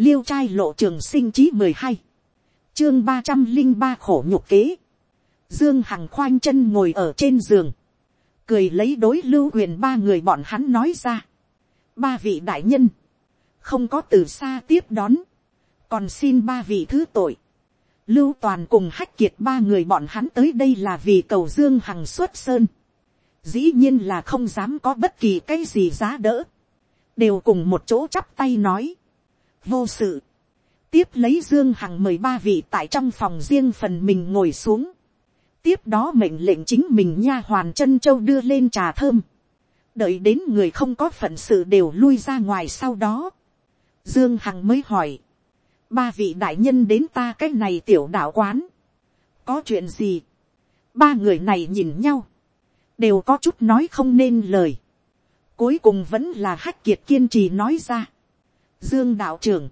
liêu trai lộ trường sinh chí mười hai, chương ba trăm linh ba khổ nhục kế, dương hằng khoanh chân ngồi ở trên giường, cười lấy đối lưu huyền ba người bọn hắn nói ra, ba vị đại nhân, không có từ xa tiếp đón, còn xin ba vị thứ tội, lưu toàn cùng hách kiệt ba người bọn hắn tới đây là vì cầu dương hằng xuất sơn, dĩ nhiên là không dám có bất kỳ cái gì giá đỡ, đều cùng một chỗ chắp tay nói, vô sự, tiếp lấy dương hằng mời ba vị tại trong phòng riêng phần mình ngồi xuống, tiếp đó mệnh lệnh chính mình nha hoàn chân châu đưa lên trà thơm, đợi đến người không có phận sự đều lui ra ngoài sau đó, dương hằng mới hỏi, ba vị đại nhân đến ta cái này tiểu đạo quán, có chuyện gì, ba người này nhìn nhau, đều có chút nói không nên lời, cuối cùng vẫn là hách kiệt kiên trì nói ra, dương đạo trưởng,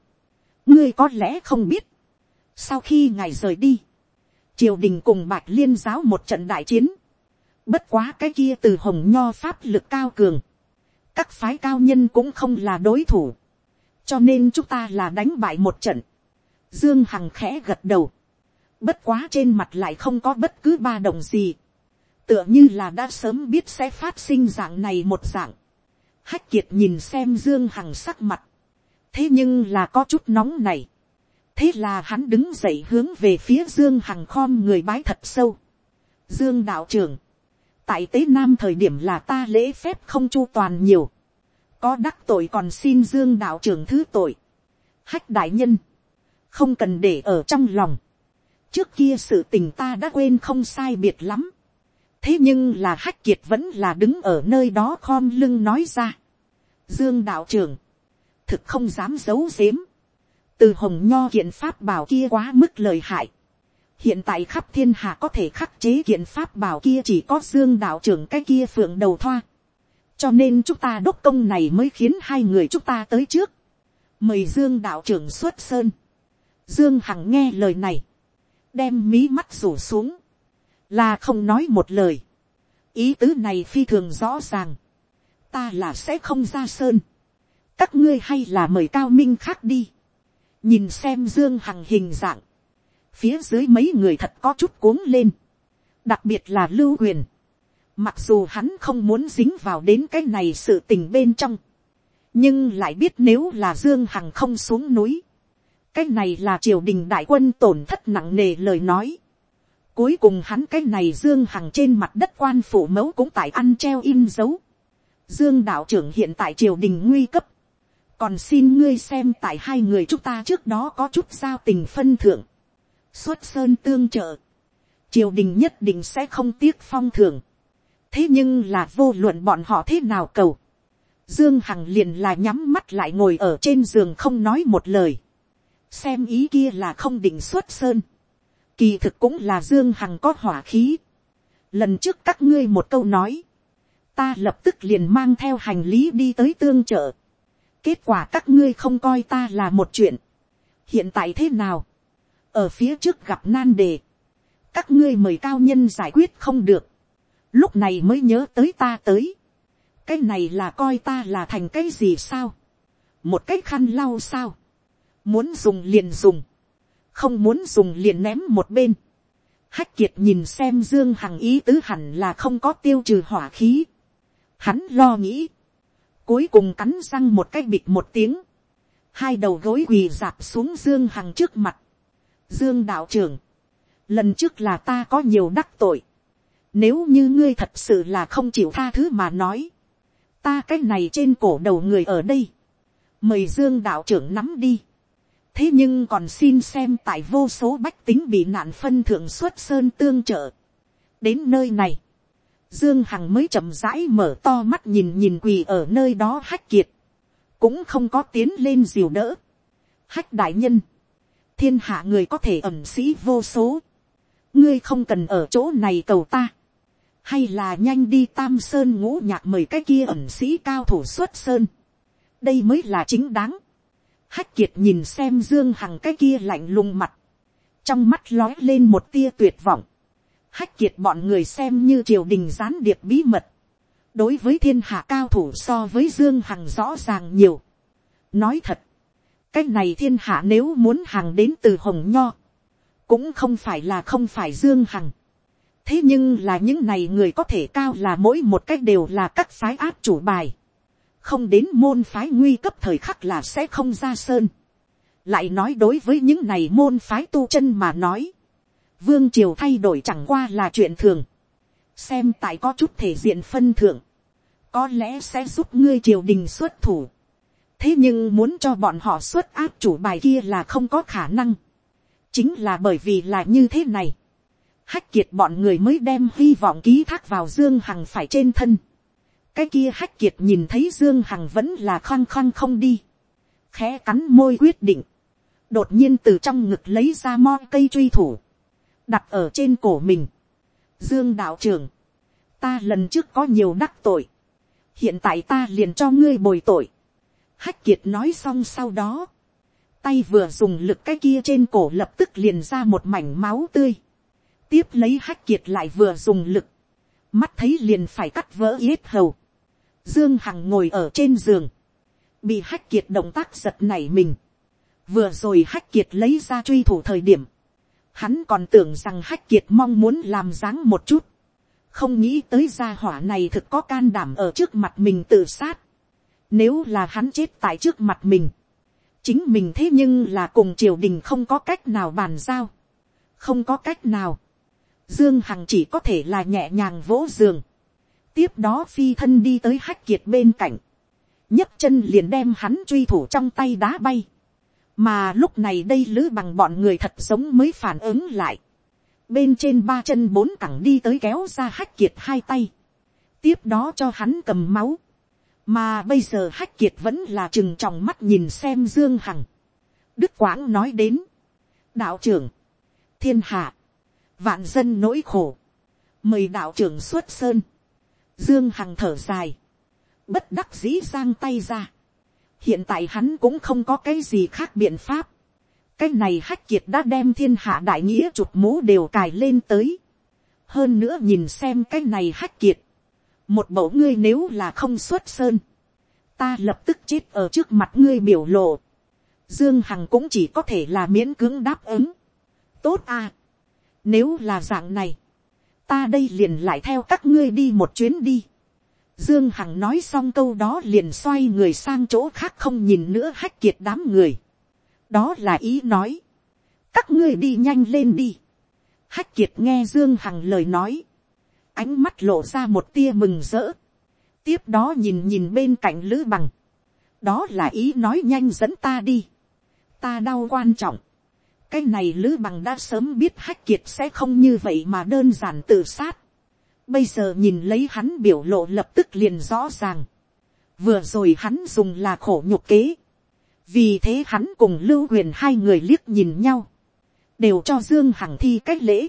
ngươi có lẽ không biết, sau khi ngài rời đi, triều đình cùng bạch liên giáo một trận đại chiến, bất quá cái kia từ hồng nho pháp lực cao cường, các phái cao nhân cũng không là đối thủ, cho nên chúng ta là đánh bại một trận, dương hằng khẽ gật đầu, bất quá trên mặt lại không có bất cứ ba đồng gì, tựa như là đã sớm biết sẽ phát sinh dạng này một dạng, hách kiệt nhìn xem dương hằng sắc mặt, thế nhưng là có chút nóng này, thế là hắn đứng dậy hướng về phía dương hằng khom người bái thật sâu. dương đạo trưởng, tại tế nam thời điểm là ta lễ phép không chu toàn nhiều, có đắc tội còn xin dương đạo trưởng thứ tội, hách đại nhân, không cần để ở trong lòng, trước kia sự tình ta đã quên không sai biệt lắm, thế nhưng là hách kiệt vẫn là đứng ở nơi đó khom lưng nói ra, dương đạo trưởng, thực không dám giấu giếm, từ hồng nho kiện pháp bảo kia quá mức lời hại. hiện tại khắp thiên hạ có thể khắc chế kiện pháp bảo kia chỉ có dương đạo trưởng cái kia phượng đầu thoa. cho nên chúng ta đốc công này mới khiến hai người chúng ta tới trước. mời dương đạo trưởng xuất sơn. dương hằng nghe lời này, đem mí mắt rủ xuống, là không nói một lời. ý tứ này phi thường rõ ràng. ta là sẽ không ra sơn các ngươi hay là mời cao minh khác đi. Nhìn xem dương hằng hình dạng, phía dưới mấy người thật có chút cuống lên, đặc biệt là lưu huyền mặc dù hắn không muốn dính vào đến cái này sự tình bên trong, nhưng lại biết nếu là dương hằng không xuống núi, cái này là triều đình đại quân tổn thất nặng nề lời nói. Cuối cùng hắn cái này dương hằng trên mặt đất quan phủ mẫu cũng tại ăn treo in dấu. Dương đạo trưởng hiện tại triều đình nguy cấp còn xin ngươi xem tại hai người chúng ta trước đó có chút giao tình phân thượng, xuất sơn tương trợ, triều đình nhất định sẽ không tiếc phong thưởng. Thế nhưng là vô luận bọn họ thế nào cầu, dương hằng liền là nhắm mắt lại ngồi ở trên giường không nói một lời, xem ý kia là không định xuất sơn, kỳ thực cũng là dương hằng có hỏa khí, lần trước các ngươi một câu nói, ta lập tức liền mang theo hành lý đi tới tương trợ, kết quả các ngươi không coi ta là một chuyện. hiện tại thế nào, ở phía trước gặp nan đề, các ngươi mời cao nhân giải quyết không được, lúc này mới nhớ tới ta tới, cái này là coi ta là thành cái gì sao, một cái khăn lau sao, muốn dùng liền dùng, không muốn dùng liền ném một bên, hách kiệt nhìn xem dương hằng ý tứ hẳn là không có tiêu trừ hỏa khí, hắn lo nghĩ, Cuối cùng cắn răng một cái bịt một tiếng. Hai đầu gối quỳ dạp xuống Dương Hằng trước mặt. Dương đạo trưởng. Lần trước là ta có nhiều đắc tội. Nếu như ngươi thật sự là không chịu tha thứ mà nói. Ta cái này trên cổ đầu người ở đây. Mời Dương đạo trưởng nắm đi. Thế nhưng còn xin xem tại vô số bách tính bị nạn phân thượng xuất sơn tương trợ. Đến nơi này Dương Hằng mới chậm rãi mở to mắt nhìn nhìn quỳ ở nơi đó hách kiệt. Cũng không có tiến lên diều đỡ. Hách đại nhân. Thiên hạ người có thể ẩm sĩ vô số. Ngươi không cần ở chỗ này cầu ta. Hay là nhanh đi tam sơn ngũ nhạc mời cái kia ẩm sĩ cao thủ xuất sơn. Đây mới là chính đáng. Hách kiệt nhìn xem Dương Hằng cái kia lạnh lùng mặt. Trong mắt lói lên một tia tuyệt vọng hách kiệt bọn người xem như triều đình gián điệp bí mật, đối với thiên hạ cao thủ so với dương hằng rõ ràng nhiều. nói thật, cái này thiên hạ nếu muốn hàng đến từ hồng nho, cũng không phải là không phải dương hằng. thế nhưng là những này người có thể cao là mỗi một cách đều là các phái áp chủ bài. không đến môn phái nguy cấp thời khắc là sẽ không ra sơn. lại nói đối với những này môn phái tu chân mà nói, vương triều thay đổi chẳng qua là chuyện thường. xem tại có chút thể diện phân thượng, có lẽ sẽ giúp ngươi triều đình xuất thủ thế nhưng muốn cho bọn họ xuất áp chủ bài kia là không có khả năng. chính là bởi vì là như thế này. hách kiệt bọn người mới đem hy vọng ký thác vào dương hằng phải trên thân. cái kia hách kiệt nhìn thấy dương hằng vẫn là khăng khăng không đi. khẽ cắn môi quyết định. đột nhiên từ trong ngực lấy ra mo cây truy thủ đặt ở trên cổ mình. dương đạo trưởng. ta lần trước có nhiều đắc tội. hiện tại ta liền cho ngươi bồi tội Hách kiệt nói xong sau đó. Tay vừa dùng lực cái kia trên cổ lập tức liền ra một mảnh máu tươi. Tiếp lấy hách kiệt lại vừa dùng lực. Mắt thấy liền phải cắt vỡ yết hầu. Dương Hằng ngồi ở trên giường. Bị hách kiệt động tác giật nảy mình. Vừa rồi hách kiệt lấy ra truy thủ thời điểm. Hắn còn tưởng rằng hách kiệt mong muốn làm dáng một chút. Không nghĩ tới gia hỏa này thực có can đảm ở trước mặt mình tự sát nếu là hắn chết tại trước mặt mình. Chính mình thế nhưng là cùng triều đình không có cách nào bàn giao. Không có cách nào. Dương Hằng chỉ có thể là nhẹ nhàng vỗ giường. Tiếp đó phi thân đi tới hách kiệt bên cạnh. nhấc chân liền đem hắn truy thủ trong tay đá bay. Mà lúc này đây lữ bằng bọn người thật sống mới phản ứng lại. Bên trên ba chân bốn cẳng đi tới kéo ra hách kiệt hai tay. Tiếp đó cho hắn cầm máu. Mà bây giờ hách kiệt vẫn là chừng tròng mắt nhìn xem dương hằng. đức quảng nói đến, đạo trưởng, thiên hạ, vạn dân nỗi khổ, mời đạo trưởng xuất sơn, dương hằng thở dài, bất đắc dĩ giang tay ra, hiện tại hắn cũng không có cái gì khác biện pháp, cái này hách kiệt đã đem thiên hạ đại nghĩa chụp mũ đều cài lên tới, hơn nữa nhìn xem cái này hách kiệt, một mẫu ngươi nếu là không xuất sơn, ta lập tức chết ở trước mặt ngươi biểu lộ, dương hằng cũng chỉ có thể là miễn cưỡng đáp ứng. tốt à, nếu là dạng này, ta đây liền lại theo các ngươi đi một chuyến đi. Dương Hằng nói xong câu đó liền xoay người sang chỗ khác không nhìn nữa hách kiệt đám người. Đó là ý nói. Các ngươi đi nhanh lên đi. Hách kiệt nghe Dương Hằng lời nói ánh mắt lộ ra một tia mừng rỡ. tiếp đó nhìn nhìn bên cạnh lữ bằng. đó là ý nói nhanh dẫn ta đi. ta đau quan trọng. cái này lữ bằng đã sớm biết hách kiệt sẽ không như vậy mà đơn giản tự sát bây giờ nhìn lấy hắn biểu lộ lập tức liền rõ ràng. vừa rồi hắn dùng là khổ nhục kế. vì thế hắn cùng lưu huyền hai người liếc nhìn nhau. đều cho dương hằng thi cách lễ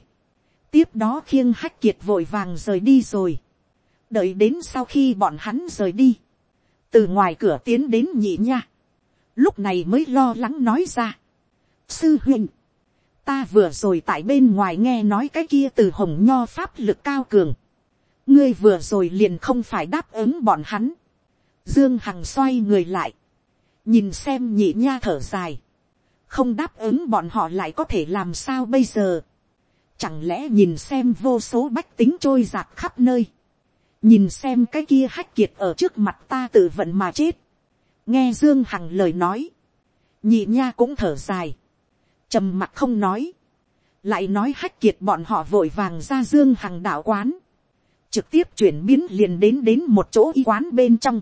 tiếp đó khiêng hách kiệt vội vàng rời đi rồi. đợi đến sau khi bọn hắn rời đi, từ ngoài cửa tiến đến nhị nha, lúc này mới lo lắng nói ra. sư huynh, ta vừa rồi tại bên ngoài nghe nói cái kia từ hồng nho pháp lực cao cường, ngươi vừa rồi liền không phải đáp ứng bọn hắn. dương hằng xoay người lại, nhìn xem nhị nha thở dài, không đáp ứng bọn họ lại có thể làm sao bây giờ Chẳng lẽ nhìn xem vô số bách tính trôi giạt khắp nơi. Nhìn xem cái kia hách kiệt ở trước mặt ta tự vận mà chết. Nghe Dương Hằng lời nói. Nhị nha cũng thở dài. trầm mặt không nói. Lại nói hách kiệt bọn họ vội vàng ra Dương Hằng đạo quán. Trực tiếp chuyển biến liền đến đến một chỗ y quán bên trong.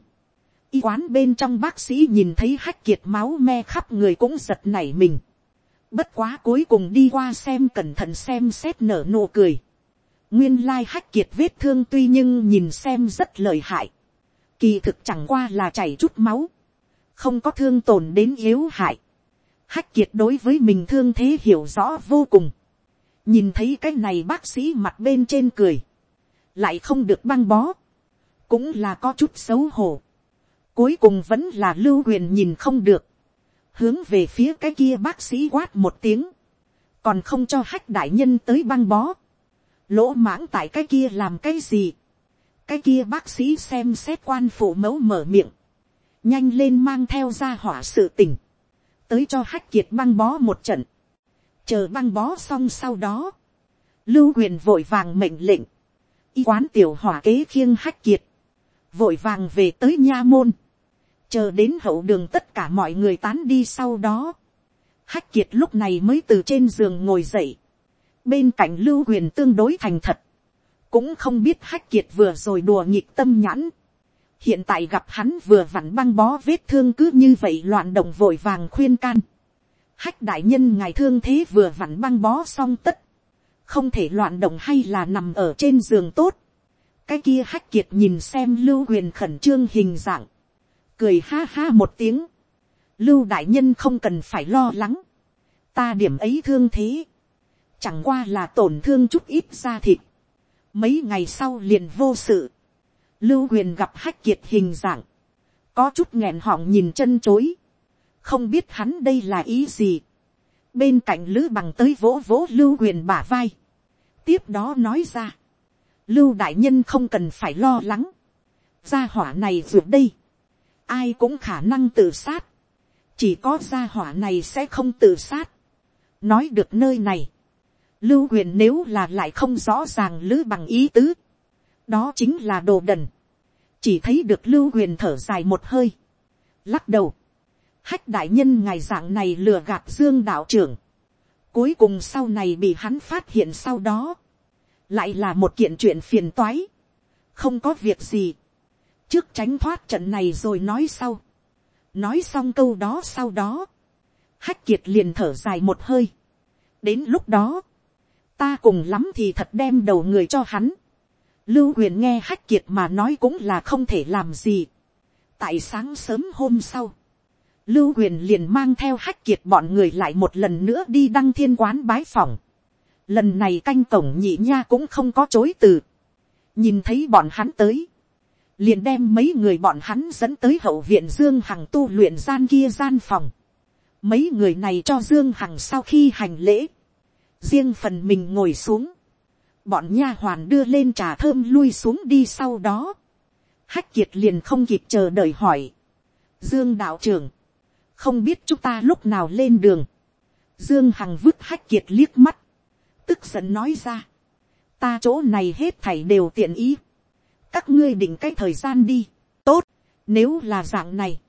Y quán bên trong bác sĩ nhìn thấy hách kiệt máu me khắp người cũng giật nảy mình Bất quá cuối cùng đi qua xem cẩn thận xem xét nở nụ cười. Nguyên lai hách kiệt vết thương tuy nhưng nhìn xem rất lợi hại. Kỳ thực chẳng qua là chảy chút máu. Không có thương tổn đến yếu hại. Hách kiệt đối với mình thương thế hiểu rõ vô cùng. Nhìn thấy cái này bác sĩ mặt bên trên cười. Lại không được băng bó. Cũng là có chút xấu hổ. Cuối cùng vẫn là lưu quyền nhìn không được. Hướng về phía cái kia bác sĩ quát một tiếng, còn không cho hách đại nhân tới băng bó, lỗ mãng tại cái kia làm cái gì, cái kia bác sĩ xem xét quan phụ mẫu mở miệng, nhanh lên mang theo ra hỏa sự tình, tới cho hách kiệt băng bó một trận, chờ băng bó xong sau đó, lưu quyền vội vàng mệnh lệnh, y quán tiểu hỏa kế khiêng hách kiệt, vội vàng về tới nha môn, chờ đến hậu đường tất cả mọi người tán đi sau đó, hách kiệt lúc này mới từ trên giường ngồi dậy, bên cạnh lưu Huyền tương đối thành thật, cũng không biết hách kiệt vừa rồi đùa nhịp tâm nhãn, hiện tại gặp hắn vừa vặn băng bó vết thương cứ như vậy loạn động vội vàng khuyên can, hách đại nhân ngài thương thế vừa vặn băng bó xong tất, không thể loạn động hay là nằm ở trên giường tốt, cái kia hách kiệt nhìn xem lưu Huyền khẩn trương hình dạng, cười ha ha một tiếng, lưu đại nhân không cần phải lo lắng, ta điểm ấy thương thế, chẳng qua là tổn thương chút ít da thịt, mấy ngày sau liền vô sự, lưu Huyền gặp hách kiệt hình dạng, có chút nghẹn họng nhìn chân chối, không biết hắn đây là ý gì, bên cạnh lữ bằng tới vỗ vỗ lưu huyền bả vai, tiếp đó nói ra, lưu đại nhân không cần phải lo lắng, gia hỏa này vượt đây, ai cũng khả năng tự sát, chỉ có gia hỏa này sẽ không tự sát. nói được nơi này, lưu huyền nếu là lại không rõ ràng lữ bằng ý tứ, đó chính là đồ đần, chỉ thấy được lưu huyền thở dài một hơi, lắc đầu, hách đại nhân ngày dạng này lừa gạt dương đạo trưởng, cuối cùng sau này bị hắn phát hiện sau đó, lại là một kiện chuyện phiền toái, không có việc gì, trước tránh thoát trận này rồi nói sau, nói xong câu đó sau đó, hách kiệt liền thở dài một hơi, đến lúc đó, ta cùng lắm thì thật đem đầu người cho hắn, lưu huyền nghe hách kiệt mà nói cũng là không thể làm gì, tại sáng sớm hôm sau, lưu huyền liền mang theo hách kiệt bọn người lại một lần nữa đi đăng thiên quán bái phòng, lần này canh cổng nhị nha cũng không có chối từ, nhìn thấy bọn hắn tới, liền đem mấy người bọn hắn dẫn tới hậu viện dương hằng tu luyện gian kia gian phòng. mấy người này cho dương hằng sau khi hành lễ, riêng phần mình ngồi xuống, bọn nha hoàn đưa lên trà thơm lui xuống đi sau đó, hách kiệt liền không kịp chờ đợi hỏi, dương đạo trưởng, không biết chúng ta lúc nào lên đường, dương hằng vứt hách kiệt liếc mắt, tức giận nói ra, ta chỗ này hết thảy đều tiện ý, các ngươi định cái thời gian đi, tốt, nếu là dạng này,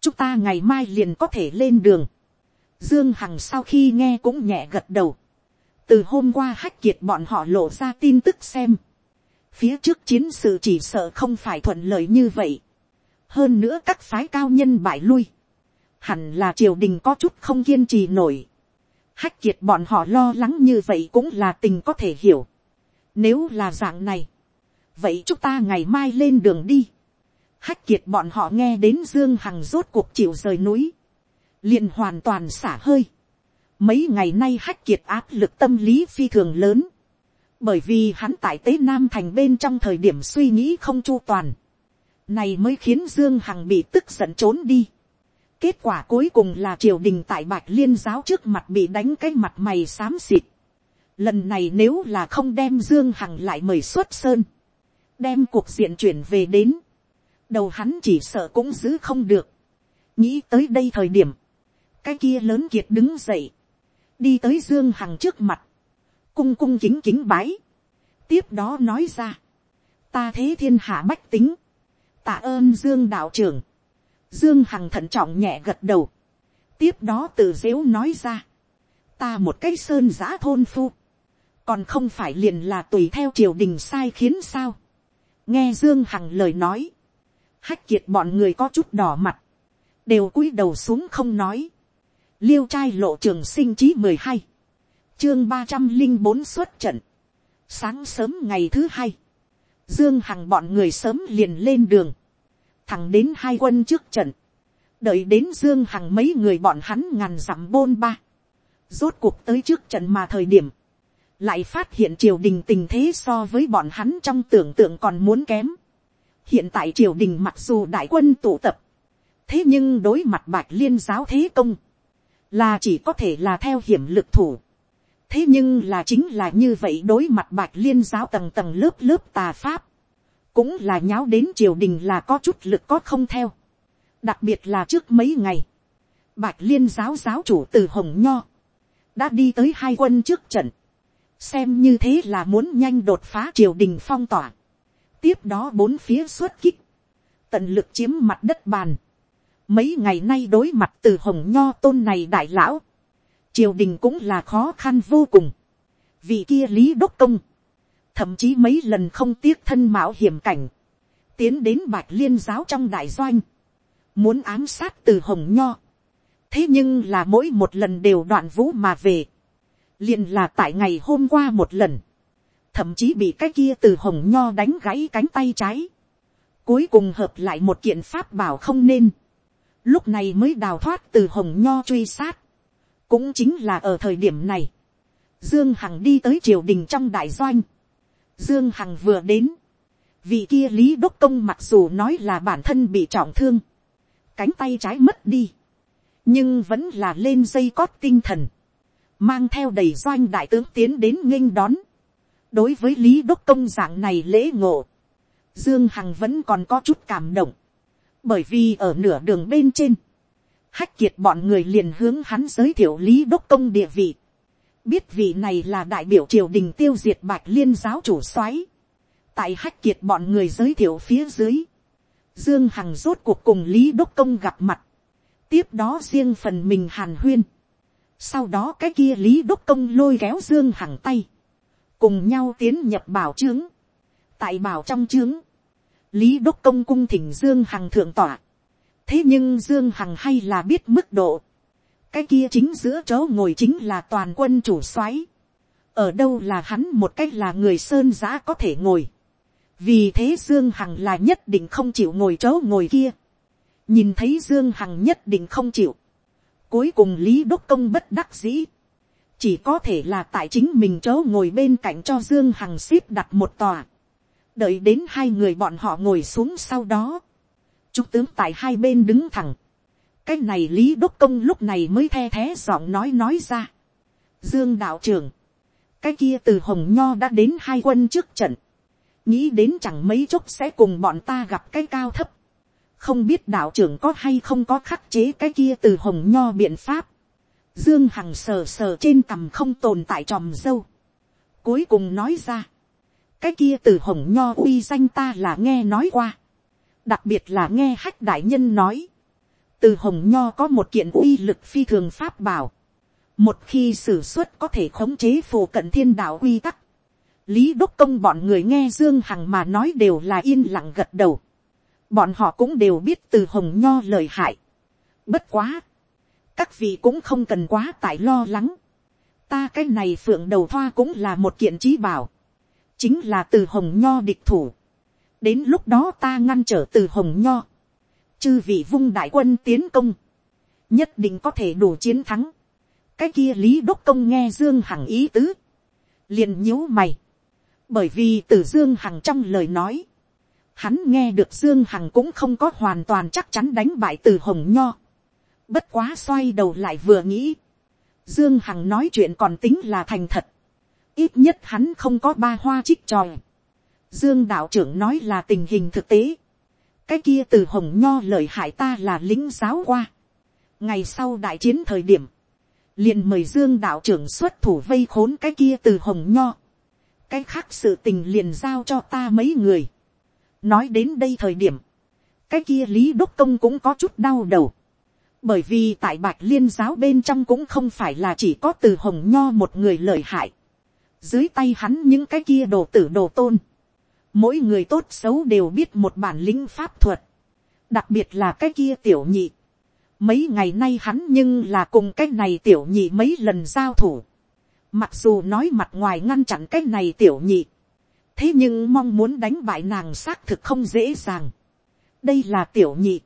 chúng ta ngày mai liền có thể lên đường. Dương Hằng sau khi nghe cũng nhẹ gật đầu. Từ hôm qua hách kiệt bọn họ lộ ra tin tức xem. Phía trước chiến sự chỉ sợ không phải thuận lợi như vậy. Hơn nữa các phái cao nhân bại lui. Hẳn là triều đình có chút không kiên trì nổi. Hách kiệt bọn họ lo lắng như vậy cũng là tình có thể hiểu. Nếu là dạng này vậy chúng ta ngày mai lên đường đi. hách kiệt bọn họ nghe đến dương hằng rốt cuộc chịu rời núi, liền hoàn toàn xả hơi. mấy ngày nay hách kiệt áp lực tâm lý phi thường lớn, bởi vì hắn tại tế nam thành bên trong thời điểm suy nghĩ không chu toàn, này mới khiến dương hằng bị tức giận trốn đi kết quả cuối cùng là triều đình tại bạch liên giáo trước mặt bị đánh cái mặt mày xám xịt. lần này nếu là không đem dương hằng lại mời xuất sơn, đem cuộc diện chuyển về đến, đầu hắn chỉ sợ cũng giữ không được, nghĩ tới đây thời điểm, cái kia lớn kiệt đứng dậy, đi tới dương hằng trước mặt, cung cung kính kính bái, tiếp đó nói ra, ta thế thiên hạ bách tính, tạ ơn dương đạo trưởng, dương hằng thận trọng nhẹ gật đầu, tiếp đó từ dếu nói ra, ta một cái sơn giã thôn phu, còn không phải liền là tùy theo triều đình sai khiến sao, nghe dương hằng lời nói, hách kiệt bọn người có chút đỏ mặt, đều cúi đầu xuống không nói, liêu trai lộ trường sinh chí mười hai, chương ba trăm linh bốn xuất trận, sáng sớm ngày thứ hai, dương hằng bọn người sớm liền lên đường, thẳng đến hai quân trước trận, đợi đến dương hằng mấy người bọn hắn ngàn dặm bôn ba, rốt cuộc tới trước trận mà thời điểm, lại phát hiện triều đình tình thế so với bọn hắn trong tưởng tượng còn muốn kém. hiện tại triều đình mặc dù đại quân tụ tập, thế nhưng đối mặt bạch liên giáo thế công, là chỉ có thể là theo hiểm lực thủ. thế nhưng là chính là như vậy đối mặt bạch liên giáo tầng tầng lớp lớp tà pháp, cũng là nháo đến triều đình là có chút lực có không theo. đặc biệt là trước mấy ngày, bạch liên giáo giáo chủ từ hồng nho, đã đi tới hai quân trước trận, xem như thế là muốn nhanh đột phá triều đình phong tỏa, tiếp đó bốn phía xuất kích, tận lực chiếm mặt đất bàn, mấy ngày nay đối mặt từ hồng nho tôn này đại lão, triều đình cũng là khó khăn vô cùng, vì kia lý đốc công, thậm chí mấy lần không tiếc thân mạo hiểm cảnh, tiến đến bạch liên giáo trong đại doanh, muốn ám sát từ hồng nho, thế nhưng là mỗi một lần đều đoạn vũ mà về, liền là tại ngày hôm qua một lần, thậm chí bị cái kia từ hồng nho đánh gãy cánh tay trái, cuối cùng hợp lại một kiện pháp bảo không nên, lúc này mới đào thoát từ hồng nho truy sát, cũng chính là ở thời điểm này, dương hằng đi tới triều đình trong đại doanh, dương hằng vừa đến, vì kia lý đốc công mặc dù nói là bản thân bị trọng thương, cánh tay trái mất đi, nhưng vẫn là lên dây cót tinh thần, mang theo đầy doanh đại tướng tiến đến nghênh đón. đối với lý đốc công dạng này lễ ngộ, dương hằng vẫn còn có chút cảm động, bởi vì ở nửa đường bên trên, hách kiệt bọn người liền hướng hắn giới thiệu lý đốc công địa vị, biết vị này là đại biểu triều đình tiêu diệt bạch liên giáo chủ soái, tại hách kiệt bọn người giới thiệu phía dưới, dương hằng rốt cuộc cùng lý đốc công gặp mặt, tiếp đó riêng phần mình hàn huyên, sau đó cái kia lý đốc công lôi kéo dương hằng tay, cùng nhau tiến nhập bảo trướng, tại bảo trong trướng, lý đốc công cung thỉnh dương hằng thượng tọa. thế nhưng dương hằng hay là biết mức độ, cái kia chính giữa chỗ ngồi chính là toàn quân chủ soái, ở đâu là hắn một cách là người sơn giã có thể ngồi, vì thế dương hằng là nhất định không chịu ngồi chỗ ngồi kia, nhìn thấy dương hằng nhất định không chịu, cuối cùng lý đốc công bất đắc dĩ, chỉ có thể là tại chính mình chỗ ngồi bên cạnh cho dương hằng xếp đặt một tòa, đợi đến hai người bọn họ ngồi xuống sau đó, trung tướng tại hai bên đứng thẳng, cái này lý đốc công lúc này mới the thé giọng nói nói ra. dương đạo trưởng, cái kia từ hồng nho đã đến hai quân trước trận, nghĩ đến chẳng mấy chốc sẽ cùng bọn ta gặp cái cao thấp, không biết đạo trưởng có hay không có khắc chế cái kia từ hồng nho biện pháp, dương hằng sờ sờ trên cằm không tồn tại tròm dâu, cuối cùng nói ra, cái kia từ hồng nho uy danh ta là nghe nói qua, đặc biệt là nghe hách đại nhân nói, từ hồng nho có một kiện uy lực phi thường pháp bảo, một khi xử suất có thể khống chế phù cận thiên đạo quy tắc, lý đốc công bọn người nghe dương hằng mà nói đều là yên lặng gật đầu, bọn họ cũng đều biết từ hồng nho lời hại, bất quá, các vị cũng không cần quá tại lo lắng, ta cái này phượng đầu thoa cũng là một kiện trí bảo, chính là từ hồng nho địch thủ, đến lúc đó ta ngăn trở từ hồng nho, chư vị vung đại quân tiến công, nhất định có thể đủ chiến thắng. cái kia lý đốc công nghe dương hằng ý tứ, liền nhíu mày, bởi vì từ dương hằng trong lời nói, hắn nghe được dương hằng cũng không có hoàn toàn chắc chắn đánh bại từ hồng nho, bất quá xoay đầu lại vừa nghĩ, dương hằng nói chuyện còn tính là thành thật, ít nhất hắn không có ba hoa trích tròi, dương đạo trưởng nói là tình hình thực tế, cái kia từ hồng nho lời hại ta là lính giáo qua. ngày sau đại chiến thời điểm, liền mời dương đạo trưởng xuất thủ vây khốn cái kia từ hồng nho. cái khác sự tình liền giao cho ta mấy người. nói đến đây thời điểm, cái kia lý đốc công cũng có chút đau đầu. bởi vì tại bạch liên giáo bên trong cũng không phải là chỉ có từ hồng nho một người lợi hại. dưới tay hắn những cái kia đồ tử đồ tôn mỗi người tốt xấu đều biết một bản lĩnh pháp thuật, đặc biệt là cái kia tiểu nhị. Mấy ngày nay hắn nhưng là cùng cái này tiểu nhị mấy lần giao thủ. Mặc dù nói mặt ngoài ngăn chặn cái này tiểu nhị. Thế nhưng mong muốn đánh bại nàng xác thực không dễ dàng. Đây là tiểu nhị.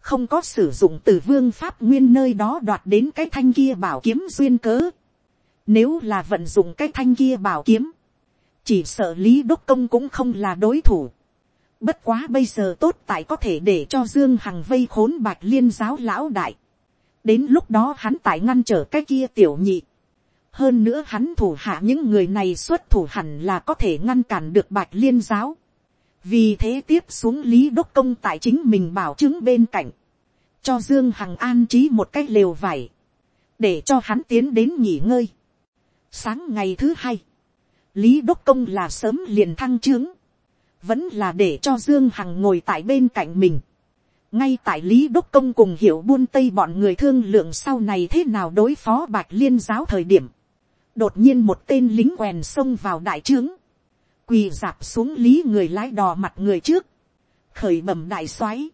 Không có sử dụng từ vương pháp nguyên nơi đó đoạt đến cái thanh kia bảo kiếm duyên cớ. Nếu là vận dụng cái thanh kia bảo kiếm chỉ sợ lý đốc công cũng không là đối thủ. bất quá bây giờ tốt tại có thể để cho dương hằng vây khốn bạch liên giáo lão đại. đến lúc đó hắn tại ngăn trở cái kia tiểu nhị. hơn nữa hắn thủ hạ những người này xuất thủ hẳn là có thể ngăn cản được bạch liên giáo. vì thế tiếp xuống lý đốc công tại chính mình bảo chứng bên cạnh. cho dương hằng an trí một cái lều vải, để cho hắn tiến đến nghỉ ngơi. sáng ngày thứ hai, lý đốc công là sớm liền thăng trướng, vẫn là để cho dương hằng ngồi tại bên cạnh mình. ngay tại lý đốc công cùng hiểu buôn tây bọn người thương lượng sau này thế nào đối phó bạch liên giáo thời điểm, đột nhiên một tên lính quèn xông vào đại trướng, quỳ dạp xuống lý người lái đò mặt người trước, khởi bẩm đại soái,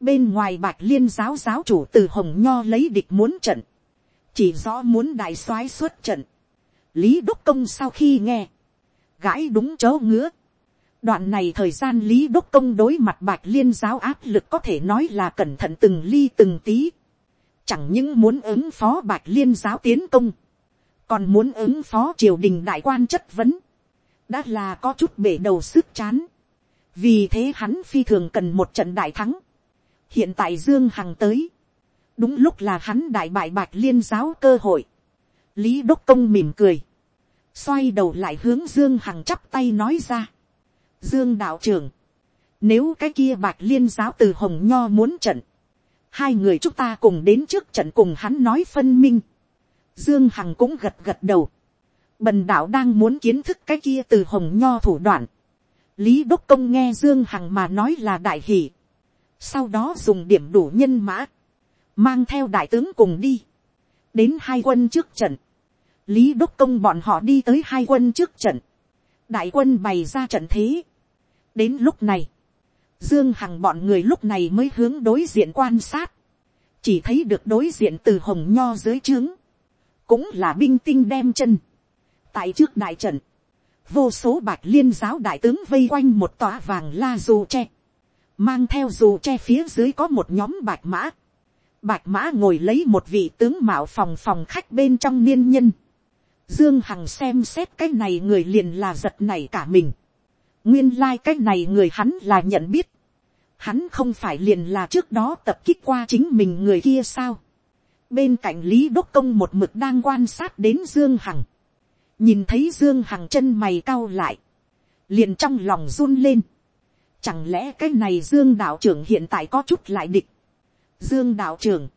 bên ngoài bạch liên giáo giáo chủ từ hồng nho lấy địch muốn trận, chỉ rõ muốn đại soái xuất trận, lý đốc công sau khi nghe, gãi đúng chớ ngứa, đoạn này thời gian lý đốc công đối mặt bạch liên giáo áp lực có thể nói là cẩn thận từng ly từng tí, chẳng những muốn ứng phó bạch liên giáo tiến công, còn muốn ứng phó triều đình đại quan chất vấn, đã là có chút bể đầu sức chán. vì thế hắn phi thường cần một trận đại thắng. hiện tại dương hằng tới, đúng lúc là hắn đại bại bạch liên giáo cơ hội lý đốc công mỉm cười, xoay đầu lại hướng dương hằng chắp tay nói ra. dương đạo trưởng, nếu cái kia bạch liên giáo từ hồng nho muốn trận, hai người chúng ta cùng đến trước trận cùng hắn nói phân minh. Dương Hằng cũng gật gật đầu. Bần đạo đang muốn kiến thức cái kia từ hồng nho thủ đoạn. Lý Đốc Công nghe Dương Hằng mà nói là đại hỷ. Sau đó dùng điểm đủ nhân mã. Mang theo đại tướng cùng đi. Đến hai quân trước trận. Lý Đốc Công bọn họ đi tới hai quân trước trận. Đại quân bày ra trận thế. Đến lúc này. Dương Hằng bọn người lúc này mới hướng đối diện quan sát. Chỉ thấy được đối diện từ hồng nho dưới trướng cũng là binh tinh đem chân. tại trước đại trận, vô số bạch liên giáo đại tướng vây quanh một tòa vàng la dù tre, mang theo dù tre phía dưới có một nhóm bạch mã, bạch mã ngồi lấy một vị tướng mạo phòng phòng khách bên trong niên nhân, dương hằng xem xét cái này người liền là giật này cả mình, nguyên lai cách này người hắn là nhận biết, hắn không phải liền là trước đó tập kích qua chính mình người kia sao, bên cạnh lý đốc công một mực đang quan sát đến dương hằng, nhìn thấy dương hằng chân mày cau lại, liền trong lòng run lên, chẳng lẽ cái này dương đạo trưởng hiện tại có chút lại địch, dương đạo trưởng,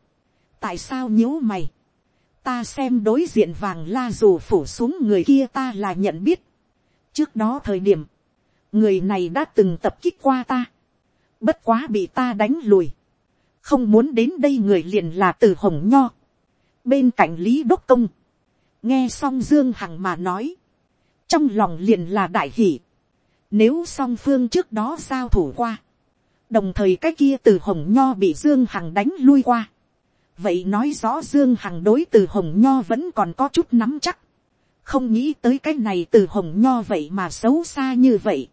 tại sao nhíu mày, ta xem đối diện vàng la dù phủ xuống người kia ta là nhận biết, trước đó thời điểm, người này đã từng tập kích qua ta, bất quá bị ta đánh lùi, không muốn đến đây người liền là từ hồng nho, bên cạnh lý đốc công, nghe xong dương hằng mà nói, trong lòng liền là đại hỷ, nếu song phương trước đó giao thủ qua, đồng thời cái kia từ hồng nho bị dương hằng đánh lui qua, vậy nói rõ dương hằng đối từ hồng nho vẫn còn có chút nắm chắc, không nghĩ tới cái này từ hồng nho vậy mà xấu xa như vậy,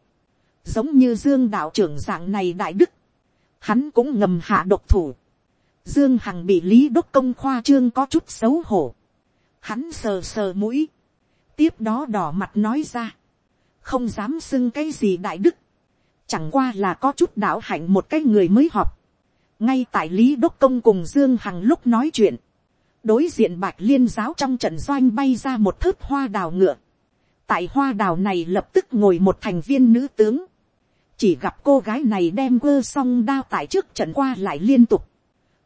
giống như dương đạo trưởng dạng này đại đức, hắn cũng ngầm hạ độc thủ. Dương Hằng bị Lý Đốc Công khoa trương có chút xấu hổ. Hắn sờ sờ mũi. Tiếp đó đỏ mặt nói ra. Không dám xưng cái gì đại đức. Chẳng qua là có chút đạo hạnh một cái người mới họp Ngay tại Lý Đốc Công cùng Dương Hằng lúc nói chuyện. Đối diện bạch liên giáo trong trận doanh bay ra một thớt hoa đào ngựa. Tại hoa đào này lập tức ngồi một thành viên nữ tướng. Chỉ gặp cô gái này đem quơ song đao tại trước trận qua lại liên tục,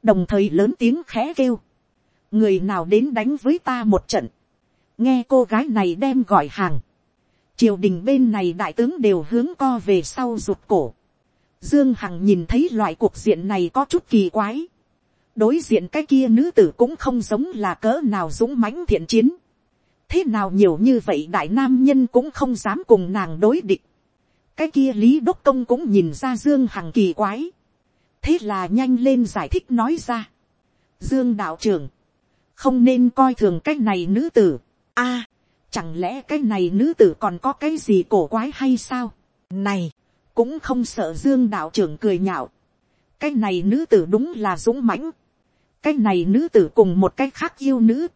đồng thời lớn tiếng khẽ kêu, người nào đến đánh với ta một trận, nghe cô gái này đem gọi hàng, triều đình bên này đại tướng đều hướng co về sau rụt cổ, dương hằng nhìn thấy loại cuộc diện này có chút kỳ quái, đối diện cái kia nữ tử cũng không giống là cỡ nào dũng mãnh thiện chiến, thế nào nhiều như vậy đại nam nhân cũng không dám cùng nàng đối địch, cái kia lý đốc công cũng nhìn ra dương hằng kỳ quái. thế là nhanh lên giải thích nói ra. dương đạo trưởng, không nên coi thường cách này nữ tử. a, chẳng lẽ cái này nữ tử còn có cái gì cổ quái hay sao. này, cũng không sợ dương đạo trưởng cười nhạo. cái này nữ tử đúng là dũng mãnh. cái này nữ tử cùng một cái khác yêu nữ.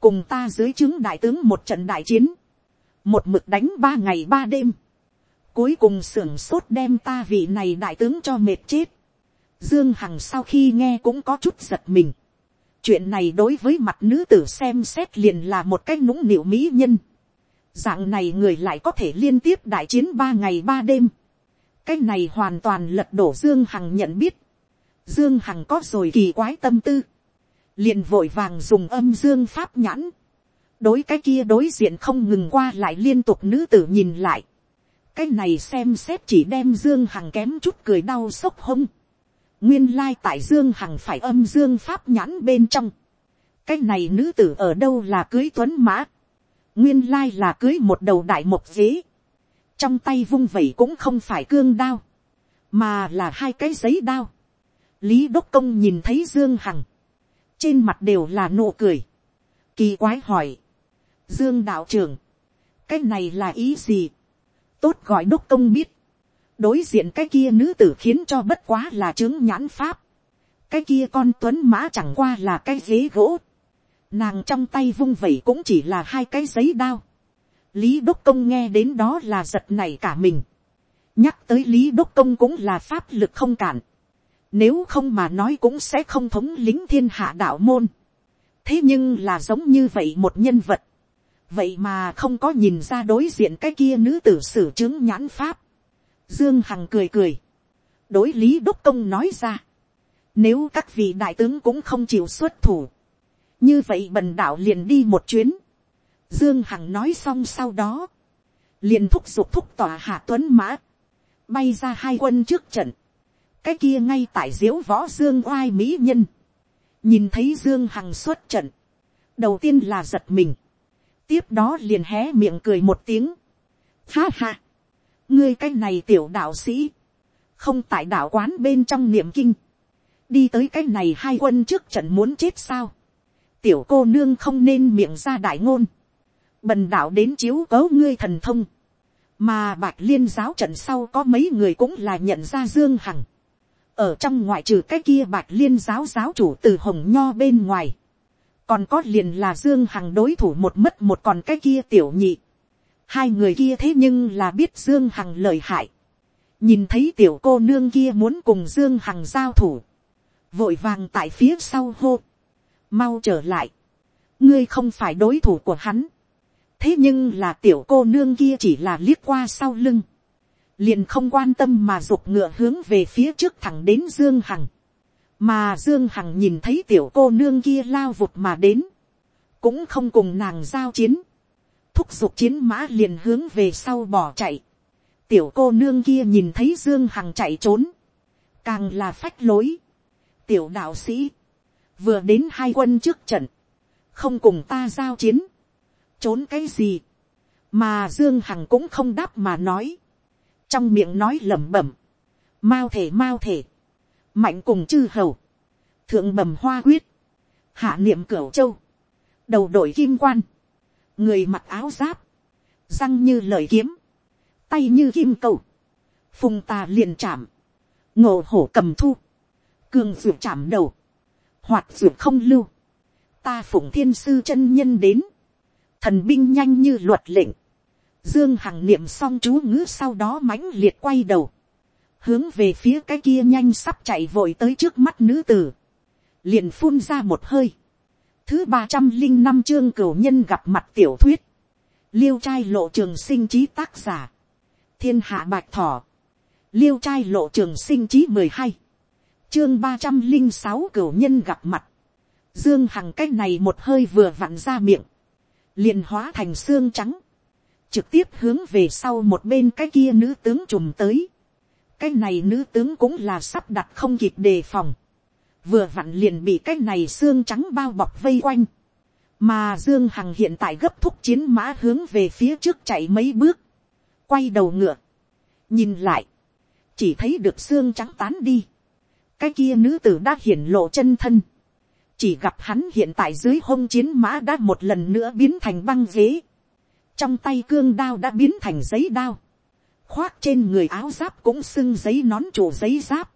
cùng ta dưới chứng đại tướng một trận đại chiến. một mực đánh ba ngày ba đêm cuối cùng sưởng sốt đem ta vị này đại tướng cho mệt chết. Dương Hằng sau khi nghe cũng có chút giật mình. Chuyện này đối với mặt nữ tử xem xét liền là một cái nũng nịu mỹ nhân. Dạng này người lại có thể liên tiếp đại chiến ba ngày ba đêm. Cái này hoàn toàn lật đổ Dương Hằng nhận biết. Dương Hằng có rồi kỳ quái tâm tư. Liền vội vàng dùng âm dương pháp nhãn. Đối cái kia đối diện không ngừng qua lại liên tục nữ tử nhìn lại. Cái này xem xét chỉ đem Dương Hằng kém chút cười đau sốc hông. Nguyên lai tại Dương Hằng phải âm dương pháp nhãn bên trong. Cái này nữ tử ở đâu là cưới tuấn mã. Nguyên lai là cưới một đầu đại một ghế. Trong tay vung vẩy cũng không phải cương đao. Mà là hai cái giấy đao lý đốc công nhìn thấy dương hằng, trên mặt đều là nụ cười, kỳ quái hỏi, dương đạo trưởng, cái này là ý gì, tốt gọi đốc công biết, đối diện cái kia nữ tử khiến cho bất quá là chứng nhãn pháp, cái kia con tuấn mã chẳng qua là cái ghế gỗ, nàng trong tay vung vẩy cũng chỉ là hai cái giấy đao, lý đốc công nghe đến đó là giật này cả mình, nhắc tới lý đốc công cũng là pháp lực không cản, nếu không mà nói cũng sẽ không thống lính thiên hạ đạo môn. Thế nhưng là giống như vậy một nhân vật. Vậy mà không có nhìn ra đối diện cái kia nữ tử sử chứng nhãn pháp. Dương Hằng cười cười. Đối lý đốc công nói ra. Nếu các vị đại tướng cũng không chịu xuất thủ. Như vậy bần đạo liền đi một chuyến. Dương Hằng nói xong sau đó. Liền thúc giục thúc tỏa hạ tuấn mã. Bay ra hai quân trước trận cái kia ngay tại diễu võ dương oai mỹ nhân, nhìn thấy dương hằng xuất trận, đầu tiên là giật mình, tiếp đó liền hé miệng cười một tiếng, ha ha, ngươi cái này tiểu đạo sĩ, không tại đạo quán bên trong niệm kinh, đi tới cái này hai quân trước trận muốn chết sao, tiểu cô nương không nên miệng ra đại ngôn, bần đạo đến chiếu cấu ngươi thần thông, mà bạch liên giáo trận sau có mấy người cũng là nhận ra dương hằng, ở trong ngoại trừ cái kia bạch liên giáo giáo chủ từ hồng nho bên ngoài, còn có liền là dương hằng đối thủ một mất một còn cái kia tiểu nhị hai người kia thế nhưng là biết dương hằng lợi hại. nhìn thấy tiểu cô nương kia muốn cùng dương hằng giao thủ, vội vàng tại phía sau hô, mau trở lại, ngươi không phải đối thủ của hắn, thế nhưng là tiểu cô nương kia chỉ là liếc qua sau lưng, liền không quan tâm mà giục ngựa hướng về phía trước thẳng đến dương hằng, mà dương hằng nhìn thấy tiểu cô nương kia lao vụt mà đến, cũng không cùng nàng giao chiến, thúc giục chiến mã liền hướng về sau bỏ chạy, tiểu cô nương kia nhìn thấy dương hằng chạy trốn, càng là phách lối, tiểu đạo sĩ, vừa đến hai quân trước trận, không cùng ta giao chiến, trốn cái gì, mà dương hằng cũng không đáp mà nói, trong miệng nói lẩm bẩm, mau thể mau thể, mạnh cùng chư hầu, thượng bẩm hoa quyết, hạ niệm cửu châu, đầu đội kim quan, người mặc áo giáp, răng như lời kiếm, tay như kim cầu, phùng tà liền chạm, ngộ hổ cầm thu, cường ruột chạm đầu, hoạt ruột không lưu, ta phụng thiên sư chân nhân đến, thần binh nhanh như luật lệnh, Dương Hằng niệm xong chú ngữ sau đó mãnh liệt quay đầu. Hướng về phía cái kia nhanh sắp chạy vội tới trước mắt nữ tử. Liền phun ra một hơi. Thứ ba trăm linh năm chương cửu nhân gặp mặt tiểu thuyết. Liêu trai lộ trường sinh trí tác giả. Thiên hạ bạch thỏ. Liêu trai lộ trường sinh trí mười hai Chương ba trăm linh sáu cửu nhân gặp mặt. Dương Hằng cách này một hơi vừa vặn ra miệng. Liền hóa thành xương trắng trực tiếp hướng về sau một bên cái kia nữ tướng trùm tới. cái này nữ tướng cũng là sắp đặt không kịp đề phòng vừa vặn liền bị cái này xương trắng bao bọc vây quanh. mà dương hằng hiện tại gấp thúc chiến mã hướng về phía trước chạy mấy bước. quay đầu ngựa. nhìn lại. chỉ thấy được xương trắng tán đi. cái kia nữ tử đã hiển lộ chân thân. chỉ gặp hắn hiện tại dưới hông chiến mã đã một lần nữa biến thành băng ghế trong tay cương đao đã biến thành giấy đao, khoác trên người áo giáp cũng xưng giấy nón chủ giấy giáp.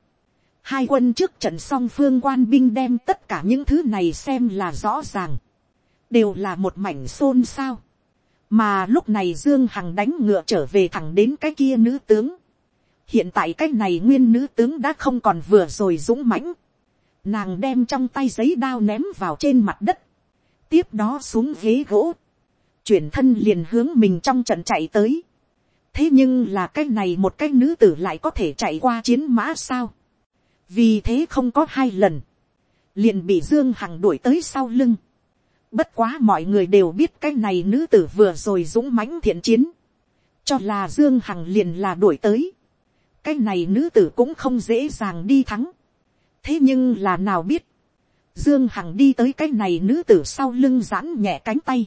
Hai quân trước trận song phương quan binh đem tất cả những thứ này xem là rõ ràng, đều là một mảnh xôn xao. mà lúc này dương hằng đánh ngựa trở về thẳng đến cái kia nữ tướng. hiện tại cái này nguyên nữ tướng đã không còn vừa rồi dũng mãnh. nàng đem trong tay giấy đao ném vào trên mặt đất, tiếp đó xuống ghế gỗ chuyển thân liền hướng mình trong trận chạy tới. thế nhưng là cái này một cái nữ tử lại có thể chạy qua chiến mã sao vì thế không có hai lần, liền bị dương hằng đuổi tới sau lưng. bất quá mọi người đều biết cái này nữ tử vừa rồi dũng mãnh thiện chiến, cho là dương hằng liền là đuổi tới. cái này nữ tử cũng không dễ dàng đi thắng. thế nhưng là nào biết, dương hằng đi tới cái này nữ tử sau lưng giãn nhẹ cánh tay,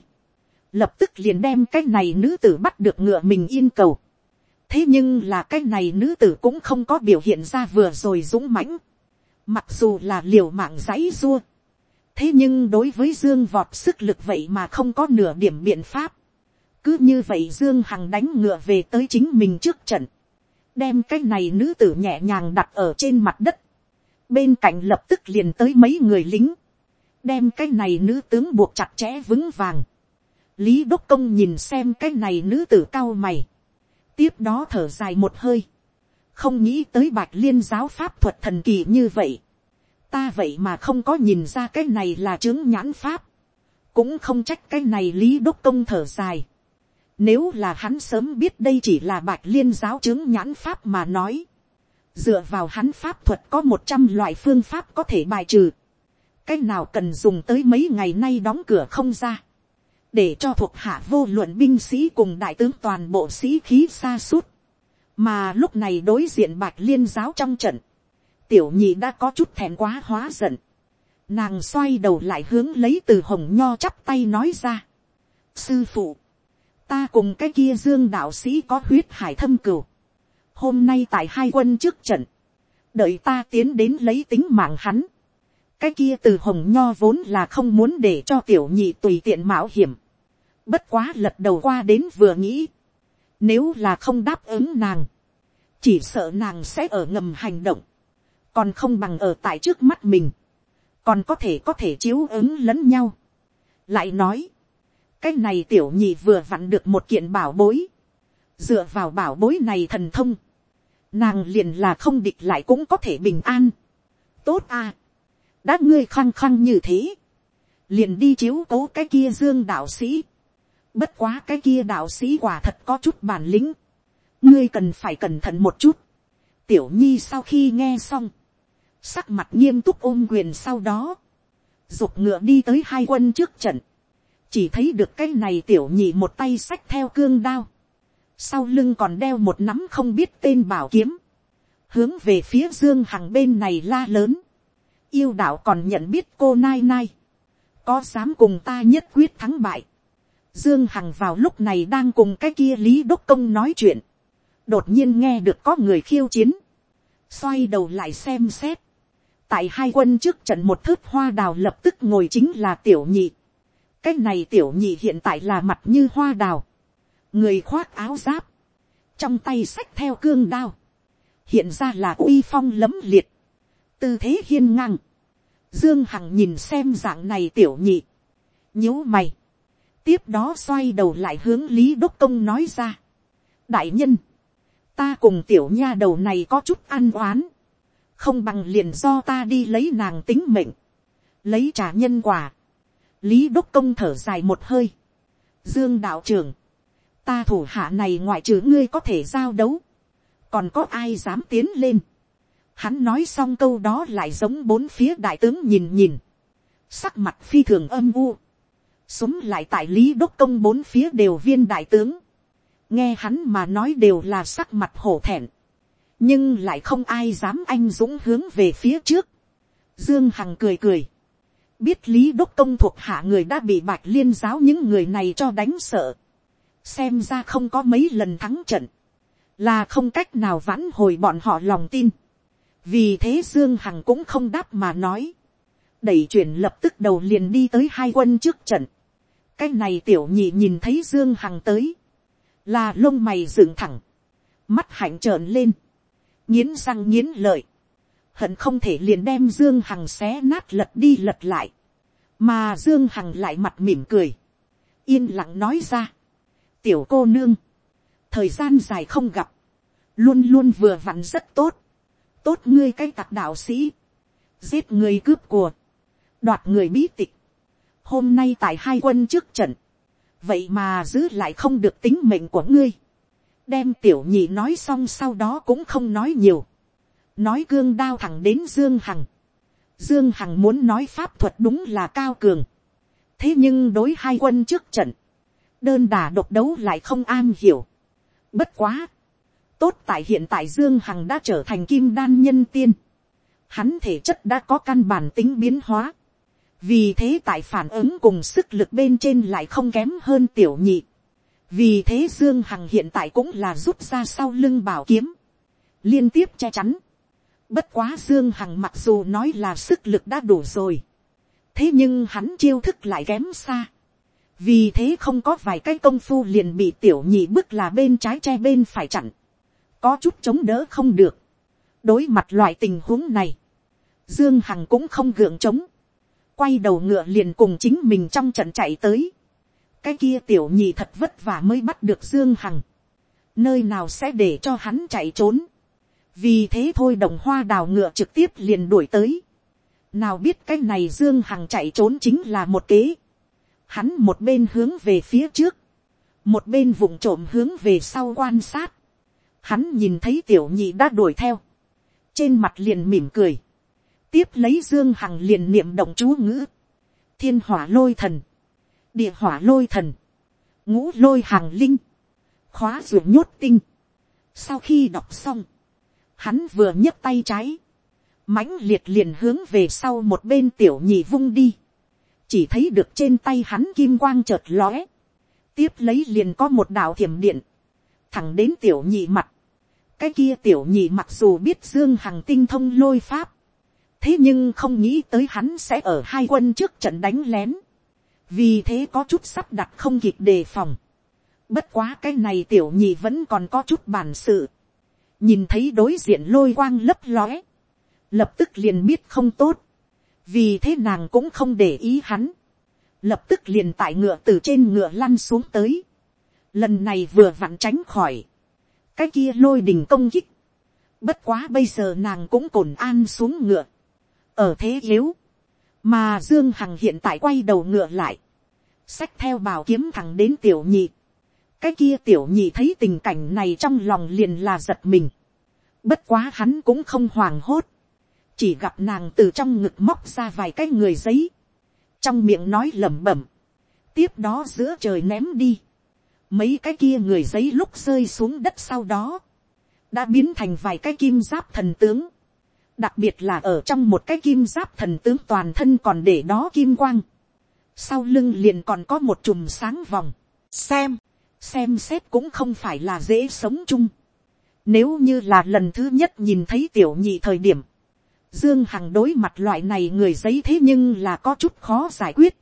lập tức liền đem cái này nữ tử bắt được ngựa mình yên cầu thế nhưng là cái này nữ tử cũng không có biểu hiện ra vừa rồi dũng mãnh, mặc dù là liều mạng giấy dua, thế nhưng đối với dương vọt sức lực vậy mà không có nửa điểm biện pháp, cứ như vậy dương hằng đánh ngựa về tới chính mình trước trận, đem cái này nữ tử nhẹ nhàng đặt ở trên mặt đất, bên cạnh lập tức liền tới mấy người lính, đem cái này nữ tướng buộc chặt chẽ vững vàng, lý đốc công nhìn xem cái này nữ tử cao mày, tiếp đó thở dài một hơi, không nghĩ tới bạch liên giáo pháp thuật thần kỳ như vậy, ta vậy mà không có nhìn ra cái này là chứng nhãn pháp, cũng không trách cái này lý đốc công thở dài, nếu là hắn sớm biết đây chỉ là bạch liên giáo chứng nhãn pháp mà nói, dựa vào hắn pháp thuật có một trăm loại phương pháp có thể bài trừ, cái nào cần dùng tới mấy ngày nay đóng cửa không ra, để cho thuộc hạ vô luận binh sĩ cùng đại tướng toàn bộ sĩ khí xa suốt. mà lúc này đối diện bạch liên giáo trong trận, tiểu nhị đã có chút thèm quá hóa giận. nàng xoay đầu lại hướng lấy từ hồng nho chắp tay nói ra. sư phụ, ta cùng cái kia dương đạo sĩ có huyết hải thâm cửu. hôm nay tại hai quân trước trận, đợi ta tiến đến lấy tính mạng hắn. cái kia từ hồng nho vốn là không muốn để cho tiểu nhị tùy tiện mạo hiểm Bất quá lật đầu qua đến vừa nghĩ. Nếu là không đáp ứng nàng. Chỉ sợ nàng sẽ ở ngầm hành động. Còn không bằng ở tại trước mắt mình. Còn có thể có thể chiếu ứng lẫn nhau. Lại nói. Cái này tiểu nhị vừa vặn được một kiện bảo bối. Dựa vào bảo bối này thần thông. Nàng liền là không địch lại cũng có thể bình an. Tốt à. Đã ngươi khăng khăng như thế, liền đi chiếu cố cái kia dương đạo sĩ. Bất quá cái kia đạo sĩ quả thật có chút bản lĩnh. Ngươi cần phải cẩn thận một chút. Tiểu nhi sau khi nghe xong. Sắc mặt nghiêm túc ôm quyền sau đó. Dục ngựa đi tới hai quân trước trận. Chỉ thấy được cái này tiểu nhị một tay xách theo cương đao. Sau lưng còn đeo một nắm không biết tên bảo kiếm. Hướng về phía dương hằng bên này la lớn. Yêu đạo còn nhận biết cô nai nai. Có dám cùng ta nhất quyết thắng bại Dương Hằng vào lúc này đang cùng cái kia Lý Đốc Công nói chuyện. Đột nhiên nghe được có người khiêu chiến. Xoay đầu lại xem xét. Tại hai quân trước trận một thước hoa đào lập tức ngồi chính là tiểu nhị. Cái này tiểu nhị hiện tại là mặt như hoa đào. Người khoác áo giáp. Trong tay sách theo cương đao. Hiện ra là uy phong lấm liệt. Tư thế hiên ngang. Dương Hằng nhìn xem dạng này tiểu nhị. nhíu mày tiếp đó xoay đầu lại hướng lý đốc công nói ra. đại nhân, ta cùng tiểu nha đầu này có chút ăn oán, không bằng liền do ta đi lấy nàng tính mệnh, lấy trả nhân quả. lý đốc công thở dài một hơi. dương đạo trưởng, ta thủ hạ này ngoại trừ ngươi có thể giao đấu, còn có ai dám tiến lên. Hắn nói xong câu đó lại giống bốn phía đại tướng nhìn nhìn, sắc mặt phi thường âm u Súng lại tại lý đốc công bốn phía đều viên đại tướng. Nghe hắn mà nói đều là sắc mặt hổ thẹn. Nhưng lại không ai dám anh dũng hướng về phía trước. Dương Hằng cười cười. Biết lý đốc công thuộc hạ người đã bị bạch liên giáo những người này cho đánh sợ. Xem ra không có mấy lần thắng trận. Là không cách nào vãn hồi bọn họ lòng tin. Vì thế Dương Hằng cũng không đáp mà nói đẩy chuyển lập tức đầu liền đi tới hai quân trước trận cái này tiểu nhị nhìn thấy dương hằng tới, là lông mày dựng thẳng, mắt hạnh trợn lên, nghiến răng nghiến lợi, hận không thể liền đem dương hằng xé nát lật đi lật lại, mà dương hằng lại mặt mỉm cười, yên lặng nói ra, tiểu cô nương, thời gian dài không gặp, luôn luôn vừa vặn rất tốt, tốt ngươi cái tặc đạo sĩ, giết người cướp của, đoạt người bí tịch, hôm nay tại hai quân trước trận, vậy mà giữ lại không được tính mệnh của ngươi, đem tiểu nhị nói xong sau đó cũng không nói nhiều, nói gương đao thẳng đến dương hằng, dương hằng muốn nói pháp thuật đúng là cao cường, thế nhưng đối hai quân trước trận, đơn đà độc đấu lại không an hiểu. Bất quá, tốt tại hiện tại dương hằng đã trở thành kim đan nhân tiên, hắn thể chất đã có căn bản tính biến hóa, vì thế tại phản ứng cùng sức lực bên trên lại không kém hơn tiểu nhị, vì thế dương hằng hiện tại cũng là rút ra sau lưng bảo kiếm, liên tiếp che chắn. Bất quá dương hằng mặc dù nói là sức lực đã đủ rồi, thế nhưng hắn chiêu thức lại kém xa, vì thế không có vài cái công phu liền bị tiểu nhị bước là bên trái che bên phải chặn, có chút chống đỡ không được. đối mặt loại tình huống này, dương hằng cũng không gượng chống quay đầu ngựa liền cùng chính mình trong trận chạy tới, cái kia tiểu nhị thật vất vả mới bắt được dương hằng, nơi nào sẽ để cho hắn chạy trốn, vì thế thôi đồng hoa đào ngựa trực tiếp liền đuổi tới, nào biết cái này dương hằng chạy trốn chính là một kế, hắn một bên hướng về phía trước, một bên vụng trộm hướng về sau quan sát, hắn nhìn thấy tiểu nhị đã đuổi theo, trên mặt liền mỉm cười, tiếp lấy dương hằng liền niệm động chú ngữ, thiên hỏa lôi thần, địa hỏa lôi thần, ngũ lôi hàng linh, khóa ruột nhốt tinh. Sau khi đọc xong, hắn vừa nhấc tay trái, mãnh liệt liền hướng về sau một bên tiểu nhị vung đi, chỉ thấy được trên tay hắn kim quang chợt lóe, tiếp lấy liền có một đạo thiểm điện, thẳng đến tiểu nhị mặt, cái kia tiểu nhị mặc dù biết dương hằng tinh thông lôi pháp, thế nhưng không nghĩ tới hắn sẽ ở hai quân trước trận đánh lén, vì thế có chút sắp đặt không kịp đề phòng. Bất quá cái này tiểu nhị vẫn còn có chút bản sự. nhìn thấy đối diện lôi quang lấp lóe, lập tức liền biết không tốt, vì thế nàng cũng không để ý hắn, lập tức liền tại ngựa từ trên ngựa lăn xuống tới, lần này vừa vặn tránh khỏi, cái kia lôi đình công kích, bất quá bây giờ nàng cũng cồn an xuống ngựa, ở thế yếu, mà dương hằng hiện tại quay đầu ngựa lại, xách theo bảo kiếm thẳng đến tiểu nhị, cái kia tiểu nhị thấy tình cảnh này trong lòng liền là giật mình, bất quá hắn cũng không hoảng hốt, chỉ gặp nàng từ trong ngực móc ra vài cái người giấy, trong miệng nói lẩm bẩm, tiếp đó giữa trời ném đi, mấy cái kia người giấy lúc rơi xuống đất sau đó, đã biến thành vài cái kim giáp thần tướng, đặc biệt là ở trong một cái kim giáp thần tướng toàn thân còn để đó kim quang, sau lưng liền còn có một chùm sáng vòng, xem, xem xét cũng không phải là dễ sống chung. Nếu như là lần thứ nhất nhìn thấy tiểu nhị thời điểm, Dương Hằng đối mặt loại này người giấy thế nhưng là có chút khó giải quyết.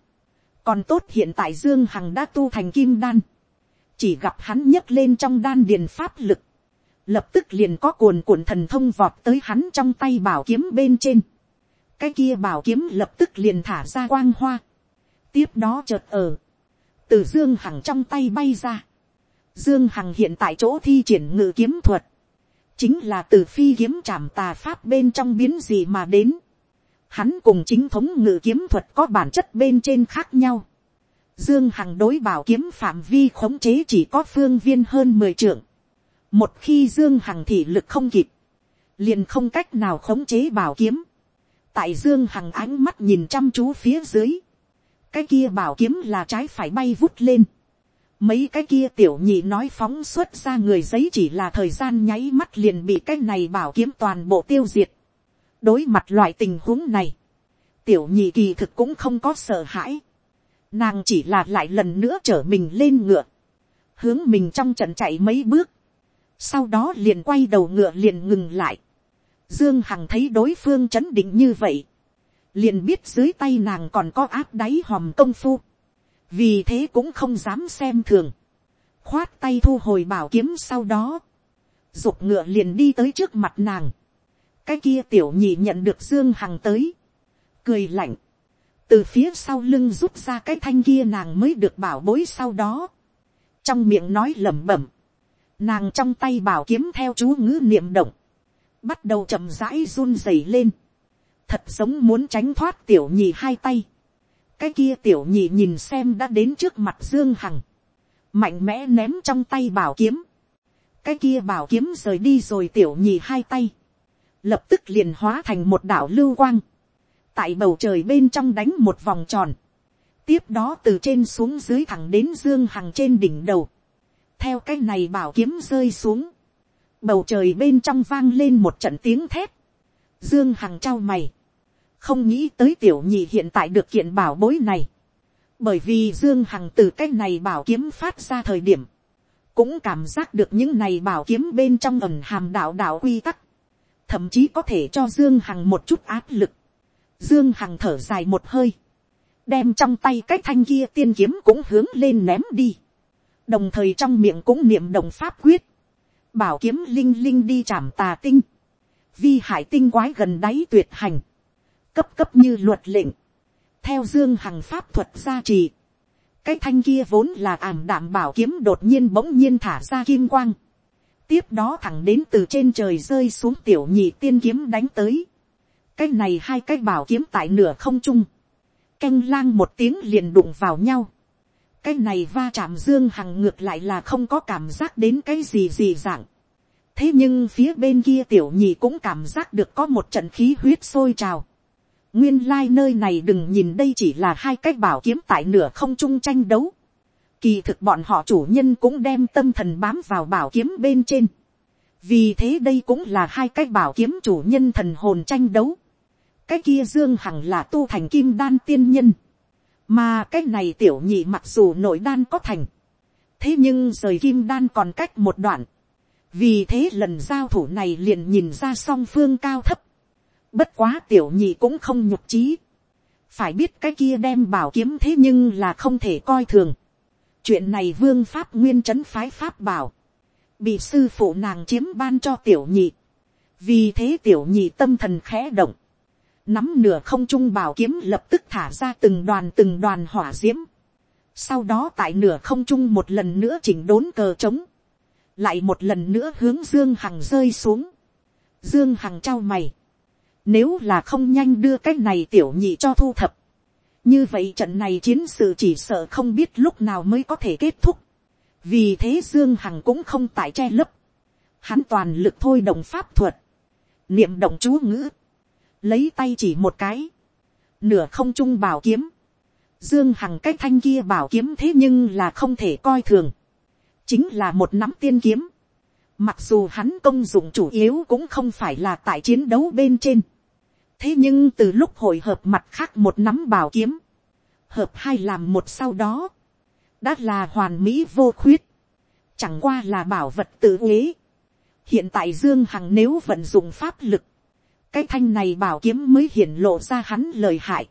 Còn tốt hiện tại Dương Hằng đã tu thành kim đan. Chỉ gặp hắn nhấc lên trong đan điền pháp lực. Lập tức liền có cuồn cuộn thần thông vọt tới hắn trong tay bảo kiếm bên trên. Cái kia bảo kiếm lập tức liền thả ra quang hoa. Tiếp đó chợt ở. Từ Dương Hằng trong tay bay ra. Dương Hằng hiện tại chỗ thi triển ngự kiếm thuật chính là từ phi kiếm trảm tà pháp bên trong biến gì mà đến. Hắn cùng chính thống ngự kiếm thuật có bản chất bên trên khác nhau. Dương Hằng đối bảo kiếm phạm vi khống chế chỉ có phương viên hơn 10 trượng. Một khi Dương Hằng thị lực không kịp, liền không cách nào khống chế bảo kiếm. Tại Dương Hằng ánh mắt nhìn chăm chú phía dưới. Cái kia bảo kiếm là trái phải bay vút lên Mấy cái kia tiểu nhị nói phóng xuất ra người giấy chỉ là thời gian nháy mắt liền bị cái này bảo kiếm toàn bộ tiêu diệt. Đối mặt loại tình huống này, tiểu nhị kỳ thực cũng không có sợ hãi. Nàng chỉ là lại lần nữa trở mình lên ngựa. Hướng mình trong trận chạy mấy bước. Sau đó liền quay đầu ngựa liền ngừng lại. Dương Hằng thấy đối phương chấn định như vậy. Liền biết dưới tay nàng còn có áp đáy hòm công phu. Vì thế cũng không dám xem thường, khoát tay thu hồi bảo kiếm sau đó, dục ngựa liền đi tới trước mặt nàng, cái kia tiểu nhị nhận được dương hằng tới, cười lạnh, từ phía sau lưng rút ra cái thanh kia nàng mới được bảo bối sau đó, trong miệng nói lẩm bẩm, nàng trong tay bảo kiếm theo chú ngữ niệm động, bắt đầu chậm rãi run rẩy lên, thật giống muốn tránh thoát tiểu nhị hai tay, cái kia tiểu nhị nhìn xem đã đến trước mặt dương hằng, mạnh mẽ ném trong tay bảo kiếm, cái kia bảo kiếm rời đi rồi tiểu nhị hai tay, lập tức liền hóa thành một đảo lưu quang, tại bầu trời bên trong đánh một vòng tròn, tiếp đó từ trên xuống dưới thẳng đến dương hằng trên đỉnh đầu, theo cái này bảo kiếm rơi xuống, bầu trời bên trong vang lên một trận tiếng thét, dương hằng trao mày, không nghĩ tới tiểu nhị hiện tại được kiện bảo bối này, bởi vì dương hằng từ cái này bảo kiếm phát ra thời điểm, cũng cảm giác được những này bảo kiếm bên trong ẩm hàm đạo đạo quy tắc, thậm chí có thể cho dương hằng một chút áp lực. dương hằng thở dài một hơi, đem trong tay cái thanh kia tiên kiếm cũng hướng lên ném đi, đồng thời trong miệng cũng niệm đồng pháp quyết, bảo kiếm linh linh đi chạm tà tinh, vi hải tinh quái gần đáy tuyệt hành, cấp cấp như luật lệnh, theo dương hằng pháp thuật gia trì, cái thanh kia vốn là ảm đạm bảo kiếm đột nhiên bỗng nhiên thả ra kim quang, tiếp đó thẳng đến từ trên trời rơi xuống tiểu nhị tiên kiếm đánh tới, cái này hai cái bảo kiếm tại nửa không trung, canh lang một tiếng liền đụng vào nhau, cái này va chạm dương hằng ngược lại là không có cảm giác đến cái gì gì dạng, thế nhưng phía bên kia tiểu nhị cũng cảm giác được có một trận khí huyết sôi trào, nguyên lai nơi này đừng nhìn đây chỉ là hai cái bảo kiếm tại nửa không trung tranh đấu. Kỳ thực bọn họ chủ nhân cũng đem tâm thần bám vào bảo kiếm bên trên. Vì thế đây cũng là hai cái bảo kiếm chủ nhân thần hồn tranh đấu. Cái kia Dương Hằng là tu thành kim đan tiên nhân. Mà cái này tiểu nhị mặc dù nội đan có thành. Thế nhưng rời kim đan còn cách một đoạn. Vì thế lần giao thủ này liền nhìn ra song phương cao thấp Bất quá tiểu nhị cũng không nhục trí. Phải biết cái kia đem bảo kiếm thế nhưng là không thể coi thường. Chuyện này vương pháp nguyên trấn phái pháp bảo. Bị sư phụ nàng chiếm ban cho tiểu nhị. Vì thế tiểu nhị tâm thần khẽ động. Nắm nửa không trung bảo kiếm lập tức thả ra từng đoàn từng đoàn hỏa diễm. Sau đó tại nửa không trung một lần nữa chỉnh đốn cờ trống. Lại một lần nữa hướng Dương Hằng rơi xuống. Dương Hằng trao mày nếu là không nhanh đưa cái này tiểu nhị cho thu thập. Như vậy trận này chiến sự chỉ sợ không biết lúc nào mới có thể kết thúc. Vì thế Dương Hằng cũng không tại che lấp. Hắn toàn lực thôi động pháp thuật. Niệm động chú ngữ. Lấy tay chỉ một cái. Nửa không trung bảo kiếm. Dương Hằng cái thanh kia bảo kiếm thế nhưng là không thể coi thường. Chính là một nắm tiên kiếm. Mặc dù hắn công dụng chủ yếu cũng không phải là tại chiến đấu bên trên thế nhưng từ lúc hội hợp mặt khác một nắm bảo kiếm, hợp hai làm một sau đó, đã là hoàn mỹ vô khuyết, chẳng qua là bảo vật tự uế. hiện tại dương hằng nếu vận dụng pháp lực, cái thanh này bảo kiếm mới hiển lộ ra hắn lời hại,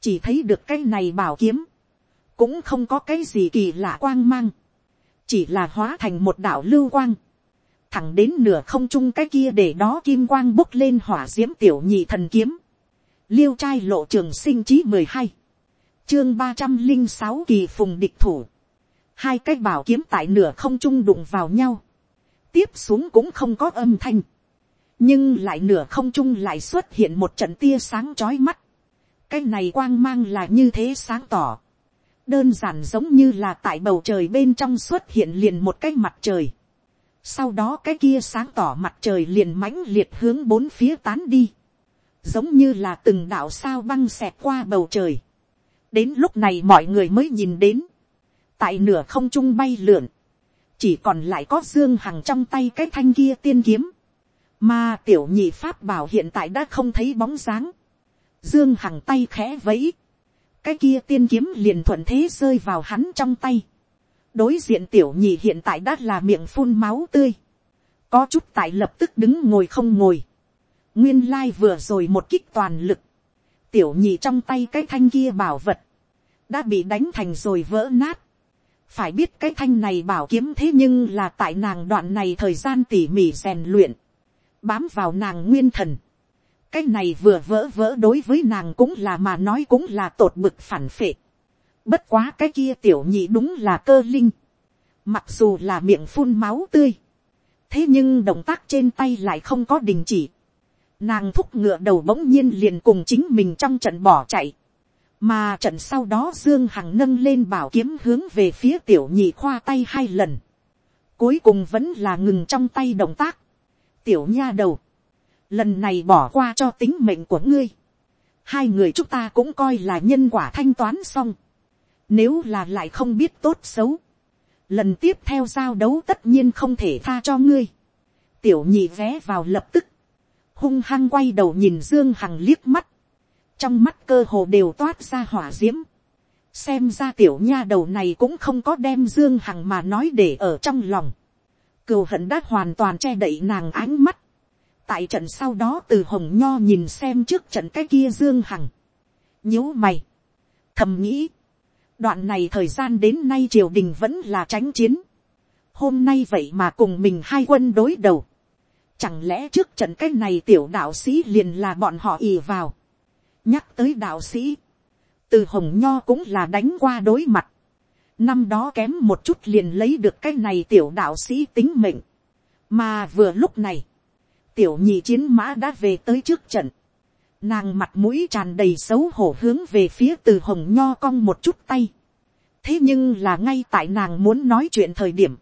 chỉ thấy được cái này bảo kiếm, cũng không có cái gì kỳ lạ quang mang, chỉ là hóa thành một đạo lưu quang, thẳng đến nửa không trung cái kia để đó kim quang bốc lên hỏa d i ễ m tiểu nhị thần kiếm, liêu trai lộ trường sinh chí mười hai, chương ba trăm linh sáu kỳ phùng địch thủ, hai cái bảo kiếm tại nửa không trung đụng vào nhau, tiếp xuống cũng không có âm thanh, nhưng lại nửa không trung lại xuất hiện một trận tia sáng trói mắt, cái này quang mang là như thế sáng tỏ, đơn giản giống như là tại bầu trời bên trong xuất hiện liền một cái mặt trời, sau đó cái kia sáng tỏ mặt trời liền mãnh liệt hướng bốn phía tán đi. Giống như là từng đạo sao băng xẹt qua bầu trời. Đến lúc này mọi người mới nhìn đến. Tại nửa không trung bay lượn. Chỉ còn lại có Dương Hằng trong tay cái thanh kia tiên kiếm. Mà tiểu nhị pháp bảo hiện tại đã không thấy bóng dáng. Dương Hằng tay khẽ vẫy. Cái kia tiên kiếm liền thuận thế rơi vào hắn trong tay. Đối diện tiểu nhị hiện tại đã là miệng phun máu tươi, có chút tại lập tức đứng ngồi không ngồi, nguyên lai vừa rồi một kích toàn lực, tiểu nhị trong tay cái thanh kia bảo vật, đã bị đánh thành rồi vỡ nát, phải biết cái thanh này bảo kiếm thế nhưng là tại nàng đoạn này thời gian tỉ mỉ rèn luyện, bám vào nàng nguyên thần, cái này vừa vỡ vỡ đối với nàng cũng là mà nói cũng là tột bực phản phệ. Bất quá cái kia tiểu nhị đúng là cơ linh. Mặc dù là miệng phun máu tươi. Thế nhưng động tác trên tay lại không có đình chỉ. Nàng thúc ngựa đầu bỗng nhiên liền cùng chính mình trong trận bỏ chạy. Mà trận sau đó Dương Hằng nâng lên bảo kiếm hướng về phía tiểu nhị khoa tay hai lần. Cuối cùng vẫn là ngừng trong tay động tác. Tiểu nha đầu. lần này bỏ qua cho tính mệnh của ngươi, hai người chúng ta cũng coi là nhân quả thanh toán xong, nếu là lại không biết tốt xấu, lần tiếp theo giao đấu tất nhiên không thể tha cho ngươi, tiểu nhị vé vào lập tức, hung hăng quay đầu nhìn dương hằng liếc mắt, trong mắt cơ hồ đều toát ra hỏa d i ễ m xem ra tiểu nha đầu này cũng không có đem dương hằng mà nói để ở trong lòng, cừu hận đã hoàn toàn che đậy nàng ánh mắt, tại trận sau đó từ hồng nho nhìn xem trước trận cái kia dương hằng, nhíu mày, thầm nghĩ, đoạn này thời gian đến nay triều đình vẫn là tránh chiến, hôm nay vậy mà cùng mình hai quân đối đầu, Chẳng lẽ trước trận cái này tiểu đạo sĩ liền là bọn họ ì vào. Nhắc tới đạo sĩ. Từ hồng nho cũng là đánh qua đối mặt. Năm đó kém một chút liền lấy được cái này tiểu đạo sĩ tính mệnh. Mà vừa lúc này. Tiểu nhị chiến mã đã về tới trước trận. Nàng mặt mũi tràn đầy xấu hổ hướng về phía từ hồng nho cong một chút tay. Thế nhưng là ngay tại nàng muốn nói chuyện thời điểm.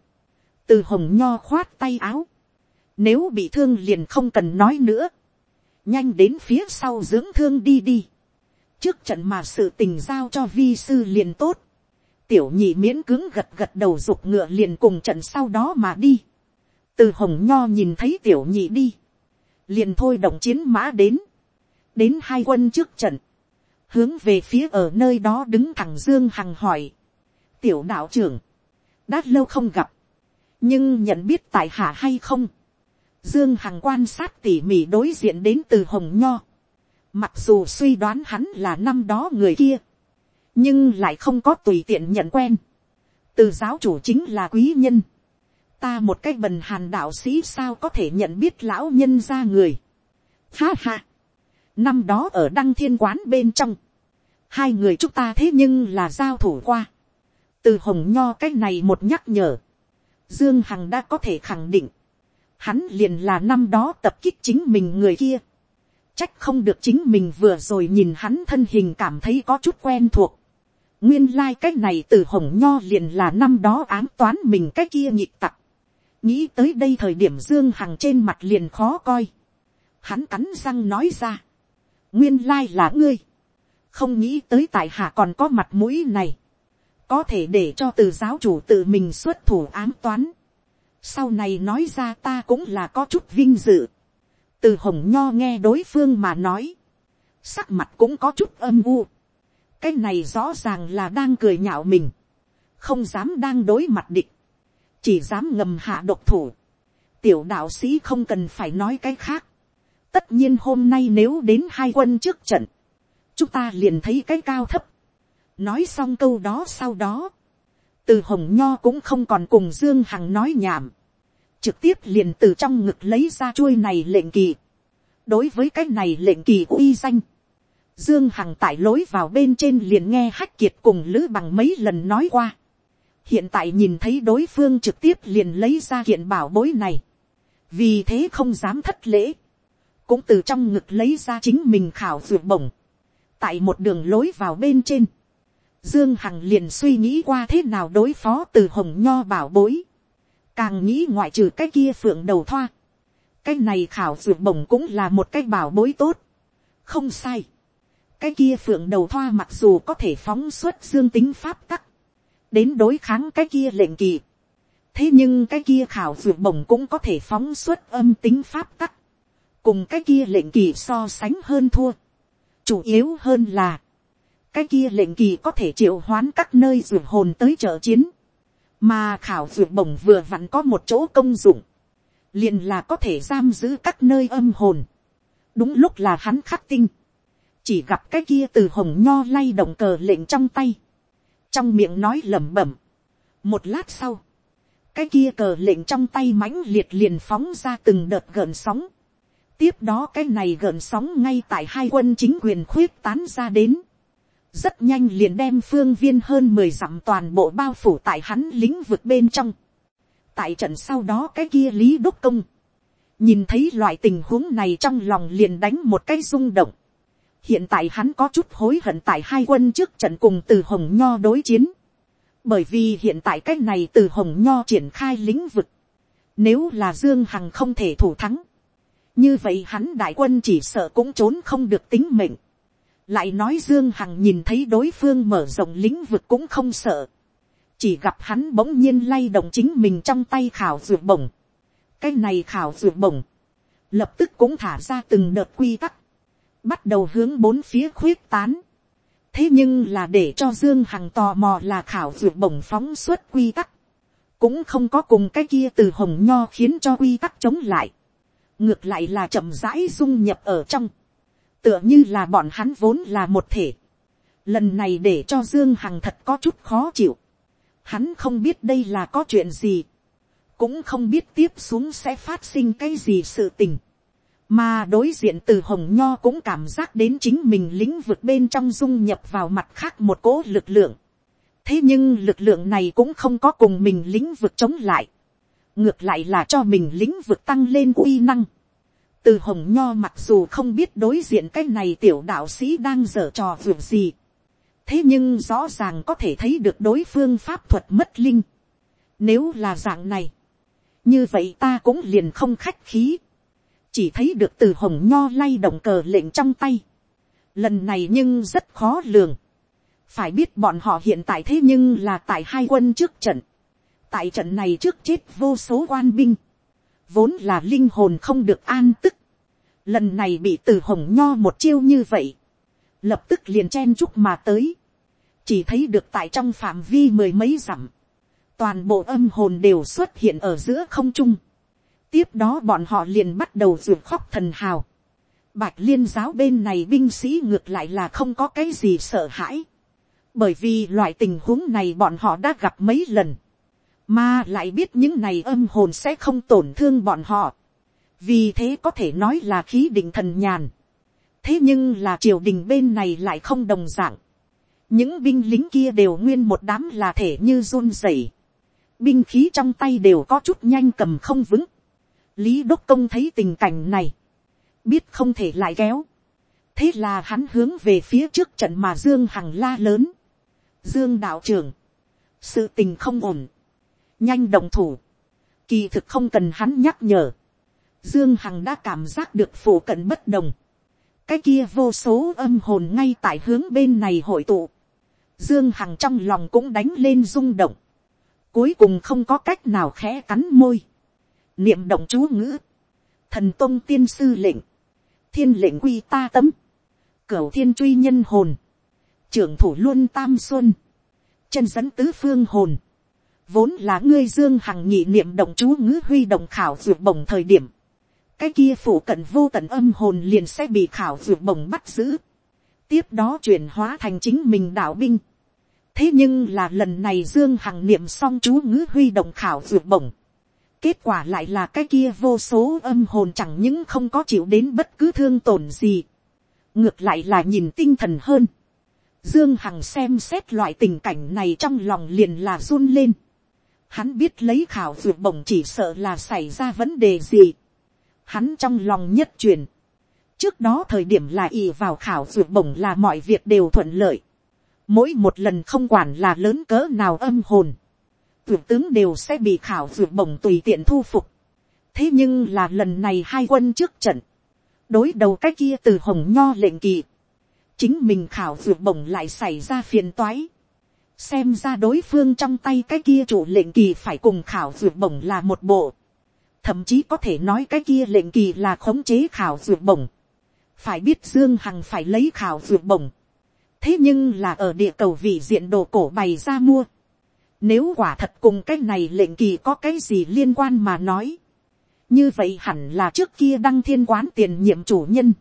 Từ hồng nho khoát tay áo nếu bị thương liền không cần nói nữa. Nhanh đến phía sau dưỡng thương đi đi. Trước trận mà sự tình giao cho vi sư liền tốt. Tiểu nhị miễn cứng gật gật đầu dục ngựa liền cùng trận sau đó mà đi. Từ hồng nho nhìn thấy tiểu nhị đi. Liền thôi động chiến mã đến. Đến hai quân trước trận. Hướng về phía ở nơi đó đứng thẳng Dương Hằng hỏi. Tiểu đạo trưởng. Đã lâu không gặp. Nhưng nhận biết tại hạ hay không Dương Hằng quan sát tỉ mỉ đối diện đến từ Hồng Nho. Mặc dù suy đoán hắn là năm đó người kia. Nhưng lại không có tùy tiện nhận quen. Từ giáo chủ chính là quý nhân. Ta một cách bần hàn đạo sĩ sao có thể nhận biết lão nhân ra người. Ha ha. Năm đó ở đăng thiên quán bên trong. Hai người chúng ta thế nhưng là giao thủ qua. Từ hồng nho cái này một nhắc nhở. Dương Hằng đã có thể khẳng định hắn liền là năm đó tập kích chính mình người kia. Trách không được chính mình vừa rồi nhìn hắn thân hình cảm thấy có chút quen thuộc. Nguyên lai này từ hồng nho liền là năm đó ám toán mình cái kia nhịp tặc. Nghĩ tới đây thời điểm Dương Hằng trên mặt liền khó coi. Hắn cắn răng nói ra. Nguyên lai là ngươi. Không nghĩ tới tại hạ còn có mặt mũi này. Có thể để cho từ giáo chủ tự mình xuất thủ ám toán sau này nói ra ta cũng là có chút vinh dự. từ hồng nho nghe đối phương mà nói, sắc mặt cũng có chút âm u cái này rõ ràng là đang cười nhạo mình, không dám đang đối mặt địch, chỉ dám ngầm hạ độc thủ. tiểu đạo sĩ không cần phải nói cái khác. tất nhiên hôm nay nếu đến hai quân trước trận, chúng ta liền thấy cái cao thấp. nói xong câu đó sau đó, từ hồng nho cũng không còn cùng dương hằng nói nhảm, trực tiếp liền từ trong ngực lấy ra chuôi này lệnh kỳ. đối với cái này lệnh kỳ uy danh, dương hằng tại lối vào bên trên liền nghe hách kiệt cùng lữ bằng mấy lần nói qua. hiện tại nhìn thấy đối phương trực tiếp liền lấy ra kiện bảo bối này, vì thế không dám thất lễ, cũng từ trong ngực lấy ra chính mình khảo dược bổng, tại một đường lối vào bên trên, Dương Hằng liền suy nghĩ qua thế nào đối phó từ hồng nho bảo bối. Càng nghĩ ngoại trừ cái kia phượng đầu thoa. Cái này khảo dược bổng cũng là một cái bảo bối tốt. Không sai. Cái kia phượng đầu thoa mặc dù có thể phóng xuất dương tính pháp tắc. Đến đối kháng cái kia lệnh kỳ. Thế nhưng cái kia khảo ruột bổng cũng có thể phóng xuất âm tính pháp tắc. Cùng cái kia lệnh kỳ so sánh hơn thua. Chủ yếu hơn là cái kia lệnh kỳ có thể triệu hoán các nơi ruột hồn tới trợ chiến, mà khảo ruột bổng vừa vặn có một chỗ công dụng, liền là có thể giam giữ các nơi âm hồn, đúng lúc là hắn khắc tinh, chỉ gặp cái kia từ hồng nho lay động cờ lệnh trong tay, trong miệng nói lẩm bẩm, một lát sau, cái kia cờ lệnh trong tay mãnh liệt liền phóng ra từng đợt gợn sóng, tiếp đó cái này gợn sóng ngay tại hai quân chính quyền khuyết tán ra đến, rất nhanh liền đem phương viên hơn mười dặm toàn bộ bao phủ tại hắn lĩnh vực bên trong. tại trận sau đó cái kia lý đốc công, nhìn thấy loại tình huống này trong lòng liền đánh một cái rung động hiện tại hắn có chút hối hận tại hai quân trước trận cùng từ hồng nho đối chiến. bởi vì hiện tại cách này từ hồng nho triển khai lĩnh vực. nếu là dương hằng không thể thủ thắng, như vậy hắn đại quân chỉ sợ cũng trốn không được tính mệnh. lại nói dương hằng nhìn thấy đối phương mở rộng lĩnh vực cũng không sợ. chỉ gặp hắn bỗng nhiên lay động chính mình trong tay khảo ruột bổng. cái này khảo ruột bổng, lập tức cũng thả ra từng đợt quy tắc, bắt đầu hướng bốn phía khuyết tán. thế nhưng là để cho dương hằng tò mò là khảo dược bổng phóng xuất quy tắc, cũng không có cùng cái kia từ hồng nho khiến cho quy tắc chống lại ngược lại là chậm rãi dung nhập ở trong, tựa như là bọn hắn vốn là một thể. Lần này để cho Dương Hằng thật có chút khó chịu. Hắn không biết đây là có chuyện gì. Cũng không biết tiếp xuống sẽ phát sinh cái gì sự tình. Mà đối diện từ Hồng Nho cũng cảm giác đến chính mình lĩnh vực bên trong dung nhập vào mặt khác một cố lực lượng. Thế nhưng lực lượng này cũng không có cùng mình lĩnh vực chống lại ngược lại là cho mình lĩnh vực tăng lên uy năng. từ hồng nho mặc dù không biết đối diện cái này tiểu đạo sĩ đang dở trò vượt gì. thế nhưng rõ ràng có thể thấy được đối phương pháp thuật mất linh. nếu là dạng này, như vậy ta cũng liền không khách khí chỉ thấy được từ hồng nho lay động cờ lệnh trong tay. lần này nhưng rất khó lường. phải biết bọn họ hiện tại thế nhưng là tại hai quân trước trận. Tại trận này trước chết vô số quan binh, vốn là linh hồn không được an tức, lần này bị từ hồng nho một chiêu như vậy, lập tức liền chen chúc mà tới, chỉ thấy được tại trong phạm vi mười mấy dặm, toàn bộ âm hồn đều xuất hiện ở giữa không trung, tiếp đó bọn họ liền bắt đầu ruột khóc thần hào, bạch liên giáo bên này binh sĩ ngược lại là không có cái gì sợ hãi, bởi vì loại tình huống này bọn họ đã gặp mấy lần, mà lại biết những này âm hồn sẽ không tổn thương bọn họ, vì thế có thể nói là khí định thần nhàn. thế nhưng là triều đình bên này lại không đồng dạng. Những binh lính kia đều nguyên một đám là thể như run rẩy, binh khí trong tay đều có chút nhanh cầm không vững lý đốc công thấy tình cảnh này, biết không thể lại kéo, thế là hắn hướng về phía trước trận mà dương hằng la lớn, dương đạo trưởng, sự tình không ổn, nhanh đồng thủ, kỳ thực không cần hắn nhắc nhở, dương hằng đã cảm giác được phổ cận bất đồng, cái kia vô số âm hồn ngay tại hướng bên này hội tụ, dương hằng trong lòng cũng đánh lên rung động, cuối cùng không có cách nào khẽ cắn môi, niệm động chú ngữ, thần tôn tiên sư lệnh, thiên lệnh quy ta tấm, cửu thiên truy nhân hồn, trưởng thủ luôn tam xuân, chân dẫn tứ phương hồn, vốn là ngươi dương hằng nhị niệm động chú ngữ huy động khảo ruột bổng thời điểm, cái kia phủ cận vô tận âm hồn liền sẽ bị khảo ruột bổng bắt giữ, tiếp đó chuyển hóa thành chính mình đạo binh. thế nhưng là lần này dương hằng niệm xong chú ngữ huy động khảo ruột bổng, kết quả lại là cái kia vô số âm hồn chẳng những không có chịu đến bất cứ thương tổn gì, ngược lại là nhìn tinh thần hơn. Dương Hằng xem xét loại tình cảnh này trong lòng liền là run lên. Hắn biết lấy khảo vượt bổng chỉ sợ là xảy ra vấn đề gì. Hắn trong lòng nhất truyền. Trước đó thời điểm là ì vào khảo vượt bổng là mọi việc đều thuận lợi. Mỗi một lần không quản là lớn cỡ nào âm hồn. Vượt tướng đều sẽ bị khảo vượt bổng tùy tiện thu phục. Thế nhưng là lần này hai quân trước trận. Đối đầu cái kia từ hồng nho lệnh kỳ. Chính mình khảo vượt bổng lại xảy ra phiền toái xem ra đối phương trong tay cái kia chủ lệnh kỳ phải cùng khảo dược bổng là một bộ. thậm chí có thể nói cái kia lệnh kỳ là khống chế khảo dược bổng. phải biết dương hằng phải lấy khảo dược bổng. thế nhưng là ở địa cầu vị diện đồ cổ bày ra mua nếu quả thật cùng cái này lệnh kỳ có cái gì liên quan mà nói. như vậy hẳn là trước kia đăng thiên quán tiền nhiệm chủ nhân.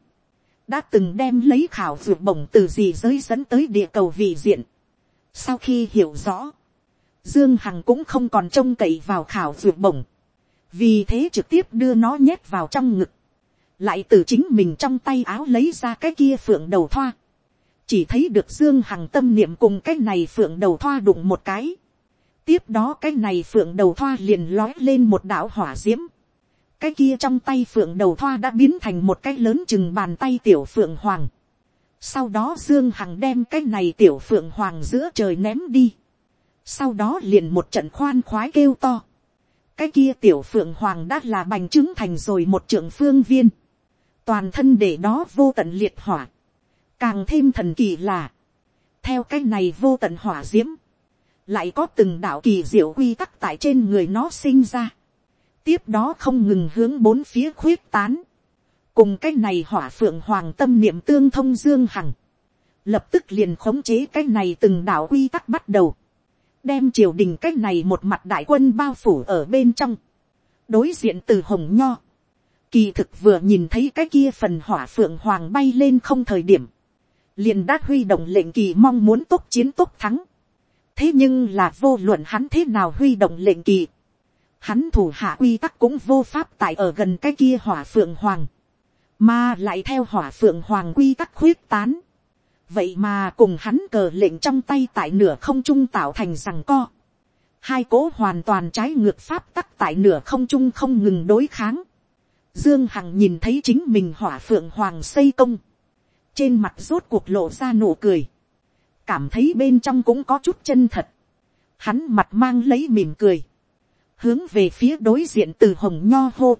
đã từng đem lấy khảo dược bổng từ gì giới dẫn tới địa cầu vị diện sau khi hiểu rõ, Dương Hằng cũng không còn trông cậy vào khảo dược bổng. Vì thế trực tiếp đưa nó nhét vào trong ngực. Lại từ chính mình trong tay áo lấy ra cái kia phượng đầu thoa. Chỉ thấy được Dương Hằng tâm niệm cùng cái này phượng đầu thoa đụng một cái. Tiếp đó cái này phượng đầu thoa liền lói lên một đảo hỏa diễm. Cái kia trong tay phượng đầu thoa đã biến thành một cái lớn chừng bàn tay tiểu phượng hoàng sau đó Dương Hằng đem cái này tiểu phượng hoàng giữa trời ném đi. Sau đó liền một trận khoan khoái kêu to. Cái kia tiểu phượng hoàng đã là bành trướng thành rồi một trưởng phương viên. toàn thân để đó vô tận liệt hỏa, càng thêm thần kỳ là, theo cái này vô tận hỏa d i ễ m lại có từng đạo kỳ diệu quy tắc tại trên người nó sinh ra, tiếp đó không ngừng hướng bốn phía khuyết tán, cùng cái này hỏa phượng hoàng tâm niệm tương thông dương hằng, lập tức liền khống chế cái này từng đạo quy tắc bắt đầu, đem triều đình cái này một mặt đại quân bao phủ ở bên trong, đối diện từ hồng nho, kỳ thực vừa nhìn thấy cái kia phần hỏa phượng hoàng bay lên không thời điểm, liền đã huy động lệnh kỳ mong muốn tốt chiến tốt thắng thế nhưng là vô luận hắn thế nào huy động lệnh kỳ. hắn thủ hạ quy tắc cũng vô pháp tại ở gần cái kia hỏa phượng hoàng. mà lại theo hỏa phượng hoàng quy tắc khuyết tán. vậy mà cùng hắn cờ lệnh trong tay tại nửa không trung tạo thành rằng co. hai cố hoàn toàn trái ngược pháp tắc tại nửa không trung không ngừng đối kháng. Dương Hằng nhìn thấy chính mình hỏa phượng hoàng xây công trên mặt rốt cuộc lộ ra nụ cười, cảm thấy bên trong cũng có chút chân thật, hắn mặt mang lấy mỉm cười, hướng về phía đối diện từ hồng nho hô,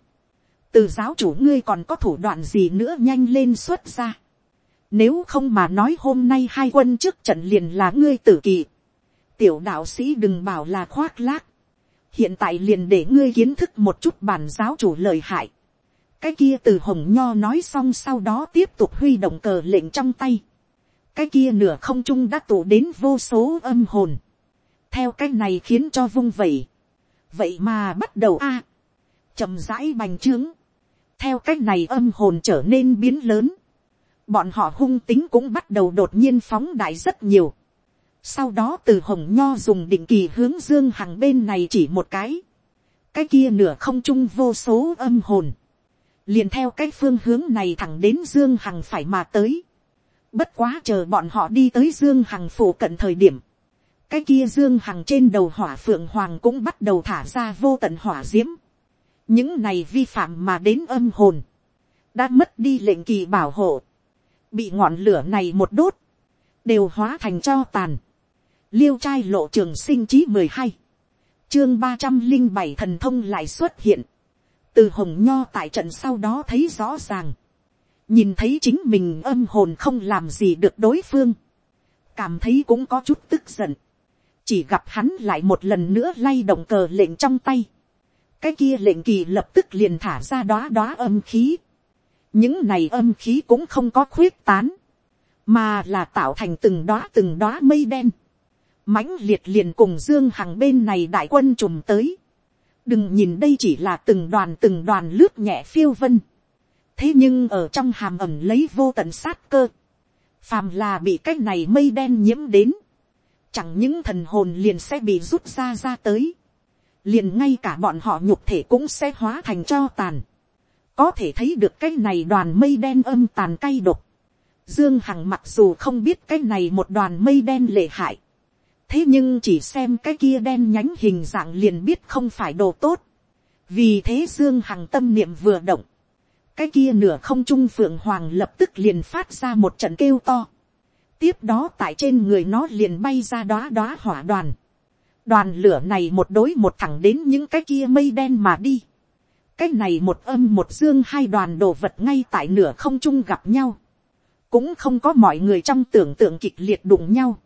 từ giáo chủ ngươi còn có thủ đoạn gì nữa nhanh lên xuất ra, nếu không mà nói hôm nay hai quân trước trận liền là ngươi tử kỳ, tiểu đạo sĩ đừng bảo là khoác lác, hiện tại liền để ngươi kiến thức một chút bản giáo chủ lời hại, cái kia từ hồng nho nói xong sau đó tiếp tục huy động cờ lệnh trong tay cái kia nửa không trung đã tụ đến vô số âm hồn. theo cái này khiến cho vung vẩy. vậy mà bắt đầu a. À, chậm rãi bành trướng. theo cái này âm hồn trở nên biến lớn. bọn họ hung tính cũng bắt đầu đột nhiên phóng đại rất nhiều. sau đó từ hồng nho dùng định kỳ hướng dương hằng bên này chỉ một cái. cái kia nửa không trung vô số âm hồn liền theo cái phương hướng này thẳng đến dương hằng phải mà tới bất quá chờ bọn họ đi tới dương hằng phủ cận thời điểm. cái kia dương hằng trên đầu hỏa phượng hoàng cũng bắt đầu thả ra vô tận hỏa diễm. những này vi phạm mà đến âm hồn. đã mất đi lệnh kỳ bảo hộ. bị ngọn lửa này một đốt. đều hóa thành cho tàn. liêu trai lộ trường sinh chí mười hai chương ba trăm linh bảy thần thông lại xuất hiện từ hồng nho tại trận sau đó thấy rõ ràng, nhìn thấy chính mình âm hồn không làm gì được đối phương, cảm thấy cũng có chút tức giận, chỉ gặp hắn lại một lần nữa lay động cờ lệnh trong tay, cái kia lệnh kỳ lập tức liền thả ra đoá đoá âm khí, những này âm khí cũng không có khuyết tán, mà là tạo thành từng đoá từng đoá mây đen, mãnh liệt liền cùng dương hằng bên này đại quân trùm tới, đừng nhìn đây chỉ là từng đoàn từng đoàn lướt nhẹ phiêu vân thế nhưng ở trong hàm ẩm lấy vô tận sát cơ, phàm là bị cái này mây đen nhiễm đến, chẳng những thần hồn liền sẽ bị rút ra ra tới, liền ngay cả bọn họ nhục thể cũng sẽ hóa thành cho tàn. có thể thấy được cái này đoàn mây đen âm tàn cay độc. dương hằng mặc dù không biết cái này một đoàn mây đen lệ hại, thế nhưng chỉ xem cái kia đen nhánh hình dạng liền biết không phải đồ tốt. vì thế dương hằng tâm niệm vừa động cái kia nửa không trung phượng hoàng lập tức liền phát ra một trận kêu to. tiếp đó tại trên người nó liền bay ra đoá đoá hỏa đoàn. đoàn lửa này một đối một thẳng đến những cái kia mây đen mà đi. cái này một âm một dương hai đoàn đồ vật ngay tại nửa không trung gặp nhau. cũng không có mọi người trong tưởng tượng kịch liệt đụng nhau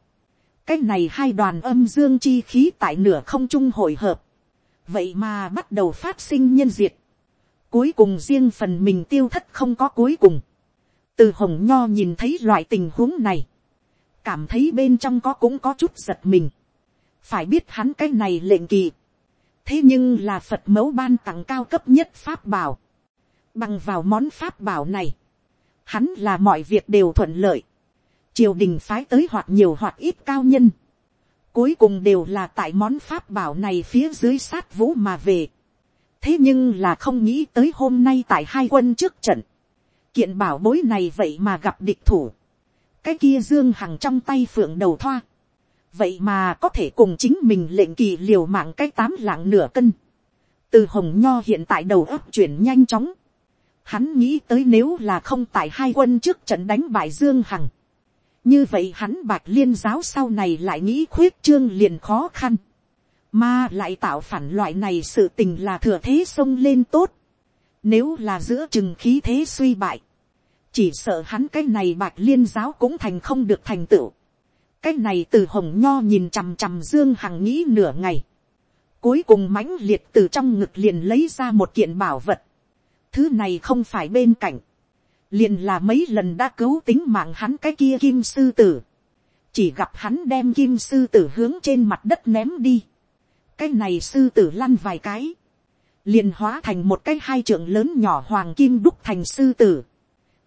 cái này hai đoàn âm dương chi khí tại nửa không trung hội hợp, vậy mà bắt đầu phát sinh nhân diệt, cuối cùng riêng phần mình tiêu thất không có cuối cùng, từ hồng nho nhìn thấy loại tình huống này, cảm thấy bên trong có cũng có chút giật mình, phải biết hắn cái này lệnh kỳ, thế nhưng là phật mẫu ban tặng cao cấp nhất pháp bảo, bằng vào món pháp bảo này, hắn là mọi việc đều thuận lợi, triều đình phái tới hoặc nhiều hoặc ít cao nhân, cuối cùng đều là tại món pháp bảo này phía dưới sát vũ mà về thế nhưng là không nghĩ tới hôm nay tại hai quân trước trận, kiện bảo bối này vậy mà gặp địch thủ, cái kia dương hằng trong tay phượng đầu thoa, vậy mà có thể cùng chính mình lệnh kỳ liều mạng cái tám lạng nửa cân, từ hồng nho hiện tại đầu ấp chuyển nhanh chóng, hắn nghĩ tới nếu là không tại hai quân trước trận đánh bại dương hằng, như vậy hắn bạc liên giáo sau này lại nghĩ khuyết trương liền khó khăn, mà lại tạo phản loại này sự tình là thừa thế xông lên tốt, nếu là giữa chừng khí thế suy bại, chỉ sợ hắn cái này bạc liên giáo cũng thành không được thành tựu. cái này từ hồng nho nhìn chằm chằm dương hằng nghĩ nửa ngày. cuối cùng mãnh liệt từ trong ngực liền lấy ra một kiện bảo vật. thứ này không phải bên cạnh. liền là mấy lần đã cứu tính mạng hắn cái kia kim sư tử. chỉ gặp hắn đem kim sư tử hướng trên mặt đất ném đi cái này sư tử lăn vài cái. liền hóa thành một cái hai trượng lớn nhỏ hoàng kim đúc thành sư tử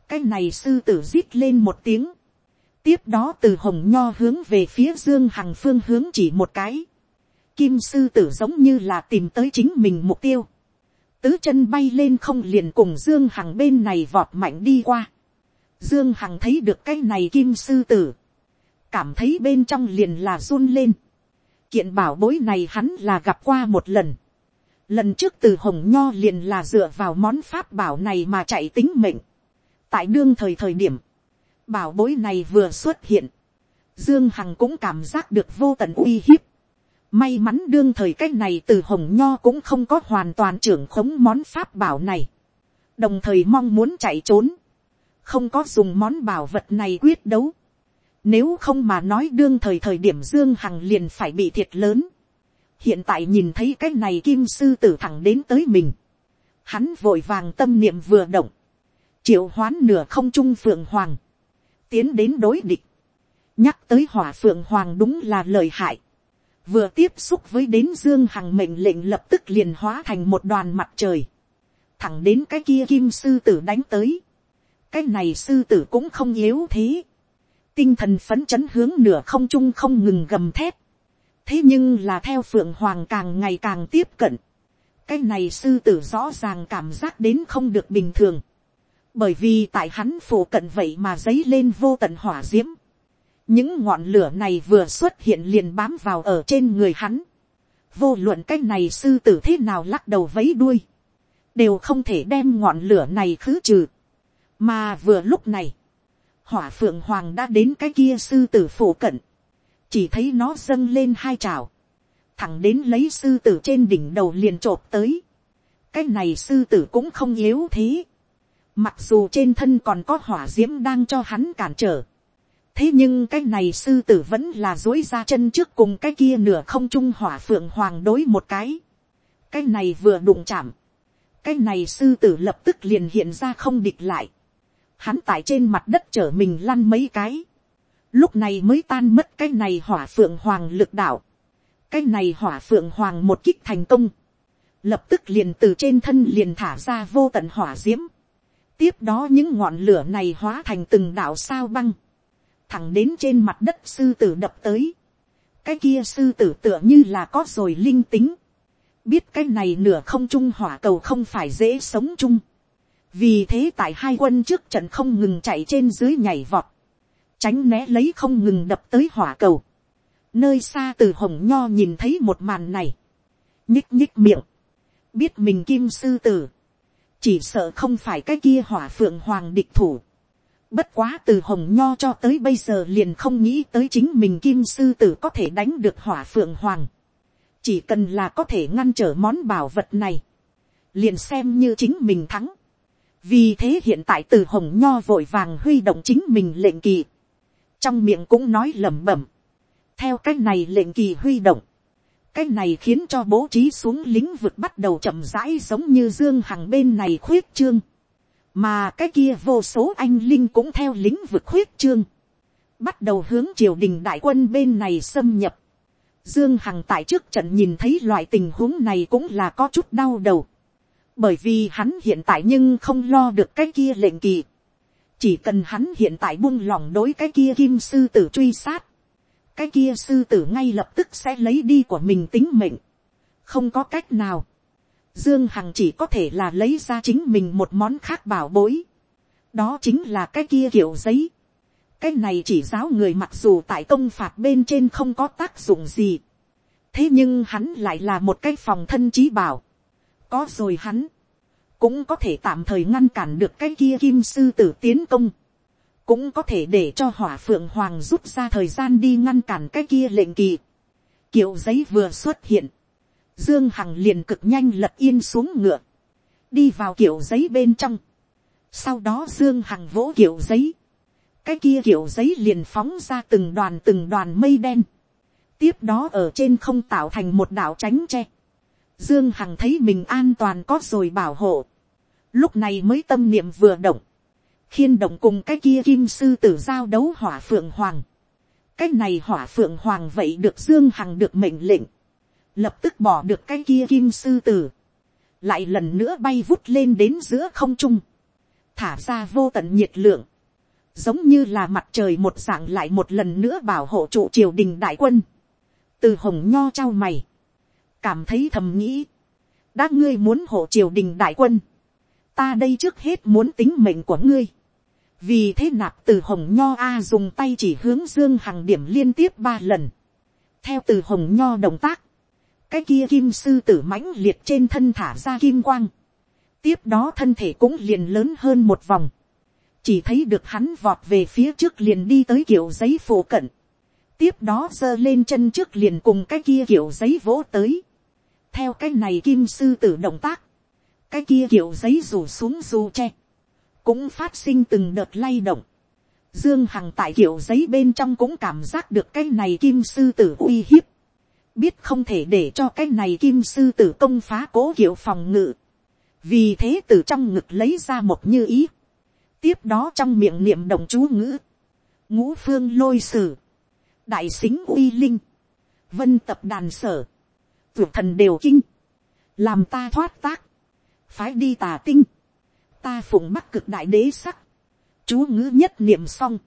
cái này sư tử rít lên một tiếng. tiếp đó từ hồng nho hướng về phía dương hằng phương hướng chỉ một cái. kim sư tử giống như là tìm tới chính mình mục tiêu. tứ chân bay lên không liền cùng dương hằng bên này vọt mạnh đi qua. dương hằng thấy được cái này kim sư tử. cảm thấy bên trong liền là run lên kiện bảo bối này hắn là gặp qua một lần. lần trước từ hồng nho liền là dựa vào món pháp bảo này mà chạy tính mệnh tại đương thời thời điểm, bảo bối này vừa xuất hiện, dương hằng cũng cảm giác được vô tận uy hiếp. may mắn đương thời cách này từ hồng nho cũng không có hoàn toàn trưởng khống món pháp bảo này, đồng thời mong muốn chạy trốn, không có dùng món bảo vật này quyết đấu. Nếu không mà nói đương thời thời điểm Dương Hằng liền phải bị thiệt lớn. Hiện tại nhìn thấy cái này kim sư tử thẳng đến tới mình. Hắn vội vàng tâm niệm vừa động. Triệu hoán nửa không trung phượng hoàng, tiến đến đối địch, nhắc tới hỏa phượng hoàng đúng là lời hại, vừa tiếp xúc với đến dương hằng mệnh lệnh lập tức liền hóa thành một đoàn mặt trời, thẳng đến cái kia kim sư tử đánh tới, cái này sư tử cũng không yếu thế, tinh thần phấn chấn hướng nửa không trung không ngừng gầm thép, thế nhưng là theo phượng hoàng càng ngày càng tiếp cận, cái này sư tử rõ ràng cảm giác đến không được bình thường, bởi vì tại hắn phủ cận vậy mà dấy lên vô tận hỏa d i ễ m những ngọn lửa này vừa xuất hiện liền bám vào ở trên người hắn, vô luận cái này sư tử thế nào lắc đầu vấy đuôi, đều không thể đem ngọn lửa này khứ trừ, mà vừa lúc này, hỏa phượng hoàng đã đến cái kia sư tử phổ cận, chỉ thấy nó dâng lên hai trào, thẳng đến lấy sư tử trên đỉnh đầu liền t r ộ p tới, cái này sư tử cũng không yếu thế, Mặc dù trên thân còn có hỏa diễm đang cho hắn cản trở. Thế nhưng cái này sư tử vẫn là dối ra chân trước cùng cái kia nửa không trung hỏa phượng hoàng đối một cái. Cái này vừa đụng chạm. Cái này sư tử lập tức liền hiện ra không địch lại. Hắn tại trên mặt đất chở mình lăn mấy cái. Lúc này mới tan mất cái này hỏa phượng hoàng lực đạo. Cái này hỏa phượng hoàng một kích thành công. Lập tức liền từ trên thân liền thả ra vô tận hỏa diễm tiếp đó những ngọn lửa này hóa thành từng đạo sao băng, thẳng đến trên mặt đất sư tử đập tới. cái kia sư tử tựa như là có rồi linh tính, biết cái này nửa không trung hỏa cầu không phải dễ sống chung vì thế tại hai quân trước trận không ngừng chạy trên dưới nhảy vọt, tránh né lấy không ngừng đập tới hỏa cầu. nơi xa từ hồng nho nhìn thấy một màn này, nhích nhích miệng, biết mình kim sư tử, chỉ sợ không phải cái kia hỏa phượng hoàng địch thủ. Bất quá từ hồng nho cho tới bây giờ liền không nghĩ tới chính mình kim sư tử có thể đánh được hỏa phượng hoàng. Chỉ cần là có thể ngăn trở món bảo vật này. Liền xem như chính mình thắng. Vì thế hiện tại từ hồng nho vội vàng huy động chính mình lệnh kỳ. Trong miệng cũng nói lẩm bẩm. Theo cách này lệnh kỳ huy động cái này khiến cho bố trí xuống lĩnh vực bắt đầu chậm rãi giống như dương hằng bên này khuyết trương. mà cái kia vô số anh linh cũng theo lĩnh vực khuyết trương. bắt đầu hướng triều đình đại quân bên này xâm nhập. dương hằng tại trước trận nhìn thấy loại tình huống này cũng là có chút đau đầu bởi vì hắn hiện tại nhưng không lo được cái kia lệnh kỳ. chỉ cần hắn hiện tại buông lỏng đối cái kia kim sư tử truy sát cái kia sư tử ngay lập tức sẽ lấy đi của mình tính mệnh. không có cách nào. dương hằng chỉ có thể là lấy ra chính mình một món khác bảo bối. đó chính là cái kia kiểu giấy. cái này chỉ giáo người mặc dù tại công phạt bên trên không có tác dụng gì. thế nhưng hắn lại là một cái phòng thân trí bảo có rồi hắn. Cũng có thể tạm thời ngăn cản được cái kia kim sư tử tiến công. Cũng có thể để cho hỏa phượng hoàng rút ra thời gian đi ngăn cản cái kia lệnh kỳ. Kiệu giấy vừa xuất hiện, Dương Hằng liền cực nhanh lật yên xuống ngựa, đi vào kiểu giấy bên trong. sau đó dương hằng vỗ kiểu giấy, cái kia kiểu giấy liền phóng ra từng đoàn từng đoàn mây đen, tiếp đó ở trên không tạo thành một đảo tránh tre, dương hằng thấy mình an toàn có rồi bảo hộ, lúc này mới tâm niệm vừa động, khiên động cùng cái kia kim sư tử giao đấu hỏa phượng hoàng, cái này hỏa phượng hoàng vậy được dương hằng được mệnh lệnh, lập tức bỏ được cái kia kim sư tử, lại lần nữa bay vút lên đến giữa không trung, thả ra vô tận nhiệt lượng, giống như là mặt trời một dạng lại một lần nữa bảo hộ trụ triều đình đại quân, từ hồng nho trao mày, cảm thấy thầm nghĩ, đã ngươi muốn hộ triều đình đại quân, ta đây trước hết muốn tính mệnh của ngươi, vì thế nạp từ hồng nho a dùng tay chỉ hướng dương hằng điểm liên tiếp ba lần, theo từ hồng nho động tác, cái kia kim sư tử mãnh liệt trên thân thả ra kim quang, tiếp đó thân thể cũng liền lớn hơn một vòng, chỉ thấy được hắn vọt về phía trước liền đi tới kiểu giấy phổ cận, tiếp đó giơ lên chân trước liền cùng cái kia kiểu giấy vỗ tới, theo cái này kim sư tử động tác, cái kia kiểu giấy rủ xuống dù tre, cũng phát sinh từng đợt lay động, Dương Hằng tại kiểu giấy bên trong cũng cảm giác được cái này kim sư tử uy hiếp. Biết không thể để cho cái này kim sư tử công phá cố kiểu phòng ngự. Vì thế từ trong ngực lấy ra một như ý. Tiếp đó trong miệng niệm đồng chú ngữ. Ngũ phương lôi sử. Đại xính uy linh. Vân tập đàn sở. Vượt thần đều kinh. Làm ta thoát tác. Phái đi tà tinh. Ta phụng mắc cực đại đế sắc. Chú ngữ nhất niệm xong.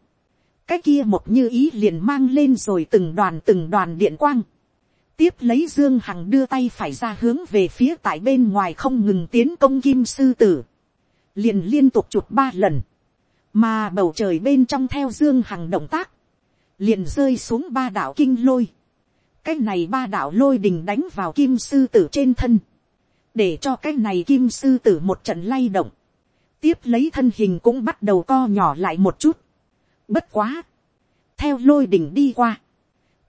Cái kia một như ý liền mang lên rồi từng đoàn từng đoàn điện quang tiếp lấy dương hằng đưa tay phải ra hướng về phía tại bên ngoài không ngừng tiến công kim sư tử, liền liên tục chụp ba lần, mà bầu trời bên trong theo dương hằng động tác, liền rơi xuống ba đạo kinh lôi, cái này ba đạo lôi đình đánh vào kim sư tử trên thân, để cho cái này kim sư tử một trận lay động, tiếp lấy thân hình cũng bắt đầu co nhỏ lại một chút, bất quá, theo lôi đình đi qua,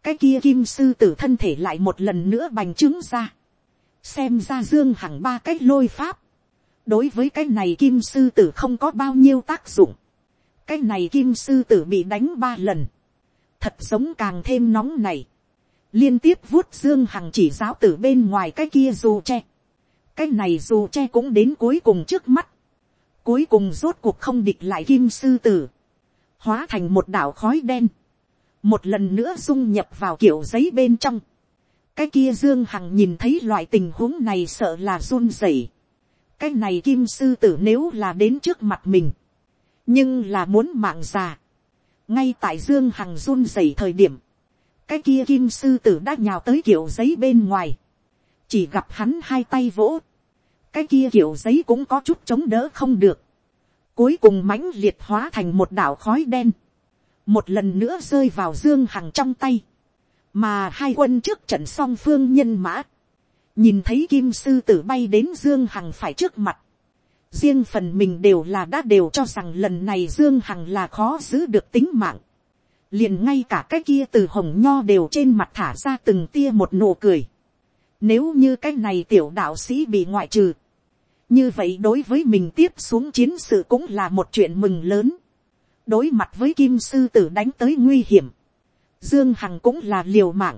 cái kia kim sư tử thân thể lại một lần nữa bành trướng ra, xem ra dương hằng ba cái lôi pháp, đối với cái này kim sư tử không có bao nhiêu tác dụng, cái này kim sư tử bị đánh ba lần, thật giống càng thêm nóng này, liên tiếp vuốt dương hằng chỉ giáo tử bên ngoài cái kia dù tre, cái này dù tre cũng đến cuối cùng trước mắt, cuối cùng rốt cuộc không địch lại kim sư tử, hóa thành một đảo khói đen, một lần nữa dung nhập vào kiểu giấy bên trong. cái kia dương hằng nhìn thấy loại tình huống này sợ là run rẩy. cái này kim sư tử nếu là đến trước mặt mình, nhưng là muốn mạng già. ngay tại dương hằng run rẩy thời điểm, cái kia kim sư tử đã nhào tới kiểu giấy bên ngoài, chỉ gặp hắn hai tay vỗ, cái kia kiểu giấy cũng có chút chống đỡ không được, cuối cùng mãnh liệt hóa thành một đảo khói đen, một lần nữa rơi vào dương hằng trong tay, mà hai quân trước trận song phương nhân mã, nhìn thấy kim sư tử bay đến dương hằng phải trước mặt, riêng phần mình đều là đã đều cho rằng lần này dương hằng là khó giữ được tính mạng, liền ngay cả cái kia từ hồng nho đều trên mặt thả ra từng tia một nụ cười, nếu như cái này tiểu đạo sĩ bị ngoại trừ, như vậy đối với mình tiếp xuống chiến sự cũng là một chuyện mừng lớn. Đối mặt với kim sư tử đánh tới nguy hiểm, dương hằng cũng là liều mạng,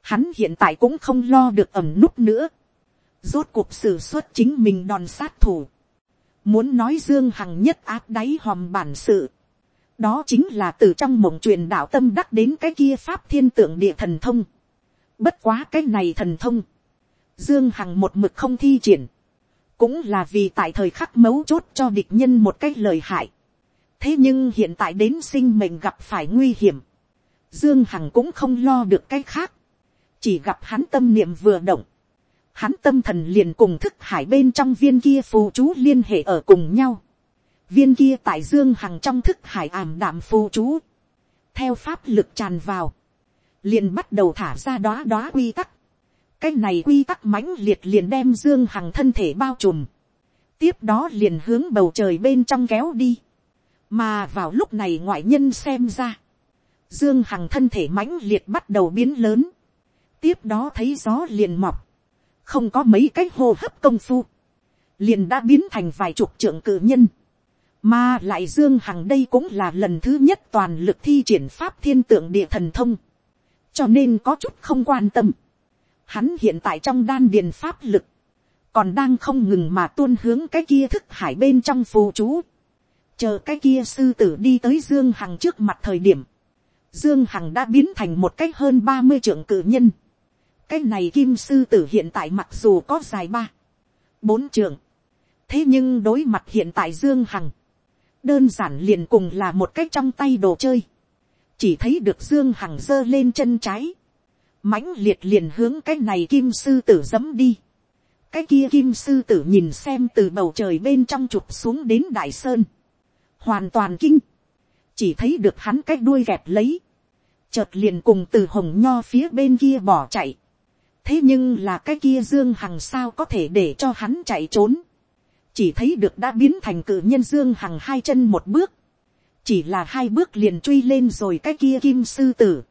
hắn hiện tại cũng không lo được ẩm nút nữa, rốt cuộc xử suất chính mình đòn sát thủ, muốn nói dương hằng nhất áp đáy hòm bản sự, đó chính là từ trong mộng truyền đạo tâm đắc đến cái kia pháp thiên tượng địa thần thông, bất quá cái này thần thông, dương hằng một mực không thi triển, cũng là vì tại thời khắc mấu chốt cho địch nhân một cái lời hại, thế nhưng hiện tại đến sinh mệnh gặp phải nguy hiểm, dương hằng cũng không lo được cái khác, chỉ gặp hắn tâm niệm vừa động, hắn tâm thần liền cùng thức hải bên trong viên kia phù chú liên hệ ở cùng nhau, viên kia tại dương hằng trong thức hải ảm đạm phù chú, theo pháp lực tràn vào, liền bắt đầu thả ra đó đó quy tắc, cái này quy tắc mãnh liệt liền đem dương hằng thân thể bao trùm, tiếp đó liền hướng bầu trời bên trong kéo đi, mà vào lúc này ngoại nhân xem ra, dương hằng thân thể mãnh liệt bắt đầu biến lớn, tiếp đó thấy gió liền mọc, không có mấy cái hô hấp công phu, liền đã biến thành vài chục trưởng cử nhân, mà lại dương hằng đây cũng là lần thứ nhất toàn lực thi triển pháp thiên tượng địa thần thông, cho nên có chút không quan tâm. Hắn hiện tại trong đan điền pháp lực, còn đang không ngừng mà tuôn hướng cái kia thức hải bên trong phù chú. chờ cái kia sư tử đi tới dương hằng trước mặt thời điểm, dương hằng đã biến thành một cách hơn ba mươi trưởng cử nhân. cái này kim sư tử hiện tại mặc dù có dài ba, bốn trưởng, thế nhưng đối mặt hiện tại dương hằng, đơn giản liền cùng là một cách trong tay đồ chơi, chỉ thấy được dương hằng giơ lên chân trái, mãnh liệt liền hướng cái này kim sư tử dẫm đi, cái kia kim sư tử nhìn xem từ bầu trời bên trong chụp xuống đến đại sơn, hoàn toàn kinh, chỉ thấy được hắn cái đuôi gẹp lấy, chợt liền cùng từ hồng nho phía bên kia bỏ chạy, thế nhưng là cái kia dương hằng sao có thể để cho hắn chạy trốn, chỉ thấy được đã biến thành cự nhân dương hằng hai chân một bước, chỉ là hai bước liền truy lên rồi cái kia kim sư tử,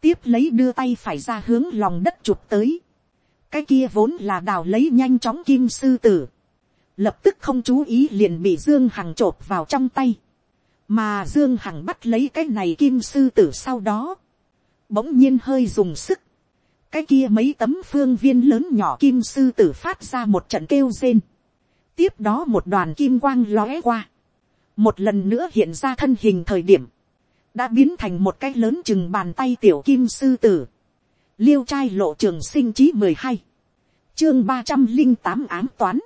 tiếp lấy đưa tay phải ra hướng lòng đất chụp tới, cái kia vốn là đào lấy nhanh chóng kim sư tử, lập tức không chú ý liền bị dương hằng t r ộ p vào trong tay, mà dương hằng bắt lấy cái này kim sư tử sau đó, bỗng nhiên hơi dùng sức, cái kia mấy tấm phương viên lớn nhỏ kim sư tử phát ra một trận kêu rên, tiếp đó một đoàn kim quang lóe qua, một lần nữa hiện ra thân hình thời điểm, đã biến thành một cái lớn chừng bàn tay tiểu kim sư tử, liêu trai lộ trường sinh chí mười hai, chương ba trăm linh tám ám toán,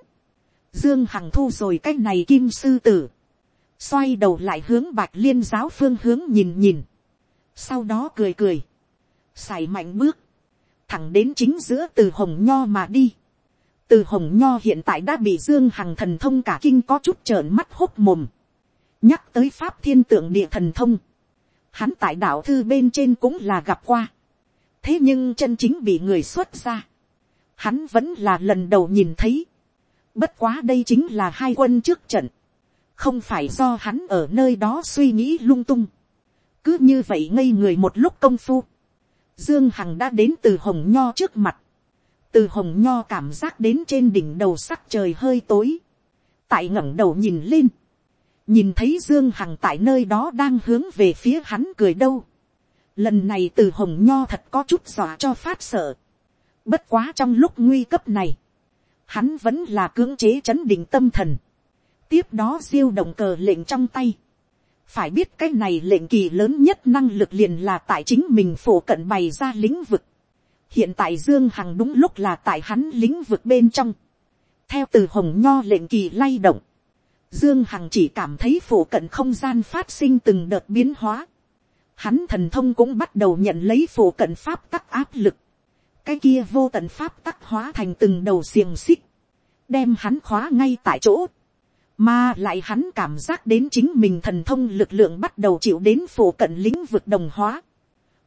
dương hằng thu rồi cái này kim sư tử, xoay đầu lại hướng bạch liên giáo phương hướng nhìn nhìn, sau đó cười cười, xài mạnh bước, thẳng đến chính giữa từ hồng nho mà đi, từ hồng nho hiện tại đã bị dương hằng thần thông cả kinh có chút trợn mắt hốt mồm, nhắc tới pháp thiên tượng địa thần thông, hắn tại đạo thư bên trên cũng là gặp qua, thế nhưng chân chính bị người xuất ra, hắn vẫn là lần đầu nhìn thấy. bất quá đây chính là hai quân trước trận, không phải do hắn ở nơi đó suy nghĩ lung tung. cứ như vậy ngây người một lúc công phu, dương hằng đã đến từ hồng nho trước mặt, từ hồng nho cảm giác đến trên đỉnh đầu sắc trời hơi tối, tại ngẩng đầu nhìn lên, nhìn thấy dương hằng tại nơi đó đang hướng về phía hắn cười đâu, Lần này từ hồng nho thật có chút dọa cho phát sợ. Bất quá trong lúc nguy cấp này. Hắn vẫn là cưỡng chế chấn định tâm thần. Tiếp đó diêu động cờ lệnh trong tay. Phải biết cái này lệnh kỳ lớn nhất năng lực liền là tại chính mình phổ cận bày ra lĩnh vực. Hiện tại Dương Hằng đúng lúc là tại hắn lĩnh vực bên trong. Theo từ hồng nho lệnh kỳ lay động. Dương Hằng chỉ cảm thấy phổ cận không gian phát sinh từng đợt biến hóa hắn thần thông cũng bắt đầu nhận lấy phổ cận pháp tắc áp lực, cái kia vô tận pháp tắc hóa thành từng đầu xiềng xích, đem hắn khóa ngay tại chỗ, mà lại hắn cảm giác đến chính mình thần thông lực lượng bắt đầu chịu đến phổ cận lĩnh vực đồng hóa,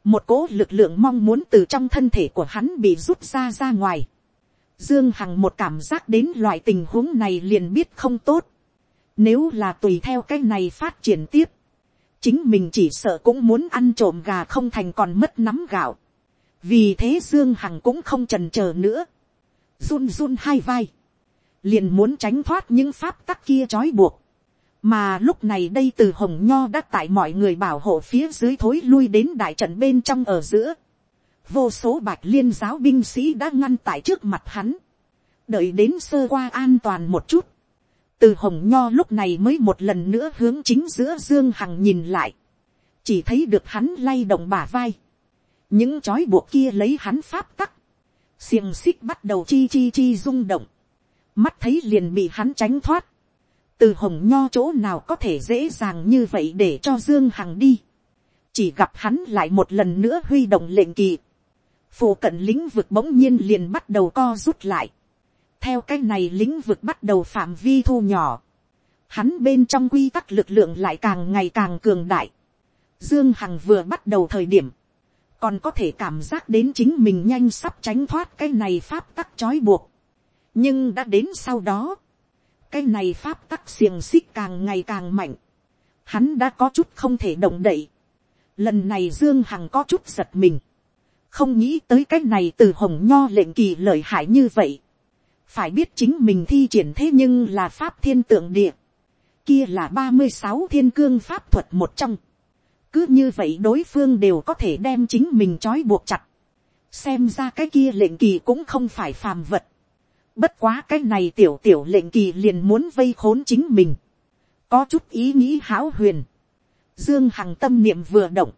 một cố lực lượng mong muốn từ trong thân thể của hắn bị rút ra ra ngoài, dương hằng một cảm giác đến loại tình huống này liền biết không tốt, nếu là tùy theo cái này phát triển tiếp, chính mình chỉ sợ cũng muốn ăn trộm gà không thành còn mất nắm gạo. vì thế dương hằng cũng không trần chờ nữa. run run hai vai. liền muốn tránh thoát những pháp tắc kia trói buộc mà lúc này đây từ hồng nho đã tại mọi người bảo hộ phía dưới thối lui đến đại trận bên trong ở giữa. vô số bạch liên giáo binh sĩ đã ngăn tại trước mặt hắn. đợi đến sơ qua an toàn một chút. Từ hồng nho lúc này mới một lần nữa hướng chính giữa dương hằng nhìn lại, chỉ thấy được hắn lay động bả vai, những chói buộc kia lấy hắn pháp tắc, xiềng xích bắt đầu chi chi chi rung động, mắt thấy liền bị hắn tránh thoát, từ hồng nho chỗ nào có thể dễ dàng như vậy để cho dương hằng đi, chỉ gặp hắn lại một lần nữa huy động lệnh kỳ, phổ cận lĩnh vực bỗng nhiên liền bắt đầu co rút lại, theo cái này lĩnh vực bắt đầu phạm vi thu nhỏ, hắn bên trong quy tắc lực lượng lại càng ngày càng cường đại. Dương Hằng vừa bắt đầu thời điểm, còn có thể cảm giác đến chính mình nhanh sắp tránh thoát cái này pháp tắc trói buộc. nhưng đã đến sau đó, cái này pháp tắc xiềng xích càng ngày càng mạnh. Hắn đã có chút không thể động đậy. Lần này Dương Hằng có chút giật mình. Không nghĩ tới cái này từ hồng nho lệnh kỳ lợi hại như vậy phải biết chính mình thi triển thế nhưng là pháp thiên tượng địa. kia là ba mươi sáu thiên cương pháp thuật một trong, cứ như vậy đối phương đều có thể đem chính mình trói buộc chặt, xem ra cái kia lệnh kỳ cũng không phải phàm vật, bất quá cái này tiểu tiểu lệnh kỳ liền muốn vây khốn chính mình, có chút ý nghĩ hão huyền, dương hằng tâm niệm vừa động,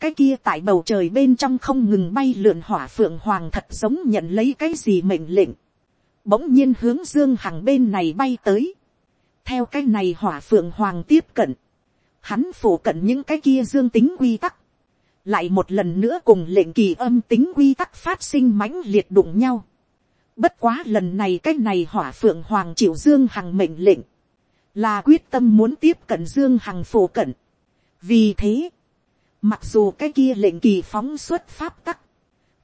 cái kia tại bầu trời bên trong không ngừng bay lượn hỏa phượng hoàng thật giống nhận lấy cái gì mệnh lệnh, bỗng nhiên hướng dương hằng bên này bay tới, theo cái này hỏa phượng hoàng tiếp cận, hắn phủ cận những cái kia dương tính quy tắc, lại một lần nữa cùng lệnh kỳ âm tính quy tắc phát sinh mãnh liệt đụng nhau. Bất quá lần này cái này hỏa phượng hoàng chịu dương hằng mệnh lệnh, là quyết tâm muốn tiếp cận dương hằng phổ cận. vì thế, mặc dù cái kia lệnh kỳ phóng xuất pháp tắc,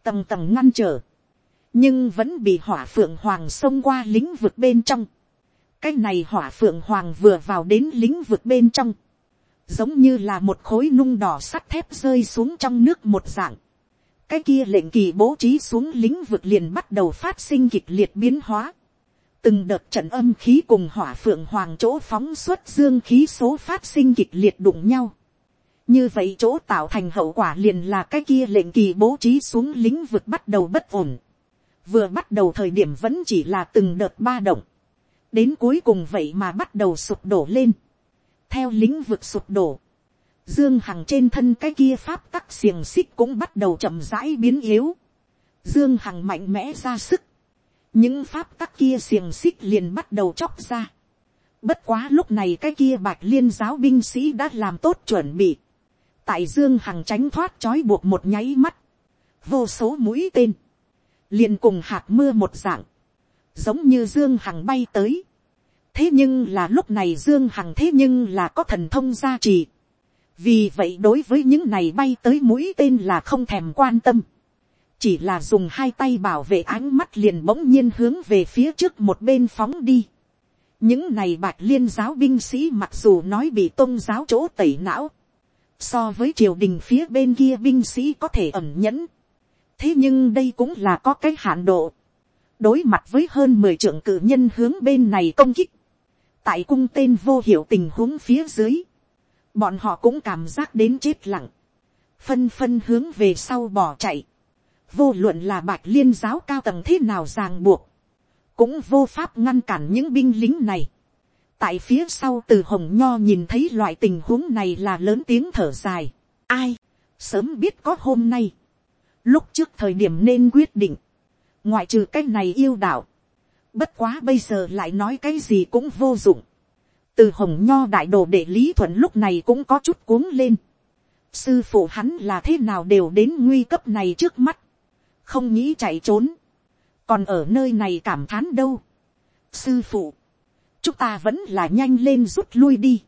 tầng tầng ngăn trở, nhưng vẫn bị hỏa phượng hoàng xông qua lĩnh vực bên trong. cái này hỏa phượng hoàng vừa vào đến lĩnh vực bên trong, giống như là một khối nung đỏ sắt thép rơi xuống trong nước một dạng cái kia lệnh kỳ bố trí xuống lĩnh vực liền bắt đầu phát sinh kịch liệt biến hóa. từng đợt trận âm khí cùng hỏa phượng hoàng chỗ phóng xuất dương khí số phát sinh kịch liệt đụng nhau. như vậy chỗ tạo thành hậu quả liền là cái kia lệnh kỳ bố trí xuống lĩnh vực bắt đầu bất ổn. vừa bắt đầu thời điểm vẫn chỉ là từng đợt ba động. đến cuối cùng vậy mà bắt đầu sụp đổ lên theo lĩnh vực sụp đổ, dương hằng trên thân cái kia pháp tắc xiềng xích cũng bắt đầu chậm rãi biến yếu, dương hằng mạnh mẽ ra sức, những pháp tắc kia xiềng xích liền bắt đầu chóc ra. Bất quá lúc này cái kia bạch liên giáo binh sĩ đã làm tốt chuẩn bị. Tại dương hằng tránh thoát trói buộc một nháy mắt. Vô số mũi tên. Liền cùng hạt mưa một dạng. Giống như dương hằng bay tới thế nhưng là lúc này dương hằng thế nhưng là có thần thông gia trì vì vậy đối với những này bay tới mũi tên là không thèm quan tâm. chỉ là dùng hai tay bảo vệ ánh mắt liền bỗng nhiên hướng về phía trước một bên phóng đi. những này bạch liên giáo binh sĩ mặc dù nói bị tôn giáo chỗ tẩy não. so với triều đình phía bên kia binh sĩ có thể ẩn nhẫn. thế nhưng đây cũng là có cái hạn độ đối mặt với hơn mười trưởng cử nhân hướng bên này công kích, tại cung tên vô hiệu tình huống phía dưới, bọn họ cũng cảm giác đến chết lặng, phân phân hướng về sau bỏ chạy, vô luận là bạch liên giáo cao tầng thế nào ràng buộc, cũng vô pháp ngăn cản những binh lính này. tại phía sau từ hồng nho nhìn thấy loại tình huống này là lớn tiếng thở dài. ai, sớm biết có hôm nay, lúc trước thời điểm nên quyết định, ngoại trừ cái này yêu đạo, Bất quá bây giờ lại nói cái gì cũng vô dụng. Từ hồng nho đại đồ để lý thuận lúc này cũng có chút cuống lên. Sư phụ hắn là thế nào đều đến nguy cấp này trước mắt. Không nghĩ chạy trốn. Còn ở nơi này cảm thán đâu. Sư phụ. Chúng ta vẫn là nhanh lên rút lui đi.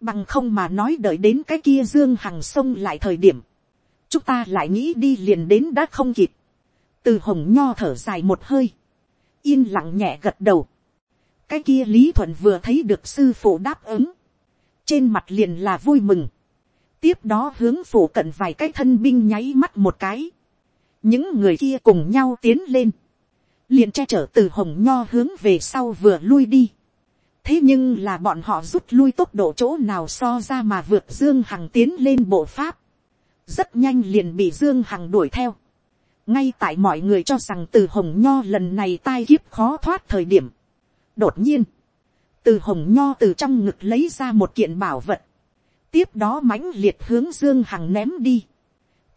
Bằng không mà nói đợi đến cái kia dương hằng sông lại thời điểm. Chúng ta lại nghĩ đi liền đến đã không kịp. Từ hồng nho thở dài một hơi yên lặng nhẹ gật đầu cái kia lý thuận vừa thấy được sư phụ đáp ứng, trên mặt liền là vui mừng. tiếp đó hướng phủ cận vài cái thân binh nháy mắt một cái. những người kia cùng nhau tiến lên, liền che chở từ hồng nho hướng về sau vừa lui đi. thế nhưng là bọn họ rút lui tốc độ chỗ nào so ra mà vượt dương hằng tiến lên bộ pháp. rất nhanh liền bị dương hằng đuổi theo ngay tại mọi người cho rằng từ hồng nho lần này tai kiếp khó thoát thời điểm đột nhiên, từ hồng nho từ trong ngực lấy ra một kiện bảo vật, tiếp đó mãnh liệt hướng dương hằng ném đi.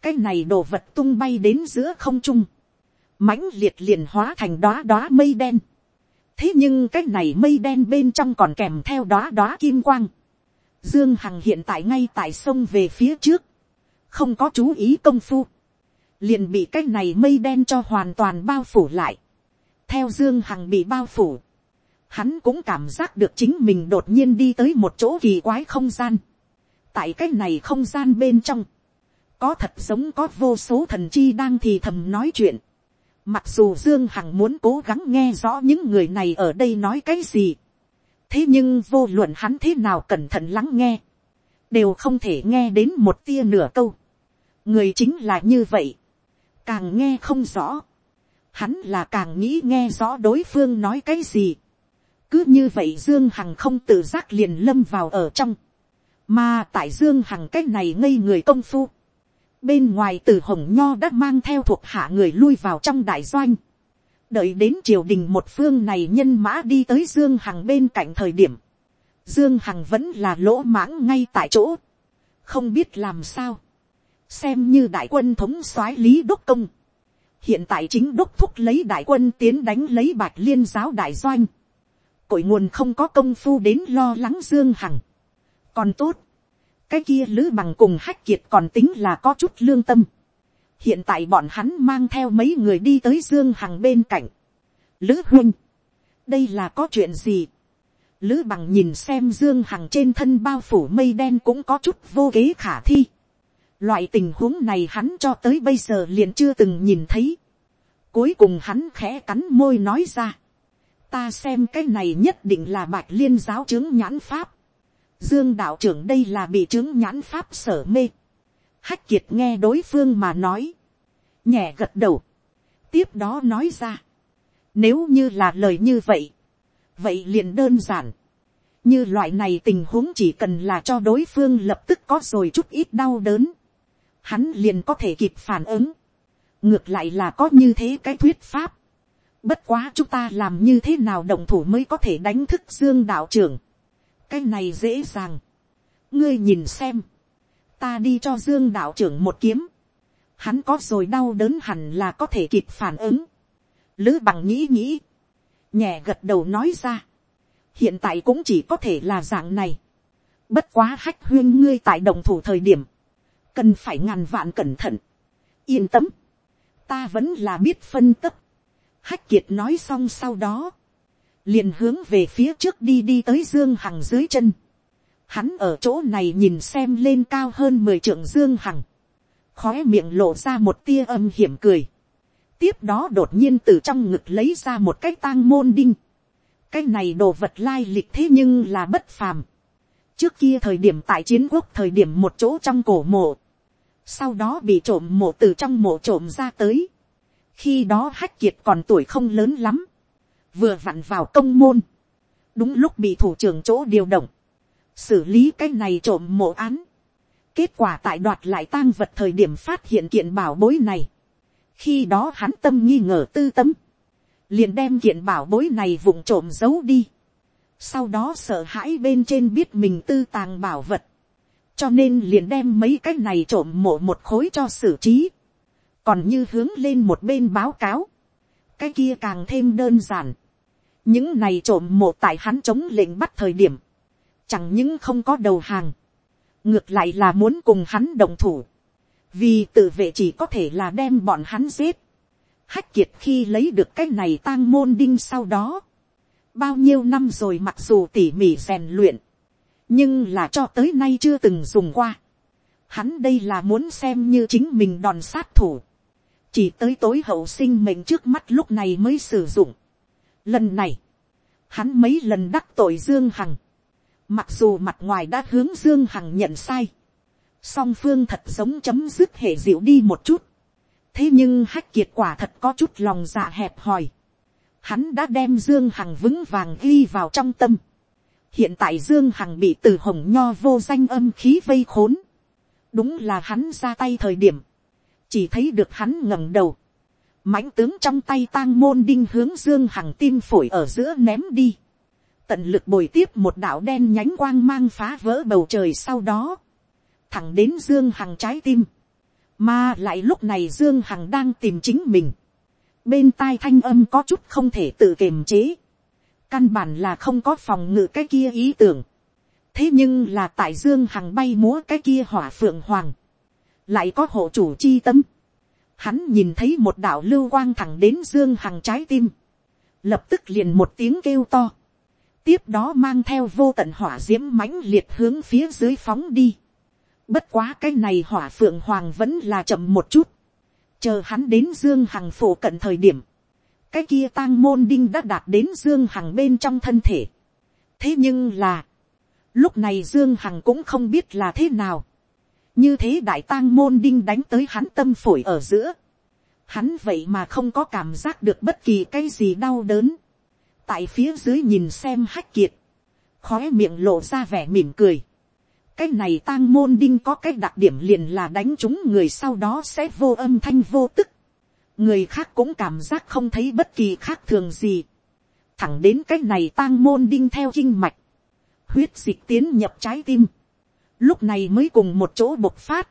cái này đồ vật tung bay đến giữa không trung, mãnh liệt liền hóa thành đóa đóa mây đen. thế nhưng cái này mây đen bên trong còn kèm theo đóa đóa kim quang. dương hằng hiện tại ngay tại sông về phía trước, không có chú ý công phu liền bị cái này mây đen cho hoàn toàn bao phủ lại. theo dương hằng bị bao phủ, hắn cũng cảm giác được chính mình đột nhiên đi tới một chỗ kỳ quái không gian. tại cái này không gian bên trong, có thật giống có vô số thần chi đang thì thầm nói chuyện. mặc dù dương hằng muốn cố gắng nghe rõ những người này ở đây nói cái gì. thế nhưng vô luận hắn thế nào cẩn thận lắng nghe, đều không thể nghe đến một tia nửa câu. người chính là như vậy càng nghe không rõ, hắn là càng nghĩ nghe rõ đối phương nói cái gì, cứ như vậy dương hằng không tự giác liền lâm vào ở trong, mà tại dương hằng cái này ngây người công phu, bên ngoài từ hồng nho đã mang theo thuộc hạ người lui vào trong đại doanh, đợi đến triều đình một phương này nhân mã đi tới dương hằng bên cạnh thời điểm, dương hằng vẫn là lỗ mãng ngay tại chỗ, không biết làm sao, xem như đại quân thống soái lý đốc công, hiện tại chính đốc thúc lấy đại quân tiến đánh lấy bạch liên giáo đại doanh, cội nguồn không có công phu đến lo lắng dương hằng, còn tốt, cái kia lữ bằng cùng hách kiệt còn tính là có chút lương tâm, hiện tại bọn hắn mang theo mấy người đi tới dương hằng bên cạnh, lữ huynh, đây là có chuyện gì, lữ bằng nhìn xem dương hằng trên thân bao phủ mây đen cũng có chút vô kế khả thi, Loại tình huống này hắn cho tới bây giờ liền chưa từng nhìn thấy. Cuối cùng hắn khẽ cắn môi nói ra. Ta xem cái này nhất định là bạch liên giáo chứng nhãn pháp. Dương đạo trưởng đây là bị chứng nhãn pháp sở mê. Hách kiệt nghe đối phương mà nói. Nhẹ gật đầu. Tiếp đó nói ra. Nếu như là lời như vậy. Vậy liền đơn giản. Như loại này tình huống chỉ cần là cho đối phương lập tức có rồi chút ít đau đớn hắn liền có thể kịp phản ứng. ngược lại là có như thế cái thuyết pháp bất quá chúng ta làm như thế nào đồng thủ mới có thể đánh thức dương đạo trưởng. cái này dễ dàng. ngươi nhìn xem. ta đi cho dương đạo trưởng một kiếm. hắn có rồi đau đớn hẳn là có thể kịp phản ứng. lữ bằng nghĩ nghĩ. nhẹ gật đầu nói ra. hiện tại cũng chỉ có thể là dạng này. bất quá hách huyên ngươi tại đồng thủ thời điểm cần phải ngàn vạn cẩn thận, yên tâm, ta vẫn là biết phân tấp, hách kiệt nói xong sau đó, liền hướng về phía trước đi đi tới dương hằng dưới chân, hắn ở chỗ này nhìn xem lên cao hơn mười trượng dương hằng, khói miệng lộ ra một tia âm hiểm cười, tiếp đó đột nhiên từ trong ngực lấy ra một cái tang môn đinh, cái này đồ vật lai lịch thế nhưng là bất phàm, trước kia thời điểm tại chiến quốc thời điểm một chỗ trong cổ mộ, sau đó bị trộm mộ từ trong mộ trộm ra tới khi đó hách kiệt còn tuổi không lớn lắm, vừa vặn vào công môn, đúng lúc bị thủ trưởng chỗ điều động, xử lý cái này trộm mộ án. kết quả tại đoạt lại tang vật thời điểm phát hiện kiện bảo bối này. khi đó hắn tâm nghi ngờ tư tâm, liền đem kiện bảo bối này vụng trộm giấu đi. sau đó sợ hãi bên trên biết mình tư tàng bảo vật, cho nên liền đem mấy cái này trộm mộ một khối cho xử trí, còn như hướng lên một bên báo cáo, cái kia càng thêm đơn giản, những này trộm mộ tại hắn chống lệnh bắt thời điểm, chẳng những không có đầu hàng, ngược lại là muốn cùng hắn đồng thủ, vì tự vệ chỉ có thể là đem bọn hắn giết, hách kiệt khi lấy được cái này tang môn đinh sau đó, bao nhiêu năm rồi mặc dù tỉ mỉ rèn luyện, nhưng là cho tới nay chưa từng dùng qua. Hắn đây là muốn xem như chính mình đòn sát thủ. Chỉ tới tối hậu sinh mệnh trước mắt lúc này mới sử dụng. Lần này, hắn mấy lần đắc tội Dương Hằng. Mặc dù mặt ngoài đã hướng Dương Hằng nhận sai. Song phương thật giống chấm dứt hệ diệu đi một chút. Thế nhưng hách kiệt quả thật có chút lòng dạ hẹp hòi. Hắn đã đem Dương Hằng vững vàng ghi vào trong tâm hiện tại dương hằng bị từ hồng nho vô danh âm khí vây khốn, đúng là hắn ra tay thời điểm, chỉ thấy được hắn ngẩng đầu, mãnh tướng trong tay tang môn đinh hướng dương hằng tim phổi ở giữa ném đi, tận lực bồi tiếp một đạo đen nhánh quang mang phá vỡ bầu trời sau đó, thẳng đến dương hằng trái tim, mà lại lúc này dương hằng đang tìm chính mình, bên tai thanh âm có chút không thể tự kiềm chế, căn bản là không có phòng ngự cái kia ý tưởng. thế nhưng là tại dương hằng bay múa cái kia hỏa phượng hoàng, lại có hộ chủ chi tâm. hắn nhìn thấy một đạo lưu quang thẳng đến dương hằng trái tim, lập tức liền một tiếng kêu to, tiếp đó mang theo vô tận hỏa diễm mãnh liệt hướng phía dưới phóng đi. bất quá cái này hỏa phượng hoàng vẫn là chậm một chút, chờ hắn đến dương hằng phổ cận thời điểm, cái kia tang môn đinh đã đạt đến dương hằng bên trong thân thể. thế nhưng là, lúc này dương hằng cũng không biết là thế nào như thế đại tang môn đinh đánh tới hắn tâm phổi ở giữa. hắn vậy mà không có cảm giác được bất kỳ cái gì đau đớn. tại phía dưới nhìn xem hách kiệt, khói miệng lộ ra vẻ mỉm cười. cái này tang môn đinh có cái đặc điểm liền là đánh chúng người sau đó sẽ vô âm thanh vô tức. người khác cũng cảm giác không thấy bất kỳ khác thường gì. thẳng đến cái này tang môn đinh theo kinh mạch, huyết dịch tiến nhập trái tim, lúc này mới cùng một chỗ bộc phát.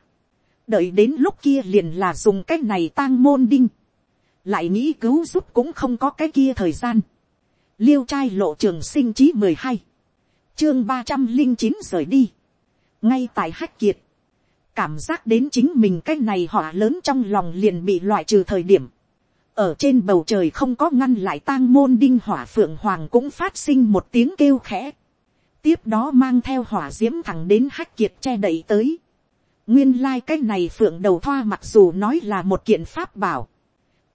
đợi đến lúc kia liền là dùng cái này tang môn đinh, lại nghĩ cứu giúp cũng không có cái kia thời gian. liêu trai lộ trường sinh chí mười hai, chương ba trăm linh chín rời đi, ngay tại hách kiệt, cảm giác đến chính mình cái này họ lớn trong lòng liền bị loại trừ thời điểm, ở trên bầu trời không có ngăn lại tang môn đinh hỏa phượng hoàng cũng phát sinh một tiếng kêu khẽ, tiếp đó mang theo hỏa d i ễ m thẳng đến hách kiệt che đậy tới, nguyên lai、like、cái này phượng đầu thoa mặc dù nói là một kiện pháp bảo,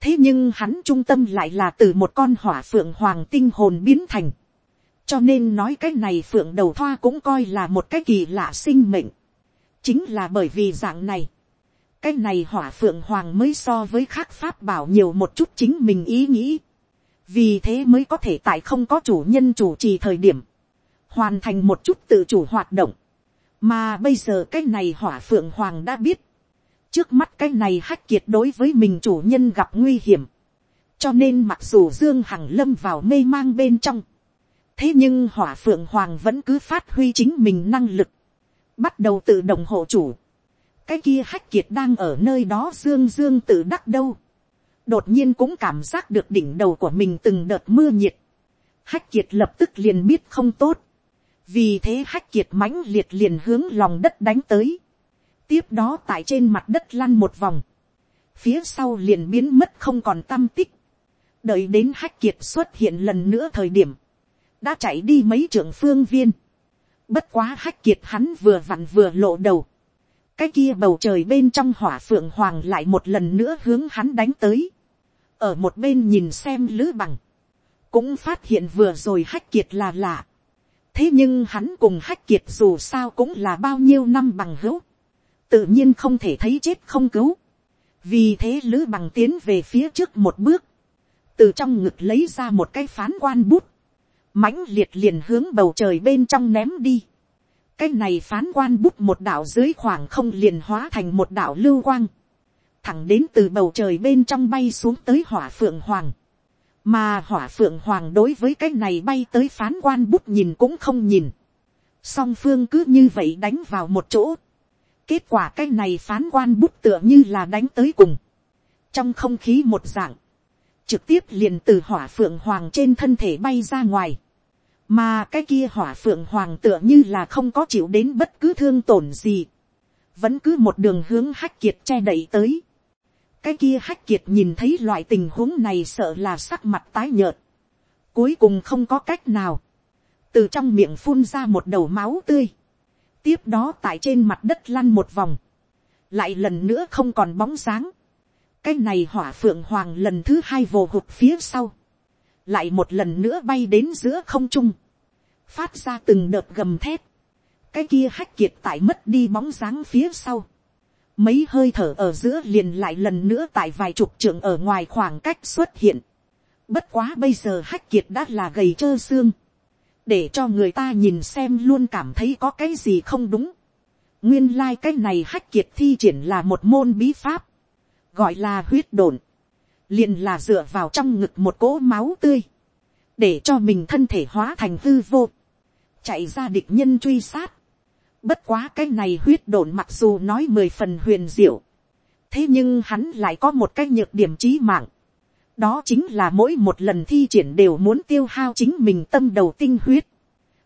thế nhưng hắn trung tâm lại là từ một con hỏa phượng hoàng tinh hồn biến thành, cho nên nói cái này phượng đầu thoa cũng coi là một cái kỳ lạ sinh mệnh. chính là bởi vì dạng này, cái này hỏa phượng hoàng mới so với khác pháp bảo nhiều một chút chính mình ý nghĩ. vì thế mới có thể tại không có chủ nhân chủ trì thời điểm, hoàn thành một chút tự chủ hoạt động. mà bây giờ cái này hỏa phượng hoàng đã biết, trước mắt cái này hách kiệt đối với mình chủ nhân gặp nguy hiểm. cho nên mặc dù dương hằng lâm vào mê mang bên trong, thế nhưng hỏa phượng hoàng vẫn cứ phát huy chính mình năng lực, bắt đầu tự động hộ chủ. cái kia hách kiệt đang ở nơi đó dương dương tự đắc đâu. đột nhiên cũng cảm giác được đỉnh đầu của mình từng đợt mưa nhiệt. hách kiệt lập tức liền biết không tốt vì thế hách kiệt mãnh liệt liền hướng lòng đất đánh tới. tiếp đó tại trên mặt đất lăn một vòng. phía sau liền biến mất không còn tâm tích. đợi đến hách kiệt xuất hiện lần nữa thời điểm đã chạy đi mấy trưởng phương viên. Bất quá hách kiệt hắn vừa vặn vừa lộ đầu. Cái kia bầu trời bên trong hỏa phượng hoàng lại một lần nữa hướng hắn đánh tới. Ở một bên nhìn xem lữ bằng. Cũng phát hiện vừa rồi hách kiệt là lạ. Thế nhưng hắn cùng hách kiệt dù sao cũng là bao nhiêu năm bằng hữu. Tự nhiên không thể thấy chết không cứu. Vì thế lữ bằng tiến về phía trước một bước. Từ trong ngực lấy ra một cái phán quan bút mãnh liệt liền hướng bầu trời bên trong ném đi. cái này phán quan bút một đạo dưới khoảng không liền hóa thành một đạo lưu quang. thẳng đến từ bầu trời bên trong bay xuống tới hỏa phượng hoàng mà hỏa phượng hoàng đối với cái này bay tới phán quan bút nhìn cũng không nhìn. song phương cứ như vậy đánh vào một chỗ. kết quả cái này phán quan bút tựa như là đánh tới cùng. trong không khí một dạng trực tiếp liền từ hỏa phượng hoàng trên thân thể bay ra ngoài mà cái kia hỏa phượng hoàng tựa như là không có chịu đến bất cứ thương tổn gì, vẫn cứ một đường hướng hách kiệt che đậy tới cái kia hách kiệt nhìn thấy loại tình huống này sợ là sắc mặt tái nhợt, cuối cùng không có cách nào, từ trong miệng phun ra một đầu máu tươi, tiếp đó tại trên mặt đất lăn một vòng, lại lần nữa không còn bóng sáng, cái này hỏa phượng hoàng lần thứ hai vồ hụt phía sau, lại một lần nữa bay đến giữa không trung, phát ra từng đợt gầm thép, cái kia hách kiệt tại mất đi bóng dáng phía sau, mấy hơi thở ở giữa liền lại lần nữa tại vài chục trường ở ngoài khoảng cách xuất hiện, bất quá bây giờ hách kiệt đã là gầy trơ xương, để cho người ta nhìn xem luôn cảm thấy có cái gì không đúng, nguyên lai cách này hách kiệt thi triển là một môn bí pháp, gọi là huyết đồn, liền là dựa vào trong ngực một cỗ máu tươi, để cho mình thân thể hóa thành hư vô, chạy ra địch nhân truy sát. Bất quá cái này huyết đồn mặc dù nói mười phần huyền diệu, thế nhưng hắn lại có một cái nhược điểm trí mạng. đó chính là mỗi một lần thi triển đều muốn tiêu hao chính mình tâm đầu tinh huyết,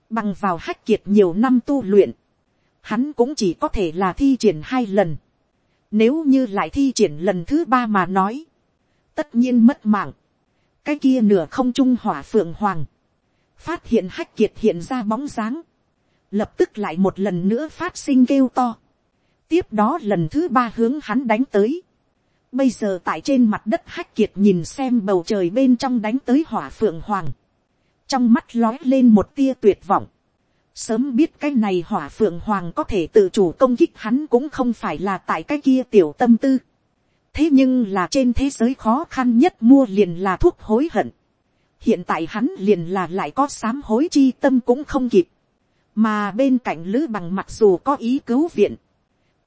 bằng vào hách kiệt nhiều năm tu luyện, hắn cũng chỉ có thể là thi triển hai lần. Nếu như lại thi triển lần thứ ba mà nói, tất nhiên mất mạng. cái kia nửa không trung hỏa phượng hoàng, phát hiện hách kiệt hiện ra bóng dáng, lập tức lại một lần nữa phát sinh kêu to. tiếp đó lần thứ ba hướng hắn đánh tới. bây giờ tại trên mặt đất hách kiệt nhìn xem bầu trời bên trong đánh tới hỏa phượng hoàng. trong mắt lói lên một tia tuyệt vọng. sớm biết cái này hỏa phượng hoàng có thể tự chủ công kích hắn cũng không phải là tại cái kia tiểu tâm tư thế nhưng là trên thế giới khó khăn nhất mua liền là thuốc hối hận. hiện tại hắn liền là lại có sám hối chi tâm cũng không kịp, mà bên cạnh lữ bằng mặc dù có ý cứu viện,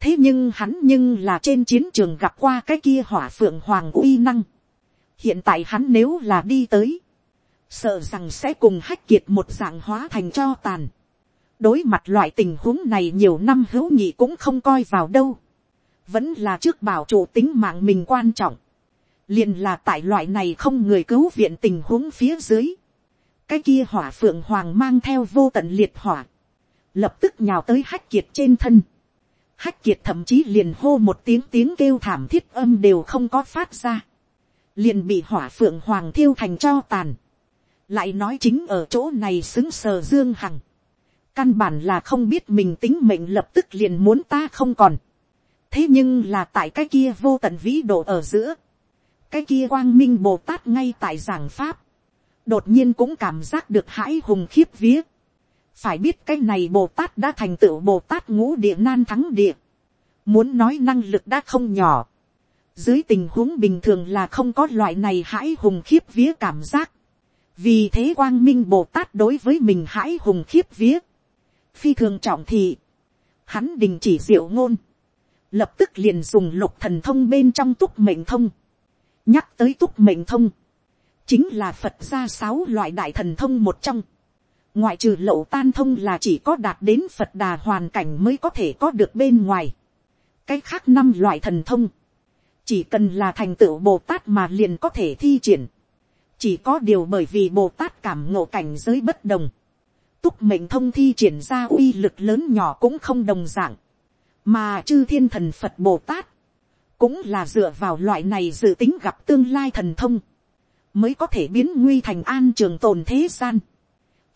thế nhưng hắn nhưng là trên chiến trường gặp qua cái kia hỏa phượng hoàng uy năng, hiện tại hắn nếu là đi tới, sợ rằng sẽ cùng hách kiệt một dạng hóa thành cho tàn. đối mặt loại tình huống này nhiều năm hữu nhị cũng không coi vào đâu. vẫn là trước bảo chủ tính mạng mình quan trọng. liền là tại loại này không người cứu viện tình huống phía dưới. cái kia hỏa phượng hoàng mang theo vô tận liệt hỏa lập tức nhào tới hách kiệt trên thân. hách kiệt thậm chí liền hô một tiếng tiếng kêu thảm thiết âm đều không có phát ra. liền bị hỏa phượng hoàng thiêu thành cho tàn. Lại nói chính ở chỗ này xứng sờ dương hằng, căn bản là không biết mình tính mệnh lập tức liền muốn ta không còn, thế nhưng là tại cái kia vô tận vĩ độ ở giữa, cái kia quang minh bồ tát ngay tại giảng pháp, đột nhiên cũng cảm giác được hãi hùng khiếp vía, phải biết cái này bồ tát đã thành tựu bồ tát ngũ địa nan thắng địa, muốn nói năng lực đã không nhỏ, dưới tình huống bình thường là không có loại này hãi hùng khiếp vía cảm giác, vì thế quang minh bồ tát đối với mình hãi hùng khiếp vía, phi thường trọng thị, hắn đình chỉ diệu ngôn, lập tức liền dùng lục thần thông bên trong túc mệnh thông, nhắc tới túc mệnh thông, chính là phật gia sáu loại đại thần thông một trong, ngoại trừ lậu tan thông là chỉ có đạt đến phật đà hoàn cảnh mới có thể có được bên ngoài, cái khác năm loại thần thông, chỉ cần là thành tựu bồ tát mà liền có thể thi triển, chỉ có điều bởi vì bồ tát cảm ngộ cảnh giới bất đồng, túc mệnh thông thi triển ra uy lực lớn nhỏ cũng không đồng dạng, mà chư thiên thần phật bồ tát, cũng là dựa vào loại này dự tính gặp tương lai thần thông, mới có thể biến nguy thành an trường tồn thế gian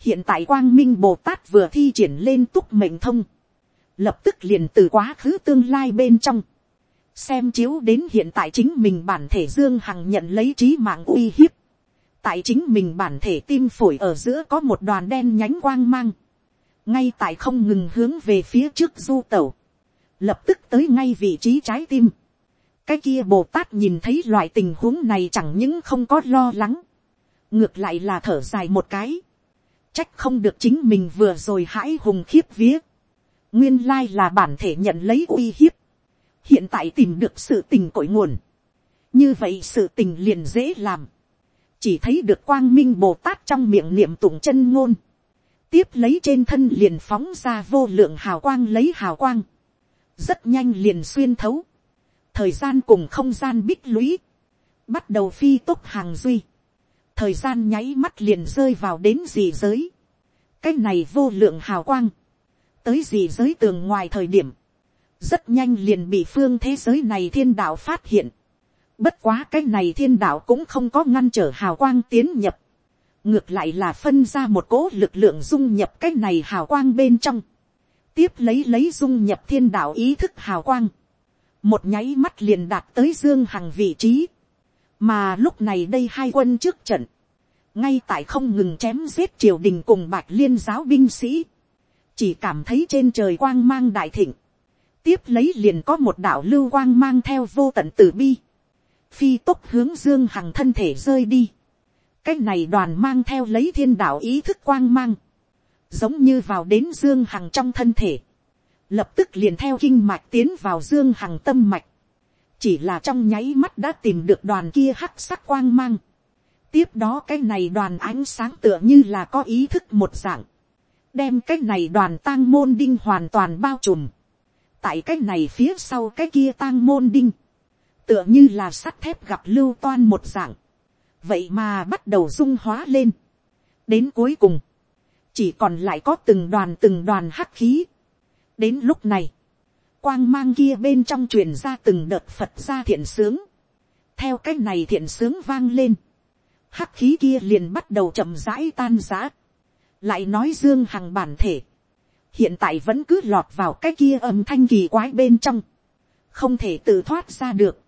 hiện tại quang minh bồ tát vừa thi triển lên túc mệnh thông, lập tức liền từ quá khứ tương lai bên trong, xem chiếu đến hiện tại chính mình bản thể dương hằng nhận lấy trí mạng uy hiếp, tại chính mình bản thể tim phổi ở giữa có một đoàn đen nhánh quang mang, ngay tại không ngừng hướng về phía trước du tẩu, lập tức tới ngay vị trí trái tim. cái kia bồ tát nhìn thấy loại tình huống này chẳng những không có lo lắng, ngược lại là thở dài một cái, trách không được chính mình vừa rồi hãi hùng khiếp vía, nguyên lai là bản thể nhận lấy uy hiếp, hiện tại tìm được sự tình cội nguồn, như vậy sự tình liền dễ làm, chỉ thấy được quang minh bồ tát trong miệng niệm tụng chân ngôn, tiếp lấy trên thân liền phóng ra vô lượng hào quang lấy hào quang, rất nhanh liền xuyên thấu, thời gian cùng không gian bích lũy, bắt đầu phi tốc hàng duy, thời gian nháy mắt liền rơi vào đến dị giới, cái này vô lượng hào quang, tới dị giới tường ngoài thời điểm, rất nhanh liền bị phương thế giới này thiên đạo phát hiện, Bất quá cái này thiên đạo cũng không có ngăn trở hào quang tiến nhập. Ngược lại là phân ra một cỗ lực lượng dung nhập cái này hào quang bên trong. Tiếp lấy lấy dung nhập thiên đạo ý thức hào quang. Một nháy mắt liền đạt tới Dương Hằng vị trí. Mà lúc này đây hai quân trước trận. Ngay tại không ngừng chém giết triều đình cùng bạch liên giáo binh sĩ. Chỉ cảm thấy trên trời quang mang đại thịnh. Tiếp lấy liền có một đạo lưu quang mang theo vô tận tử bi phi tốc hướng dương hằng thân thể rơi đi. cái này đoàn mang theo lấy thiên đạo ý thức quang mang, giống như vào đến dương hằng trong thân thể, lập tức liền theo kinh mạch tiến vào dương hằng tâm mạch, chỉ là trong nháy mắt đã tìm được đoàn kia hắc sắc quang mang. tiếp đó cái này đoàn ánh sáng tựa như là có ý thức một dạng, đem cái này đoàn tang môn đinh hoàn toàn bao trùm, tại cái này phía sau cái kia tang môn đinh, tựa như là sắt thép gặp lưu toan một dạng, vậy mà bắt đầu dung hóa lên. đến cuối cùng, chỉ còn lại có từng đoàn từng đoàn hắc khí. đến lúc này, quang mang kia bên trong truyền ra từng đợt phật ra thiện sướng. theo cái này thiện sướng vang lên, hắc khí kia liền bắt đầu chậm rãi tan giã. lại nói dương hằng bản thể, hiện tại vẫn cứ lọt vào cái kia âm thanh kỳ quái bên trong, không thể tự thoát ra được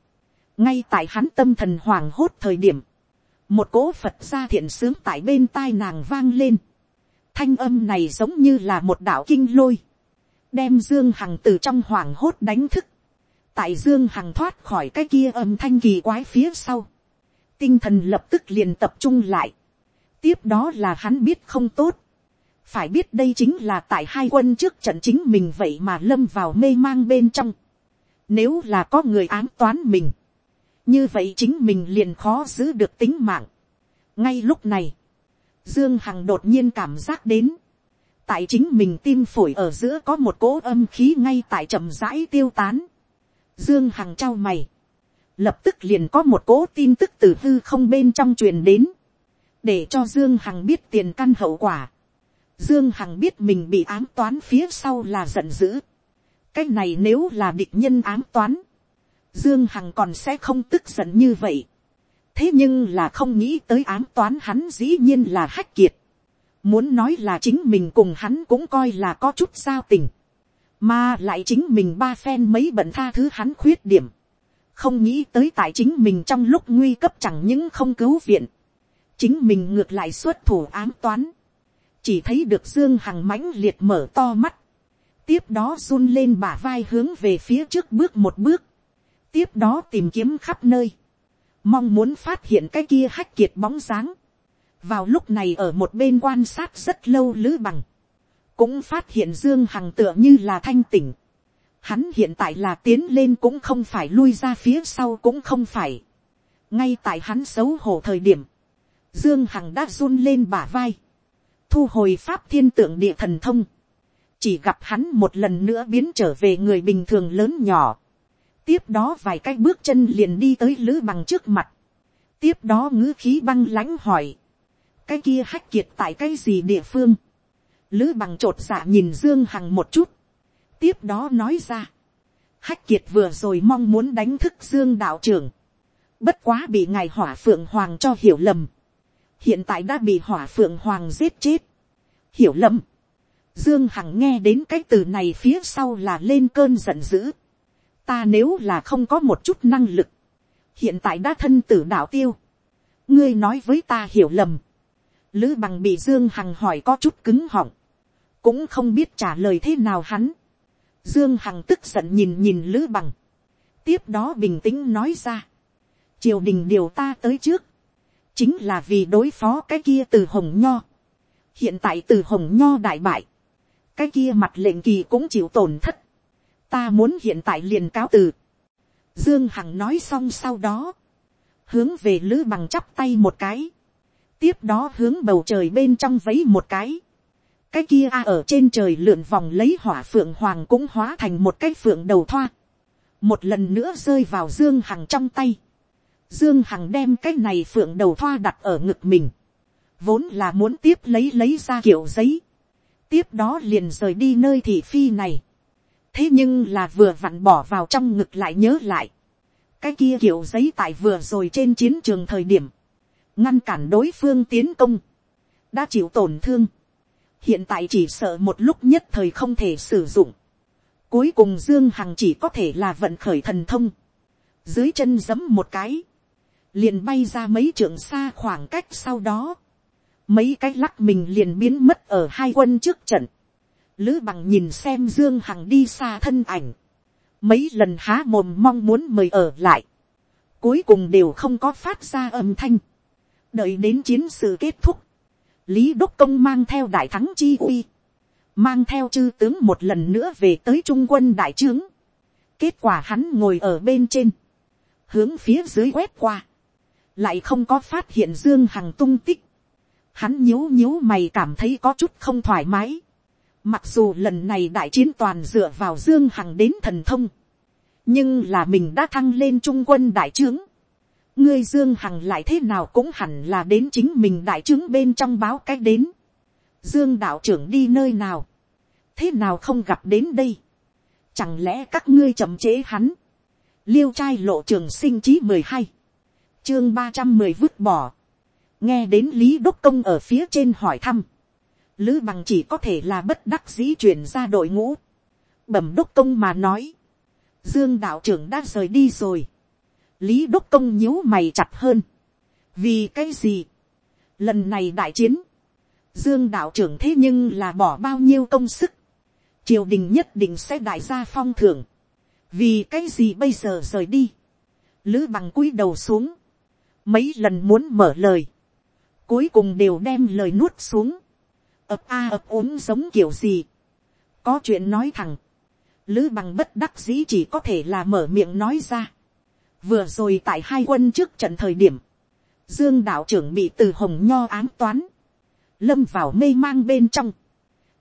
ngay tại hắn tâm thần hoảng hốt thời điểm, một cỗ phật gia thiện sướng tại bên tai nàng vang lên. thanh âm này giống như là một đạo kinh lôi, đem dương hằng từ trong hoảng hốt đánh thức, tại dương hằng thoát khỏi cái kia âm thanh kỳ quái phía sau, tinh thần lập tức liền tập trung lại, tiếp đó là hắn biết không tốt, phải biết đây chính là tại hai quân trước trận chính mình vậy mà lâm vào mê mang bên trong, nếu là có người ám toán mình, như vậy chính mình liền khó giữ được tính mạng. ngay lúc này, dương hằng đột nhiên cảm giác đến, tại chính mình tim phổi ở giữa có một cỗ âm khí ngay tại chậm rãi tiêu tán. Dương Hằng trao mày. Lập tức liền có một cỗ tin tức từ hư không bên trong truyền đến. Để cho Dương Hằng biết tiền căn hậu quả. Dương Hằng biết mình bị ám toán phía sau là giận dữ. Cái này nếu là địch nhân ám toán. Dương Hằng còn sẽ không tức giận như vậy. Thế nhưng là không nghĩ tới ám toán hắn dĩ nhiên là hách kiệt. Muốn nói là chính mình cùng hắn cũng coi là có chút giao tình. Mà lại chính mình ba phen mấy bận tha thứ hắn khuyết điểm. Không nghĩ tới tại chính mình trong lúc nguy cấp chẳng những không cứu viện. Chính mình ngược lại xuất thủ ám toán. Chỉ thấy được Dương Hằng mãnh liệt mở to mắt. Tiếp đó run lên bả vai hướng về phía trước bước một bước. Tiếp đó tìm kiếm khắp nơi. Mong muốn phát hiện cái kia hách kiệt bóng dáng vào lúc này ở một bên quan sát rất lâu lữ bằng, cũng phát hiện dương hằng tựa như là thanh tỉnh. Hắn hiện tại là tiến lên cũng không phải lui ra phía sau cũng không phải. ngay tại hắn xấu hổ thời điểm, dương hằng đã run lên bả vai, thu hồi pháp thiên tượng địa thần thông, chỉ gặp hắn một lần nữa biến trở về người bình thường lớn nhỏ. tiếp đó vài cái bước chân liền đi tới lữ bằng trước mặt. tiếp đó ngữ khí băng lãnh hỏi, cái kia hách kiệt tại cái gì địa phương, lữ bằng t r ộ t dạ nhìn dương hằng một chút, tiếp đó nói ra, hách kiệt vừa rồi mong muốn đánh thức dương đạo trưởng, bất quá bị ngài hỏa phượng hoàng cho hiểu lầm, hiện tại đã bị hỏa phượng hoàng giết chết, hiểu lầm, dương hằng nghe đến cái từ này phía sau là lên cơn giận dữ, ta nếu là không có một chút năng lực, hiện tại đã thân tử đạo tiêu, ngươi nói với ta hiểu lầm, Lữ bằng bị Dương Hằng hỏi có chút cứng họng. Cũng không biết trả lời thế nào hắn. Dương Hằng tức giận nhìn nhìn Lữ bằng. Tiếp đó bình tĩnh nói ra. Triều đình điều ta tới trước. Chính là vì đối phó cái kia từ hồng nho. Hiện tại từ hồng nho đại bại. Cái kia mặt lệnh kỳ cũng chịu tổn thất. Ta muốn hiện tại liền cáo từ. Dương Hằng nói xong sau đó. Hướng về Lữ bằng chắp tay một cái tiếp đó hướng bầu trời bên trong vấy một cái. cái kia a ở trên trời lượn vòng lấy hỏa phượng hoàng cũng hóa thành một cái phượng đầu thoa. một lần nữa rơi vào dương hằng trong tay. dương hằng đem cái này phượng đầu thoa đặt ở ngực mình. vốn là muốn tiếp lấy lấy ra kiểu giấy. tiếp đó liền rời đi nơi thị phi này. thế nhưng là vừa vặn bỏ vào trong ngực lại nhớ lại. cái kia kiểu giấy tại vừa rồi trên chiến trường thời điểm ngăn cản đối phương tiến công, đã chịu tổn thương, hiện tại chỉ sợ một lúc nhất thời không thể sử dụng, cuối cùng dương hằng chỉ có thể là vận khởi thần thông, dưới chân giấm một cái, liền bay ra mấy trượng xa khoảng cách sau đó, mấy cái lắc mình liền biến mất ở hai quân trước trận, lữ bằng nhìn xem dương hằng đi xa thân ảnh, mấy lần há mồm mong muốn mời ở lại, cuối cùng đều không có phát ra âm thanh, đợi đến chiến sự kết thúc, lý đốc công mang theo đại thắng chi uy, mang theo chư tướng một lần nữa về tới trung quân đại trướng. kết quả hắn ngồi ở bên trên, hướng phía dưới quét qua, lại không có phát hiện dương hằng tung tích, hắn nhíu nhíu mày cảm thấy có chút không thoải mái, mặc dù lần này đại chiến toàn dựa vào dương hằng đến thần thông, nhưng là mình đã thăng lên trung quân đại trướng, ngươi dương hằng lại thế nào cũng hẳn là đến chính mình đại chứng bên trong báo cách đến. dương đạo trưởng đi nơi nào, thế nào không gặp đến đây, chẳng lẽ các ngươi chậm chế hắn, liêu trai lộ trường sinh chí mười hai, chương ba trăm mười vứt bỏ, nghe đến lý đốc công ở phía trên hỏi thăm, lữ bằng chỉ có thể là bất đắc dĩ chuyển ra đội ngũ, bẩm đốc công mà nói, dương đạo trưởng đã rời đi rồi, lý đốc công nhíu mày chặt hơn. vì cái gì, lần này đại chiến, dương đạo trưởng thế nhưng là bỏ bao nhiêu công sức, triều đình nhất định sẽ đại gia phong thưởng, vì cái gì bây giờ rời đi, lữ bằng cúi đầu xuống, mấy lần muốn mở lời, cuối cùng đều đem lời nuốt xuống, ập a ập ốm giống kiểu gì, có chuyện nói thẳng, lữ bằng bất đắc dĩ chỉ có thể là mở miệng nói ra, vừa rồi tại hai quân trước trận thời điểm, dương đạo trưởng bị từ hồng nho ám toán, lâm vào mê mang bên trong,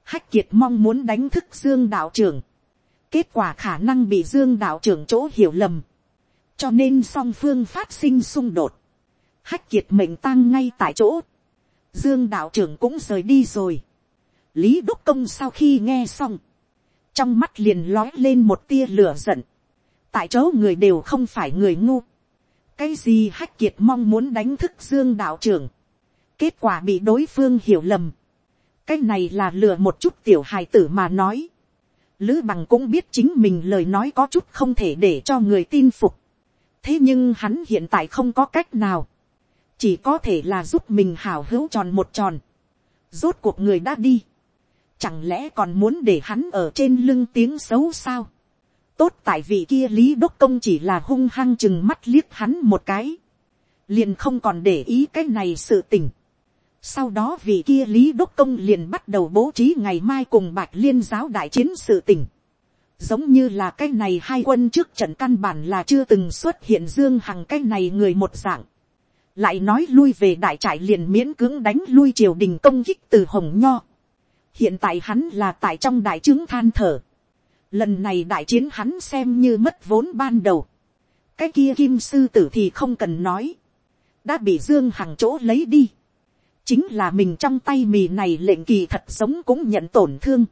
hách kiệt mong muốn đánh thức dương đạo trưởng, kết quả khả năng bị dương đạo trưởng chỗ hiểu lầm, cho nên song phương phát sinh xung đột, hách kiệt mệnh tăng ngay tại chỗ, dương đạo trưởng cũng rời đi rồi, lý đúc công sau khi nghe xong, trong mắt liền lói lên một tia lửa giận, tại chỗ người đều không phải người ngu, cái gì hách kiệt mong muốn đánh thức dương đạo trưởng, kết quả bị đối phương hiểu lầm, cái này là lừa một chút tiểu hài tử mà nói, lữ bằng cũng biết chính mình lời nói có chút không thể để cho người tin phục, thế nhưng hắn hiện tại không có cách nào, chỉ có thể là giúp mình hào hữu tròn một tròn, rốt cuộc người đã đi, chẳng lẽ còn muốn để hắn ở trên lưng tiếng xấu sao, tốt tại vị kia lý đốc công chỉ là hung hăng chừng mắt liếc hắn một cái, liền không còn để ý cái này sự tình. Sau đó vị kia lý đốc công liền bắt đầu bố trí ngày mai cùng bạch liên giáo đại chiến sự tình. Giống như là cái này hai quân trước trận căn bản là chưa từng xuất hiện dương hằng cái này người một dạng. Lại nói lui về đại trại liền miễn cưỡng đánh lui triều đình công kích từ hồng nho. Hiện tại hắn là tại trong đại trướng than thở Lần này đại chiến hắn xem như mất vốn ban đầu. Cái kia kim sư tử thì không cần nói. Đã bị Dương Hằng chỗ lấy đi. Chính là mình trong tay mì này lệnh kỳ thật sống cũng nhận tổn thương.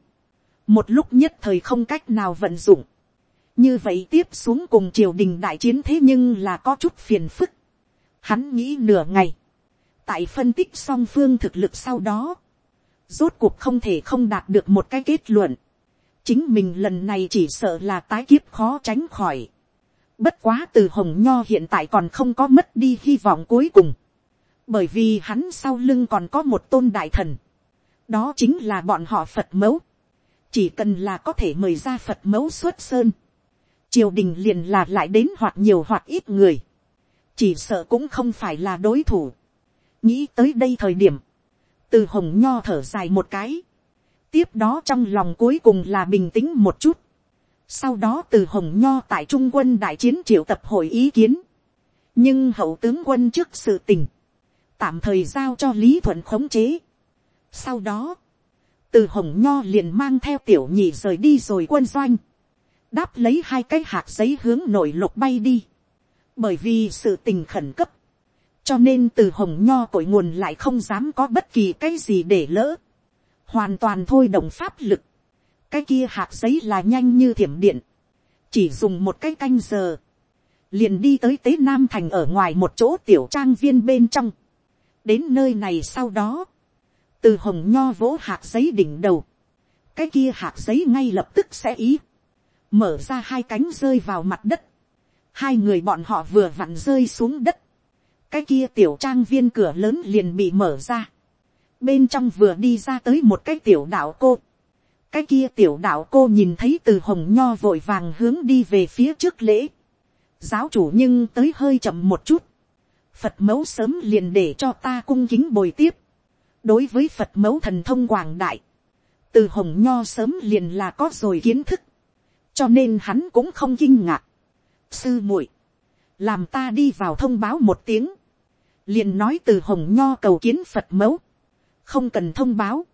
Một lúc nhất thời không cách nào vận dụng. Như vậy tiếp xuống cùng triều đình đại chiến thế nhưng là có chút phiền phức. Hắn nghĩ nửa ngày. Tại phân tích song phương thực lực sau đó. Rốt cuộc không thể không đạt được một cái kết luận chính mình lần này chỉ sợ là tái kiếp khó tránh khỏi. Bất quá từ hồng nho hiện tại còn không có mất đi hy vọng cuối cùng. Bởi vì hắn sau lưng còn có một tôn đại thần. Đó chính là bọn họ Phật mẫu. Chỉ cần là có thể mời ra Phật mẫu xuất sơn. Triều đình liền là lại đến hoặc nhiều hoặc ít người. Chỉ sợ cũng không phải là đối thủ. Nghĩ tới đây thời điểm. Từ hồng nho thở dài một cái tiếp đó trong lòng cuối cùng là bình tĩnh một chút. sau đó từ hồng nho tại trung quân đại chiến triệu tập hội ý kiến. nhưng hậu tướng quân trước sự tình, tạm thời giao cho lý thuận khống chế. sau đó, từ hồng nho liền mang theo tiểu nhị rời đi rồi quân doanh, đáp lấy hai cái hạt giấy hướng nội lục bay đi. bởi vì sự tình khẩn cấp, cho nên từ hồng nho cội nguồn lại không dám có bất kỳ cái gì để lỡ hoàn toàn thôi động pháp lực, cái kia hạt giấy là nhanh như thiểm điện, chỉ dùng một cái canh giờ, liền đi tới tế nam thành ở ngoài một chỗ tiểu trang viên bên trong, đến nơi này sau đó, từ hồng nho vỗ hạt giấy đỉnh đầu, cái kia hạt giấy ngay lập tức sẽ ý, mở ra hai cánh rơi vào mặt đất, hai người bọn họ vừa vặn rơi xuống đất, cái kia tiểu trang viên cửa lớn liền bị mở ra, bên trong vừa đi ra tới một cái tiểu đạo cô. cái kia tiểu đạo cô nhìn thấy từ hồng nho vội vàng hướng đi về phía trước lễ. giáo chủ nhưng tới hơi chậm một chút. phật mẫu sớm liền để cho ta cung kính bồi tiếp. đối với phật mẫu thần thông quảng đại, từ hồng nho sớm liền là có rồi kiến thức. cho nên hắn cũng không kinh ngạc. sư muội, làm ta đi vào thông báo một tiếng. liền nói từ hồng nho cầu kiến phật mẫu không cần thông báo,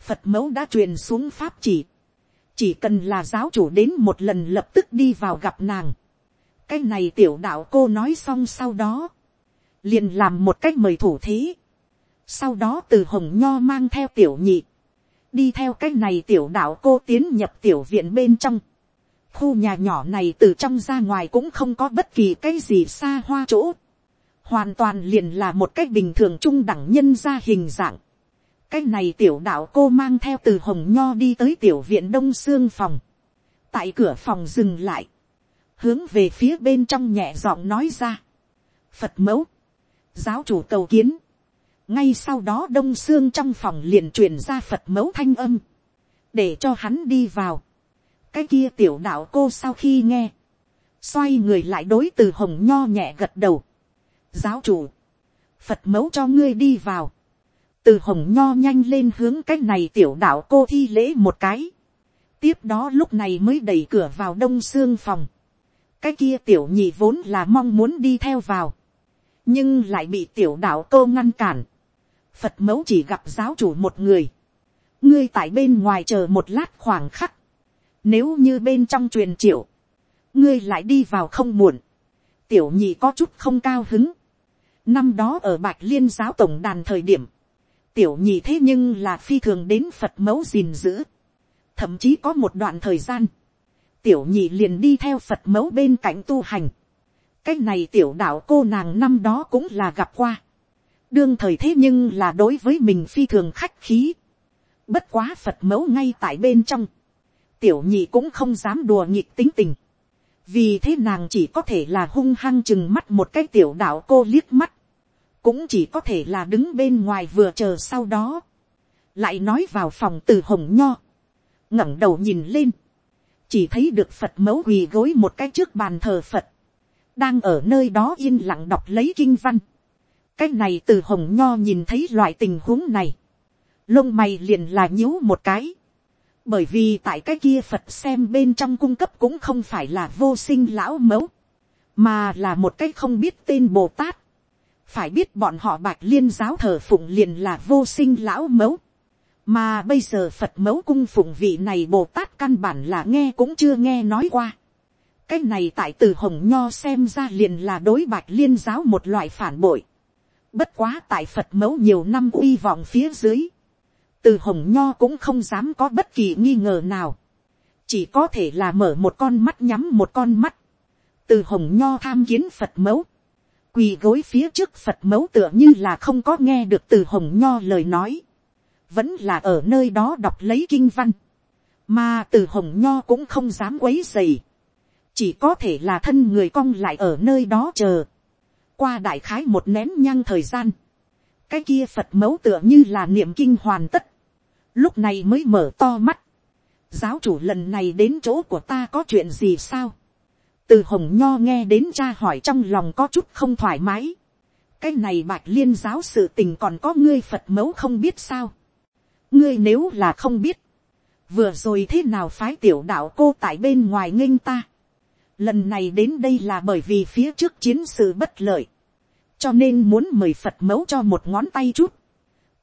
phật mẫu đã truyền xuống pháp chỉ, chỉ cần là giáo chủ đến một lần lập tức đi vào gặp nàng. cái này tiểu đạo cô nói xong sau đó, liền làm một cách mời thủ thế. sau đó từ hồng nho mang theo tiểu nhị, đi theo cái này tiểu đạo cô tiến nhập tiểu viện bên trong. khu nhà nhỏ này từ trong ra ngoài cũng không có bất kỳ cái gì xa hoa chỗ. hoàn toàn liền là một cách bình thường trung đẳng nhân ra hình dạng cái này tiểu đạo cô mang theo từ hồng nho đi tới tiểu viện đông xương phòng. tại cửa phòng dừng lại. hướng về phía bên trong nhẹ giọng nói ra. phật mẫu. giáo chủ cầu kiến. ngay sau đó đông xương trong phòng liền truyền ra phật mẫu thanh âm. để cho hắn đi vào. cái kia tiểu đạo cô sau khi nghe. xoay người lại đối từ hồng nho nhẹ gật đầu. giáo chủ phật mẫu cho ngươi đi vào, từ hồng nho nhanh lên hướng cái này tiểu đạo cô thi lễ một cái, tiếp đó lúc này mới đẩy cửa vào đông xương phòng, cái kia tiểu nhị vốn là mong muốn đi theo vào, nhưng lại bị tiểu đạo cô ngăn cản, phật mẫu chỉ gặp giáo chủ một người, ngươi tại bên ngoài chờ một lát khoảng khắc, nếu như bên trong truyền triệu, ngươi lại đi vào không muộn, tiểu nhị có chút không cao hứng, năm đó ở bạch liên giáo tổng đàn thời điểm, tiểu nhị thế nhưng là phi thường đến phật mẫu gìn giữ, thậm chí có một đoạn thời gian, tiểu nhị liền đi theo phật mẫu bên cạnh tu hành, cái này tiểu đạo cô nàng năm đó cũng là gặp qua, đương thời thế nhưng là đối với mình phi thường khách khí, bất quá phật mẫu ngay tại bên trong, tiểu nhị cũng không dám đùa nhịp tính tình, vì thế nàng chỉ có thể là hung hăng chừng mắt một cái tiểu đạo cô liếc mắt, cũng chỉ có thể là đứng bên ngoài vừa chờ sau đó, lại nói vào phòng từ hồng nho, ngẩng đầu nhìn lên, chỉ thấy được phật mẫu quỳ gối một cái trước bàn thờ phật, đang ở nơi đó yên lặng đọc lấy kinh văn. cái này từ hồng nho nhìn thấy loại tình huống này, lông mày liền là nhíu một cái, bởi vì tại cái kia phật xem bên trong cung cấp cũng không phải là vô sinh lão mẫu, mà là một cái không biết tên bồ tát, phải biết bọn họ bạch liên giáo thờ phụng liền là vô sinh lão mẫu, mà bây giờ phật mẫu cung phụng vị này bồ tát căn bản là nghe cũng chưa nghe nói qua. cái này tại từ hồng nho xem ra liền là đối bạch liên giáo một loại phản bội. bất quá tại phật mẫu nhiều năm uy vọng phía dưới. từ hồng nho cũng không dám có bất kỳ nghi ngờ nào. chỉ có thể là mở một con mắt nhắm một con mắt. từ hồng nho tham kiến phật mẫu quỳ gối phía trước phật mẫu tựa như là không có nghe được từ hồng nho lời nói. Vẫn là ở nơi đó đọc lấy kinh văn, mà từ hồng nho cũng không dám quấy dày, chỉ có thể là thân người cong lại ở nơi đó chờ, qua đại khái một nén nhang thời gian, cái kia phật mẫu tựa như là niệm kinh hoàn tất, lúc này mới mở to mắt, giáo chủ lần này đến chỗ của ta có chuyện gì sao, từ hồng nho nghe đến cha hỏi trong lòng có chút không thoải mái, cái này bạch liên giáo sự tình còn có ngươi phật mẫu không biết sao, ngươi nếu là không biết, vừa rồi thế nào phái tiểu đạo cô tại bên ngoài nghênh ta. lần này đến đây là bởi vì phía trước chiến sự bất lợi, cho nên muốn mời phật mẫu cho một ngón tay chút,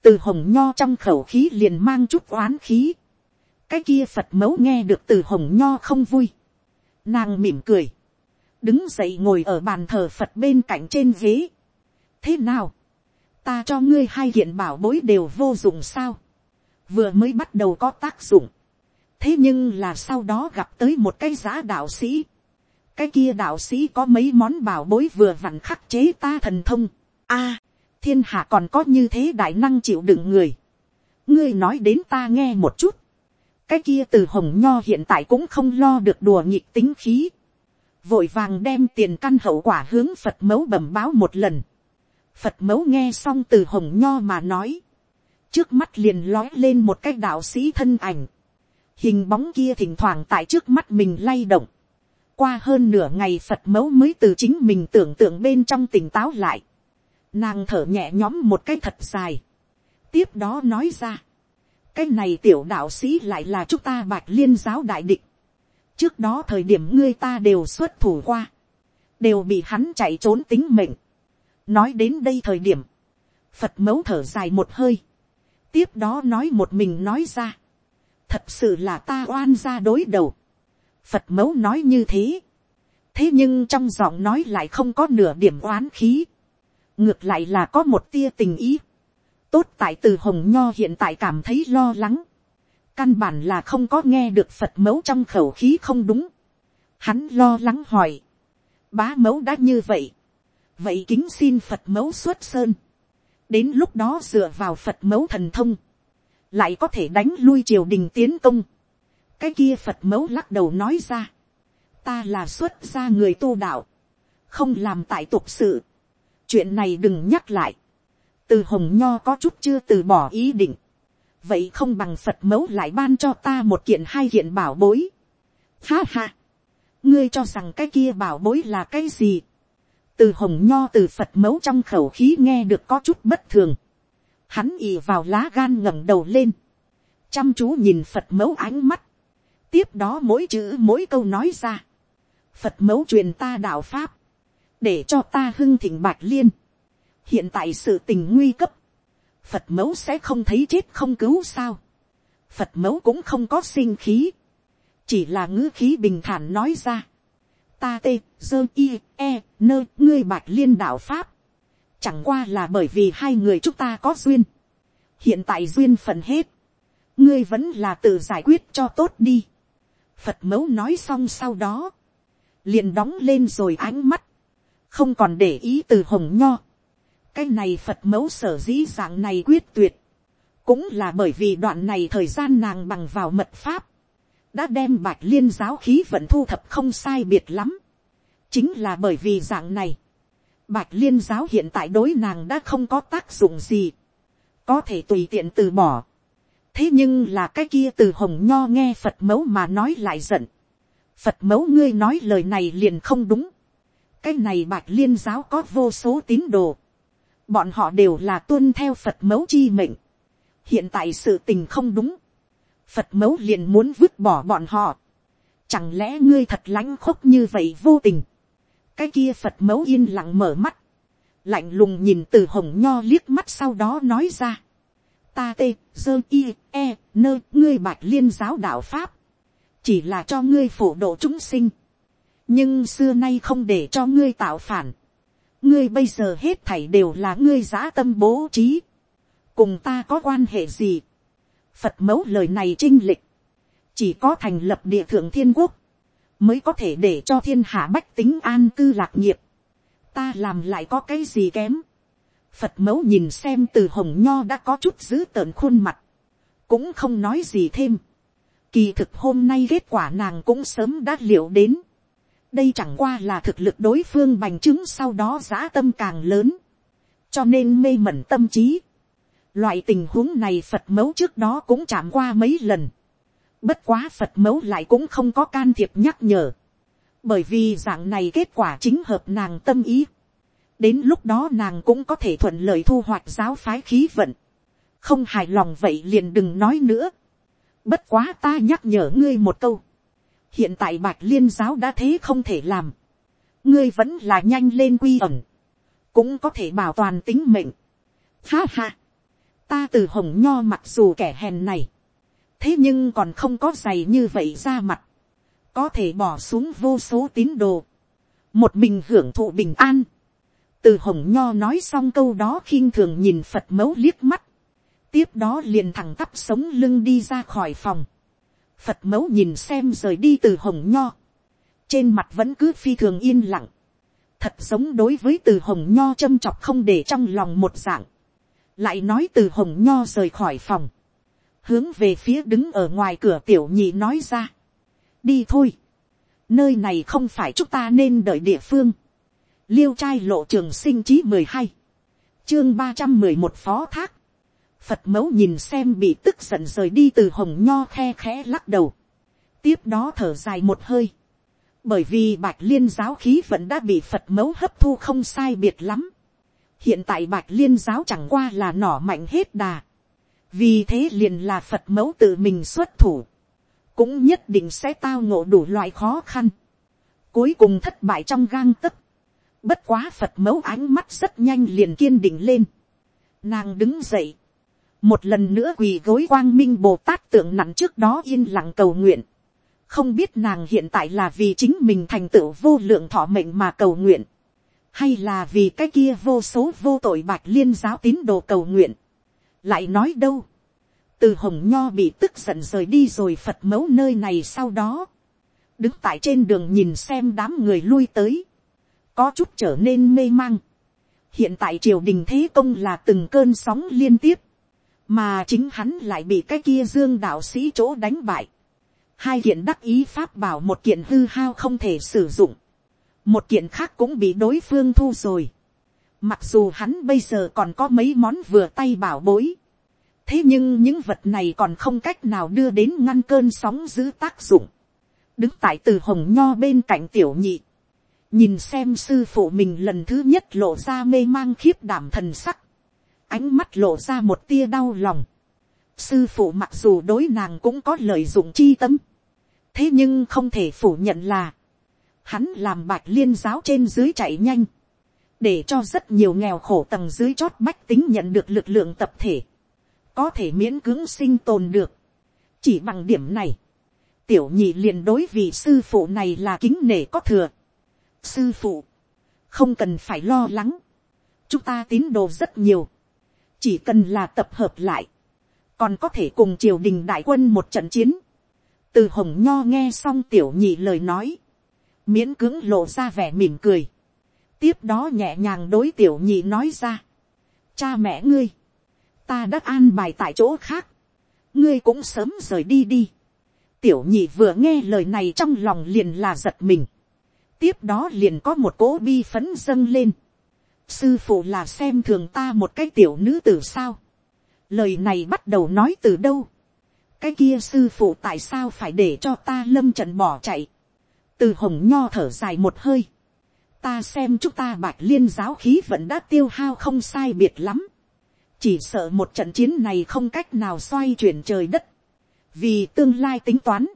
từ hồng nho trong khẩu khí liền mang chút oán khí, cái kia phật mẫu nghe được từ hồng nho không vui, nàng mỉm cười, đứng dậy ngồi ở bàn thờ phật bên cạnh trên ghế. thế nào, ta cho ngươi hai kiện bảo bối đều vô dụng sao, vừa mới bắt đầu có tác dụng. thế nhưng là sau đó gặp tới một cái giá đạo sĩ. cái kia đạo sĩ có mấy món bảo bối vừa vặn khắc chế ta thần thông. a, à, thiên hạ còn có như thế đại năng chịu đựng người. ngươi nói đến ta nghe một chút. cái kia từ hồng nho hiện tại cũng không lo được đùa nhịp tính khí vội vàng đem tiền căn hậu quả hướng phật mẫu bẩm báo một lần. phật mẫu nghe xong từ hồng nho mà nói. Trước mắt liền lói lên một cái đạo sĩ thân ảnh, hình bóng kia thỉnh thoảng tại trước mắt mình lay động, qua hơn nửa ngày phật mẫu mới từ chính mình tưởng tượng bên trong tỉnh táo lại, nàng thở nhẹ nhõm một cái thật dài, tiếp đó nói ra, cái này tiểu đạo sĩ lại là chúng ta bạch liên giáo đại địch, trước đó thời điểm ngươi ta đều xuất thủ qua, đều bị hắn chạy trốn tính mệnh, nói đến đây thời điểm, phật mẫu thở dài một hơi, tiếp đó nói một mình nói ra, thật sự là ta oan ra đối đầu, phật mẫu nói như thế, thế nhưng trong giọng nói lại không có nửa điểm oán khí, ngược lại là có một tia tình ý, tốt tại từ hồng nho hiện tại cảm thấy lo lắng, căn bản là không có nghe được phật mẫu trong khẩu khí không đúng, hắn lo lắng hỏi, bá mẫu đã như vậy, vậy kính xin phật mẫu xuất sơn, đến lúc đó dựa vào phật mẫu thần thông, lại có thể đánh lui triều đình tiến công. cái kia phật mẫu lắc đầu nói ra, ta là xuất gia người tu đạo, không làm tại tục sự, chuyện này đừng nhắc lại, từ hồng nho có chút chưa từ bỏ ý định, vậy không bằng phật mẫu lại ban cho ta một kiện hai kiện bảo bối. Ha ha, ngươi cho rằng cái kia bảo bối là cái gì, từ hồng nho từ phật mẫu trong khẩu khí nghe được có chút bất thường, hắn ì vào lá gan ngẩng đầu lên, chăm chú nhìn phật mẫu ánh mắt, tiếp đó mỗi chữ mỗi câu nói ra, phật mẫu truyền ta đạo pháp, để cho ta hưng thịnh bạch liên, hiện tại sự tình nguy cấp, phật mẫu sẽ không thấy chết không cứu sao, phật mẫu cũng không có sinh khí, chỉ là ngữ khí bình thản nói ra, ta tê, dơ y, e, nơ, ngươi bạch liên đạo pháp, chẳng qua là bởi vì hai người chúng ta có duyên, hiện tại duyên phần hết, ngươi vẫn là tự giải quyết cho tốt đi. Phật mẫu nói xong sau đó, liền đóng lên rồi ánh mắt, không còn để ý từ hồng nho cái này Phật mẫu sở dĩ dạng này quyết tuyệt, cũng là bởi vì đoạn này thời gian nàng bằng vào mật pháp, đã đem bạch liên giáo khí vận thu thập không sai biệt lắm. chính là bởi vì dạng này, bạch liên giáo hiện tại đối nàng đã không có tác dụng gì, có thể tùy tiện từ bỏ. thế nhưng là cái kia từ hồng nho nghe phật mẫu mà nói lại giận. phật mẫu ngươi nói lời này liền không đúng. cái này bạch liên giáo có vô số tín đồ bọn họ đều là tuân theo phật mẫu chi mệnh. hiện tại sự tình không đúng Phật mẫu liền muốn vứt bỏ bọn họ. Chẳng lẽ ngươi thật lãnh khốc như vậy vô tình. Cái kia Phật mẫu yên lặng mở mắt. Lạnh lùng nhìn từ hồng nho liếc mắt sau đó nói ra. Ta tê, dơ y, e, nơ, ngươi bạch liên giáo đạo Pháp. Chỉ là cho ngươi phổ độ chúng sinh. Nhưng xưa nay không để cho ngươi tạo phản. Ngươi bây giờ hết thảy đều là ngươi giã tâm bố trí. Cùng ta có quan hệ gì? Phật mẫu lời này trinh lịch. Chỉ có thành lập địa thượng thiên quốc. Mới có thể để cho thiên hạ bách tính an cư lạc nghiệp. Ta làm lại có cái gì kém. Phật mẫu nhìn xem từ hồng nho đã có chút dữ tợn khuôn mặt. Cũng không nói gì thêm. Kỳ thực hôm nay kết quả nàng cũng sớm đã liệu đến. Đây chẳng qua là thực lực đối phương bành chứng sau đó giã tâm càng lớn. Cho nên mê mẩn tâm trí Loại tình huống này Phật mẫu trước đó cũng chạm qua mấy lần. Bất quá Phật mẫu lại cũng không có can thiệp nhắc nhở. Bởi vì dạng này kết quả chính hợp nàng tâm ý. Đến lúc đó nàng cũng có thể thuận lợi thu hoạch giáo phái khí vận. Không hài lòng vậy liền đừng nói nữa. Bất quá ta nhắc nhở ngươi một câu. Hiện tại bạch liên giáo đã thế không thể làm. Ngươi vẫn là nhanh lên quy ẩn. Cũng có thể bảo toàn tính mệnh. Ha ha ta từ hồng nho mặc dù kẻ hèn này, thế nhưng còn không có giày như vậy ra mặt, có thể bỏ xuống vô số tín đồ, một mình hưởng thụ bình an. từ hồng nho nói xong câu đó khiêng thường nhìn phật mẫu liếc mắt, tiếp đó liền thẳng tắp sống lưng đi ra khỏi phòng, phật mẫu nhìn xem rời đi từ hồng nho, trên mặt vẫn cứ phi thường yên lặng, thật giống đối với từ hồng nho châm chọc không để trong lòng một dạng, lại nói từ hồng nho rời khỏi phòng, hướng về phía đứng ở ngoài cửa tiểu nhị nói ra, đi thôi, nơi này không phải chúng ta nên đợi địa phương, liêu trai lộ trường sinh chí mười hai, chương ba trăm mười một phó thác, phật mẫu nhìn xem bị tức giận rời đi từ hồng nho khe khẽ lắc đầu, tiếp đó thở dài một hơi, bởi vì bạch liên giáo khí vẫn đã bị phật mẫu hấp thu không sai biệt lắm, hiện tại bạch liên giáo chẳng qua là nỏ mạnh hết đà, vì thế liền là phật mẫu tự mình xuất thủ, cũng nhất định sẽ tao ngộ đủ loại khó khăn, cuối cùng thất bại trong gang tấc, bất quá phật mẫu ánh mắt rất nhanh liền kiên định lên, nàng đứng dậy, một lần nữa quỳ gối quang minh bồ tát tượng nặng trước đó yên lặng cầu nguyện, không biết nàng hiện tại là vì chính mình thành tựu vô lượng thọ mệnh mà cầu nguyện, hay là vì cái kia vô số vô tội bạch liên giáo tín đồ cầu nguyện, lại nói đâu, từ hồng nho bị tức giận rời đi rồi phật mấu nơi này sau đó, đứng tại trên đường nhìn xem đám người lui tới, có chút trở nên mê mang. hiện tại triều đình thế công là từng cơn sóng liên tiếp, mà chính hắn lại bị cái kia dương đạo sĩ chỗ đánh bại. hai kiện đắc ý pháp bảo một kiện hư hao không thể sử dụng một kiện khác cũng bị đối phương thu rồi. Mặc dù hắn bây giờ còn có mấy món vừa tay bảo bối. Thế nhưng những vật này còn không cách nào đưa đến ngăn cơn sóng giữ tác dụng. Đứng tại từ hồng nho bên cạnh tiểu nhị. nhìn xem sư phụ mình lần thứ nhất lộ ra mê mang khiếp đảm thần sắc, ánh mắt lộ ra một tia đau lòng. Sư phụ mặc dù đối nàng cũng có lợi dụng chi tâm, thế nhưng không thể phủ nhận là, hắn làm bạch liên giáo trên dưới chạy nhanh, để cho rất nhiều nghèo khổ tầng dưới chót bách tính nhận được lực lượng tập thể, có thể miễn cưỡng sinh tồn được. chỉ bằng điểm này, tiểu nhị liền đối vị sư phụ này là kính nể có thừa. sư phụ, không cần phải lo lắng, chúng ta tín đồ rất nhiều, chỉ cần là tập hợp lại, còn có thể cùng triều đình đại quân một trận chiến. từ hồng nho nghe xong tiểu nhị lời nói, miễn cưỡng lộ ra vẻ mỉm cười, tiếp đó nhẹ nhàng đối tiểu nhị nói ra, cha mẹ ngươi, ta đã an bài tại chỗ khác, ngươi cũng sớm rời đi đi. tiểu nhị vừa nghe lời này trong lòng liền là giật mình, tiếp đó liền có một cỗ bi phấn dâng lên, sư phụ là xem thường ta một cái tiểu nữ tử sao, lời này bắt đầu nói từ đâu, cái kia sư phụ tại sao phải để cho ta lâm trận bỏ chạy, từ hồng nho thở dài một hơi, ta xem chúng ta bạch liên giáo khí vẫn đã tiêu hao không sai biệt lắm, chỉ sợ một trận chiến này không cách nào xoay chuyển trời đất, vì tương lai tính toán,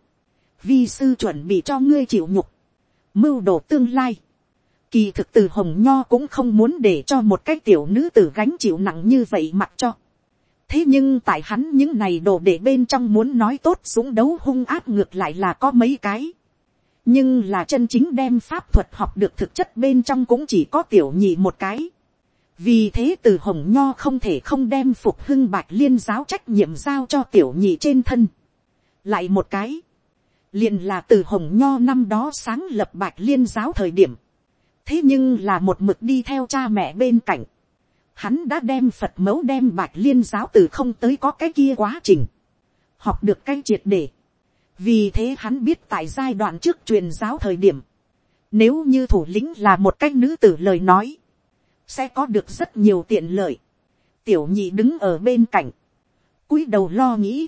vi sư chuẩn bị cho ngươi chịu nhục, mưu đồ tương lai, kỳ thực từ hồng nho cũng không muốn để cho một cái tiểu nữ tử gánh chịu nặng như vậy mặc cho, thế nhưng tại hắn những này đồ để bên trong muốn nói tốt súng đấu hung áp ngược lại là có mấy cái, nhưng là chân chính đem pháp thuật học được thực chất bên trong cũng chỉ có tiểu nhị một cái. vì thế từ hồng nho không thể không đem phục hưng bạch liên giáo trách nhiệm giao cho tiểu nhị trên thân. lại một cái, liền là từ hồng nho năm đó sáng lập bạch liên giáo thời điểm thế nhưng là một mực đi theo cha mẹ bên cạnh. hắn đã đem phật mẫu đem bạch liên giáo từ không tới có cái kia quá trình. học được cái triệt để vì thế hắn biết tại giai đoạn trước truyền giáo thời điểm, nếu như thủ lĩnh là một cách nữ tử lời nói, sẽ có được rất nhiều tiện lợi. tiểu nhị đứng ở bên cạnh, cúi đầu lo nghĩ,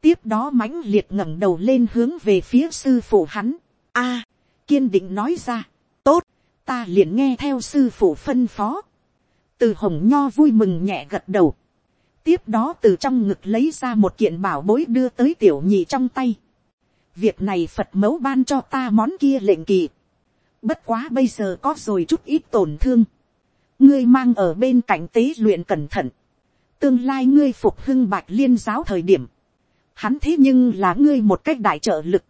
tiếp đó mãnh liệt ngẩng đầu lên hướng về phía sư phụ hắn. a, kiên định nói ra, tốt, ta liền nghe theo sư phụ phân phó. từ hồng nho vui mừng nhẹ gật đầu. tiếp đó từ trong ngực lấy ra một kiện bảo bối đưa tới tiểu nhị trong tay việc này phật mẫu ban cho ta món kia lệnh kỳ. bất quá bây giờ có rồi chút ít tổn thương. ngươi mang ở bên cạnh tế luyện cẩn thận. tương lai ngươi phục hưng bạch liên giáo thời điểm. hắn thế nhưng là ngươi một cách đại trợ lực.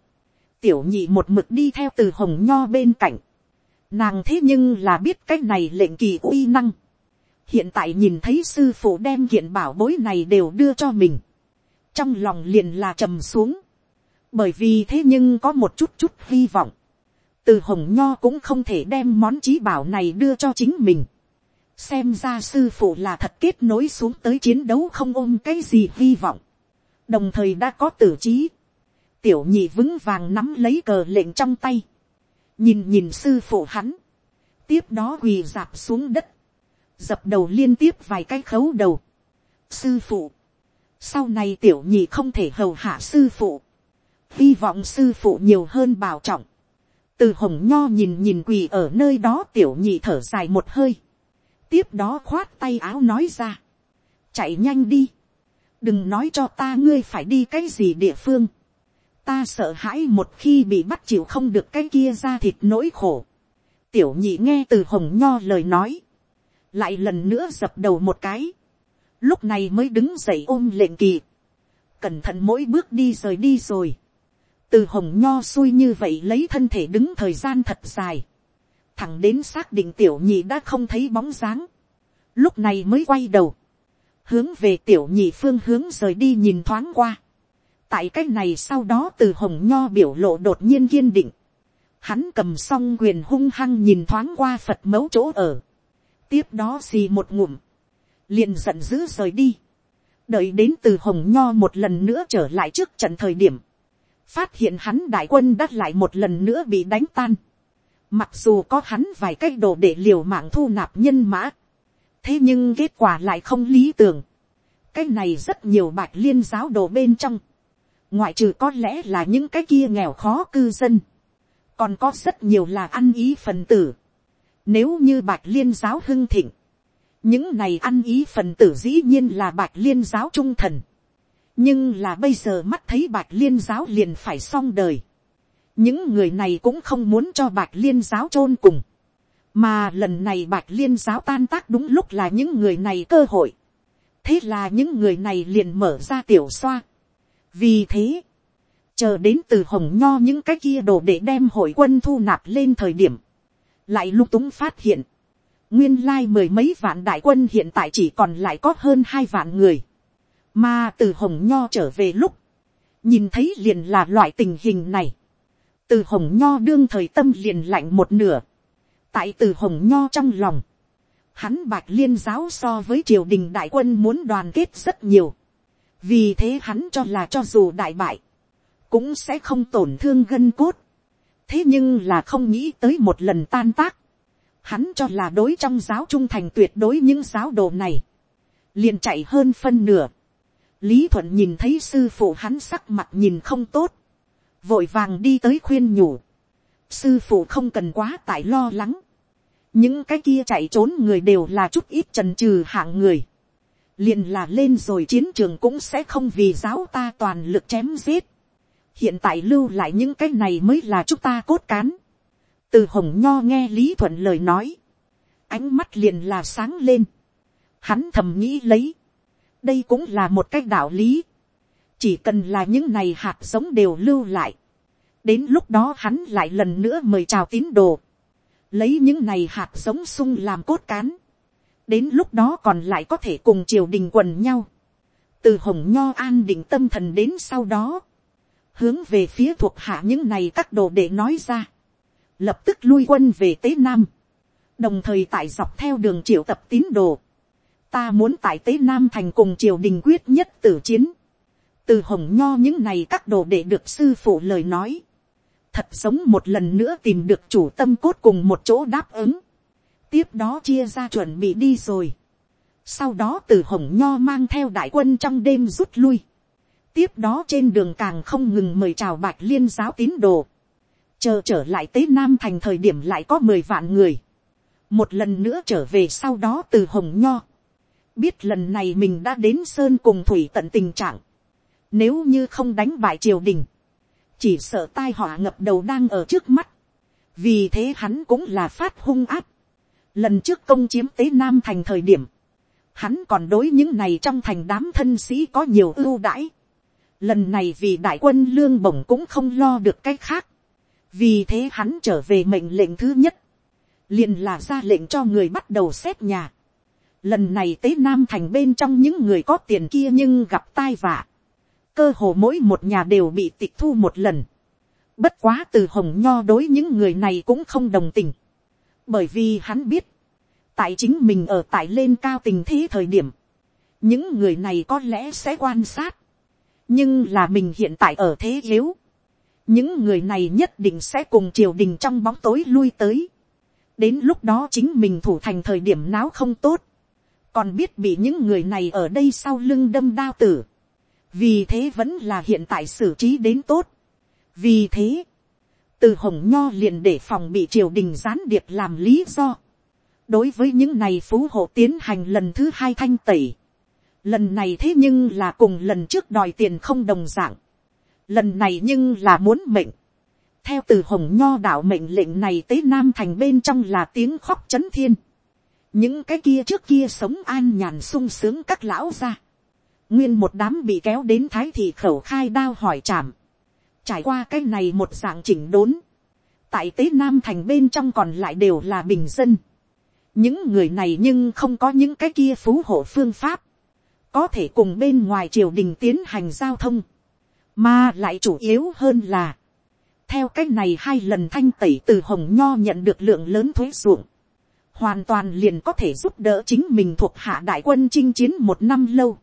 tiểu nhị một mực đi theo từ hồng nho bên cạnh nàng thế nhưng là biết cách này lệnh kỳ uy năng. hiện tại nhìn thấy sư phụ đem kiện bảo bối này đều đưa cho mình. trong lòng liền là trầm xuống bởi vì thế nhưng có một chút chút hy vọng, từ hồng nho cũng không thể đem món trí bảo này đưa cho chính mình. xem ra sư phụ là thật kết nối xuống tới chiến đấu không ôm cái gì hy vọng, đồng thời đã có tử trí, tiểu nhị vững vàng nắm lấy cờ lệnh trong tay, nhìn nhìn sư phụ hắn, tiếp đó quỳ dạp xuống đất, dập đầu liên tiếp vài cái khấu đầu. sư phụ, sau này tiểu nhị không thể hầu hạ sư phụ, hy vọng sư phụ nhiều hơn bảo trọng. từ hồng nho nhìn nhìn quỳ ở nơi đó tiểu nhị thở dài một hơi. tiếp đó khoát tay áo nói ra. chạy nhanh đi. đừng nói cho ta ngươi phải đi cái gì địa phương ta sợ hãi một khi bị bắt chịu không được cái kia ra thịt nỗi khổ. tiểu nhị nghe từ hồng nho lời nói. lại lần nữa dập đầu một cái. lúc này mới đứng dậy ôm lệnh kỳ. cẩn thận mỗi bước đi rời đi rồi từ hồng nho xui như vậy lấy thân thể đứng thời gian thật dài, thẳng đến xác định tiểu nhị đã không thấy bóng dáng, lúc này mới quay đầu, hướng về tiểu nhị phương hướng rời đi nhìn thoáng qua, tại cái này sau đó từ hồng nho biểu lộ đột nhiên kiên định, hắn cầm xong quyền hung hăng nhìn thoáng qua phật mẫu chỗ ở, tiếp đó xì một ngụm, liền giận dữ rời đi, đợi đến từ hồng nho một lần nữa trở lại trước trận thời điểm, phát hiện hắn đại quân đã lại một lần nữa bị đánh tan. Mặc dù có hắn vài cái đồ để liều mạng thu nạp nhân mã. Thế nhưng kết quả lại không lý tưởng. Cái này rất nhiều bạch liên giáo đồ bên trong. Ngoại trừ có lẽ là những cái kia nghèo khó cư dân. còn có rất nhiều là ăn ý phần tử. Nếu như bạch liên giáo hưng thịnh, những này ăn ý phần tử dĩ nhiên là bạch liên giáo trung thần. nhưng là bây giờ mắt thấy bạch liên giáo liền phải xong đời. những người này cũng không muốn cho bạch liên giáo chôn cùng. mà lần này bạch liên giáo tan tác đúng lúc là những người này cơ hội. thế là những người này liền mở ra tiểu xoa vì thế, chờ đến từ hồng nho những cái kia đồ để đem hội quân thu nạp lên thời điểm, lại lung túng phát hiện, nguyên lai mười mấy vạn đại quân hiện tại chỉ còn lại có hơn hai vạn người, mà từ hồng nho trở về lúc, nhìn thấy liền là loại tình hình này, từ hồng nho đương thời tâm liền lạnh một nửa, tại từ hồng nho trong lòng, hắn bạch liên giáo so với triều đình đại quân muốn đoàn kết rất nhiều, vì thế hắn cho là cho dù đại bại, cũng sẽ không tổn thương gân cốt. thế nhưng là không nghĩ tới một lần tan tác. hắn cho là đối trong giáo trung thành tuyệt đối những giáo đồ này. liền chạy hơn phân nửa. lý thuận nhìn thấy sư phụ hắn sắc mặt nhìn không tốt. vội vàng đi tới khuyên nhủ. sư phụ không cần quá tại lo lắng. những cái kia chạy trốn người đều là chút ít trần trừ hạng người liền là lên rồi chiến trường cũng sẽ không vì giáo ta toàn lực chém giết hiện tại lưu lại những cái này mới là chúng ta cốt cán. từ hồng nho nghe lý thuận lời nói, ánh mắt liền là sáng lên. hắn thầm nghĩ lấy, đây cũng là một cái đạo lý. chỉ cần là những này hạt giống đều lưu lại. đến lúc đó hắn lại lần nữa mời chào tín đồ. lấy những này hạt giống sung làm cốt cán đến lúc đó còn lại có thể cùng triều đình quần nhau. từ hồng nho an định tâm thần đến sau đó hướng về phía thuộc hạ những này các đồ để nói ra, lập tức lui quân về tế nam, đồng thời tại dọc theo đường triệu tập tín đồ, ta muốn tại tế nam thành cùng triều đình quyết nhất tử chiến, từ hồng nho những này các đồ để được sư phụ lời nói, thật sống một lần nữa tìm được chủ tâm cốt cùng một chỗ đáp ứng, tiếp đó chia ra chuẩn bị đi rồi, sau đó từ hồng nho mang theo đại quân trong đêm rút lui, tiếp đó trên đường càng không ngừng mời chào bạch liên giáo tín đồ. chờ trở lại tế nam thành thời điểm lại có mười vạn người. một lần nữa trở về sau đó từ hồng nho. biết lần này mình đã đến sơn cùng thủy tận tình trạng. nếu như không đánh bại triều đình, chỉ sợ tai họa ngập đầu đang ở trước mắt. vì thế hắn cũng là phát hung áp lần trước công chiếm tế nam thành thời điểm, hắn còn đối những này trong thành đám thân sĩ có nhiều ưu đãi Lần này vì đại quân lương bổng cũng không lo được cái khác. Vì thế hắn trở về mệnh lệnh thứ nhất. liền là ra lệnh cho người bắt đầu xét nhà. Lần này tế Nam thành bên trong những người có tiền kia nhưng gặp tai vạ. Cơ hồ mỗi một nhà đều bị tịch thu một lần. Bất quá từ hồng nho đối những người này cũng không đồng tình. Bởi vì hắn biết. Tại chính mình ở tại lên cao tình thế thời điểm. Những người này có lẽ sẽ quan sát nhưng là mình hiện tại ở thế yếu, những người này nhất định sẽ cùng triều đình trong bóng tối lui tới, đến lúc đó chính mình thủ thành thời điểm náo không tốt, còn biết bị những người này ở đây sau lưng đâm đao tử, vì thế vẫn là hiện tại xử trí đến tốt, vì thế, từ hồng nho liền để phòng bị triều đình gián điệp làm lý do, đối với những này phú hộ tiến hành lần thứ hai thanh tẩy, lần này thế nhưng là cùng lần trước đòi tiền không đồng dạng, lần này nhưng là muốn mệnh, theo từ hồng nho đạo mệnh lệnh này tới nam thành bên trong là tiếng khóc c h ấ n thiên, những cái kia trước kia sống an nhàn sung sướng các lão ra, nguyên một đám bị kéo đến thái thị khẩu khai đao hỏi chạm, trải qua cái này một dạng chỉnh đốn, tại tế nam thành bên trong còn lại đều là bình dân, những người này nhưng không có những cái kia phú hộ phương pháp, có thể cùng bên ngoài triều đình tiến hành giao thông, mà lại chủ yếu hơn là, theo cách này hai lần thanh tẩy từ hồng nho nhận được lượng lớn thuế ruộng, hoàn toàn liền có thể giúp đỡ chính mình thuộc hạ đại quân chinh chiến một năm lâu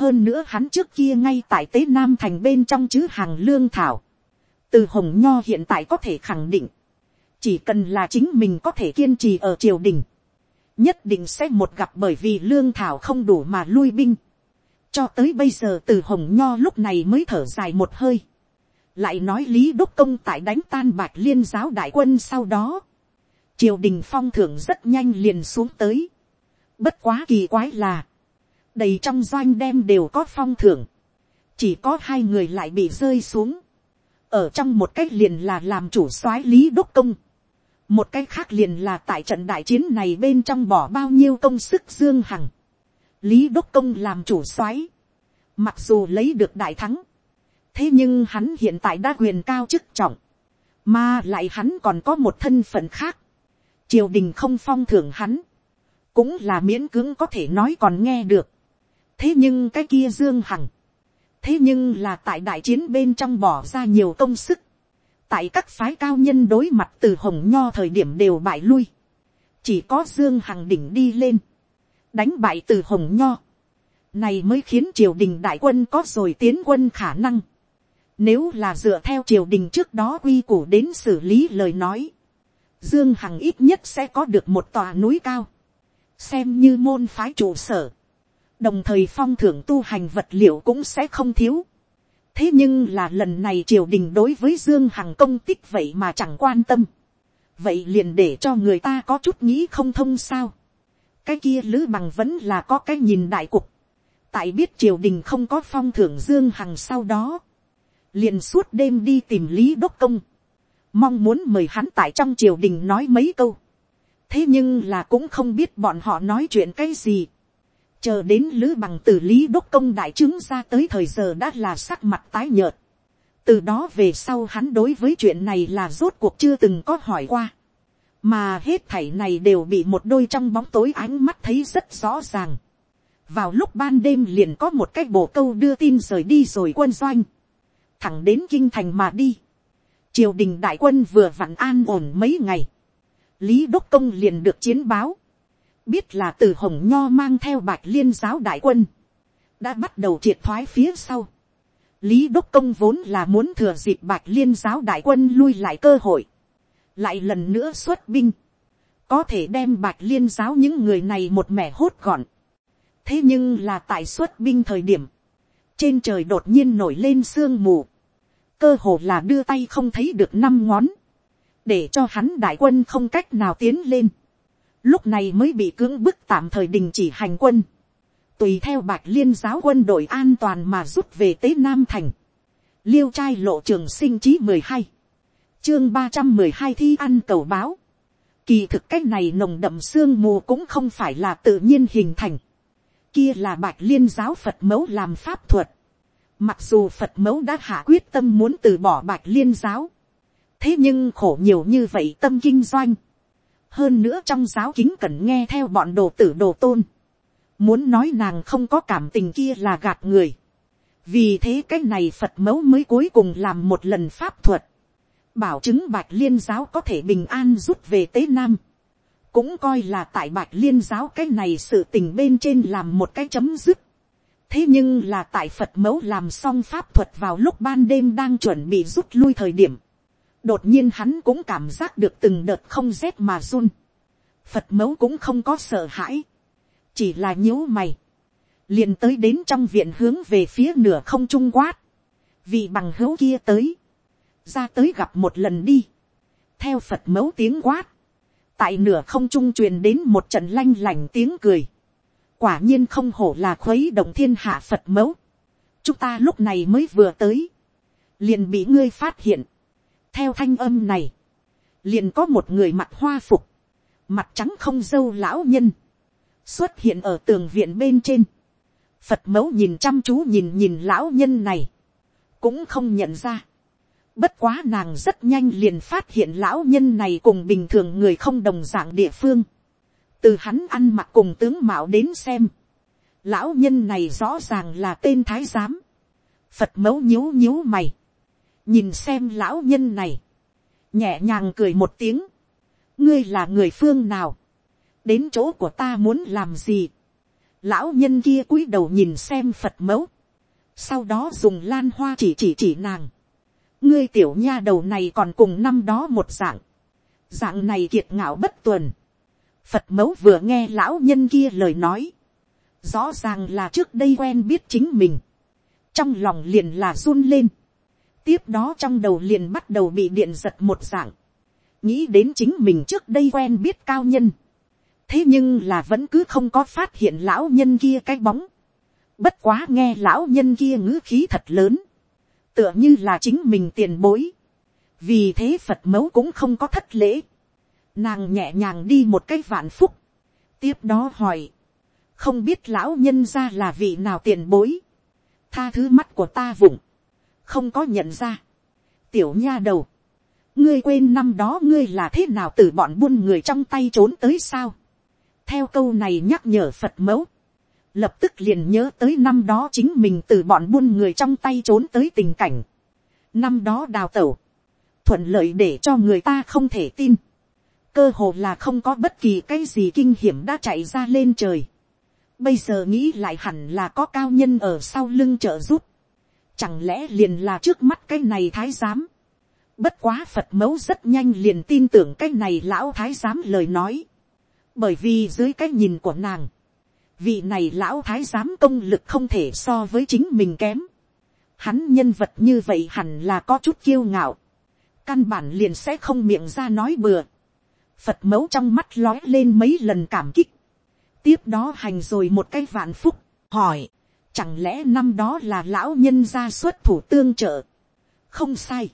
hơn nữa hắn trước kia ngay tại tế nam thành bên trong chứ hàng lương thảo, từ hồng nho hiện tại có thể khẳng định, chỉ cần là chính mình có thể kiên trì ở triều đình, nhất định sẽ một gặp bởi vì lương thảo không đủ mà lui binh. cho tới bây giờ từ hồng nho lúc này mới thở dài một hơi. lại nói lý đốc công tại đánh tan bạch liên giáo đại quân sau đó, triều đình phong thưởng rất nhanh liền xuống tới. bất quá kỳ quái là, đầy trong doanh đem đều có phong thưởng, chỉ có hai người lại bị rơi xuống, ở trong một cách liền là làm chủ soái lý đốc công, một cách khác liền là tại trận đại chiến này bên trong bỏ bao nhiêu công sức dương hằng, lý đốc công làm chủ soái, mặc dù lấy được đại thắng, thế nhưng hắn hiện tại đã quyền cao chức trọng, mà lại hắn còn có một thân phận khác, triều đình không phong thưởng hắn, cũng là miễn cưỡng có thể nói còn nghe được thế nhưng cái kia dương hằng, thế nhưng là tại đại chiến bên trong bỏ ra nhiều công sức, tại các phái cao nhân đối mặt từ hồng nho thời điểm đều bại lui, chỉ có dương hằng đỉnh đi lên, đánh bại từ hồng nho, này mới khiến triều đình đại quân có rồi tiến quân khả năng. Nếu là dựa theo triều đình trước đó quy củ đến xử lý lời nói, Dương Hằng ít nhất sẽ có được một tòa núi cao, xem như môn phái trụ sở. Đồng thời phong thưởng tu hành vật liệu cũng sẽ không thiếu. Thế nhưng là lần này triều đình đối với Dương Hằng công tích vậy mà chẳng quan tâm. Vậy liền để cho người ta có chút nghĩ không thông sao. Cái kia Lữ Bằng vẫn là có cái nhìn đại cục. Tại biết triều đình không có phong thưởng Dương Hằng sau đó. Liền suốt đêm đi tìm Lý Đốc Công mong muốn mời hắn tại trong triều đình nói mấy câu. thế nhưng là cũng không biết bọn họ nói chuyện cái gì chờ đến lữ bằng từ lý đốc công đại chứng ra tới thời giờ đã là sắc mặt tái nhợt. từ đó về sau hắn đối với chuyện này là rốt cuộc chưa từng có hỏi qua. mà hết thảy này đều bị một đôi trong bóng tối ánh mắt thấy rất rõ ràng. vào lúc ban đêm liền có một cái bộ câu đưa tin rời đi rồi quân doanh. thẳng đến kinh thành mà đi triều đình đại quân vừa vặn an ổn mấy ngày, lý đốc công liền được chiến báo, biết là từ hồng nho mang theo bạch liên giáo đại quân, đã bắt đầu triệt thoái phía sau. lý đốc công vốn là muốn thừa dịp bạch liên giáo đại quân lui lại cơ hội, lại lần nữa xuất binh, có thể đem bạch liên giáo những người này một mẻ hốt gọn. thế nhưng là tại xuất binh thời điểm, trên trời đột nhiên nổi lên sương mù, cơ hồ là đưa tay không thấy được năm ngón, để cho hắn đại quân không cách nào tiến lên, lúc này mới bị cưỡng bức tạm thời đình chỉ hành quân, tùy theo bạch liên giáo quân đội an toàn mà rút về tế nam thành, liêu trai lộ trường sinh chí mười hai, chương ba trăm mười hai thi ăn cầu báo, kỳ thực cách này nồng đậm sương mù cũng không phải là tự nhiên hình thành, kia là bạch liên giáo phật mẫu làm pháp thuật, Mặc dù Phật mẫu đã hạ quyết tâm muốn từ bỏ bạch liên giáo. Thế nhưng khổ nhiều như vậy tâm kinh doanh. Hơn nữa trong giáo kính cần nghe theo bọn đồ tử đồ tôn. Muốn nói nàng không có cảm tình kia là gạt người. Vì thế cái này Phật mẫu mới cuối cùng làm một lần pháp thuật. Bảo chứng bạch liên giáo có thể bình an rút về Tế Nam. Cũng coi là tại bạch liên giáo cái này sự tình bên trên làm một cái chấm dứt thế nhưng là tại phật mẫu làm xong pháp thuật vào lúc ban đêm đang chuẩn bị rút lui thời điểm, đột nhiên hắn cũng cảm giác được từng đợt không rét mà run. phật mẫu cũng không có sợ hãi, chỉ là nhíu mày, liền tới đến trong viện hướng về phía nửa không trung quát, vì bằng hữu kia tới, ra tới gặp một lần đi, theo phật mẫu tiếng quát, tại nửa không trung truyền đến một trận lanh lành tiếng cười, quả nhiên không hổ là khuấy động thiên hạ phật mẫu. chúng ta lúc này mới vừa tới, liền bị ngươi phát hiện theo thanh âm này, liền có một người mặc hoa phục, mặt trắng không dâu lão nhân, xuất hiện ở tường viện bên trên. phật mẫu nhìn chăm chú nhìn nhìn lão nhân này, cũng không nhận ra. Bất quá nàng rất nhanh liền phát hiện lão nhân này cùng bình thường người không đồng dạng địa phương từ hắn ăn mặc cùng tướng mạo đến xem, lão nhân này rõ ràng là tên thái giám, phật mẫu nhíu nhíu mày, nhìn xem lão nhân này, nhẹ nhàng cười một tiếng, ngươi là người phương nào, đến chỗ của ta muốn làm gì, lão nhân kia cúi đầu nhìn xem phật mẫu, sau đó dùng lan hoa chỉ chỉ chỉ nàng, ngươi tiểu nha đầu này còn cùng năm đó một dạng, dạng này kiệt ngạo bất tuần, Phật mẫu vừa nghe lão nhân kia lời nói. Rõ ràng là trước đây quen biết chính mình. Trong lòng liền là run lên tiếp đó trong đầu liền bắt đầu bị điện giật một dạng, nghĩ đến chính mình trước đây quen biết cao nhân, thế nhưng là vẫn cứ không có phát hiện lão nhân kia cái bóng, bất quá nghe lão nhân kia ngữ khí thật lớn, tựa như là chính mình tiền bối, vì thế phật mẫu cũng không có thất lễ, nàng nhẹ nhàng đi một cái vạn phúc, tiếp đó hỏi, không biết lão nhân ra là vị nào tiền bối, tha thứ mắt của ta vụng, không có nhận ra, tiểu nha đầu, ngươi quên năm đó ngươi là thế nào từ bọn buôn người trong tay trốn tới sao, theo câu này nhắc nhở phật mẫu, lập tức liền nhớ tới năm đó chính mình từ bọn buôn người trong tay trốn tới tình cảnh, năm đó đào tẩu, thuận lợi để cho người ta không thể tin, cơ hồ là không có bất kỳ cái gì kinh hiểm đã chạy ra lên trời. Bây giờ nghĩ lại hẳn là có cao nhân ở sau lưng trợ giúp. Chẳng lẽ liền là trước mắt cái này thái giám. Bất quá Phật mẫu rất nhanh liền tin tưởng cái này lão thái giám lời nói. Bởi vì dưới cái nhìn của nàng. Vị này lão thái giám công lực không thể so với chính mình kém. Hắn nhân vật như vậy hẳn là có chút kiêu ngạo. Căn bản liền sẽ không miệng ra nói bừa Phật mẫu trong mắt lói lên mấy lần cảm kích. Tiếp đó hành rồi một cái vạn phúc, hỏi, chẳng lẽ năm đó là lão nhân gia xuất thủ tương trợ? Không sai.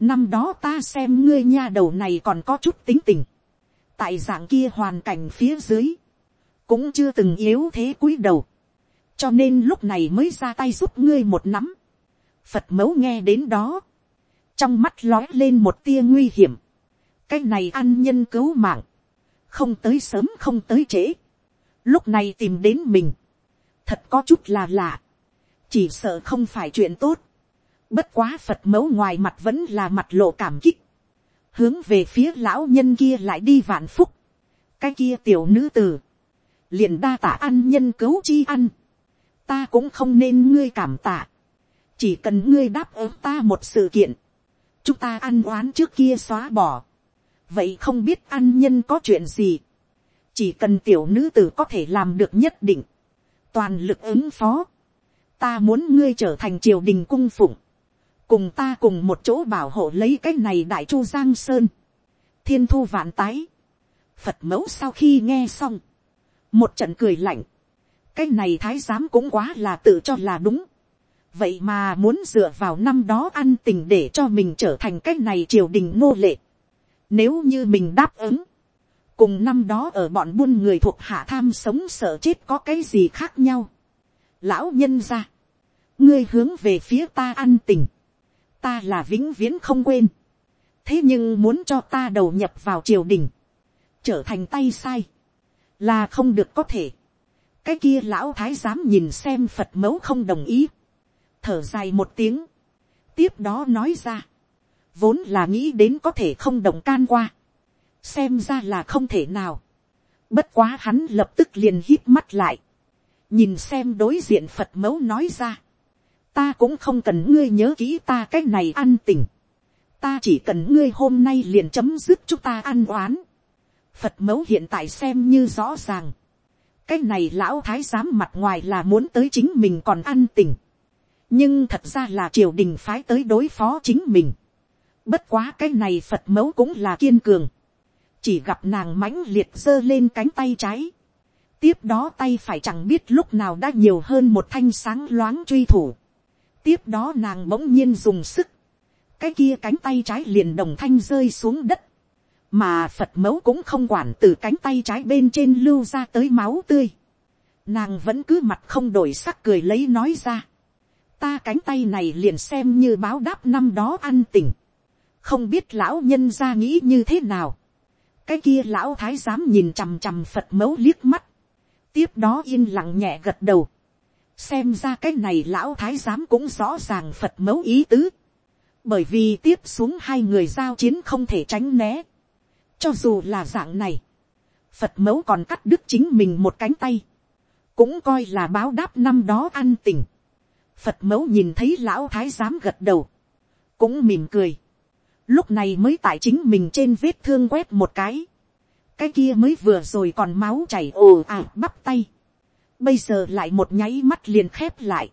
Năm đó ta xem ngươi nha đầu này còn có chút tính tình. Tại dạng kia hoàn cảnh phía dưới, cũng chưa từng yếu thế cúi đầu. Cho nên lúc này mới ra tay giúp ngươi một nắm. Phật mẫu nghe đến đó. Trong mắt lói lên một tia nguy hiểm cái này ăn nhân cứu mạng, không tới sớm không tới trễ, lúc này tìm đến mình, thật có chút là lạ, chỉ sợ không phải chuyện tốt, bất quá phật mẫu ngoài mặt vẫn là mặt lộ cảm kích, hướng về phía lão nhân kia lại đi vạn phúc, cái kia tiểu nữ t ử liền đa tả ăn nhân cứu chi ăn, ta cũng không nên ngươi cảm tạ, chỉ cần ngươi đáp ứng ta một sự kiện, chúng ta ăn oán trước kia xóa bỏ, vậy không biết ăn nhân có chuyện gì, chỉ cần tiểu nữ tử có thể làm được nhất định, toàn lực ứng phó, ta muốn ngươi trở thành triều đình cung phụng, cùng ta cùng một chỗ bảo hộ lấy cái này đại chu giang sơn, thiên thu vạn tái, phật mẫu sau khi nghe xong, một trận cười lạnh, cái này thái giám cũng quá là tự cho là đúng, vậy mà muốn dựa vào năm đó ăn tình để cho mình trở thành cái này triều đình nô lệ, nếu như mình đáp ứng, cùng năm đó ở bọn buôn người thuộc hạ tham sống sợ chết có cái gì khác nhau. Lão nhân ra, ngươi hướng về phía ta ăn tình, ta là vĩnh viễn không quên. thế nhưng muốn cho ta đầu nhập vào triều đình, trở thành tay sai, là không được có thể. cái kia lão thái giám nhìn xem phật mẫu không đồng ý, thở dài một tiếng, tiếp đó nói ra, vốn là nghĩ đến có thể không động can qua, xem ra là không thể nào. Bất quá hắn lập tức liền hít mắt lại, nhìn xem đối diện phật mẫu nói ra, ta cũng không cần ngươi nhớ kỹ ta cái này ăn tình, ta chỉ cần ngươi hôm nay liền chấm dứt chúng ta ăn oán. Phật mẫu hiện tại xem như rõ ràng, cái này lão thái giám mặt ngoài là muốn tới chính mình còn ăn tình, nhưng thật ra là triều đình phái tới đối phó chính mình Bất quá cái này Phật mẫu cũng là kiên cường. Chỉ gặp nàng mãnh liệt giơ lên cánh tay trái. Tiếp đó tay phải chẳng biết lúc nào đã nhiều hơn một thanh sáng loáng truy thủ. Tiếp đó nàng bỗng nhiên dùng sức. Cái kia cánh tay trái liền đồng thanh rơi xuống đất. Mà Phật mẫu cũng không quản từ cánh tay trái bên trên lưu ra tới máu tươi. Nàng vẫn cứ mặt không đổi sắc cười lấy nói ra. Ta cánh tay này liền xem như báo đáp năm đó ăn tỉnh không biết lão nhân ra nghĩ như thế nào cái kia lão thái giám nhìn chằm chằm phật mẫu liếc mắt, tiếp đó yên lặng nhẹ gật đầu, xem ra cái này lão thái giám cũng rõ ràng phật mẫu ý tứ, bởi vì tiếp xuống hai người giao chiến không thể tránh né, cho dù là dạng này, phật mẫu còn cắt đứt chính mình một cánh tay, cũng coi là báo đáp năm đó ăn tình. phật mẫu nhìn thấy lão thái giám gật đầu, cũng mỉm cười, lúc này mới tại chính mình trên vết thương quét một cái, cái kia mới vừa rồi còn máu chảy ồ ạt bắp tay, bây giờ lại một nháy mắt liền khép lại,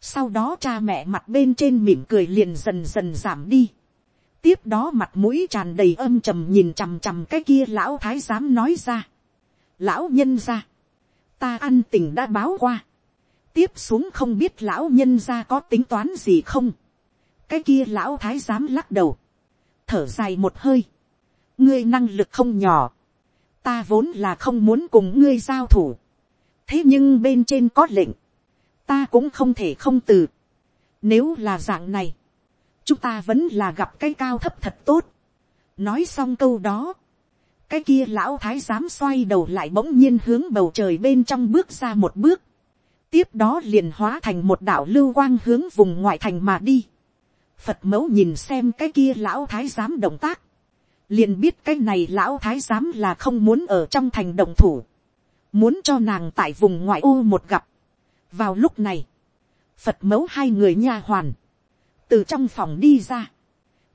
sau đó cha mẹ mặt bên trên mỉm cười liền dần dần giảm đi. tiếp đó mặt mũi tràn đầy âm trầm nhìn chằm chằm cái kia lão thái giám nói ra. lão nhân ra, ta ăn tình đã báo qua. tiếp xuống không biết lão nhân ra có tính toán gì không. cái kia lão thái giám lắc đầu, thở dài một hơi. ngươi năng lực không nhỏ. ta vốn là không muốn cùng ngươi giao thủ. thế nhưng bên trên có lệnh ta cũng không thể không từ. Nếu là dạng này, chúng ta vẫn là gặp cái cao thấp thật tốt. Nói xong câu đó, cái kia lão thái giám xoay đầu lại bỗng nhiên hướng bầu trời bên trong bước ra một bước. Tiếp đó liền hóa thành một đạo lưu quang hướng vùng ngoại thành mà đi. Phật mẫu nhìn xem cái kia lão thái giám động tác. Liền biết cái này lão thái giám là không muốn ở trong thành đồng thủ. Muốn cho nàng tại vùng ngoại ô một gặp. Vào lúc này, phật mẫu hai người nha hoàn, từ trong phòng đi ra,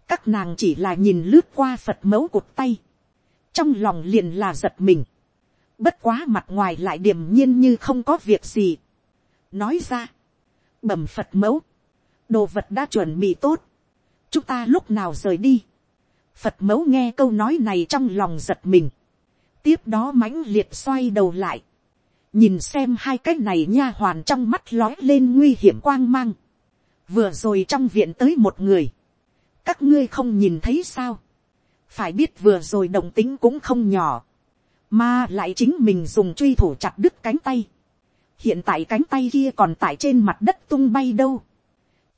các nàng chỉ là nhìn lướt qua phật mẫu cụt tay, trong lòng liền là giật mình, bất quá mặt ngoài lại điềm nhiên như không có việc gì. nói ra, bẩm phật mẫu, đồ vật đã chuẩn bị tốt, chúng ta lúc nào rời đi. phật mẫu nghe câu nói này trong lòng giật mình, tiếp đó mãnh liệt xoay đầu lại, nhìn xem hai cái này nha hoàn trong mắt lói lên nguy hiểm quang mang. vừa rồi trong viện tới một người, các ngươi không nhìn thấy sao. phải biết vừa rồi đồng tính cũng không nhỏ, mà lại chính mình dùng truy thủ chặt đứt cánh tay. hiện tại cánh tay kia còn tại trên mặt đất tung bay đâu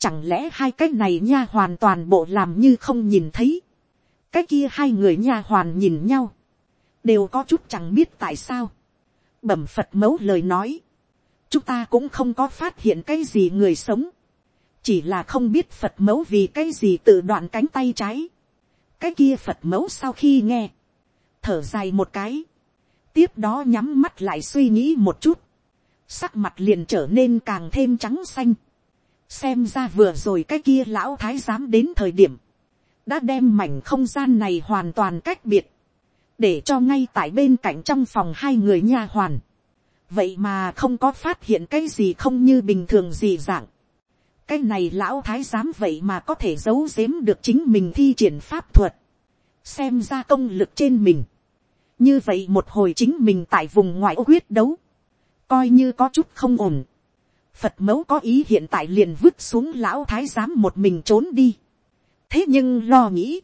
chẳng lẽ hai cái này nha hoàn toàn bộ làm như không nhìn thấy. cái kia hai người nha hoàn nhìn nhau, đều có chút chẳng biết tại sao. Bẩm phật mẫu lời nói, chúng ta cũng không có phát hiện cái gì người sống, chỉ là không biết phật mẫu vì cái gì tự đoạn cánh tay trái. cái kia phật mẫu sau khi nghe, thở dài một cái, tiếp đó nhắm mắt lại suy nghĩ một chút, sắc mặt liền trở nên càng thêm trắng xanh, xem ra vừa rồi cái kia lão thái giám đến thời điểm, đã đem mảnh không gian này hoàn toàn cách biệt, để cho ngay tại bên cạnh trong phòng hai người nha hoàn, vậy mà không có phát hiện cái gì không như bình thường gì dạng. cái này lão thái giám vậy mà có thể giấu giếm được chính mình thi triển pháp thuật, xem ra công lực trên mình. như vậy một hồi chính mình tại vùng ngoại quyết đấu, coi như có chút không ổn phật mẫu có ý hiện tại liền vứt xuống lão thái giám một mình trốn đi. thế nhưng lo nghĩ,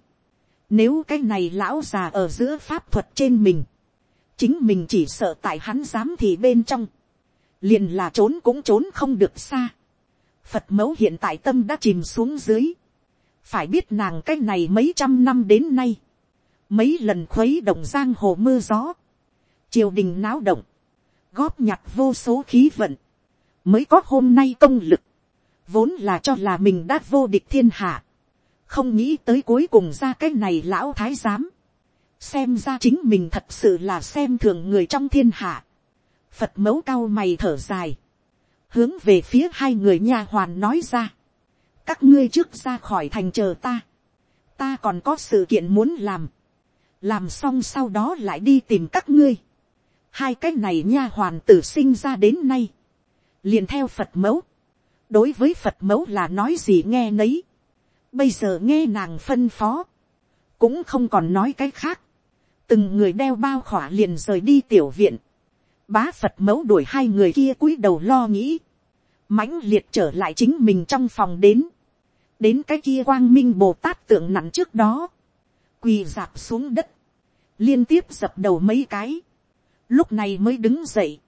nếu cái này lão già ở giữa pháp thuật trên mình. Chính mình chỉ sợ tại hắn dám thì bên trong. Liền là trốn cũng trốn không được xa. Phật mẫu hiện tại tâm đã chìm xuống dưới. Phải biết nàng cái này mấy trăm năm đến nay. Mấy lần khuấy động giang hồ mưa gió. Triều đình náo động. Góp nhặt vô số khí vận. Mới có hôm nay công lực. Vốn là cho là mình đã vô địch thiên hạ. Không nghĩ tới cuối cùng ra cái này lão thái giám, xem ra chính mình thật sự là xem thường người trong thiên hạ, phật mẫu cao mày thở dài, hướng về phía hai người nha hoàn nói ra, các ngươi trước ra khỏi thành chờ ta, ta còn có sự kiện muốn làm, làm xong sau đó lại đi tìm các ngươi, hai cái này nha hoàn tử sinh ra đến nay, liền theo phật mẫu, đối với phật mẫu là nói gì nghe nấy, Bây giờ nghe nàng phân phó. Cũng không còn nói cái khác. Từng người đeo bao khỏa liền rời đi tiểu viện. Bá Phật mẫu đuổi hai người kia cúi đầu lo nghĩ. mãnh liệt trở lại chính mình trong phòng đến. Đến cái kia quang minh Bồ Tát tượng nặng trước đó. Quỳ dạp xuống đất. Liên tiếp dập đầu mấy cái. Lúc này mới đứng dậy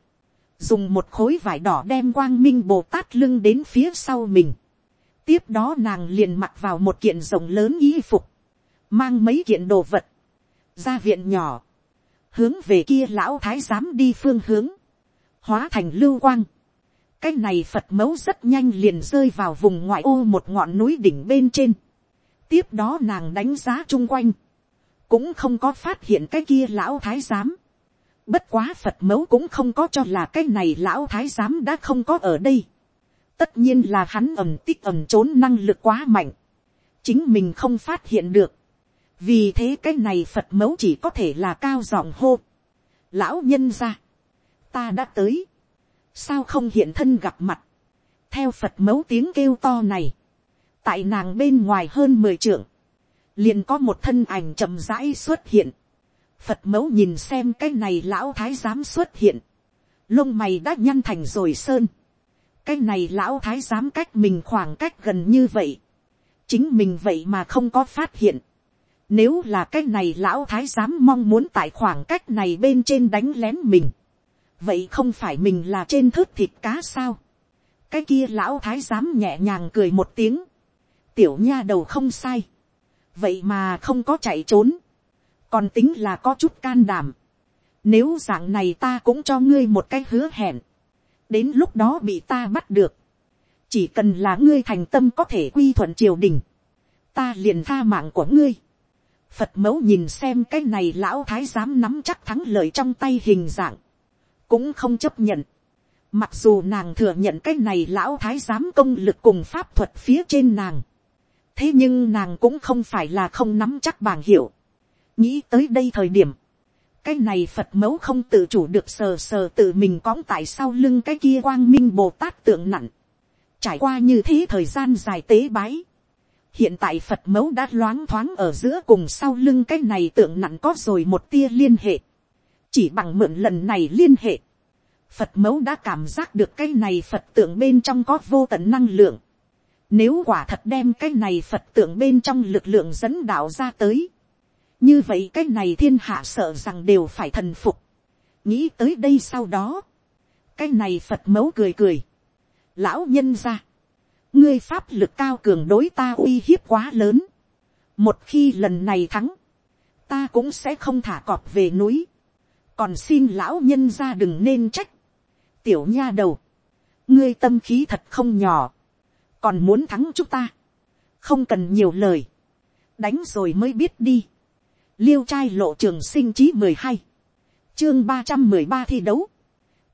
dùng một khối vải đỏ đem quang minh bồ tát lưng đến phía sau mình tiếp đó nàng liền mặc vào một kiện rồng lớn y phục, mang mấy kiện đồ vật, ra viện nhỏ, hướng về kia lão thái giám đi phương hướng, hóa thành lưu quang. cái này phật mẫu rất nhanh liền rơi vào vùng ngoại ô một ngọn núi đỉnh bên trên. tiếp đó nàng đánh giá chung quanh, cũng không có phát hiện cái kia lão thái giám bất quá phật mẫu cũng không có cho là cái này lão thái giám đã không có ở đây. Tất nhiên là hắn ẩm tích ẩm trốn năng lực quá mạnh, chính mình không phát hiện được, vì thế cái này phật mẫu chỉ có thể là cao giọng hô, lão nhân ra, ta đã tới, sao không hiện thân gặp mặt, theo phật mẫu tiếng kêu to này, tại nàng bên ngoài hơn mười trượng, liền có một thân ảnh chậm rãi xuất hiện phật mẫu nhìn xem cái này lão thái giám xuất hiện, lông mày đã nhăn thành rồi sơn. cái này lão thái giám cách mình khoảng cách gần như vậy, chính mình vậy mà không có phát hiện. Nếu là cái này lão thái giám mong muốn tại khoảng cách này bên trên đánh lén mình. Vậy không phải mình là trên thớt thịt cá sao? Cái kia lão thái giám nhẹ nhàng cười một tiếng. Tiểu nha đầu không sai. Vậy mà không có chạy trốn. Còn tính là có chút can đảm. Nếu dạng này ta cũng cho ngươi một cái hứa hẹn. Đến lúc đó bị ta bắt được. Chỉ cần là ngươi thành tâm có thể quy thuận triều đình. Ta liền tha mạng của ngươi Phật mẫu nhìn xem cái này lão thái giám nắm chắc thắng lợi trong tay hình dạng. Cũng không chấp nhận. Mặc dù nàng thừa nhận cái này lão thái giám công lực cùng pháp thuật phía trên nàng. Thế nhưng nàng cũng không phải là không nắm chắc bảng hiệu. Nghĩ tới đây thời điểm. Cái này Phật mẫu không tự chủ được sờ sờ tự mình cõng tại sau lưng cái kia quang minh Bồ Tát tượng nặng. Trải qua như thế thời gian dài tế bái hiện tại phật mẫu đã loáng thoáng ở giữa cùng sau lưng cái này tượng nặng có rồi một tia liên hệ. chỉ bằng mượn lần này liên hệ, phật mẫu đã cảm giác được cái này phật tượng bên trong có vô tận năng lượng. nếu quả thật đem cái này phật tượng bên trong lực lượng dẫn đạo ra tới, như vậy cái này thiên hạ sợ rằng đều phải thần phục. nghĩ tới đây sau đó, cái này phật mẫu cười cười, lão nhân ra, ngươi pháp lực cao cường đối ta uy hiếp quá lớn. một khi lần này thắng, ta cũng sẽ không thả cọp về núi. còn xin lão nhân ra đừng nên trách. tiểu nha đầu, ngươi tâm khí thật không nhỏ, còn muốn thắng chúng ta, không cần nhiều lời, đánh rồi mới biết đi liêu trai lộ trường sinh chí mười hai, chương ba trăm mười ba thi đấu,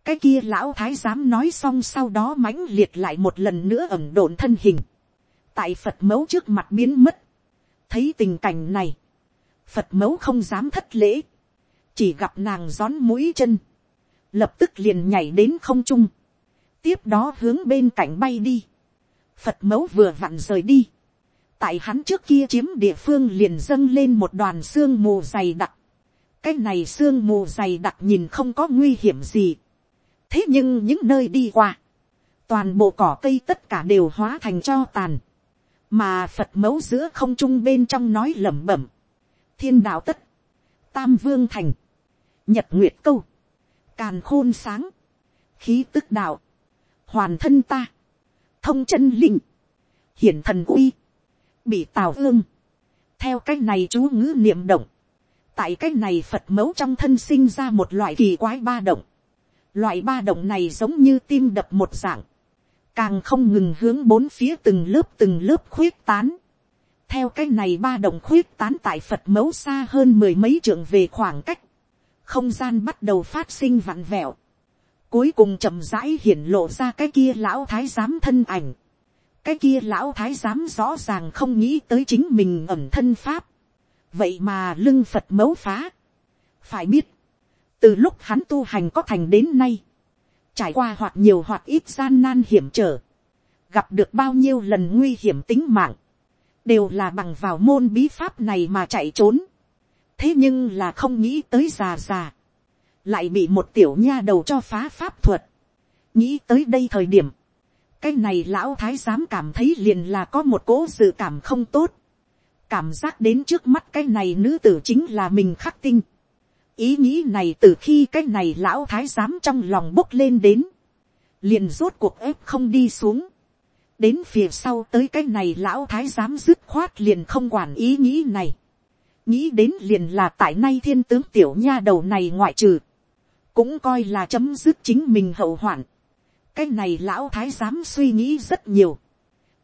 cái kia lão thái giám nói xong sau đó mãnh liệt lại một lần nữa ẩm độn thân hình, tại phật mẫu trước mặt biến mất, thấy tình cảnh này, phật mẫu không dám thất lễ, chỉ gặp nàng rón mũi chân, lập tức liền nhảy đến không trung, tiếp đó hướng bên cạnh bay đi, phật mẫu vừa vặn rời đi, tại hắn trước kia chiếm địa phương liền dâng lên một đoàn xương mù dày đặc, cái này xương mù dày đặc nhìn không có nguy hiểm gì, thế nhưng những nơi đi qua, toàn bộ cỏ cây tất cả đều hóa thành cho tàn, mà phật mẫu giữa không trung bên trong nói lẩm bẩm, thiên đạo tất, tam vương thành, nhật nguyệt câu, càn khôn sáng, khí tức đạo, hoàn thân ta, thông chân linh, hiển thần uy, bị tào ương, theo cái này chú ngữ niệm động, tại cái này phật mẫu trong thân sinh ra một loại kỳ quái ba động, Loại ba động này giống như tim đập một dạng. Càng không ngừng hướng bốn phía từng lớp từng lớp khuyết tán. Theo cái này ba động khuyết tán tại Phật mẫu xa hơn mười mấy trượng về khoảng cách. Không gian bắt đầu phát sinh vặn vẹo. Cuối cùng chậm rãi hiển lộ ra cái kia lão thái giám thân ảnh. Cái kia lão thái giám rõ ràng không nghĩ tới chính mình ẩm thân pháp. Vậy mà lưng Phật mấu phá. Phải biết từ lúc hắn tu hành có thành đến nay, trải qua hoặc nhiều hoặc ít gian nan hiểm trở, gặp được bao nhiêu lần nguy hiểm tính mạng, đều là bằng vào môn bí pháp này mà chạy trốn. thế nhưng là không nghĩ tới già già, lại bị một tiểu nha đầu cho phá pháp thuật. nghĩ tới đây thời điểm, cái này lão thái giám cảm thấy liền là có một cố dự cảm không tốt, cảm giác đến trước mắt cái này nữ tử chính là mình khắc tinh. Ý nghĩ này từ khi cái này lão thái giám trong lòng bốc lên đến, liền rốt cuộc ép không đi xuống, đến phía sau tới cái này lão thái giám dứt khoát liền không quản ý nghĩ này, nghĩ đến liền là tại nay thiên tướng tiểu nha đầu này ngoại trừ, cũng coi là chấm dứt chính mình hậu hoạn, cái này lão thái giám suy nghĩ rất nhiều,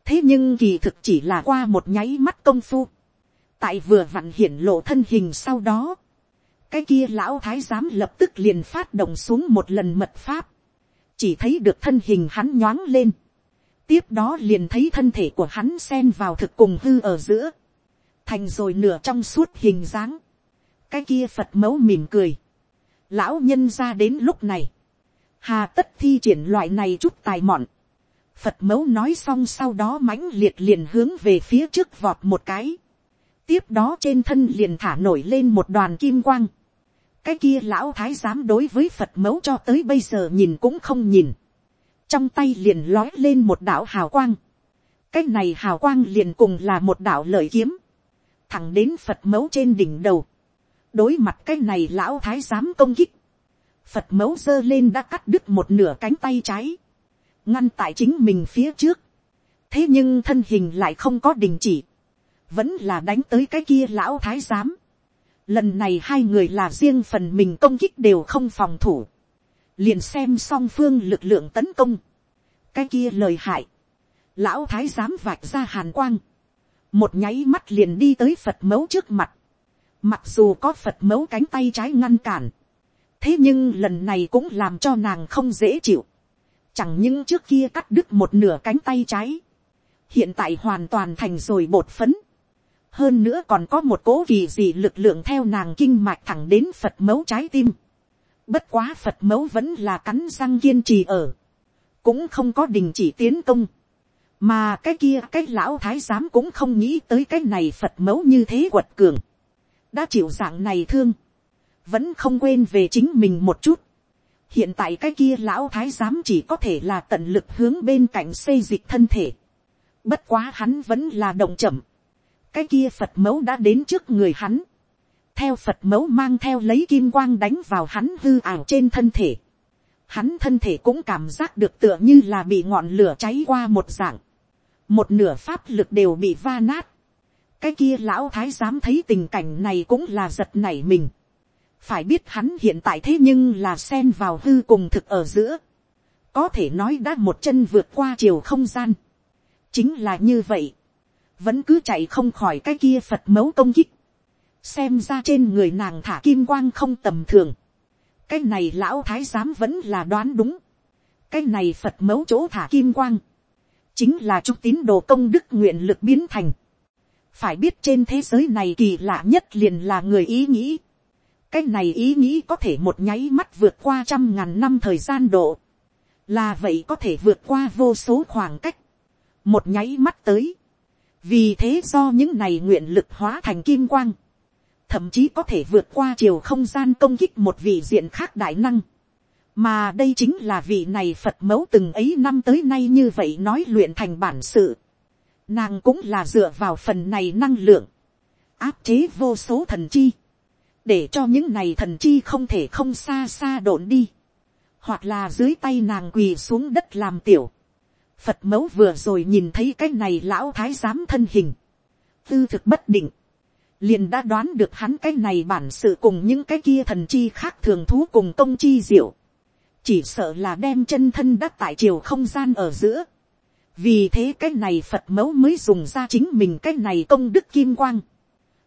thế nhưng kỳ thực chỉ là qua một nháy mắt công phu, tại vừa vặn hiển lộ thân hình sau đó, cái kia lão thái giám lập tức liền phát động xuống một lần mật pháp, chỉ thấy được thân hình hắn nhoáng lên, tiếp đó liền thấy thân thể của hắn xen vào thực cùng hư ở giữa, thành rồi nửa trong suốt hình dáng, cái kia phật mẫu mỉm cười, lão nhân ra đến lúc này, hà tất thi triển loại này chút tài mọn, Phật mẫu nói xong sau đó mãnh liệt liền hướng về phía trước vọt một cái. Tiếp đó trên thân liền thả nổi lên một đoàn kim quang. Cái kia lão thái giám đối với Phật mẫu cho tới bây giờ nhìn cũng không nhìn. Trong tay liền lói lên một đạo hào quang. Cái này hào quang liền cùng là một đạo lợi kiếm. Thẳng đến Phật mẫu trên đỉnh đầu. Đối mặt cái này lão thái giám công kích. Phật mẫu giơ lên đã cắt đứt một nửa cánh tay trái. Ngăn tại chính mình phía trước, thế nhưng thân hình lại không có đình chỉ, vẫn là đánh tới cái kia lão thái giám. Lần này hai người là riêng phần mình công kích đều không phòng thủ, liền xem song phương lực lượng tấn công, cái kia lời hại, lão thái giám vạch ra hàn quang, một nháy mắt liền đi tới phật mẫu trước mặt, mặc dù có phật mẫu cánh tay trái ngăn cản, thế nhưng lần này cũng làm cho nàng không dễ chịu, Chẳng những trước kia cắt đứt một nửa cánh tay trái. Hiện tại hoàn toàn thành rồi bột phấn. Hơn nữa còn có một cố kỳ gì lực lượng theo nàng kinh mạch thẳng đến Phật mấu trái tim. Bất quá Phật mấu vẫn là cắn răng kiên trì ở. Cũng không có đình chỉ tiến công. Mà cái kia cái lão thái giám cũng không nghĩ tới cái này Phật mấu như thế quật cường. Đã chịu dạng này thương. Vẫn không quên về chính mình một chút hiện tại cái kia lão thái giám chỉ có thể là tận lực hướng bên cạnh xây dịch thân thể. bất quá hắn vẫn là động chậm. cái kia phật mẫu đã đến trước người hắn. theo phật mẫu mang theo lấy kim quang đánh vào hắn hư ảo trên thân thể. hắn thân thể cũng cảm giác được tựa như là bị ngọn lửa cháy qua một dạng. một nửa pháp lực đều bị va nát. cái kia lão thái giám thấy tình cảnh này cũng là giật nảy mình phải biết hắn hiện tại thế nhưng là xen vào hư cùng thực ở giữa, có thể nói đã một chân vượt qua chiều không gian, chính là như vậy, vẫn cứ chạy không khỏi cái kia phật mấu công kích, xem ra trên người nàng thả kim quang không tầm thường, cái này lão thái giám vẫn là đoán đúng, cái này phật mấu chỗ thả kim quang, chính là chúc tín đồ công đức nguyện lực biến thành, phải biết trên thế giới này kỳ lạ nhất liền là người ý nghĩ, cái này ý nghĩ có thể một nháy mắt vượt qua trăm ngàn năm thời gian độ, là vậy có thể vượt qua vô số khoảng cách, một nháy mắt tới, vì thế do những này nguyện lực hóa thành kim quang, thậm chí có thể vượt qua chiều không gian công kích một vị diện khác đại năng, mà đây chính là vị này phật mẫu từng ấy năm tới nay như vậy nói luyện thành bản sự, nàng cũng là dựa vào phần này năng lượng, áp chế vô số thần chi, để cho những này thần chi không thể không xa xa độn đi, hoặc là dưới tay nàng quỳ xuống đất làm tiểu. Phật mẫu vừa rồi nhìn thấy cái này lão thái giám thân hình, tư thực bất định, liền đã đoán được hắn cái này bản sự cùng những cái kia thần chi khác thường thú cùng công chi diệu, chỉ sợ là đem chân thân đắc tại chiều không gian ở giữa. vì thế cái này phật mẫu mới dùng ra chính mình cái này công đức kim quang,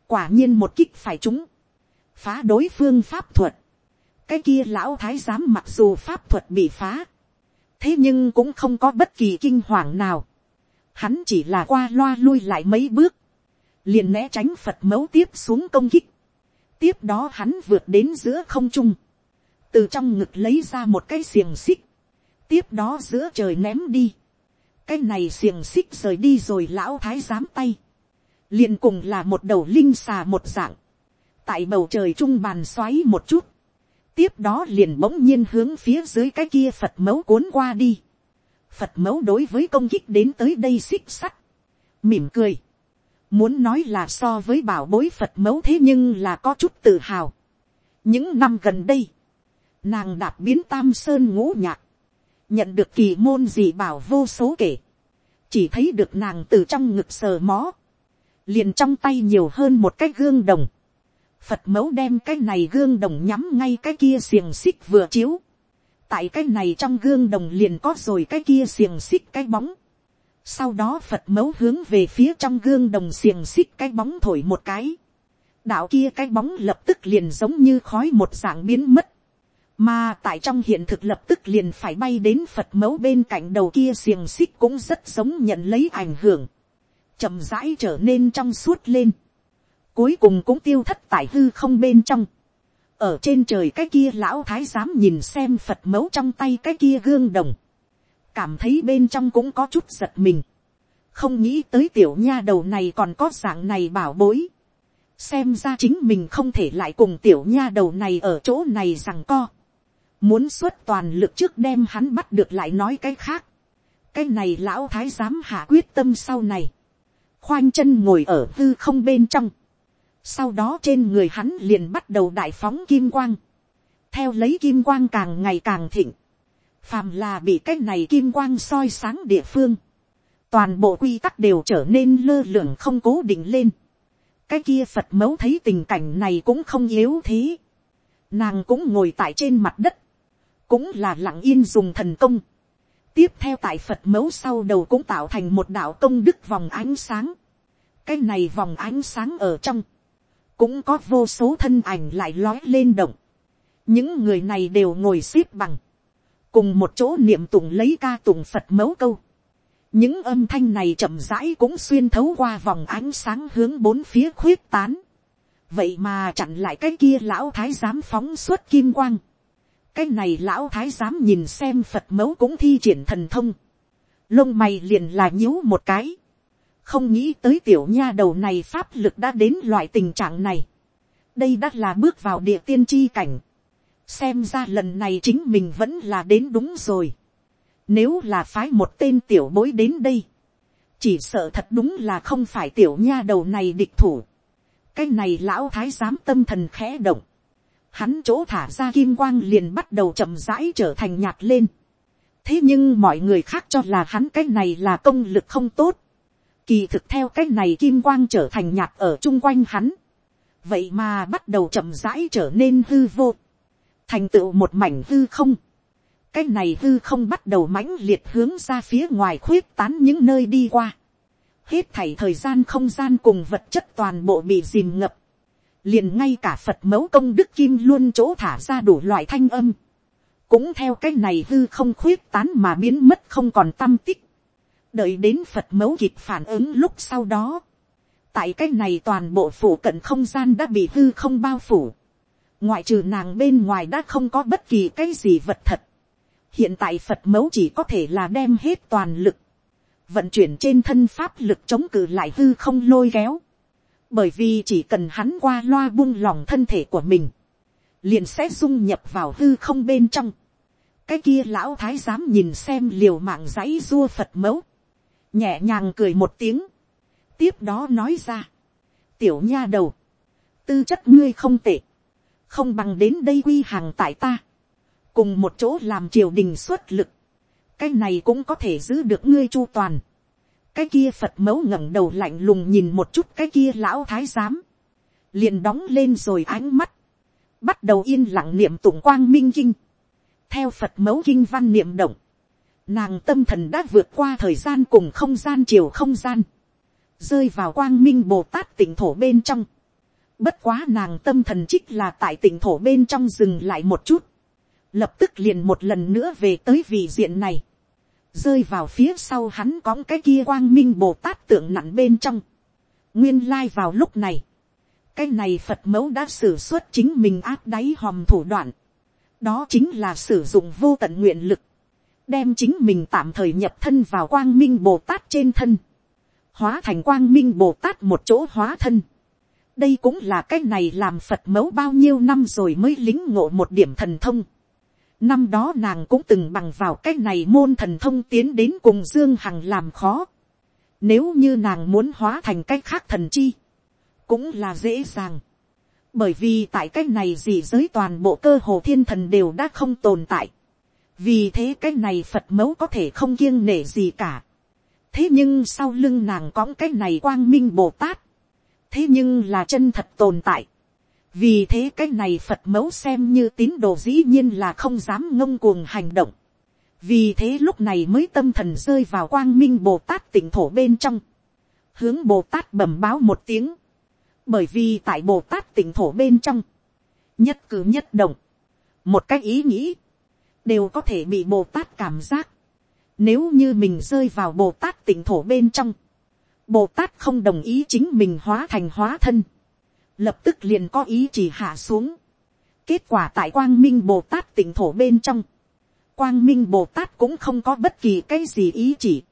quả nhiên một kích phải chúng, phá đối phương pháp thuật. cái kia lão thái giám mặc dù pháp thuật bị phá, thế nhưng cũng không có bất kỳ kinh hoàng nào. hắn chỉ là qua loa lui lại mấy bước, liền né tránh phật mấu tiếp xuống công kích. tiếp đó hắn vượt đến giữa không trung, từ trong ngực lấy ra một cái xiềng xích, tiếp đó giữa trời ném đi. cái này xiềng xích rời đi rồi lão thái giám tay, liền cùng là một đầu linh xà một dạng, tại bầu trời trung bàn xoáy một chút, tiếp đó liền bỗng nhiên hướng phía dưới cái kia phật mẫu cuốn qua đi. phật mẫu đối với công kích đến tới đây xích sắt, mỉm cười, muốn nói là so với bảo bối phật mẫu thế nhưng là có chút tự hào. những năm gần đây, nàng đạp biến tam sơn ngũ nhạc, nhận được kỳ môn gì bảo vô số kể, chỉ thấy được nàng từ trong ngực sờ mó, liền trong tay nhiều hơn một cái gương đồng, Phật mẫu đem cái này gương đồng nhắm ngay cái kia xiềng xích vừa chiếu. Tại cái này trong gương đồng liền có rồi cái kia xiềng xích cái bóng. Sau đó Phật mẫu hướng về phía trong gương đồng xiềng xích cái bóng thổi một cái. Đạo kia cái bóng lập tức liền giống như khói một dạng biến mất. Mà tại trong hiện thực lập tức liền phải bay đến Phật mẫu bên cạnh đầu kia xiềng xích cũng rất giống nhận lấy ảnh hưởng. chậm rãi trở nên trong suốt lên cuối cùng cũng tiêu thất tại hư không bên trong. ở trên trời cái kia lão thái giám nhìn xem phật mẫu trong tay cái kia gương đồng. cảm thấy bên trong cũng có chút giật mình, không nghĩ tới tiểu nha đầu này còn có dạng này bảo bối, xem ra chính mình không thể lại cùng tiểu nha đầu này ở chỗ này rằng co, muốn xuất toàn lực trước đem hắn bắt được lại nói cái khác, cái này lão thái giám hạ quyết tâm sau này, khoanh chân ngồi ở hư không bên trong, sau đó trên người hắn liền bắt đầu đại phóng kim quang, theo lấy kim quang càng ngày càng thịnh, phàm là bị cái này kim quang soi sáng địa phương, toàn bộ quy tắc đều trở nên lơ lửng không cố định lên, cái kia phật mẫu thấy tình cảnh này cũng không yếu thế, nàng cũng ngồi tại trên mặt đất, cũng là lặng yên dùng thần công, tiếp theo tại phật mẫu sau đầu cũng tạo thành một đạo công đức vòng ánh sáng, cái này vòng ánh sáng ở trong, cũng có vô số thân ảnh lại lói lên động, những người này đều ngồi x ế p bằng, cùng một chỗ niệm tụng lấy ca tụng phật mẫu câu, những âm thanh này chậm rãi cũng xuyên thấu qua vòng ánh sáng hướng bốn phía khuyết tán, vậy mà chặn lại cái kia lão thái giám phóng suốt kim quang, cái này lão thái giám nhìn xem phật mẫu cũng thi triển thần thông, lông mày liền là nhíu một cái, không nghĩ tới tiểu nha đầu này pháp lực đã đến loại tình trạng này, đây đã là bước vào địa tiên tri cảnh, xem ra lần này chính mình vẫn là đến đúng rồi, nếu là phái một tên tiểu bối đến đây, chỉ sợ thật đúng là không phải tiểu nha đầu này địch thủ, cái này lão thái giám tâm thần khẽ động, hắn chỗ thả ra kim quang liền bắt đầu chậm rãi trở thành nhạt lên. thế nhưng mọi người khác cho là hắn cái này là công lực không tốt kỳ thực theo cái này kim quang trở thành nhạt ở chung quanh hắn. vậy mà bắt đầu chậm rãi trở nên hư vô. thành tựu một mảnh hư không. cái này hư không bắt đầu mãnh liệt hướng ra phía ngoài khuyết tán những nơi đi qua. hết thảy thời gian không gian cùng vật chất toàn bộ bị dìm ngập liền ngay cả phật mẫu công đức kim luôn chỗ thả ra đủ loại thanh âm, cũng theo cái này hư không khuyết tán mà biến mất không còn tâm tích, đợi đến phật mẫu kịp phản ứng lúc sau đó, tại cái này toàn bộ phủ cận không gian đã bị hư không bao phủ, ngoại trừ nàng bên ngoài đã không có bất kỳ cái gì vật thật, hiện tại phật mẫu chỉ có thể là đem hết toàn lực, vận chuyển trên thân pháp lực chống cự lại hư không lôi kéo, bởi vì chỉ cần hắn qua loa buông lòng thân thể của mình, liền sẽ dung nhập vào hư không bên trong. cái kia lão thái giám nhìn xem liều mạng dãy dua phật mẫu, nhẹ nhàng cười một tiếng, tiếp đó nói ra, tiểu nha đầu, tư chất ngươi không tệ, không bằng đến đây quy hàng tại ta, cùng một chỗ làm triều đình xuất lực, cái này cũng có thể giữ được ngươi chu toàn. Cái kia phật mẫu ngẩng đầu lạnh lùng nhìn một chút cái kia lão thái giám, liền đóng lên rồi ánh mắt, bắt đầu yên lặng niệm tụng quang minh kinh, theo phật mẫu kinh văn niệm động, nàng tâm thần đã vượt qua thời gian cùng không gian chiều không gian, rơi vào quang minh bồ tát tỉnh thổ bên trong, bất quá nàng tâm thần trích là tại tỉnh thổ bên trong dừng lại một chút, lập tức liền một lần nữa về tới vị diện này, rơi vào phía sau hắn có cái kia quang minh bồ tát tượng nặng bên trong. nguyên lai vào lúc này, cái này phật mẫu đã sử suất chính mình áp đáy hòm thủ đoạn. đó chính là sử dụng vô tận nguyện lực, đem chính mình tạm thời nhập thân vào quang minh bồ tát trên thân, hóa thành quang minh bồ tát một chỗ hóa thân. đây cũng là cái này làm phật mẫu bao nhiêu năm rồi mới lính ngộ một điểm thần thông Năm đó nàng cũng từng bằng vào cái này môn thần thông tiến đến cùng Dương Hằng làm khó. Nếu như nàng muốn hóa thành cái khác thần chi. Cũng là dễ dàng. Bởi vì tại cái này gì giới toàn bộ cơ hồ thiên thần đều đã không tồn tại. Vì thế cái này Phật mẫu có thể không kiêng nể gì cả. Thế nhưng sau lưng nàng có cái này quang minh Bồ Tát. Thế nhưng là chân thật tồn tại vì thế cái này phật mẫu xem như tín đồ dĩ nhiên là không dám ngông cuồng hành động. vì thế lúc này mới tâm thần rơi vào quang minh bồ tát tỉnh thổ bên trong. hướng bồ tát bẩm báo một tiếng. bởi vì tại bồ tát tỉnh thổ bên trong, nhất cử nhất động, một cách ý nghĩ, đều có thể bị bồ tát cảm giác. nếu như mình rơi vào bồ tát tỉnh thổ bên trong, bồ tát không đồng ý chính mình hóa thành hóa thân lập tức liền có ý chỉ hạ xuống. kết quả tại quang minh bồ tát tỉnh thổ bên trong, quang minh bồ tát cũng không có bất kỳ cái gì ý chỉ.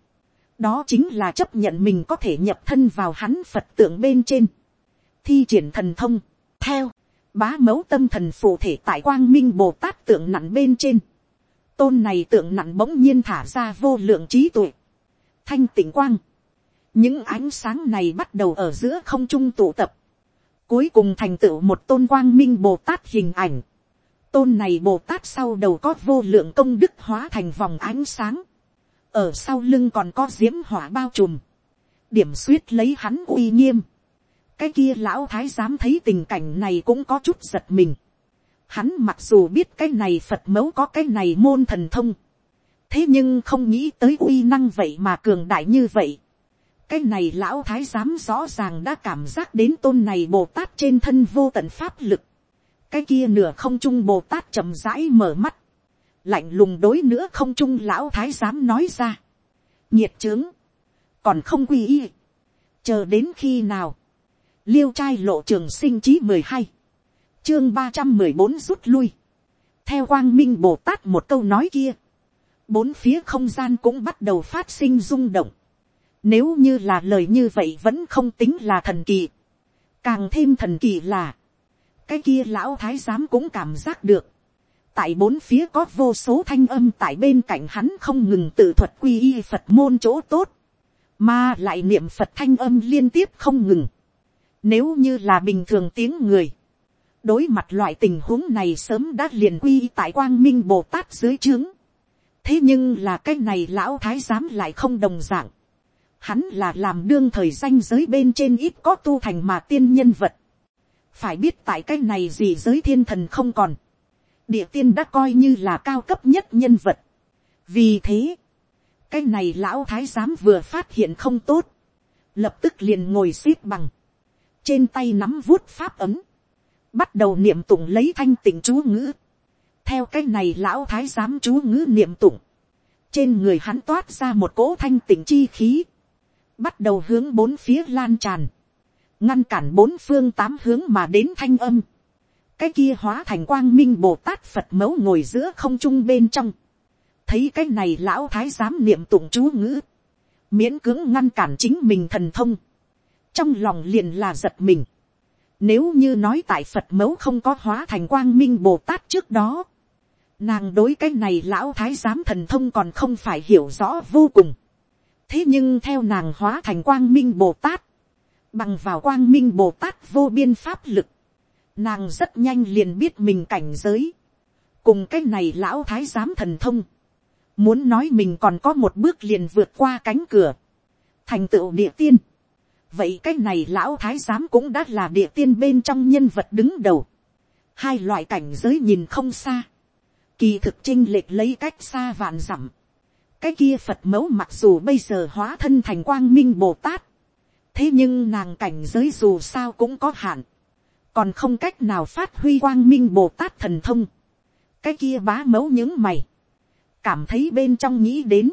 đó chính là chấp nhận mình có thể nhập thân vào hắn phật tượng bên trên. thi triển thần thông, theo, bá mẫu tâm thần phụ thể tại quang minh bồ tát tượng nặng bên trên tôn này tượng nặng bỗng nhiên thả ra vô lượng trí tuệ. thanh tịnh quang. những ánh sáng này bắt đầu ở giữa không trung tụ tập. cuối cùng thành tựu một tôn quang minh bồ tát hình ảnh tôn này bồ tát sau đầu có vô lượng công đức hóa thành vòng ánh sáng, ở sau lưng còn có diễm hỏa bao trùm, điểm suýt lấy hắn uy nghiêm, cái kia lão thái giám thấy tình cảnh này cũng có chút giật mình, hắn mặc dù biết cái này phật mẫu có cái này môn thần thông, thế nhưng không nghĩ tới uy năng vậy mà cường đại như vậy, cái này lão thái giám rõ ràng đã cảm giác đến tôn này bồ tát trên thân vô tận pháp lực, cái kia nửa không trung bồ tát chậm rãi mở mắt, lạnh lùng đối nữa không trung lão thái giám nói ra, nhiệt trướng, còn không quy y, chờ đến khi nào, liêu trai lộ trường sinh chí mười hai, chương ba trăm mười bốn rút lui, theo quang minh bồ tát một câu nói kia, bốn phía không gian cũng bắt đầu phát sinh rung động, nếu như là lời như vậy vẫn không tính là thần kỳ, càng thêm thần kỳ là, cái kia lão thái giám cũng cảm giác được, tại bốn phía có vô số thanh âm tại bên cạnh hắn không ngừng tự thuật quy y phật môn chỗ tốt, mà lại niệm phật thanh âm liên tiếp không ngừng. Nếu như là bình thường tiếng người, đối mặt loại tình huống này sớm đã liền quy tại quang minh bồ tát dưới trướng. thế nhưng là cái này lão thái giám lại không đồng d ạ n g hắn là làm đương thời danh giới bên trên ít có tu thành mà tiên nhân vật. Phải biết tại cái này gì giới thiên thần không còn, địa tiên đã coi như là cao cấp nhất nhân vật. vì thế, cái này lão thái giám vừa phát hiện không tốt, lập tức liền ngồi x ế p bằng, trên tay nắm vuốt pháp ấm, bắt đầu niệm tụng lấy thanh tịnh chú ngữ, theo cái này lão thái giám chú ngữ niệm tụng, trên người hắn toát ra một cỗ thanh tịnh chi khí, bắt đầu hướng bốn phía lan tràn, ngăn cản bốn phương tám hướng mà đến thanh âm. cái kia hóa thành quang minh bồ tát phật mẫu ngồi giữa không trung bên trong. thấy cái này lão thái giám niệm tụng chú ngữ. miễn cưỡng ngăn cản chính mình thần thông. trong lòng liền là giật mình nếu như nói tại phật mẫu không có hóa thành quang minh bồ tát trước đó. nàng đối cái này lão thái giám thần thông còn không phải hiểu rõ vô cùng. thế nhưng theo nàng hóa thành quang minh bồ tát bằng vào quang minh bồ tát vô biên pháp lực, nàng rất nhanh liền biết mình cảnh giới, cùng cái này lão thái giám thần thông, muốn nói mình còn có một bước liền vượt qua cánh cửa, thành tựu địa tiên, vậy cái này lão thái giám cũng đã là địa tiên bên trong nhân vật đứng đầu, hai loại cảnh giới nhìn không xa, kỳ thực chinh lệch lấy cách xa vạn dặm, cái kia phật mẫu mặc dù bây giờ hóa thân thành quang minh bồ tát, thế nhưng nàng cảnh giới dù sao cũng có hạn, còn không cách nào phát huy quang minh bồ tát thần thông, cái kia bá mẫu những mày, cảm thấy bên trong nghĩ đến,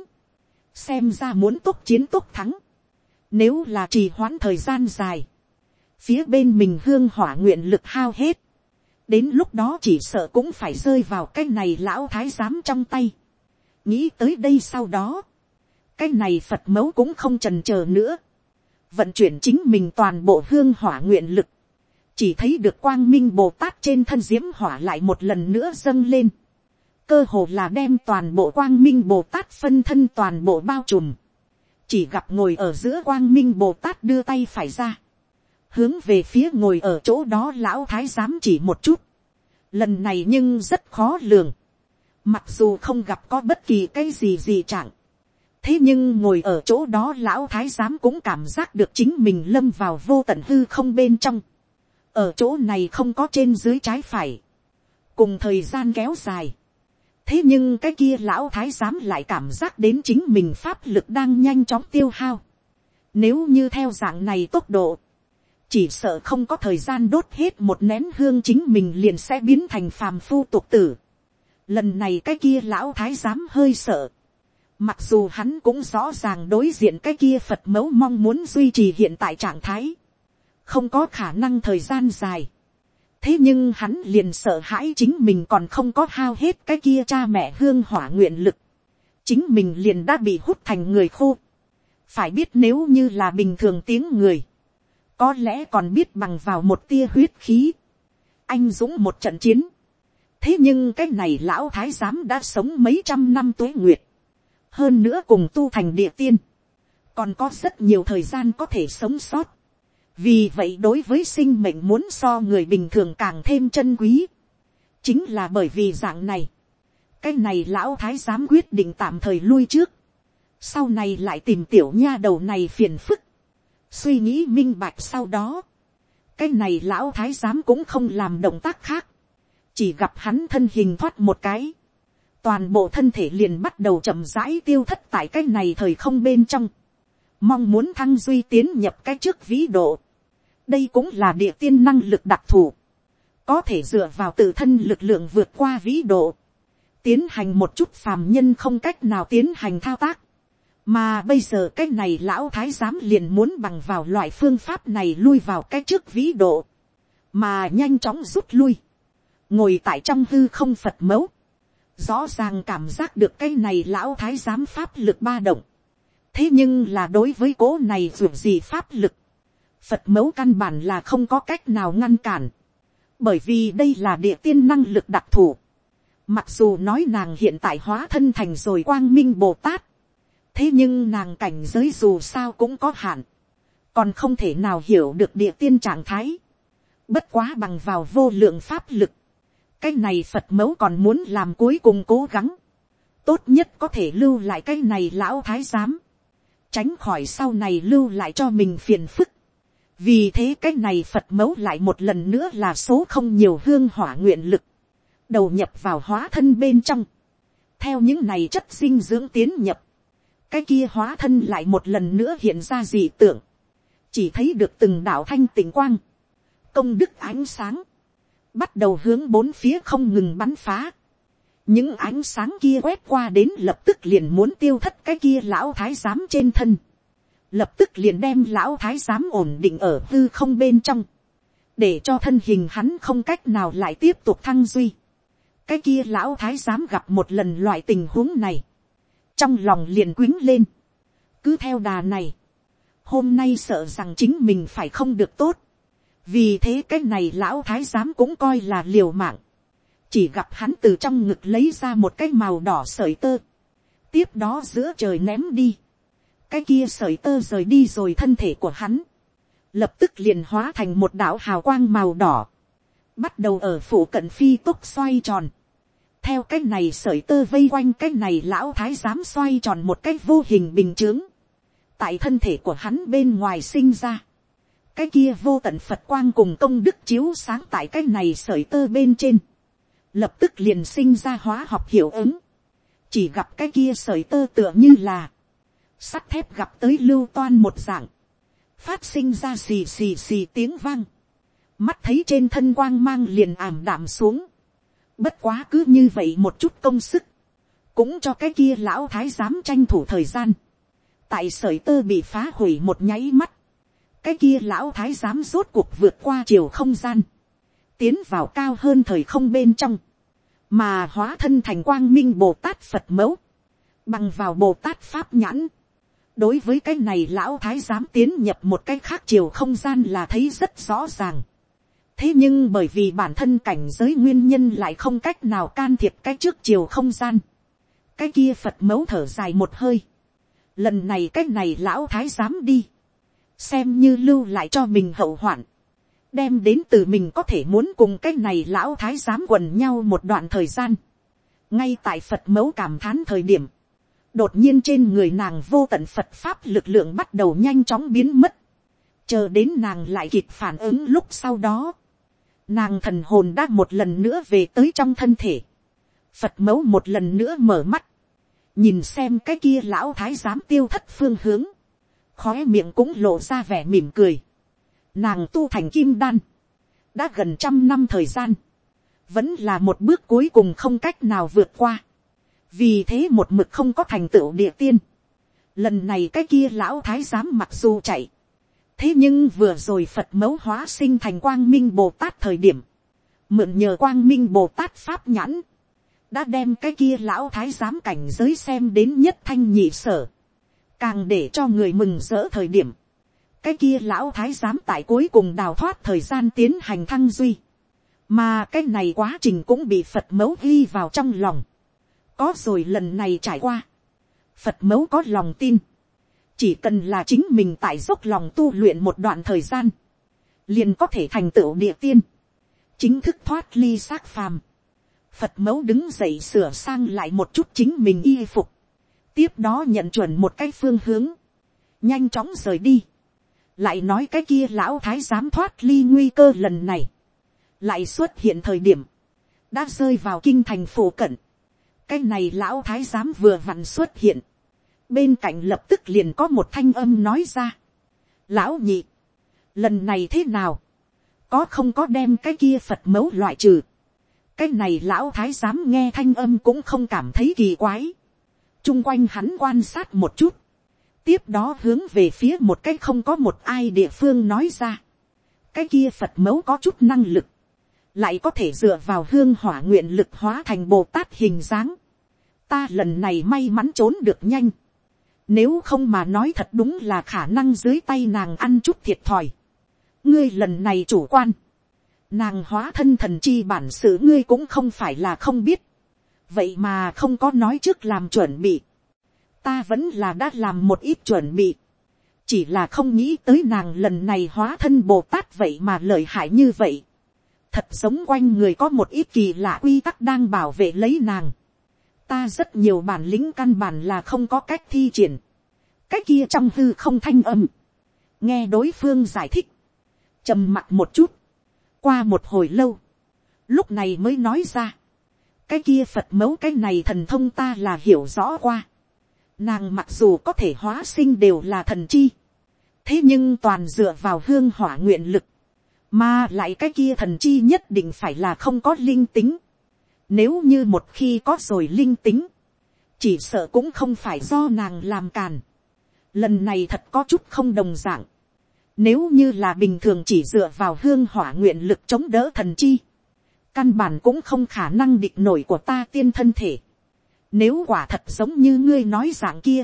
xem ra muốn tốt chiến tốt thắng, nếu là trì hoãn thời gian dài, phía bên mình hương hỏa nguyện lực hao hết, đến lúc đó chỉ sợ cũng phải rơi vào cái này lão thái giám trong tay, nghĩ tới đây sau đó, cái này phật mẫu cũng không trần chờ nữa, vận chuyển chính mình toàn bộ hương hỏa nguyện lực, chỉ thấy được quang minh bồ tát trên thân diễm hỏa lại một lần nữa dâng lên, cơ hồ là đem toàn bộ quang minh bồ tát phân thân toàn bộ bao trùm, chỉ gặp ngồi ở giữa quang minh bồ tát đưa tay phải ra, hướng về phía ngồi ở chỗ đó lão thái giám chỉ một chút, lần này nhưng rất khó lường, mặc dù không gặp có bất kỳ cái gì gì chẳng, thế nhưng ngồi ở chỗ đó lão thái giám cũng cảm giác được chính mình lâm vào vô tận hư không bên trong. ở chỗ này không có trên dưới trái phải. cùng thời gian kéo dài thế nhưng cái kia lão thái giám lại cảm giác đến chính mình pháp lực đang nhanh chóng tiêu hao. nếu như theo dạng này tốc độ, chỉ sợ không có thời gian đốt hết một nén hương chính mình liền sẽ biến thành phàm phu tục tử. lần này cái kia lão thái giám hơi sợ Mặc dù hắn cũng rõ ràng đối diện cái kia Phật mẫu mong muốn duy trì hiện tại trạng thái. Không có khả năng thời gian dài thế nhưng hắn liền sợ hãi chính mình còn không có hao hết cái kia cha mẹ hương hỏa nguyện lực, chính mình liền đã bị hút thành người khô, phải biết nếu như là bình thường tiếng người, có lẽ còn biết bằng vào một tia huyết khí, anh dũng một trận chiến, thế nhưng cái này lão thái giám đã sống mấy trăm năm tuế nguyệt, hơn nữa cùng tu thành địa tiên, còn có rất nhiều thời gian có thể sống sót vì vậy đối với sinh mệnh muốn so người bình thường càng thêm chân quý, chính là bởi vì dạng này, cái này lão thái giám quyết định tạm thời lui trước, sau này lại tìm tiểu nha đầu này phiền phức, suy nghĩ minh bạch sau đó, cái này lão thái giám cũng không làm động tác khác, chỉ gặp hắn thân hình thoát một cái, toàn bộ thân thể liền bắt đầu chậm rãi tiêu thất tại cái này thời không bên trong, mong muốn thăng duy tiến nhập cái trước vĩ độ, đây cũng là địa tiên năng lực đặc thù, có thể dựa vào tự thân lực lượng vượt qua vĩ độ, tiến hành một chút phàm nhân không cách nào tiến hành thao tác, mà bây giờ cái này lão thái giám liền muốn bằng vào loại phương pháp này lui vào cái trước vĩ độ, mà nhanh chóng rút lui, ngồi tại trong hư không phật mẫu, rõ ràng cảm giác được cái này lão thái giám pháp lực ba động, thế nhưng là đối với cố này dù gì pháp lực, phật mẫu căn bản là không có cách nào ngăn cản, bởi vì đây là địa tiên năng lực đặc thù, mặc dù nói nàng hiện tại hóa thân thành rồi quang minh bồ tát, thế nhưng nàng cảnh giới dù sao cũng có hạn, còn không thể nào hiểu được địa tiên trạng thái, bất quá bằng vào vô lượng pháp lực, cái này phật mẫu còn muốn làm cuối cùng cố gắng, tốt nhất có thể lưu lại cái này lão thái giám, tránh khỏi sau này lưu lại cho mình phiền phức, vì thế cái này phật mẫu lại một lần nữa là số không nhiều hương hỏa nguyện lực, đầu nhập vào hóa thân bên trong, theo những này chất dinh dưỡng tiến nhập, cái kia hóa thân lại một lần nữa hiện ra dị tưởng, chỉ thấy được từng đạo thanh tỉnh quang, công đức ánh sáng, bắt đầu hướng bốn phía không ngừng bắn phá. những ánh sáng kia quét qua đến lập tức liền muốn tiêu thất cái kia lão thái giám trên thân, lập tức liền đem lão thái giám ổn định ở hư không bên trong, để cho thân hình hắn không cách nào lại tiếp tục thăng duy. cái kia lão thái giám gặp một lần loại tình huống này, trong lòng liền quýnh lên, cứ theo đà này, hôm nay sợ rằng chính mình phải không được tốt, vì thế cái này lão thái giám cũng coi là liều mạng, chỉ gặp hắn từ trong ngực lấy ra một cái màu đỏ sợi tơ, tiếp đó giữa trời ném đi, cái kia sợi tơ rời đi rồi thân thể của hắn, lập tức liền hóa thành một đạo hào quang màu đỏ, bắt đầu ở phủ cận phi tốc xoay tròn, theo cái này sợi tơ vây quanh cái này lão thái giám xoay tròn một cái vô hình bình chướng, tại thân thể của hắn bên ngoài sinh ra, cái kia vô tận phật quang cùng công đức chiếu sáng tại cái này sởi tơ bên trên, lập tức liền sinh ra hóa học hiệu ứng, chỉ gặp cái kia sởi tơ tựa như là, sắt thép gặp tới lưu toan một dạng, phát sinh ra xì xì xì tiếng vang, mắt thấy trên thân quang mang liền ảm đạm xuống, bất quá cứ như vậy một chút công sức, cũng cho cái kia lão thái giám tranh thủ thời gian, tại sởi tơ bị phá hủy một nháy mắt, cái kia lão thái giám rốt cuộc vượt qua chiều không gian, tiến vào cao hơn thời không bên trong, mà hóa thân thành quang minh bồ tát phật mẫu, bằng vào bồ tát pháp nhãn, đối với cái này lão thái giám tiến nhập một cái khác chiều không gian là thấy rất rõ ràng. thế nhưng bởi vì bản thân cảnh giới nguyên nhân lại không cách nào can thiệp cái trước chiều không gian, cái kia phật mẫu thở dài một hơi, lần này cái này lão thái giám đi, xem như lưu lại cho mình hậu hoạn, đem đến từ mình có thể muốn cùng cái này lão thái giám quần nhau một đoạn thời gian, ngay tại phật mẫu cảm thán thời điểm, đột nhiên trên người nàng vô tận phật pháp lực lượng bắt đầu nhanh chóng biến mất, chờ đến nàng lại kịp phản ứng lúc sau đó, nàng thần hồn đã một lần nữa về tới trong thân thể, phật mẫu một lần nữa mở mắt, nhìn xem cái kia lão thái giám tiêu thất phương hướng, khóe miệng cũng lộ ra vẻ mỉm cười. Nàng tu thành kim đan, đã gần trăm năm thời gian, vẫn là một bước cuối cùng không cách nào vượt qua vì thế một mực không có thành tựu địa tiên. lần này cái kia lão thái giám mặc dù chạy, thế nhưng vừa rồi phật mẫu hóa sinh thành quang minh bồ tát thời điểm, mượn nhờ quang minh bồ tát pháp nhãn, đã đem cái kia lão thái giám cảnh giới xem đến nhất thanh nhị sở, càng để cho người mừng rỡ thời điểm, cái kia lão thái giám tại cuối cùng đào thoát thời gian tiến hành thăng duy, mà cái này quá trình cũng bị phật mẫu ghi vào trong lòng, có rồi lần này trải qua, phật mẫu có lòng tin, chỉ cần là chính mình tại dốc lòng tu luyện một đoạn thời gian, liền có thể thành tựu địa tiên, chính thức thoát ly xác phàm. Phật mẫu đứng dậy sửa sang lại một chút chính mình y phục, tiếp đó nhận chuẩn một cái phương hướng, nhanh chóng rời đi, lại nói cái kia lão thái giám thoát ly nguy cơ lần này, lại xuất hiện thời điểm, đã rơi vào kinh thành phổ cận, cái này lão thái giám vừa vặn xuất hiện, bên cạnh lập tức liền có một thanh âm nói ra, lão nhị, lần này thế nào, có không có đem cái kia phật mẫu loại trừ, cái này lão thái giám nghe thanh âm cũng không cảm thấy kỳ quái, chung quanh hắn quan sát một chút, tiếp đó hướng về phía một cái không có một ai địa phương nói ra, cái kia phật mẫu có chút năng lực, lại có thể dựa vào hương hỏa nguyện lực hóa thành bồ tát hình dáng, ta lần này may mắn trốn được nhanh, nếu không mà nói thật đúng là khả năng dưới tay nàng ăn chút thiệt thòi. Ngươi lần này chủ quan. Nàng hóa thân thần chi bản sự ngươi cũng không phải là không biết. Vậy mà không có nói trước làm chuẩn bị. Ta vẫn là đã làm một ít chuẩn bị. Chỉ là không nghĩ tới nàng lần này hóa thân Bồ Tát vậy mà lợi hại như vậy. Thật giống quanh người có một ít kỳ lạ quy tắc đang bảo vệ lấy nàng ta rất nhiều bản lĩnh căn bản là không có cách thi triển. cách kia trong hư không thanh âm. nghe đối phương giải thích. trầm mặt một chút. qua một hồi lâu. lúc này mới nói ra. cái kia phật mẫu cái này thần thông ta là hiểu rõ qua. nàng mặc dù có thể hóa sinh đều là thần chi. thế nhưng toàn dựa vào hương hỏa nguyện lực. mà lại cái kia thần chi nhất định phải là không có linh tính nếu như một khi có rồi linh tính, chỉ sợ cũng không phải do nàng làm càn. Lần này thật có chút không đồng dạng. Nếu như là bình thường chỉ dựa vào hương hỏa nguyện lực chống đỡ thần chi. Căn bản cũng không khả năng địch nổi của ta tiên thân thể. Nếu quả thật giống như ngươi nói dạng kia.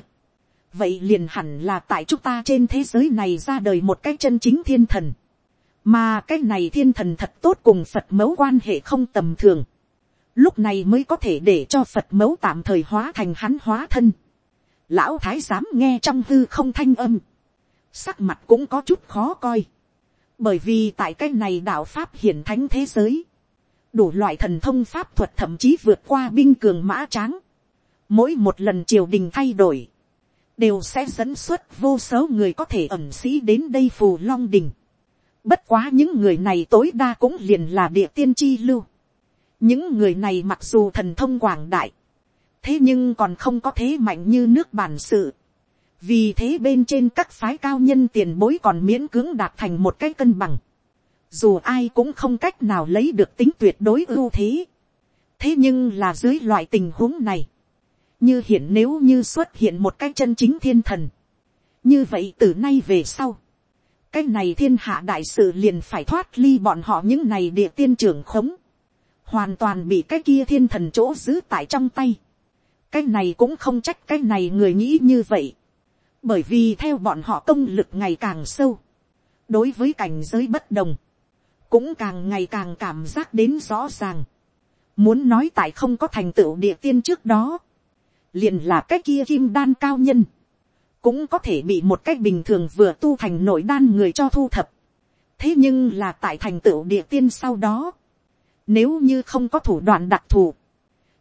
Vậy liền hẳn là tại chúng ta trên thế giới này ra đời một cái chân chính thiên thần. Mà cái này thiên thần thật tốt cùng Phật mẫu quan hệ không tầm thường lúc này mới có thể để cho phật mẫu tạm thời hóa thành hắn hóa thân. lão thái giám nghe trong hư không thanh âm, sắc mặt cũng có chút khó coi, bởi vì tại cái này đạo pháp hiển thánh thế giới, đủ loại thần thông pháp thuật thậm chí vượt qua binh cường mã tráng, mỗi một lần triều đình thay đổi, đều sẽ dẫn xuất vô số người có thể ẩm sĩ đến đây phù long đình. Bất quá những người này tối đa cũng liền là địa tiên chi lưu những người này mặc dù thần thông quảng đại, thế nhưng còn không có thế mạnh như nước bản sự. vì thế bên trên các phái cao nhân tiền bối còn miễn cưỡng đạt thành một cái cân bằng. dù ai cũng không cách nào lấy được tính tuyệt đối ưu thế. thế nhưng là dưới loại tình huống này, như hiện nếu như xuất hiện một cái chân chính thiên thần, như vậy từ nay về sau, cái này thiên hạ đại sự liền phải thoát ly bọn họ những này địa tiên trưởng khống hoàn toàn bị cái kia thiên thần chỗ giữ tại trong tay. cái này cũng không trách cái này người nghĩ như vậy. bởi vì theo bọn họ công lực ngày càng sâu, đối với cảnh giới bất đồng, cũng càng ngày càng cảm giác đến rõ ràng. muốn nói tại không có thành tựu địa tiên trước đó, liền là cái kia kim đan cao nhân, cũng có thể bị một cách bình thường vừa tu thành nội đan người cho thu thập. thế nhưng là tại thành tựu địa tiên sau đó, nếu như không có thủ đoạn đặc thù.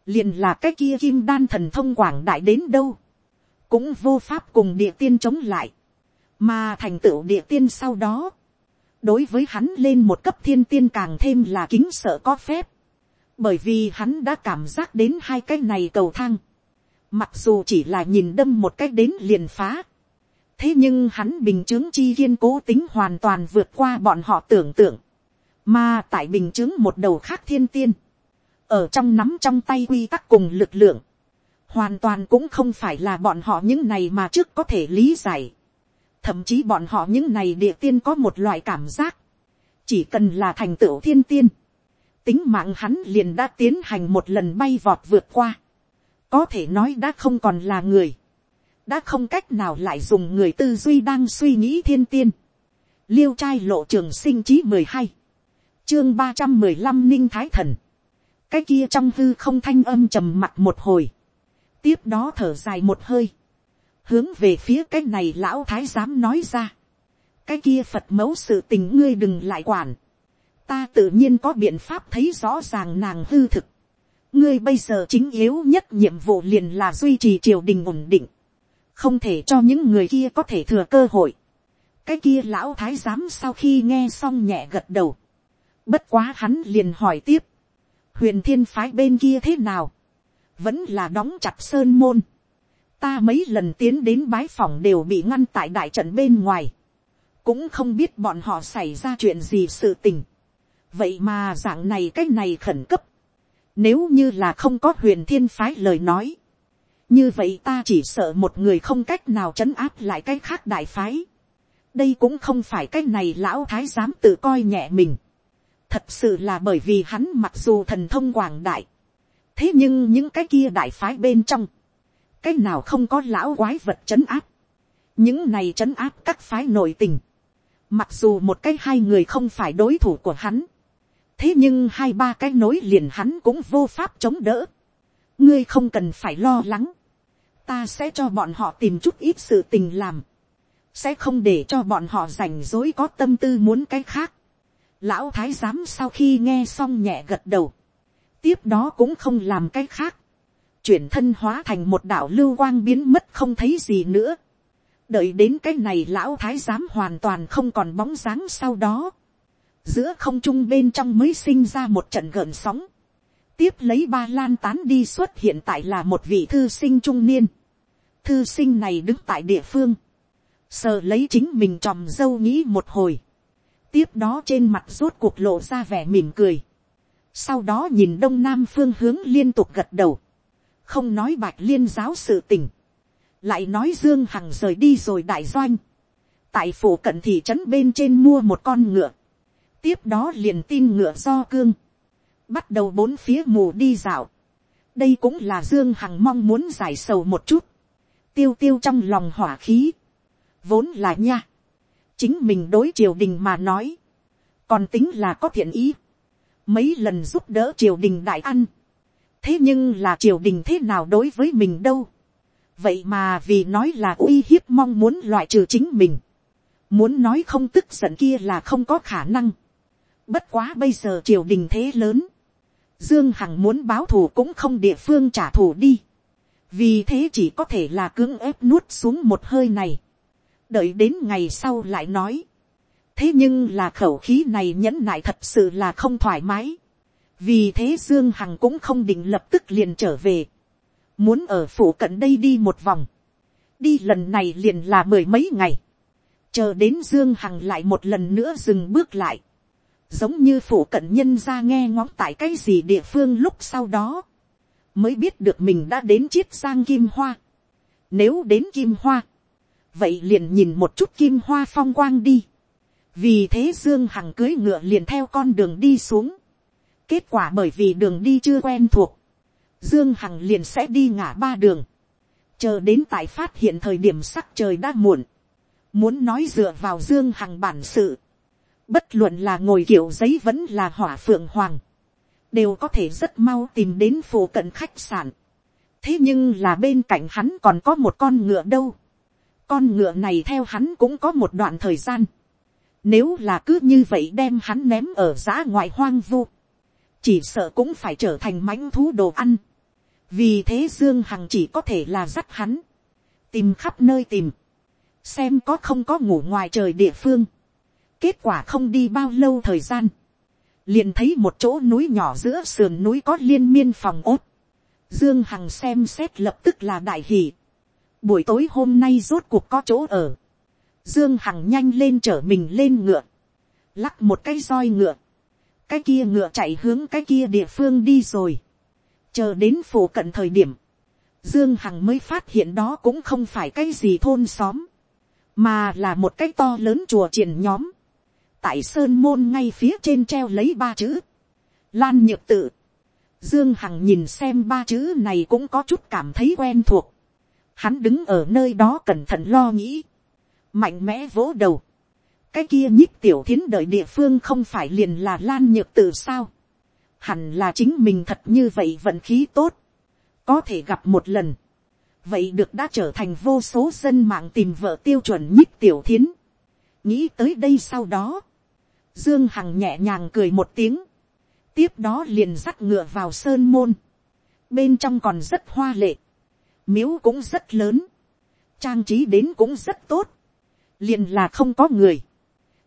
Liền là cái kia kim đan thần thông quảng đại đến đâu. Cũng vô pháp cùng địa tiên chống lại. Mà thành tựu địa tiên sau đó. Đối với hắn lên một cấp thiên tiên càng thêm là kính sợ có phép. Bởi vì hắn đã cảm giác đến hai cái này cầu thang. Mặc dù chỉ là nhìn đâm một cách đến liền phá. Thế nhưng hắn bình chứng chi kiên cố tính hoàn toàn vượt qua bọn họ tưởng tượng mà tại bình chứng một đầu khác thiên tiên. Ở trong nắm trong tay quy tắc cùng lực lượng. Hoàn toàn cũng không phải là bọn họ những này mà trước có thể lý giải. Thậm chí bọn họ những này địa tiên có một loại cảm giác. Chỉ cần là thành tựu thiên tiên. tính mạng hắn liền đã tiến hành một lần bay vọt vượt qua, có thể nói đã không còn là người, đã không cách nào lại dùng người tư duy đang suy nghĩ thiên tiên, liêu trai lộ trường sinh chí mười hai, chương ba trăm mười lăm ninh thái thần, cái kia trong hư không thanh âm trầm mặt một hồi, tiếp đó thở dài một hơi, hướng về phía cái này lão thái giám nói ra, cái kia phật mẫu sự tình ngươi đừng lại quản, ta tự nhiên có biện pháp thấy rõ ràng nàng hư thực, ngươi bây giờ chính yếu nhất nhiệm vụ liền là duy trì triều đình ổn định, không thể cho những người kia có thể thừa cơ hội. cái kia lão thái giám sau khi nghe xong nhẹ gật đầu, bất quá hắn liền hỏi tiếp, huyền thiên phái bên kia thế nào, vẫn là đóng chặt sơn môn, ta mấy lần tiến đến bái phòng đều bị ngăn tại đại trận bên ngoài, cũng không biết bọn họ xảy ra chuyện gì sự tình. vậy mà dạng này cái này khẩn cấp, nếu như là không có huyền thiên phái lời nói, như vậy ta chỉ sợ một người không cách nào trấn áp lại cái khác đại phái. đây cũng không phải cái này lão thái dám tự coi nhẹ mình thật sự là bởi vì hắn mặc dù thần thông quảng đại, thế nhưng những cái kia đại phái bên trong, cái nào không có lão quái vật trấn áp, những này trấn áp các phái nội tình, mặc dù một cái hai người không phải đối thủ của hắn, thế nhưng hai ba cái nối liền hắn cũng vô pháp chống đỡ, ngươi không cần phải lo lắng, ta sẽ cho bọn họ tìm chút ít sự tình làm, sẽ không để cho bọn họ rảnh rối có tâm tư muốn cái khác. Lão thái giám sau khi nghe xong nhẹ gật đầu, tiếp đó cũng không làm cái khác, chuyển thân hóa thành một đạo lưu quang biến mất không thấy gì nữa. đợi đến cái này lão thái giám hoàn toàn không còn bóng dáng sau đó, giữa không trung bên trong mới sinh ra một trận gợn sóng, tiếp lấy ba lan tán đi xuất hiện tại là một vị thư sinh trung niên. Thư sinh này đứng tại địa phương. Sờ lấy chính mình tròm dâu nghĩ một hồi. Tiếp đó trên mặt rốt cuộc lộ ra vẻ mỉm cười. Sau đó nhìn đông nam phương hướng liên tục gật đầu. Không nói bạch liên giáo sự tình. Lại nói Dương Hằng rời đi rồi đại doanh. Tại phủ cận thị trấn bên trên mua một con ngựa. Tiếp đó liền tin ngựa do cương bắt đầu bốn phía mù đi dạo. đây cũng là dương hằng mong muốn giải sầu một chút, tiêu tiêu trong lòng hỏa khí, vốn là nha, chính mình đối triều đình mà nói, còn tính là có thiện ý, mấy lần giúp đỡ triều đình đại ăn, thế nhưng là triều đình thế nào đối với mình đâu, vậy mà vì nói là uy hiếp mong muốn loại trừ chính mình, muốn nói không tức giận kia là không có khả năng, bất quá bây giờ triều đình thế lớn, Dương Hằng muốn báo thù cũng không địa phương trả thù đi. Vì thế chỉ có thể là cưỡng ép nuốt xuống một hơi này. Đợi đến ngày sau lại nói. Thế nhưng là khẩu khí này nhẫn nại thật sự là không thoải mái. Vì thế Dương Hằng cũng không định lập tức liền trở về. Muốn ở phủ cận đây đi một vòng. Đi lần này liền là mười mấy ngày. Chờ đến Dương Hằng lại một lần nữa dừng bước lại giống như phủ cận nhân ra nghe ngóng tại cái gì địa phương lúc sau đó, mới biết được mình đã đến chiết giang kim hoa. Nếu đến kim hoa, vậy liền nhìn một chút kim hoa phong quang đi. vì thế dương hằng cưới ngựa liền theo con đường đi xuống. kết quả bởi vì đường đi chưa quen thuộc, dương hằng liền sẽ đi ngả ba đường. chờ đến tại phát hiện thời điểm sắc trời đã muộn. muốn nói dựa vào dương hằng bản sự Bất luận là ngồi kiểu giấy vẫn là hỏa phượng hoàng. Đều có thể rất mau tìm đến phủ cận khách sạn. Thế nhưng là bên cạnh hắn còn có một con ngựa đâu. Con ngựa này theo hắn cũng có một đoạn thời gian. Nếu là cứ như vậy đem hắn ném ở giã ngoại hoang vu. Chỉ sợ cũng phải trở thành mãnh thú đồ ăn. Vì thế Dương Hằng chỉ có thể là dắt hắn. Tìm khắp nơi tìm. Xem có không có ngủ ngoài trời địa phương Kết quả không đi bao lâu thời gian. Liền thấy một chỗ núi nhỏ giữa sườn núi có liên miên phòng ốt. Dương Hằng xem xét lập tức là đại hỷ. Buổi tối hôm nay rốt cuộc có chỗ ở. Dương Hằng nhanh lên chở mình lên ngựa. Lắc một cái roi ngựa. Cái kia ngựa chạy hướng cái kia địa phương đi rồi. Chờ đến phủ cận thời điểm. Dương Hằng mới phát hiện đó cũng không phải cái gì thôn xóm. Mà là một cái to lớn chùa triển nhóm tại sơn môn ngay phía trên treo lấy ba chữ, lan nhược tự, dương hằng nhìn xem ba chữ này cũng có chút cảm thấy quen thuộc, hắn đứng ở nơi đó cẩn thận lo nghĩ, mạnh mẽ vỗ đầu, cái kia nhích tiểu thiến đợi địa phương không phải liền là lan nhược tự sao, hẳn là chính mình thật như vậy vận khí tốt, có thể gặp một lần, vậy được đã trở thành vô số dân mạng tìm vợ tiêu chuẩn nhích tiểu thiến, nghĩ tới đây sau đó, dương hằng nhẹ nhàng cười một tiếng, tiếp đó liền dắt ngựa vào sơn môn, bên trong còn rất hoa lệ, miếu cũng rất lớn, trang trí đến cũng rất tốt, liền là không có người,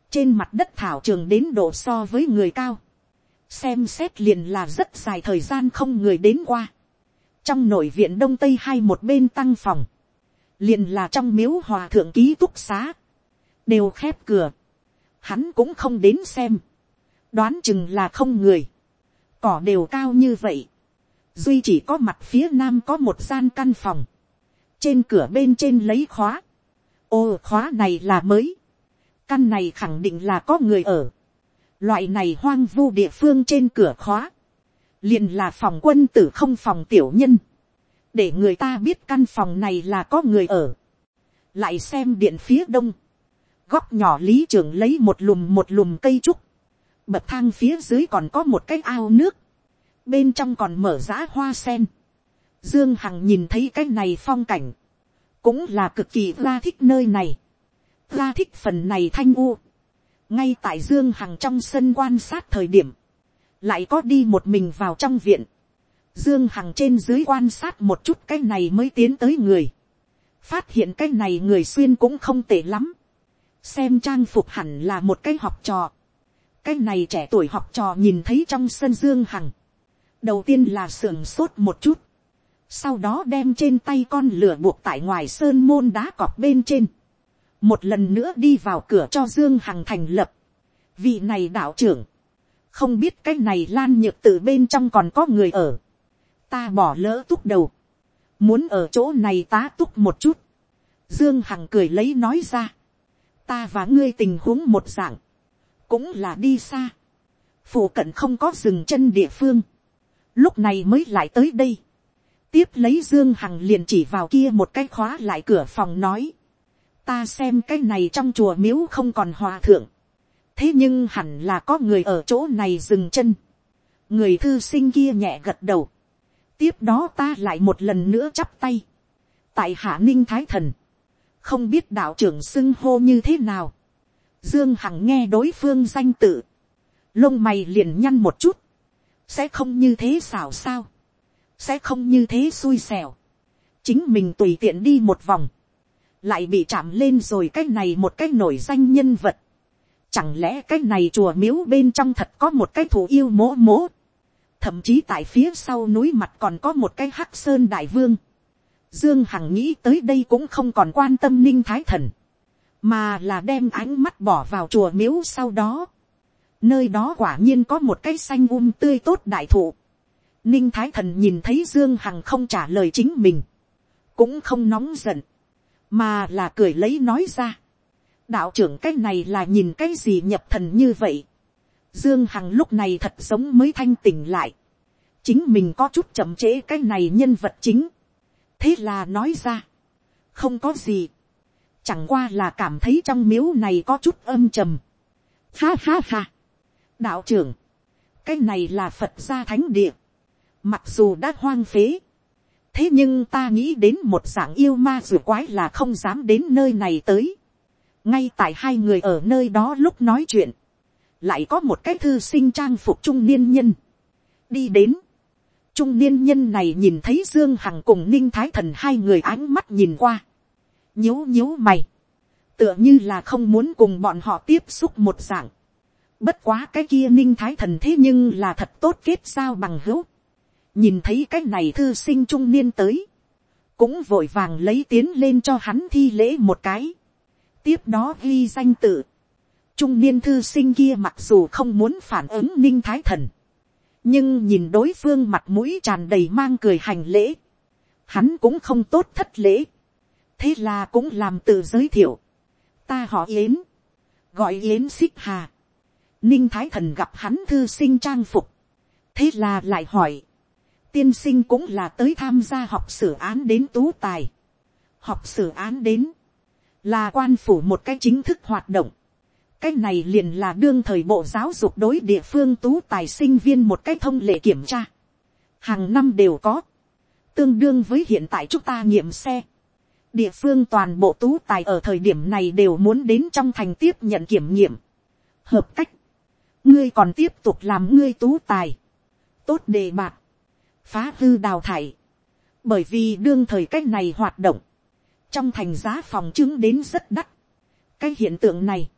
trên mặt đất thảo trường đến độ so với người cao, xem xét liền là rất dài thời gian không người đến qua, trong nội viện đông tây hai một bên tăng phòng, liền là trong miếu hòa thượng ký túc xá, đều khép cửa, hắn cũng không đến xem, đoán chừng là không người, cỏ đều cao như vậy, duy chỉ có mặt phía nam có một gian căn phòng, trên cửa bên trên lấy khóa, ô khóa này là mới, căn này khẳng định là có người ở, loại này hoang vu địa phương trên cửa khóa, liền là phòng quân tử không phòng tiểu nhân, để người ta biết căn phòng này là có người ở, lại xem điện phía đông, góc nhỏ lý trưởng lấy một lùm một lùm cây trúc, bậc thang phía dưới còn có một cái ao nước, bên trong còn mở rã hoa sen, dương hằng nhìn thấy cái này phong cảnh, cũng là cực kỳ ra thích nơi này, ra thích phần này thanh u, ngay tại dương hằng trong sân quan sát thời điểm, lại có đi một mình vào trong viện, dương hằng trên dưới quan sát một chút cái này mới tiến tới người, phát hiện cái này người xuyên cũng không tệ lắm, xem trang phục hẳn là một cái học trò, cái này trẻ tuổi học trò nhìn thấy trong sân dương hằng, đầu tiên là sưởng sốt một chút, sau đó đem trên tay con lửa buộc tại ngoài sơn môn đá cọp bên trên, một lần nữa đi vào cửa cho dương hằng thành lập, vị này đạo trưởng, không biết cái này lan nhược từ bên trong còn có người ở, ta bỏ lỡ túc đầu, muốn ở chỗ này tá túc một chút, dương hằng cười lấy nói ra, ta và ngươi tình huống một dạng, cũng là đi xa, phủ cận không có dừng chân địa phương, lúc này mới lại tới đây, tiếp lấy dương hằng liền chỉ vào kia một cái khóa lại cửa phòng nói, ta xem cái này trong chùa miếu không còn hòa thượng, thế nhưng hẳn là có người ở chỗ này dừng chân, người thư sinh kia nhẹ gật đầu, tiếp đó ta lại một lần nữa chắp tay, tại hạ ninh thái thần, không biết đạo trưởng xưng hô như thế nào, dương hằng nghe đối phương danh tự, lông mày liền nhăn một chút, sẽ không như thế xảo sao, sẽ không như thế xui xẻo, chính mình tùy tiện đi một vòng, lại bị chạm lên rồi cái này một cái nổi danh nhân vật, chẳng lẽ cái này chùa miếu bên trong thật có một cái thủ yêu mố mố, thậm chí tại phía sau núi mặt còn có một cái hắc sơn đại vương, dương hằng nghĩ tới đây cũng không còn quan tâm ninh thái thần, mà là đem ánh mắt bỏ vào chùa miếu sau đó, nơi đó quả nhiên có một cái xanh um tươi tốt đại thụ, ninh thái thần nhìn thấy dương hằng không trả lời chính mình, cũng không nóng giận, mà là cười lấy nói ra, đạo trưởng cái này là nhìn cái gì nhập thần như vậy, dương hằng lúc này thật giống mới thanh tỉnh lại, chính mình có chút chậm trễ cái này nhân vật chính, thế là nói ra, không có gì, chẳng qua là cảm thấy trong miếu này có chút âm trầm, ha ha ha, đạo trưởng, cái này là phật gia thánh địa, mặc dù đã hoang phế, thế nhưng ta nghĩ đến một dạng yêu ma rùa quái là không dám đến nơi này tới, ngay tại hai người ở nơi đó lúc nói chuyện, lại có một cái thư sinh trang phục trung niên nhân, đi đến, trung niên nhân này nhìn thấy dương hằng cùng ninh thái thần hai người ánh mắt nhìn qua, nhíu nhíu mày, tựa như là không muốn cùng bọn họ tiếp xúc một dạng, bất quá cái kia ninh thái thần thế nhưng là thật tốt kết sao bằng hữu, nhìn thấy cái này thư sinh trung niên tới, cũng vội vàng lấy tiến lên cho hắn thi lễ một cái, tiếp đó ghi danh tự, trung niên thư sinh kia mặc dù không muốn phản ứng ninh thái thần, nhưng nhìn đối phương mặt mũi tràn đầy mang cười hành lễ, hắn cũng không tốt thất lễ, thế là cũng làm tự giới thiệu, ta họ yến, gọi yến xích hà, ninh thái thần gặp hắn thư sinh trang phục, thế là lại hỏi, tiên sinh cũng là tới tham gia học sử án đến tú tài, học sử án đến, là quan phủ một cái chính thức hoạt động, cái này liền là đương thời bộ giáo dục đối địa phương tú tài sinh viên một cái thông lệ kiểm tra, hàng năm đều có, tương đương với hiện tại chúng ta nghiệm xe, địa phương toàn bộ tú tài ở thời điểm này đều muốn đến trong thành tiếp nhận kiểm nghiệm, hợp cách, ngươi còn tiếp tục làm ngươi tú tài, tốt đề bạc, phá hư đào thải, bởi vì đương thời cách này hoạt động, trong thành giá phòng chứng đến rất đắt, cái hiện tượng này,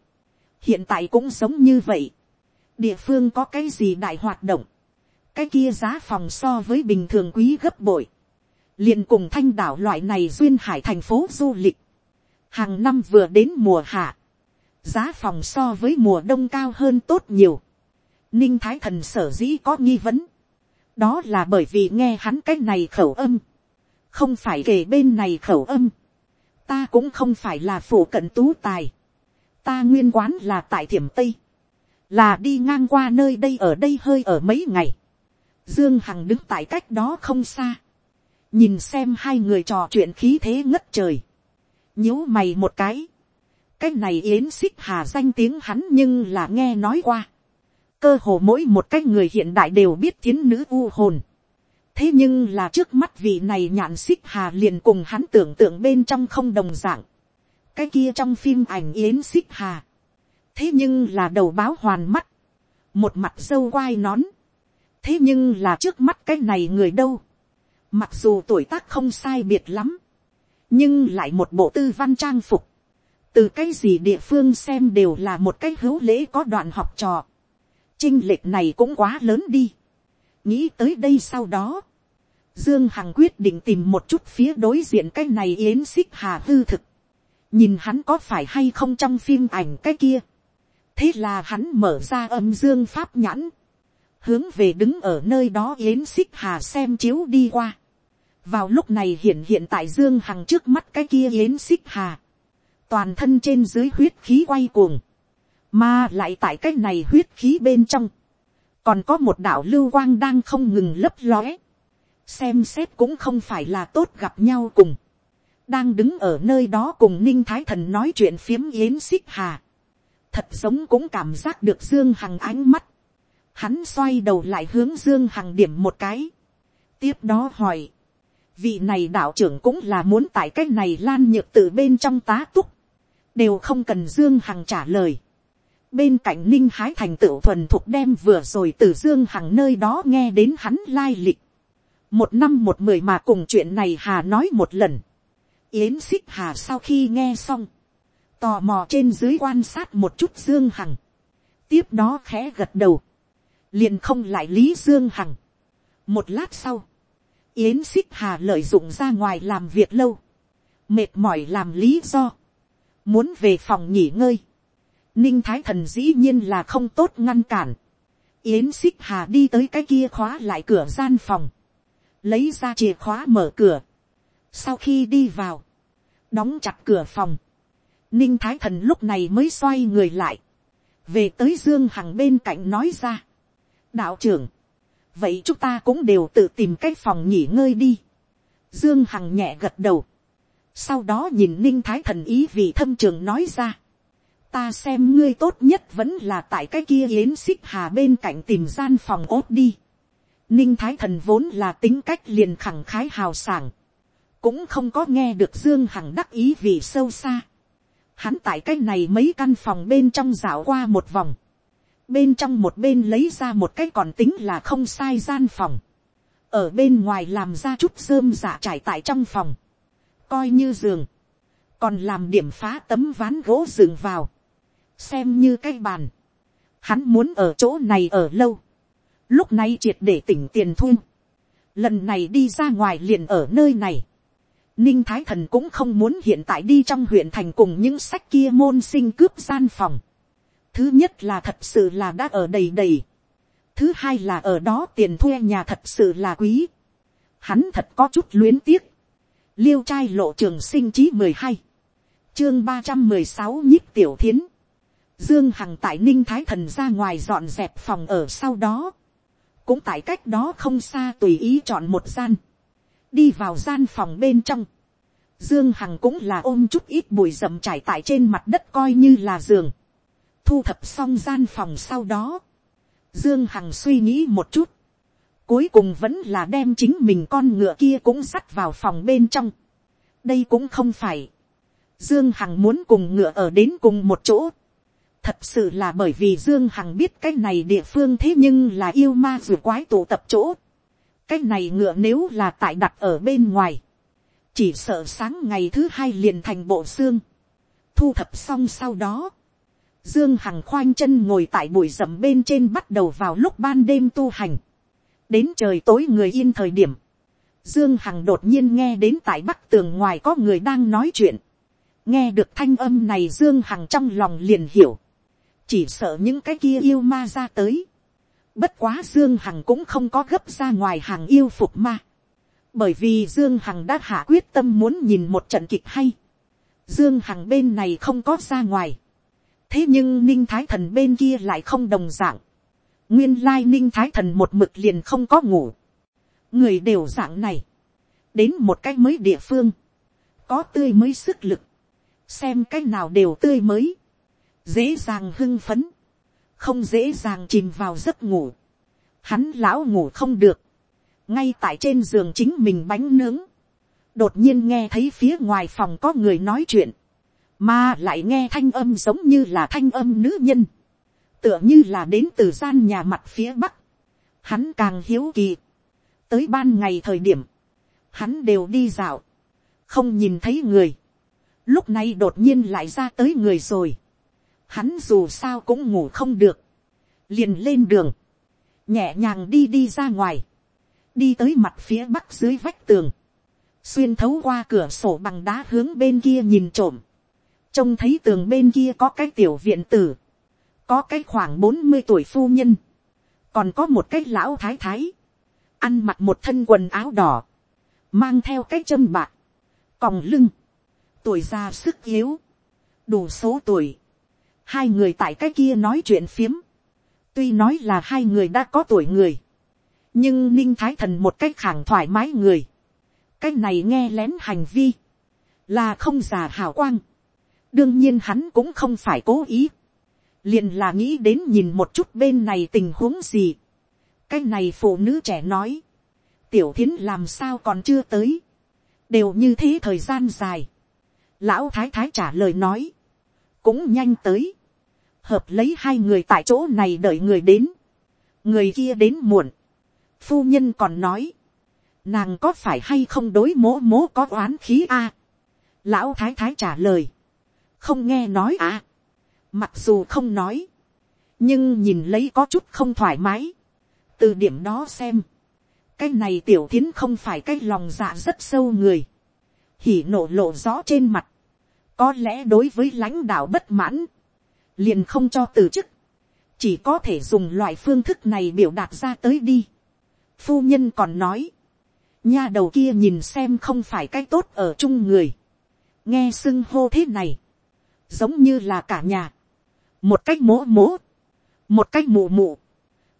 hiện tại cũng sống như vậy, địa phương có cái gì đại hoạt động, cái kia giá phòng so với bình thường quý gấp bội, liền cùng thanh đảo loại này duyên hải thành phố du lịch, hàng năm vừa đến mùa hạ, giá phòng so với mùa đông cao hơn tốt nhiều, ninh thái thần sở dĩ có nghi vấn, đó là bởi vì nghe hắn cái này khẩu âm, không phải kể bên này khẩu âm, ta cũng không phải là phổ cận tú tài, ta nguyên quán là tại thiểm tây, là đi ngang qua nơi đây ở đây hơi ở mấy ngày, dương hằng đứng tại cách đó không xa, nhìn xem hai người trò chuyện khí thế ngất trời, nhíu mày một cái, cái này yến xích hà danh tiếng hắn nhưng là nghe nói qua, cơ hồ mỗi một cái người hiện đại đều biết chiến nữ u hồn, thế nhưng là trước mắt vị này nhạn xích hà liền cùng hắn tưởng tượng bên trong không đồng dạng, cái kia trong phim ảnh yến xích hà, thế nhưng là đầu báo hoàn mắt, một mặt dâu quai nón, thế nhưng là trước mắt cái này người đâu, mặc dù tuổi tác không sai biệt lắm, nhưng lại một bộ tư văn trang phục, từ cái gì địa phương xem đều là một cái hữu lễ có đoạn học trò, trinh lệch này cũng quá lớn đi, nghĩ tới đây sau đó, dương hằng quyết định tìm một chút phía đối diện cái này yến xích hà hư thực, nhìn hắn có phải hay không trong phim ảnh cái kia, thế là hắn mở ra âm dương pháp nhãn, hướng về đứng ở nơi đó yến xích hà xem chiếu đi qua. vào lúc này hiện hiện tại dương hằng trước mắt cái kia yến xích hà, toàn thân trên dưới huyết khí quay cuồng, mà lại tại cái này huyết khí bên trong, còn có một đạo lưu quang đang không ngừng lấp lóe, xem xét cũng không phải là tốt gặp nhau cùng, đang đứng ở nơi đó cùng ninh thái thần nói chuyện phiếm yến xích hà, thật giống cũng cảm giác được dương hằng ánh mắt, hắn xoay đầu lại hướng dương hằng điểm một cái, tiếp đó hỏi, vị này đạo trưởng cũng là muốn tại cái này lan nhược từ bên trong tá túc, đều không cần dương hằng trả lời. bên cạnh ninh hái thành tựu thuần thuộc đem vừa rồi từ dương hằng nơi đó nghe đến hắn lai lịch. một năm một mười mà cùng chuyện này hà nói một lần. yến xích hà sau khi nghe xong, tò mò trên dưới quan sát một chút dương hằng. tiếp đó khẽ gật đầu, liền không lại lý dương hằng. một lát sau, yến xích hà lợi dụng ra ngoài làm việc lâu, mệt mỏi làm lý do, muốn về phòng nghỉ ngơi, ninh thái thần dĩ nhiên là không tốt ngăn cản, yến xích hà đi tới cái kia khóa lại cửa gian phòng, lấy ra chìa khóa mở cửa, sau khi đi vào, đóng chặt cửa phòng, ninh thái thần lúc này mới xoay người lại, về tới dương hằng bên cạnh nói ra, đạo trưởng, vậy chúng ta cũng đều tự tìm cái phòng nghỉ ngơi đi, dương hằng nhẹ gật đầu, sau đó nhìn ninh thái thần ý vì thâm trường nói ra, ta xem ngươi tốt nhất vẫn là tại cái kia yến xích hà bên cạnh tìm gian phòng ốt đi. ninh thái thần vốn là tính cách liền khẳng khái hào sảng, cũng không có nghe được dương hằng đắc ý vì sâu xa. hắn tại cái này mấy căn phòng bên trong dạo qua một vòng, bên trong một bên lấy ra một cái còn tính là không sai gian phòng, ở bên ngoài làm ra chút rơm giả trải tại trong phòng, coi như giường, còn làm điểm phá tấm ván gỗ giường vào, xem như cái bàn. Hắn muốn ở chỗ này ở lâu, lúc này triệt để tỉnh tiền thu. Lần này đi ra ngoài liền ở nơi này. Ninh Thái Thần cũng không muốn hiện tại đi trong huyện thành cùng những sách kia môn sinh cướp gian phòng. Thứ nhất là thật sự là đã ở đầy đầy. Thứ hai là ở đó tiền thuê nhà thật sự là quý. Hắn thật có chút luyến tiếc liêu trai lộ trường sinh chí mười hai, chương ba trăm mười sáu nhích tiểu thiến, dương hằng tại ninh thái thần ra ngoài dọn dẹp phòng ở sau đó, cũng tại cách đó không xa tùy ý chọn một gian, đi vào gian phòng bên trong, dương hằng cũng là ôm chút ít bụi rậm trải tại trên mặt đất coi như là giường, thu thập xong gian phòng sau đó, dương hằng suy nghĩ một chút, cuối cùng vẫn là đem chính mình con ngựa kia cũng sắt vào phòng bên trong. đây cũng không phải, dương hằng muốn cùng ngựa ở đến cùng một chỗ, thật sự là bởi vì dương hằng biết cái này địa phương thế nhưng là yêu ma dù quái tụ tập chỗ, cái này ngựa nếu là tại đặt ở bên ngoài, chỉ sợ sáng ngày thứ hai liền thành bộ xương, thu thập xong sau đó, Dương Hằng khoanh chân ngồi tại bụi rậm bên trên bắt đầu vào lúc ban đêm tu hành. Đến trời tối người yên thời điểm. Dương Hằng đột nhiên nghe đến tại bắc tường ngoài có người đang nói chuyện. Nghe được thanh âm này Dương Hằng trong lòng liền hiểu. Chỉ sợ những cái kia yêu ma ra tới. Bất quá Dương Hằng cũng không có gấp ra ngoài hàng yêu phục ma. Bởi vì Dương Hằng đã hạ quyết tâm muốn nhìn một trận kịch hay. Dương Hằng bên này không có ra ngoài thế nhưng ninh thái thần bên kia lại không đồng dạng nguyên lai ninh thái thần một mực liền không có ngủ. người đều dạng này. đến một cái mới địa phương. có tươi mới sức lực. xem cái nào đều tươi mới. dễ dàng hưng phấn. không dễ dàng chìm vào giấc ngủ. hắn lão ngủ không được. ngay tại trên giường chính mình bánh nướng. đột nhiên nghe thấy phía ngoài phòng có người nói chuyện mà lại nghe thanh âm giống như là thanh âm nữ nhân, tựa như là đến từ gian nhà mặt phía bắc, hắn càng hiếu kỳ, tới ban ngày thời điểm, hắn đều đi dạo, không nhìn thấy người, lúc này đột nhiên lại ra tới người rồi, hắn dù sao cũng ngủ không được, liền lên đường, nhẹ nhàng đi đi ra ngoài, đi tới mặt phía bắc dưới vách tường, xuyên thấu qua cửa sổ bằng đá hướng bên kia nhìn trộm, trông thấy tường bên kia có cái tiểu viện tử, có cái khoảng bốn mươi tuổi phu nhân, còn có một cái lão thái thái, ăn mặc một thân quần áo đỏ, mang theo cái châm bạc, còng lưng, tuổi già sức yếu, đủ số tuổi, hai người tại cái kia nói chuyện phiếm, tuy nói là hai người đã có tuổi người, nhưng ninh thái thần một cách khẳng thoải mái người, cái này nghe lén hành vi, là không già hào quang, đương nhiên hắn cũng không phải cố ý, liền là nghĩ đến nhìn một chút bên này tình huống gì. cái này phụ nữ trẻ nói, tiểu thiến làm sao còn chưa tới, đều như thế thời gian dài. lão thái thái trả lời nói, cũng nhanh tới, hợp lấy hai người tại chỗ này đợi người đến, người kia đến muộn, phu nhân còn nói, nàng có phải hay không đối mố mố có oán khí a. lão thái thái trả lời, không nghe nói à. Mặc dù không nói, nhưng nhìn lấy có chút không thoải mái. từ điểm đó xem, cái này tiểu thiến không phải cái lòng dạ rất sâu người. hỉ nổ lộ rõ trên mặt. có lẽ đối với lãnh đạo bất mãn, liền không cho từ chức. chỉ có thể dùng loại phương thức này biểu đạt ra tới đi. phu nhân còn nói, nha đầu kia nhìn xem không phải cái tốt ở chung người. nghe xưng hô thế này, giống như là cả nhà, một cách mố mố, một cách mù mù,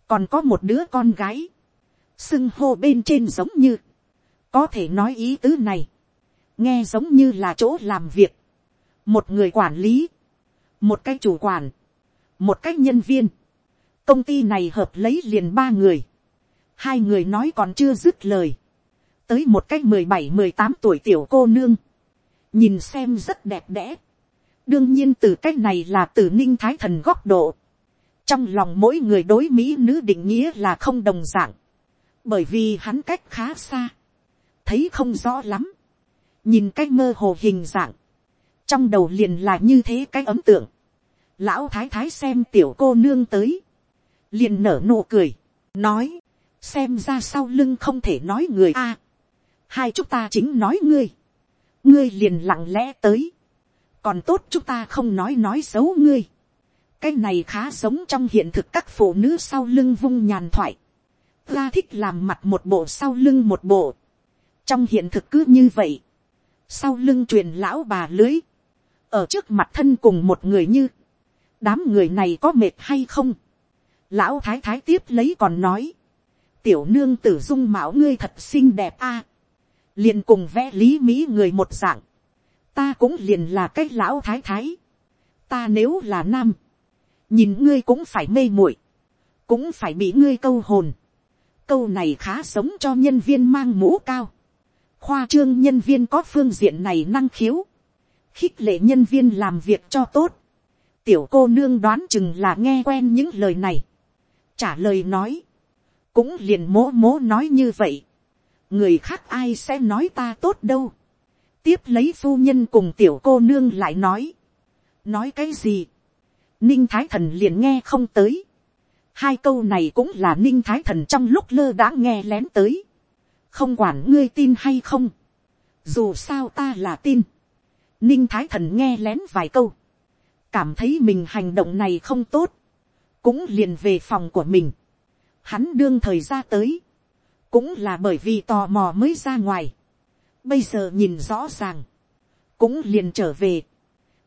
còn có một đứa con gái, xưng hô bên trên giống như, có thể nói ý tứ này, nghe giống như là chỗ làm việc, một người quản lý, một cái chủ quản, một cách nhân viên, công ty này hợp lấy liền ba người, hai người nói còn chưa dứt lời, tới một cách mười bảy mười tám tuổi tiểu cô nương, nhìn xem rất đẹp đẽ, đương nhiên từ cách này là từ ninh thái thần góc độ. trong lòng mỗi người đối mỹ nữ định nghĩa là không đồng dạng. bởi vì hắn cách khá xa. thấy không rõ lắm. nhìn cách mơ hồ hình dạng. trong đầu liền là như thế cái ấm tượng. lão thái thái xem tiểu cô nương tới. liền nở nụ cười. nói. xem ra sau lưng không thể nói người a. hai chúng ta chính nói ngươi. ngươi liền lặng lẽ tới còn tốt chúng ta không nói nói xấu ngươi. cái này khá sống trong hiện thực các phụ nữ sau lưng vung nhàn thoại. ra thích làm mặt một bộ sau lưng một bộ. trong hiện thực cứ như vậy. sau lưng truyền lão bà lưới. ở trước mặt thân cùng một người như. đám người này có mệt hay không. lão thái thái tiếp lấy còn nói. tiểu nương tử dung mạo ngươi thật xinh đẹp a, liền cùng vẽ lý mỹ người một dạng, ta cũng liền là cái lão thái thái, ta nếu là nam, nhìn ngươi cũng phải mê muội, cũng phải bị ngươi câu hồn, câu này khá sống cho nhân viên mang mũ cao, khoa trương nhân viên có phương diện này năng khiếu, khích lệ nhân viên làm việc cho tốt, tiểu cô nương đoán chừng là nghe quen những lời này, trả lời nói, cũng liền mố mố nói như vậy, người khác ai sẽ nói ta tốt đâu, tiếp lấy phu nhân cùng tiểu cô nương lại nói, nói cái gì, ninh thái thần liền nghe không tới, hai câu này cũng là ninh thái thần trong lúc lơ đã nghe lén tới, không quản ngươi tin hay không, dù sao ta là tin, ninh thái thần nghe lén vài câu, cảm thấy mình hành động này không tốt, cũng liền về phòng của mình, hắn đương thời ra tới, cũng là bởi vì tò mò mới ra ngoài, bây giờ nhìn rõ ràng, cũng liền trở về,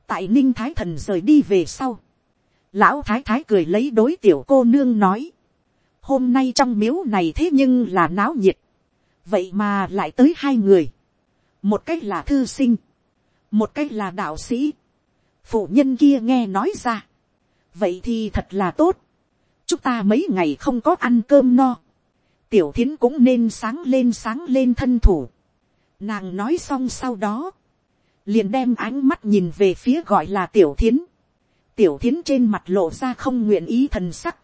tại ninh thái thần rời đi về sau, lão thái thái cười lấy đối tiểu cô nương nói, hôm nay trong miếu này thế nhưng là náo nhiệt, vậy mà lại tới hai người, một cách là thư sinh, một cách là đạo sĩ, phụ nhân kia nghe nói ra, vậy thì thật là tốt, chúng ta mấy ngày không có ăn cơm no, tiểu thiến cũng nên sáng lên sáng lên thân thủ, nàng nói xong sau đó, liền đem ánh mắt nhìn về phía gọi là tiểu thiến, tiểu thiến trên mặt lộ ra không nguyện ý thần sắc,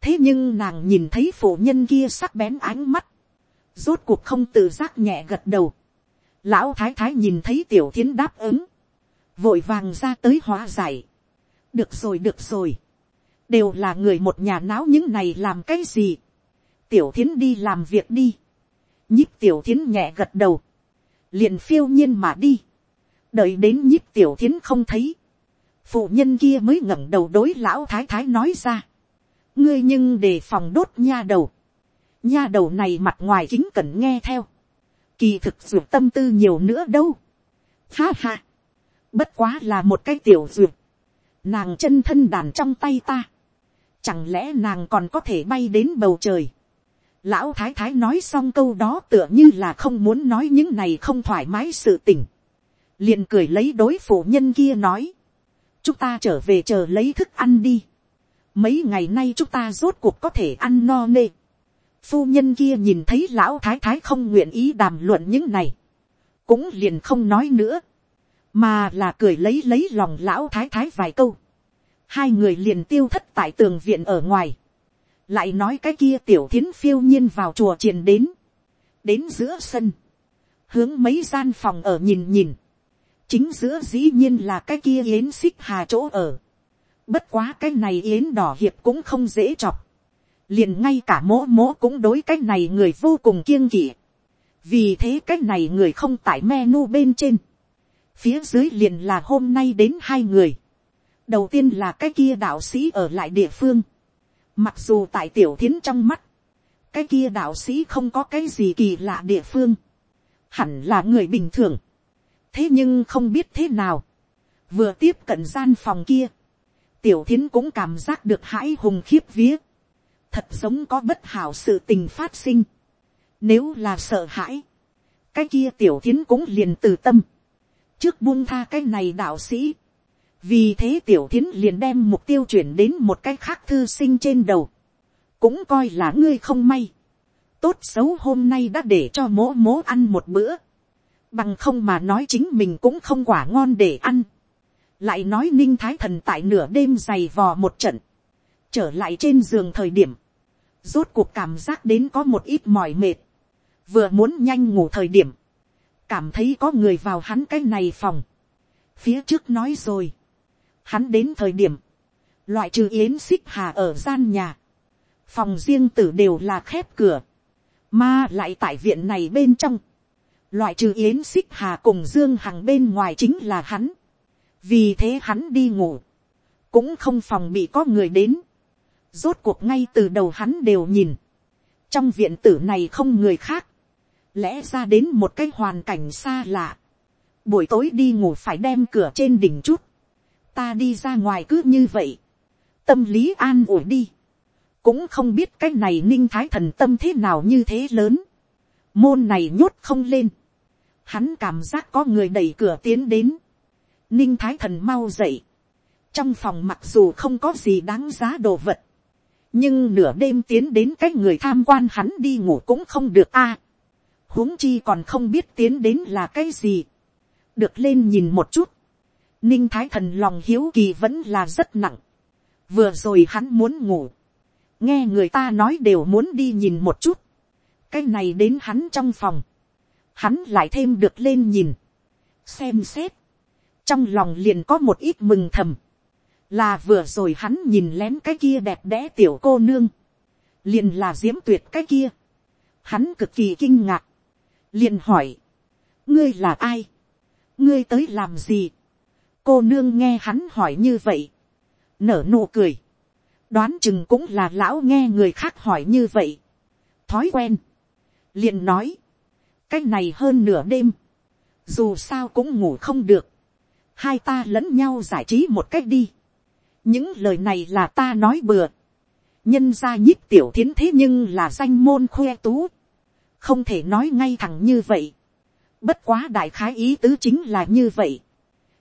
thế nhưng nàng nhìn thấy phụ nhân kia sắc bén ánh mắt, rốt cuộc không tự giác nhẹ gật đầu, lão thái thái nhìn thấy tiểu thiến đáp ứng, vội vàng ra tới hóa giải, được rồi được rồi, đều là người một nhà náo những này làm cái gì, tiểu thiến đi làm việc đi, nhíp tiểu thiến nhẹ gật đầu, liền phiêu nhiên mà đi, đợi đến nhíp tiểu thiến không thấy, phụ nhân kia mới ngẩng đầu đối lão thái thái nói ra, ngươi nhưng đề phòng đốt nha đầu, nha đầu này mặt ngoài kính cần nghe theo, kỳ thực ruột tâm tư nhiều nữa đâu, ha ha, bất quá là một cái tiểu ruột, nàng chân thân đàn trong tay ta, chẳng lẽ nàng còn có thể bay đến bầu trời, lão thái thái nói xong câu đó tựa như là không muốn nói những này không thoải mái sự tình, liền cười lấy đối phụ nhân kia nói, chúng ta trở về chờ lấy thức ăn đi. mấy ngày nay chúng ta rốt cuộc có thể ăn no nê. phu nhân kia nhìn thấy lão thái thái không nguyện ý đàm luận những này, cũng liền không nói nữa, mà là cười lấy lấy lòng lão thái thái vài câu. hai người liền tiêu thất tại tường viện ở ngoài, lại nói cái kia tiểu thiến phiêu nhiên vào chùa triền đến, đến giữa sân, hướng mấy gian phòng ở nhìn nhìn, chính giữa dĩ nhiên là cái kia yến xích hà chỗ ở. bất quá cái này yến đỏ hiệp cũng không dễ chọc. liền ngay cả mỗ mỗ cũng đối cái này người vô cùng kiêng kỵ. vì thế cái này người không tại menu bên trên. phía dưới liền là hôm nay đến hai người. đầu tiên là cái kia đạo sĩ ở lại địa phương mặc dù tại tiểu thiến trong mắt, cái kia đạo sĩ không có cái gì kỳ lạ địa phương. hẳn là người bình thường. Thế nhưng không biết thế nào, vừa tiếp cận gian phòng kia, tiểu thiến cũng cảm giác được hãi hùng khiếp vía, thật giống có bất hảo sự tình phát sinh, nếu là sợ hãi, cái kia tiểu thiến cũng liền từ tâm, trước buông tha cái này đạo sĩ, vì thế tiểu thiến liền đem mục tiêu chuyển đến một cái khác thư sinh trên đầu, cũng coi là ngươi không may, tốt xấu hôm nay đã để cho mố mố ăn một bữa, Bằng không mà nói chính mình cũng không quả ngon để ăn. Lại nói ninh thái thần tại nửa đêm dày vò một trận. Trở lại trên giường thời điểm. Rốt cuộc cảm giác đến có một ít mỏi mệt. Vừa muốn nhanh ngủ thời điểm. Cảm thấy có người vào hắn cái này phòng. Phía trước nói rồi. Hắn đến thời điểm. Loại trừ yến xích hà ở gian nhà. Phòng riêng tử đều là khép cửa. Mà lại tại viện này bên trong Loại trừ yến xích hà cùng dương hằng bên ngoài chính là hắn. Vì thế hắn đi ngủ. Cũng không phòng bị có người đến. Rốt cuộc ngay từ đầu hắn đều nhìn. Trong viện tử này không người khác. Lẽ ra đến một cái hoàn cảnh xa lạ. Buổi tối đi ngủ phải đem cửa trên đỉnh chút. Ta đi ra ngoài cứ như vậy. Tâm lý an ủi đi. cũng không biết cái này ninh thái thần tâm thế nào như thế lớn, môn này nhốt không lên, hắn cảm giác có người đẩy cửa tiến đến, ninh thái thần mau dậy, trong phòng mặc dù không có gì đáng giá đồ vật, nhưng nửa đêm tiến đến cái người tham quan hắn đi ngủ cũng không được a, à, huống chi còn không biết tiến đến là cái gì, được lên nhìn một chút, ninh thái thần lòng hiếu kỳ vẫn là rất nặng, vừa rồi hắn muốn ngủ, nghe người ta nói đều muốn đi nhìn một chút, cái này đến hắn trong phòng, hắn lại thêm được lên nhìn, xem xét, trong lòng liền có một ít mừng thầm, là vừa rồi hắn nhìn lén cái kia đẹp đẽ tiểu cô nương, liền là diễm tuyệt cái kia, hắn cực kỳ kinh ngạc, liền hỏi, ngươi là ai, ngươi tới làm gì, cô nương nghe hắn hỏi như vậy, nở nụ cười, đoán chừng cũng là lão nghe người khác hỏi như vậy, thói quen, liền nói, cái này hơn nửa đêm, dù sao cũng ngủ không được, hai ta lẫn nhau giải trí một cách đi, những lời này là ta nói bừa, nhân ra nhíp tiểu thiến thế nhưng là danh môn khoe tú, không thể nói ngay thẳng như vậy, bất quá đại khái ý tứ chính là như vậy,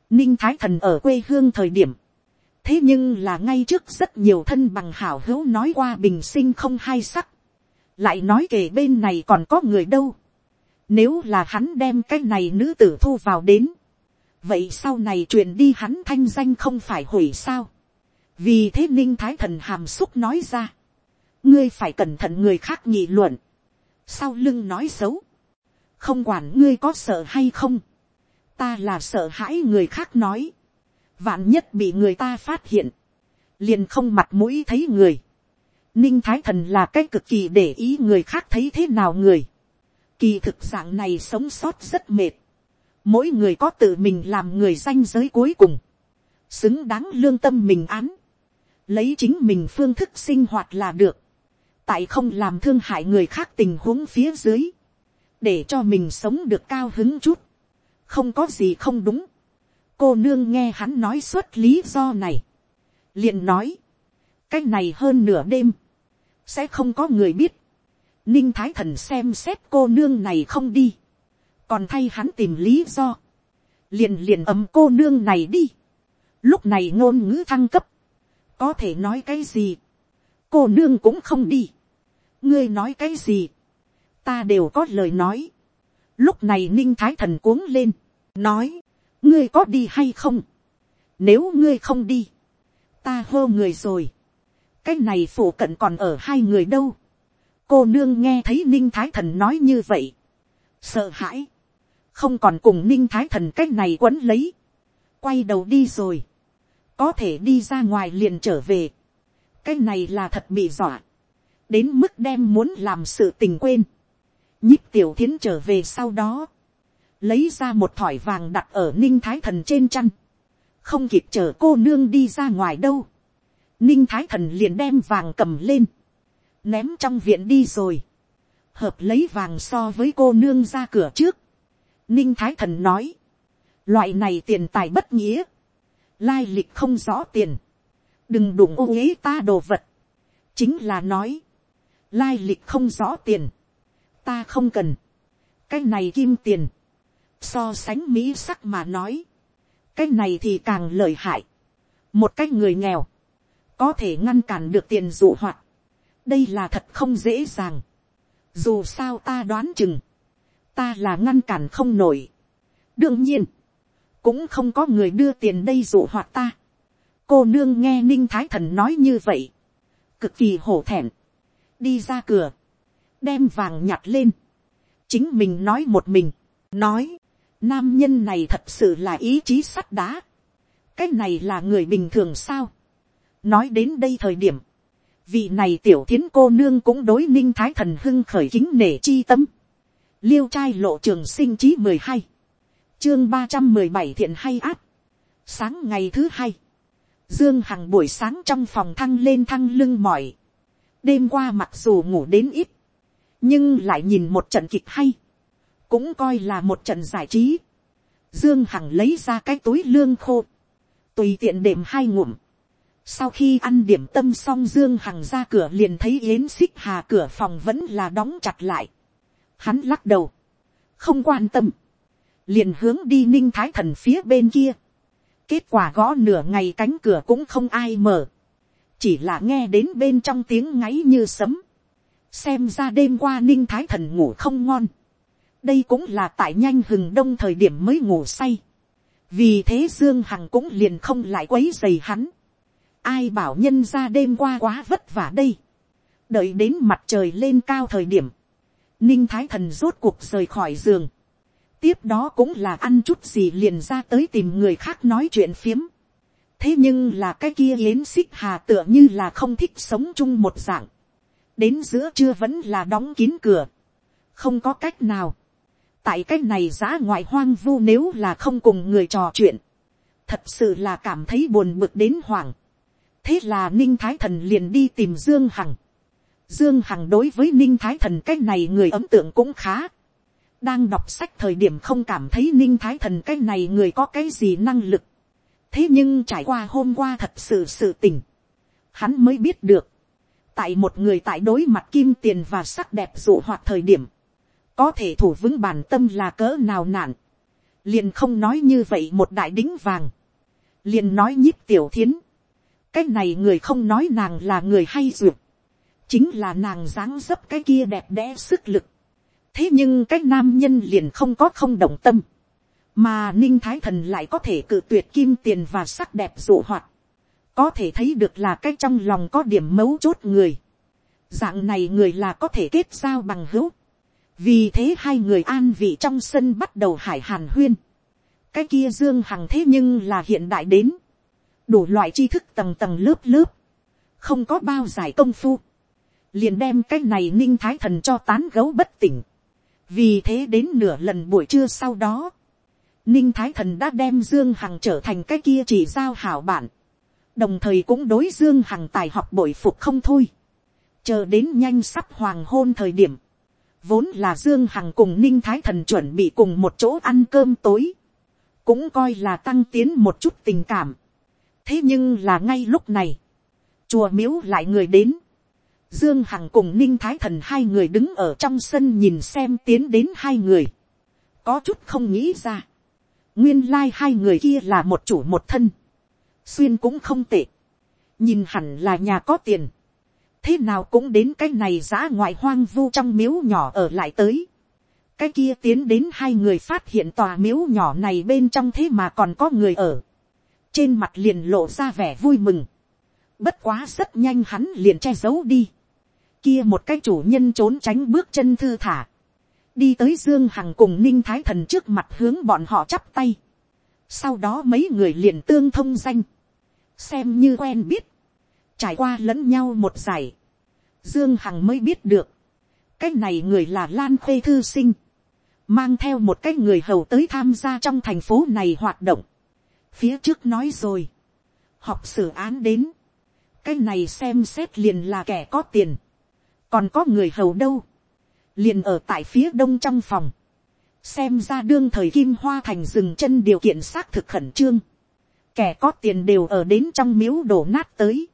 ninh thái thần ở quê hương thời điểm, thế nhưng là ngay trước rất nhiều thân bằng hảo hữu nói qua bình sinh không hay sắc, lại nói kể bên này còn có người đâu, nếu là hắn đem cái này nữ tử thu vào đến, vậy sau này truyền đi hắn thanh danh không phải hủy sao, vì thế ninh thái thần hàm xúc nói ra, ngươi phải cẩn thận người khác nghị luận, sau lưng nói xấu, không quản ngươi có sợ hay không, ta là sợ hãi người khác nói, vạn nhất bị người ta phát hiện, liền không mặt mũi thấy người. Ninh thái thần là cái cực kỳ để ý người khác thấy thế nào người. Kỳ thực dạng này sống sót rất mệt. Mỗi người có tự mình làm người danh giới cuối cùng. Xứng đáng lương tâm mình án. Lấy chính mình phương thức sinh hoạt là được. Tại không làm thương hại người khác tình huống phía dưới. Để cho mình sống được cao hứng chút. Không có gì không đúng. Cô nương nghe hắn nói suốt lý do này, liền nói, cái này hơn nửa đêm, sẽ không có người biết, ninh thái thần xem xét cô nương này không đi, còn thay hắn tìm lý do, liền liền ấm cô nương này đi, lúc này ngôn ngữ thăng cấp, có thể nói cái gì, cô nương cũng không đi, ngươi nói cái gì, ta đều có lời nói, lúc này ninh thái thần cuống lên, nói, ngươi có đi hay không, nếu ngươi không đi, ta hô người rồi, cái này phủ cận còn ở hai người đâu, cô nương nghe thấy ninh thái thần nói như vậy, sợ hãi, không còn cùng ninh thái thần cái này quấn lấy, quay đầu đi rồi, có thể đi ra ngoài liền trở về, cái này là thật bị dọa, đến mức đem muốn làm sự tình quên, nhíp tiểu thiến trở về sau đó, lấy ra một thỏi vàng đặt ở ninh thái thần trên chăn, không kịp chờ cô nương đi ra ngoài đâu, ninh thái thần liền đem vàng cầm lên, ném trong viện đi rồi, hợp lấy vàng so với cô nương ra cửa trước, ninh thái thần nói, loại này tiền tài bất nghĩa, lai lịch không rõ tiền, đừng đụng ô uế ta đồ vật, chính là nói, lai lịch không rõ tiền, ta không cần, cái này kim tiền, so sánh mỹ sắc mà nói, cái này thì càng lợi hại, một cái người nghèo, có thể ngăn cản được tiền dụ hoạt, đây là thật không dễ dàng, dù sao ta đoán chừng, ta là ngăn cản không nổi, đương nhiên, cũng không có người đưa tiền đây dụ hoạt ta, cô nương nghe ninh thái thần nói như vậy, cực kỳ hổ thẹn, đi ra cửa, đem vàng nhặt lên, chính mình nói một mình, nói, Nam nhân này thật sự là ý chí sắt đá. Cái này là người bình thường sao? Nói đến đây thời điểm. Vị này tiểu thiến cô nương cũng đối ninh thái thần hưng khởi kính nể chi tâm. Liêu trai lộ trường sinh chí mười hai Chương ba trăm mười bảy thiện hay áp. Sáng ngày thứ hai. Dương Hằng buổi sáng trong phòng thăng lên thăng lưng mỏi. Đêm qua mặc dù ngủ đến ít. Nhưng lại nhìn một trận kịch hay cũng coi là một trận giải trí. Dương Hằng lấy ra cái túi lương khô, tùy tiện đệm hai ngụm, sau khi ăn điểm tâm xong dương hằng ra cửa liền thấy yến xích hà cửa phòng vẫn là đóng chặt lại. hắn lắc đầu, không quan tâm, liền hướng đi ninh thái thần phía bên kia. kết quả gõ nửa ngày cánh cửa cũng không ai mở, chỉ là nghe đến bên trong tiếng ngáy như sấm, xem ra đêm qua ninh thái thần ngủ không ngon, đây cũng là tại nhanh hừng đông thời điểm mới ngủ say, vì thế dương hằng cũng liền không lại quấy dày hắn, ai bảo nhân ra đêm qua quá vất vả đây, đợi đến mặt trời lên cao thời điểm, ninh thái thần rốt cuộc rời khỏi giường, tiếp đó cũng là ăn chút gì liền ra tới tìm người khác nói chuyện phiếm, thế nhưng là cái kia yến xích hà tựa như là không thích sống chung một dạng, đến giữa trưa vẫn là đóng kín cửa, không có cách nào, tại cách này giá ngoại hoang vu nếu là không cùng người trò chuyện, thật sự là cảm thấy buồn bực đến hoảng, thế là ninh thái thần liền đi tìm dương hằng, dương hằng đối với ninh thái thần cái này người ấn tượng cũng khá, đang đọc sách thời điểm không cảm thấy ninh thái thần cái này người có cái gì năng lực, thế nhưng trải qua hôm qua thật sự sự tình, hắn mới biết được, tại một người tại đối mặt kim tiền và sắc đẹp dụ hoạt thời điểm, có thể thủ vững bản tâm là cỡ nào nạn, liền không nói như vậy một đại đính vàng, liền nói nhíp tiểu thiến, cái này người không nói nàng là người hay duyệt, chính là nàng dáng dấp cái kia đẹp đẽ sức lực, thế nhưng cái nam nhân liền không có không động tâm, mà ninh thái thần lại có thể cự tuyệt kim tiền và sắc đẹp dụ hoạt, có thể thấy được là cái trong lòng có điểm mấu chốt người, dạng này người là có thể kết giao bằng hữu, vì thế hai người an vị trong sân bắt đầu hải hàn huyên, cái kia dương hằng thế nhưng là hiện đại đến, đủ loại tri thức tầng tầng lớp lớp, không có bao giải công phu, liền đem cái này ninh thái thần cho tán gấu bất tỉnh, vì thế đến nửa lần buổi trưa sau đó, ninh thái thần đã đem dương hằng trở thành cái kia chỉ giao hảo bạn, đồng thời cũng đối dương hằng tài học bội phục không thôi, chờ đến nhanh sắp hoàng hôn thời điểm, vốn là dương hằng cùng ninh thái thần chuẩn bị cùng một chỗ ăn cơm tối, cũng coi là tăng tiến một chút tình cảm. thế nhưng là ngay lúc này, chùa miếu lại người đến, dương hằng cùng ninh thái thần hai người đứng ở trong sân nhìn xem tiến đến hai người, có chút không nghĩ ra, nguyên lai hai người kia là một chủ một thân, xuyên cũng không tệ, nhìn hẳn là nhà có tiền, thế nào cũng đến cái này giã ngoại hoang vu trong miếu nhỏ ở lại tới. cái kia tiến đến hai người phát hiện tòa miếu nhỏ này bên trong thế mà còn có người ở. trên mặt liền lộ ra vẻ vui mừng. bất quá rất nhanh hắn liền che giấu đi. kia một cái chủ nhân trốn tránh bước chân thư thả. đi tới dương hằng cùng ninh thái thần trước mặt hướng bọn họ chắp tay. sau đó mấy người liền tương thông danh xem như quen biết trải qua lẫn nhau một giải, Dương Hằng mới biết được. Cái này người là Lan Khuê Thư Sinh. Mang theo một cái người hầu tới tham gia trong thành phố này hoạt động. Phía trước nói rồi. Học xử án đến. Cái này xem xét liền là kẻ có tiền. Còn có người hầu đâu. Liền ở tại phía đông trong phòng. Xem ra đương thời Kim Hoa Thành dừng chân điều kiện xác thực khẩn trương. Kẻ có tiền đều ở đến trong miếu đổ nát tới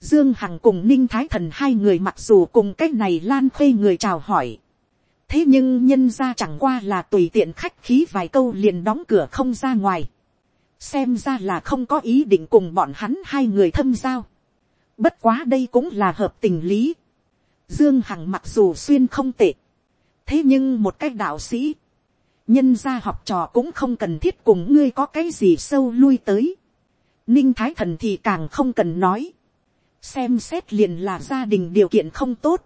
Dương Hằng cùng Ninh Thái Thần hai người mặc dù cùng cái này lan khuê người chào hỏi. Thế nhưng nhân ra chẳng qua là tùy tiện khách khí vài câu liền đóng cửa không ra ngoài. Xem ra là không có ý định cùng bọn hắn hai người thâm giao. Bất quá đây cũng là hợp tình lý. Dương Hằng mặc dù xuyên không tệ. Thế nhưng một cách đạo sĩ. Nhân gia học trò cũng không cần thiết cùng ngươi có cái gì sâu lui tới. Ninh Thái Thần thì càng không cần nói xem xét liền là gia đình điều kiện không tốt,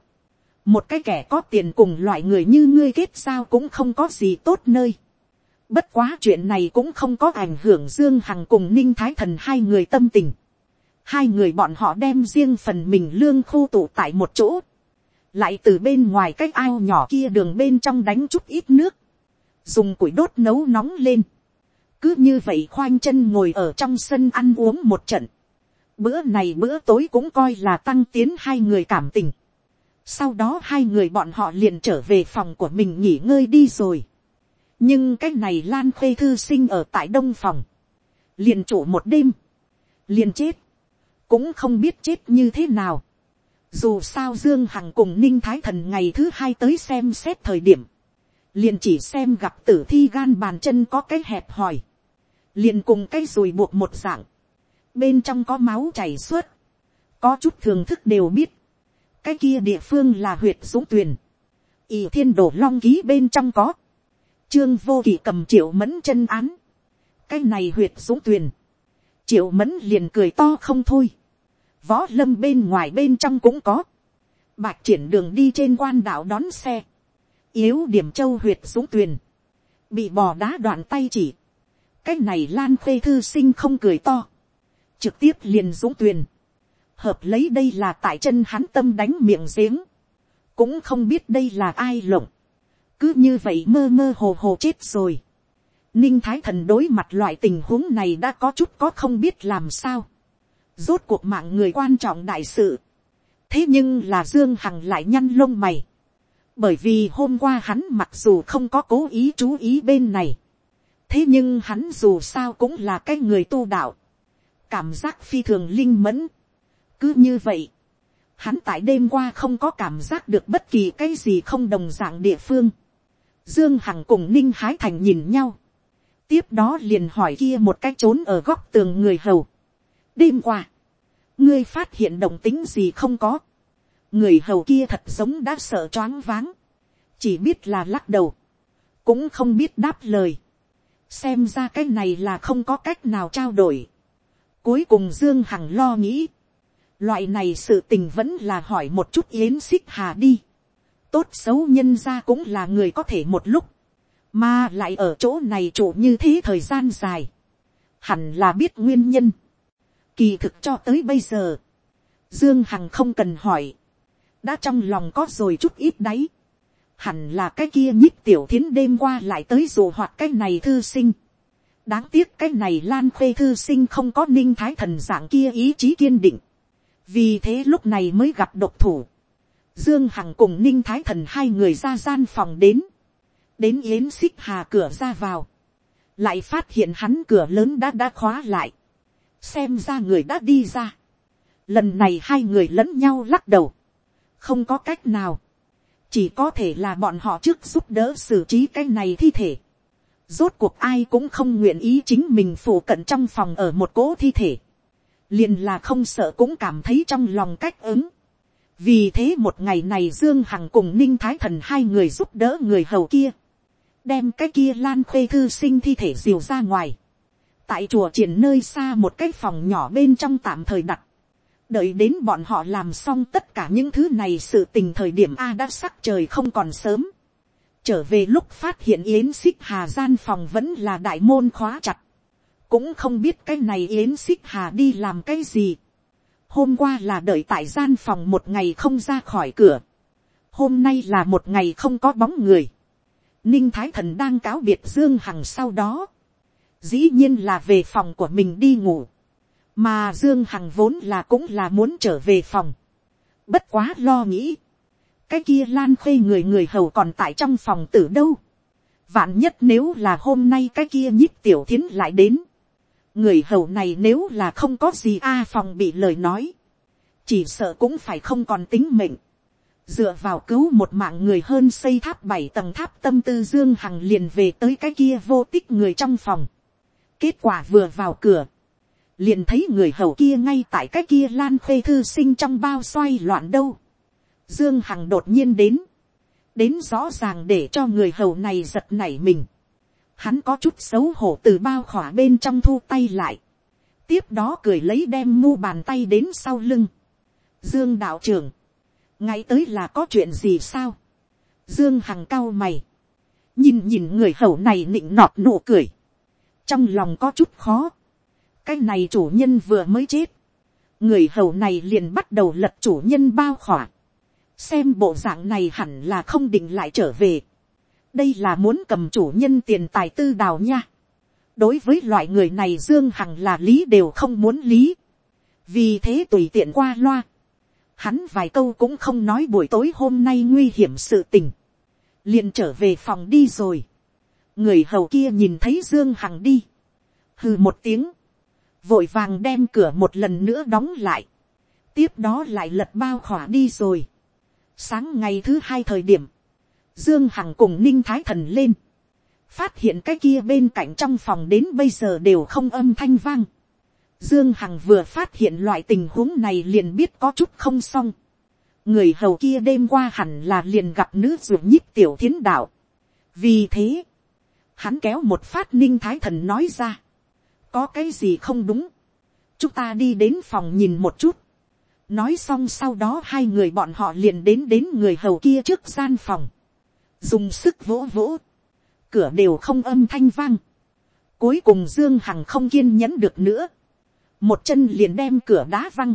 một cái kẻ có tiền cùng loại người như ngươi kết sao cũng không có gì tốt nơi. Bất quá chuyện này cũng không có ảnh hưởng Dương Hằng cùng Ninh Thái Thần hai người tâm tình. Hai người bọn họ đem riêng phần mình lương khu tụ tại một chỗ. Lại từ bên ngoài cái ao nhỏ kia đường bên trong đánh chút ít nước. Dùng củi đốt nấu nóng lên. Cứ như vậy khoanh chân ngồi ở trong sân ăn uống một trận. Bữa này bữa tối cũng coi là tăng tiến hai người cảm tình. Sau đó hai người bọn họ liền trở về phòng của mình nghỉ ngơi đi rồi. Nhưng cái này Lan Khuê Thư sinh ở tại đông phòng. Liền trụ một đêm. Liền chết. cũng không biết chết như thế nào. Dù sao Dương Hằng cùng Ninh Thái Thần ngày thứ hai tới xem xét thời điểm. Liền chỉ xem gặp tử thi gan bàn chân có cái hẹp hòi. Liền cùng cái rùi buộc một dạng. Bên trong có máu chảy suốt. Có chút thường thức đều biết. Cái kia địa phương là huyệt dũng tuyền. ỷ thiên đổ long ký bên trong có. Trương vô kỵ cầm triệu mẫn chân án. Cái này huyệt dũng tuyền. Triệu mẫn liền cười to không thôi võ lâm bên ngoài bên trong cũng có, bạc triển đường đi trên quan đạo đón xe, yếu điểm châu huyệt xuống tuyền, bị bò đá đoạn tay chỉ, cái này lan khê thư sinh không cười to, trực tiếp liền dũng tuyền, hợp lấy đây là tại chân hắn tâm đánh miệng giếng, cũng không biết đây là ai lộng, cứ như vậy mơ mơ hồ hồ chết rồi. Ninh thái thần đối mặt loại tình huống này đã có chút có không biết làm sao. Rốt cuộc mạng người quan trọng đại sự. Thế nhưng là Dương Hằng lại nhăn lông mày. Bởi vì hôm qua hắn mặc dù không có cố ý chú ý bên này. Thế nhưng hắn dù sao cũng là cái người tu đạo. Cảm giác phi thường linh mẫn. Cứ như vậy. Hắn tại đêm qua không có cảm giác được bất kỳ cái gì không đồng dạng địa phương. Dương Hằng cùng Ninh Hái Thành nhìn nhau. Tiếp đó liền hỏi kia một cái trốn ở góc tường người hầu đêm qua, ngươi phát hiện động tính gì không có, người hầu kia thật giống đã sợ choáng váng, chỉ biết là lắc đầu, cũng không biết đáp lời, xem ra cái này là không có cách nào trao đổi. Cuối cùng Dương Hằng lo nghĩ, loại này sự tình vẫn là hỏi một chút yến xích hà đi. Tốt xấu nhân ra cũng là người có thể một lúc, mà lại ở chỗ này trụ như thế thời gian dài, hẳn là biết nguyên nhân. Kỳ thực cho tới bây giờ. Dương Hằng không cần hỏi. Đã trong lòng có rồi chút ít đấy. Hẳn là cái kia nhích tiểu thiến đêm qua lại tới dù hoặc cái này thư sinh. Đáng tiếc cái này lan khuê thư sinh không có ninh thái thần dạng kia ý chí kiên định. Vì thế lúc này mới gặp độc thủ. Dương Hằng cùng ninh thái thần hai người ra gian phòng đến. Đến yến xích hà cửa ra vào. Lại phát hiện hắn cửa lớn đã đã khóa lại xem ra người đã đi ra. lần này hai người lẫn nhau lắc đầu, không có cách nào, chỉ có thể là bọn họ trước giúp đỡ xử trí cái này thi thể. rốt cuộc ai cũng không nguyện ý chính mình phủ cận trong phòng ở một cỗ thi thể, liền là không sợ cũng cảm thấy trong lòng cách ứng. vì thế một ngày này dương hằng cùng ninh thái thần hai người giúp đỡ người hầu kia, đem cái kia lan khuê thư sinh thi thể diều ra ngoài tại chùa triển nơi xa một cái phòng nhỏ bên trong tạm thời đặt, đợi đến bọn họ làm xong tất cả những thứ này sự tình thời điểm a đã sắc trời không còn sớm, trở về lúc phát hiện yến xích hà gian phòng vẫn là đại môn khóa chặt, cũng không biết cái này yến xích hà đi làm cái gì, hôm qua là đợi tại gian phòng một ngày không ra khỏi cửa, hôm nay là một ngày không có bóng người, ninh thái thần đang cáo biệt dương hằng sau đó, dĩ nhiên là về phòng của mình đi ngủ, mà dương hằng vốn là cũng là muốn trở về phòng, bất quá lo nghĩ, cái kia lan khuê người người hầu còn tại trong phòng tử đâu, vạn nhất nếu là hôm nay cái kia nhíp tiểu thiến lại đến, người hầu này nếu là không có gì a phòng bị lời nói, chỉ sợ cũng phải không còn tính mệnh, dựa vào cứu một mạng người hơn xây tháp bảy tầng tháp tâm tư dương hằng liền về tới cái kia vô tích người trong phòng, Kết quả vừa vào cửa. Liền thấy người hầu kia ngay tại cái kia lan khuê thư sinh trong bao xoay loạn đâu. Dương Hằng đột nhiên đến. Đến rõ ràng để cho người hầu này giật nảy mình. Hắn có chút xấu hổ từ bao khỏa bên trong thu tay lại. Tiếp đó cười lấy đem mu bàn tay đến sau lưng. Dương đạo trưởng. Ngay tới là có chuyện gì sao? Dương Hằng cao mày. Nhìn nhìn người hầu này nịnh nọt nụ cười trong lòng có chút khó, cái này chủ nhân vừa mới chết, người hầu này liền bắt đầu lật chủ nhân bao khỏa, xem bộ dạng này hẳn là không định lại trở về, đây là muốn cầm chủ nhân tiền tài tư đào nha, đối với loại người này dương hằng là lý đều không muốn lý, vì thế tùy tiện qua loa, hắn vài câu cũng không nói buổi tối hôm nay nguy hiểm sự tình, liền trở về phòng đi rồi, người hầu kia nhìn thấy dương hằng đi, hừ một tiếng, vội vàng đem cửa một lần nữa đóng lại, tiếp đó lại lật bao khỏa đi rồi. sáng ngày thứ hai thời điểm, dương hằng cùng ninh thái thần lên, phát hiện cái kia bên cạnh trong phòng đến bây giờ đều không âm thanh vang. Dương Hằng vừa phát hiện loại tình huống này liền biết có chút không xong. Người hầu kia đêm qua hẳn là liền gặp nữ ruột nhích tiểu thiến đạo. Vì thế, hắn kéo một phát ninh thái thần nói ra. Có cái gì không đúng. Chúng ta đi đến phòng nhìn một chút. Nói xong sau đó hai người bọn họ liền đến đến người hầu kia trước gian phòng. Dùng sức vỗ vỗ. Cửa đều không âm thanh vang. Cuối cùng Dương Hằng không kiên nhẫn được nữa một chân liền đem cửa đá văng,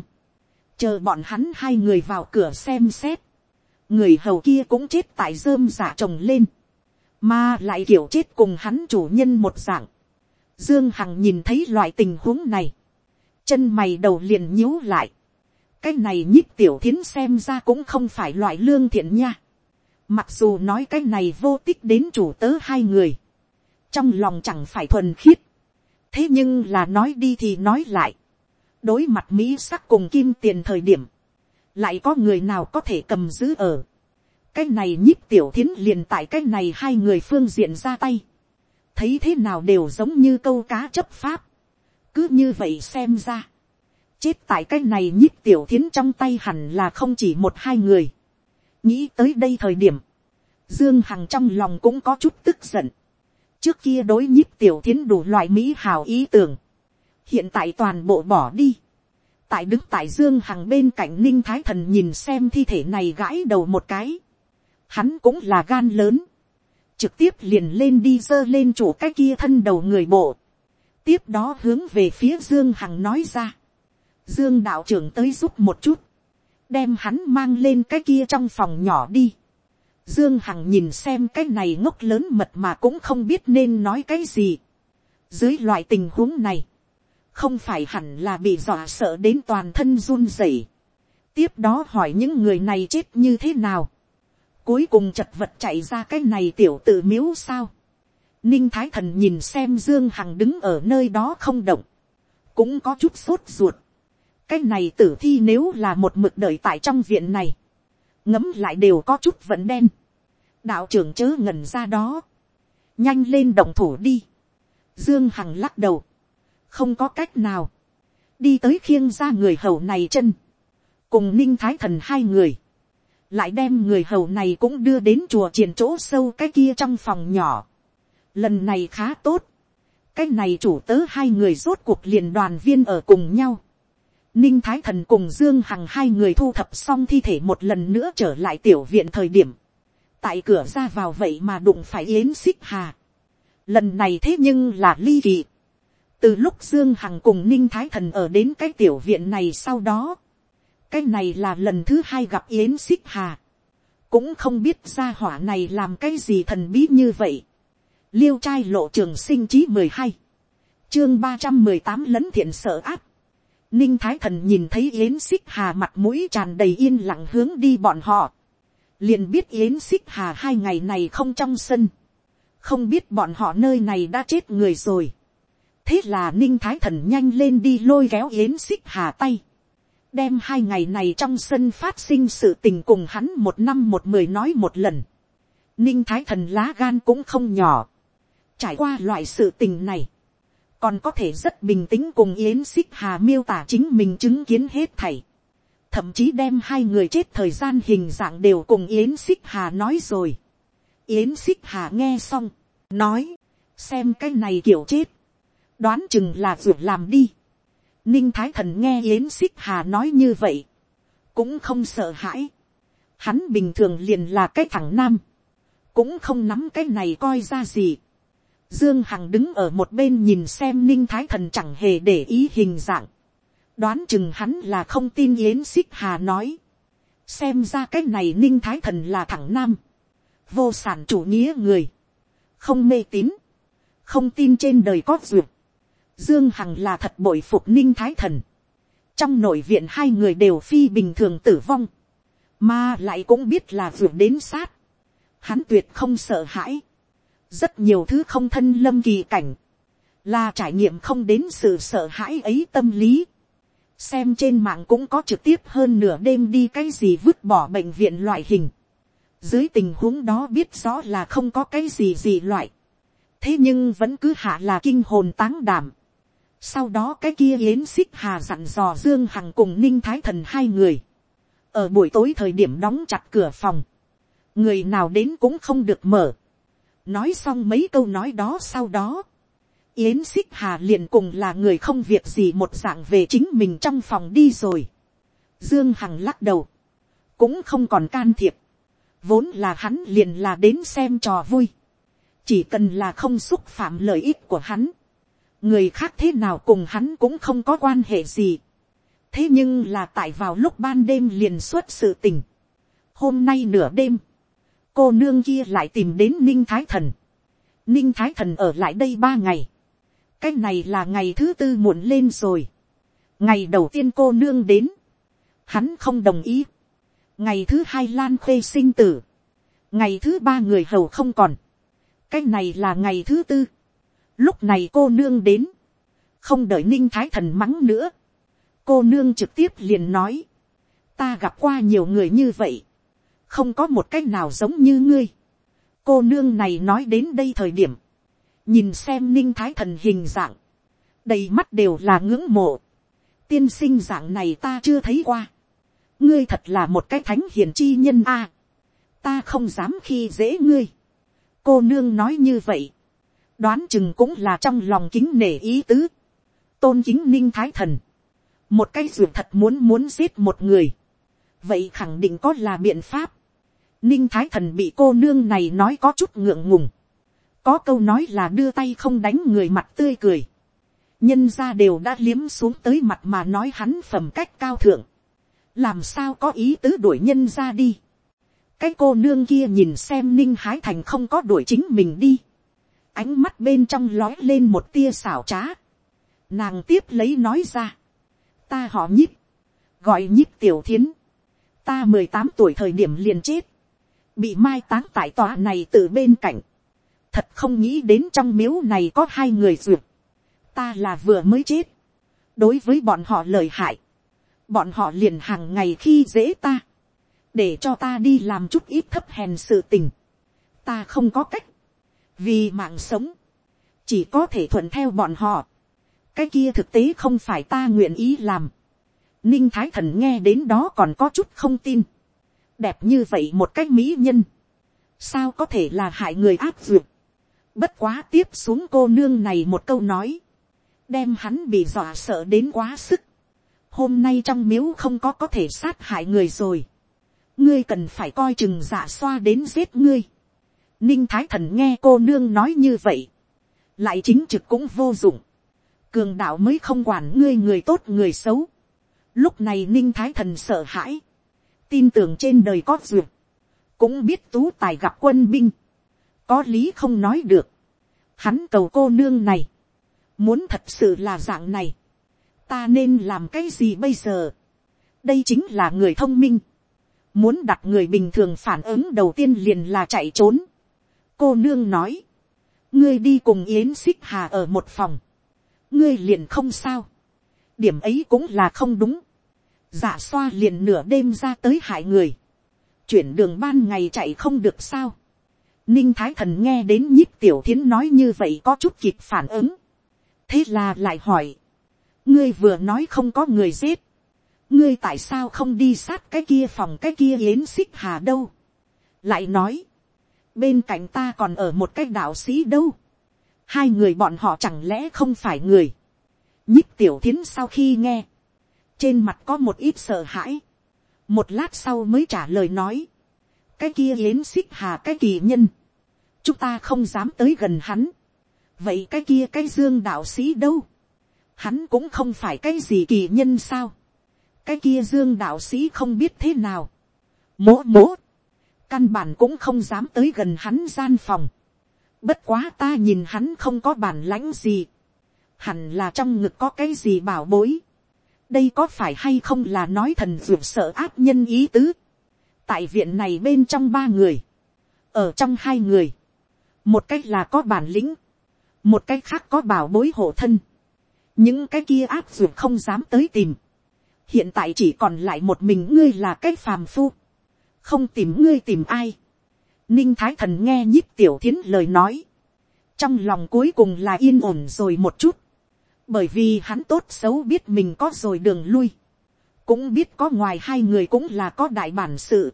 chờ bọn hắn hai người vào cửa xem xét, người hầu kia cũng chết tại rơm dạ giả trồng lên, mà lại kiểu chết cùng hắn chủ nhân một dạng. Dương Hằng nhìn thấy loại tình huống này, chân mày đầu liền nhíu lại, cái này nhích tiểu thiến xem ra cũng không phải loại lương thiện nha, mặc dù nói cái này vô tích đến chủ tớ hai người, trong lòng chẳng phải thuần khiết, thế nhưng là nói đi thì nói lại, đối mặt mỹ sắc cùng kim tiền thời điểm, lại có người nào có thể cầm giữ ở. cái này nhích tiểu thiến liền tại cái này hai người phương diện ra tay, thấy thế nào đều giống như câu cá chấp pháp, cứ như vậy xem ra, chết tại cái này nhíp tiểu thiến trong tay hẳn là không chỉ một hai người, nghĩ tới đây thời điểm, dương hằng trong lòng cũng có chút tức giận, trước kia đối nhíp tiểu thiến đủ loại mỹ hào ý tưởng, hiện tại toàn bộ bỏ đi. tại đứng tại dương hằng bên cạnh ninh thái thần nhìn xem thi thể này gãi đầu một cái. hắn cũng là gan lớn trực tiếp liền lên đi giơ lên chủ cái kia thân đầu người bộ. tiếp đó hướng về phía dương hằng nói ra. dương đạo trưởng tới giúp một chút. đem hắn mang lên cái kia trong phòng nhỏ đi. Dương Hằng nhìn xem cái này ngốc lớn mật mà cũng không biết nên nói cái gì. Dưới loại tình huống này, không phải hẳn là bị dọa sợ đến toàn thân run rẩy. tiếp đó hỏi những người này chết như thế nào cuối cùng chật vật chạy ra cái này tiểu tự miếu sao. ninh thái thần nhìn xem dương hằng đứng ở nơi đó không động. cũng có chút sốt ruột. cái này tử thi nếu là một mực đợi tại trong viện này. ngấm lại đều có chút vẫn đen. đạo trưởng chớ ngẩn ra đó. nhanh lên động thủ đi. dương hằng lắc đầu không có cách nào, đi tới khiêng ra người hầu này chân, cùng ninh thái thần hai người, lại đem người hầu này cũng đưa đến chùa triển chỗ sâu cái kia trong phòng nhỏ. Lần này khá tốt, cái này chủ tớ hai người rốt cuộc liền đoàn viên ở cùng nhau. Ninh Thái Thần cùng Dương Hằng hai người thu thập xong thi thể một lần nữa trở lại tiểu viện thời điểm. Tại cửa ra vào vậy mà đụng phải Yến Xích Hà. Lần này thế nhưng là ly kỳ từ lúc dương hằng cùng ninh thái thần ở đến cái tiểu viện này sau đó, cái này là lần thứ hai gặp yến xích hà, cũng không biết gia hỏa này làm cái gì thần bí như vậy. liêu trai lộ trường sinh chí mười hai, chương ba trăm mười tám lấn thiện sợ áp, ninh thái thần nhìn thấy yến xích hà mặt mũi tràn đầy yên lặng hướng đi bọn họ, liền biết yến xích hà hai ngày này không trong sân, không biết bọn họ nơi này đã chết người rồi. Thế là ninh thái thần nhanh lên đi lôi kéo yến xích hà tay, đem hai ngày này trong sân phát sinh sự tình cùng hắn một năm một mười nói một lần. ninh thái thần lá gan cũng không nhỏ, trải qua loại sự tình này, còn có thể rất bình tĩnh cùng yến xích hà miêu tả chính mình chứng kiến hết thảy, thậm chí đem hai người chết thời gian hình dạng đều cùng yến xích hà nói rồi. yến xích hà nghe xong, nói, xem cái này kiểu chết, đoán chừng là ruột làm đi ninh thái thần nghe yến xích hà nói như vậy, cũng không sợ hãi. hắn bình thường liền là cái thằng nam, cũng không nắm cái này coi ra gì. dương hằng đứng ở một bên nhìn xem ninh thái thần chẳng hề để ý hình dạng. đoán chừng hắn là không tin yến xích hà nói. xem ra cái này ninh thái thần là thằng nam, vô sản chủ nghĩa người, không mê tín, không tin trên đời có duyệt Dương Hằng là thật bội phục ninh thái thần. Trong nội viện hai người đều phi bình thường tử vong. Mà lại cũng biết là vượt đến sát. Hắn tuyệt không sợ hãi. Rất nhiều thứ không thân lâm kỳ cảnh. là trải nghiệm không đến sự sợ hãi ấy tâm lý. xem trên mạng cũng có trực tiếp hơn nửa đêm đi cái gì vứt bỏ bệnh viện loại hình. dưới tình huống đó biết rõ là không có cái gì gì loại. thế nhưng vẫn cứ hạ là kinh hồn táng đảm sau đó cái kia yến xích hà dặn dò dương hằng cùng ninh thái thần hai người. ở buổi tối thời điểm đóng chặt cửa phòng. người nào đến cũng không được mở. nói xong mấy câu nói đó sau đó Yến xích hà liền cùng là người không việc gì một dạng về chính mình trong phòng đi rồi. Dương Hằng lắc đầu. Cũng không còn can thiệp. Vốn là hắn liền là đến xem trò vui. Chỉ cần là không xúc phạm lợi ích của hắn. Người khác thế nào cùng hắn cũng không có quan hệ gì. Thế nhưng là tại vào lúc ban đêm liền xuất sự tình. Hôm nay nửa đêm. Cô nương kia lại tìm đến Ninh Thái Thần. Ninh Thái Thần ở lại đây ba ngày cái này là ngày thứ tư muộn lên rồi. ngày đầu tiên cô nương đến, hắn không đồng ý. ngày thứ hai lan khuê sinh tử, ngày thứ ba người hầu không còn, cái này là ngày thứ tư lúc này cô nương đến, không đợi ninh thái thần mắng nữa, cô nương trực tiếp liền nói, ta gặp qua nhiều người như vậy, không có một cách nào giống như ngươi. cô nương này nói đến đây thời điểm, nhìn xem ninh thái thần hình dạng, đầy mắt đều là ngưỡng mộ, tiên sinh dạng này ta chưa thấy qua, ngươi thật là một cái thánh hiền chi nhân a, ta không dám khi dễ ngươi, cô nương nói như vậy, đoán chừng cũng là trong lòng kính nể ý tứ, tôn kính ninh thái thần, một cái ruột thật muốn muốn giết một người, vậy khẳng định có là biện pháp, ninh thái thần bị cô nương này nói có chút ngượng ngùng, có câu nói là đưa tay không đánh người mặt tươi cười. nhân ra đều đã liếm xuống tới mặt mà nói hắn phẩm cách cao thượng. làm sao có ý tứ đuổi nhân ra đi. cái cô nương kia nhìn xem ninh hái thành không có đuổi chính mình đi ánh mắt bên trong lói lên một tia xảo trá. nàng tiếp lấy nói ra. ta họ nhíp. gọi nhíp tiểu thiến. ta mười tám tuổi thời điểm liền chết. bị mai táng tại tòa này từ bên cạnh thật không nghĩ đến trong miếu này có hai người duyệt, ta là vừa mới chết, đối với bọn họ lời hại, bọn họ liền hàng ngày khi dễ ta, để cho ta đi làm chút ít thấp hèn sự tình, ta không có cách, vì mạng sống, chỉ có thể thuận theo bọn họ, cái kia thực tế không phải ta nguyện ý làm, ninh thái thần nghe đến đó còn có chút không tin, đẹp như vậy một cái mỹ nhân, sao có thể là hại người áp duyệt, Bất quá tiếp xuống cô nương này một câu nói. Đem hắn bị dọa sợ đến quá sức. Hôm nay trong miếu không có có thể sát hại người rồi. Ngươi cần phải coi chừng dạ xoa đến giết ngươi. Ninh Thái Thần nghe cô nương nói như vậy. Lại chính trực cũng vô dụng. Cường đạo mới không quản ngươi người tốt người xấu. Lúc này Ninh Thái Thần sợ hãi. Tin tưởng trên đời có duyệt. Cũng biết tú tài gặp quân binh có lý không nói được. Hắn cầu cô nương này, muốn thật sự là dạng này, ta nên làm cái gì bây giờ. đây chính là người thông minh, muốn đặt người bình thường phản ứng đầu tiên liền là chạy trốn cô nương nói, ngươi đi cùng yến xích hà ở một phòng, ngươi liền không sao, điểm ấy cũng là không đúng, dạ xoa liền nửa đêm ra tới hại người, chuyển đường ban ngày chạy không được sao, Ninh Thái Thần nghe đến nhíp tiểu thiến nói như vậy có chút kịp phản ứng. Thế là lại hỏi. Ngươi vừa nói không có người giết. Ngươi tại sao không đi sát cái kia phòng cái kia yến xích hà đâu. Lại nói. Bên cạnh ta còn ở một cái đạo sĩ đâu. Hai người bọn họ chẳng lẽ không phải người. nhích tiểu thiến sau khi nghe. Trên mặt có một ít sợ hãi. Một lát sau mới trả lời nói. Cái kia yến xích hà cái kỳ nhân, chúng ta không dám tới gần hắn. vậy cái kia cái dương đạo sĩ đâu. hắn cũng không phải cái gì kỳ nhân sao. cái kia dương đạo sĩ không biết thế nào. mố mố căn bản cũng không dám tới gần hắn gian phòng. bất quá ta nhìn hắn không có bản lãnh gì. hẳn là trong ngực có cái gì bảo bối. đây có phải hay không là nói thần dược sợ áp nhân ý tứ. tại viện này bên trong ba người. ở trong hai người một cách là có bản lĩnh, một cách khác có bảo bối hộ thân, những cái kia áp dược không dám tới tìm, hiện tại chỉ còn lại một mình ngươi là cái phàm phu, không tìm ngươi tìm ai. Ninh thái thần nghe nhíp tiểu thiến lời nói, trong lòng cuối cùng là yên ổn rồi một chút, bởi vì hắn tốt xấu biết mình có rồi đường lui, cũng biết có ngoài hai người cũng là có đại bản sự,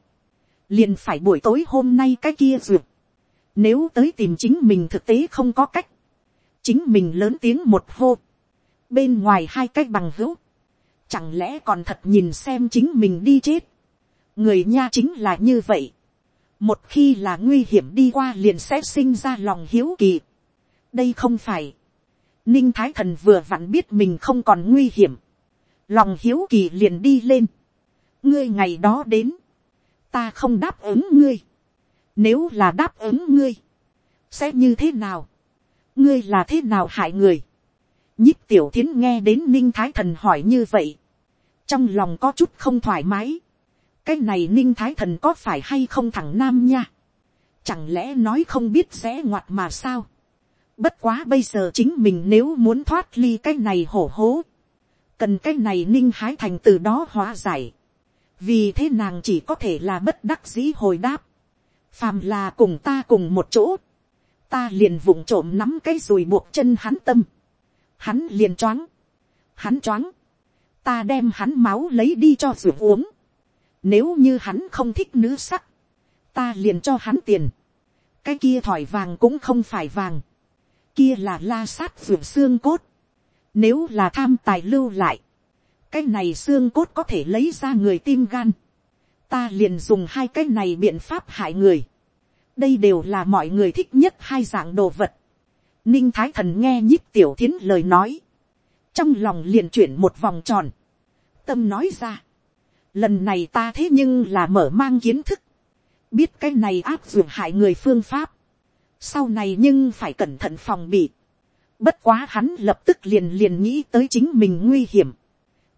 liền phải buổi tối hôm nay cái kia duyệt, nếu tới tìm chính mình thực tế không có cách, chính mình lớn tiếng một hô, bên ngoài hai cái bằng hữu, chẳng lẽ còn thật nhìn xem chính mình đi chết, người nha chính là như vậy, một khi là nguy hiểm đi qua liền sẽ sinh ra lòng hiếu kỳ, đây không phải, ninh thái thần vừa vặn biết mình không còn nguy hiểm, lòng hiếu kỳ liền đi lên, ngươi ngày đó đến, ta không đáp ứng ngươi, nếu là đáp ứng ngươi, sẽ như thế nào, ngươi là thế nào hại người, nhích tiểu thiến nghe đến ninh thái thần hỏi như vậy, trong lòng có chút không thoải mái, cái này ninh thái thần có phải hay không thằng nam nha, chẳng lẽ nói không biết sẽ ngoặt mà sao, bất quá bây giờ chính mình nếu muốn thoát ly cái này hổ hố, cần cái này ninh hái thành từ đó hóa giải, vì thế nàng chỉ có thể là bất đắc dĩ hồi đáp, phàm là cùng ta cùng một chỗ, ta liền vụng trộm nắm cái rùi buộc chân hắn tâm, hắn liền choáng, hắn choáng, ta đem hắn máu lấy đi cho ruột uống, nếu như hắn không thích nữ sắc, ta liền cho hắn tiền, cái kia thỏi vàng cũng không phải vàng, kia là la sát ruột xương cốt, nếu là tham tài lưu lại, cái này xương cốt có thể lấy ra người tim gan, ta liền dùng hai cái này biện pháp hại người, đây đều là mọi người thích nhất hai dạng đồ vật. ninh thái thần nghe nhíp tiểu thiến lời nói, trong lòng liền chuyển một vòng tròn, tâm nói ra, lần này ta thế nhưng là mở mang kiến thức, biết cái này áp dụng hại người phương pháp, sau này nhưng phải cẩn thận phòng bị, bất quá hắn lập tức liền liền nghĩ tới chính mình nguy hiểm,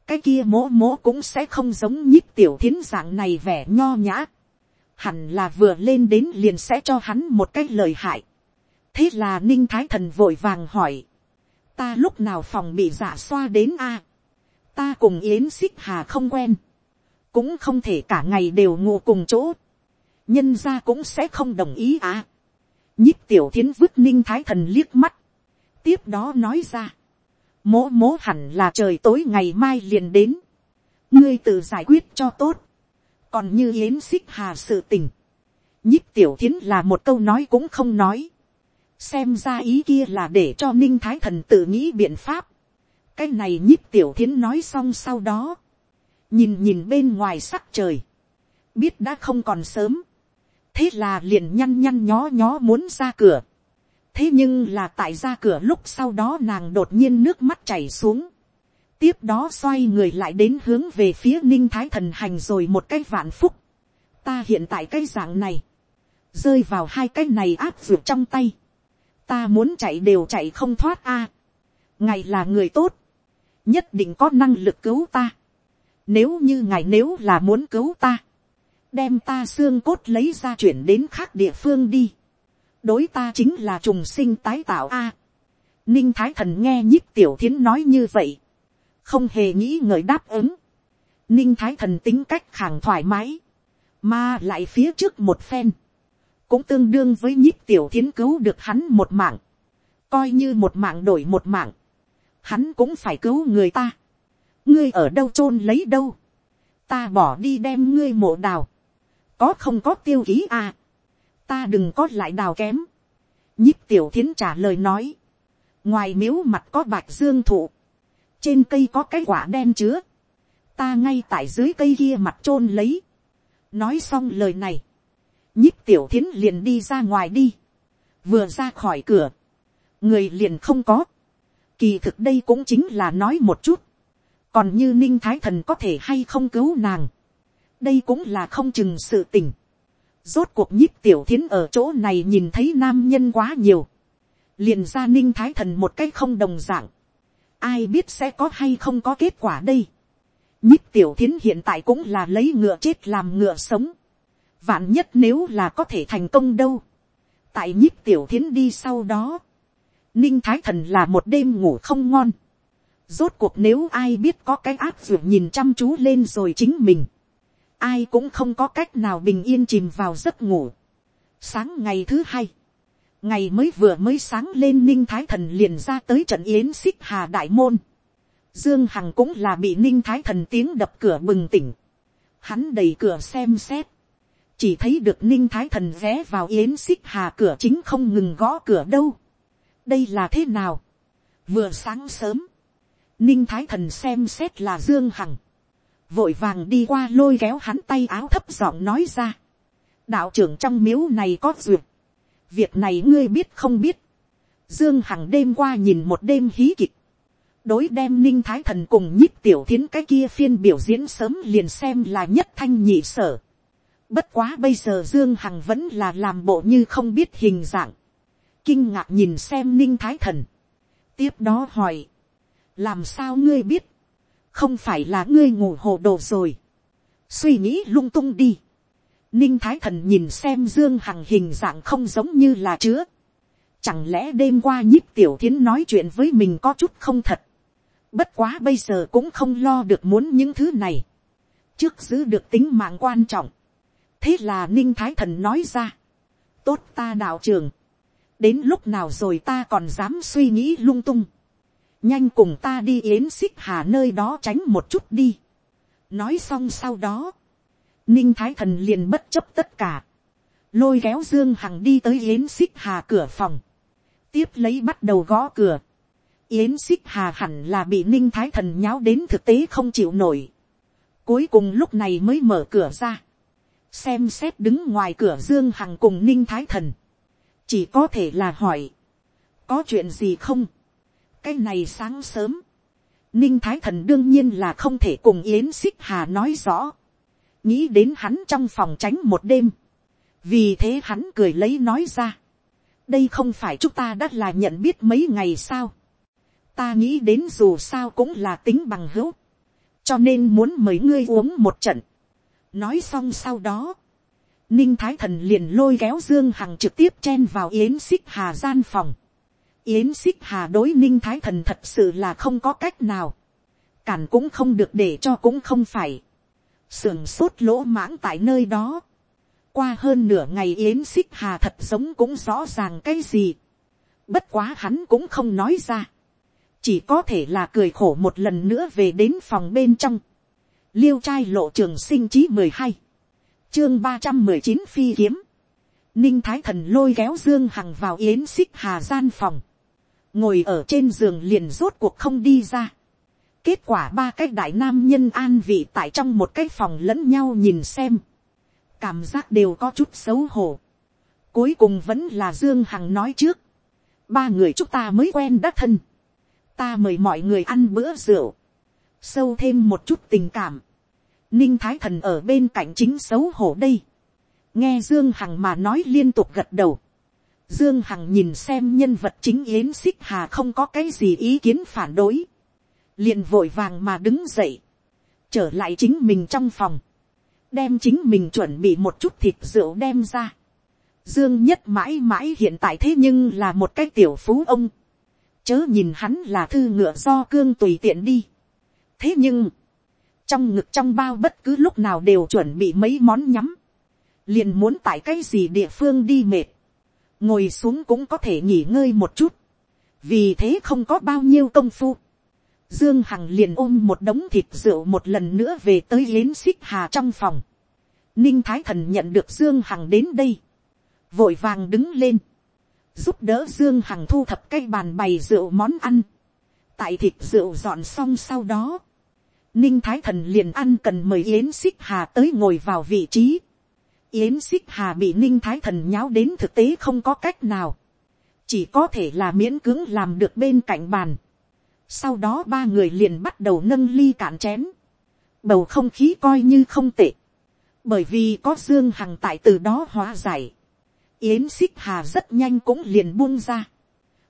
cái kia mỗ mỗ cũng sẽ không giống nhíp tiểu thiến dạng này vẻ nho nhã, hẳn là vừa lên đến liền sẽ cho hắn một cái lời hại. thế là ninh thái thần vội vàng hỏi, ta lúc nào phòng bị giả xoa đến a, ta cùng yến xích hà không quen, cũng không thể cả ngày đều ngủ cùng chỗ, nhân ra cũng sẽ không đồng ý à. nhíp tiểu thiến vứt ninh thái thần liếc mắt, tiếp đó nói ra, mố mố hẳn là trời tối ngày mai liền đến, ngươi tự giải quyết cho tốt, còn như yến xích hà sự tình, nhíp tiểu thiến là một câu nói cũng không nói, xem ra ý kia là để cho ninh thái thần tự nghĩ biện pháp, cái này nhíp tiểu thiến nói xong sau đó, nhìn nhìn bên ngoài sắc trời, biết đã không còn sớm, thế là liền nhăn nhăn nhó nhó muốn ra cửa, thế nhưng là tại ra cửa lúc sau đó nàng đột nhiên nước mắt chảy xuống, tiếp đó xoay người lại đến hướng về phía ninh thái thần hành rồi một cái vạn phúc. ta hiện tại cái dạng này, rơi vào hai cái này áp ruột trong tay, ta muốn chạy đều chạy không thoát a. ngài là người tốt, nhất định có năng lực cứu ta nếu như ngài nếu là muốn cứu ta, đem ta xương cốt lấy ra chuyển đến khác địa phương đi. đối ta chính là trùng sinh tái tạo a. ninh thái thần nghe nhíp tiểu thiến nói như vậy không hề nghĩ ngợi đáp ứng. ninh thái thần tính cách khẳng thoải mái, mà lại phía trước một phen, cũng tương đương với nhíp tiểu thiến cứu được hắn một mạng, coi như một mạng đổi một mạng, hắn cũng phải cứu người ta ngươi ở đâu chôn lấy đâu, ta bỏ đi đem ngươi mộ đào, có không có tiêu ký à, ta đừng có lại đào kém, nhíp tiểu thiến trả lời nói, ngoài miếu mặt có bạch dương thụ, trên cây có cái quả đen chứa, ta ngay tại dưới cây kia mặt chôn lấy. nói xong lời này, nhíp tiểu thiến liền đi ra ngoài đi, vừa ra khỏi cửa, người liền không có, kỳ thực đây cũng chính là nói một chút, còn như ninh thái thần có thể hay không cứu nàng, đây cũng là không chừng sự tình, rốt cuộc nhíp tiểu thiến ở chỗ này nhìn thấy nam nhân quá nhiều, liền ra ninh thái thần một cách không đồng dạng, ai biết sẽ có hay không có kết quả đây. nhích tiểu thiến hiện tại cũng là lấy ngựa chết làm ngựa sống. vạn nhất nếu là có thể thành công đâu. tại nhích tiểu thiến đi sau đó, ninh thái thần là một đêm ngủ không ngon rốt cuộc nếu ai biết có cái áp dụng nhìn chăm chú lên rồi chính mình. ai cũng không có cách nào bình yên chìm vào giấc ngủ. sáng ngày thứ hai, ngày mới vừa mới sáng lên ninh thái thần liền ra tới trận yến xích hà đại môn. dương hằng cũng là bị ninh thái thần tiếng đập cửa bừng tỉnh. hắn đẩy cửa xem xét. chỉ thấy được ninh thái thần ghé vào yến xích hà cửa chính không ngừng gõ cửa đâu. đây là thế nào. vừa sáng sớm, ninh thái thần xem xét là dương hằng. vội vàng đi qua lôi kéo hắn tay áo thấp giọng nói ra. đạo trưởng trong miếu này có duyệt việc này ngươi biết không biết, dương hằng đêm qua nhìn một đêm hí kịch, đối đem ninh thái thần cùng nhíp tiểu thiến cái kia phiên biểu diễn sớm liền xem là nhất thanh nhị sở. Bất quá bây giờ Dương Hằng vẫn là làm bộ như không biết hình dạng. Kinh ngạc nhìn xem ninh thái thần. Tiếp đó hỏi. Làm sao ngươi biết? Không phải là ngươi ngủ hồ đồ rồi. Suy nghĩ lung tung đi. Ninh Thái Thần nhìn xem Dương Hằng hình dạng không giống như là chứa. Chẳng lẽ đêm qua nhíp tiểu thiến nói chuyện với mình có chút không thật. Bất quá bây giờ cũng không lo được muốn những thứ này. Trước giữ được tính mạng quan trọng. Thế là Ninh Thái Thần nói ra. Tốt ta đạo trường. Đến lúc nào rồi ta còn dám suy nghĩ lung tung. Nhanh cùng ta đi yến xích hà nơi đó tránh một chút đi. Nói xong sau đó ninh thái thần liền bất chấp tất cả, lôi kéo dương hằng đi tới yến xích hà cửa phòng, tiếp lấy bắt đầu gõ cửa, yến xích hà hẳn là bị ninh thái thần nháo đến thực tế không chịu nổi, cuối cùng lúc này mới mở cửa ra, xem xét đứng ngoài cửa dương hằng cùng ninh thái thần, chỉ có thể là hỏi, có chuyện gì không, cái này sáng sớm, ninh thái thần đương nhiên là không thể cùng yến xích hà nói rõ, nghĩ đến hắn trong phòng tránh một đêm, vì thế hắn cười lấy nói ra, đây không phải chúng ta đã là nhận biết mấy ngày sao, ta nghĩ đến dù sao cũng là tính bằng hữu, cho nên muốn mời ngươi uống một trận. nói xong sau đó, ninh thái thần liền lôi kéo dương hằng trực tiếp chen vào yến xích hà gian phòng yến xích hà đối ninh thái thần thật sự là không có cách nào, cản cũng không được để cho cũng không phải sườn sốt lỗ mãng tại nơi đó. qua hơn nửa ngày yến xích hà thật giống cũng rõ ràng cái gì. bất quá hắn cũng không nói ra. chỉ có thể là cười khổ một lần nữa về đến phòng bên trong. liêu trai lộ trường sinh chí mười hai, chương ba trăm mười chín phi kiếm. ninh thái thần lôi kéo dương hằng vào yến xích hà gian phòng ngồi ở trên giường liền rốt cuộc không đi ra Kết quả ba cái đại nam nhân an vị tại trong một cái phòng lẫn nhau nhìn xem. Cảm giác đều có chút xấu hổ. Cuối cùng vẫn là Dương Hằng nói trước. Ba người chúng ta mới quen đắc thân. Ta mời mọi người ăn bữa rượu. Sâu thêm một chút tình cảm. Ninh Thái Thần ở bên cạnh chính xấu hổ đây. Nghe Dương Hằng mà nói liên tục gật đầu. Dương Hằng nhìn xem nhân vật chính Yến Xích Hà không có cái gì ý kiến phản đối. Liền vội vàng mà đứng dậy, trở lại chính mình trong phòng, đem chính mình chuẩn bị một chút thịt rượu đem ra. Dương nhất mãi mãi hiện tại thế nhưng là một cái tiểu phú ông, chớ nhìn hắn là thư ngựa do cương tùy tiện đi. thế nhưng, trong ngực trong bao bất cứ lúc nào đều chuẩn bị mấy món nhắm, liền muốn tại cái gì địa phương đi mệt, ngồi xuống cũng có thể nghỉ ngơi một chút, vì thế không có bao nhiêu công phu, Dương Hằng liền ôm một đống thịt rượu một lần nữa về tới Yến Xích Hà trong phòng. Ninh Thái Thần nhận được Dương Hằng đến đây. Vội vàng đứng lên. Giúp đỡ Dương Hằng thu thập cây bàn bày rượu món ăn. Tại thịt rượu dọn xong sau đó. Ninh Thái Thần liền ăn cần mời Yến Xích Hà tới ngồi vào vị trí. Yến Xích Hà bị Ninh Thái Thần nháo đến thực tế không có cách nào. Chỉ có thể là miễn cưỡng làm được bên cạnh bàn sau đó ba người liền bắt đầu nâng ly cạn chén. Bầu không khí coi như không tệ. Bởi vì có Dương Hằng tại từ đó hóa giải. Yến xích hà rất nhanh cũng liền buông ra.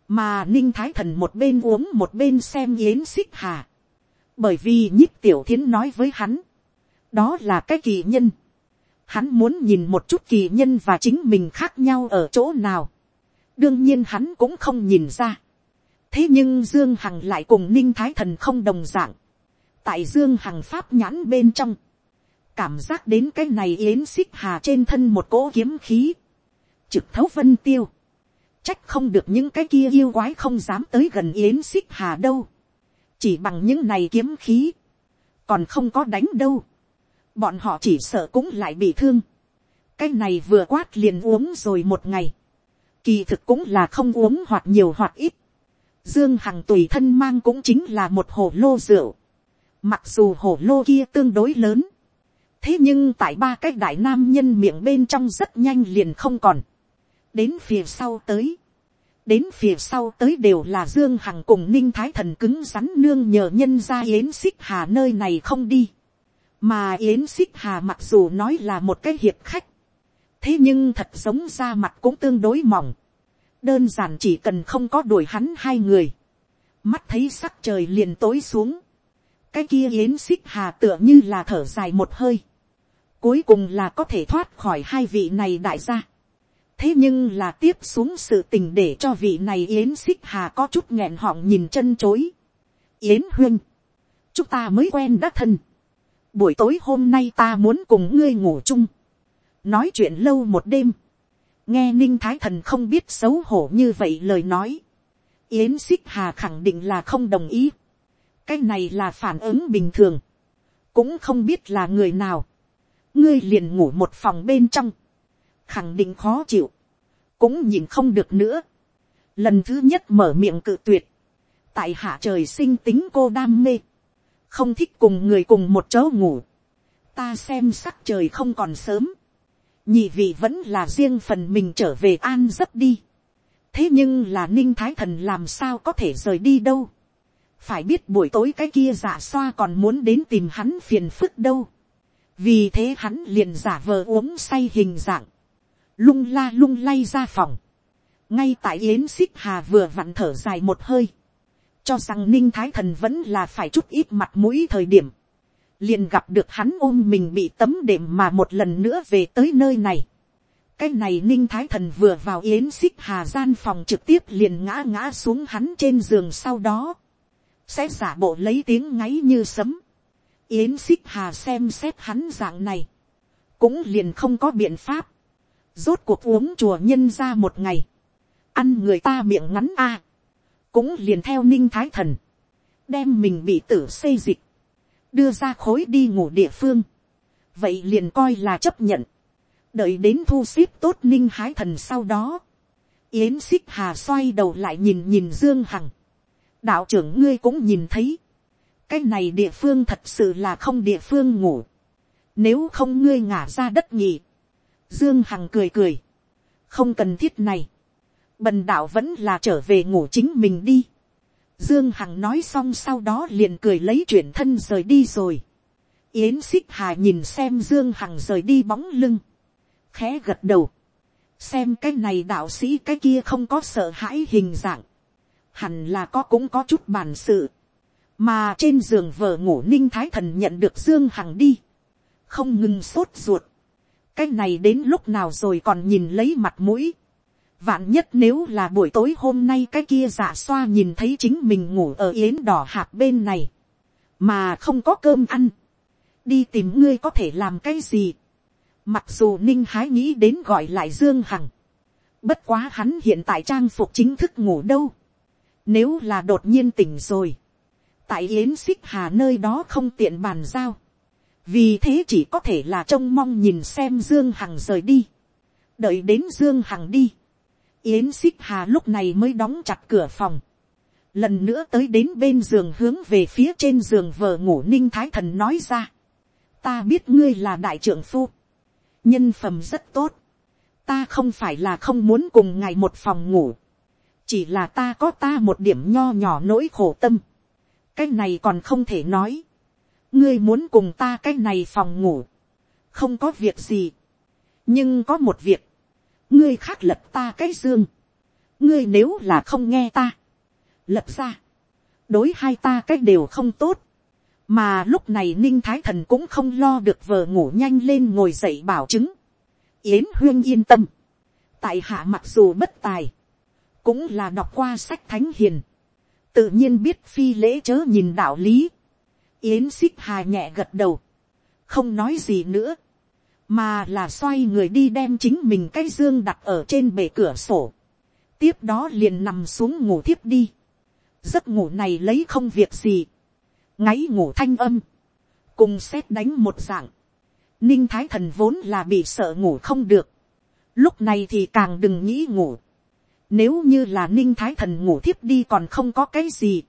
Mà Ninh Thái Thần một bên uống một bên xem Yến xích hà. Bởi vì nhíp tiểu thiến nói với hắn. Đó là cái kỳ nhân. Hắn muốn nhìn một chút kỳ nhân và chính mình khác nhau ở chỗ nào. Đương nhiên hắn cũng không nhìn ra. Thế nhưng dương hằng lại cùng ninh thái thần không đồng dạng, tại dương hằng pháp nhãn bên trong, cảm giác đến cái này yến xích hà trên thân một cỗ kiếm khí, trực thấu vân tiêu, trách không được những cái kia yêu quái không dám tới gần yến xích hà đâu, chỉ bằng những này kiếm khí, còn không có đánh đâu, bọn họ chỉ sợ cũng lại bị thương, cái này vừa quát liền uống rồi một ngày, kỳ thực cũng là không uống hoặc nhiều hoặc ít, dương hằng tùy thân mang cũng chính là một hồ lô rượu, mặc dù hồ lô kia tương đối lớn, thế nhưng tại ba cái đại nam nhân miệng bên trong rất nhanh liền không còn, đến phía sau tới, đến phía sau tới đều là dương hằng cùng ninh thái thần cứng rắn nương nhờ nhân ra yến xích hà nơi này không đi, mà yến xích hà mặc dù nói là một cái hiệp khách, thế nhưng thật giống ra mặt cũng tương đối mỏng, đơn giản chỉ cần không có đuổi hắn hai người, mắt thấy sắc trời liền tối xuống, cái kia yến xích hà tựa như là thở dài một hơi, cuối cùng là có thể thoát khỏi hai vị này đại gia. thế nhưng là tiếp xuống sự tình để cho vị này yến xích hà có chút nghẹn họng nhìn chân chối. yến huyên, chúng ta mới quen đã thân buổi tối hôm nay ta muốn cùng ngươi ngủ chung. nói chuyện lâu một đêm. nghe ninh thái thần không biết xấu hổ như vậy lời nói. yến xích hà khẳng định là không đồng ý. cái này là phản ứng bình thường. cũng không biết là người nào ngươi liền ngủ một phòng bên trong, khẳng định khó chịu, cũng nhìn không được nữa. Lần thứ nhất mở miệng cự tuyệt, tại hạ trời sinh tính cô đam mê, không thích cùng người cùng một chỗ ngủ, ta xem sắc trời không còn sớm, nhị vị vẫn là riêng phần mình trở về an giấc đi. thế nhưng là ninh thái thần làm sao có thể rời đi đâu. phải biết buổi tối cái kia giả xoa còn muốn đến tìm hắn phiền phức đâu. Vì thế hắn liền giả vờ uống say hình dạng, lung la lung lay ra phòng, ngay tại yến xích hà vừa vặn thở dài một hơi, cho rằng ninh thái thần vẫn là phải chút ít mặt mũi thời điểm, liền gặp được hắn ôm mình bị tấm đệm mà một lần nữa về tới nơi này. cái này ninh thái thần vừa vào yến xích hà gian phòng trực tiếp liền ngã ngã xuống hắn trên giường sau đó, sẽ giả bộ lấy tiếng ngáy như sấm, Yến xích hà xem xét hắn dạng này. Cũng liền không có biện pháp. Rốt cuộc uống chùa nhân ra một ngày. Ăn người ta miệng ngắn a cũng liền theo ninh thái thần. Đem mình bị tử xây dịch. Đưa ra khối đi ngủ địa phương. Vậy liền coi là chấp nhận. Đợi đến thu xếp tốt ninh hái thần sau đó. Yến xích hà xoay đầu lại nhìn nhìn Dương Hằng. Đạo trưởng ngươi cũng nhìn thấy cái này địa phương thật sự là không địa phương ngủ. Nếu không ngươi ngả ra đất nhỉ. Dương Hằng cười cười. Không cần thiết này. Bần đạo vẫn là trở về ngủ chính mình đi. Dương Hằng nói xong sau đó liền cười lấy chuyển thân rời đi rồi. Yến xích hà nhìn xem Dương Hằng rời đi bóng lưng. Khẽ gật đầu. Xem cái này đạo sĩ cái kia không có sợ hãi hình dạng. Hẳn là có cũng có chút bản sự mà trên giường vợ ngủ ninh thái thần nhận được dương hằng đi, không ngừng sốt ruột, cái này đến lúc nào rồi còn nhìn lấy mặt mũi, vạn nhất nếu là buổi tối hôm nay cái kia giả xoa nhìn thấy chính mình ngủ ở yến đỏ hạt bên này, mà không có cơm ăn, đi tìm ngươi có thể làm cái gì, mặc dù ninh hái nghĩ đến gọi lại dương hằng, bất quá hắn hiện tại trang phục chính thức ngủ đâu, nếu là đột nhiên tỉnh rồi, tại yến xích hà nơi đó không tiện bàn giao, vì thế chỉ có thể là trông mong nhìn xem dương hằng rời đi, đợi đến dương hằng đi, yến xích hà lúc này mới đóng chặt cửa phòng, lần nữa tới đến bên giường hướng về phía trên giường vợ ngủ ninh thái thần nói ra, ta biết ngươi là đại trưởng phu, nhân phẩm rất tốt, ta không phải là không muốn cùng ngài một phòng ngủ, chỉ là ta có ta một điểm nho nhỏ nỗi khổ tâm, cái này còn không thể nói. ngươi muốn cùng ta cái này phòng ngủ. không có việc gì. nhưng có một việc ngươi khác lập ta cái dương. ngươi nếu là không nghe ta. lập ra. đối hai ta cái đều không tốt. mà lúc này ninh thái thần cũng không lo được vờ ngủ nhanh lên ngồi dậy bảo chứng. yến huyên yên tâm. tại hạ mặc dù bất tài. cũng là đọc qua sách thánh hiền tự nhiên biết phi lễ chớ nhìn đạo lý, yến xích hà nhẹ gật đầu, không nói gì nữa, mà là xoay người đi đem chính mình cái dương đặt ở trên bể cửa sổ, tiếp đó liền nằm xuống ngủ thiếp đi, giấc ngủ này lấy không việc gì, ngáy ngủ thanh âm, cùng xét đánh một dạng, ninh thái thần vốn là bị sợ ngủ không được, lúc này thì càng đừng nghĩ ngủ, nếu như là ninh thái thần ngủ thiếp đi còn không có cái gì,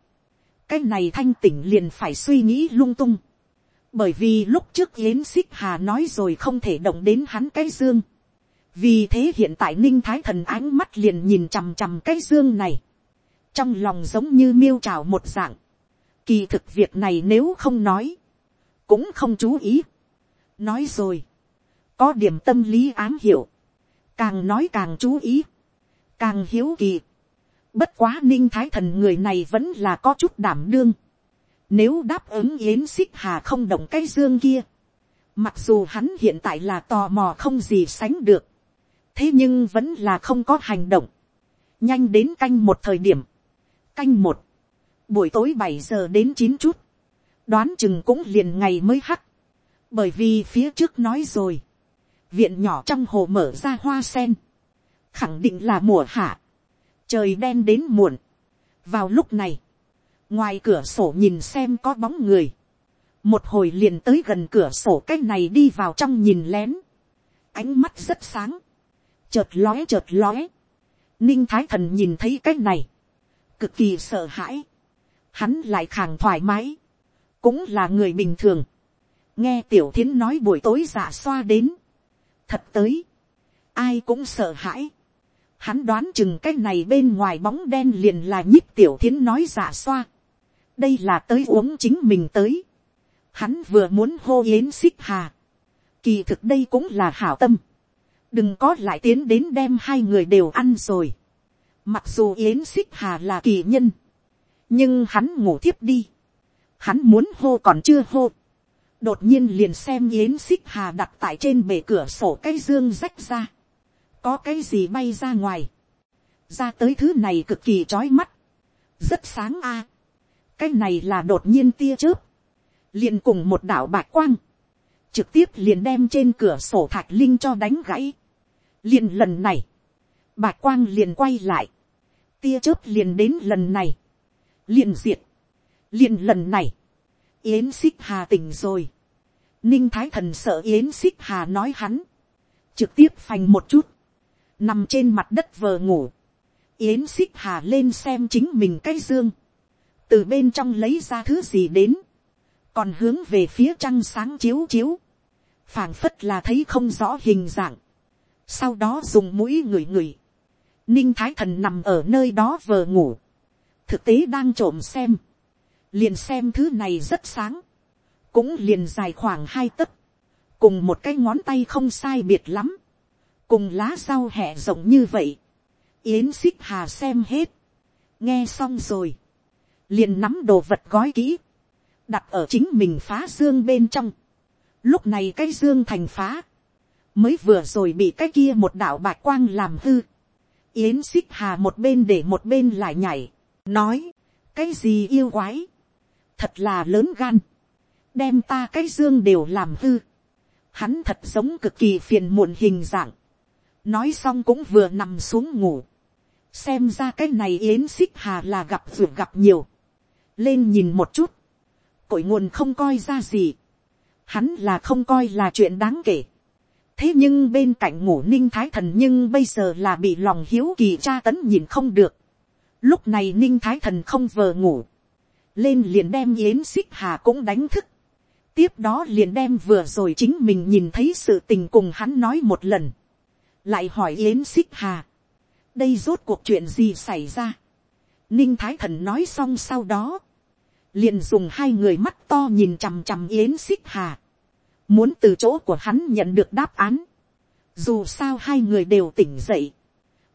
cái này thanh tỉnh liền phải suy nghĩ lung tung, bởi vì lúc trước yến xích hà nói rồi không thể động đến hắn cái dương, vì thế hiện tại ninh thái thần ánh mắt liền nhìn chằm chằm cái dương này, trong lòng giống như miêu trào một dạng, kỳ thực việc này nếu không nói, cũng không chú ý, nói rồi, có điểm tâm lý ám hiểu, càng nói càng chú ý, càng hiếu kỳ, bất quá ninh thái thần người này vẫn là có chút đảm đương, nếu đáp ứng yến xích hà không động cái dương kia, mặc dù hắn hiện tại là tò mò không gì sánh được, thế nhưng vẫn là không có hành động, nhanh đến canh một thời điểm, canh một, buổi tối bảy giờ đến chín chút, đoán chừng cũng liền ngày mới hắt, bởi vì phía trước nói rồi, viện nhỏ trong hồ mở ra hoa sen, khẳng định là mùa hạ, trời đen đến muộn. vào lúc này, ngoài cửa sổ nhìn xem có bóng người, một hồi liền tới gần cửa sổ cái này đi vào trong nhìn lén, ánh mắt rất sáng, chợt lóe chợt lóe, ninh thái thần nhìn thấy cái này, cực kỳ sợ hãi, hắn lại khàng thoải mái, cũng là người bình thường, nghe tiểu thiến nói buổi tối giả xoa đến, thật tới, ai cũng sợ hãi, hắn đoán chừng cái này bên ngoài bóng đen liền là nhíp tiểu thiến nói giả xoa, đây là tới uống chính mình tới, hắn vừa muốn hô yến xích hà, kỳ thực đây cũng là hảo tâm, đừng có lại tiến đến đem hai người đều ăn rồi, mặc dù yến xích hà là kỳ nhân, nhưng hắn ngủ thiếp đi, hắn muốn hô còn chưa hô, đột nhiên liền xem yến xích hà đặt tại trên bể cửa sổ cái dương rách ra, có cái gì bay ra ngoài, ra tới thứ này cực kỳ trói mắt, rất sáng a, cái này là đột nhiên tia chớp, liền cùng một đảo bạc quang, trực tiếp liền đem trên cửa sổ thạch linh cho đánh gãy, liền lần này, bạc quang liền quay lại, tia chớp liền đến lần này, liền diệt, liền lần này, yến xích hà tỉnh rồi, ninh thái thần sợ yến xích hà nói hắn, trực tiếp phành một chút, nằm trên mặt đất vờ ngủ, yến xích hà lên xem chính mình cái dương, từ bên trong lấy ra thứ gì đến, còn hướng về phía trăng sáng chiếu chiếu, phảng phất là thấy không rõ hình dạng, sau đó dùng mũi ngửi ngửi, ninh thái thần nằm ở nơi đó vờ ngủ, thực tế đang trộm xem, liền xem thứ này rất sáng, cũng liền dài khoảng hai tấc, cùng một cái ngón tay không sai biệt lắm, cùng lá rau hẹ rộng như vậy, yến xích hà xem hết, nghe xong rồi, liền nắm đồ vật gói kỹ, đặt ở chính mình phá dương bên trong, lúc này cái dương thành phá, mới vừa rồi bị cái kia một đạo bạc quang làm hư, yến xích hà một bên để một bên lại nhảy, nói, cái gì yêu quái, thật là lớn gan, đem ta cái dương đều làm hư, hắn thật giống cực kỳ phiền muộn hình dạng, nói xong cũng vừa nằm xuống ngủ, xem ra cái này yến xích hà là gặp ruột gặp nhiều, lên nhìn một chút, cội nguồn không coi ra gì, hắn là không coi là chuyện đáng kể, thế nhưng bên cạnh ngủ ninh thái thần nhưng bây giờ là bị lòng hiếu kỳ tra tấn nhìn không được, lúc này ninh thái thần không vờ ngủ, lên liền đem yến xích hà cũng đánh thức, tiếp đó liền đem vừa rồi chính mình nhìn thấy sự tình cùng hắn nói một lần, lại hỏi yến xích hà, đây rốt cuộc chuyện gì xảy ra. ninh thái thần nói xong sau đó, liền dùng hai người mắt to nhìn chằm chằm yến xích hà, muốn từ chỗ của hắn nhận được đáp án. dù sao hai người đều tỉnh dậy,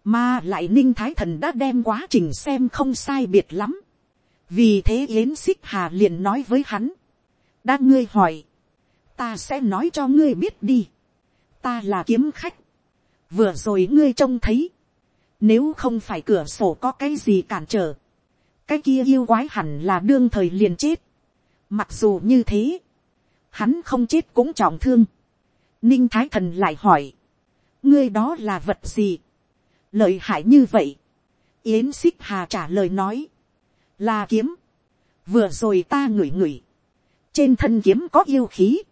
mà lại ninh thái thần đã đem quá trình xem không sai biệt lắm. vì thế yến xích hà liền nói với hắn, đã ngươi hỏi, ta sẽ nói cho ngươi biết đi, ta là kiếm khách, vừa rồi ngươi trông thấy, nếu không phải cửa sổ có cái gì cản trở, cái kia yêu quái hẳn là đương thời liền chết. mặc dù như thế, hắn không chết cũng trọng thương. ninh thái thần lại hỏi, ngươi đó là vật gì, lợi hại như vậy. yến xích hà trả lời nói, là kiếm, vừa rồi ta ngửi ngửi, trên thân kiếm có yêu khí,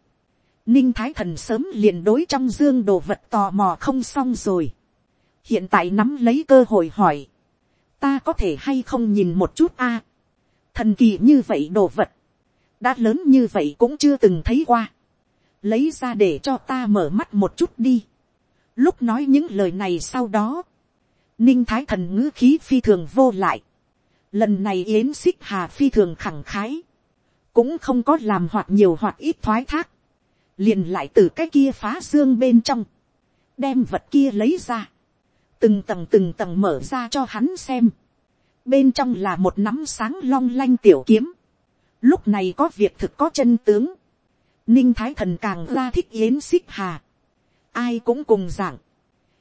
ninh thái thần sớm liền đối trong dương đồ vật tò mò không xong rồi, hiện tại nắm lấy cơ hội hỏi, ta có thể hay không nhìn một chút a, thần kỳ như vậy đồ vật, đã lớn như vậy cũng chưa từng thấy qua, lấy ra để cho ta mở mắt một chút đi, lúc nói những lời này sau đó, ninh thái thần ngữ khí phi thường vô lại, lần này yến xích hà phi thường khẳng khái, cũng không có làm hoặc nhiều hoặc ít thoái thác, liền lại từ cái kia phá xương bên trong, đem vật kia lấy ra, từng tầng từng tầng mở ra cho hắn xem, bên trong là một nắm sáng long lanh tiểu kiếm, lúc này có việc thực có chân tướng, ninh thái thần càng ra thích yến xích hà, ai cũng cùng giảng,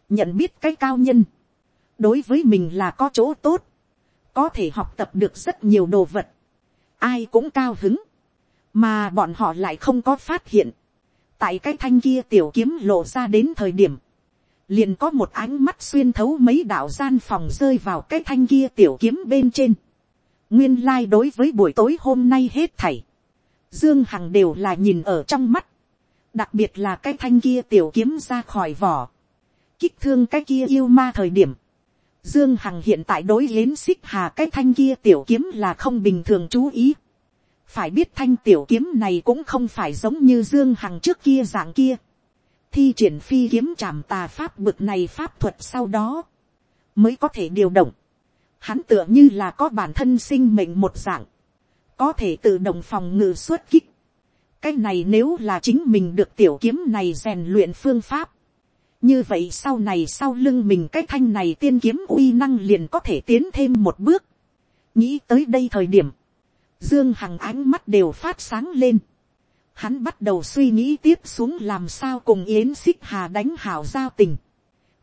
nhận biết cái cao nhân, đối với mình là có chỗ tốt, có thể học tập được rất nhiều đồ vật, ai cũng cao hứng, mà bọn họ lại không có phát hiện, tại cái thanh kia tiểu kiếm lộ ra đến thời điểm, liền có một ánh mắt xuyên thấu mấy đạo gian phòng rơi vào cái thanh kia tiểu kiếm bên trên. nguyên lai đối với buổi tối hôm nay hết thảy, dương hằng đều là nhìn ở trong mắt, đặc biệt là cái thanh kia tiểu kiếm ra khỏi vỏ, kích thương cái kia yêu ma thời điểm, Dương Hằng hiện tại đối đến xích hà cái thanh kia tiểu kiếm là không bình thường chú ý. Phải biết thanh tiểu kiếm này cũng không phải giống như Dương Hằng trước kia dạng kia. Thi triển phi kiếm trảm tà pháp bực này pháp thuật sau đó. Mới có thể điều động. Hắn tựa như là có bản thân sinh mệnh một dạng. Có thể tự động phòng ngự xuất kích. Cái này nếu là chính mình được tiểu kiếm này rèn luyện phương pháp như vậy sau này sau lưng mình cái thanh này tiên kiếm uy năng liền có thể tiến thêm một bước. nghĩ tới đây thời điểm, dương hằng ánh mắt đều phát sáng lên hắn bắt đầu suy nghĩ tiếp xuống làm sao cùng yến xích hà đánh hảo giao tình.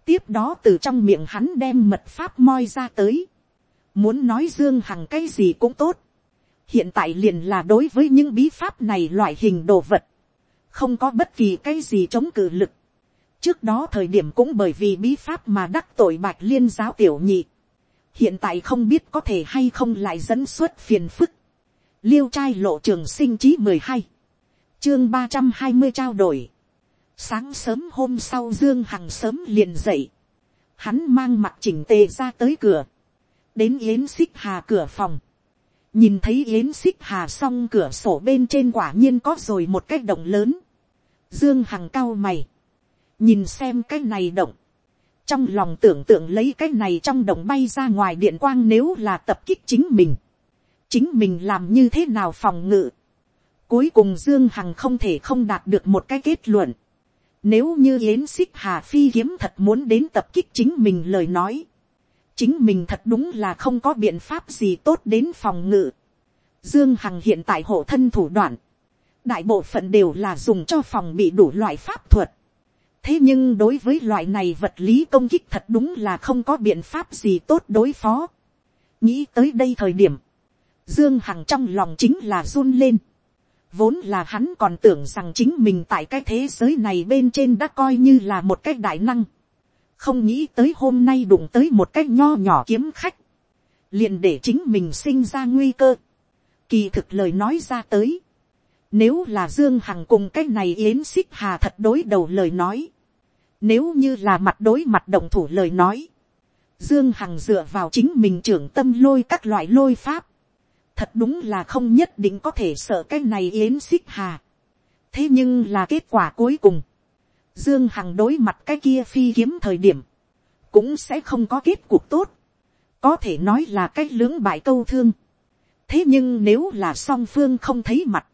tiếp đó từ trong miệng hắn đem mật pháp moi ra tới. muốn nói dương hằng cái gì cũng tốt. hiện tại liền là đối với những bí pháp này loại hình đồ vật. không có bất kỳ cái gì chống cự lực trước đó thời điểm cũng bởi vì bí pháp mà đắc tội bạch liên giáo tiểu nhị. hiện tại không biết có thể hay không lại dẫn xuất phiền phức. liêu trai lộ trường sinh chí mười hai, chương ba trăm hai mươi trao đổi. sáng sớm hôm sau dương hằng sớm liền dậy. hắn mang mặt chỉnh tề ra tới cửa. đến yến xích hà cửa phòng. nhìn thấy yến xích hà xong cửa sổ bên trên quả nhiên có rồi một cái động lớn. dương hằng cao mày nhìn xem cái này động, trong lòng tưởng tượng lấy cái này trong động bay ra ngoài điện quang nếu là tập kích chính mình, chính mình làm như thế nào phòng ngự, cuối cùng dương hằng không thể không đạt được một cái kết luận, nếu như yến xích hà phi kiếm thật muốn đến tập kích chính mình lời nói, chính mình thật đúng là không có biện pháp gì tốt đến phòng ngự. Dương Hằng hiện tại hộ thân thủ đoạn, đại bộ phận đều là dùng cho phòng bị đủ loại pháp thuật thế nhưng đối với loại này vật lý công kích thật đúng là không có biện pháp gì tốt đối phó. nghĩ tới đây thời điểm, dương hằng trong lòng chính là run lên vốn là hắn còn tưởng rằng chính mình tại cái thế giới này bên trên đã coi như là một cái đại năng. không nghĩ tới hôm nay đụng tới một cái nho nhỏ kiếm khách. liền để chính mình sinh ra nguy cơ. kỳ thực lời nói ra tới. Nếu là Dương Hằng cùng cái này yến xích hà thật đối đầu lời nói. Nếu như là mặt đối mặt động thủ lời nói. Dương Hằng dựa vào chính mình trưởng tâm lôi các loại lôi pháp. Thật đúng là không nhất định có thể sợ cái này yến xích hà. Thế nhưng là kết quả cuối cùng. Dương Hằng đối mặt cái kia phi kiếm thời điểm. Cũng sẽ không có kết cục tốt. Có thể nói là cái lưỡng bại câu thương. Thế nhưng nếu là song phương không thấy mặt.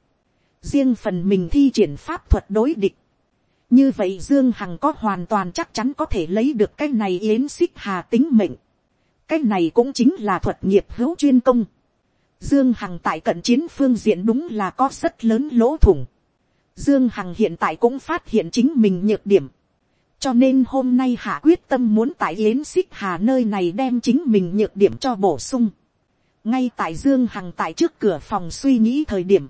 Riêng phần mình thi triển pháp thuật đối địch như vậy dương hằng có hoàn toàn chắc chắn có thể lấy được cái này yến xích hà tính mệnh. cái này cũng chính là thuật nghiệp hữu chuyên công dương hằng tại cận chiến phương diện đúng là có rất lớn lỗ thủng. dương hằng hiện tại cũng phát hiện chính mình nhược điểm. cho nên hôm nay hạ quyết tâm muốn tại yến xích hà nơi này đem chính mình nhược điểm cho bổ sung. ngay tại dương hằng tại trước cửa phòng suy nghĩ thời điểm,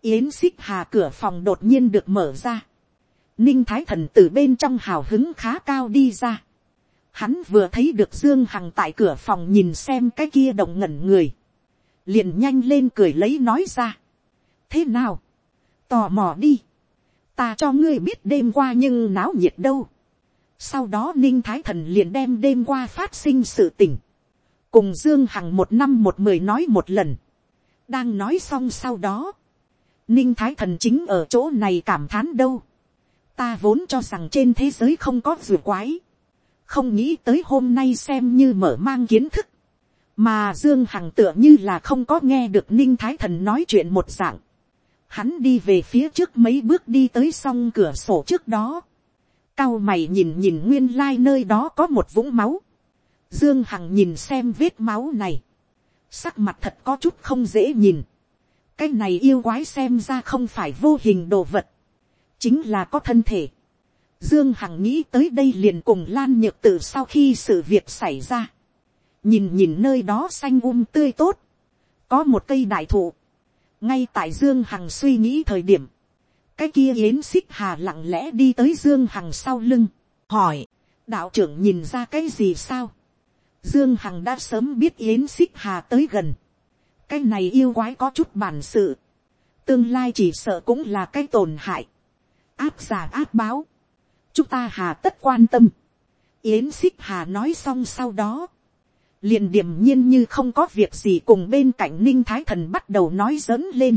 yến xích hà cửa phòng đột nhiên được mở ra, ninh thái thần từ bên trong hào hứng khá cao đi ra, hắn vừa thấy được dương hằng tại cửa phòng nhìn xem cái kia động ngẩn người, liền nhanh lên cười lấy nói ra, thế nào, tò mò đi, ta cho ngươi biết đêm qua nhưng náo nhiệt đâu, sau đó ninh thái thần liền đem đêm qua phát sinh sự tình, cùng dương hằng một năm một mười nói một lần, đang nói xong sau đó, ninh thái thần chính ở chỗ này cảm thán đâu, ta vốn cho rằng trên thế giới không có rùa quái, không nghĩ tới hôm nay xem như mở mang kiến thức, mà dương hằng tựa như là không có nghe được ninh thái thần nói chuyện một dạng, hắn đi về phía trước mấy bước đi tới s o n g cửa sổ trước đó, cao mày nhìn nhìn nguyên lai nơi đó có một vũng máu, Dương Hằng nhìn xem vết máu này. Sắc mặt thật có chút không dễ nhìn. Cái này yêu quái xem ra không phải vô hình đồ vật. Chính là có thân thể. Dương Hằng nghĩ tới đây liền cùng Lan Nhược Tử sau khi sự việc xảy ra. Nhìn nhìn nơi đó xanh um tươi tốt. Có một cây đại thụ. Ngay tại Dương Hằng suy nghĩ thời điểm. Cái kia yến xích hà lặng lẽ đi tới Dương Hằng sau lưng. Hỏi. Đạo trưởng nhìn ra cái gì sao? Dương Hằng đã sớm biết Yến Xích Hà tới gần. Cái này yêu quái có chút bản sự. Tương lai chỉ sợ cũng là cái tổn hại. Áp giả áp báo. Chúng ta hà tất quan tâm. Yến Xích Hà nói xong sau đó. Liền điềm nhiên như không có việc gì cùng bên cạnh Ninh Thái Thần bắt đầu nói giỡn lên.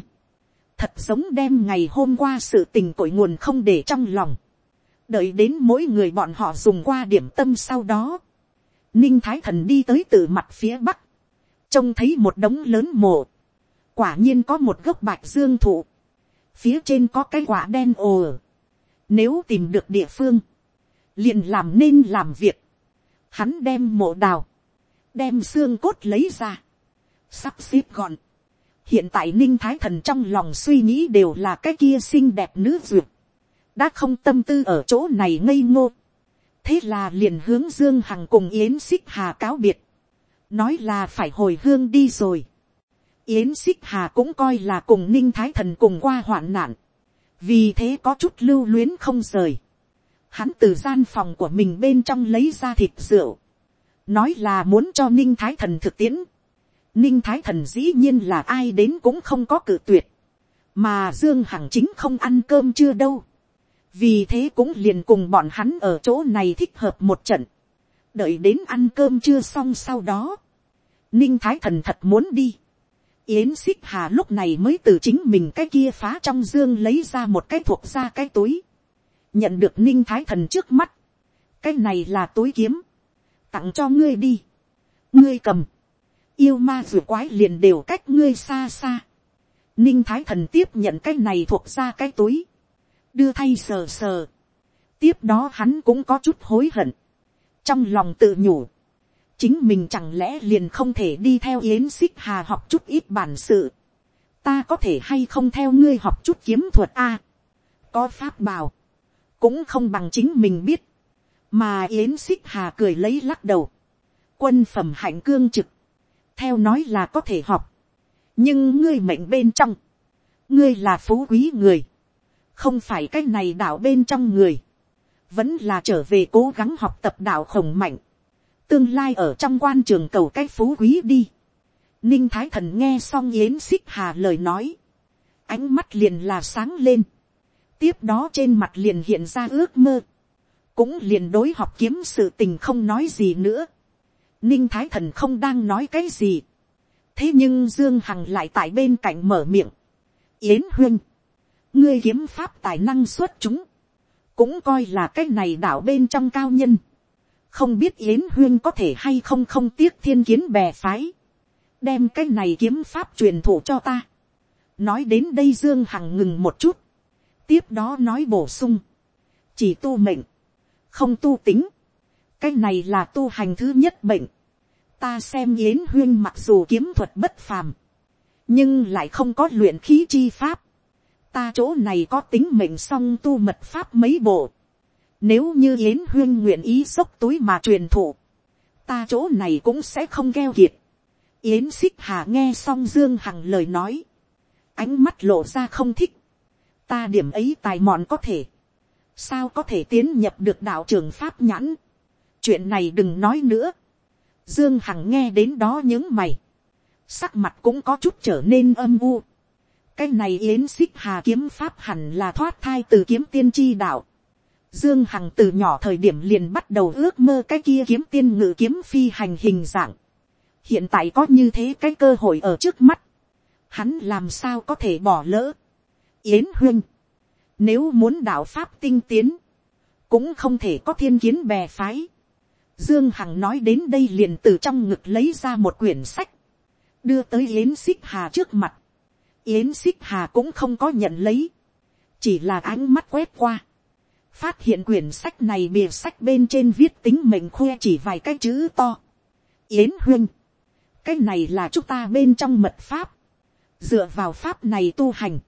Thật giống đem ngày hôm qua sự tình cội nguồn không để trong lòng. Đợi đến mỗi người bọn họ dùng qua điểm tâm sau đó. Ninh thái thần đi tới từ mặt phía bắc, trông thấy một đống lớn mộ, quả nhiên có một gốc bạch dương thụ, phía trên có cái quả đen ồ, nếu tìm được địa phương, liền làm nên làm việc, hắn đem mộ đào, đem xương cốt lấy ra, sắp xếp gọn, hiện tại ninh thái thần trong lòng suy nghĩ đều là cái kia xinh đẹp nữ duyệt, đã không tâm tư ở chỗ này ngây ngô, thế là liền hướng dương hằng cùng yến xích hà cáo biệt, nói là phải hồi hương đi rồi. yến xích hà cũng coi là cùng ninh thái thần cùng qua hoạn nạn, vì thế có chút lưu luyến không rời. hắn từ gian phòng của mình bên trong lấy ra thịt rượu, nói là muốn cho ninh thái thần thực tiễn. ninh thái thần dĩ nhiên là ai đến cũng không có cự tuyệt, mà dương hằng chính không ăn cơm chưa đâu. Vì thế cũng liền cùng bọn hắn ở chỗ này thích hợp một trận, đợi đến ăn cơm chưa xong sau đó, ninh thái thần thật muốn đi, yến xích hà lúc này mới từ chính mình cái kia phá trong dương lấy ra một cái thuộc ra cái túi, nhận được ninh thái thần trước mắt, cái này là túi kiếm, tặng cho ngươi đi, ngươi cầm, yêu ma r quái liền đều cách ngươi xa xa, ninh thái thần tiếp nhận cái này thuộc ra cái túi, đưa thay sờ sờ. tiếp đó hắn cũng có chút hối hận. trong lòng tự nhủ, chính mình chẳng lẽ liền không thể đi theo yến xích hà học chút ít bản sự. ta có thể hay không theo ngươi học chút kiếm thuật a. có pháp bảo, cũng không bằng chính mình biết mà yến xích hà cười lấy lắc đầu. quân phẩm hạnh cương trực, theo nói là có thể học. nhưng ngươi mệnh bên trong, ngươi là phú quý người. Không phải cái này đạo bên trong người, vẫn là trở về cố gắng học tập đạo khổng mạnh, tương lai ở trong quan trường cầu cái phú quý đi. Ninh thái thần nghe xong yến xích hà lời nói, ánh mắt liền là sáng lên, tiếp đó trên mặt liền hiện ra ước mơ, cũng liền đối học kiếm sự tình không nói gì nữa. Ninh thái thần không đang nói cái gì, thế nhưng dương hằng lại tại bên cạnh mở miệng, yến huynh, ngươi kiếm pháp tài năng xuất chúng, cũng coi là cái này đảo bên trong cao nhân, không biết yến huyên có thể hay không không tiếc thiên kiến bè phái, đem cái này kiếm pháp truyền thụ cho ta. nói đến đây dương hằng ngừng một chút, tiếp đó nói bổ sung, chỉ tu mệnh, không tu tính, cái này là tu hành thứ nhất bệnh, ta xem yến huyên mặc dù kiếm thuật bất phàm, nhưng lại không có luyện khí chi pháp, ta chỗ này có tính mệnh song tu mật pháp mấy bộ. Nếu như Yến Huyên nguyện ý dốc túi mà truyền thụ. Ta chỗ này cũng sẽ không gheo kiệt. yến xích hà nghe xong dương hằng lời nói, ánh mắt lộ ra không thích, ta điểm ấy tài mọn có thể, sao có thể tiến nhập được đạo trường pháp nhãn, chuyện này đừng nói nữa, dương hằng nghe đến đó những mày, sắc mặt cũng có chút trở nên âm u, cái này yến xích hà kiếm pháp hẳn là thoát thai từ kiếm tiên tri đạo, Dương Hằng từ nhỏ thời điểm liền bắt đầu ước mơ cái kia kiếm tiên ngự kiếm phi hành hình dạng. Hiện tại có như thế cái cơ hội ở trước mắt. Hắn làm sao có thể bỏ lỡ. Yến Huynh. Nếu muốn đạo Pháp tinh tiến. Cũng không thể có thiên kiến bè phái. Dương Hằng nói đến đây liền từ trong ngực lấy ra một quyển sách. Đưa tới Yến Xích Hà trước mặt. Yến Xích Hà cũng không có nhận lấy. Chỉ là ánh mắt quét qua phát hiện quyển sách này bìa sách bên trên viết tính mệnh khoe chỉ vài cái chữ to. Yến huynh, cái này là chúng ta bên trong mật pháp, dựa vào pháp này tu hành,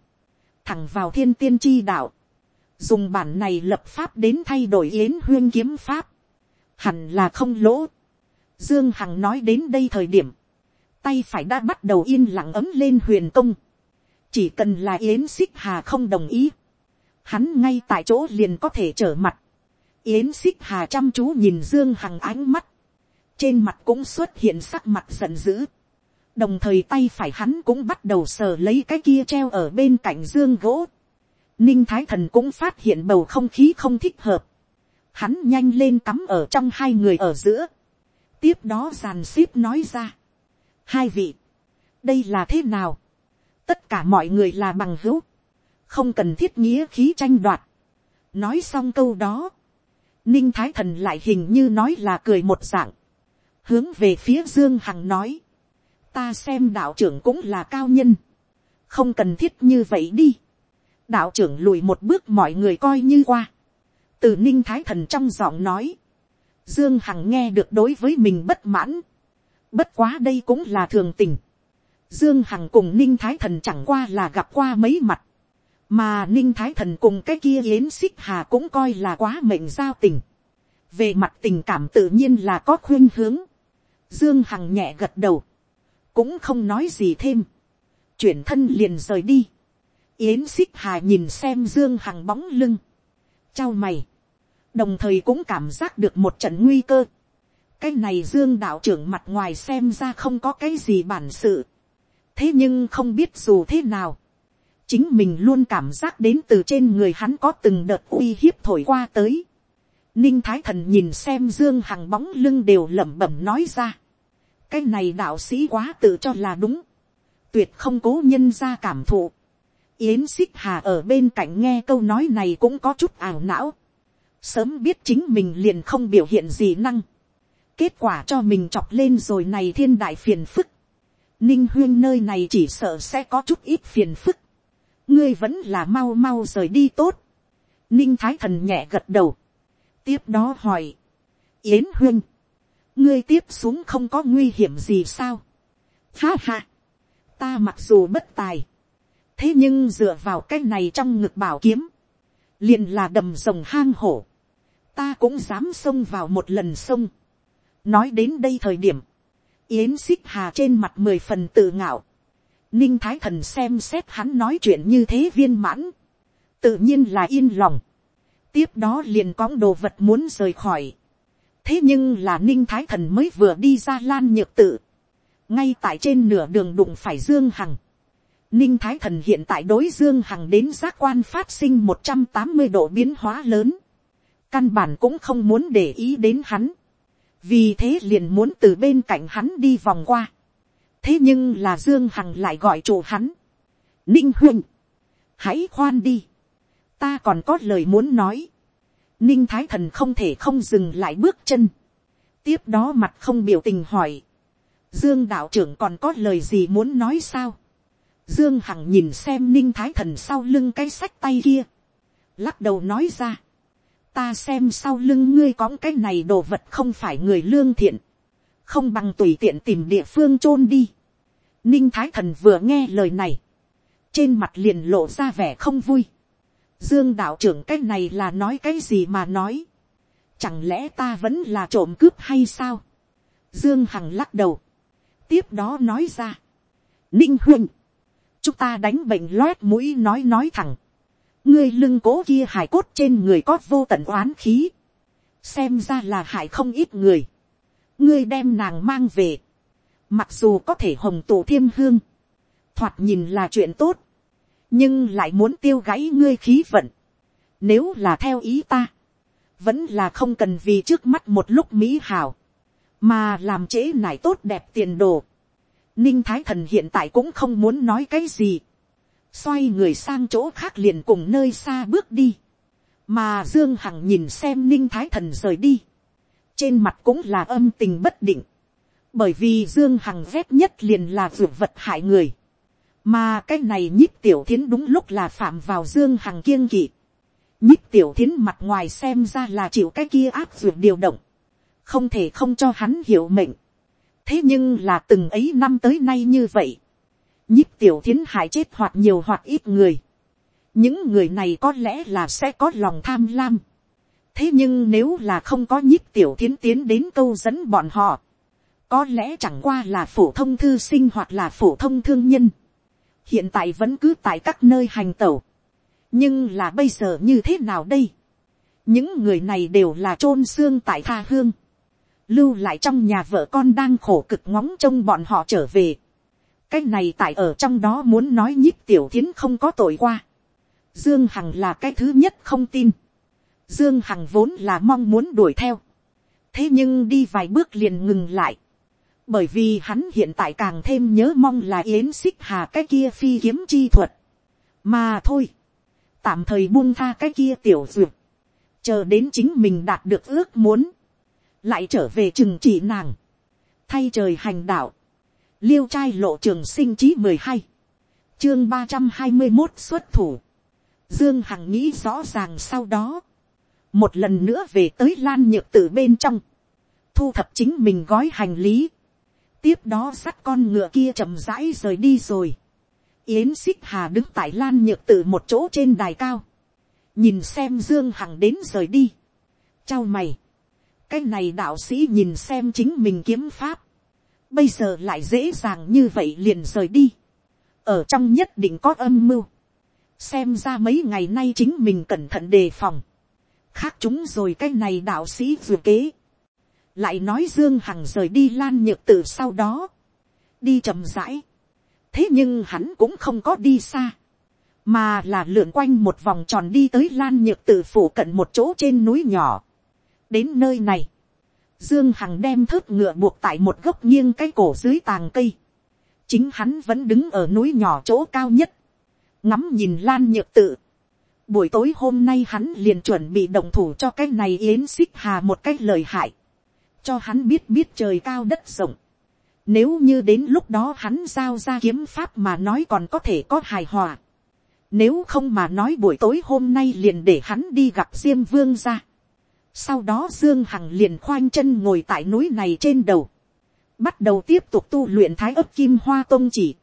thẳng vào thiên tiên chi đạo, dùng bản này lập pháp đến thay đổi yến huyên kiếm pháp, hẳn là không lỗ. Dương Hằng nói đến đây thời điểm, tay phải đã bắt đầu yên lặng ấm lên huyền công, chỉ cần là yến xích hà không đồng ý, hắn ngay tại chỗ liền có thể trở mặt. Yến xích hà chăm chú nhìn Dương Hằng ánh mắt. Trên mặt cũng xuất hiện sắc mặt giận dữ. Đồng thời tay phải hắn cũng bắt đầu sờ lấy cái kia treo ở bên cạnh Dương gỗ. Ninh Thái Thần cũng phát hiện bầu không khí không thích hợp. Hắn nhanh lên cắm ở trong hai người ở giữa. Tiếp đó giàn xếp nói ra. Hai vị. Đây là thế nào? Tất cả mọi người là bằng hữu không cần thiết nghĩa khí tranh đoạt. nói xong câu đó, ninh thái thần lại hình như nói là cười một dạng, hướng về phía dương hằng nói, ta xem đạo trưởng cũng là cao nhân, không cần thiết như vậy đi. đạo trưởng lùi một bước mọi người coi như qua, từ ninh thái thần trong giọng nói, dương hằng nghe được đối với mình bất mãn, bất quá đây cũng là thường tình, dương hằng cùng ninh thái thần chẳng qua là gặp qua mấy mặt, mà ninh thái thần cùng cái kia yến xích hà cũng coi là quá mệnh giao tình. về mặt tình cảm tự nhiên là có khuyên hướng. dương hằng nhẹ gật đầu, cũng không nói gì thêm, chuyển thân liền rời đi. yến xích hà nhìn xem dương hằng bóng lưng, trao mày, đồng thời cũng cảm giác được một trận nguy cơ. cái này dương đạo trưởng mặt ngoài xem ra không có cái gì bản sự. thế nhưng không biết dù thế nào, chính mình luôn cảm giác đến từ trên người hắn có từng đợt uy hiếp thổi qua tới. Ninh thái thần nhìn xem dương hằng bóng lưng đều lẩm bẩm nói ra cái này đạo sĩ quá tự cho là đúng. tuyệt không cố nhân ra cảm thụ. yến xích hà ở bên cạnh nghe câu nói này cũng có chút ảo não. sớm biết chính mình liền không biểu hiện gì năng. kết quả cho mình chọc lên rồi này thiên đại phiền phức. ninh huyên nơi này chỉ sợ sẽ có chút ít phiền phức ngươi vẫn là mau mau rời đi tốt. ninh thái thần nhẹ gật đầu. tiếp đó hỏi. yến Huyên ngươi tiếp xuống không có nguy hiểm gì sao. ha ha, ta mặc dù bất tài, thế nhưng dựa vào cái này trong ngực bảo kiếm, liền là đầm rồng hang hổ, ta cũng dám xông vào một lần sông. nói đến đây thời điểm, yến xích hà trên mặt mười phần tự ngạo, ninh thái thần xem xét hắn nói chuyện như thế viên mãn, tự nhiên là yên lòng, tiếp đó liền cóng đồ vật muốn rời khỏi, thế nhưng là ninh thái thần mới vừa đi ra lan nhược tự, ngay tại trên nửa đường đụng phải dương hằng, ninh thái thần hiện tại đối dương hằng đến giác quan phát sinh một trăm tám mươi độ biến hóa lớn, căn bản cũng không muốn để ý đến hắn, vì thế liền muốn từ bên cạnh hắn đi vòng qua, thế nhưng là dương hằng lại gọi chủ hắn. ninh huynh, hãy khoan đi, ta còn có lời muốn nói ninh thái thần không thể không dừng lại bước chân. tiếp đó mặt không biểu tình hỏi. dương đạo trưởng còn có lời gì muốn nói sao. dương hằng nhìn xem ninh thái thần sau lưng cái sách tay kia. lắc đầu nói ra. ta xem sau lưng ngươi có cái này đồ vật không phải người lương thiện không bằng tùy tiện tìm địa phương chôn đi. Ninh Thái Thần vừa nghe lời này. Trên mặt liền lộ ra vẻ không vui. Dương đạo trưởng cái này là nói cái gì mà nói. Chẳng lẽ ta vẫn là trộm cướp hay sao? Dương Hằng lắc đầu. tiếp đó nói ra, ninh huynh, chúng ta đánh bệnh loét mũi nói nói thẳng, ngươi lưng cố kia hải cốt trên người có vô tận oán khí, xem ra là hại không ít người, ngươi đem nàng mang về, mặc dù có thể hồng tổ thiêm hương, thoạt nhìn là chuyện tốt, nhưng lại muốn tiêu gáy ngươi khí vận, nếu là theo ý ta, vẫn là không cần vì trước mắt một lúc mỹ hào, mà làm trễ nải tốt đẹp tiền đồ. Ninh thái thần hiện tại cũng không muốn nói cái gì, xoay người sang chỗ khác liền cùng nơi xa bước đi, mà dương hằng nhìn xem ninh thái thần rời đi, trên mặt cũng là âm tình bất định, bởi vì dương hằng ghét nhất liền là vượt vật hại người, mà cái này nhích tiểu thiến đúng lúc là phạm vào dương hằng kiêng kỵ, nhích tiểu thiến mặt ngoài xem ra là chịu cái kia áp dụng điều động, không thể không cho hắn hiểu mệnh. thế nhưng là từng ấy năm tới nay như vậy, nhích tiểu thiến hại chết hoặc nhiều hoặc ít người. những người này có lẽ là sẽ có lòng tham lam. thế nhưng nếu là không có nhích tiểu thiến tiến đến câu dẫn bọn họ, có lẽ chẳng qua là phổ thông thư sinh hoặc là phổ thông thương nhân hiện tại vẫn cứ tại các nơi hành tẩu. Nhưng là bây giờ như thế nào đây? Những người này đều là chôn xương tại tha hương. Lưu lại trong nhà vợ con đang khổ cực ngóng trông bọn họ trở về. Cái này tại ở trong đó muốn nói nhích tiểu thiến không có tội qua. Dương hằng là cái thứ nhất không tin. Dương hằng vốn là mong muốn đuổi theo. Thế nhưng đi vài bước liền ngừng lại bởi vì hắn hiện tại càng thêm nhớ mong là yến xích hà cái kia phi kiếm chi thuật. Mà thôi tạm thời buông tha cái kia tiểu duyệt, chờ đến chính mình đạt được ước muốn, lại trở về chừng trị nàng, thay trời hành đạo, liêu trai lộ trường sinh chí mười hai, chương ba trăm hai mươi một xuất thủ, dương hằng nghĩ rõ ràng sau đó, một lần nữa về tới lan nhược tử bên trong, thu thập chính mình gói hành lý, tiếp đó sắt con ngựa kia chậm rãi rời đi rồi, Yến xích hà đứng tại lan nhược từ một chỗ trên đài cao. Nhìn xem Dương Hằng đến rời đi. Chào mày. Cái này đạo sĩ nhìn xem chính mình kiếm pháp. Bây giờ lại dễ dàng như vậy liền rời đi. Ở trong nhất định có âm mưu. Xem ra mấy ngày nay chính mình cẩn thận đề phòng. Khác chúng rồi cái này đạo sĩ vừa kế. Lại nói Dương Hằng rời đi lan nhược từ sau đó. Đi chậm rãi thế nhưng hắn cũng không có đi xa, mà là lượn quanh một vòng tròn đi tới lan nhược tử phủ cận một chỗ trên núi nhỏ. đến nơi này, dương hằng đem thớt ngựa buộc tại một gốc nghiêng cái cổ dưới tàng cây. chính hắn vẫn đứng ở núi nhỏ chỗ cao nhất, ngắm nhìn lan nhược tử. buổi tối hôm nay hắn liền chuẩn bị đồng thủ cho cái này yến xích hà một cái lời hại, cho hắn biết biết trời cao đất rộng nếu như đến lúc đó hắn giao ra kiếm pháp mà nói còn có thể có hài hòa. Nếu không mà nói buổi tối hôm nay liền để hắn đi gặp Diêm Vương ra. Sau đó Dương Hằng liền khoanh chân ngồi tại núi này trên đầu. Bắt đầu tiếp tục tu luyện thái ấp kim hoa tông chỉ.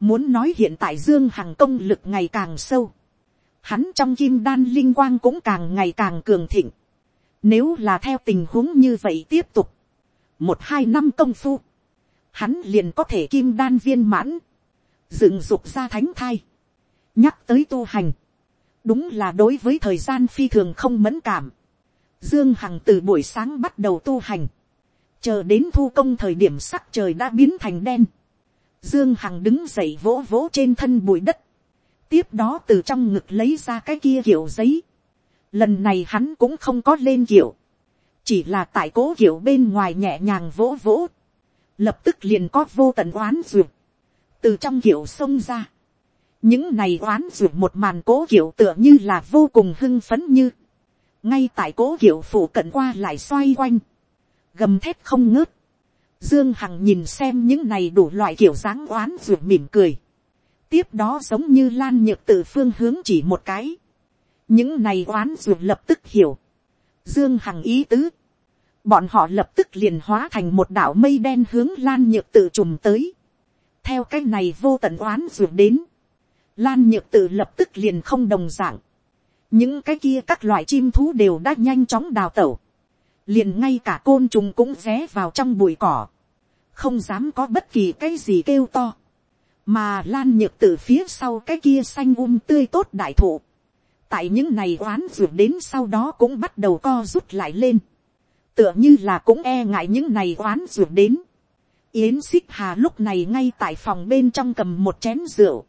Muốn nói hiện tại Dương Hằng công lực ngày càng sâu. Hắn trong kim đan linh quang cũng càng ngày càng cường thịnh. Nếu là theo tình huống như vậy tiếp tục. Một hai năm công phu hắn liền có thể kim đan viên mãn, dựng dục ra thánh thai, nhắc tới tu hành, đúng là đối với thời gian phi thường không mẫn cảm, dương hằng từ buổi sáng bắt đầu tu hành, chờ đến thu công thời điểm sắc trời đã biến thành đen, dương hằng đứng dậy vỗ vỗ trên thân bụi đất, tiếp đó từ trong ngực lấy ra cái kia kiểu giấy, lần này hắn cũng không có lên kiểu, chỉ là tại cố kiểu bên ngoài nhẹ nhàng vỗ vỗ, lập tức liền có vô tận oán ruột, từ trong kiểu xông ra. những này oán ruột một màn cố kiểu tựa như là vô cùng hưng phấn như, ngay tại cố kiểu phủ cận qua lại xoay quanh, gầm thép không ngớt, dương hằng nhìn xem những này đủ loại kiểu dáng oán ruột mỉm cười, tiếp đó giống như lan nhược từ phương hướng chỉ một cái, những này oán ruột lập tức hiểu, dương hằng ý tứ, bọn họ lập tức liền hóa thành một đảo mây đen hướng lan nhược tự trùm tới. theo cái này vô tận oán ruột đến, lan nhược tự lập tức liền không đồng dạng. những cái kia các loại chim thú đều đã nhanh chóng đào tẩu. liền ngay cả côn trùng cũng ré vào trong bụi cỏ. không dám có bất kỳ cái gì kêu to, mà lan nhược từ phía sau cái kia xanh um tươi tốt đại thụ, tại những này oán ruột đến sau đó cũng bắt đầu co rút lại lên, tựa như là cũng e ngại những này oán ruột đến. Yến xích hà lúc này ngay tại phòng bên trong cầm một chén rượu,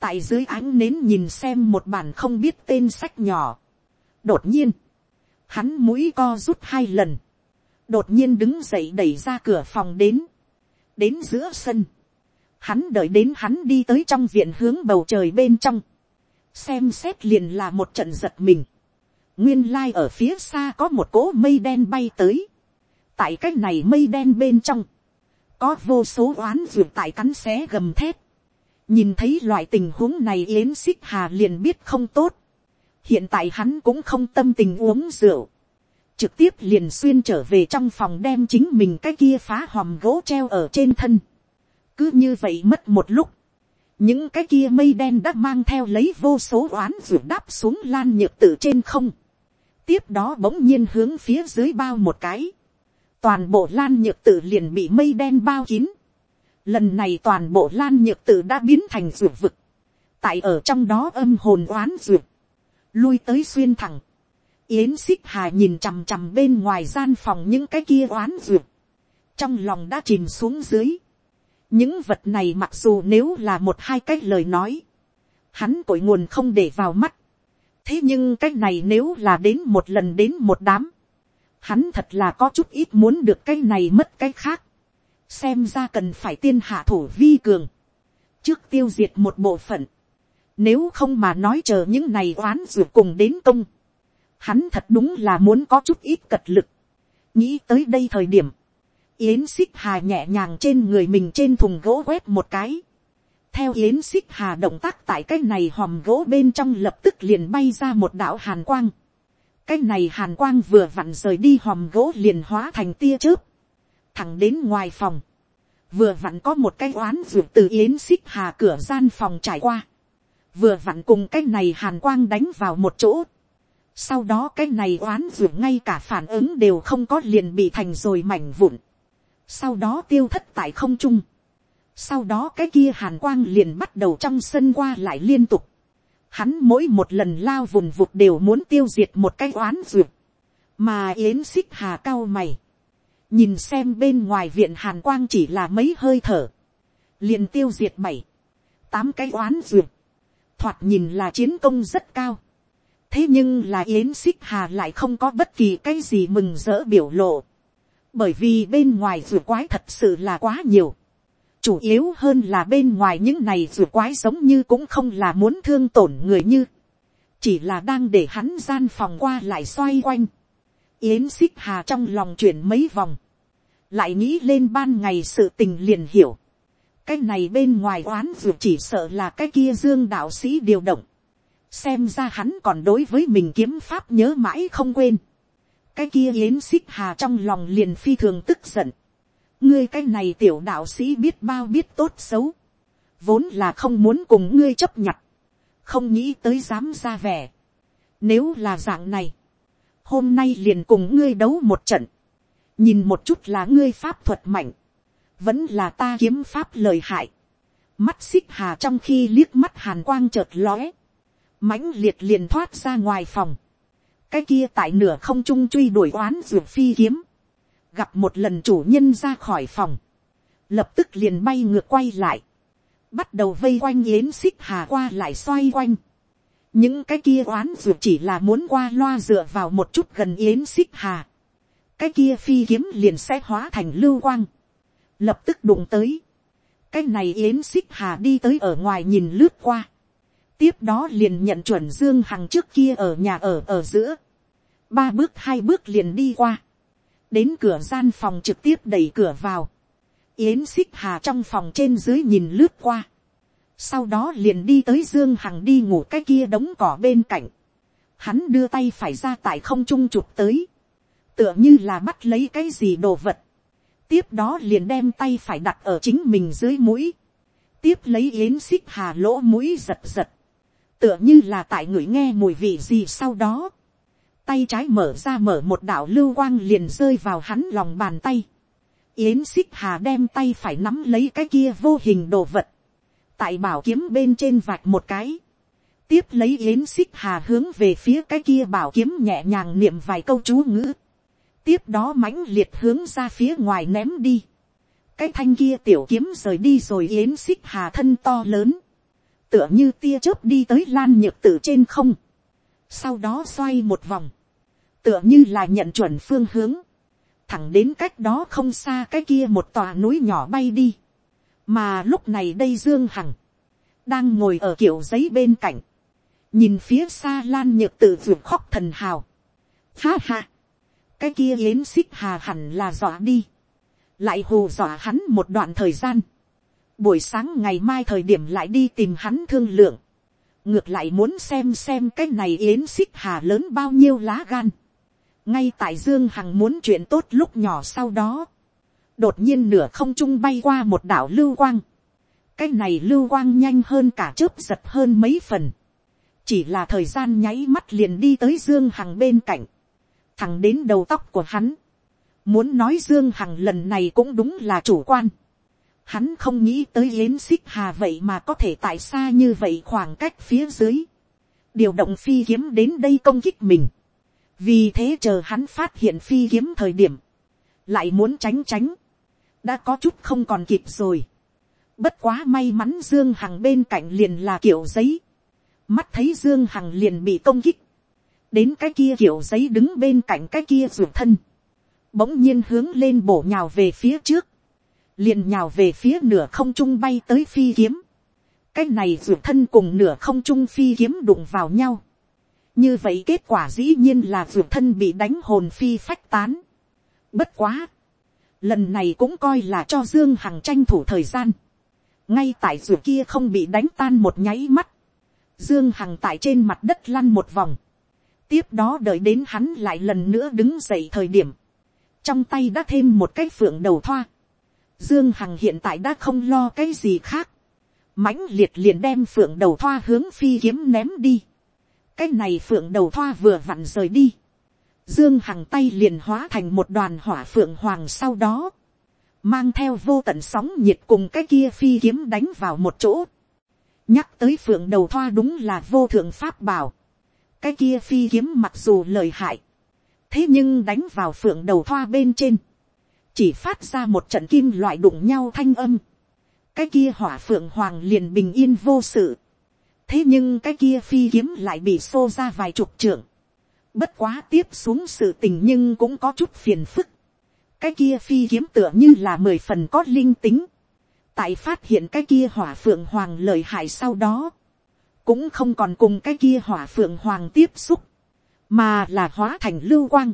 tại dưới ánh nến nhìn xem một bản không biết tên sách nhỏ. đột nhiên, hắn mũi co rút hai lần, đột nhiên đứng dậy đẩy ra cửa phòng đến, đến giữa sân, hắn đợi đến hắn đi tới trong viện hướng bầu trời bên trong, xem xét liền là một trận giật mình, nguyên lai ở phía xa có một cỗ mây đen bay tới, tại c á c h này mây đen bên trong, có vô số oán ruột tại cắn xé gầm thép, nhìn thấy loại tình huống này yến xích hà liền biết không tốt, hiện tại hắn cũng không tâm tình uống rượu, trực tiếp liền xuyên trở về trong phòng đem chính mình cái kia phá hòm gỗ treo ở trên thân, cứ như vậy mất một lúc, những cái kia mây đen đã mang theo lấy vô số oán ruột đáp xuống lan nhược tử trên không, tiếp đó bỗng nhiên hướng phía dưới bao một cái, toàn bộ lan nhược tử liền bị mây đen bao kín, lần này toàn bộ lan nhược tử đã biến thành ruột vực, tại ở trong đó âm hồn oán ruột, lui tới xuyên thẳng, yến xích hà nhìn chằm chằm bên ngoài gian phòng những cái kia oán ruột, trong lòng đã chìm xuống dưới, những vật này mặc dù nếu là một hai cái lời nói, hắn cội nguồn không để vào mắt, thế nhưng cái này nếu là đến một lần đến một đám, hắn thật là có chút ít muốn được cái này mất cái khác, xem ra cần phải tiên hạ thủ vi cường, trước tiêu diệt một bộ phận, nếu không mà nói chờ những này oán ruột cùng đến công, hắn thật đúng là muốn có chút ít cật lực, nghĩ tới đây thời điểm, yến xích hà nhẹ nhàng trên người mình trên thùng gỗ quét một cái, theo yến xích hà động tác tại cái này hòm gỗ bên trong lập tức liền bay ra một đạo hàn quang. cái này hàn quang vừa vặn rời đi hòm gỗ liền hóa thành tia chớp, thẳng đến ngoài phòng. vừa vặn có một cái oán ruột từ yến xích hà cửa gian phòng trải qua. vừa vặn cùng cái này hàn quang đánh vào một chỗ. sau đó cái này oán ruột ngay cả phản ứng đều không có liền bị thành rồi mảnh vụn sau đó tiêu thất tại không trung sau đó cái kia hàn quang liền bắt đầu trong sân qua lại liên tục. Hắn mỗi một lần lao vùng vụt đều muốn tiêu diệt một cái oán duyệt. Mà yến xích hà cao mày. Nhìn xem bên ngoài viện hàn quang chỉ là mấy hơi thở. Liền tiêu diệt bảy. Tám cái oán duyệt. Thoạt nhìn là chiến công rất cao. Thế nhưng là yến xích hà lại không có bất kỳ cái gì mừng rỡ biểu lộ. Bởi vì bên ngoài rùa quái thật sự là quá nhiều. Chủ yếu hơn là bên ngoài những này rùa quái giống như cũng không là muốn thương tổn người như, chỉ là đang để hắn gian phòng qua lại xoay quanh, yến xích hà trong lòng chuyển mấy vòng, lại nghĩ lên ban ngày sự tình liền hiểu, cái này bên ngoài oán ruột chỉ sợ là cái kia dương đạo sĩ điều động, xem ra hắn còn đối với mình kiếm pháp nhớ mãi không quên, cái kia yến xích hà trong lòng liền phi thường tức giận, ngươi cái này tiểu đạo sĩ biết bao biết tốt xấu, vốn là không muốn cùng ngươi chấp nhận, không nghĩ tới dám ra vẻ. Nếu là dạng này, hôm nay liền cùng ngươi đấu một trận, nhìn một chút là ngươi pháp thuật mạnh, vẫn là ta kiếm pháp lời hại. Mắt xích hà trong khi liếc mắt hàn quang chợt lóe, mãnh liệt liền thoát ra ngoài phòng cái kia tại nửa không trung truy đuổi oán ruột phi kiếm, gặp một lần chủ nhân ra khỏi phòng, lập tức liền bay ngược quay lại, bắt đầu vây quanh yến xích hà qua lại xoay quanh. những cái kia oán ruột chỉ là muốn qua loa dựa vào một chút gần yến xích hà. cái kia phi kiếm liền sẽ hóa thành lưu quang, lập tức đụng tới. cái này yến xích hà đi tới ở ngoài nhìn lướt qua tiếp đó liền nhận chuẩn dương hằng trước kia ở nhà ở ở giữa. ba bước hai bước liền đi qua. Đến cửa gian phòng trực tiếp đẩy cửa vào, yến xích hà trong phòng trên dưới nhìn lướt qua, sau đó liền đi tới dương hằng đi ngủ cái kia đống cỏ bên cạnh, hắn đưa tay phải ra tại không trung chụp tới, tựa như là bắt lấy cái gì đồ vật, tiếp đó liền đem tay phải đặt ở chính mình dưới mũi, tiếp lấy yến xích hà lỗ mũi giật giật, tựa như là tại người nghe mùi vị gì sau đó, tay trái mở ra mở một đạo lưu quang liền rơi vào hắn lòng bàn tay. yến xích hà đem tay phải nắm lấy cái kia vô hình đồ vật, tại bảo kiếm bên trên vạch một cái, tiếp lấy yến xích hà hướng về phía cái kia bảo kiếm nhẹ nhàng niệm vài câu chú ngữ, tiếp đó mãnh liệt hướng ra phía ngoài ném đi, cái thanh kia tiểu kiếm rời đi rồi yến xích hà thân to lớn, tựa như tia chớp đi tới lan nhược tử trên không, sau đó xoay một vòng, tựa như là nhận chuẩn phương hướng, thẳng đến cách đó không xa cái kia một tòa núi nhỏ bay đi, mà lúc này đây dương hằng, đang ngồi ở kiểu giấy bên cạnh, nhìn phía xa lan nhược tự ruột khóc thần hào. Ha ha, cái kia yến xích hà hẳn là dọa đi, lại hù dọa hắn một đoạn thời gian, buổi sáng ngày mai thời điểm lại đi tìm hắn thương lượng, ngược lại muốn xem xem cái này yến xích hà lớn bao nhiêu lá gan, ngay tại dương hằng muốn chuyện tốt lúc nhỏ sau đó, đột nhiên nửa không trung bay qua một đảo lưu quang, cái này lưu quang nhanh hơn cả chớp giật hơn mấy phần, chỉ là thời gian nháy mắt liền đi tới dương hằng bên cạnh, thẳng đến đầu tóc của hắn, muốn nói dương hằng lần này cũng đúng là chủ quan, hắn không nghĩ tới yến xích hà vậy mà có thể tại xa như vậy khoảng cách phía dưới, điều động phi kiếm đến đây công kích mình, vì thế chờ hắn phát hiện phi kiếm thời điểm, lại muốn tránh tránh, đã có chút không còn kịp rồi. Bất quá may mắn Dương Hằng bên cạnh liền là kiểu giấy. Mắt thấy Dương Hằng liền bị công kích. Đến cái kia kiểu giấy đứng bên cạnh cái kia ruột thân. Bỗng nhiên hướng lên bổ nhào về phía trước. Liền nhào về phía nửa không trung bay tới phi kiếm. Cái này ruột thân cùng nửa không trung phi kiếm đụng vào nhau như vậy kết quả dĩ nhiên là vượt thân bị đánh hồn phi phách tán. bất quá, lần này cũng coi là cho dương hằng tranh thủ thời gian. ngay tại ruột kia không bị đánh tan một nháy mắt, dương hằng tại trên mặt đất lăn một vòng. tiếp đó đợi đến hắn lại lần nữa đứng dậy thời điểm, trong tay đã thêm một cái phượng đầu thoa. Dương Hằng hiện tại đã không lo cái gì khác. mãnh liệt liền đem phượng đầu thoa hướng phi kiếm ném đi cái này phượng đầu thoa vừa vặn rời đi. Dương Hằng tay liền hóa thành một đoàn hỏa phượng hoàng sau đó. Mang theo vô tận sóng nhiệt cùng cái kia phi kiếm đánh vào một chỗ. Nhắc tới phượng đầu thoa đúng là vô thượng pháp bảo. Cái kia phi kiếm mặc dù lời hại. Thế nhưng đánh vào phượng đầu thoa bên trên. Chỉ phát ra một trận kim loại đụng nhau thanh âm. Cái kia hỏa phượng hoàng liền bình yên vô sự thế nhưng cái kia phi kiếm lại bị xô ra vài chục trưởng. bất quá tiếp xuống sự tình nhưng cũng có chút phiền phức. cái kia phi kiếm tựa như là mười phần có linh tính. tại phát hiện cái kia hỏa phượng hoàng lợi hại sau đó, cũng không còn cùng cái kia hỏa phượng hoàng tiếp xúc, mà là hóa thành lưu quang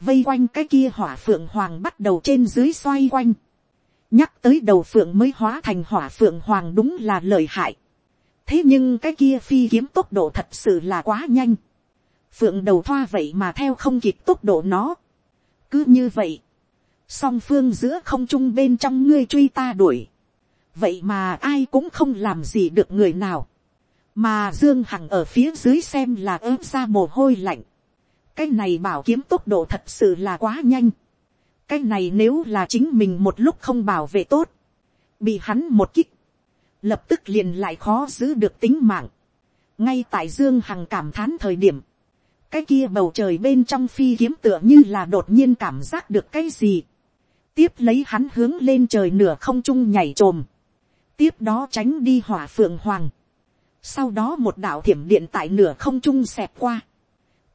vây quanh cái kia hỏa phượng hoàng bắt đầu trên dưới xoay quanh. nhắc tới đầu phượng mới hóa thành hỏa phượng hoàng đúng là lợi hại thế nhưng cái kia phi kiếm tốc độ thật sự là quá nhanh. phượng đầu thoa vậy mà theo không kịp tốc độ nó. cứ như vậy, song phương giữa không trung bên trong ngươi truy ta đuổi. vậy mà ai cũng không làm gì được người nào. mà dương hằng ở phía dưới xem là ớt ra mồ hôi lạnh cái này bảo kiếm tốc độ thật sự là quá nhanh. cái này nếu là chính mình một lúc không bảo vệ tốt, bị hắn một kích lập tức liền lại khó giữ được tính mạng. ngay tại dương hằng cảm thán thời điểm, cái kia bầu trời bên trong phi kiếm tựa như là đột nhiên cảm giác được cái gì. tiếp lấy hắn hướng lên trời nửa không trung nhảy trồm. tiếp đó tránh đi hỏa phượng hoàng. sau đó một đạo thiểm điện tại nửa không trung xẹp qua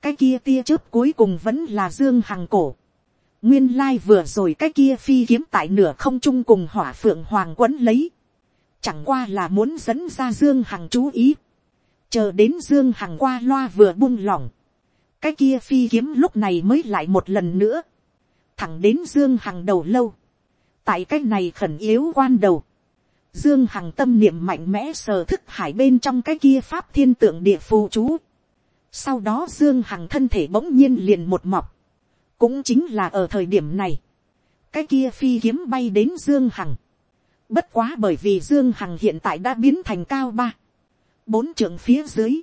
cái kia tia chớp cuối cùng vẫn là dương hằng cổ. nguyên lai vừa rồi cái kia phi kiếm tại nửa không trung cùng hỏa phượng hoàng quấn lấy. Chẳng qua là muốn dẫn ra dương hằng chú ý, chờ đến dương hằng qua loa vừa buông lỏng, cái kia phi kiếm lúc này mới lại một lần nữa, thẳng đến dương hằng đầu lâu, tại cái này khẩn yếu quan đầu, dương hằng tâm niệm mạnh mẽ sờ thức hải bên trong cái kia pháp thiên tượng địa phù chú, sau đó dương hằng thân thể bỗng nhiên liền một mọc, cũng chính là ở thời điểm này, cái kia phi kiếm bay đến dương hằng, Bất quá bởi vì Dương Hằng hiện tại đã biến thành cao ba. Bốn trường phía dưới.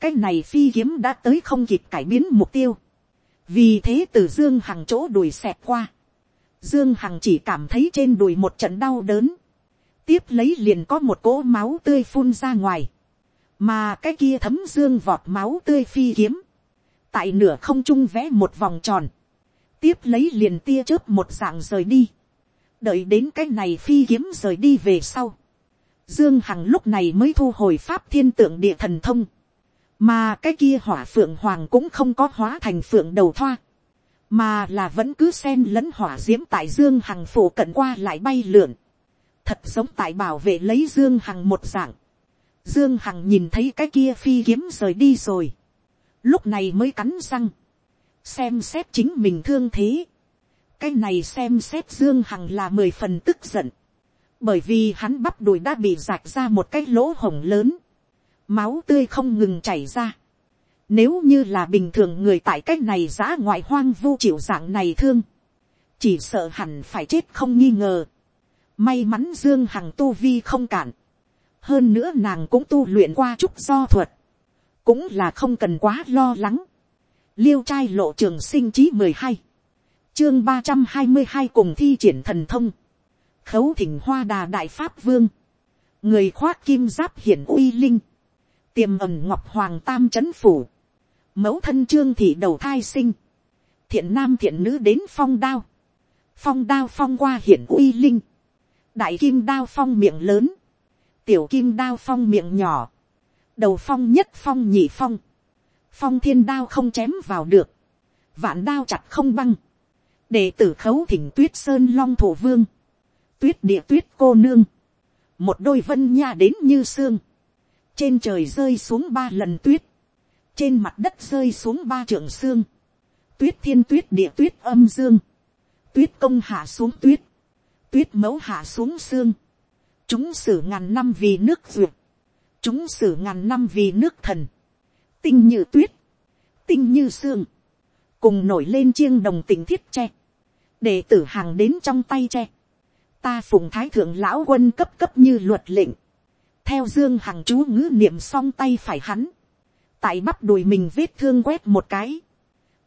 Cái này phi kiếm đã tới không kịp cải biến mục tiêu. Vì thế từ Dương Hằng chỗ đuổi xẹt qua. Dương Hằng chỉ cảm thấy trên đùi một trận đau đớn. Tiếp lấy liền có một cỗ máu tươi phun ra ngoài. Mà cái kia thấm dương vọt máu tươi phi kiếm. Tại nửa không trung vẽ một vòng tròn. Tiếp lấy liền tia chớp một dạng rời đi. Đợi đến cái này phi kiếm rời đi về sau. Dương Hằng lúc này mới thu hồi pháp thiên tượng địa thần thông. Mà cái kia hỏa phượng hoàng cũng không có hóa thành phượng đầu thoa mà là vẫn cứ xen lẫn hỏa d i ễ m tại dương hằng phủ cận qua lại bay lượn, thật giống tại bảo vệ lấy dương hằng một dạng dương hằng nhìn thấy cái kia phi kiếm rời đi rồi, lúc này mới cắn răng, xem xét chính mình thương thế, cái này xem xét dương hằng là mười phần tức giận, bởi vì hắn bắp đùi đã bị rạch ra một cái lỗ hổng lớn, máu tươi không ngừng chảy ra, nếu như là bình thường người tại cách này giã ngoại hoang vu chịu dạng này thương. Chỉ sợ hẳn phải chết không nghi ngờ. May mắn Dương Hằng tu vi không cản. Hơn nữa nàng cũng tu luyện qua trúc do thuật. Cũng là không cần quá lo lắng. Liêu trai lộ trường sinh chí mười hai Chương ba trăm hai mươi hai cùng thi triển thần thông. Khấu thỉnh hoa đà đại pháp vương. Người khoác kim giáp hiển uy linh tiềm ẩm ngọc hoàng tam c h ấ n phủ, mẫu thân trương thị đầu thai sinh, thiện nam thiện nữ đến phong đao, phong đao phong qua hiển uy linh, đại kim đao phong miệng lớn, tiểu kim đao phong miệng nhỏ, đầu phong nhất phong nhị phong, phong thiên đao không chém vào được, vạn đao chặt không băng, đệ tử khấu thỉnh tuyết sơn long thổ vương, tuyết địa tuyết cô nương, một đôi vân nha đến như xương, trên trời rơi xuống ba lần tuyết, trên mặt đất rơi xuống ba trượng xương, tuyết thiên tuyết địa tuyết âm dương, tuyết công hạ xuống tuyết, tuyết mẫu hạ xuống xương, chúng xử ngàn năm vì nước duyệt, chúng xử ngàn năm vì nước thần, tinh như tuyết, tinh như xương, cùng nổi lên chiêng đồng tình thiết tre, để tử hàng đến trong tay tre, ta phùng thái thượng lão quân cấp cấp như luật lệnh, theo dương hằng chú ngữ niệm xong tay phải hắn, tại bắp đùi mình vết thương quét một cái,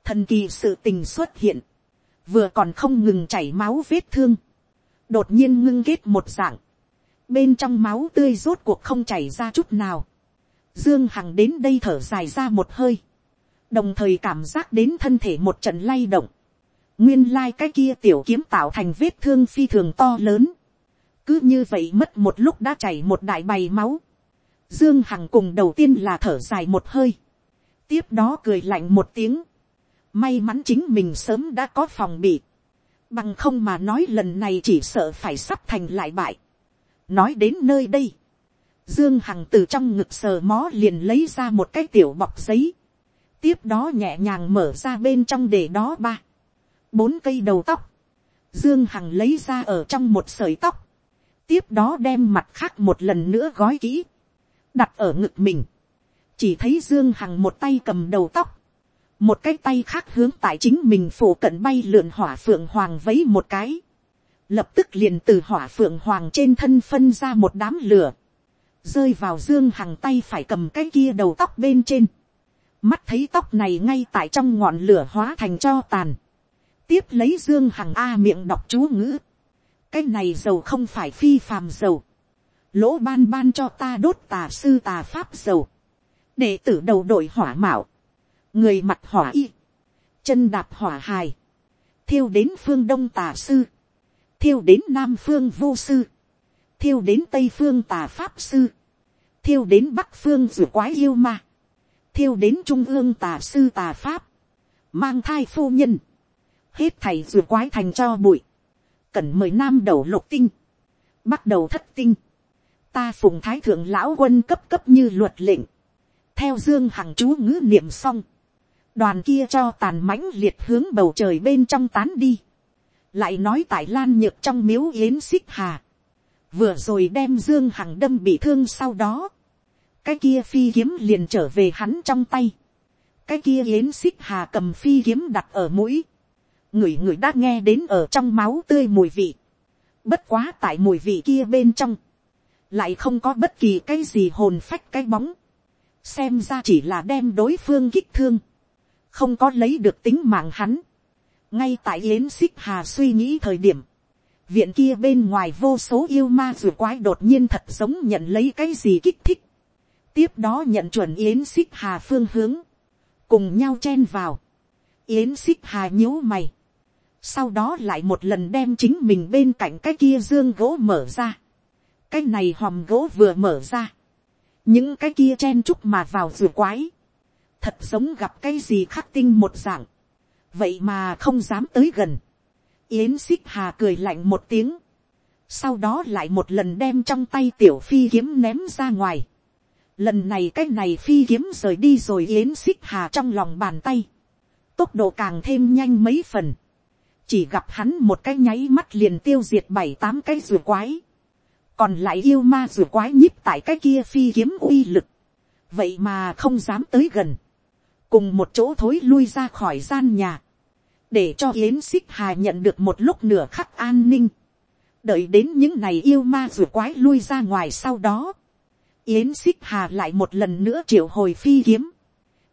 thần kỳ sự tình xuất hiện, vừa còn không ngừng chảy máu vết thương, đột nhiên ngưng kết một dạng, bên trong máu tươi rốt cuộc không chảy ra chút nào, dương hằng đến đây thở dài ra một hơi, đồng thời cảm giác đến thân thể một trận lay động, nguyên lai cái kia tiểu kiếm tạo thành vết thương phi thường to lớn, cứ như vậy mất một lúc đã chảy một đại bày máu, Dương Hằng cùng đầu tiên là thở dài một hơi. Tiếp đó cười lạnh một tiếng. May mắn chính mình sớm đã có phòng bị. Bằng không mà nói lần này chỉ sợ phải sắp thành lại bại. Nói đến nơi đây. Dương Hằng từ trong ngực sờ mó liền lấy ra một cái tiểu bọc giấy. Tiếp đó nhẹ nhàng mở ra bên trong để đó ba. Bốn cây đầu tóc. Dương Hằng lấy ra ở trong một sợi tóc. Tiếp đó đem mặt khác một lần nữa gói kỹ đặt ở ngực mình, chỉ thấy dương hằng một tay cầm đầu tóc, một cái tay khác hướng tại chính mình phủ cận bay lượn hỏa phượng hoàng vấy một cái, lập tức liền từ hỏa phượng hoàng trên thân phân ra một đám lửa, rơi vào dương hằng tay phải cầm cái kia đầu tóc bên trên, mắt thấy tóc này ngay tại trong ngọn lửa hóa thành cho tàn, tiếp lấy dương hằng a miệng đọc chú ngữ, cái này dầu không phải phi phàm dầu, lỗ ban ban cho ta đốt tà sư tà pháp dầu, đệ tử đầu đội hỏa mạo, người mặt hỏa y, chân đạp hỏa hài, thiêu đến phương đông tà sư, thiêu đến nam phương vô sư, thiêu đến tây phương tà pháp sư, thiêu đến bắc phương rùa quái yêu ma, thiêu đến trung ương tà sư tà pháp, mang thai phu nhân, hết thầy rùa quái thành cho bụi, cần mời nam đầu lục tinh, bắt đầu thất tinh, ta phùng thái thượng lão quân cấp cấp như luật lệnh, theo dương hằng chú ngữ niệm xong, đoàn kia cho tàn mãnh liệt hướng bầu trời bên trong tán đi, lại nói tại lan nhược trong miếu yến xích hà, vừa rồi đem dương hằng đâm bị thương sau đó, cái kia phi kiếm liền trở về hắn trong tay, cái kia yến xích hà cầm phi kiếm đặt ở mũi, người người đã nghe đến ở trong máu tươi mùi vị, bất quá tại mùi vị kia bên trong, lại không có bất kỳ cái gì hồn phách cái bóng, xem ra chỉ là đem đối phương kích thương, không có lấy được tính mạng hắn, ngay tại yến xích hà suy nghĩ thời điểm, viện kia bên ngoài vô số yêu ma r quái đột nhiên thật giống nhận lấy cái gì kích thích, tiếp đó nhận chuẩn yến xích hà phương hướng, cùng nhau chen vào, yến xích hà nhíu mày, sau đó lại một lần đem chính mình bên cạnh cái kia dương gỗ mở ra, cái này hòm gỗ vừa mở ra, những cái kia chen chúc mà vào rùa quái, thật giống gặp cái gì khắc tinh một dạng, vậy mà không dám tới gần, yến xích hà cười lạnh một tiếng, sau đó lại một lần đem trong tay tiểu phi kiếm ném ra ngoài, lần này cái này phi kiếm rời đi rồi yến xích hà trong lòng bàn tay, tốc độ càng thêm nhanh mấy phần, chỉ gặp hắn một cái nháy mắt liền tiêu diệt bảy tám cái rùa quái, còn lại yêu ma rùa quái nhíp tại cái kia phi kiếm uy lực, vậy mà không dám tới gần, cùng một chỗ thối lui ra khỏi gian nhà, để cho yến xích hà nhận được một lúc nửa khắc an ninh, đợi đến những này yêu ma rùa quái lui ra ngoài sau đó, yến xích hà lại một lần nữa triệu hồi phi kiếm,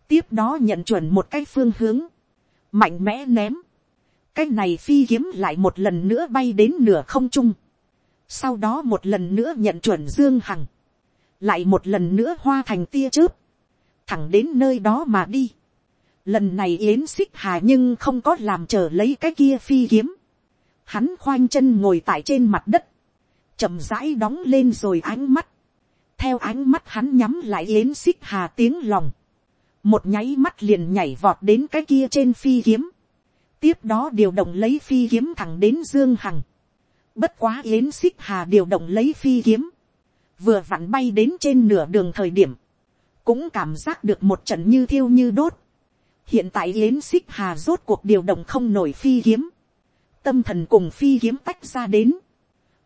tiếp đó nhận chuẩn một cái phương hướng, mạnh mẽ ném, cái này phi kiếm lại một lần nữa bay đến nửa không trung, sau đó một lần nữa nhận chuẩn dương hằng, lại một lần nữa hoa thành tia chớp, thẳng đến nơi đó mà đi. Lần này yến xích hà nhưng không có làm chờ lấy cái kia phi kiếm. Hắn khoanh chân ngồi tại trên mặt đất, chậm rãi đóng lên rồi ánh mắt. theo ánh mắt hắn nhắm lại yến xích hà tiếng lòng. một nháy mắt liền nhảy vọt đến cái kia trên phi kiếm. tiếp đó điều động lấy phi kiếm thẳng đến dương hằng Bất quá yến xích hà điều động lấy phi kiếm. Vừa vặn bay đến trên nửa đường thời điểm. Cũng cảm giác được một trận như thiêu như đốt. Hiện tại yến xích hà rốt cuộc điều động không nổi phi kiếm. Tâm thần cùng phi kiếm tách ra đến.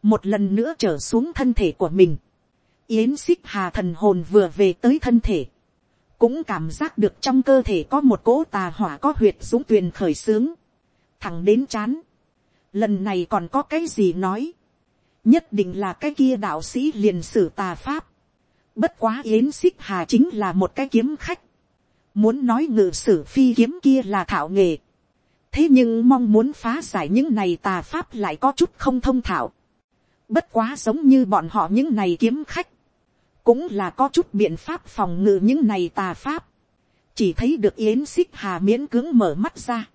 Một lần nữa trở xuống thân thể của mình. Yến xích hà thần hồn vừa về tới thân thể. Cũng cảm giác được trong cơ thể có một cỗ tà hỏa có huyệt dũng tuyền khởi sướng. Thẳng đến chán lần này còn có cái gì nói, nhất định là cái kia đạo sĩ liền sử tà pháp, bất quá yến xích hà chính là một cái kiếm khách, muốn nói ngự sử phi kiếm kia là thạo nghề, thế nhưng mong muốn phá giải những này tà pháp lại có chút không thông thạo, bất quá giống như bọn họ những này kiếm khách, cũng là có chút biện pháp phòng ngự những này tà pháp, chỉ thấy được yến xích hà miễn cưỡng mở mắt ra,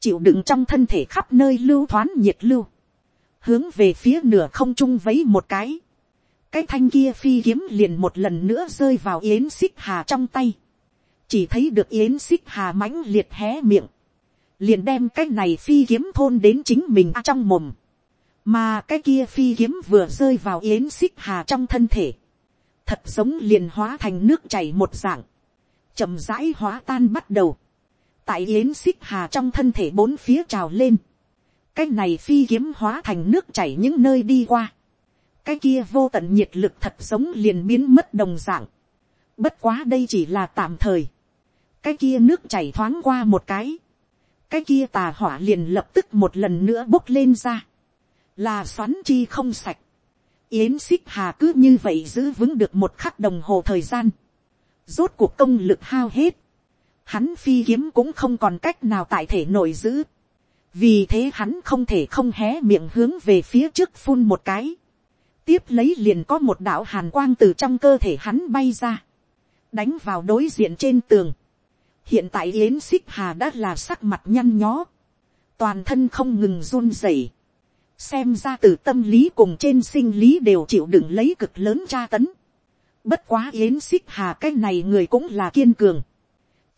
chịu đựng trong thân thể khắp nơi lưu thoáng nhiệt lưu, hướng về phía nửa không trung vấy một cái, cái thanh kia phi kiếm liền một lần nữa rơi vào yến xích hà trong tay, chỉ thấy được yến xích hà mãnh liệt hé miệng, liền đem cái này phi kiếm thôn đến chính mình à trong mồm, mà cái kia phi kiếm vừa rơi vào yến xích hà trong thân thể, thật giống liền hóa thành nước chảy một dạng, chậm rãi hóa tan bắt đầu, tại yến xích hà trong thân thể bốn phía trào lên, cái này phi kiếm hóa thành nước chảy những nơi đi qua, cái kia vô tận nhiệt lực thật giống liền biến mất đồng dạng, bất quá đây chỉ là tạm thời, cái kia nước chảy thoáng qua một cái, cái kia tà hỏa liền lập tức một lần nữa bốc lên ra, là xoắn chi không sạch, yến xích hà cứ như vậy giữ vững được một khắc đồng hồ thời gian, rốt cuộc công lực hao hết, hắn phi kiếm cũng không còn cách nào tại thể nổi giữ. vì thế hắn không thể không hé miệng hướng về phía trước phun một cái. tiếp lấy liền có một đạo hàn quang từ trong cơ thể hắn bay ra. đánh vào đối diện trên tường hiện tại yến xích hà đã là sắc mặt nhăn nhó. toàn thân không ngừng run rẩy. xem ra từ tâm lý cùng trên sinh lý đều chịu đựng lấy cực lớn tra tấn. bất quá yến xích hà cái này người cũng là kiên cường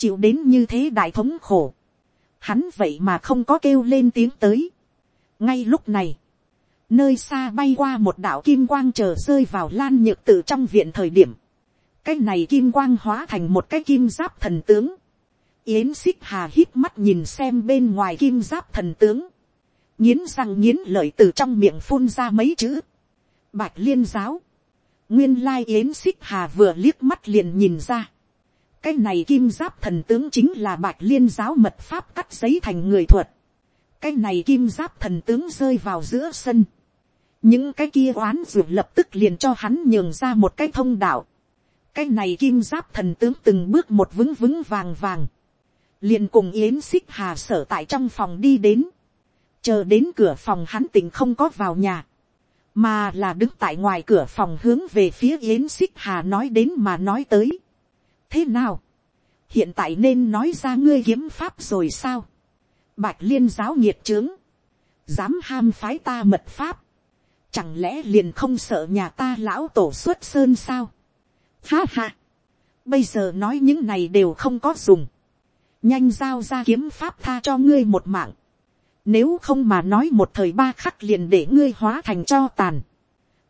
chịu đến như thế đại thống khổ, hắn vậy mà không có kêu lên tiếng tới. ngay lúc này, nơi xa bay qua một đạo kim quang chờ rơi vào lan nhược tự trong viện thời điểm, cái này kim quang hóa thành một cái kim giáp thần tướng, yến xích hà hít mắt nhìn xem bên ngoài kim giáp thần tướng, nghiến răng nghiến lợi từ trong miệng phun ra mấy chữ, bạch liên giáo, nguyên lai yến xích hà vừa liếc mắt liền nhìn ra, cái này kim giáp thần tướng chính là bạch liên giáo mật pháp cắt giấy thành người thuật. cái này kim giáp thần tướng rơi vào giữa sân. những cái kia oán ruột lập tức liền cho hắn nhường ra một cái thông đạo. cái này kim giáp thần tướng từng bước một vững vững vàng vàng liền cùng yến xích hà sở tại trong phòng đi đến, chờ đến cửa phòng hắn tỉnh không có vào nhà, mà là đứng tại ngoài cửa phòng hướng về phía yến xích hà nói đến mà nói tới. thế nào, hiện tại nên nói ra ngươi kiếm pháp rồi sao, bạch liên giáo nhiệt trướng, dám ham phái ta mật pháp, chẳng lẽ liền không sợ nhà ta lão tổ xuất sơn sao, ha ha, bây giờ nói những này đều không có dùng, nhanh giao ra kiếm pháp tha cho ngươi một mạng, nếu không mà nói một thời ba khắc liền để ngươi hóa thành cho tàn.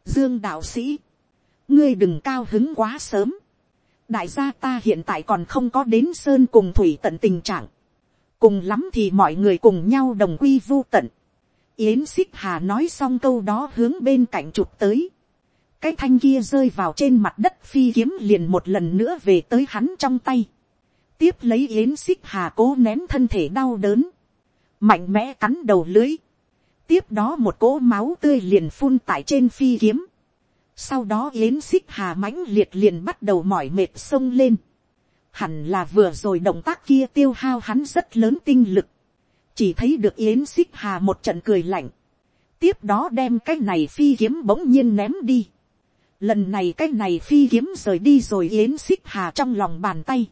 Dương đạo sĩ. Ngươi đừng cao hứng quá sớm. Đại gia ta hiện tại còn không có đến sơn cùng thủy tận tình trạng. Cùng lắm thì mọi người cùng nhau đồng quy vu tận. Yến xích hà nói xong câu đó hướng bên cạnh chụp tới. Cái thanh kia rơi vào trên mặt đất phi kiếm liền một lần nữa về tới hắn trong tay. Tiếp lấy yến xích hà cố nén thân thể đau đớn mạnh mẽ cắn đầu lưới, tiếp đó một cỗ máu tươi liền phun tại trên phi kiếm, sau đó yến xích hà mãnh liệt liền bắt đầu mỏi mệt sông lên, hẳn là vừa rồi động tác kia tiêu hao hắn rất lớn tinh lực, chỉ thấy được yến xích hà một trận cười lạnh, tiếp đó đem cái này phi kiếm bỗng nhiên ném đi, lần này cái này phi kiếm rời đi rồi yến xích hà trong lòng bàn tay,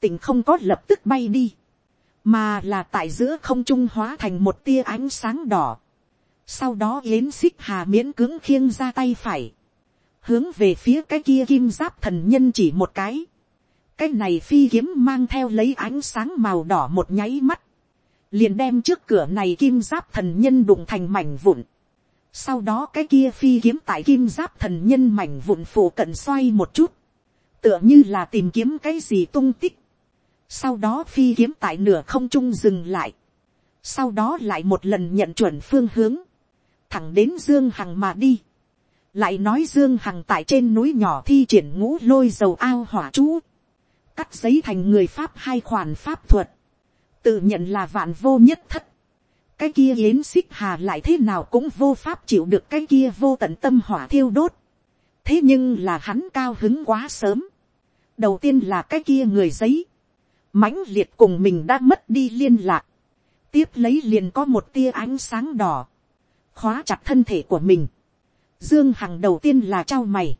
tình không có lập tức bay đi, mà là tại giữa không trung hóa thành một tia ánh sáng đỏ. Sau đó yến xích hà miễn cưỡng khiêng ra tay phải, hướng về phía cái kia kim giáp thần nhân chỉ một cái. cái này phi kiếm mang theo lấy ánh sáng màu đỏ một nháy mắt, liền đem trước cửa này kim giáp thần nhân đụng thành mảnh vụn. Sau đó cái kia phi kiếm tại kim giáp thần nhân mảnh vụn phủ cận xoay một chút, tựa như là tìm kiếm cái gì tung tích sau đó phi kiếm tại nửa không trung dừng lại, sau đó lại một lần nhận chuẩn phương hướng, thẳng đến dương hằng mà đi, lại nói dương hằng tại trên núi nhỏ thi triển ngũ lôi dầu ao hỏa chú, cắt giấy thành người pháp hai khoản pháp thuật, tự nhận là vạn vô nhất thất, cái kia yến xích hà lại thế nào cũng vô pháp chịu được cái kia vô tận tâm hỏa thiêu đốt, thế nhưng là hắn cao hứng quá sớm, đầu tiên là cái kia người giấy, mãnh liệt cùng mình đã mất đi liên lạc, tiếp lấy liền có một tia ánh sáng đỏ, khóa chặt thân thể của mình, dương hằng đầu tiên là trao mày,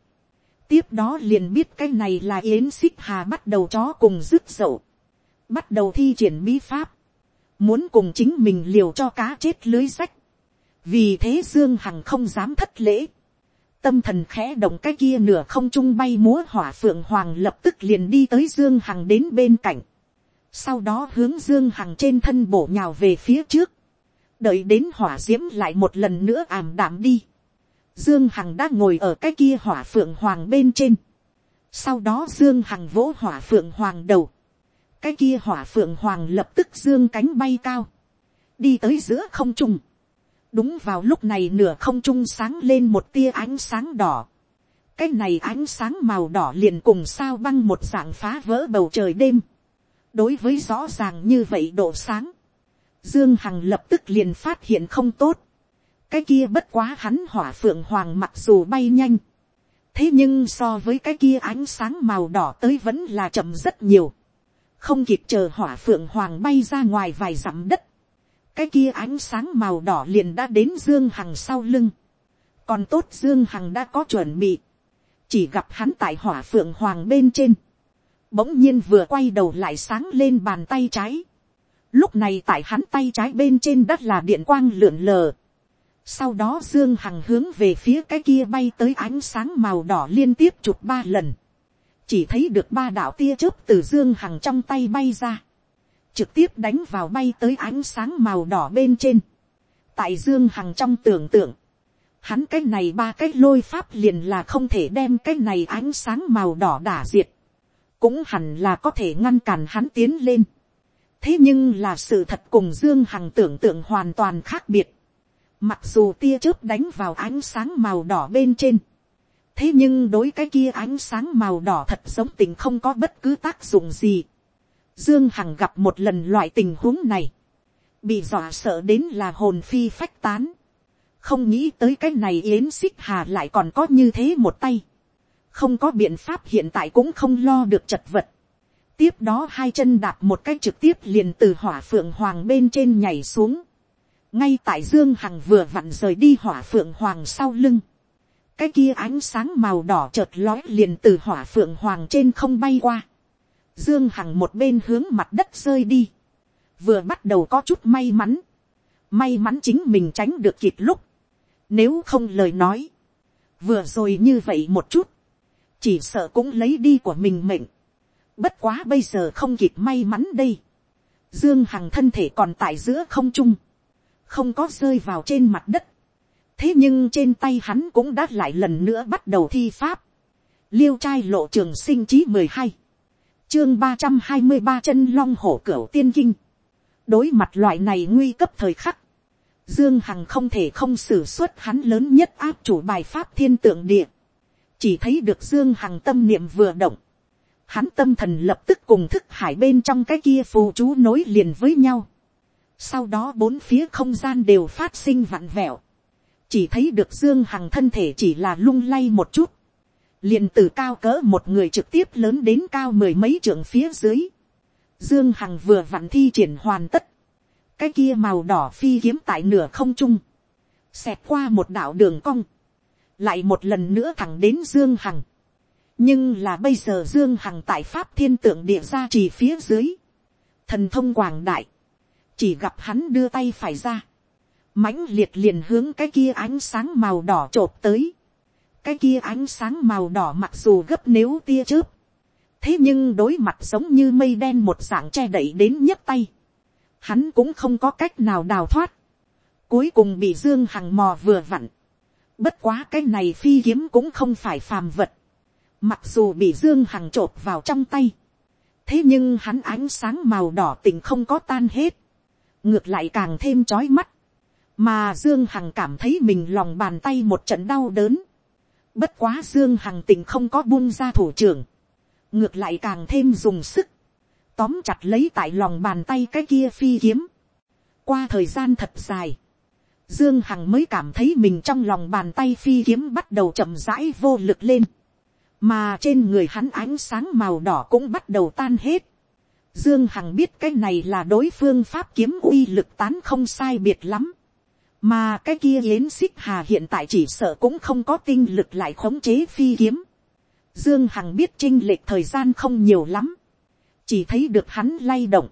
tiếp đó liền biết cái này là yến xích hà bắt đầu chó cùng rứt dậu, bắt đầu thi triển bí pháp, muốn cùng chính mình liều cho cá chết lưới sách, vì thế dương hằng không dám thất lễ, tâm thần khẽ động cái kia nửa không trung bay múa hỏa phượng hoàng lập tức liền đi tới dương hằng đến bên cạnh, sau đó hướng dương hằng trên thân bổ nhào về phía trước, đợi đến hỏa d i ễ m lại một lần nữa ảm đạm đi, dương hằng đã ngồi ở cái kia hỏa phượng hoàng bên trên, sau đó dương hằng vỗ hỏa phượng hoàng đầu, cái kia hỏa phượng hoàng lập tức dương cánh bay cao, đi tới giữa không trung, đúng vào lúc này nửa không trung sáng lên một tia ánh sáng đỏ, cái này ánh sáng màu đỏ liền cùng sao băng một dạng phá vỡ bầu trời đêm, đối với rõ ràng như vậy độ sáng, dương hằng lập tức liền phát hiện không tốt, cái kia bất quá hắn hỏa phượng hoàng mặc dù bay nhanh, thế nhưng so với cái kia ánh sáng màu đỏ tới vẫn là chậm rất nhiều, không kịp chờ hỏa phượng hoàng bay ra ngoài vài dặm đất, cái kia ánh sáng màu đỏ liền đã đến dương hằng sau lưng, còn tốt dương hằng đã có chuẩn bị, chỉ gặp hắn tại hỏa phượng hoàng bên trên, bỗng nhiên vừa quay đầu lại sáng lên bàn tay trái. Lúc này tại hắn tay trái bên trên đất là điện quang lượn lờ. Sau đó Dương Hằng hướng về phía cái kia bay tới ánh sáng màu đỏ liên tiếp chụp ba lần. Chỉ thấy được ba đạo tia chớp từ Dương Hằng trong tay bay ra. Trực tiếp đánh vào bay tới ánh sáng màu đỏ bên trên. Tại Dương Hằng trong tưởng tượng. Hắn cái này ba cái lôi pháp liền là không thể đem cái này ánh sáng màu đỏ đả diệt cũng hẳn là có thể ngăn cản hắn tiến lên. thế nhưng là sự thật cùng dương hằng tưởng tượng hoàn toàn khác biệt. mặc dù tia chớp đánh vào ánh sáng màu đỏ bên trên. thế nhưng đối cái kia ánh sáng màu đỏ thật giống tình không có bất cứ tác dụng gì. dương hằng gặp một lần loại tình huống này. bị dọa sợ đến là hồn phi phách tán. không nghĩ tới cái này yến xích hà lại còn có như thế một tay không có biện pháp hiện tại cũng không lo được chật vật. tiếp đó hai chân đạp một cách trực tiếp liền từ hỏa phượng hoàng bên trên nhảy xuống. ngay tại dương hằng vừa vặn rời đi hỏa phượng hoàng sau lưng. cái kia ánh sáng màu đỏ chợt lói liền từ hỏa phượng hoàng trên không bay qua. dương hằng một bên hướng mặt đất rơi đi. vừa bắt đầu có chút may mắn. may mắn chính mình tránh được kịp lúc. nếu không lời nói. vừa rồi như vậy một chút chỉ sợ cũng lấy đi của mình mệnh Bất quá bây giờ không kịp may mắn đây. Dương Hằng thân thể còn tại giữa không trung. Không có rơi vào trên mặt đất. Thế nhưng trên tay hắn cũng đã lại lần nữa bắt đầu thi pháp. Liêu trai lộ trường sinh chí 12. Chương 323 chân long hổ cửu tiên kinh. Đối mặt loại này nguy cấp thời khắc. Dương Hằng không thể không xử suất hắn lớn nhất áp chủ bài pháp thiên tượng địa. Chỉ thấy được Dương Hằng tâm niệm vừa động hắn tâm thần lập tức cùng thức hải bên trong cái kia phù chú nối liền với nhau. Sau đó bốn phía không gian đều phát sinh vặn vẹo. Chỉ thấy được Dương Hằng thân thể chỉ là lung lay một chút. Liền từ cao cỡ một người trực tiếp lớn đến cao mười mấy trượng phía dưới. Dương Hằng vừa vặn thi triển hoàn tất. Cái kia màu đỏ phi kiếm tại nửa không trung. Xẹt qua một đạo đường cong. Lại một lần nữa thẳng đến Dương Hằng. Nhưng là bây giờ dương hằng tại pháp thiên tượng địa ra chỉ phía dưới, thần thông quảng đại, chỉ gặp hắn đưa tay phải ra, mãnh liệt liền hướng cái kia ánh sáng màu đỏ t tới, cái kia ánh sáng màu đỏ mặc dù gấp nếu tia chớp, thế nhưng đối mặt giống như mây đen một dạng che đậy đến nhấp tay, hắn cũng không có cách nào đào thoát, cuối cùng bị dương hằng mò vừa vặn, bất quá cái này phi kiếm cũng không phải phàm vật, Mặc dù bị Dương Hằng trộp vào trong tay. Thế nhưng hắn ánh sáng màu đỏ tình không có tan hết. Ngược lại càng thêm chói mắt. Mà Dương Hằng cảm thấy mình lòng bàn tay một trận đau đớn. Bất quá Dương Hằng tình không có buông ra thủ trưởng. Ngược lại càng thêm dùng sức. Tóm chặt lấy tại lòng bàn tay cái kia phi kiếm. Qua thời gian thật dài. Dương Hằng mới cảm thấy mình trong lòng bàn tay phi kiếm bắt đầu chậm rãi vô lực lên mà trên người hắn ánh sáng màu đỏ cũng bắt đầu tan hết. Dương Hằng biết cái này là đối phương pháp kiếm uy lực tán không sai biệt lắm. Mà cái kia yến xích hà hiện tại chỉ sợ cũng không có tinh lực lại khống chế phi kiếm. Dương Hằng biết trinh lệch thời gian không nhiều lắm. Chỉ thấy được hắn lay động.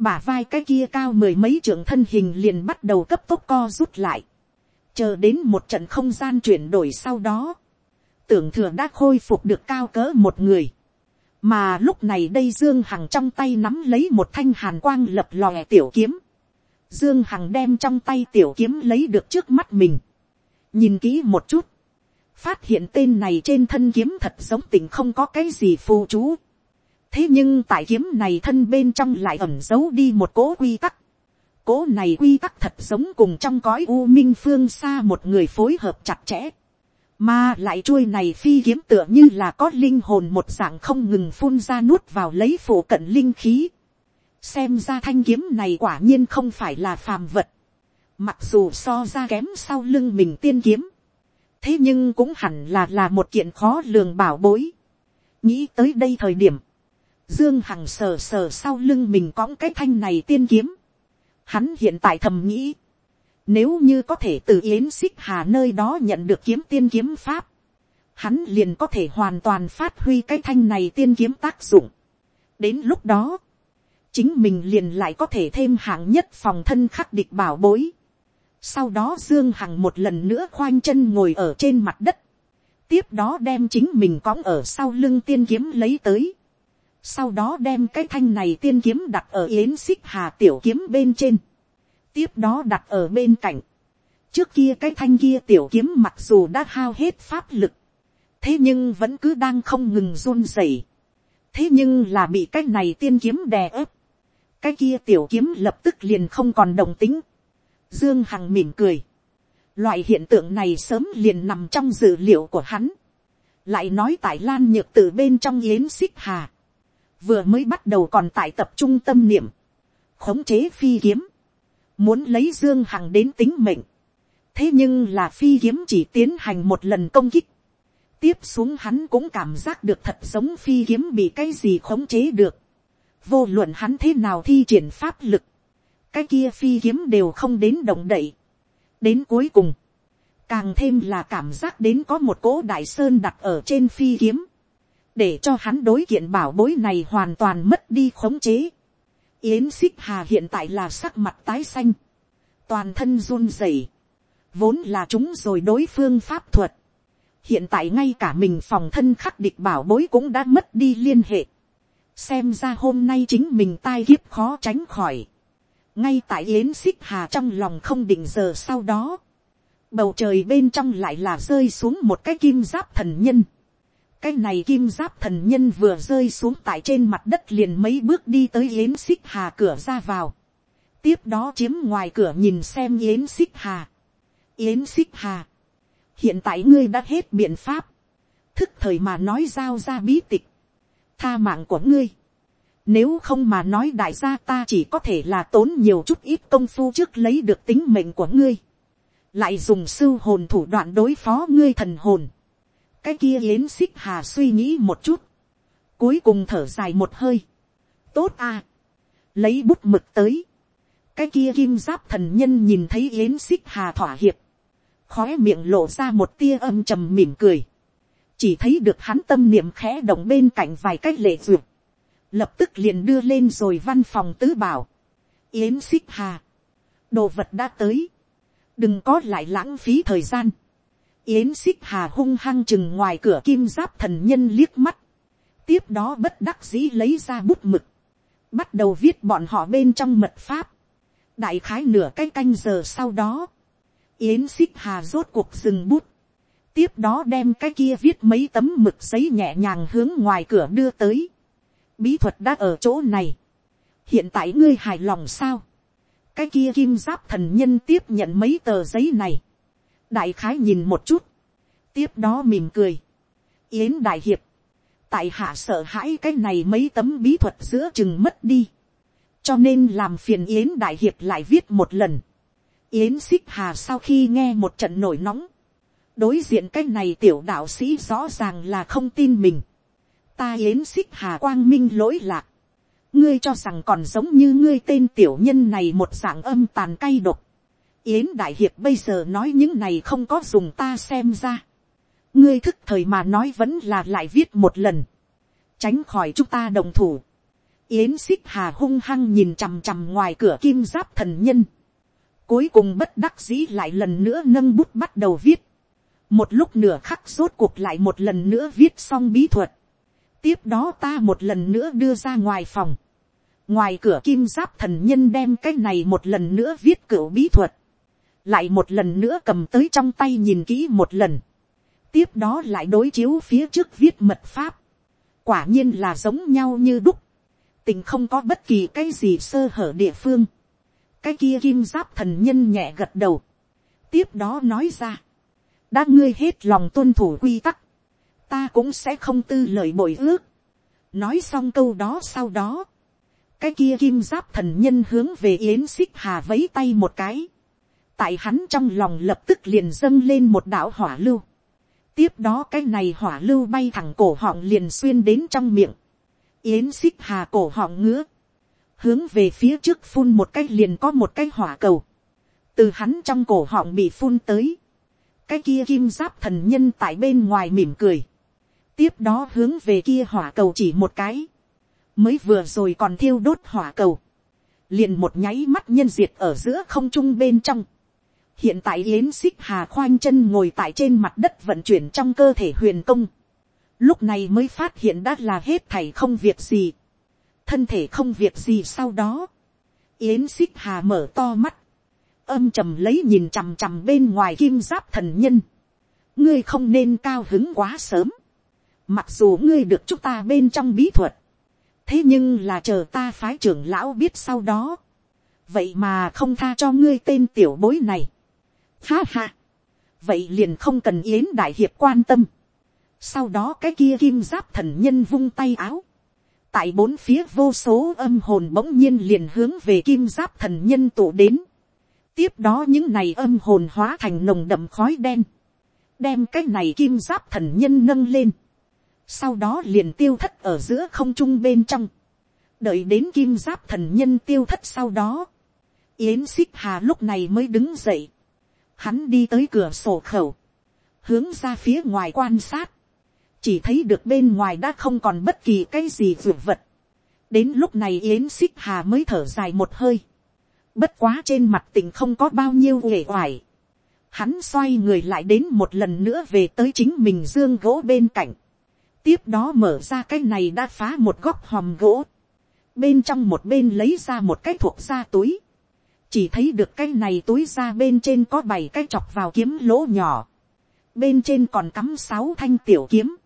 Bả vai cái kia cao mười mấy trưởng thân hình liền bắt đầu cấp tốc co rút lại. Chờ đến một trận không gian chuyển đổi sau đó tưởng thừa đã khôi phục được cao cỡ một người. Mà lúc này đây Dương Hằng trong tay nắm lấy một thanh hàn quang lập lòe tiểu kiếm. Dương Hằng đem trong tay tiểu kiếm lấy được trước mắt mình. Nhìn kỹ một chút. Phát hiện tên này trên thân kiếm thật giống tình không có cái gì phù chú. Thế nhưng tại kiếm này thân bên trong lại ẩn giấu đi một cố quy tắc. Cố này quy tắc thật giống cùng trong cõi u minh phương xa một người phối hợp chặt chẽ mà lại chuôi này phi kiếm tựa như là có linh hồn một dạng không ngừng phun ra nuốt vào lấy phổ cận linh khí. Xem ra thanh kiếm này quả nhiên không phải là phàm vật. Mặc dù so ra kém sau lưng mình tiên kiếm. Thế nhưng cũng hẳn là là một kiện khó lường bảo bối. Nghĩ tới đây thời điểm. Dương Hằng sờ sờ sau lưng mình cõng cái thanh này tiên kiếm. Hắn hiện tại thầm nghĩ, nếu như có thể từ Yến Xích Hà nơi đó nhận được kiếm tiên kiếm pháp. Hắn liền có thể hoàn toàn phát huy cái thanh này tiên kiếm tác dụng. Đến lúc đó. Chính mình liền lại có thể thêm hạng nhất phòng thân khắc địch bảo bối. Sau đó Dương Hằng một lần nữa khoanh chân ngồi ở trên mặt đất. Tiếp đó đem chính mình cõng ở sau lưng tiên kiếm lấy tới. Sau đó đem cái thanh này tiên kiếm đặt ở yến xích hà tiểu kiếm bên trên tiếp đó đặt ở bên cạnh. trước kia cái thanh kia tiểu kiếm mặc dù đã hao hết pháp lực, thế nhưng vẫn cứ đang không ngừng run rẩy. thế nhưng là bị cái này tiên kiếm đè ép. cái kia tiểu kiếm lập tức liền không còn đồng tính. dương hằng mỉm cười. loại hiện tượng này sớm liền nằm trong dữ liệu của hắn. lại nói tại lan nhược từ bên trong yến xích hà vừa mới bắt đầu còn tại tập trung tâm niệm. khống chế phi kiếm muốn lấy dương hằng đến tính mệnh. thế nhưng là phi kiếm chỉ tiến hành một lần công kích. tiếp xuống hắn cũng cảm giác được thật giống phi kiếm bị cái gì khống chế được. vô luận hắn thế nào thi triển pháp lực, cái kia phi kiếm đều không đến động đậy. đến cuối cùng, càng thêm là cảm giác đến có một cỗ đại sơn đặt ở trên phi kiếm, để cho hắn đối kiện bảo bối này hoàn toàn mất đi khống chế. Yến xích hà hiện tại là sắc mặt tái xanh, toàn thân run rẩy, vốn là chúng rồi đối phương pháp thuật, hiện tại ngay cả mình phòng thân khắc địch bảo bối cũng đã mất đi liên hệ, xem ra hôm nay chính mình tai kiếp khó tránh khỏi, ngay tại yến xích hà trong lòng không định giờ sau đó, bầu trời bên trong lại là rơi xuống một cái kim giáp thần nhân, cái này kim giáp thần nhân vừa rơi xuống tại trên mặt đất liền mấy bước đi tới yến xích hà cửa ra vào. tiếp đó chiếm ngoài cửa nhìn xem yến xích hà. yến xích hà. hiện tại ngươi đã hết biện pháp. thức thời mà nói giao ra bí tịch. tha mạng của ngươi. Nếu không mà nói đại gia ta chỉ có thể là tốn nhiều chút ít công phu trước lấy được tính mệnh của ngươi. Lại dùng sưu hồn thủ đoạn đối phó ngươi thần hồn cái kia yến xích hà suy nghĩ một chút, cuối cùng thở dài một hơi, tốt à, lấy bút mực tới, cái kia kim giáp thần nhân nhìn thấy yến xích hà thỏa hiệp, khói miệng lộ ra một tia âm trầm mỉm cười, chỉ thấy được hắn tâm niệm khẽ động bên cạnh vài cái lệ duyệt, lập tức liền đưa lên rồi văn phòng tứ bảo, yến xích hà, đồ vật đã tới, đừng có lại lãng phí thời gian, Yến xích hà hung hăng chừng ngoài cửa kim giáp thần nhân liếc mắt. Tiếp đó bất đắc dĩ lấy ra bút mực. Bắt đầu viết bọn họ bên trong mật pháp. Đại khái nửa cái canh giờ sau đó. Yến xích hà rốt cuộc dừng bút. Tiếp đó đem cái kia viết mấy tấm mực giấy nhẹ nhàng hướng ngoài cửa đưa tới. Bí thuật đã ở chỗ này. Hiện tại ngươi hài lòng sao? Cái kia kim giáp thần nhân tiếp nhận mấy tờ giấy này đại khái nhìn một chút, tiếp đó mỉm cười, yến đại hiệp, tại hạ sợ hãi cái này mấy tấm bí thuật giữa chừng mất đi, cho nên làm phiền yến đại hiệp lại viết một lần. yến xích hà sau khi nghe một trận nổi nóng, đối diện cái này tiểu đạo sĩ rõ ràng là không tin mình. ta yến xích hà quang minh lỗi lạc, ngươi cho rằng còn giống như ngươi tên tiểu nhân này một dạng âm tàn cay độc, Yến Đại Hiệp bây giờ nói những này không có dùng ta xem ra. Ngươi thức thời mà nói vẫn là lại viết một lần. Tránh khỏi chúng ta đồng thủ. Yến xích hà hung hăng nhìn chằm chằm ngoài cửa kim giáp thần nhân. Cuối cùng bất đắc dĩ lại lần nữa nâng bút bắt đầu viết. Một lúc nửa khắc rốt cuộc lại một lần nữa viết xong bí thuật. Tiếp đó ta một lần nữa đưa ra ngoài phòng. Ngoài cửa kim giáp thần nhân đem cái này một lần nữa viết cửa bí thuật lại một lần nữa cầm tới trong tay nhìn kỹ một lần, tiếp đó lại đối chiếu phía trước viết mật pháp, quả nhiên là giống nhau như đúc, tình không có bất kỳ cái gì sơ hở địa phương, cái kia kim giáp thần nhân nhẹ gật đầu, tiếp đó nói ra, đã ngươi hết lòng tuân thủ quy tắc, ta cũng sẽ không tư lời bội ước, nói xong câu đó sau đó, cái kia kim giáp thần nhân hướng về yến xích hà vấy tay một cái, tại hắn trong lòng lập tức liền dâng lên một đạo hỏa lưu. tiếp đó cái này hỏa lưu bay thẳng cổ họng liền xuyên đến trong miệng. yến xích hà cổ họng ngứa. hướng về phía trước phun một cái liền có một cái hỏa cầu. từ hắn trong cổ họng bị phun tới. cái kia kim giáp thần nhân tại bên ngoài mỉm cười. tiếp đó hướng về kia hỏa cầu chỉ một cái. mới vừa rồi còn thiêu đốt hỏa cầu liền một nháy mắt nhân diệt ở giữa không trung bên trong hiện tại yến xích hà khoanh chân ngồi tại trên mặt đất vận chuyển trong cơ thể huyền công. lúc này mới phát hiện đã là hết thảy không việc gì. thân thể không việc gì sau đó. yến xích hà mở to mắt. âm trầm lấy nhìn chằm chằm bên ngoài kim giáp thần nhân. ngươi không nên cao hứng quá sớm. mặc dù ngươi được chúng ta bên trong bí thuật. thế nhưng là chờ ta phái trưởng lão biết sau đó. vậy mà không tha cho ngươi tên tiểu bối này Ha ha. Vậy liền không cần yến đại hiệp quan tâm. Sau đó cái kia kim giáp thần nhân vung tay áo. Tại bốn phía vô số âm hồn bỗng nhiên liền hướng về kim giáp thần nhân tụ đến. Tiếp đó những này âm hồn hóa thành nồng đậm khói đen. Đem cái này kim giáp thần nhân nâng lên. Sau đó liền tiêu thất ở giữa không trung bên trong. đợi đến kim giáp thần nhân tiêu thất sau đó, yến xích hà lúc này mới đứng dậy, hắn đi tới cửa sổ khẩu, hướng ra phía ngoài quan sát, chỉ thấy được bên ngoài đã không còn bất kỳ cái gì vượt vật. đến lúc này yến xích hà mới thở dài một hơi, bất quá trên mặt tình không có bao nhiêu uể oải, hắn xoay người lại đến một lần nữa về tới chính mình dương gỗ bên cạnh, tiếp đó mở ra cái này đã phá một góc hòm gỗ, bên trong một bên lấy ra một cái thuộc da túi, chỉ thấy được cái này túi ra bên trên có bảy cái chọc vào kiếm lỗ nhỏ, bên trên còn cắm sáu thanh tiểu kiếm,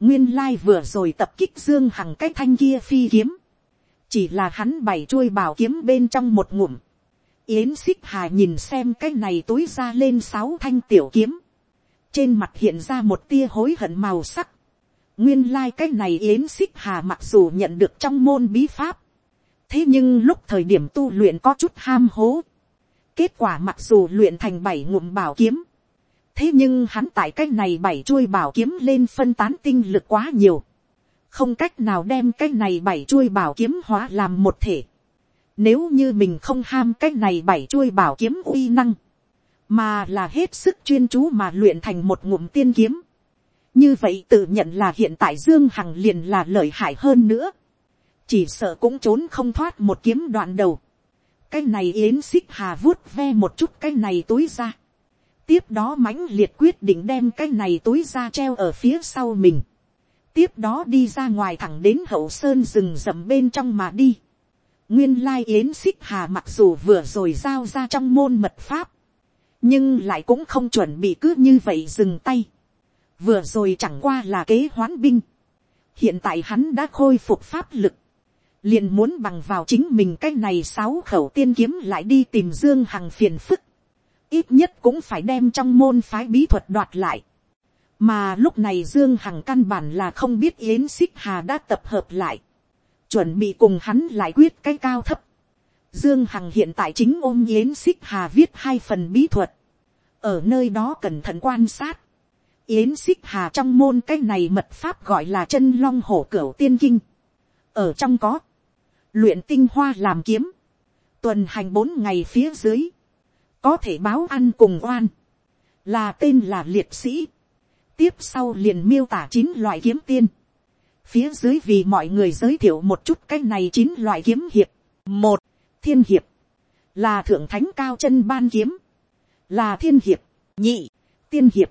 nguyên lai vừa rồi tập kích dương hằng cái thanh kia phi kiếm, chỉ là hắn bảy chuôi bảo kiếm bên trong một ngụm, yến xích hà nhìn xem cái này túi ra lên sáu thanh tiểu kiếm, trên mặt hiện ra một tia hối hận màu sắc, nguyên lai cái này yến xích hà mặc dù nhận được trong môn bí pháp, thế nhưng lúc thời điểm tu luyện có chút ham hố, kết quả mặc dù luyện thành bảy ngụm bảo kiếm, thế nhưng hắn tại cái này bảy chuôi bảo kiếm lên phân tán tinh lực quá nhiều, không cách nào đem cái này bảy chuôi bảo kiếm hóa làm một thể. Nếu như mình không ham cái này bảy chuôi bảo kiếm uy năng, mà là hết sức chuyên chú mà luyện thành một ngụm tiên kiếm. Như vậy tự nhận là hiện tại Dương Hằng liền là lợi hại hơn nữa. Chỉ sợ cũng trốn không thoát một kiếm đoạn đầu. Cái này yến xích hà vuốt ve một chút cái này túi ra tiếp đó mãnh liệt quyết định đem cái này túi ra treo ở phía sau mình, tiếp đó đi ra ngoài thẳng đến hậu sơn rừng rậm bên trong mà đi. nguyên lai yến xích hà mặc dù vừa rồi giao ra trong môn mật pháp, nhưng lại cũng không chuẩn bị cứ như vậy dừng tay. vừa rồi chẳng qua là kế hoán binh. hiện tại hắn đã khôi phục pháp lực, liền muốn bằng vào chính mình cái này sáu khẩu tiên kiếm lại đi tìm dương hằng phiền phức ít nhất cũng phải đem trong môn phái bí thuật đoạt lại. mà lúc này dương hằng căn bản là không biết yến xích hà đã tập hợp lại, chuẩn bị cùng hắn lại quyết cái cao thấp. dương hằng hiện tại chính ôm yến xích hà viết hai phần bí thuật, ở nơi đó cẩn thận quan sát. Yến xích hà trong môn cái này mật pháp gọi là chân long hổ cửu tiên kinh. ở trong có, luyện tinh hoa làm kiếm, tuần hành bốn ngày phía dưới, có thể báo ăn cùng oan, là tên là liệt sĩ, tiếp sau liền miêu tả chín loại kiếm tiên, phía dưới vì mọi người giới thiệu một chút cái này chín loại kiếm hiệp, một, thiên hiệp, là thượng thánh cao chân ban kiếm, là thiên hiệp, nhị, tiên hiệp,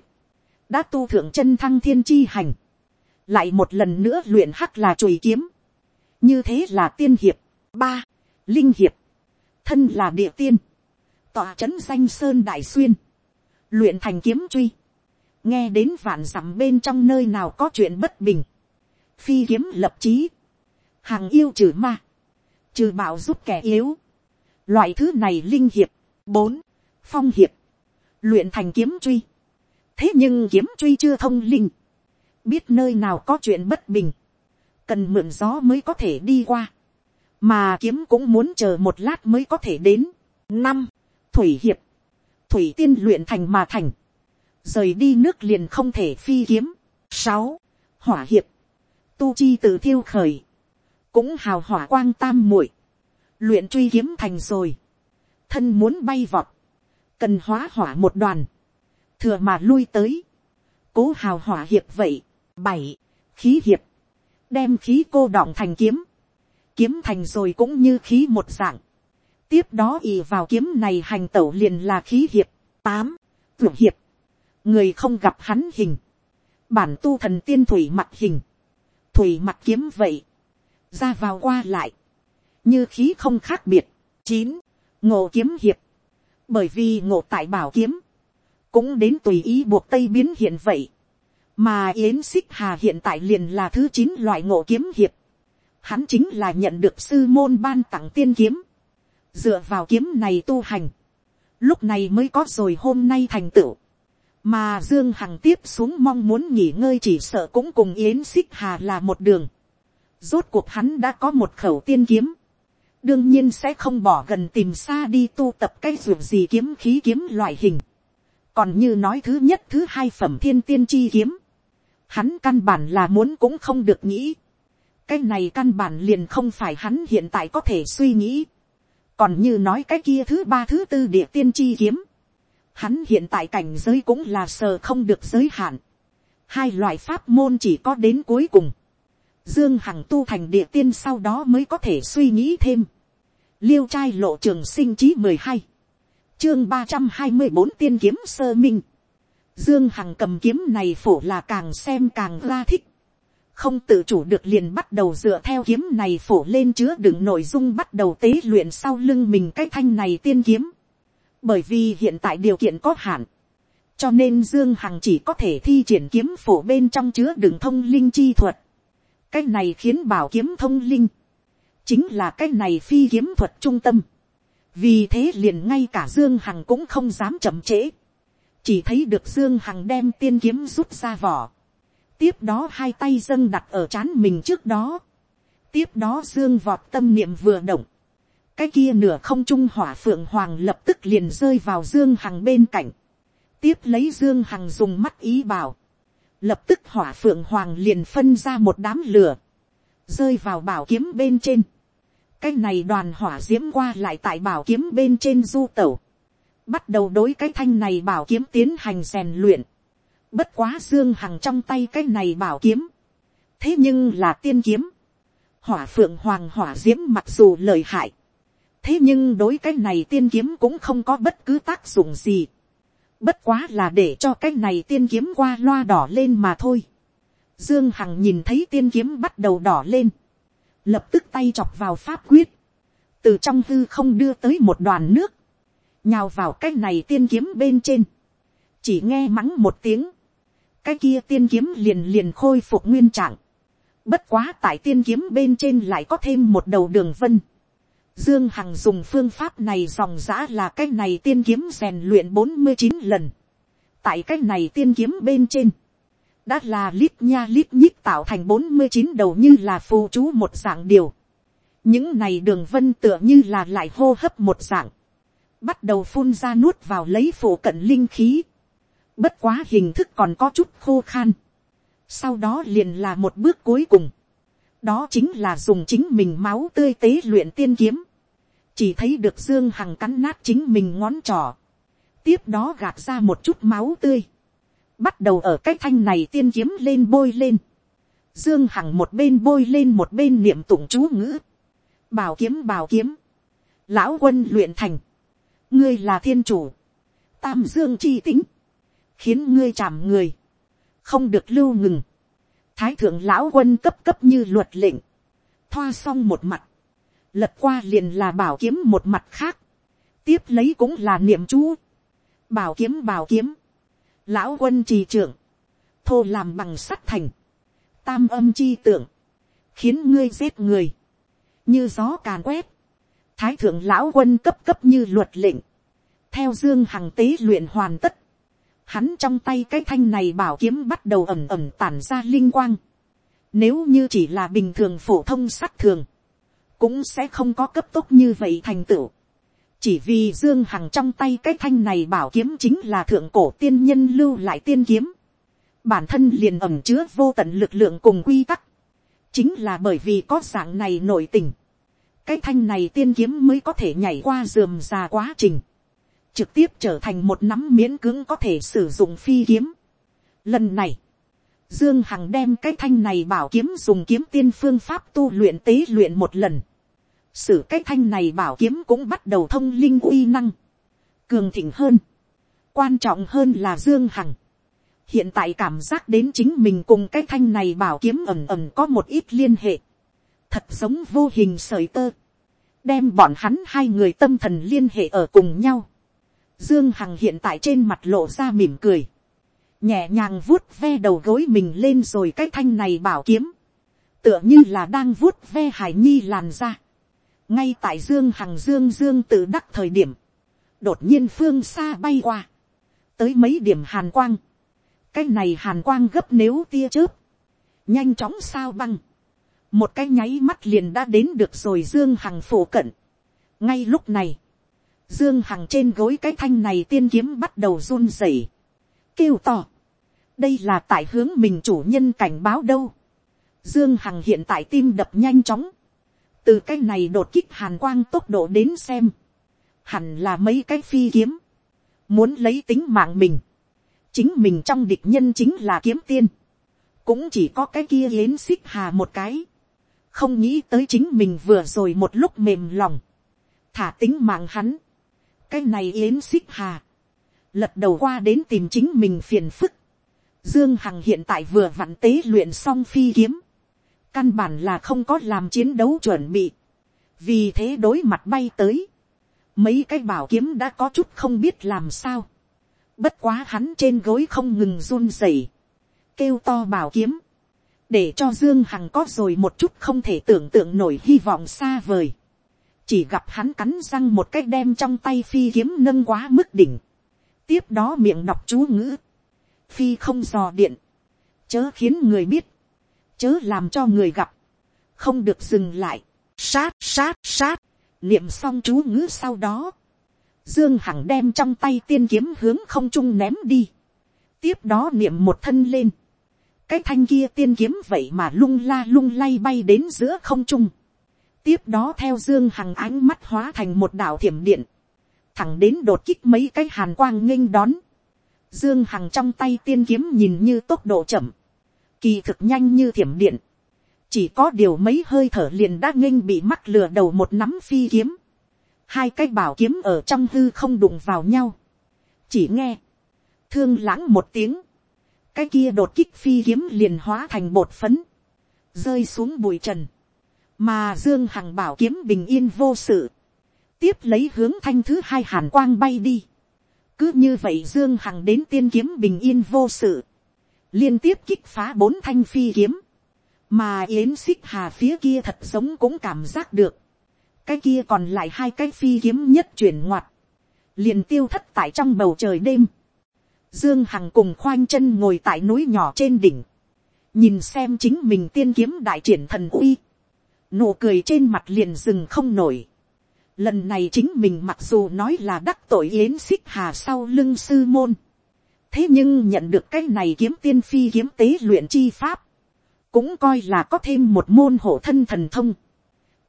đã tu thượng chân thăng thiên chi hành, lại một lần nữa luyện hắc là chùi kiếm, như thế là tiên hiệp, ba, linh hiệp, thân là địa tiên, tòa trấn danh sơn đại xuyên, luyện thành kiếm truy, nghe đến vạn dặm bên trong nơi nào có chuyện bất bình, phi kiếm lập trí, hàng yêu trừ ma, trừ bảo giúp kẻ yếu, loại thứ này linh hiệp, bốn, phong hiệp, luyện thành kiếm truy, thế nhưng kiếm truy chưa thông linh, biết nơi nào có chuyện bất bình, cần mượn gió mới có thể đi qua, mà kiếm cũng muốn chờ một lát mới có thể đến. năm, thủy hiệp, thủy tiên luyện thành mà thành, rời đi nước liền không thể phi kiếm. sáu, hỏa hiệp, tu chi từ thiêu khởi, cũng hào hỏa quang tam muội, luyện truy kiếm thành rồi, thân muốn bay vọt, cần hóa hỏa một đoàn, thừa mà lui tới, cố hào hỏa hiệp vậy, bảy, khí hiệp, đem khí cô đọng thành kiếm, kiếm thành rồi cũng như khí một dạng, tiếp đó ì vào kiếm này hành tẩu liền là khí hiệp, tám, vượng hiệp, người không gặp hắn hình, bản tu thần tiên thủy mặt hình, thủy mặt kiếm vậy, ra vào qua lại, như khí không khác biệt, chín, ngộ kiếm hiệp, bởi vì ngộ tại bảo kiếm, cũng đến tùy ý buộc tây biến hiện vậy, mà yến xích hà hiện tại liền là thứ chín loại ngộ kiếm hiệp, hắn chính là nhận được sư môn ban tặng tiên kiếm, dựa vào kiếm này tu hành, lúc này mới có rồi hôm nay thành tựu, mà dương hằng tiếp xuống mong muốn nghỉ ngơi chỉ sợ cũng cùng yến xích hà là một đường, rốt cuộc hắn đã có một khẩu tiên kiếm, đương nhiên sẽ không bỏ gần tìm xa đi tu tập cái ruộng gì kiếm khí kiếm loại hình, còn như nói thứ nhất thứ hai phẩm thiên tiên chi kiếm, hắn căn bản là muốn cũng không được nghĩ, cái này căn bản liền không phải hắn hiện tại có thể suy nghĩ. còn như nói cái kia thứ ba thứ tư địa tiên chi kiếm. hắn hiện tại cảnh giới cũng là sờ không được giới hạn. hai loại pháp môn chỉ có đến cuối cùng. dương hằng tu thành địa tiên sau đó mới có thể suy nghĩ thêm. liêu trai lộ trường sinh chí mười hai chương ba trăm hai mươi bốn tiên kiếm sơ minh. Dương Hằng cầm kiếm này phổ là càng xem càng ra thích. Không tự chủ được liền bắt đầu dựa theo kiếm này phổ lên chứa đựng nội dung bắt đầu tế luyện sau lưng mình cái thanh này tiên kiếm. Bởi vì hiện tại điều kiện có hạn. Cho nên Dương Hằng chỉ có thể thi triển kiếm phổ bên trong chứa đựng thông linh chi thuật. Cái này khiến bảo kiếm thông linh. Chính là cái này phi kiếm thuật trung tâm vì thế liền ngay cả dương hằng cũng không dám chậm trễ, chỉ thấy được dương hằng đem tiên kiếm rút ra vỏ, tiếp đó hai tay dâng đặt ở c h á n mình trước đó, tiếp đó dương vọt tâm niệm vừa động, cái kia nửa không trung hỏa phượng hoàng lập tức liền rơi vào dương hằng bên cạnh, tiếp lấy dương hằng dùng mắt ý bảo, lập tức hỏa phượng hoàng liền phân ra một đám lửa, rơi vào bảo kiếm bên trên, cái này đoàn hỏa d i ễ m qua lại tại bảo kiếm bên trên du tẩu, bắt đầu đối cái thanh này bảo kiếm tiến hành rèn luyện, bất quá dương hằng trong tay cái này bảo kiếm, thế nhưng là tiên kiếm, hỏa phượng hoàng hỏa diễm mặc dù lời hại, thế nhưng đối cái này tiên kiếm cũng không có bất cứ tác dụng gì, bất quá là để cho cái này tiên kiếm qua loa đỏ lên mà thôi. Dương Hằng nhìn thấy tiên kiếm bắt đầu đỏ lên. Lập tức tay chọc vào pháp quyết, từ trong hư không đưa tới một đoàn nước, nhào vào cái này tiên kiếm bên trên, chỉ nghe mắng một tiếng, cái kia tiên kiếm liền liền khôi phục nguyên trạng, bất quá tại tiên kiếm bên trên lại có thêm một đầu đường vân, Dương Hằng dùng phương pháp này dòng giã là cái này tiên kiếm rèn luyện bốn mươi chín lần. Tại cái này tiên kiếm bên trên đã là lít nha lít nhít tạo thành bốn mươi chín đầu như là phù chú một dạng điều. những này đường vân tựa như là lại hô hấp một dạng, bắt đầu phun ra nuốt vào lấy phổ cận linh khí. bất quá hình thức còn có chút khô khan. sau đó liền là một bước cuối cùng. đó chính là dùng chính mình máu tươi tế luyện tiên kiếm. chỉ thấy được dương hằng cắn nát chính mình ngón trỏ. tiếp đó gạt ra một chút máu tươi bắt đầu ở cái thanh này tiên kiếm lên bôi lên, dương hằng một bên bôi lên một bên niệm tụng chú ngữ, bảo kiếm bảo kiếm, lão quân luyện thành, ngươi là thiên chủ, tam dương chi tính, khiến ngươi chạm người, không được lưu ngừng, thái thượng lão quân cấp cấp như luật lệnh, thoa xong một mặt, lật qua liền là bảo kiếm một mặt khác, tiếp lấy cũng là niệm chú, bảo kiếm bảo kiếm, lão quân trì trưởng, thô làm bằng sắt thành, tam âm chi tưởng, khiến ngươi giết người, như gió càn quét, thái thượng lão quân cấp cấp như luật lệnh, theo dương hằng tế luyện hoàn tất, hắn trong tay cái thanh này bảo kiếm bắt đầu ẩm ẩm tản ra linh quang, nếu như chỉ là bình thường phổ thông sắt thường, cũng sẽ không có cấp tốc như vậy thành tựu. Chỉ vì dương hằng trong tay cái thanh này bảo kiếm chính là thượng cổ tiên nhân lưu lại tiên kiếm, bản thân liền ẩm chứa vô tận lực lượng cùng quy tắc, chính là bởi vì có dạng này nội tình, cái thanh này tiên kiếm mới có thể nhảy qua dườm già quá trình, trực tiếp trở thành một nắm miễn cưỡng có thể sử dụng phi kiếm. Lần này, Dương Hằng đem cái thanh này bảo kiếm dùng kiếm tiên phương pháp tu luyện tế luyện một lần. Sử cái thanh này bảo kiếm cũng bắt đầu thông linh uy năng, cường thịnh hơn, quan trọng hơn là dương hằng, hiện tại cảm giác đến chính mình cùng cái thanh này bảo kiếm ẩm ẩm có một ít liên hệ, thật giống vô hình sởi tơ, đem bọn hắn hai người tâm thần liên hệ ở cùng nhau. Dương Hằng hiện tại trên mặt lộ ra mỉm cười, nhẹ nhàng vuốt ve đầu gối mình lên rồi cái thanh này bảo kiếm, tựa như là đang vuốt ve hải nhi làn ra ngay tại dương hằng dương dương tự đắc thời điểm, đột nhiên phương xa bay qua, tới mấy điểm hàn quang, cái này hàn quang gấp nếu tia chớp, nhanh chóng sao băng, một cái nháy mắt liền đã đến được rồi dương hằng phổ cận. ngay lúc này, dương hằng trên gối cái thanh này tiên kiếm bắt đầu run rẩy, kêu to, đây là tại hướng mình chủ nhân cảnh báo đâu, Dương Hằng hiện tại tim đập nhanh chóng. Từ cái này đột kích hàn quang tốc độ đến xem. Hẳn là mấy cái phi kiếm. Muốn lấy tính mạng mình. Chính mình trong địch nhân chính là kiếm tiên. Cũng chỉ có cái kia yến xích hà một cái. Không nghĩ tới chính mình vừa rồi một lúc mềm lòng. Thả tính mạng hắn. Cái này yến xích hà. Lật đầu qua đến tìm chính mình phiền phức. Dương Hằng hiện tại vừa vặn tế luyện xong phi kiếm căn bản là không có làm chiến đấu chuẩn bị, vì thế đối mặt bay tới, mấy cái bảo kiếm đã có chút không biết làm sao, bất quá hắn trên gối không ngừng run rẩy, kêu to bảo kiếm, để cho dương hằng có rồi một chút không thể tưởng tượng nổi hy vọng xa vời, chỉ gặp hắn cắn răng một cách đem trong tay phi kiếm nâng quá mức đỉnh, tiếp đó miệng đọc chú ngữ, phi không dò điện, chớ khiến người biết, chớ làm cho người gặp, không được dừng lại, sát sát sát, niệm xong chú ngữ sau đó, dương hằng đem trong tay tiên kiếm hướng không trung ném đi, tiếp đó niệm một thân lên, cái thanh kia tiên kiếm vậy mà lung la lung lay bay đến giữa không trung, tiếp đó theo dương hằng ánh mắt hóa thành một đạo thiểm điện, thẳng đến đột kích mấy cái hàn quang nghênh đón, dương hằng trong tay tiên kiếm nhìn như tốc độ chậm, kỳ thực nhanh như thiểm điện, chỉ có điều mấy hơi thở liền đã nghênh bị mắc lừa đầu một nắm phi kiếm, hai cái bảo kiếm ở trong hư không đụng vào nhau, chỉ nghe, thương lãng một tiếng, cái kia đột kích phi kiếm liền hóa thành bột phấn, rơi xuống bụi trần, mà dương hằng bảo kiếm bình yên vô sự, tiếp lấy hướng thanh thứ hai hàn quang bay đi, cứ như vậy dương hằng đến tiên kiếm bình yên vô sự, liên tiếp kích phá bốn thanh phi kiếm, mà yến xích hà phía kia thật giống cũng cảm giác được, cái kia còn lại hai cái phi kiếm nhất chuyển ngoặt, liền tiêu thất tại trong bầu trời đêm, dương hằng cùng khoanh chân ngồi tại núi nhỏ trên đỉnh, nhìn xem chính mình tiên kiếm đại triển thần uy, nụ cười trên mặt liền dừng không nổi. Lần này chính mình mặc dù nói là đắc tội yến xích hà sau lưng sư môn, thế nhưng nhận được cái này kiếm tiên phi kiếm tế luyện chi pháp, cũng coi là có thêm một môn hộ thân thần thông.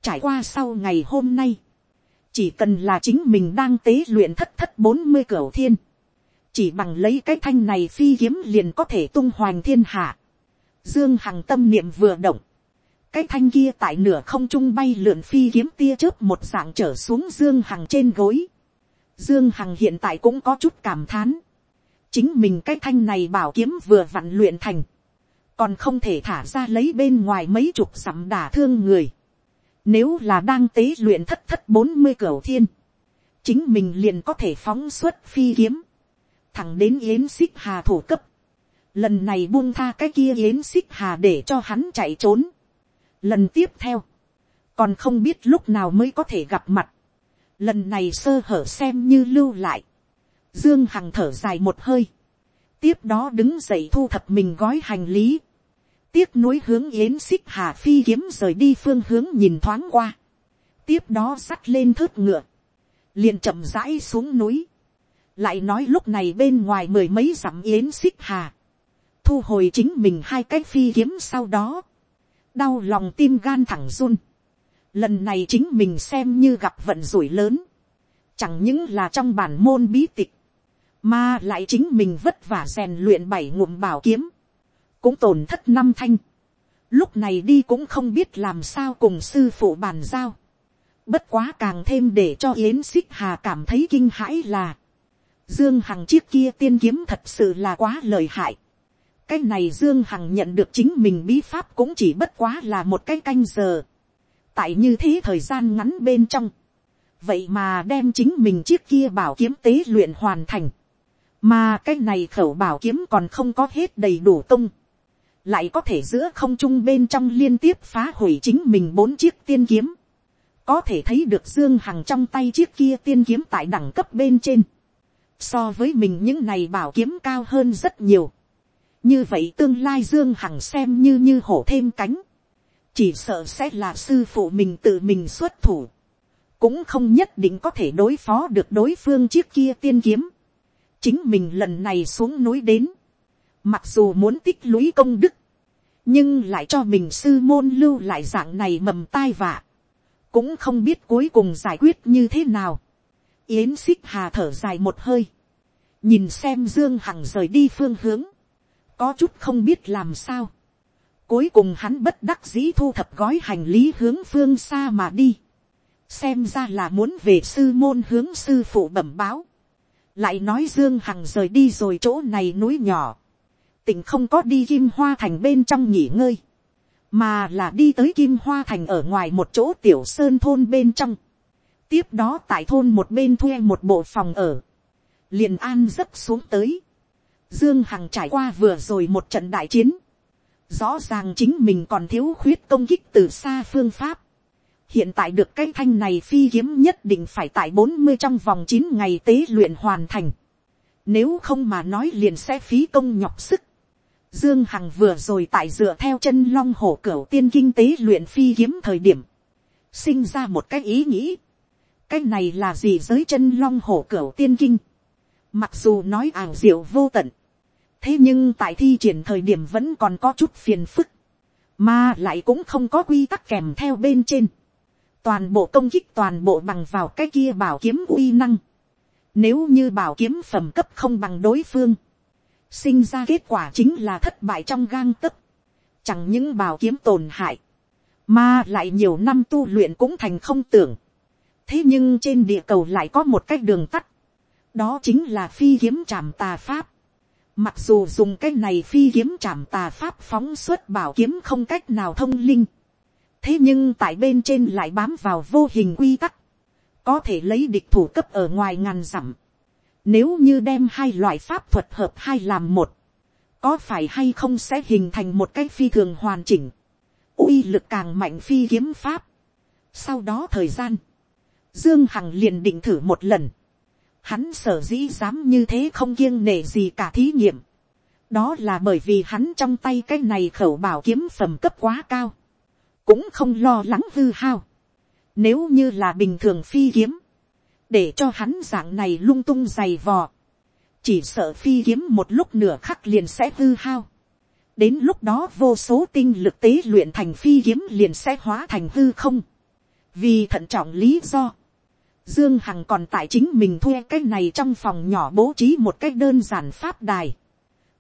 trải qua sau ngày hôm nay, chỉ cần là chính mình đang tế luyện thất thất bốn mươi cửa thiên, chỉ bằng lấy cái thanh này phi kiếm liền có thể tung hoành thiên hạ. Dương Hằng tâm niệm vừa động, cái thanh kia tại nửa không trung bay lượn phi kiếm tia chớp một dạng trở xuống Dương Hằng trên gối. Dương Hằng hiện tại cũng có chút cảm thán chính mình cái thanh này bảo kiếm vừa vặn luyện thành, còn không thể thả ra lấy bên ngoài mấy chục sắm đả thương người. Nếu là đang tế luyện thất thất bốn mươi cửu thiên, chính mình liền có thể phóng xuất phi kiếm, thẳng đến yến xích hà thủ cấp. Lần này buông tha cái kia yến xích hà để cho hắn chạy trốn. Lần tiếp theo, còn không biết lúc nào mới có thể gặp mặt. Lần này sơ hở xem như lưu lại Dương Hằng thở dài một hơi. Tiếp đó đứng dậy thu thập mình gói hành lý. Tiếc núi hướng yến xích hà phi kiếm rời đi phương hướng nhìn thoáng qua. Tiếp đó sắt lên thớt ngựa. Liền chậm rãi xuống núi. Lại nói lúc này bên ngoài mười mấy dặm yến xích hà. Thu hồi chính mình hai cái phi kiếm sau đó. Đau lòng tim gan thẳng run. Lần này chính mình xem như gặp vận rủi lớn. Chẳng những là trong bản môn bí tịch mà lại chính mình vất vả rèn luyện bảy ngụm bảo kiếm, cũng tổn thất năm thanh, lúc này đi cũng không biết làm sao cùng sư phụ bàn giao, bất quá càng thêm để cho yến xích hà cảm thấy kinh hãi là, dương hằng chiếc kia tiên kiếm thật sự là quá lời hại, cái này dương hằng nhận được chính mình bí pháp cũng chỉ bất quá là một cái canh giờ, tại như thế thời gian ngắn bên trong, vậy mà đem chính mình chiếc kia bảo kiếm tế luyện hoàn thành, mà cái này khẩu bảo kiếm còn không có hết đầy đủ tung. Lại có thể giữa không trung bên trong liên tiếp phá hủy chính mình bốn chiếc tiên kiếm. Có thể thấy được Dương Hằng trong tay chiếc kia tiên kiếm tại đẳng cấp bên trên. So với mình những này bảo kiếm cao hơn rất nhiều. Như vậy tương lai Dương Hằng xem như như hổ thêm cánh. Chỉ sợ sẽ là sư phụ mình tự mình xuất thủ. Cũng không nhất định có thể đối phó được đối phương chiếc kia tiên kiếm chính mình lần này xuống núi đến, mặc dù muốn tích lũy công đức, nhưng lại cho mình sư môn lưu lại dạng này mầm tai vạ, cũng không biết cuối cùng giải quyết như thế nào. Yến xích hà thở dài một hơi, nhìn xem dương hằng rời đi phương hướng, có chút không biết làm sao. Cuối cùng hắn bất đắc dĩ thu thập gói hành lý hướng phương xa mà đi. Xem ra là muốn về sư môn hướng sư phụ bẩm báo. Lại nói Dương Hằng rời đi rồi chỗ này núi nhỏ. Tỉnh không có đi Kim Hoa Thành bên trong nghỉ ngơi. Mà là đi tới Kim Hoa Thành ở ngoài một chỗ tiểu sơn thôn bên trong. Tiếp đó tại thôn một bên thuê một bộ phòng ở. liền an dấp xuống tới. Dương Hằng trải qua vừa rồi một trận đại chiến. Rõ ràng chính mình còn thiếu khuyết công kích từ xa phương pháp. Hiện tại được cái thanh này phi kiếm nhất định phải tại bốn mươi trong vòng chín ngày tế luyện hoàn thành. Nếu không mà nói liền sẽ phí công nhọc sức. Dương Hằng vừa rồi tại dựa theo chân long hổ cửu tiên kinh tế luyện phi kiếm thời điểm. Sinh ra một cái ý nghĩ. Cái này là gì giới chân long hổ cửu tiên kinh. Mặc dù nói ảo diệu vô tận. Thế nhưng tại thi triển thời điểm vẫn còn có chút phiền phức. Mà lại cũng không có quy tắc kèm theo bên trên. Toàn bộ công kích toàn bộ bằng vào cái kia bảo kiếm uy năng. Nếu như bảo kiếm phẩm cấp không bằng đối phương. Sinh ra kết quả chính là thất bại trong gang tấc. Chẳng những bảo kiếm tổn hại. Mà lại nhiều năm tu luyện cũng thành không tưởng. Thế nhưng trên địa cầu lại có một cách đường tắt. Đó chính là phi kiếm trảm tà pháp Mặc dù dùng cái này phi kiếm trảm tà pháp phóng xuất bảo kiếm không cách nào thông linh. Thế nhưng tại bên trên lại bám vào vô hình quy tắc. Có thể lấy địch thủ cấp ở ngoài ngàn dặm. Nếu như đem hai loại pháp thuật hợp hai làm một. Có phải hay không sẽ hình thành một cái phi thường hoàn chỉnh. uy lực càng mạnh phi kiếm pháp. Sau đó thời gian. Dương Hằng liền định thử một lần Hắn sở dĩ dám như thế không kiêng nể gì cả thí nghiệm. Đó là bởi vì hắn trong tay cái này khẩu bảo kiếm phẩm cấp quá cao. Cũng không lo lắng hư hao. Nếu như là bình thường phi kiếm. Để cho hắn dạng này lung tung dày vò. Chỉ sợ phi kiếm một lúc nửa khắc liền sẽ hư hao. Đến lúc đó vô số tinh lực tế luyện thành phi kiếm liền sẽ hóa thành hư không. Vì thận trọng lý do Dương Hằng còn tại chính mình thuê cái này trong phòng nhỏ bố trí một cái đơn giản pháp đài.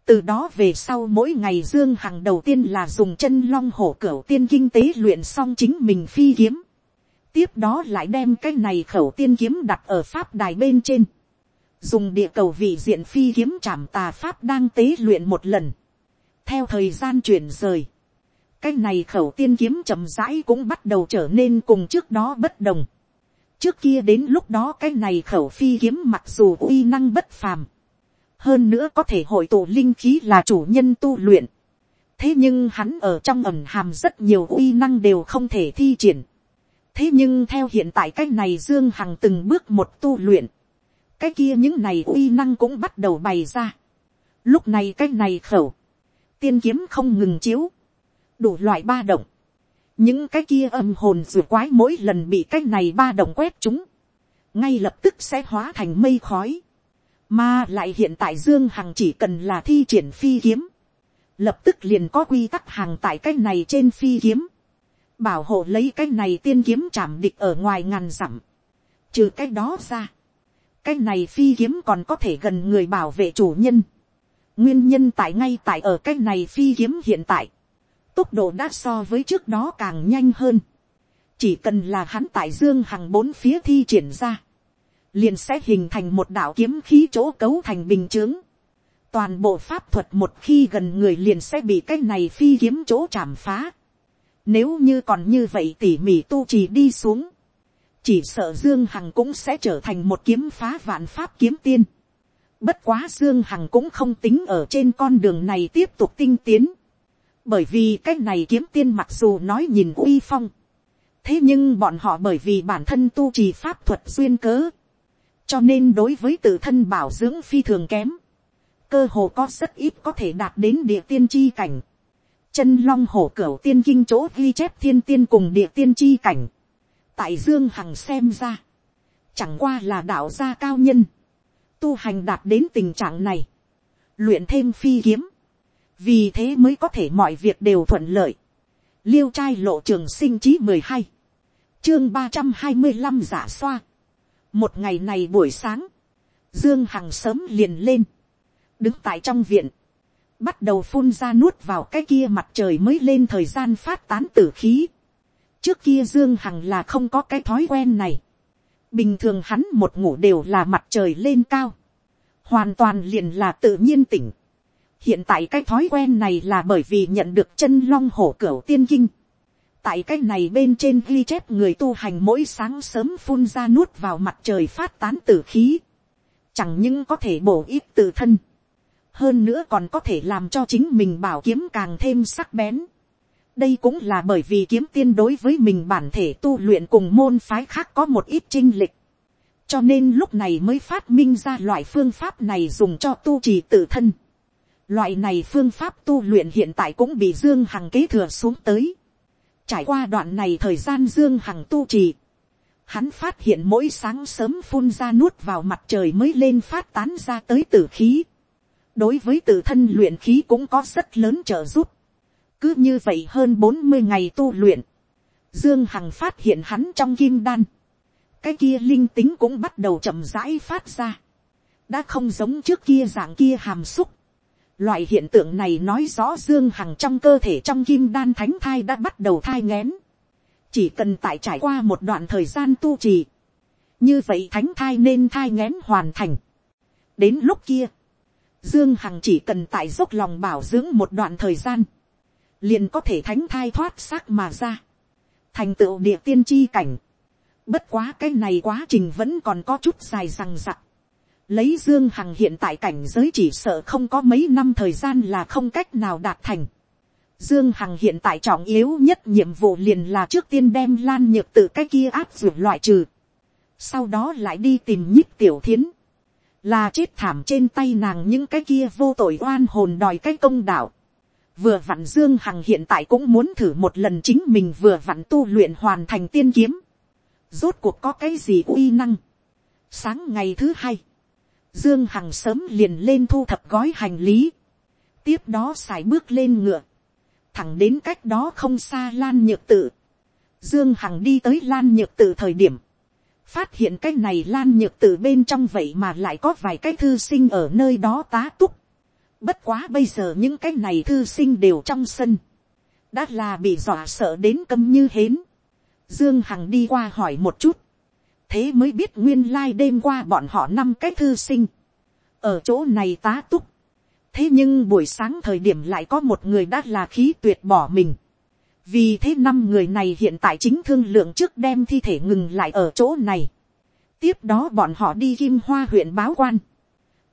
Từ đó về sau mỗi ngày Dương Hằng đầu tiên là dùng chân long hổ cửu tiên kinh tế luyện xong chính mình phi kiếm. Tiếp đó lại đem cái này khẩu tiên kiếm đặt ở pháp đài bên trên. Dùng địa cầu vị diện phi kiếm chạm tà pháp đang tế luyện một lần. Theo thời gian chuyển rời. Cái này khẩu tiên kiếm chậm rãi cũng bắt đầu trở nên cùng trước đó bất đồng trước kia đến lúc đó cái này khẩu phi kiếm mặc dù uy năng bất phàm, hơn nữa có thể hội tụ linh khí là chủ nhân tu luyện, thế nhưng hắn ở trong ẩm hàm rất nhiều uy năng đều không thể thi triển. thế nhưng theo hiện tại cái này dương hằng từng bước một tu luyện, cái kia những này uy năng cũng bắt đầu bày ra. lúc này cái này khẩu, tiên kiếm không ngừng chiếu, đủ loại ba động, những cái kia âm hồn dù quái mỗi lần bị cái này ba đồng quét chúng, ngay lập tức sẽ hóa thành mây khói, mà lại hiện tại dương hằng chỉ cần là thi triển phi kiếm, lập tức liền có quy tắc hàng tại cái này trên phi kiếm, bảo hộ lấy cái này tiên kiếm chạm địch ở ngoài ngàn dặm, trừ cái đó ra, cái này phi kiếm còn có thể gần người bảo vệ chủ nhân, nguyên nhân tại ngay tại ở cái này phi kiếm hiện tại, tốc độ đã so với trước đó càng nhanh hơn. chỉ cần là hắn tại dương hằng bốn phía thi triển ra, liền sẽ hình thành một đạo kiếm khí chỗ cấu thành bình chướng. toàn bộ pháp thuật một khi gần người liền sẽ bị cái này phi kiếm chỗ chạm phá. nếu như còn như vậy tỉ mỉ tu trì đi xuống, chỉ sợ dương hằng cũng sẽ trở thành một kiếm phá vạn pháp kiếm tiên. Bất quá Dương Hằng cũng không tính ở trên con đường này tiếp tục tinh tiến bởi vì cái này kiếm tiên mặc dù nói nhìn uy phong, thế nhưng bọn họ bởi vì bản thân tu trì pháp thuật duyên cớ, cho nên đối với tự thân bảo dưỡng phi thường kém, cơ hồ có rất ít có thể đạt đến địa tiên chi cảnh, chân long hổ cửu tiên kinh chỗ ghi chép thiên tiên cùng địa tiên chi cảnh, tại dương hằng xem ra, chẳng qua là đạo gia cao nhân, tu hành đạt đến tình trạng này, luyện thêm phi kiếm, vì thế mới có thể mọi việc đều thuận lợi. liêu trai lộ trường sinh chí mười hai, chương ba trăm hai mươi năm giả xoa. một ngày này buổi sáng, dương hằng sớm liền lên, đứng tại trong viện, bắt đầu phun ra nuốt vào cái kia mặt trời mới lên thời gian phát tán tử khí. trước kia dương hằng là không có cái thói quen này. bình thường hắn một ngủ đều là mặt trời lên cao, hoàn toàn liền là tự nhiên tỉnh hiện tại cái thói quen này là bởi vì nhận được chân long hổ cửu tiên kinh. tại cái này bên trên ghi chép người tu hành mỗi sáng sớm phun ra nuốt vào mặt trời phát tán tử khí. chẳng những có thể bổ ít tự thân. hơn nữa còn có thể làm cho chính mình bảo kiếm càng thêm sắc bén. đây cũng là bởi vì kiếm tiên đối với mình bản thể tu luyện cùng môn phái khác có một ít chinh lịch. cho nên lúc này mới phát minh ra loại phương pháp này dùng cho tu trì tự thân Loại này phương pháp tu luyện hiện tại cũng bị Dương Hằng kế thừa xuống tới. Trải qua đoạn này thời gian Dương Hằng tu trì. Hắn phát hiện mỗi sáng sớm phun ra nuốt vào mặt trời mới lên phát tán ra tới tử khí. Đối với tự thân luyện khí cũng có rất lớn trợ giúp. Cứ như vậy hơn bốn mươi ngày tu luyện. Dương Hằng phát hiện hắn trong kim đan. Cái kia linh tính cũng bắt đầu chậm rãi phát ra. Đã không giống trước kia dạng kia hàm xúc Loại hiện tượng này nói rõ Dương Hằng trong cơ thể trong kim đan thánh thai đã bắt đầu thai ngén. Chỉ cần tại trải qua một đoạn thời gian tu trì. Như vậy thánh thai nên thai ngén hoàn thành. Đến lúc kia. Dương Hằng chỉ cần tại dốc lòng bảo dưỡng một đoạn thời gian. Liền có thể thánh thai thoát xác mà ra. Thành tựu địa tiên chi cảnh. Bất quá cái này quá trình vẫn còn có chút dài rằng rặc. Lấy Dương Hằng hiện tại cảnh giới chỉ sợ không có mấy năm thời gian là không cách nào đạt thành. Dương Hằng hiện tại trọng yếu nhất nhiệm vụ liền là trước tiên đem lan nhược tự cái kia áp dụng loại trừ. Sau đó lại đi tìm nhích tiểu thiến. Là chết thảm trên tay nàng những cái kia vô tội oan hồn đòi cái công đạo. Vừa vặn Dương Hằng hiện tại cũng muốn thử một lần chính mình vừa vặn tu luyện hoàn thành tiên kiếm. Rốt cuộc có cái gì uy năng. Sáng ngày thứ hai Dương Hằng sớm liền lên thu thập gói hành lý. Tiếp đó xài bước lên ngựa. Thẳng đến cách đó không xa Lan Nhược Tự. Dương Hằng đi tới Lan Nhược Tự thời điểm. Phát hiện cái này Lan Nhược Tự bên trong vậy mà lại có vài cái thư sinh ở nơi đó tá túc. Bất quá bây giờ những cái này thư sinh đều trong sân. Đã là bị dọa sợ đến câm như hến. Dương Hằng đi qua hỏi một chút thế mới biết nguyên lai đêm qua bọn họ năm cái thư sinh, ở chỗ này tá túc. thế nhưng buổi sáng thời điểm lại có một người đã là khí tuyệt bỏ mình. vì thế năm người này hiện tại chính thương lượng trước đem thi thể ngừng lại ở chỗ này. tiếp đó bọn họ đi kim hoa huyện báo quan.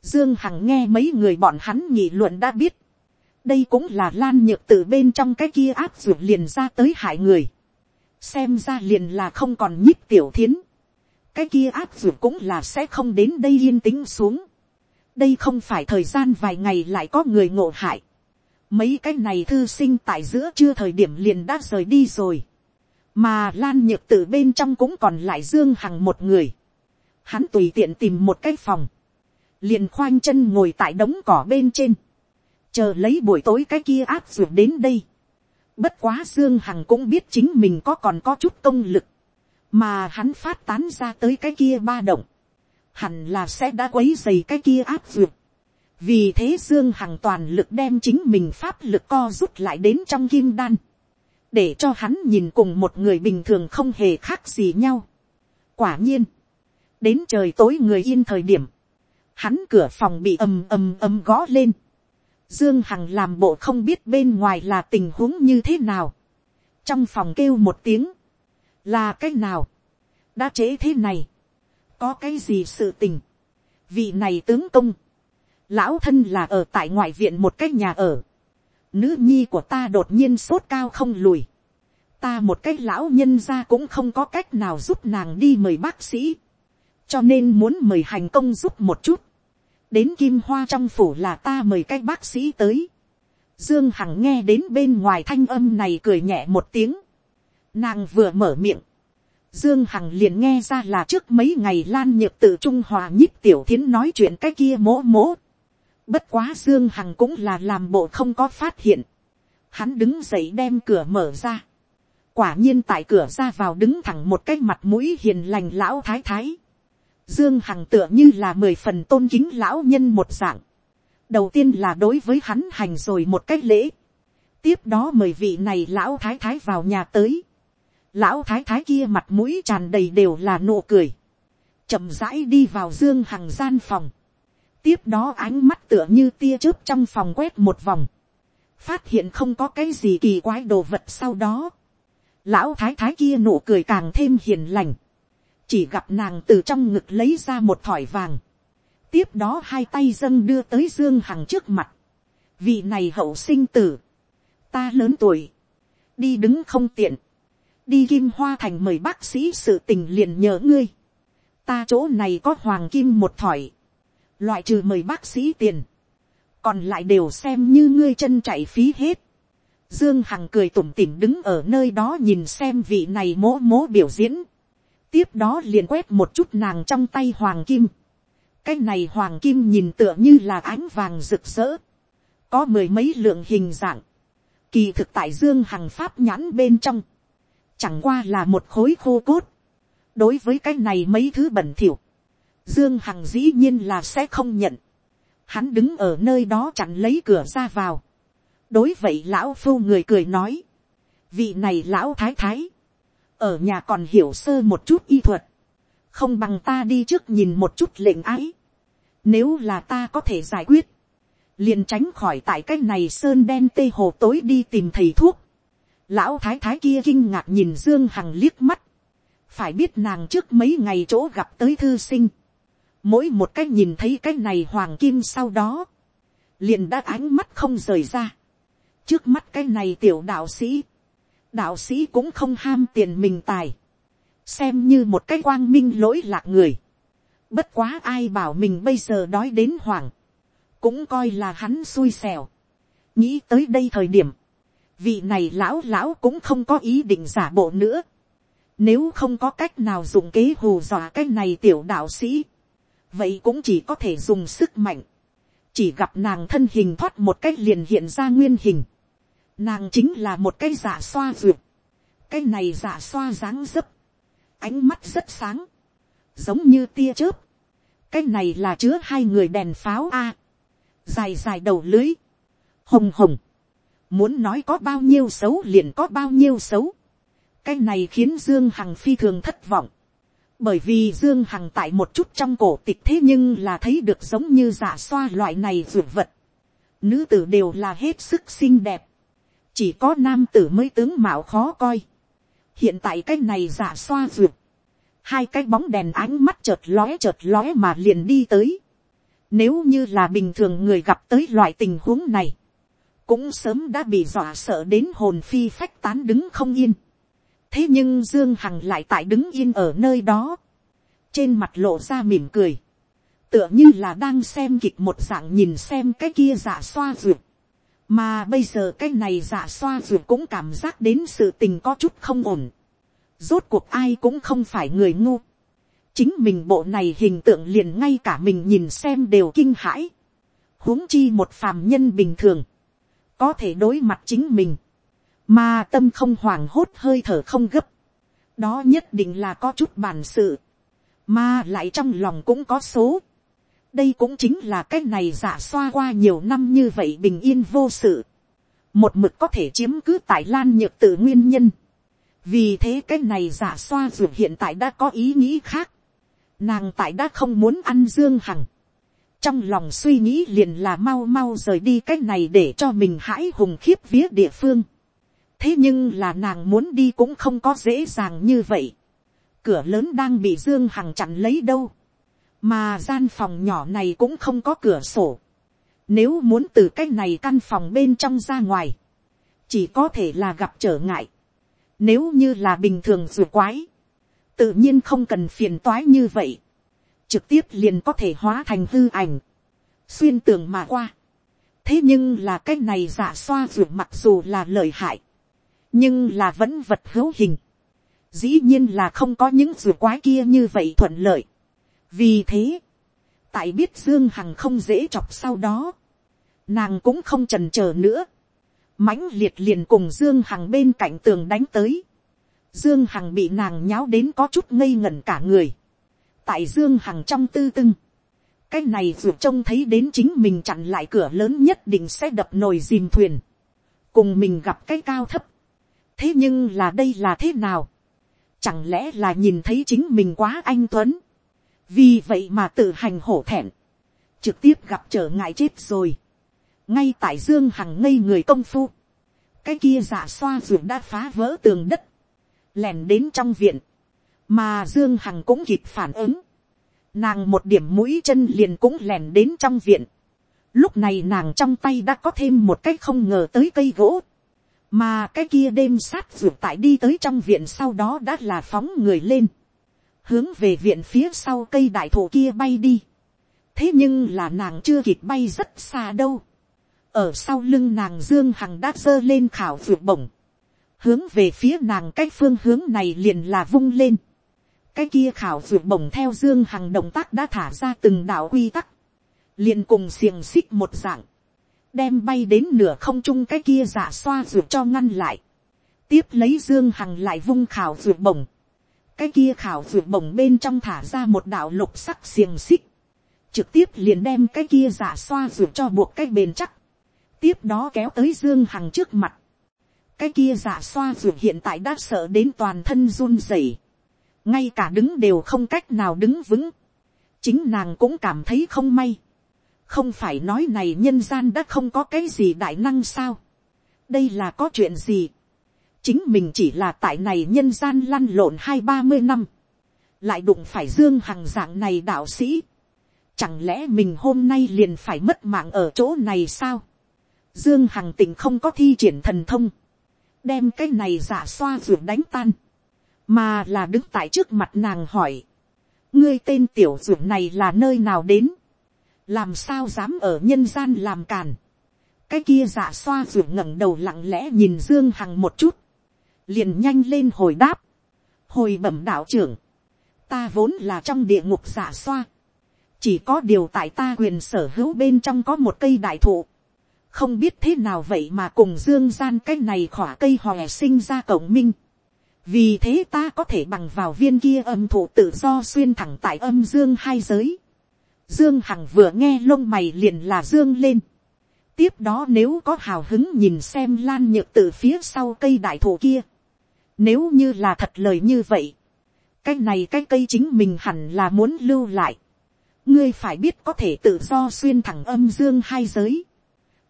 dương hằng nghe mấy người bọn hắn nghị luận đã biết. đây cũng là lan nhược từ bên trong cái kia áp ruột liền ra tới hại người. xem ra liền là không còn nhích tiểu thiến cái kia áp dụng cũng là sẽ không đến đây yên tĩnh xuống. đây không phải thời gian vài ngày lại có người ngộ hại. mấy cái này thư sinh tại giữa chưa thời điểm liền đã rời đi rồi. mà lan nhược từ bên trong cũng còn lại dương hằng một người. hắn tùy tiện tìm một cái phòng. liền khoanh chân ngồi tại đống cỏ bên trên. chờ lấy buổi tối cái kia áp dụng đến đây. bất quá dương hằng cũng biết chính mình có còn có chút công lực mà hắn phát tán ra tới cái kia ba động, hẳn là sẽ đã quấy dày cái kia áp dược. vì thế dương hằng toàn lực đem chính mình pháp lực co rút lại đến trong kim đan, để cho hắn nhìn cùng một người bình thường không hề khác gì nhau. quả nhiên, đến trời tối người yên thời điểm, hắn cửa phòng bị ầm ầm ầm gõ lên. Dương Hằng làm bộ không biết bên ngoài là tình huống như thế nào. Trong phòng kêu một tiếng là cái nào, đã chế thế này, có cái gì sự tình, vị này tướng công, lão thân là ở tại ngoại viện một cái nhà ở, nữ nhi của ta đột nhiên sốt cao không lùi, ta một cái lão nhân ra cũng không có cách nào giúp nàng đi mời bác sĩ, cho nên muốn mời hành công giúp một chút, đến kim hoa trong phủ là ta mời cái bác sĩ tới, dương hằng nghe đến bên ngoài thanh âm này cười nhẹ một tiếng, Nàng vừa mở miệng. Dương Hằng liền nghe ra là trước mấy ngày Lan Nhược tự Trung Hòa nhích tiểu thiến nói chuyện cái kia mỗ mỗ. Bất quá Dương Hằng cũng là làm bộ không có phát hiện. Hắn đứng dậy đem cửa mở ra. Quả nhiên tại cửa ra vào đứng thẳng một cái mặt mũi hiền lành lão thái thái. Dương Hằng tựa như là mười phần tôn kính lão nhân một dạng. Đầu tiên là đối với hắn hành rồi một cách lễ. Tiếp đó mời vị này lão thái thái vào nhà tới. Lão thái thái kia mặt mũi tràn đầy đều là nụ cười. chậm rãi đi vào Dương Hằng gian phòng. Tiếp đó ánh mắt tựa như tia chớp trong phòng quét một vòng, phát hiện không có cái gì kỳ quái đồ vật sau đó, lão thái thái kia nụ cười càng thêm hiền lành, chỉ gặp nàng từ trong ngực lấy ra một thỏi vàng, tiếp đó hai tay dâng đưa tới dương hằng trước mặt, vị này hậu sinh tử, ta lớn tuổi, đi đứng không tiện, đi kim hoa thành mời bác sĩ sự tình liền nhờ ngươi, ta chỗ này có hoàng kim một thỏi, loại trừ mời bác sĩ tiền, còn lại đều xem như ngươi chân chạy phí hết. Dương Hằng cười tủm tỉm đứng ở nơi đó nhìn xem vị này mố mố biểu diễn. Tiếp đó liền quét một chút nàng trong tay hoàng kim. Cái này hoàng kim nhìn tựa như là ánh vàng rực rỡ. Có mười mấy lượng hình dạng. Kỳ thực tại Dương Hằng pháp nhãn bên trong. Chẳng qua là một khối khô cốt. Đối với cái này mấy thứ bẩn thỉu. Dương Hằng dĩ nhiên là sẽ không nhận. Hắn đứng ở nơi đó chặn lấy cửa ra vào. Đối vậy lão phu người cười nói. Vị này lão thái thái. Ở nhà còn hiểu sơ một chút y thuật. Không bằng ta đi trước nhìn một chút lệnh ái. Nếu là ta có thể giải quyết. Liền tránh khỏi tại cái này sơn đen tê hồ tối đi tìm thầy thuốc. Lão thái thái kia kinh ngạc nhìn Dương Hằng liếc mắt. Phải biết nàng trước mấy ngày chỗ gặp tới thư sinh mỗi một cái nhìn thấy cái này hoàng kim sau đó, liền đã ánh mắt không rời ra. trước mắt cái này tiểu đạo sĩ, đạo sĩ cũng không ham tiền mình tài, xem như một cái quang minh lỗi lạc người. bất quá ai bảo mình bây giờ đói đến hoàng, cũng coi là hắn xui xẻo. nghĩ tới đây thời điểm, vị này lão lão cũng không có ý định giả bộ nữa. Nếu không có cách nào dùng kế hù dọa cái này tiểu đạo sĩ, vậy cũng chỉ có thể dùng sức mạnh, chỉ gặp nàng thân hình thoát một cách liền hiện ra nguyên hình, nàng chính là một cái giả xoa duyệt, cái này giả xoa dáng dấp, ánh mắt rất sáng, giống như tia chớp, cái này là chứa hai người đèn pháo a, dài dài đầu lưới, hồng hồng, muốn nói có bao nhiêu xấu liền có bao nhiêu xấu, cái này khiến dương hằng phi thường thất vọng, bởi vì dương hằng tại một chút trong cổ tịch thế nhưng là thấy được giống như giả xoa loại này ruột vật. nữ tử đều là hết sức xinh đẹp. chỉ có nam tử mới tướng mạo khó coi. hiện tại cái này giả xoa ruột. hai cái bóng đèn ánh mắt chợt lóe chợt lóe mà liền đi tới. nếu như là bình thường người gặp tới loại tình huống này, cũng sớm đã bị dọa sợ đến hồn phi phách tán đứng không yên. Thế nhưng dương hằng lại tại đứng yên ở nơi đó, trên mặt lộ ra mỉm cười, tựa như là đang xem kịch một dạng nhìn xem cái kia giả xoa ruột, mà bây giờ cái này giả xoa ruột cũng cảm giác đến sự tình có chút không ổn, rốt cuộc ai cũng không phải người ngu, chính mình bộ này hình tượng liền ngay cả mình nhìn xem đều kinh hãi, huống chi một phàm nhân bình thường, có thể đối mặt chính mình, mà tâm không hoảng hốt hơi thở không gấp, đó nhất định là có chút bản sự, mà lại trong lòng cũng có số. đây cũng chính là cái này giả xoa qua nhiều năm như vậy bình yên vô sự, một mực có thể chiếm cứ tại lan nhược tự nguyên nhân, vì thế cái này giả xoa dù hiện tại đã có ý nghĩ khác, nàng tại đã không muốn ăn dương hằng, trong lòng suy nghĩ liền là mau mau rời đi cái này để cho mình hãi hùng khiếp vía địa phương thế nhưng là nàng muốn đi cũng không có dễ dàng như vậy. cửa lớn đang bị dương hằng chặn lấy đâu. mà gian phòng nhỏ này cũng không có cửa sổ. nếu muốn từ cái này căn phòng bên trong ra ngoài, chỉ có thể là gặp trở ngại. nếu như là bình thường dù quái, tự nhiên không cần phiền toái như vậy trực tiếp liền có thể hóa thành hư ảnh, xuyên tường mà qua. thế nhưng là cái này giả xoa ruột mặc dù là lời hại, nhưng là vẫn vật hữu hình, dĩ nhiên là không có những ruột quái kia như vậy thuận lợi. vì thế, tại biết dương hằng không dễ chọc sau đó, nàng cũng không trần c h ờ nữa, mãnh liệt liền cùng dương hằng bên cạnh tường đánh tới, dương hằng bị nàng nháo đến có chút ngây ngẩn cả người, tại dương hằng trong tư tưng, cái này ruột trông thấy đến chính mình chặn lại cửa lớn nhất định sẽ đập nồi dìm thuyền, cùng mình gặp cái cao thấp, thế nhưng là đây là thế nào, chẳng lẽ là nhìn thấy chính mình quá anh tuấn, vì vậy mà tự hành hổ thẹn, trực tiếp gặp trở ngại chết rồi. ngay tại dương hằng ngây người công phu, cái kia giả xoa ruột đã phá vỡ tường đất, lèn đến trong viện, mà dương hằng cũng kịp phản ứng, nàng một điểm mũi chân liền cũng lèn đến trong viện, lúc này nàng trong tay đã có thêm một cái không ngờ tới cây gỗ, mà cái kia đêm sát ruột tại đi tới trong viện sau đó đã là phóng người lên, hướng về viện phía sau cây đại thụ kia bay đi thế nhưng là nàng chưa kịp bay rất xa đâu. ở sau lưng nàng dương hằng đã giơ lên khảo ruột bổng. hướng về phía nàng cái phương hướng này liền là vung lên cái kia khảo ruột bổng theo dương hằng động tác đã thả ra từng đạo quy tắc. liền cùng xiềng xích một dạng. đem bay đến nửa không trung cái kia giả xoa ruột cho ngăn lại. tiếp lấy dương hằng lại vung khảo ruột bổng. cái kia khảo ruột bổng bên trong thả ra một đạo lục sắc xiềng xích trực tiếp liền đem cái kia giả xoa ruột cho buộc cái bền chắc, tiếp đó kéo tới dương hằng trước mặt, cái kia giả xoa ruột hiện tại đã sợ đến toàn thân run rẩy, ngay cả đứng đều không cách nào đứng vững, chính nàng cũng cảm thấy không may, không phải nói này nhân gian đã không có cái gì đại năng sao, đây là có chuyện gì, chính mình chỉ là tại này nhân gian lăn lộn hai ba mươi năm, lại đụng phải dương hằng dạng này đạo sĩ, Chẳng lẽ mình hôm nay liền phải mất mạng ở chỗ này sao? Dương Hằng tình không có thi triển thần thông. Đem cái này giả xoa ruột đánh tan. Mà là đứng tại trước mặt nàng hỏi. Ngươi tên tiểu ruộng này là nơi nào đến? Làm sao dám ở nhân gian làm càn? Cái kia giả xoa ruộng ngẩng đầu lặng lẽ nhìn Dương Hằng một chút. Liền nhanh lên hồi đáp. Hồi bẩm đạo trưởng. Ta vốn là trong địa ngục giả xoa chỉ có điều tại ta quyền sở hữu bên trong có một cây đại thụ, không biết thế nào vậy mà cùng dương gian cái này khỏa cây hòe sinh ra cổng minh, vì thế ta có thể bằng vào viên kia âm thụ tự do xuyên thẳng tại âm dương hai giới. Dương Hằng vừa nghe lông mày liền là dương lên. Tiếp đó nếu có hào hứng nhìn xem lan nhược từ phía sau cây đại thụ kia. Nếu như là thật lời như vậy. Cái này cái cây chính mình hẳn là muốn lưu lại ngươi phải biết có thể tự do xuyên thẳng âm dương hai giới.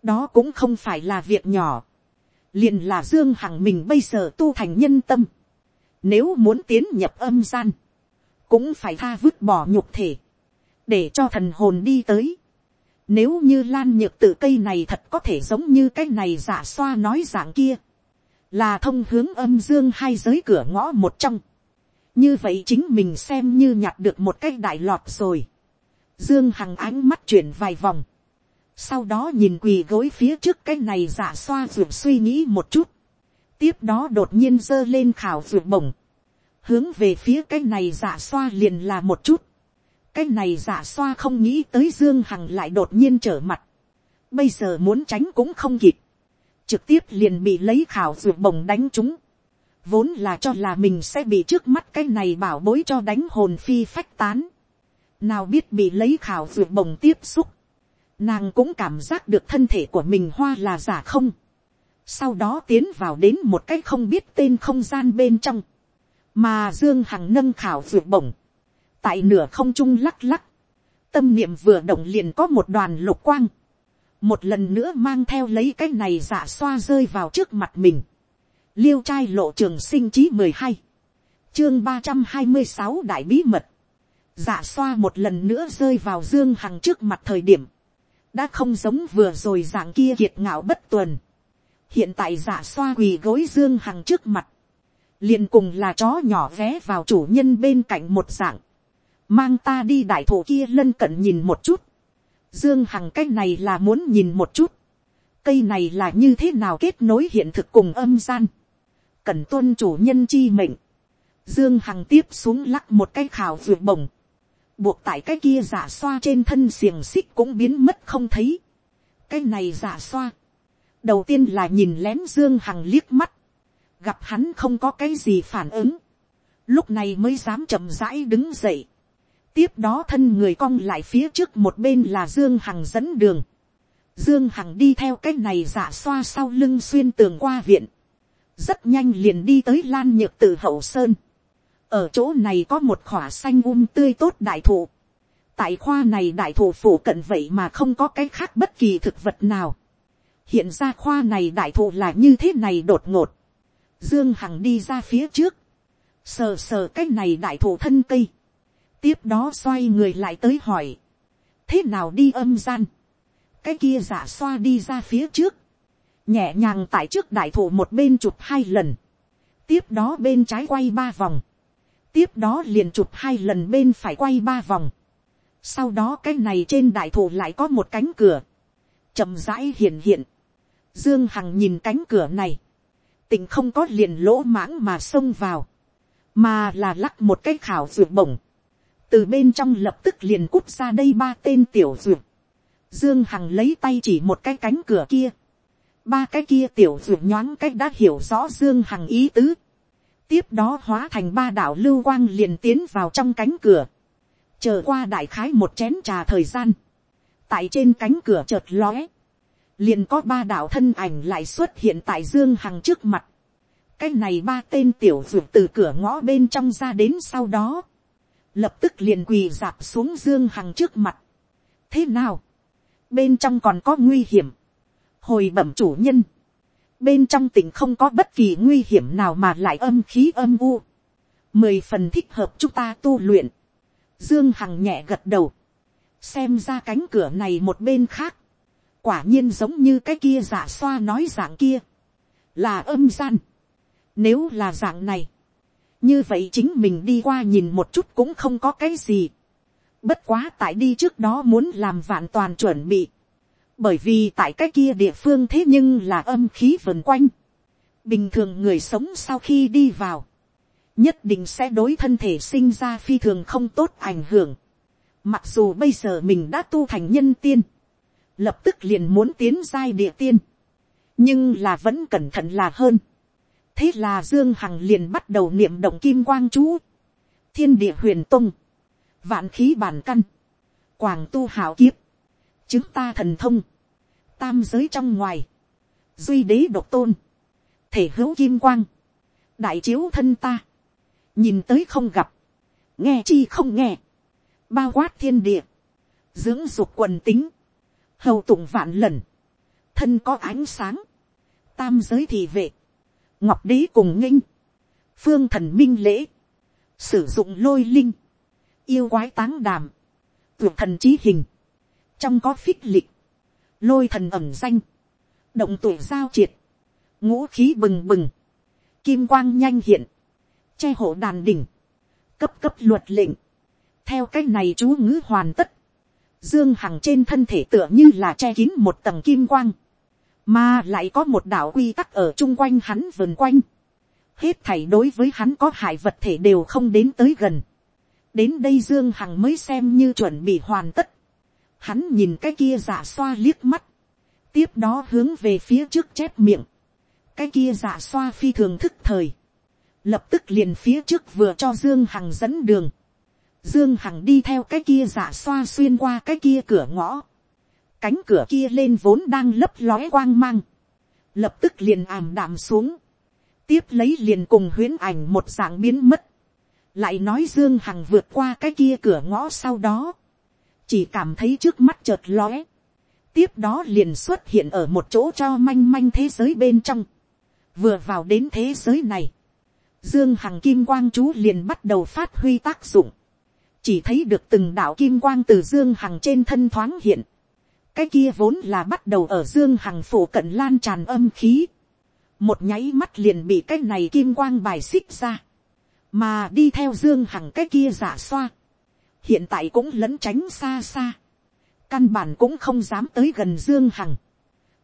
đó cũng không phải là việc nhỏ. liền là dương hằng mình bây giờ tu thành nhân tâm nếu muốn tiến nhập âm gian, cũng phải tha vứt bỏ nhục thể, để cho thần hồn đi tới. Nếu như lan nhược tự cây này thật có thể giống như cái này giả xoa nói dạng kia, là thông hướng âm dương hai giới cửa ngõ một trong. như vậy chính mình xem như nhặt được một cái đại lọt rồi. Dương Hằng ánh mắt chuyển vài vòng. Sau đó nhìn quỳ gối phía trước cái này giả xoa ruột suy nghĩ một chút. Tiếp đó đột nhiên giơ lên khảo ruột bổng. Hướng về phía cái này giả xoa liền là một chút. Cái này giả xoa không nghĩ tới Dương Hằng lại đột nhiên trở mặt. Bây giờ muốn tránh cũng không kịp. Trực tiếp liền bị lấy khảo ruột bổng đánh trúng. Vốn là cho là mình sẽ bị trước mắt cái này bảo bối cho đánh hồn phi phách tán nào biết bị lấy khảo ruột bồng tiếp xúc, nàng cũng cảm giác được thân thể của mình hoa là giả không, sau đó tiến vào đến một cái không biết tên không gian bên trong, mà dương hằng nâng khảo vượt bổng, tại nửa không trung lắc lắc, tâm niệm vừa động liền có một đoàn lục quang, một lần nữa mang theo lấy cái này giả xoa rơi vào trước mặt mình, liêu trai lộ trường sinh chí mười hai, chương ba trăm hai mươi sáu đại bí mật, dạ xoa một lần nữa rơi vào dương hằng trước mặt thời điểm, đã không giống vừa rồi dạng kia kiệt ngạo bất tuần hiện tại dạ xoa quỳ gối dương hằng trước mặt, liền cùng là chó nhỏ ghé vào chủ nhân bên cạnh một dạng, mang ta đi đại thổ kia lân cận nhìn một chút, dương hằng cái này là muốn nhìn một chút, cây này là như thế nào kết nối hiện thực cùng âm gian, cần tuân chủ nhân chi mệnh, dương hằng tiếp xuống lắc một cái khảo vượt bổng, buộc tại cái kia giả xoa trên thân xiềng xích cũng biến mất không thấy. cái này giả xoa, đầu tiên là nhìn lén dương hằng liếc mắt, gặp hắn không có cái gì phản ứng, lúc này mới dám chậm rãi đứng dậy, tiếp đó thân người cong lại phía trước một bên là dương hằng dẫn đường, dương hằng đi theo cái này giả xoa sau lưng xuyên tường qua viện, rất nhanh liền đi tới lan nhược từ hậu sơn, ở chỗ này có một khỏa xanh um tươi tốt đại thụ, tại khoa này đại thụ phủ cận vậy mà không có cái khác bất kỳ thực vật nào, hiện ra khoa này đại thụ là như thế này đột ngột, dương hằng đi ra phía trước, sờ sờ cái này đại thụ thân cây, tiếp đó xoay người lại tới hỏi, thế nào đi âm gian, cái kia giả xoa đi ra phía trước, nhẹ nhàng tại trước đại thụ một bên chụp hai lần, tiếp đó bên trái quay ba vòng, tiếp đó liền chụp hai lần bên phải quay ba vòng, sau đó cái này trên đại thụ lại có một cánh cửa, chậm rãi hiện hiện, dương hằng nhìn cánh cửa này, tình không có liền lỗ mãng mà xông vào, mà là lắc một cái khảo ruột bổng, từ bên trong lập tức liền cút ra đây ba tên tiểu ruột, dương hằng lấy tay chỉ một cái cánh cửa kia, ba cái kia tiểu ruột nhoáng cách đã hiểu rõ dương hằng ý tứ, tiếp đó hóa thành ba đạo lưu quang liền tiến vào trong cánh cửa, chờ qua đại khái một chén trà thời gian, tại trên cánh cửa chợt lóe, liền có ba đạo thân ảnh lại xuất hiện tại dương hằng trước mặt, cái này ba tên tiểu ruột từ cửa ngõ bên trong ra đến sau đó, lập tức liền quỳ dạp xuống dương hằng trước mặt. thế nào, bên trong còn có nguy hiểm, hồi bẩm chủ nhân, bên trong tỉnh không có bất kỳ nguy hiểm nào mà lại âm khí âm u, mười phần thích hợp chúng ta tu luyện, dương hằng nhẹ gật đầu, xem ra cánh cửa này một bên khác, quả nhiên giống như cái kia giả xoa nói dạng kia, là âm gian, nếu là dạng này, như vậy chính mình đi qua nhìn một chút cũng không có cái gì. Bất quá tại đi trước đó muốn làm vạn toàn chuẩn bị. Bởi vì tại cái kia địa phương thế nhưng là âm khí vần quanh. Bình thường người sống sau khi đi vào. Nhất định sẽ đối thân thể sinh ra phi thường không tốt ảnh hưởng. Mặc dù bây giờ mình đã tu thành nhân tiên. Lập tức liền muốn tiến giai địa tiên. Nhưng là vẫn cẩn thận là hơn. Thế là dương hằng liền bắt đầu niệm động kim quang chú, thiên địa huyền tung, vạn khí bản căn, quảng tu hảo kiếp, chứng ta thần thông, tam giới trong ngoài, duy đế độc tôn, thể hữu kim quang, đại chiếu thân ta, nhìn tới không gặp, nghe chi không nghe, bao quát thiên địa, dưỡng dục quần tính, hầu tụng vạn lần, thân có ánh sáng, tam giới thì vệ, ngọc đế cùng nghinh, phương thần minh lễ, sử dụng lôi linh, yêu quái táng đàm, tuyệt thần trí hình, trong có phích lịch, lôi thần ẩm danh, động tuổi giao triệt, ngũ khí bừng bừng, kim quang nhanh hiện, che hộ đàn đỉnh, cấp cấp luật lệnh, theo cách này chú ngữ hoàn tất, dương hằng trên thân thể tựa như là che kín một tầng kim quang, mà lại có một đạo quy tắc ở chung quanh hắn vườn quanh, hết thảy đối với hắn có hại vật thể đều không đến tới gần, đến đây dương hằng mới xem như chuẩn bị hoàn tất, hắn nhìn cái kia giả xoa liếc mắt, tiếp đó hướng về phía trước chép miệng, cái kia giả xoa phi thường thức thời, lập tức liền phía trước vừa cho dương hằng dẫn đường, dương hằng đi theo cái kia giả xoa xuyên qua cái kia cửa ngõ, cánh cửa kia lên vốn đang lấp lóe quang mang, lập tức liền ảm đạm xuống, tiếp lấy liền cùng huyễn ảnh một dạng biến mất, lại nói dương hằng vượt qua cái kia cửa ngõ sau đó, chỉ cảm thấy trước mắt chợt lóe, tiếp đó liền xuất hiện ở một chỗ cho manh manh thế giới bên trong, vừa vào đến thế giới này, dương hằng kim quang chú liền bắt đầu phát huy tác dụng, chỉ thấy được từng đạo kim quang từ dương hằng trên thân thoáng hiện, cái kia vốn là bắt đầu ở dương hằng phủ cận lan tràn âm khí, một nháy mắt liền bị cái này kim quang bài xích ra, mà đi theo dương hằng cái kia giả xoa, hiện tại cũng lẫn tránh xa xa, căn bản cũng không dám tới gần dương hằng,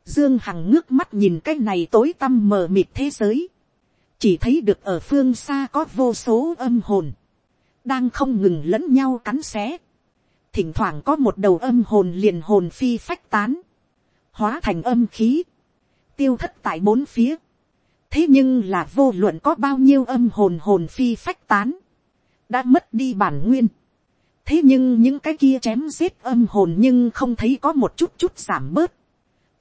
dương hằng ngước mắt nhìn cái này tối tăm mờ mịt thế giới, chỉ thấy được ở phương xa có vô số âm hồn, đang không ngừng lẫn nhau cắn xé, thỉnh thoảng có một đầu âm hồn liền hồn phi phách tán, hóa thành âm khí, tiêu thất tại bốn phía. thế nhưng là vô luận có bao nhiêu âm hồn hồn phi phách tán, đã mất đi bản nguyên. thế nhưng những cái kia chém giết âm hồn nhưng không thấy có một chút chút giảm bớt.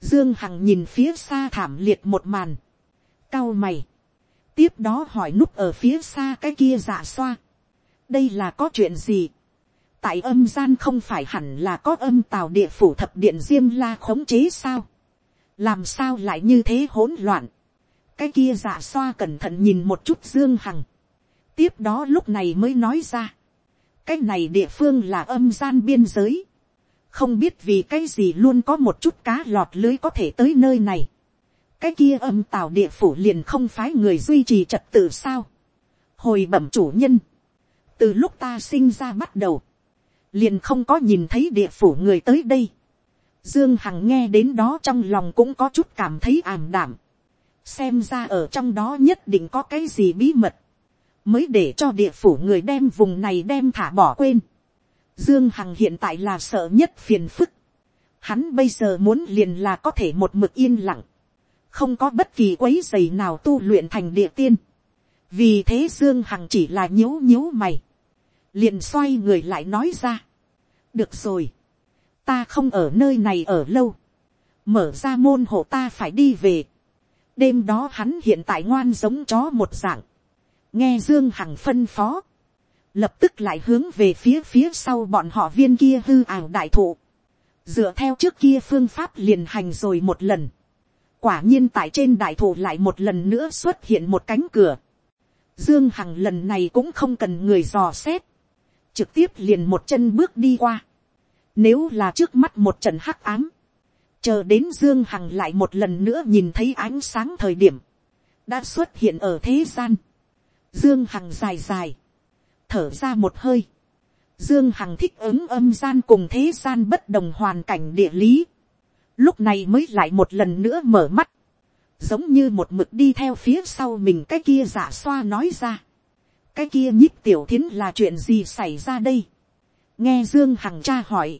dương hằng nhìn phía xa thảm liệt một màn, cao mày, tiếp đó hỏi núp ở phía xa cái kia dạ xoa đây là có chuyện gì. tại âm gian không phải hẳn là có âm tào địa phủ thập điện diêm la khống chế sao. làm sao lại như thế hỗn loạn. cái kia dạ xoa cẩn thận nhìn một chút dương hằng. tiếp đó lúc này mới nói ra. cái này địa phương là âm gian biên giới. không biết vì cái gì luôn có một chút cá lọt lưới có thể tới nơi này cái kia âm tào địa phủ liền không phái người duy trì trật tự sao. hồi bẩm chủ nhân, từ lúc ta sinh ra bắt đầu, liền không có nhìn thấy địa phủ người tới đây. Dương Hằng nghe đến đó trong lòng cũng có chút cảm thấy ảm đảm. Xem ra ở trong đó nhất định có cái gì bí mật. Mới để cho địa phủ người đem vùng này đem thả bỏ quên. Dương Hằng hiện tại là sợ nhất phiền phức. Hắn bây giờ muốn liền là có thể một mực yên lặng không có bất kỳ quấy giày nào tu luyện thành địa tiên. vì thế dương hằng chỉ là nhíu nhíu mày, liền xoay người lại nói ra. được rồi, ta không ở nơi này ở lâu, mở ra môn hộ ta phải đi về. đêm đó hắn hiện tại ngoan giống chó một dạng, nghe dương hằng phân phó, lập tức lại hướng về phía phía sau bọn họ viên kia hư ảo đại thụ, dựa theo trước kia phương pháp liền hành rồi một lần, quả nhiên tại trên đại thụ lại một lần nữa xuất hiện một cánh cửa. Dương Hằng lần này cũng không cần người dò xét. Trực tiếp liền một chân bước đi qua. Nếu là trước mắt một trận hắc ám. Chờ đến Dương Hằng lại một lần nữa nhìn thấy ánh sáng thời điểm. Đã xuất hiện ở thế gian. Dương Hằng dài dài. Thở ra một hơi. Dương Hằng thích ứng âm gian cùng thế gian bất đồng hoàn cảnh địa lý lúc này mới lại một lần nữa mở mắt, giống như một mực đi theo phía sau mình cái kia giả xoa nói ra, cái kia nhích tiểu thiến là chuyện gì xảy ra đây, nghe dương hằng cha hỏi,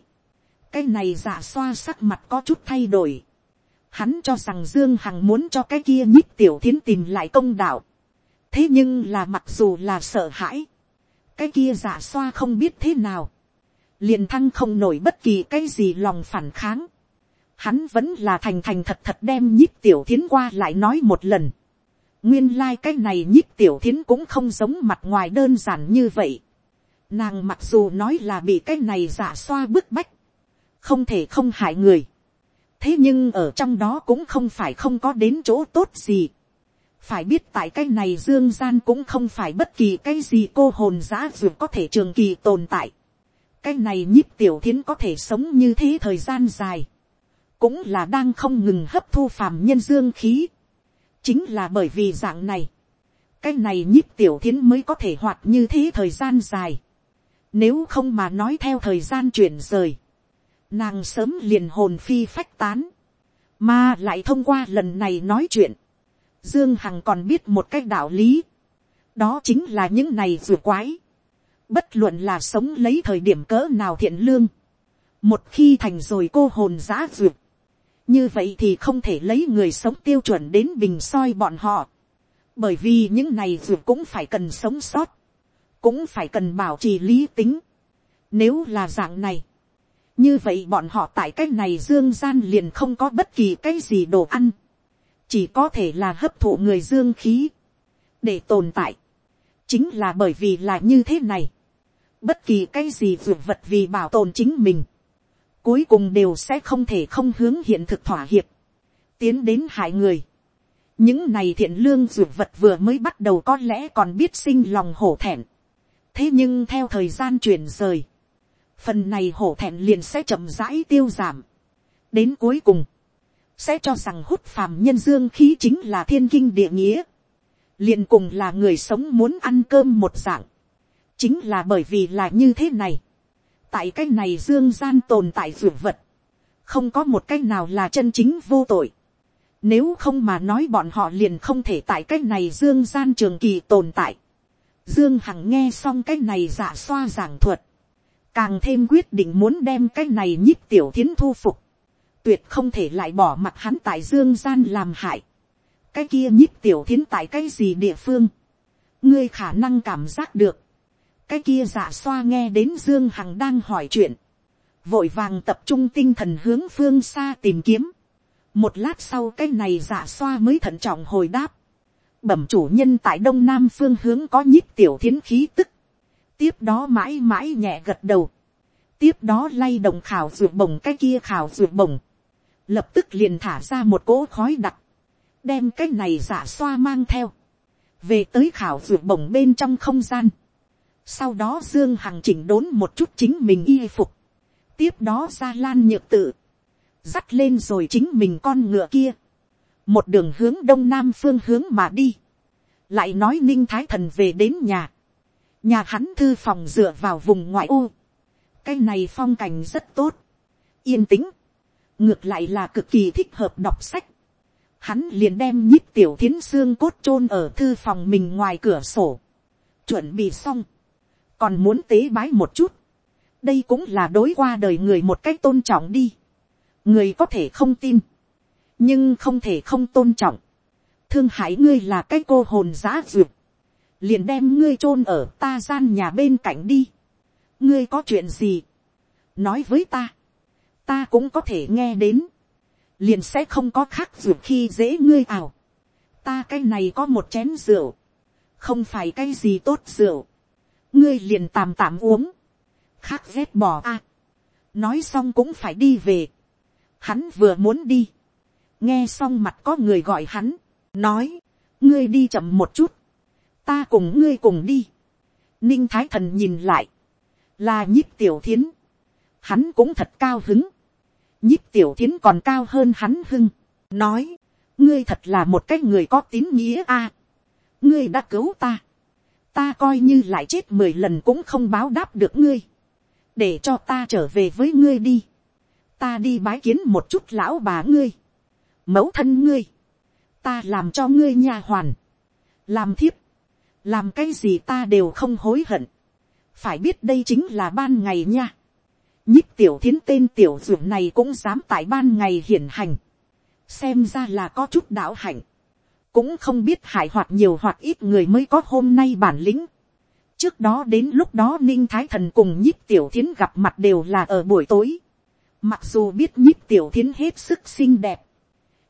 cái này giả xoa sắc mặt có chút thay đổi, hắn cho rằng dương hằng muốn cho cái kia nhích tiểu thiến tìm lại công đạo, thế nhưng là mặc dù là sợ hãi, cái kia giả xoa không biết thế nào, liền thăng không nổi bất kỳ cái gì lòng phản kháng, hắn vẫn là thành thành thật thật đem nhích tiểu thiến qua lại nói một lần nguyên lai、like、cái này nhích tiểu thiến cũng không giống mặt ngoài đơn giản như vậy. nàng mặc dù nói là bị cái này giả xoa bức bách, không thể không hại người. thế nhưng ở trong đó cũng không phải không có đến chỗ tốt gì. phải biết tại cái này dương gian cũng không phải bất kỳ cái gì cô hồn giã dược có thể trường kỳ tồn tại. cái này nhích tiểu thiến có thể sống như thế thời gian dài cũng là đang không ngừng hấp thu phàm nhân dương khí chính là bởi vì dạng này, cái này nhíp tiểu thiến mới có thể hoạt như thế thời gian dài. nếu không mà nói theo thời gian chuyển rời, nàng sớm liền hồn phi phách tán, mà lại thông qua lần này nói chuyện, dương hằng còn biết một cái đạo lý, đó chính là những này vừa quái, bất luận là sống lấy thời điểm cỡ nào thiện lương, một khi thành rồi cô hồn giã duyệt, như vậy thì không thể lấy người sống tiêu chuẩn đến bình soi bọn họ, bởi vì những này dù cũng phải cần sống sót, cũng phải cần bảo trì lý tính. Nếu là dạng này, như vậy bọn họ tại cái này dương gian liền không có bất kỳ cái gì đồ ăn, chỉ có thể là hấp thụ người dương khí, để tồn tại. chính là bởi vì là như thế này, bất kỳ cái gì vượt vật vì bảo tồn chính mình, cuối cùng đều sẽ không thể không hướng hiện thực thỏa hiệp, tiến đến hại người. những này thiện lương dược vật vừa mới bắt đầu có lẽ còn biết sinh lòng hổ thẹn. thế nhưng theo thời gian chuyển rời, phần này hổ thẹn liền sẽ chậm rãi tiêu giảm. đến cuối cùng, sẽ cho rằng hút phàm nhân dương khí chính là thiên kinh địa nghĩa. liền cùng là người sống muốn ăn cơm một dạng. chính là bởi vì là như thế này tại cái này dương gian tồn tại dược vật, không có một cái nào là chân chính vô tội. Nếu không mà nói bọn họ liền không thể tại cái này dương gian trường kỳ tồn tại. Dương Hằng nghe xong cái này giả xoa giảng thuật. Càng thêm quyết định muốn đem cái này nhíp tiểu thiến thu phục. tuyệt không thể lại bỏ mặt hắn tại dương gian làm hại, cái kia nhíp tiểu thiến tại cái gì địa phương, ngươi khả năng cảm giác được, cái kia dạ xoa nghe đến dương hằng đang hỏi chuyện, vội vàng tập trung tinh thần hướng phương xa tìm kiếm, một lát sau cái này dạ xoa mới thận trọng hồi đáp, bẩm chủ nhân tại đông nam phương hướng có nhíp tiểu thiến khí tức, tiếp đó mãi mãi nhẹ gật đầu, tiếp đó lay động khảo ruột bổng cái kia khảo ruột bổng, lập tức liền thả ra một cỗ khói đặc, đem cái này giả xoa mang theo, về tới khảo ruột bổng bên trong không gian, sau đó dương hằng chỉnh đốn một chút chính mình y phục, tiếp đó ra lan nhược tự, dắt lên rồi chính mình con ngựa kia, một đường hướng đông nam phương hướng mà đi, lại nói ninh thái thần về đến nhà, nhà hắn thư phòng dựa vào vùng ngoại ô, cái này phong cảnh rất tốt, yên tĩnh, ngược lại là cực kỳ thích hợp đọc sách, hắn liền đem nhíp tiểu thiến xương cốt chôn ở thư phòng mình ngoài cửa sổ, chuẩn bị xong, còn muốn tế bái một chút, đây cũng là đối qua đời người một cách tôn trọng đi, người có thể không tin, nhưng không thể không tôn trọng, thương hại ngươi là cái cô hồn giá duyệt, liền đem ngươi chôn ở ta gian nhà bên cạnh đi, ngươi có chuyện gì, nói với ta, ta cũng có thể nghe đến, liền sẽ không có khác duyệt khi dễ ngươi ảo. ta cái này có một chén rượu, không phải cái gì tốt rượu, ngươi liền tàm tạm uống, khác ghét bỏ a, nói xong cũng phải đi về, hắn vừa muốn đi, nghe xong mặt có người gọi hắn, nói, ngươi đi chậm một chút, ta cùng ngươi cùng đi, ninh thái thần nhìn lại, là nhíp tiểu thiến, hắn cũng thật cao hứng, nhíp tiểu thiến còn cao hơn hắn hưng, nói, ngươi thật là một cái người có tín nghĩa a, ngươi đã cứu ta, ta coi như lại chết mười lần cũng không báo đáp được ngươi, để cho ta trở về với ngươi đi, ta đi bái kiến một chút lão bà ngươi, mẫu thân ngươi, ta làm cho ngươi nha hoàn, làm thiếp, làm cái gì ta đều không hối hận, phải biết đây chính là ban ngày nha, nhích tiểu thiến tên tiểu dưỡng này cũng dám tại ban ngày hiển hành. Xem ra là có chút đạo hạnh. Cũng không biết hại hoặc nhiều hoặc ít người mới có hôm nay bản lĩnh. Trước đó đến lúc đó Ninh Thái Thần cùng nhích tiểu thiến gặp mặt đều là ở buổi tối. Mặc dù biết nhích tiểu thiến hết sức xinh đẹp.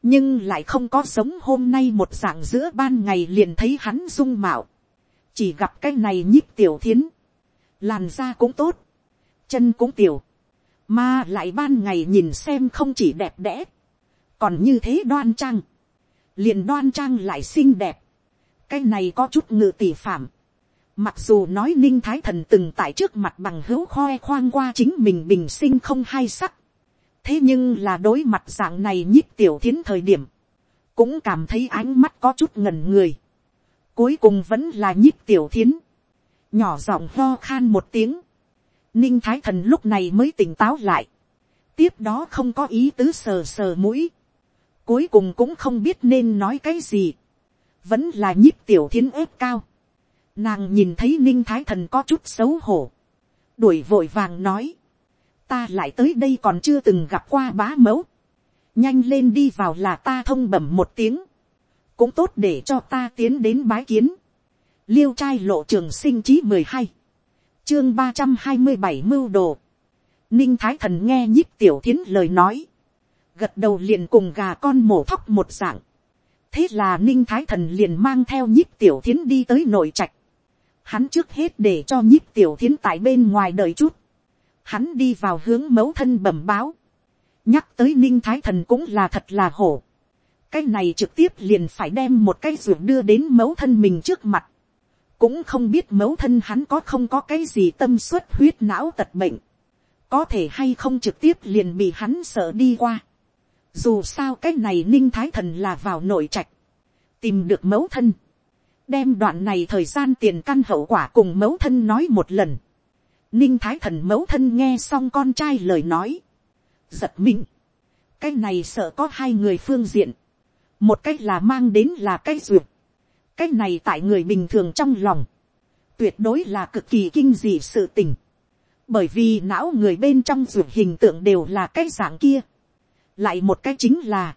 Nhưng lại không có sống hôm nay một dạng giữa ban ngày liền thấy hắn dung mạo. Chỉ gặp cái này nhích tiểu thiến. Làn da cũng tốt. Chân cũng tiểu mà lại ban ngày nhìn xem không chỉ đẹp đẽ, còn như thế đoan trang, liền đoan trang lại xinh đẹp, cái này có chút ngự tỷ phạm, mặc dù nói ninh thái thần từng tại trước mặt bằng hữu khoe khoang qua chính mình bình sinh không hay sắc, thế nhưng là đối mặt dạng này nhích tiểu thiến thời điểm, cũng cảm thấy ánh mắt có chút ngẩn người, cuối cùng vẫn là nhích tiểu thiến, nhỏ giọng lo khan một tiếng, ninh thái thần lúc này mới tỉnh táo lại, tiếp đó không có ý tứ sờ sờ mũi, cuối cùng cũng không biết nên nói cái gì, vẫn là nhíp tiểu thiến ép cao, nàng nhìn thấy ninh thái thần có chút xấu hổ, đuổi vội vàng nói, ta lại tới đây còn chưa từng gặp qua bá mẫu, nhanh lên đi vào là ta thông bẩm một tiếng, cũng tốt để cho ta tiến đến bái kiến, liêu trai lộ trường sinh chí mười hai, chương ba trăm hai mươi bảy mưu đồ. Ninh thái thần nghe nhíp tiểu thiến lời nói. Gật đầu liền cùng gà con mổ thóc một dạng. Thế là ninh thái thần liền mang theo nhíp tiểu thiến đi tới nội trạch. Hắn trước hết để cho nhíp tiểu thiến tại bên ngoài đợi chút. Hắn đi vào hướng mẫu thân bẩm báo. Nhắc tới ninh thái thần cũng là thật là hổ. Cái này trực tiếp liền phải đem một cái ruột đưa đến mẫu thân mình trước mặt cũng không biết mẫu thân hắn có không có cái gì tâm suất huyết não tật bệnh, có thể hay không trực tiếp liền bị hắn sợ đi qua. Dù sao cái này ninh thái thần là vào nội trạch, tìm được mẫu thân, đem đoạn này thời gian tiền căn hậu quả cùng mẫu thân nói một lần. Ninh thái thần mẫu thân nghe xong con trai lời nói, giật mình, cái này sợ có hai người phương diện, một cách là mang đến là cái duyệt, cái này tại người bình thường trong lòng, tuyệt đối là cực kỳ kinh dị sự tình, bởi vì não người bên trong ruột hình tượng đều là cái dạng kia, lại một cái chính là,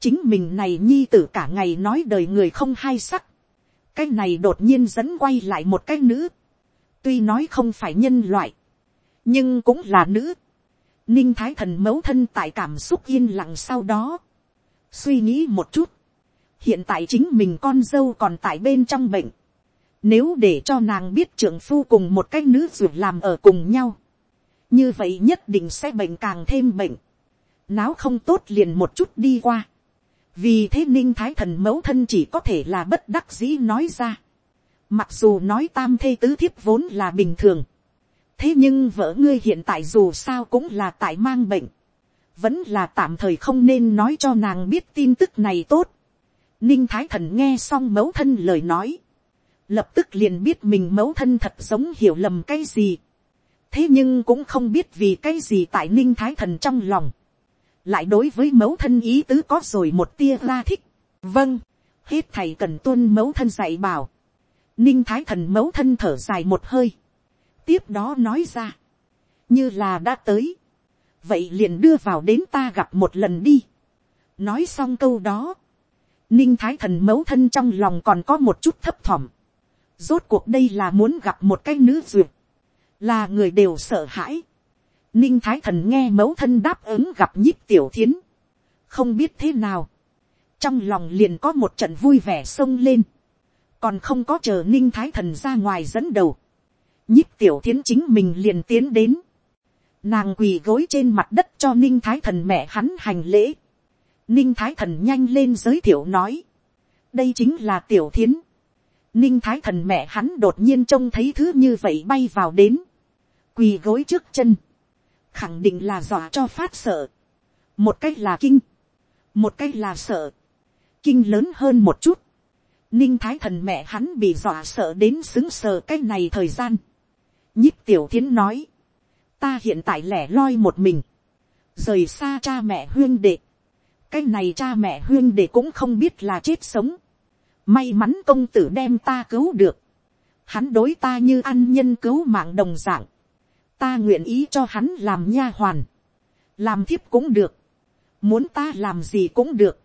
chính mình này nhi tử cả ngày nói đời người không hay sắc, cái này đột nhiên dẫn quay lại một cái nữ, tuy nói không phải nhân loại, nhưng cũng là nữ, ninh thái thần mấu thân tại cảm xúc yên lặng sau đó, suy nghĩ một chút, hiện tại chính mình con dâu còn tại bên trong bệnh, nếu để cho nàng biết trưởng phu cùng một cái nữ ruột làm ở cùng nhau, như vậy nhất định sẽ bệnh càng thêm bệnh, náo không tốt liền một chút đi qua, vì thế ninh thái thần mẫu thân chỉ có thể là bất đắc dĩ nói ra, mặc dù nói tam thê tứ thiếp vốn là bình thường, thế nhưng vợ ngươi hiện tại dù sao cũng là tại mang bệnh, vẫn là tạm thời không nên nói cho nàng biết tin tức này tốt. Ninh thái thần nghe xong mẫu thân lời nói, lập tức liền biết mình mẫu thân thật giống hiểu lầm cái gì. thế nhưng cũng không biết vì cái gì tại ninh thái thần trong lòng, lại đối với mẫu thân ý tứ có rồi một tia ra thích. vâng, hết thầy cần tuân mẫu thân dạy bảo. ninh thái thần mẫu thân thở dài một hơi, tiếp đó nói ra, như là đã tới, vậy liền đưa vào đến ta gặp một lần đi. nói xong câu đó, ninh thái thần mẫu thân trong lòng còn có một chút thấp thỏm. rốt cuộc đây là muốn gặp một cái nữ duyệt, là người đều sợ hãi ninh thái thần nghe mẫu thân đáp ứng gặp nhíp tiểu thiến, không biết thế nào, trong lòng liền có một trận vui vẻ xông lên, còn không có chờ ninh thái thần ra ngoài dẫn đầu, nhíp tiểu thiến chính mình liền tiến đến, Nàng quỳ gối trên mặt đất cho ninh thái thần mẹ hắn hành lễ. Ninh thái thần nhanh lên giới thiệu nói. Đây chính là tiểu thiến. Ninh thái thần mẹ hắn đột nhiên trông thấy thứ như vậy bay vào đến. Quỳ gối trước chân. Khẳng định là dọa cho phát sợ. Một cách là kinh. Một cách là sợ. Kinh lớn hơn một chút. Ninh thái thần mẹ hắn bị dọa sợ đến xứng sờ cái này thời gian. Nhíp tiểu thiến nói ta hiện tại lẻ loi một mình, rời xa cha mẹ huyên đệ, cái này cha mẹ huyên đệ cũng không biết là chết sống, may mắn công tử đem ta cứu được, hắn đối ta như ăn nhân cứu mạng đồng dạng ta nguyện ý cho hắn làm nha hoàn, làm thiếp cũng được, muốn ta làm gì cũng được,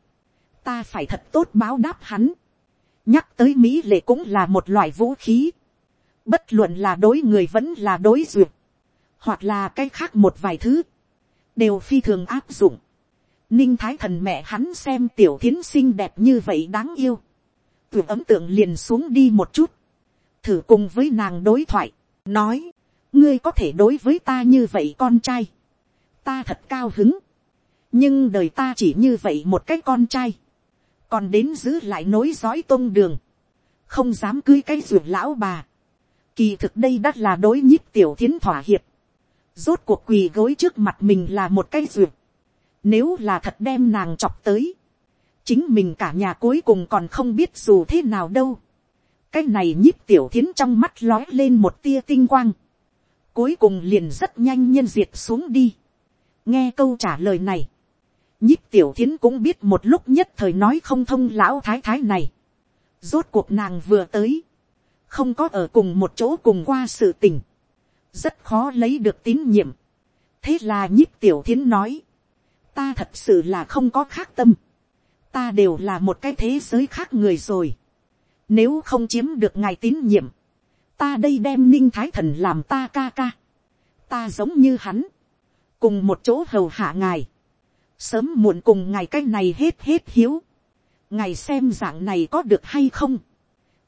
ta phải thật tốt báo đáp hắn, nhắc tới mỹ lệ cũng là một loại vũ khí, bất luận là đối người vẫn là đối duyệt, hoặc là cái khác một vài thứ, đều phi thường áp dụng. Ninh thái thần mẹ hắn xem tiểu thiến xinh đẹp như vậy đáng yêu. Tưởng ấm tượng liền xuống đi một chút. Thử cùng với nàng đối thoại. Nói. Ngươi có thể đối với ta như vậy con trai. Ta thật cao hứng. Nhưng đời ta chỉ như vậy một cái con trai. Còn đến giữ lại nối dõi tôn đường. Không dám cưới cái ruột lão bà. Kỳ thực đây đắt là đối nhíp tiểu thiến thỏa hiệp Rốt cuộc quỳ gối trước mặt mình là một cái ruột. Nếu là thật đem nàng chọc tới. Chính mình cả nhà cuối cùng còn không biết dù thế nào đâu. Cái này nhíp tiểu thiến trong mắt lói lên một tia tinh quang. Cuối cùng liền rất nhanh nhân diệt xuống đi. Nghe câu trả lời này. Nhíp tiểu thiến cũng biết một lúc nhất thời nói không thông lão thái thái này. Rốt cuộc nàng vừa tới. Không có ở cùng một chỗ cùng qua sự tình rất khó lấy được tín nhiệm. thế là nhíp tiểu thiến nói, ta thật sự là không có khác tâm, ta đều là một cái thế giới khác người rồi. nếu không chiếm được ngài tín nhiệm, ta đây đem ninh thái thần làm ta ca ca, ta giống như hắn, cùng một chỗ hầu hạ ngài, sớm muộn cùng ngài cái này hết hết hiếu, ngài xem dạng này có được hay không,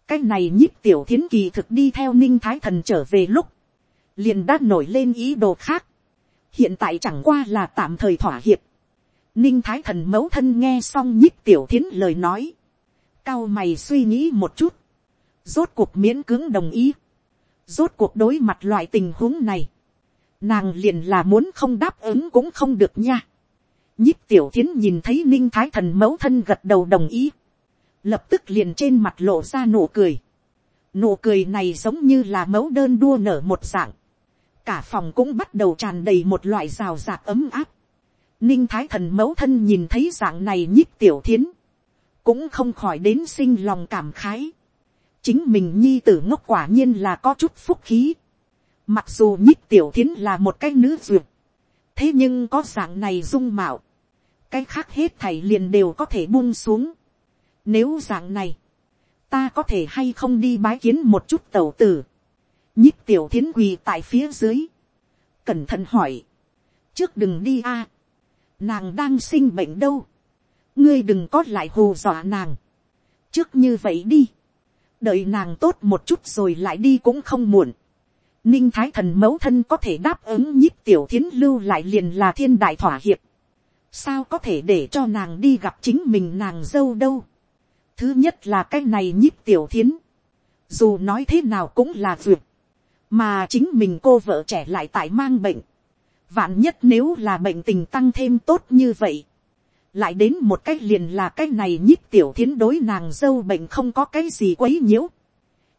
cái này nhíp tiểu thiến kỳ thực đi theo ninh thái thần trở về lúc, liền đã nổi lên ý đồ khác. hiện tại chẳng qua là tạm thời thỏa hiệp. ninh thái thần mẫu thân nghe xong nhíp tiểu thiến lời nói. cao mày suy nghĩ một chút rốt cuộc miễn cưỡng đồng ý. rốt cuộc đối mặt loại tình huống này. nàng liền là muốn không đáp ứng cũng không được nha. nhích tiểu thiến nhìn thấy ninh thái thần mẫu thân gật đầu đồng ý. lập tức liền trên mặt lộ ra nụ cười. Nụ cười này giống như là mẫu đơn đua nở một dạng cả phòng cũng bắt đầu tràn đầy một loại rào rạc ấm áp. Ninh thái thần mẫu thân nhìn thấy dạng này nhích tiểu thiến, cũng không khỏi đến sinh lòng cảm khái chính mình nhi tử ngốc quả nhiên là có chút phúc khí. mặc dù nhích tiểu thiến là một cái nữ duyệt, thế nhưng có dạng này dung mạo, cái khác hết thảy liền đều có thể buông xuống. Nếu dạng này, ta có thể hay không đi bái kiến một chút tẩu tử. nhích tiểu thiến quỳ tại phía dưới. cẩn thận hỏi. trước đừng đi a. nàng đang sinh bệnh đâu. ngươi đừng có lại hù dọa nàng. trước như vậy đi đợi nàng tốt một chút rồi lại đi cũng không muộn. ninh thái thần mẫu thân có thể đáp ứng nhích tiểu thiến lưu lại liền là thiên đại thỏa hiệp. sao có thể để cho nàng đi gặp chính mình nàng dâu đâu Thứ nhất là cái này nhíp tiểu thiến. Dù nói thế nào cũng là vượt. Mà chính mình cô vợ trẻ lại tại mang bệnh. Vạn nhất nếu là bệnh tình tăng thêm tốt như vậy. Lại đến một cách liền là cái này nhích tiểu thiến đối nàng dâu bệnh không có cái gì quấy nhiễu.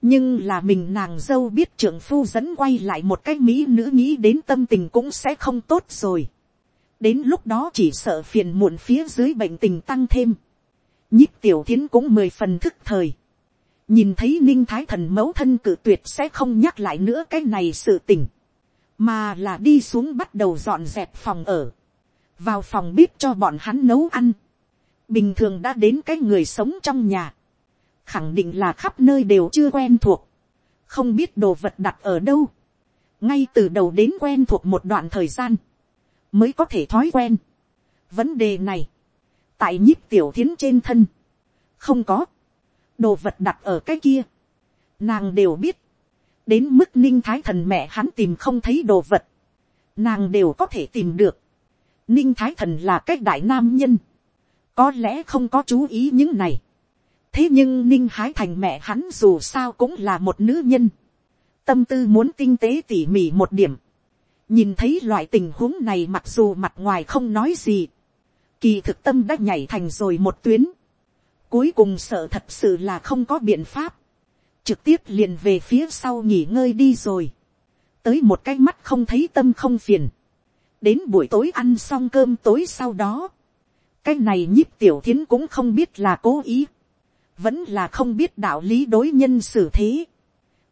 Nhưng là mình nàng dâu biết trưởng phu dẫn quay lại một cái mỹ nữ nghĩ đến tâm tình cũng sẽ không tốt rồi. Đến lúc đó chỉ sợ phiền muộn phía dưới bệnh tình tăng thêm nhích tiểu thiến cũng mười phần thức thời. nhìn thấy ninh thái thần mẫu thân cử tuyệt sẽ không nhắc lại nữa cái này sự tình. mà là đi xuống bắt đầu dọn dẹp phòng ở vào phòng bếp cho bọn hắn nấu ăn. bình thường đã đến cái người sống trong nhà. khẳng định là khắp nơi đều chưa quen thuộc. không biết đồ vật đặt ở đâu. ngay từ đầu đến quen thuộc một đoạn thời gian. mới có thể thói quen. vấn đề này tại nhíp tiểu thiến trên thân, không có, đồ vật đặt ở cái kia, nàng đều biết, đến mức ninh thái thần mẹ hắn tìm không thấy đồ vật, nàng đều có thể tìm được, ninh thái thần là cái đại nam nhân, có lẽ không có chú ý những này, thế nhưng ninh hái thành mẹ hắn dù sao cũng là một nữ nhân, tâm tư muốn tinh tế tỉ mỉ một điểm, nhìn thấy loại tình huống này mặc dù mặt ngoài không nói gì, kỳ thực tâm đã nhảy thành rồi một tuyến, cuối cùng sợ thật sự là không có biện pháp, trực tiếp liền về phía sau nghỉ ngơi đi rồi, tới một cái mắt không thấy tâm không phiền, đến buổi tối ăn xong cơm tối sau đó, cái này nhíp tiểu thiến cũng không biết là cố ý, vẫn là không biết đạo lý đối nhân xử thế.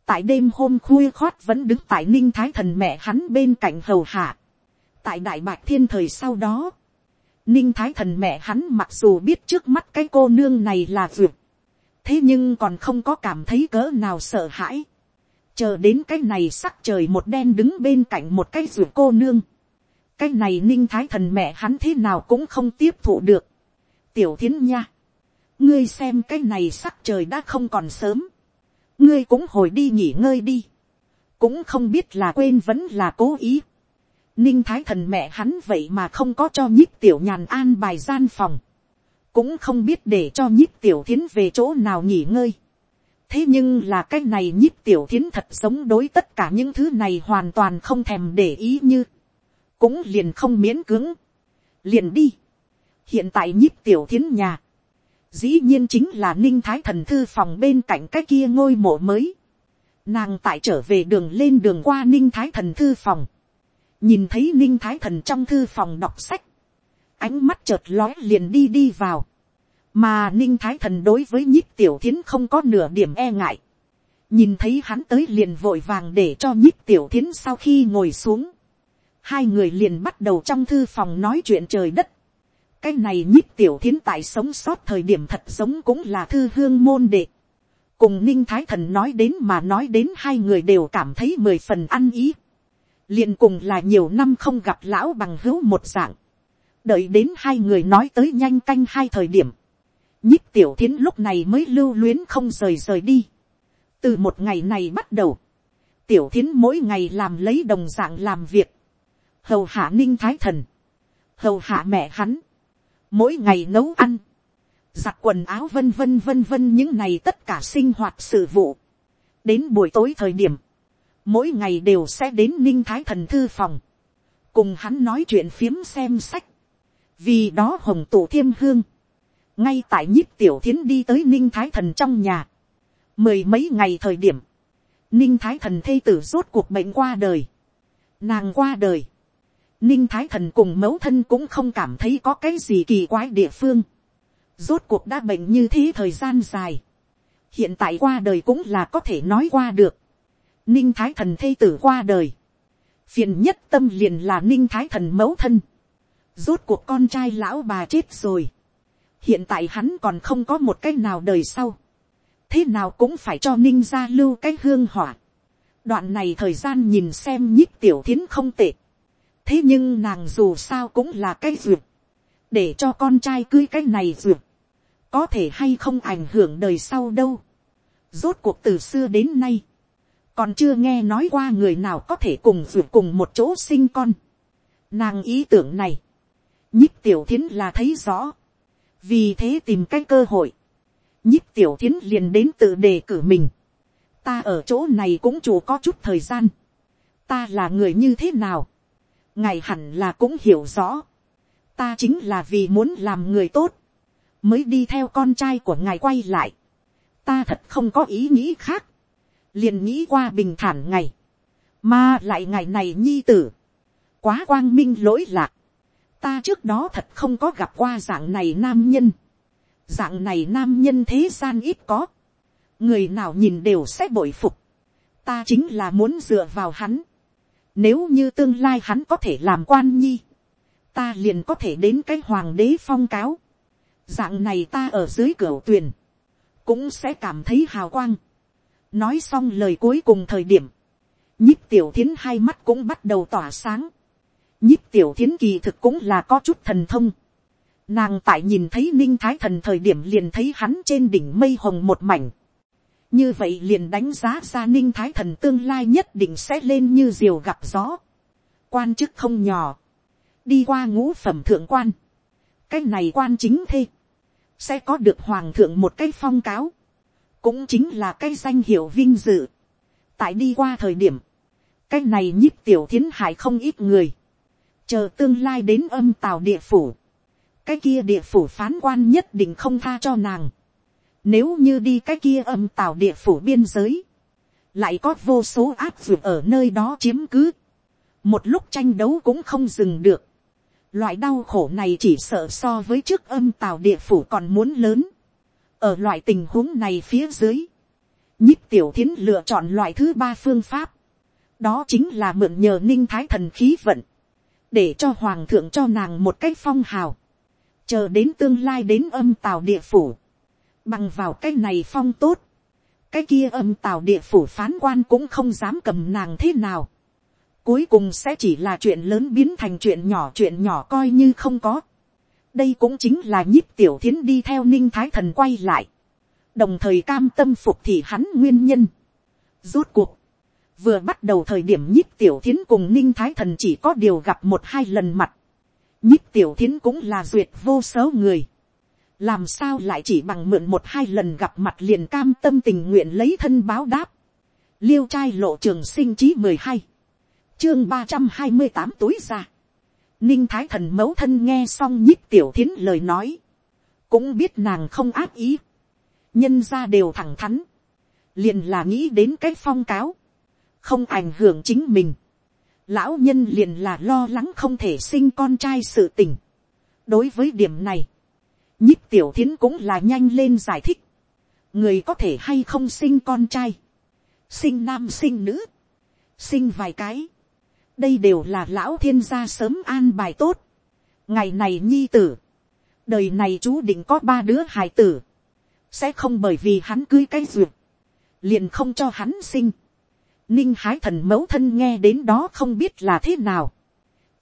tại đêm hôm khuya khoát vẫn đứng tại ninh thái thần mẹ hắn bên cạnh hầu hạ. tại đại bạc thiên thời sau đó, Ninh thái thần mẹ hắn mặc dù biết trước mắt cái cô nương này là duyệt, Thế nhưng còn không có cảm thấy cỡ nào sợ hãi. Chờ đến cái này sắc trời một đen đứng bên cạnh một cái duyệt cô nương. Cái này ninh thái thần mẹ hắn thế nào cũng không tiếp thụ được. Tiểu thiến nha. Ngươi xem cái này sắc trời đã không còn sớm. Ngươi cũng hồi đi nghỉ ngơi đi. Cũng không biết là quên vẫn là cố ý ninh thái thần mẹ hắn vậy mà không có cho nhíp tiểu nhàn an bài gian phòng, cũng không biết để cho nhíp tiểu thiến về chỗ nào nghỉ ngơi. thế nhưng là cái này nhíp tiểu thiến thật sống đối tất cả những thứ này hoàn toàn không thèm để ý như, cũng liền không miễn cưỡng, liền đi. hiện tại nhíp tiểu thiến nhà, dĩ nhiên chính là ninh thái thần thư phòng bên cạnh cái kia ngôi mộ mới. Nàng tại trở về đường lên đường qua ninh thái thần thư phòng. Nhìn thấy ninh thái thần trong thư phòng đọc sách, ánh mắt chợt lói liền đi đi vào, mà ninh thái thần đối với nhíp tiểu thiến không có nửa điểm e ngại, nhìn thấy hắn tới liền vội vàng để cho nhích tiểu thiến sau khi ngồi xuống, hai người liền bắt đầu trong thư phòng nói chuyện trời đất, cái này nhích tiểu thiến tại sống sót thời điểm thật sống cũng là thư hương môn đệ, cùng ninh thái thần nói đến mà nói đến hai người đều cảm thấy mười phần ăn ý, liền cùng là nhiều năm không gặp lão bằng hữu một dạng, đợi đến hai người nói tới nhanh canh hai thời điểm, nhích tiểu thiến lúc này mới lưu luyến không rời rời đi. từ một ngày này bắt đầu, tiểu thiến mỗi ngày làm lấy đồng dạng làm việc, hầu hạ ninh thái thần, hầu hạ mẹ hắn, mỗi ngày nấu ăn, giặt quần áo vân vân vân vân những này tất cả sinh hoạt sự vụ. đến buổi tối thời điểm, mỗi ngày đều sẽ đến ninh thái thần thư phòng, cùng hắn nói chuyện phiếm xem sách, vì đó hồng tụ thiêm hương, ngay tại nhíp tiểu thiến đi tới ninh thái thần trong nhà, mười mấy ngày thời điểm, ninh thái thần thê tử rốt cuộc bệnh qua đời, nàng qua đời, ninh thái thần cùng mẫu thân cũng không cảm thấy có cái gì kỳ quái địa phương, rốt cuộc đã bệnh như thế thời gian dài, hiện tại qua đời cũng là có thể nói qua được, ninh thái thần thê tử qua đời, phiền nhất tâm liền là ninh thái thần mẫu thân, rốt cuộc con trai lão bà chết rồi, hiện tại hắn còn không có một cái nào đời sau, thế nào cũng phải cho ninh gia lưu cái hương hỏa. đoạn này thời gian nhìn xem nhích tiểu thiến không tệ, thế nhưng nàng dù sao cũng là cái duyệt, để cho con trai cưới cái này duyệt, có thể hay không ảnh hưởng đời sau đâu. rốt cuộc từ xưa đến nay, còn chưa nghe nói qua người nào có thể cùng duyệt cùng một chỗ sinh con. nàng ý tưởng này, nhích tiểu thiến là thấy rõ, vì thế tìm cái cơ hội, nhích tiểu thiến liền đến tự đề cử mình. ta ở chỗ này cũng chủ có chút thời gian. ta là người như thế nào ngài hẳn là cũng hiểu rõ. ta chính là vì muốn làm người tốt, mới đi theo con trai của ngài quay lại. ta thật không có ý nghĩ khác. liền nghĩ qua bình thản ngày. mà lại ngày này nhi tử. quá quang minh lỗi lạc. ta trước đó thật không có gặp qua dạng này nam nhân dạng này nam nhân thế gian ít có, người nào nhìn đều sẽ bội phục, ta chính là muốn dựa vào hắn, nếu như tương lai hắn có thể làm quan nhi, ta liền có thể đến cái hoàng đế phong cáo, dạng này ta ở dưới cửa tuyền, cũng sẽ cảm thấy hào quang. nói xong lời cuối cùng thời điểm, nhíp tiểu thiến hai mắt cũng bắt đầu tỏa sáng, nhíp tiểu thiến kỳ thực cũng là có chút thần thông, Nàng tại nhìn thấy ninh thái thần thời điểm liền thấy hắn trên đỉnh mây hồng một mảnh. Như vậy liền đánh giá ra ninh thái thần tương lai nhất định sẽ lên như diều gặp gió. Quan chức không nhỏ. Đi qua ngũ phẩm thượng quan. Cái này quan chính thê. Sẽ có được hoàng thượng một cái phong cáo. Cũng chính là cái danh hiệu vinh dự. Tại đi qua thời điểm. Cái này nhíp tiểu thiến hại không ít người. Chờ tương lai đến âm tào địa phủ cái kia địa phủ phán quan nhất định không tha cho nàng. Nếu như đi cái kia âm tào địa phủ biên giới, lại có vô số áp dụng ở nơi đó chiếm cứ. Một lúc tranh đấu cũng không dừng được. Loại đau khổ này chỉ sợ so với trước âm tào địa phủ còn muốn lớn. Ở loại tình huống này phía dưới, nhíp tiểu thiến lựa chọn loại thứ ba phương pháp. Đó chính là mượn nhờ ninh thái thần khí vận. Để cho hoàng thượng cho nàng một cái phong hào chờ đến tương lai đến âm tào địa phủ, bằng vào cái này phong tốt, cái kia âm tào địa phủ phán quan cũng không dám cầm nàng thế nào, cuối cùng sẽ chỉ là chuyện lớn biến thành chuyện nhỏ chuyện nhỏ coi như không có, đây cũng chính là nhíp tiểu thiến đi theo ninh thái thần quay lại, đồng thời cam tâm phục thì hắn nguyên nhân. Rốt cuộc, vừa bắt đầu thời điểm nhíp tiểu thiến cùng ninh thái thần chỉ có điều gặp một hai lần mặt, nhíp tiểu thiến cũng là duyệt vô số người làm sao lại chỉ bằng mượn một hai lần gặp mặt liền cam tâm tình nguyện lấy thân báo đáp. liêu trai lộ trường sinh chí mười hai, chương ba trăm hai mươi tám túi ra. ninh thái thần mẫu thân nghe xong nhích tiểu thiến lời nói, cũng biết nàng không áp ý. nhân ra đều thẳng thắn, liền là nghĩ đến cái phong cáo, không ảnh hưởng chính mình lão nhân liền là lo lắng không thể sinh con trai sự tình. đối với điểm này, nhích tiểu thiến cũng là nhanh lên giải thích. người có thể hay không sinh con trai, sinh nam sinh nữ, sinh vài cái. đây đều là lão thiên gia sớm an bài tốt. ngày này nhi tử, đời này chú định có ba đứa hài tử, sẽ không bởi vì hắn cưới cái duyệt, liền không cho hắn sinh ninh hái thần mẫu thân nghe đến đó không biết là thế nào.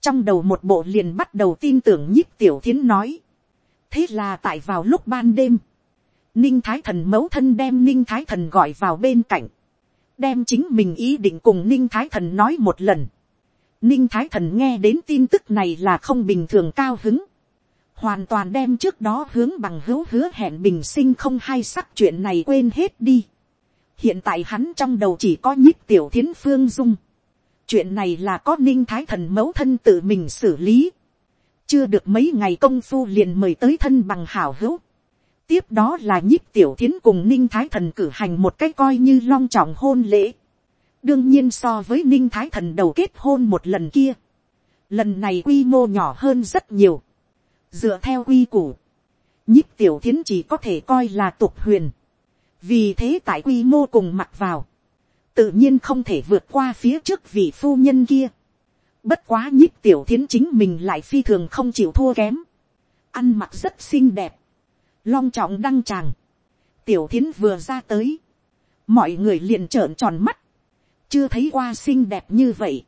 trong đầu một bộ liền bắt đầu tin tưởng nhíp tiểu thiến nói thế là tại vào lúc ban đêm, ninh thái thần mẫu thân đem ninh thái thần gọi vào bên cạnh, đem chính mình ý định cùng ninh thái thần nói một lần. ninh thái thần nghe đến tin tức này là không bình thường cao hứng, hoàn toàn đem trước đó hướng bằng hữu hứa hẹn bình sinh không hay sắc chuyện này quên hết đi hiện tại hắn trong đầu chỉ có nhíp tiểu thiến phương dung. chuyện này là có ninh thái thần mẫu thân tự mình xử lý chưa được mấy ngày công phu liền mời tới thân bằng hảo hữu. tiếp đó là nhíp tiểu thiến cùng ninh thái thần cử hành một cái coi như long trọng hôn lễ. đương nhiên so với ninh thái thần đầu kết hôn một lần kia. lần này quy mô nhỏ hơn rất nhiều. dựa theo quy củ, nhíp tiểu thiến chỉ có thể coi là tục huyền vì thế tại quy mô cùng mặt vào, tự nhiên không thể vượt qua phía trước vị phu nhân kia. Bất quá nhích tiểu thiến chính mình lại phi thường không chịu thua kém. Ăn mặc rất xinh đẹp. Long trọng đăng tràng. Tiểu thiến vừa ra tới. Mọi người liền trợn tròn mắt. Chưa thấy qua xinh đẹp như vậy.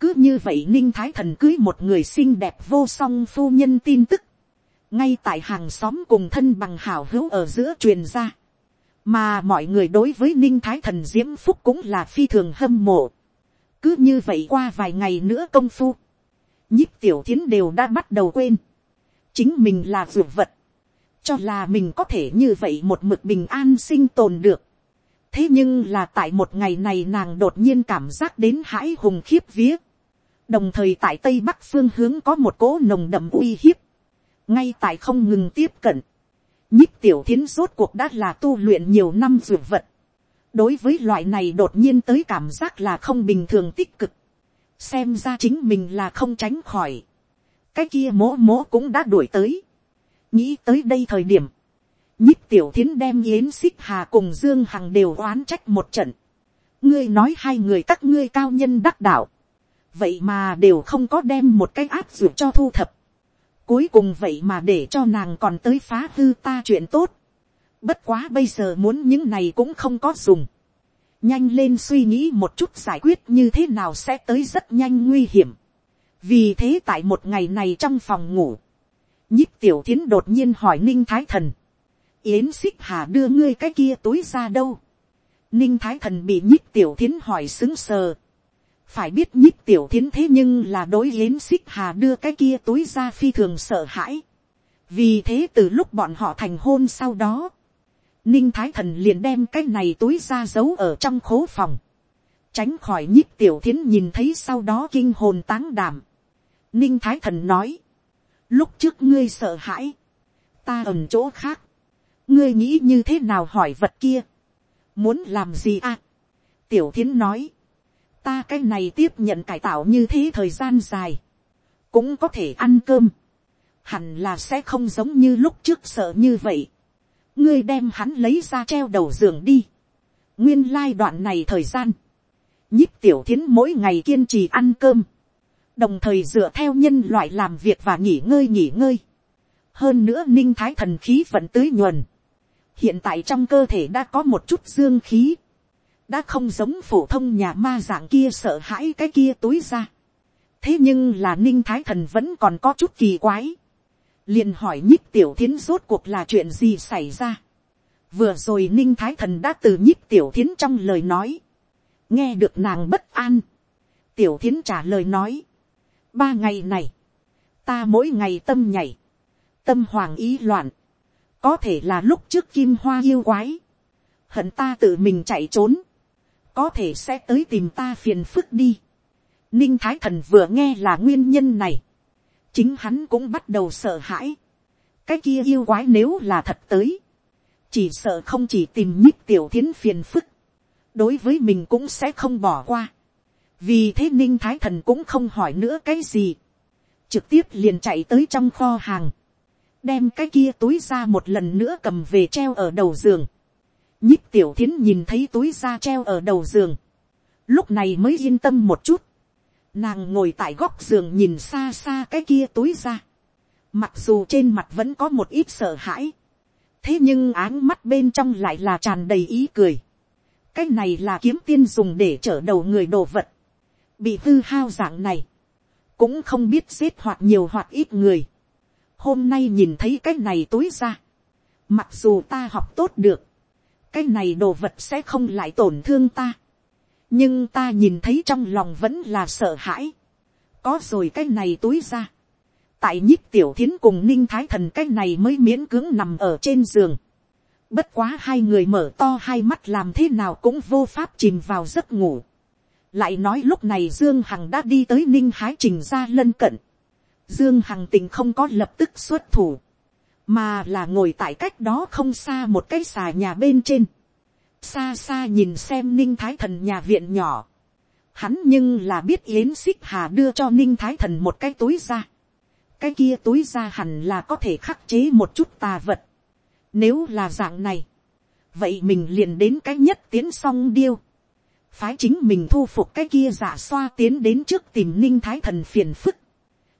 Cứ như vậy Ninh Thái Thần cưới một người xinh đẹp vô song phu nhân tin tức. Ngay tại hàng xóm cùng thân bằng hảo hữu ở giữa truyền ra. Mà mọi người đối với Ninh Thái Thần Diễm Phúc cũng là phi thường hâm mộ cứ như vậy qua vài ngày nữa công phu, nhíp tiểu thiến đều đã bắt đầu quên, chính mình là ruột vật, cho là mình có thể như vậy một mực bình an sinh tồn được. thế nhưng là tại một ngày này nàng đột nhiên cảm giác đến hãi hùng khiếp vía, đồng thời tại tây bắc phương hướng có một cỗ nồng đậm uy hiếp, ngay tại không ngừng tiếp cận, nhíp tiểu thiến rốt cuộc đã là tu luyện nhiều năm ruột vật, đối với loại này đột nhiên tới cảm giác là không bình thường tích cực, xem ra chính mình là không tránh khỏi, cái kia mố mố cũng đã đuổi tới, nghĩ tới đây thời điểm, nhích tiểu thiến đem yến xích hà cùng dương hằng đều oán trách một trận, ngươi nói hai người các ngươi cao nhân đắc đạo, vậy mà đều không có đem một cái áp dụng cho thu thập, cuối cùng vậy mà để cho nàng còn tới phá hư ta chuyện tốt, Bất quá bây giờ muốn những này cũng không có dùng. Nhanh lên suy nghĩ một chút giải quyết như thế nào sẽ tới rất nhanh nguy hiểm. Vì thế tại một ngày này trong phòng ngủ. Nhích tiểu thiến đột nhiên hỏi Ninh Thái Thần. Yến xích hà đưa ngươi cái kia túi ra đâu. Ninh Thái Thần bị nhích tiểu thiến hỏi xứng sờ. Phải biết nhích tiểu thiến thế nhưng là đối yến xích hà đưa cái kia túi ra phi thường sợ hãi. Vì thế từ lúc bọn họ thành hôn sau đó ninh thái thần liền đem cái này túi ra giấu ở trong khố phòng, tránh khỏi nhích tiểu thiến nhìn thấy sau đó kinh hồn táng đảm. ninh thái thần nói, lúc trước ngươi sợ hãi, ta ẩn chỗ khác, ngươi nghĩ như thế nào hỏi vật kia, muốn làm gì à, tiểu thiến nói, ta cái này tiếp nhận cải tạo như thế thời gian dài, cũng có thể ăn cơm, hẳn là sẽ không giống như lúc trước sợ như vậy ngươi đem hắn lấy ra treo đầu giường đi. nguyên lai đoạn này thời gian, nhíp tiểu thiến mỗi ngày kiên trì ăn cơm, đồng thời dựa theo nhân loại làm việc và nghỉ ngơi nghỉ ngơi. hơn nữa ninh thái thần khí vẫn tưới nhuần. hiện tại trong cơ thể đã có một chút dương khí, đã không giống phổ thông nhà ma dạng kia sợ hãi cái kia túi ra. thế nhưng là ninh thái thần vẫn còn có chút kỳ quái liền hỏi nhích tiểu thiến rốt cuộc là chuyện gì xảy ra. vừa rồi ninh thái thần đã từ nhích tiểu thiến trong lời nói, nghe được nàng bất an. tiểu thiến trả lời nói, ba ngày này, ta mỗi ngày tâm nhảy, tâm hoàng ý loạn, có thể là lúc trước kim hoa yêu quái, hận ta tự mình chạy trốn, có thể sẽ tới tìm ta phiền phức đi. Ninh thái thần vừa nghe là nguyên nhân này, chính hắn cũng bắt đầu sợ hãi. cái kia yêu quái nếu là thật tới, chỉ sợ không chỉ tìm nhích tiểu thiến phiền phức, đối với mình cũng sẽ không bỏ qua. vì thế ninh thái thần cũng không hỏi nữa cái gì, trực tiếp liền chạy tới trong kho hàng, đem cái kia túi ra một lần nữa cầm về treo ở đầu giường. nhích tiểu thiến nhìn thấy túi ra treo ở đầu giường, lúc này mới yên tâm một chút, Nàng ngồi tại góc giường nhìn xa xa cái kia túi ra. Mặc dù trên mặt vẫn có một ít sợ hãi. Thế nhưng áng mắt bên trong lại là tràn đầy ý cười. Cái này là kiếm tiên dùng để trở đầu người đồ vật. Bị hư hao dạng này. Cũng không biết giết hoặc nhiều hoặc ít người. Hôm nay nhìn thấy cái này túi ra. Mặc dù ta học tốt được. Cái này đồ vật sẽ không lại tổn thương ta nhưng ta nhìn thấy trong lòng vẫn là sợ hãi. có rồi cái này túi ra. tại nhích tiểu thiến cùng ninh thái thần cái này mới miễn cưỡng nằm ở trên giường. bất quá hai người mở to hai mắt làm thế nào cũng vô pháp chìm vào giấc ngủ. lại nói lúc này dương hằng đã đi tới ninh hái trình ra lân cận. dương hằng tình không có lập tức xuất thủ, mà là ngồi tại cách đó không xa một cái xà nhà bên trên xa xa nhìn xem ninh thái thần nhà viện nhỏ, hắn nhưng là biết yến xích hà đưa cho ninh thái thần một cái túi ra, cái kia túi ra hẳn là có thể khắc chế một chút tà vật, nếu là dạng này, vậy mình liền đến cái nhất tiến song điêu, phái chính mình thu phục cái kia giả xoa tiến đến trước tìm ninh thái thần phiền phức.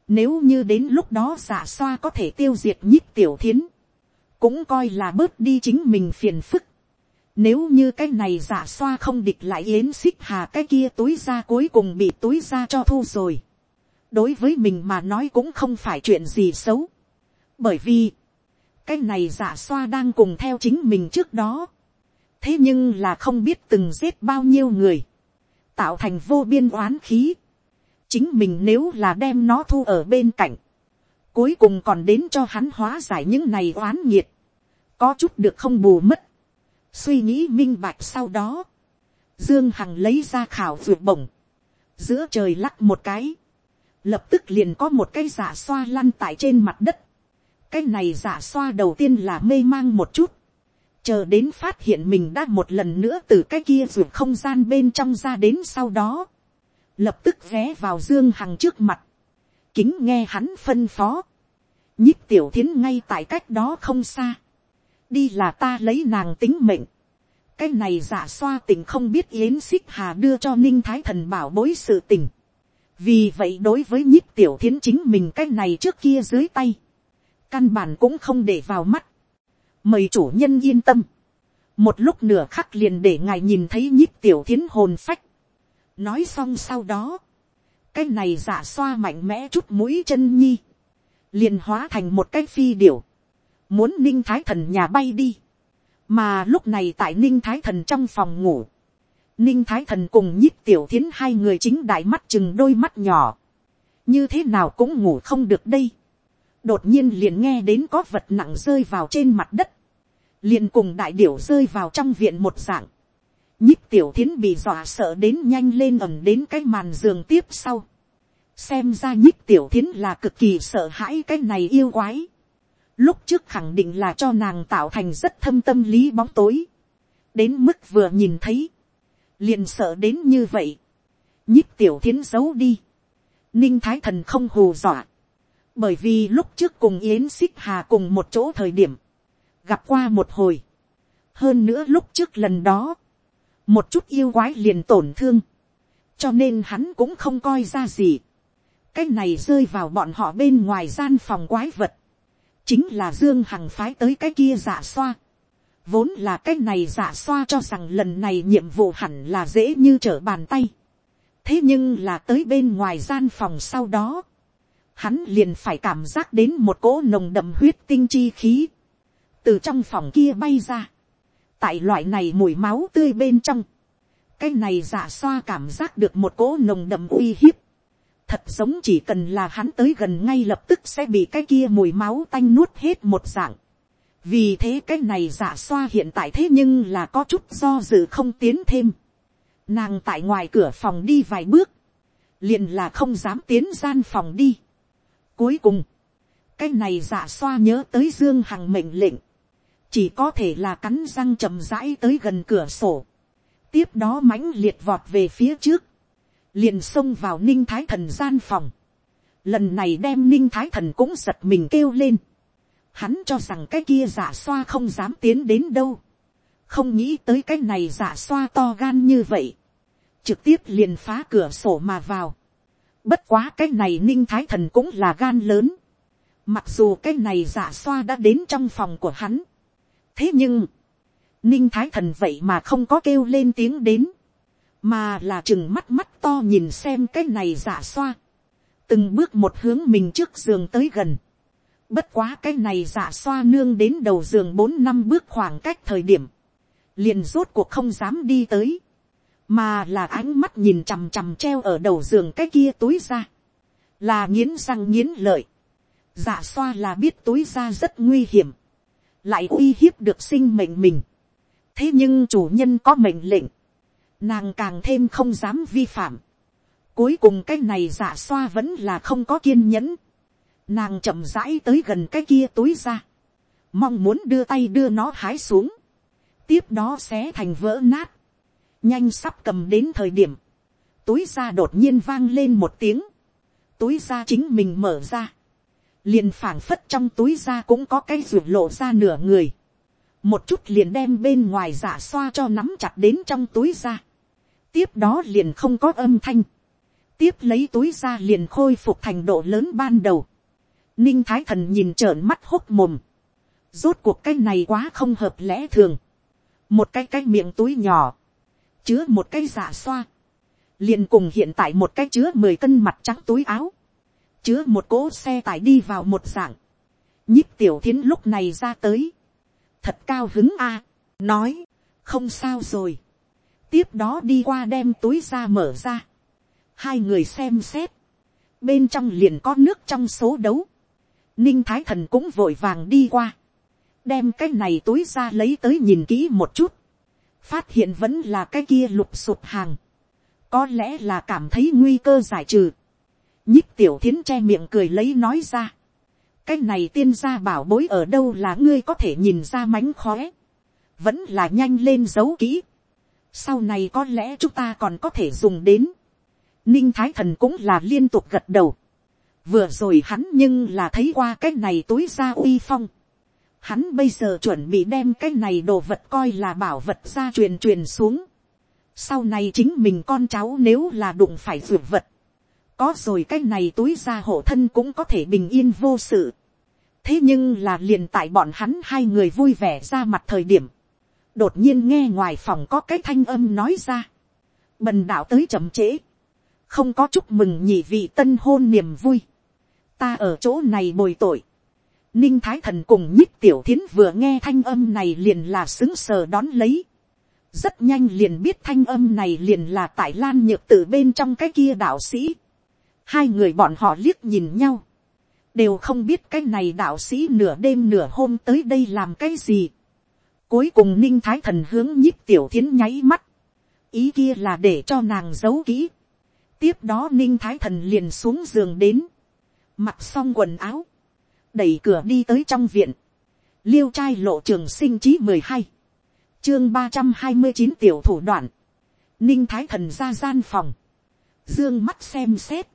Nếu như đến lúc đó giả xoa có thể tiêu diệt nhích tiểu thiến, cũng coi là bớt đi chính mình phiền phức. Nếu như cái này giả xoa không địch lại yến xích hà cái kia túi ra cuối cùng bị túi ra cho thu rồi. Đối với mình mà nói cũng không phải chuyện gì xấu. Bởi vì, cái này giả xoa đang cùng theo chính mình trước đó. Thế nhưng là không biết từng giết bao nhiêu người. Tạo thành vô biên oán khí. Chính mình nếu là đem nó thu ở bên cạnh. Cuối cùng còn đến cho hắn hóa giải những này oán nhiệt. Có chút được không bù mất suy nghĩ minh bạch sau đó, dương hằng lấy ra khảo ruột bổng, giữa trời lắc một cái, lập tức liền có một cái giả xoa lăn tại trên mặt đất, cái này giả xoa đầu tiên là mê mang một chút, chờ đến phát hiện mình đã một lần nữa từ cái kia ruột không gian bên trong ra đến sau đó, lập tức ghé vào dương hằng trước mặt, kính nghe hắn phân phó, nhích tiểu thiến ngay tại cách đó không xa, đi là ta lấy nàng tính mệnh. cái này giả xoa tình không biết yến xích hà đưa cho ninh thái thần bảo bối sự tình. vì vậy đối với nhích tiểu thiến chính mình cái này trước kia dưới tay, căn bản cũng không để vào mắt. mời chủ nhân yên tâm. một lúc nửa khắc liền để ngài nhìn thấy nhích tiểu thiến hồn phách. nói xong sau đó, cái này giả xoa mạnh mẽ chút mũi chân nhi, liền hóa thành một cái phi điểu muốn ninh thái thần nhà bay đi, mà lúc này tại ninh thái thần trong phòng ngủ, ninh thái thần cùng nhích tiểu thiến hai người chính đại mắt chừng đôi mắt nhỏ, như thế nào cũng ngủ không được đây, đột nhiên liền nghe đến có vật nặng rơi vào trên mặt đất, liền cùng đại điểu rơi vào trong viện một dạng, nhích tiểu thiến bị dọa sợ đến nhanh lên ẩm đến cái màn giường tiếp sau, xem ra nhích tiểu thiến là cực kỳ sợ hãi cái này yêu quái, lúc trước khẳng định là cho nàng tạo thành rất thâm tâm lý bóng tối, đến mức vừa nhìn thấy, liền sợ đến như vậy, nhíp tiểu thiến giấu đi, ninh thái thần không hù dọa, bởi vì lúc trước cùng yến xích hà cùng một chỗ thời điểm, gặp qua một hồi, hơn nữa lúc trước lần đó, một chút yêu quái liền tổn thương, cho nên hắn cũng không coi ra gì, cái này rơi vào bọn họ bên ngoài gian phòng quái vật, chính là dương hằng phái tới cái kia giả xoa. vốn là cái này giả xoa cho rằng lần này nhiệm vụ hẳn là dễ như trở bàn tay. thế nhưng là tới bên ngoài gian phòng sau đó, hắn liền phải cảm giác đến một cỗ nồng đậm huyết tinh chi khí, từ trong phòng kia bay ra, tại loại này mùi máu tươi bên trong, cái này giả xoa cảm giác được một cỗ nồng đậm uy hiếp, thật giống chỉ cần là hắn tới gần ngay lập tức sẽ bị cái kia mùi máu tanh nuốt hết một dạng. vì thế cái này giả xoa hiện tại thế nhưng là có chút do dự không tiến thêm. nàng tại ngoài cửa phòng đi vài bước, liền là không dám tiến gian phòng đi. cuối cùng, cái này giả xoa nhớ tới dương hằng mệnh lệnh, chỉ có thể là cắn răng chậm rãi tới gần cửa sổ, tiếp đó mãnh liệt vọt về phía trước, liền xông vào ninh thái thần gian phòng. lần này đem ninh thái thần cũng giật mình kêu lên. hắn cho rằng cái kia giả xoa không dám tiến đến đâu. không nghĩ tới cái này giả xoa to gan như vậy. trực tiếp liền phá cửa sổ mà vào. bất quá cái này ninh thái thần cũng là gan lớn. mặc dù cái này giả xoa đã đến trong phòng của hắn. thế nhưng, ninh thái thần vậy mà không có kêu lên tiếng đến mà là chừng mắt mắt to nhìn xem cái này giả xoa, từng bước một hướng mình trước giường tới gần, bất quá cái này giả xoa nương đến đầu giường bốn năm bước khoảng cách thời điểm, liền rốt cuộc không dám đi tới, mà là ánh mắt nhìn chằm chằm treo ở đầu giường cái kia túi ra, là nghiến răng nghiến lợi, giả xoa là biết túi ra rất nguy hiểm, lại uy hiếp được sinh mệnh mình, thế nhưng chủ nhân có mệnh lệnh, nàng càng thêm không dám vi phạm. Cuối cùng cái này giả xoa vẫn là không có kiên nhẫn. Nàng chậm rãi tới gần cái kia túi ra. Mong muốn đưa tay đưa nó hái xuống. Tiếp đó xé thành vỡ nát. Nhanh sắp cầm đến thời điểm. Túi ra đột nhiên vang lên một tiếng. Túi ra chính mình mở ra. Liền phảng phất trong túi ra cũng có cái ruột lộ ra nửa người. Một chút liền đem bên ngoài giả xoa cho nắm chặt đến trong túi ra tiếp đó liền không có âm thanh, tiếp lấy túi ra liền khôi phục thành độ lớn ban đầu, ninh thái thần nhìn trợn mắt hốc mồm, rốt cuộc cái này quá không hợp lẽ thường, một cái cái miệng túi nhỏ, chứa một cái dạ xoa, liền cùng hiện tại một cái chứa mười cân mặt trắng túi áo, chứa một cỗ xe tải đi vào một dạng, nhíp tiểu thiến lúc này ra tới, thật cao hứng a, nói, không sao rồi, tiếp đó đi qua đem túi ra mở ra, hai người xem xét, bên trong liền có nước trong số đấu, ninh thái thần cũng vội vàng đi qua, đem cái này túi ra lấy tới nhìn kỹ một chút, phát hiện vẫn là cái kia lục sụp hàng, có lẽ là cảm thấy nguy cơ giải trừ, nhích tiểu thiến che miệng cười lấy nói ra, cái này tiên gia bảo bối ở đâu là ngươi có thể nhìn ra mánh khóe, vẫn là nhanh lên giấu kỹ, sau này có lẽ chúng ta còn có thể dùng đến, ninh thái thần cũng là liên tục gật đầu, vừa rồi hắn nhưng là thấy qua cái này túi ra uy phong, hắn bây giờ chuẩn bị đem cái này đồ vật coi là bảo vật ra truyền truyền xuống. Sau này chính mình con cháu nếu là đụng phải dược vật. Có rồi cái này túi ra hộ thân cũng có thể bình yên vô sự. Thế nhưng là liền tại bọn hắn hai người vui vẻ ra mặt thời điểm. Đột nhiên nghe ngoài phòng có cái thanh âm nói ra. Bần đạo tới chậm trễ. Không có chúc mừng nhị vị tân hôn niềm vui. Ta ở chỗ này bồi tội Ninh Thái Thần cùng nhích tiểu thiến vừa nghe thanh âm này liền là xứng sờ đón lấy. Rất nhanh liền biết thanh âm này liền là tại lan nhược tử bên trong cái kia đạo sĩ. Hai người bọn họ liếc nhìn nhau. Đều không biết cái này đạo sĩ nửa đêm nửa hôm tới đây làm cái gì. Cuối cùng Ninh Thái Thần hướng nhích tiểu thiến nháy mắt. Ý kia là để cho nàng giấu kỹ. Tiếp đó Ninh Thái Thần liền xuống giường đến. Mặc xong quần áo. Đẩy cửa đi tới trong viện, liêu trai lộ trường sinh chí mười hai, chương ba trăm hai mươi chín tiểu thủ đoạn, ninh thái thần ra gian phòng, dương mắt xem xét,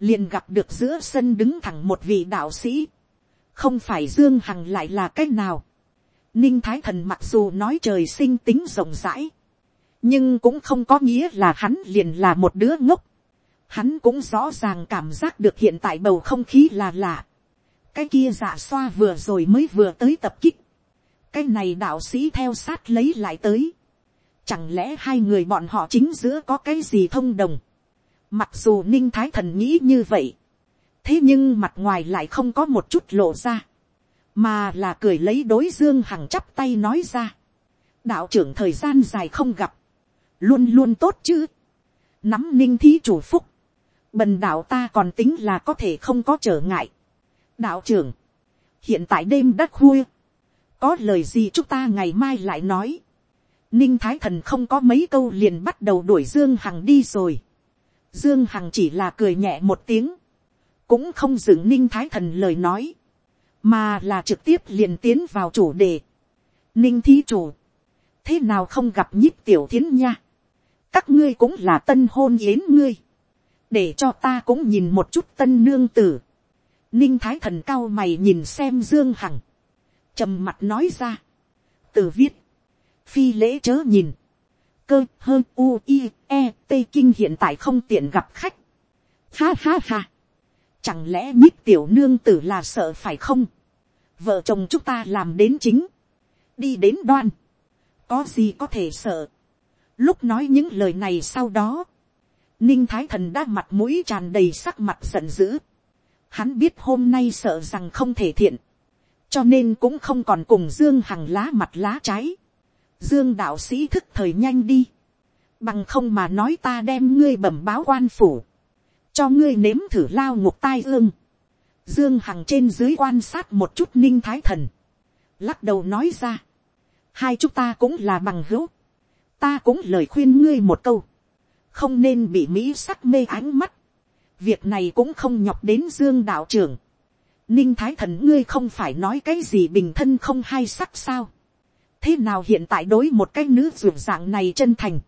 liền gặp được giữa sân đứng thẳng một vị đạo sĩ, không phải dương hằng lại là c á c h nào, ninh thái thần mặc dù nói trời sinh tính rộng rãi, nhưng cũng không có nghĩa là hắn liền là một đứa ngốc, hắn cũng rõ ràng cảm giác được hiện tại bầu không khí là lạ, cái kia giả xoa vừa rồi mới vừa tới tập kích, cái này đạo sĩ theo sát lấy lại tới, chẳng lẽ hai người bọn họ chính giữa có cái gì thông đồng, mặc dù ninh thái thần nghĩ như vậy, thế nhưng mặt ngoài lại không có một chút lộ ra, mà là cười lấy đối dương hằng chắp tay nói ra, đạo trưởng thời gian dài không gặp, luôn luôn tốt chứ, nắm ninh thí chủ phúc, bần đạo ta còn tính là có thể không có trở ngại, đạo trưởng, hiện tại đêm đất khuya, có lời gì chúng ta ngày mai lại nói. Ninh thái thần không có mấy câu liền bắt đầu đuổi dương hằng đi rồi. dương hằng chỉ là cười nhẹ một tiếng, cũng không dừng ninh thái thần lời nói, mà là trực tiếp liền tiến vào chủ đề. ninh thí chủ, thế nào không gặp nhíp tiểu thiến nha. các ngươi cũng là tân hôn yến ngươi, để cho ta cũng nhìn một chút tân nương tử. Ninh thái thần cao mày nhìn xem dương hằng, trầm mặt nói ra, từ viết, phi lễ chớ nhìn, cơ hơn u i e t kinh hiện tại không tiện gặp khách, ha ha ha, chẳng lẽ nhích tiểu nương tử là sợ phải không, vợ chồng chúng ta làm đến chính, đi đến đoan, có gì có thể sợ, lúc nói những lời này sau đó, ninh thái thần đã mặt mũi tràn đầy sắc mặt giận dữ, Hắn biết hôm nay sợ rằng không thể thiện. Cho nên cũng không còn cùng Dương Hằng lá mặt lá trái. Dương đạo sĩ thức thời nhanh đi. Bằng không mà nói ta đem ngươi bẩm báo quan phủ. Cho ngươi nếm thử lao ngục tai ương. Dương Hằng trên dưới quan sát một chút ninh thái thần. Lắc đầu nói ra. Hai chúng ta cũng là bằng hữu. Ta cũng lời khuyên ngươi một câu. Không nên bị Mỹ sắc mê ánh mắt việc này cũng không nhọc đến dương đạo trưởng. ninh thái thần ngươi không phải nói cái gì bình thân không hay sắc sao. thế nào hiện tại đối một cái nữ ruột dạng này chân thành.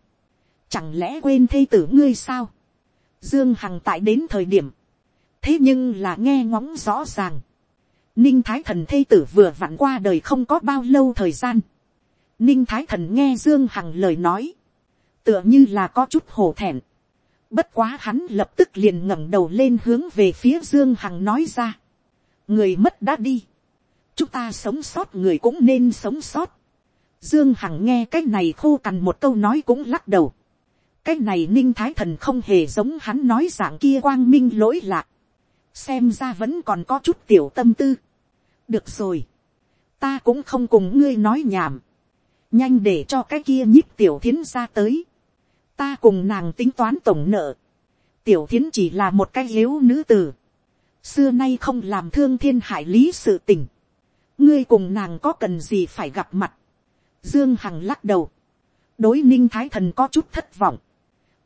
chẳng lẽ quên thê tử ngươi sao dương hằng tại đến thời điểm. thế nhưng là nghe ngóng rõ ràng. ninh thái thần thây tử vừa vặn qua đời không có bao lâu thời gian. ninh thái thần nghe dương hằng lời nói. tựa như là có chút hổ thẹn. Bất quá hắn lập tức liền ngẩng đầu lên hướng về phía Dương Hằng nói ra. Người mất đã đi. Chúng ta sống sót người cũng nên sống sót. Dương Hằng nghe cái này khô cằn một câu nói cũng lắc đầu. Cái này ninh thái thần không hề giống hắn nói dạng kia quang minh lỗi lạc. Xem ra vẫn còn có chút tiểu tâm tư. Được rồi. Ta cũng không cùng ngươi nói nhảm. Nhanh để cho cái kia nhíp tiểu thiến ra tới ta cùng nàng tính toán tổng nợ, tiểu thiến chỉ là một cái yếu nữ tử, xưa nay không làm thương thiên hại lý sự tình, ngươi cùng nàng có cần gì phải gặp mặt, dương hằng lắc đầu, đối ninh thái thần có chút thất vọng,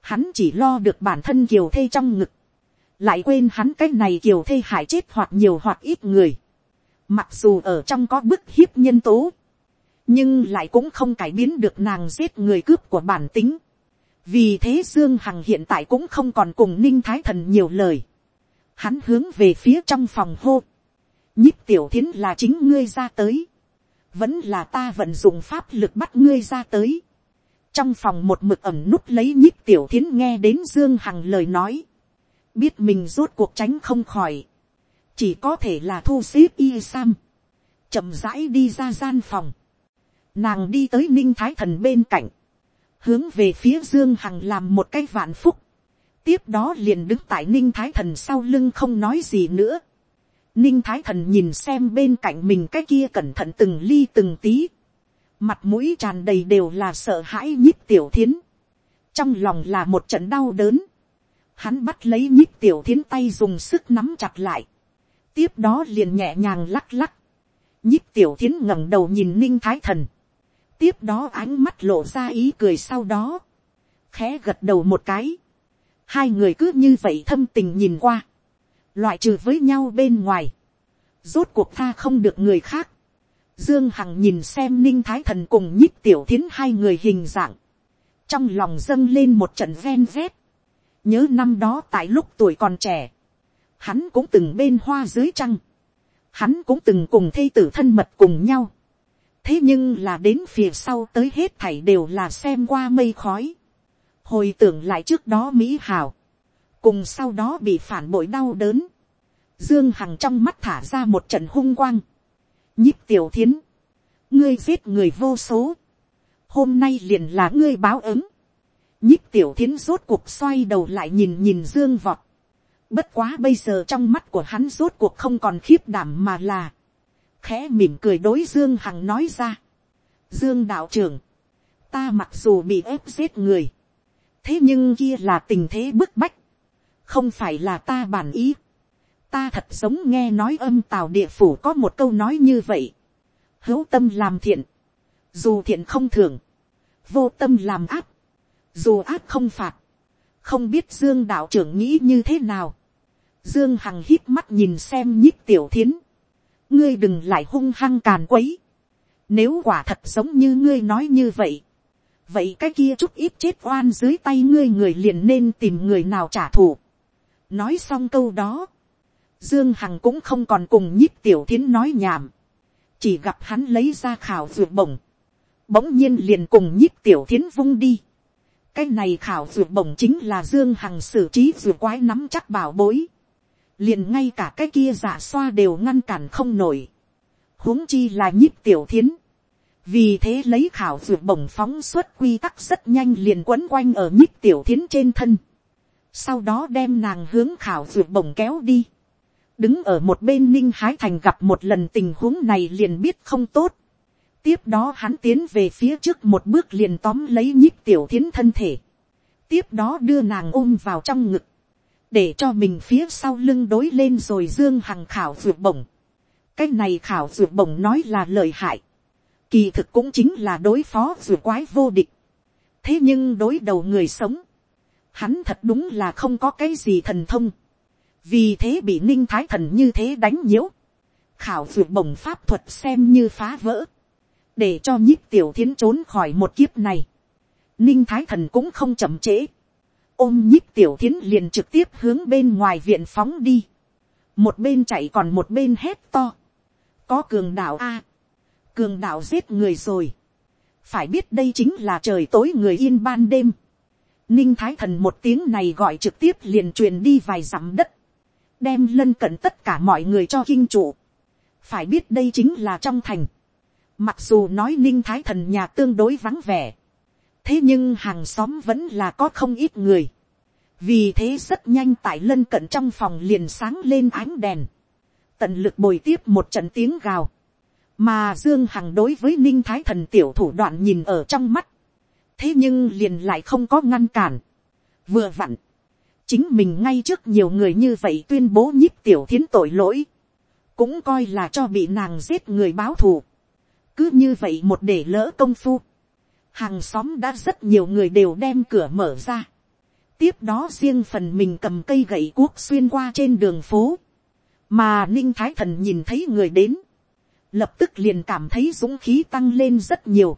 hắn chỉ lo được bản thân kiều thê trong ngực, lại quên hắn cái này kiều thê hại chết hoặc nhiều hoặc ít người, mặc dù ở trong có bức hiếp nhân tố, nhưng lại cũng không cải biến được nàng giết người cướp của bản tính vì thế dương hằng hiện tại cũng không còn cùng ninh thái thần nhiều lời. hắn hướng về phía trong phòng hô. nhíp tiểu thiến là chính ngươi ra tới. vẫn là ta vận dụng pháp lực bắt ngươi ra tới trong phòng một mực ẩm nút lấy nhíp tiểu thiến nghe đến dương hằng lời nói. biết mình rốt cuộc tránh không khỏi. chỉ có thể là thu xếp y sam. chậm rãi đi ra gian phòng. nàng đi tới ninh thái thần bên cạnh hướng về phía dương hằng làm một cái vạn phúc, tiếp đó liền đứng tại ninh thái thần sau lưng không nói gì nữa. ninh thái thần nhìn xem bên cạnh mình cái kia cẩn thận từng ly từng tí, mặt mũi tràn đầy đều là sợ hãi nhíp tiểu thiến, trong lòng là một trận đau đớn, hắn bắt lấy nhíp tiểu thiến tay dùng sức nắm chặt lại, tiếp đó liền nhẹ nhàng lắc lắc, nhíp tiểu thiến ngẩng đầu nhìn ninh thái thần, tiếp đó ánh mắt lộ ra ý cười sau đó, khẽ gật đầu một cái, hai người cứ như vậy thâm tình nhìn qua, loại trừ với nhau bên ngoài, rốt cuộc tha không được người khác, dương hằng nhìn xem ninh thái thần cùng nhích tiểu thiến hai người hình dạng, trong lòng dâng lên một trận ven vét, nhớ năm đó tại lúc tuổi còn trẻ, hắn cũng từng bên hoa dưới trăng, hắn cũng từng cùng thây tử thân mật cùng nhau, thế nhưng là đến phía sau tới hết thảy đều là xem qua mây khói. hồi tưởng lại trước đó mỹ hào, cùng sau đó bị phản bội đau đớn. dương hằng trong mắt thả ra một trận hung quang. Nhích tiểu thiến, ngươi giết người vô số. hôm nay liền là ngươi báo ứng. Nhích tiểu thiến rốt cuộc xoay đầu lại nhìn nhìn dương vọt. bất quá bây giờ trong mắt của hắn rốt cuộc không còn khiếp đảm mà là khẽ mỉm cười đối dương hằng nói ra. dương đạo trưởng, ta mặc dù bị ép giết người, thế nhưng kia là tình thế bức bách, không phải là ta bản ý ta thật giống nghe nói âm tào địa phủ có một câu nói như vậy. hữu tâm làm thiện, dù thiện không thường, vô tâm làm áp, dù áp không phạt, không biết dương đạo trưởng nghĩ như thế nào. dương hằng hít mắt nhìn xem nhíp tiểu thiến, ngươi đừng lại hung hăng càn quấy. Nếu quả thật giống như ngươi nói như vậy. Vậy cái kia chút ít chết oan dưới tay ngươi người liền nên tìm người nào trả thù. Nói xong câu đó. Dương Hằng cũng không còn cùng nhích tiểu thiến nói nhảm. Chỉ gặp hắn lấy ra khảo ruột bổng. Bỗng nhiên liền cùng nhích tiểu thiến vung đi. Cái này khảo ruột bổng chính là Dương Hằng xử trí ruột quái nắm chắc bảo bối liền ngay cả cái kia giả xoa đều ngăn cản không nổi, huống chi là nhích tiểu thiến, vì thế lấy khảo ruột bổng phóng xuất quy tắc rất nhanh liền quấn quanh ở nhích tiểu thiến trên thân, sau đó đem nàng hướng khảo ruột bổng kéo đi, đứng ở một bên ninh hái thành gặp một lần tình huống này liền biết không tốt, tiếp đó hắn tiến về phía trước một bước liền tóm lấy nhíp tiểu thiến thân thể, tiếp đó đưa nàng ôm vào trong ngực, để cho mình phía sau lưng đối lên rồi dương hằng khảo ruột bổng. cái này khảo ruột bổng nói là lời hại. kỳ thực cũng chính là đối phó ruột quái vô địch. thế nhưng đối đầu người sống, hắn thật đúng là không có cái gì thần thông vì thế bị ninh thái thần như thế đánh nhiễu. khảo ruột bổng pháp thuật xem như phá vỡ. để cho nhíp tiểu thiến trốn khỏi một kiếp này. ninh thái thần cũng không chậm trễ ôm nhíp tiểu thiến liền trực tiếp hướng bên ngoài viện phóng đi. một bên chạy còn một bên hét to. có cường đạo a. cường đạo giết người rồi. phải biết đây chính là trời tối người yên ban đêm. ninh thái thần một tiếng này gọi trực tiếp liền truyền đi vài dặm đất, đem lân cận tất cả mọi người cho kinh trụ. phải biết đây chính là trong thành. mặc dù nói ninh thái thần nhà tương đối vắng vẻ, thế nhưng hàng xóm vẫn là có không ít người. vì thế rất nhanh tại lân cận trong phòng liền sáng lên ánh đèn, tận lực bồi tiếp một trận tiếng gào, mà dương hằng đối với ninh thái thần tiểu thủ đoạn nhìn ở trong mắt, thế nhưng liền lại không có ngăn cản, vừa vặn, chính mình ngay trước nhiều người như vậy tuyên bố nhíp tiểu thiến tội lỗi, cũng coi là cho bị nàng giết người báo thù, cứ như vậy một để lỡ công phu, hàng xóm đã rất nhiều người đều đem cửa mở ra, tiếp đó riêng phần mình cầm cây gậy cuốc xuyên qua trên đường phố, mà ninh thái thần nhìn thấy người đến, lập tức liền cảm thấy dũng khí tăng lên rất nhiều,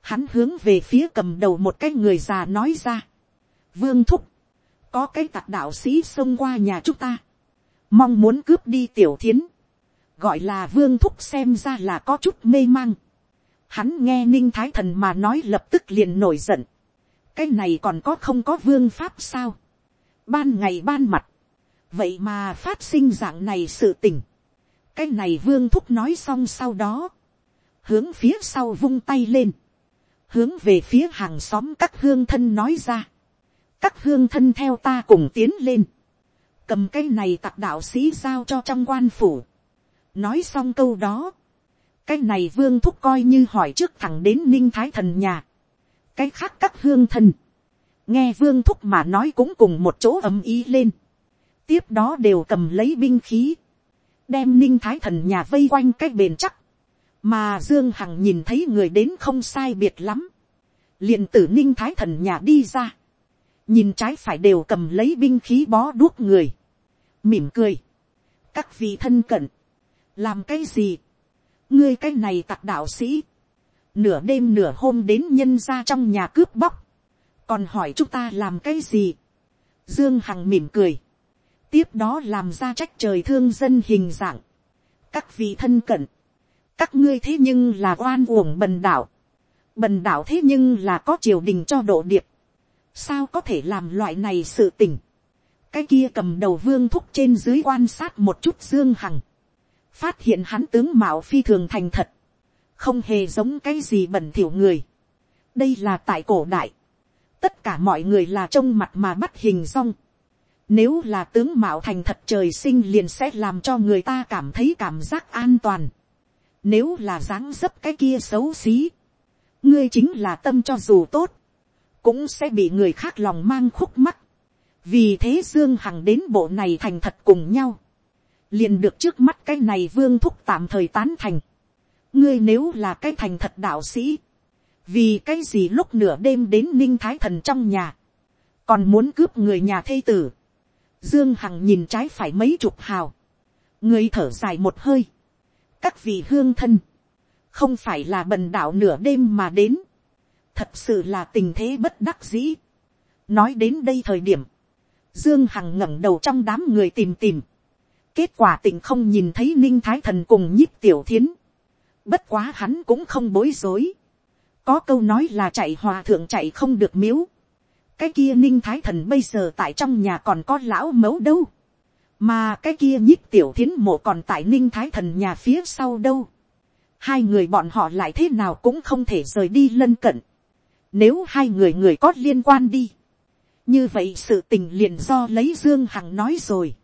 hắn hướng về phía cầm đầu một cái người già nói ra, vương thúc, có cái tặc đạo sĩ xông qua nhà chúng ta, mong muốn cướp đi tiểu thiến, gọi là vương thúc xem ra là có chút mê mang, hắn nghe ninh thái thần mà nói lập tức liền nổi giận, cái này còn có không có vương pháp sao, ban ngày ban mặt, vậy mà phát sinh dạng này sự tình, cái này vương thúc nói xong sau đó, hướng phía sau vung tay lên, hướng về phía hàng xóm các hương thân nói ra, các hương thân theo ta cùng tiến lên, cầm cái này tặc đạo sĩ giao cho trong quan phủ, nói xong câu đó, cái này vương thúc coi như hỏi trước thẳng đến ninh thái thần nhà, cái khác các hương thân, nghe vương thúc mà nói cũng cùng một chỗ ầm ý lên, tiếp đó đều cầm lấy binh khí, đem ninh thái thần nhà vây quanh cái bền chắc, mà dương hằng nhìn thấy người đến không sai biệt lắm, liền tử ninh thái thần nhà đi ra, nhìn trái phải đều cầm lấy binh khí bó đuốc người, mỉm cười, các vị thân cận, làm cái gì, ngươi cái này tặc đạo sĩ, nửa đêm nửa hôm đến nhân ra trong nhà cướp bóc, còn hỏi chúng ta làm cái gì, dương hằng mỉm cười, tiếp đó làm ra trách trời thương dân hình dạng, các vị thân cận, các ngươi thế nhưng là oan uổng bần đạo, bần đạo thế nhưng là có triều đình cho độ điệp, sao có thể làm loại này sự tình, cái kia cầm đầu vương thúc trên dưới quan sát một chút dương hằng, phát hiện hắn tướng mạo phi thường thành thật, không hề giống cái gì bẩn thỉu người. đây là tại cổ đại, tất cả mọi người là trông mặt mà bắt hình rong. nếu là tướng mạo thành thật trời sinh liền sẽ làm cho người ta cảm thấy cảm giác an toàn. nếu là dáng dấp cái kia xấu xí, ngươi chính là tâm cho dù tốt, cũng sẽ bị người khác lòng mang khúc mắt. vì thế dương hằng đến bộ này thành thật cùng nhau, liền được trước mắt cái này vương thúc tạm thời tán thành. ngươi nếu là cái thành thật đạo sĩ, vì cái gì lúc nửa đêm đến ninh thái thần trong nhà, còn muốn cướp người nhà thê tử. dương hằng nhìn trái phải mấy chục hào, người thở dài một hơi, các vị hương thân, không phải là bần đạo nửa đêm mà đến, thật sự là tình thế bất đắc dĩ. nói đến đây thời điểm, dương hằng ngẩng đầu trong đám người tìm tìm, kết quả tình không nhìn thấy ninh thái thần cùng nhíp tiểu thiến, bất quá hắn cũng không bối rối, có câu nói là chạy hòa thượng chạy không được miếu, cái kia ninh thái thần bây giờ tại trong nhà còn có lão mấu đâu, mà cái kia nhíp tiểu thiến mộ còn tại ninh thái thần nhà phía sau đâu, hai người bọn họ lại thế nào cũng không thể rời đi lân cận. Nếu hai người người có liên quan đi. Như vậy sự tình liền do lấy Dương Hằng nói rồi.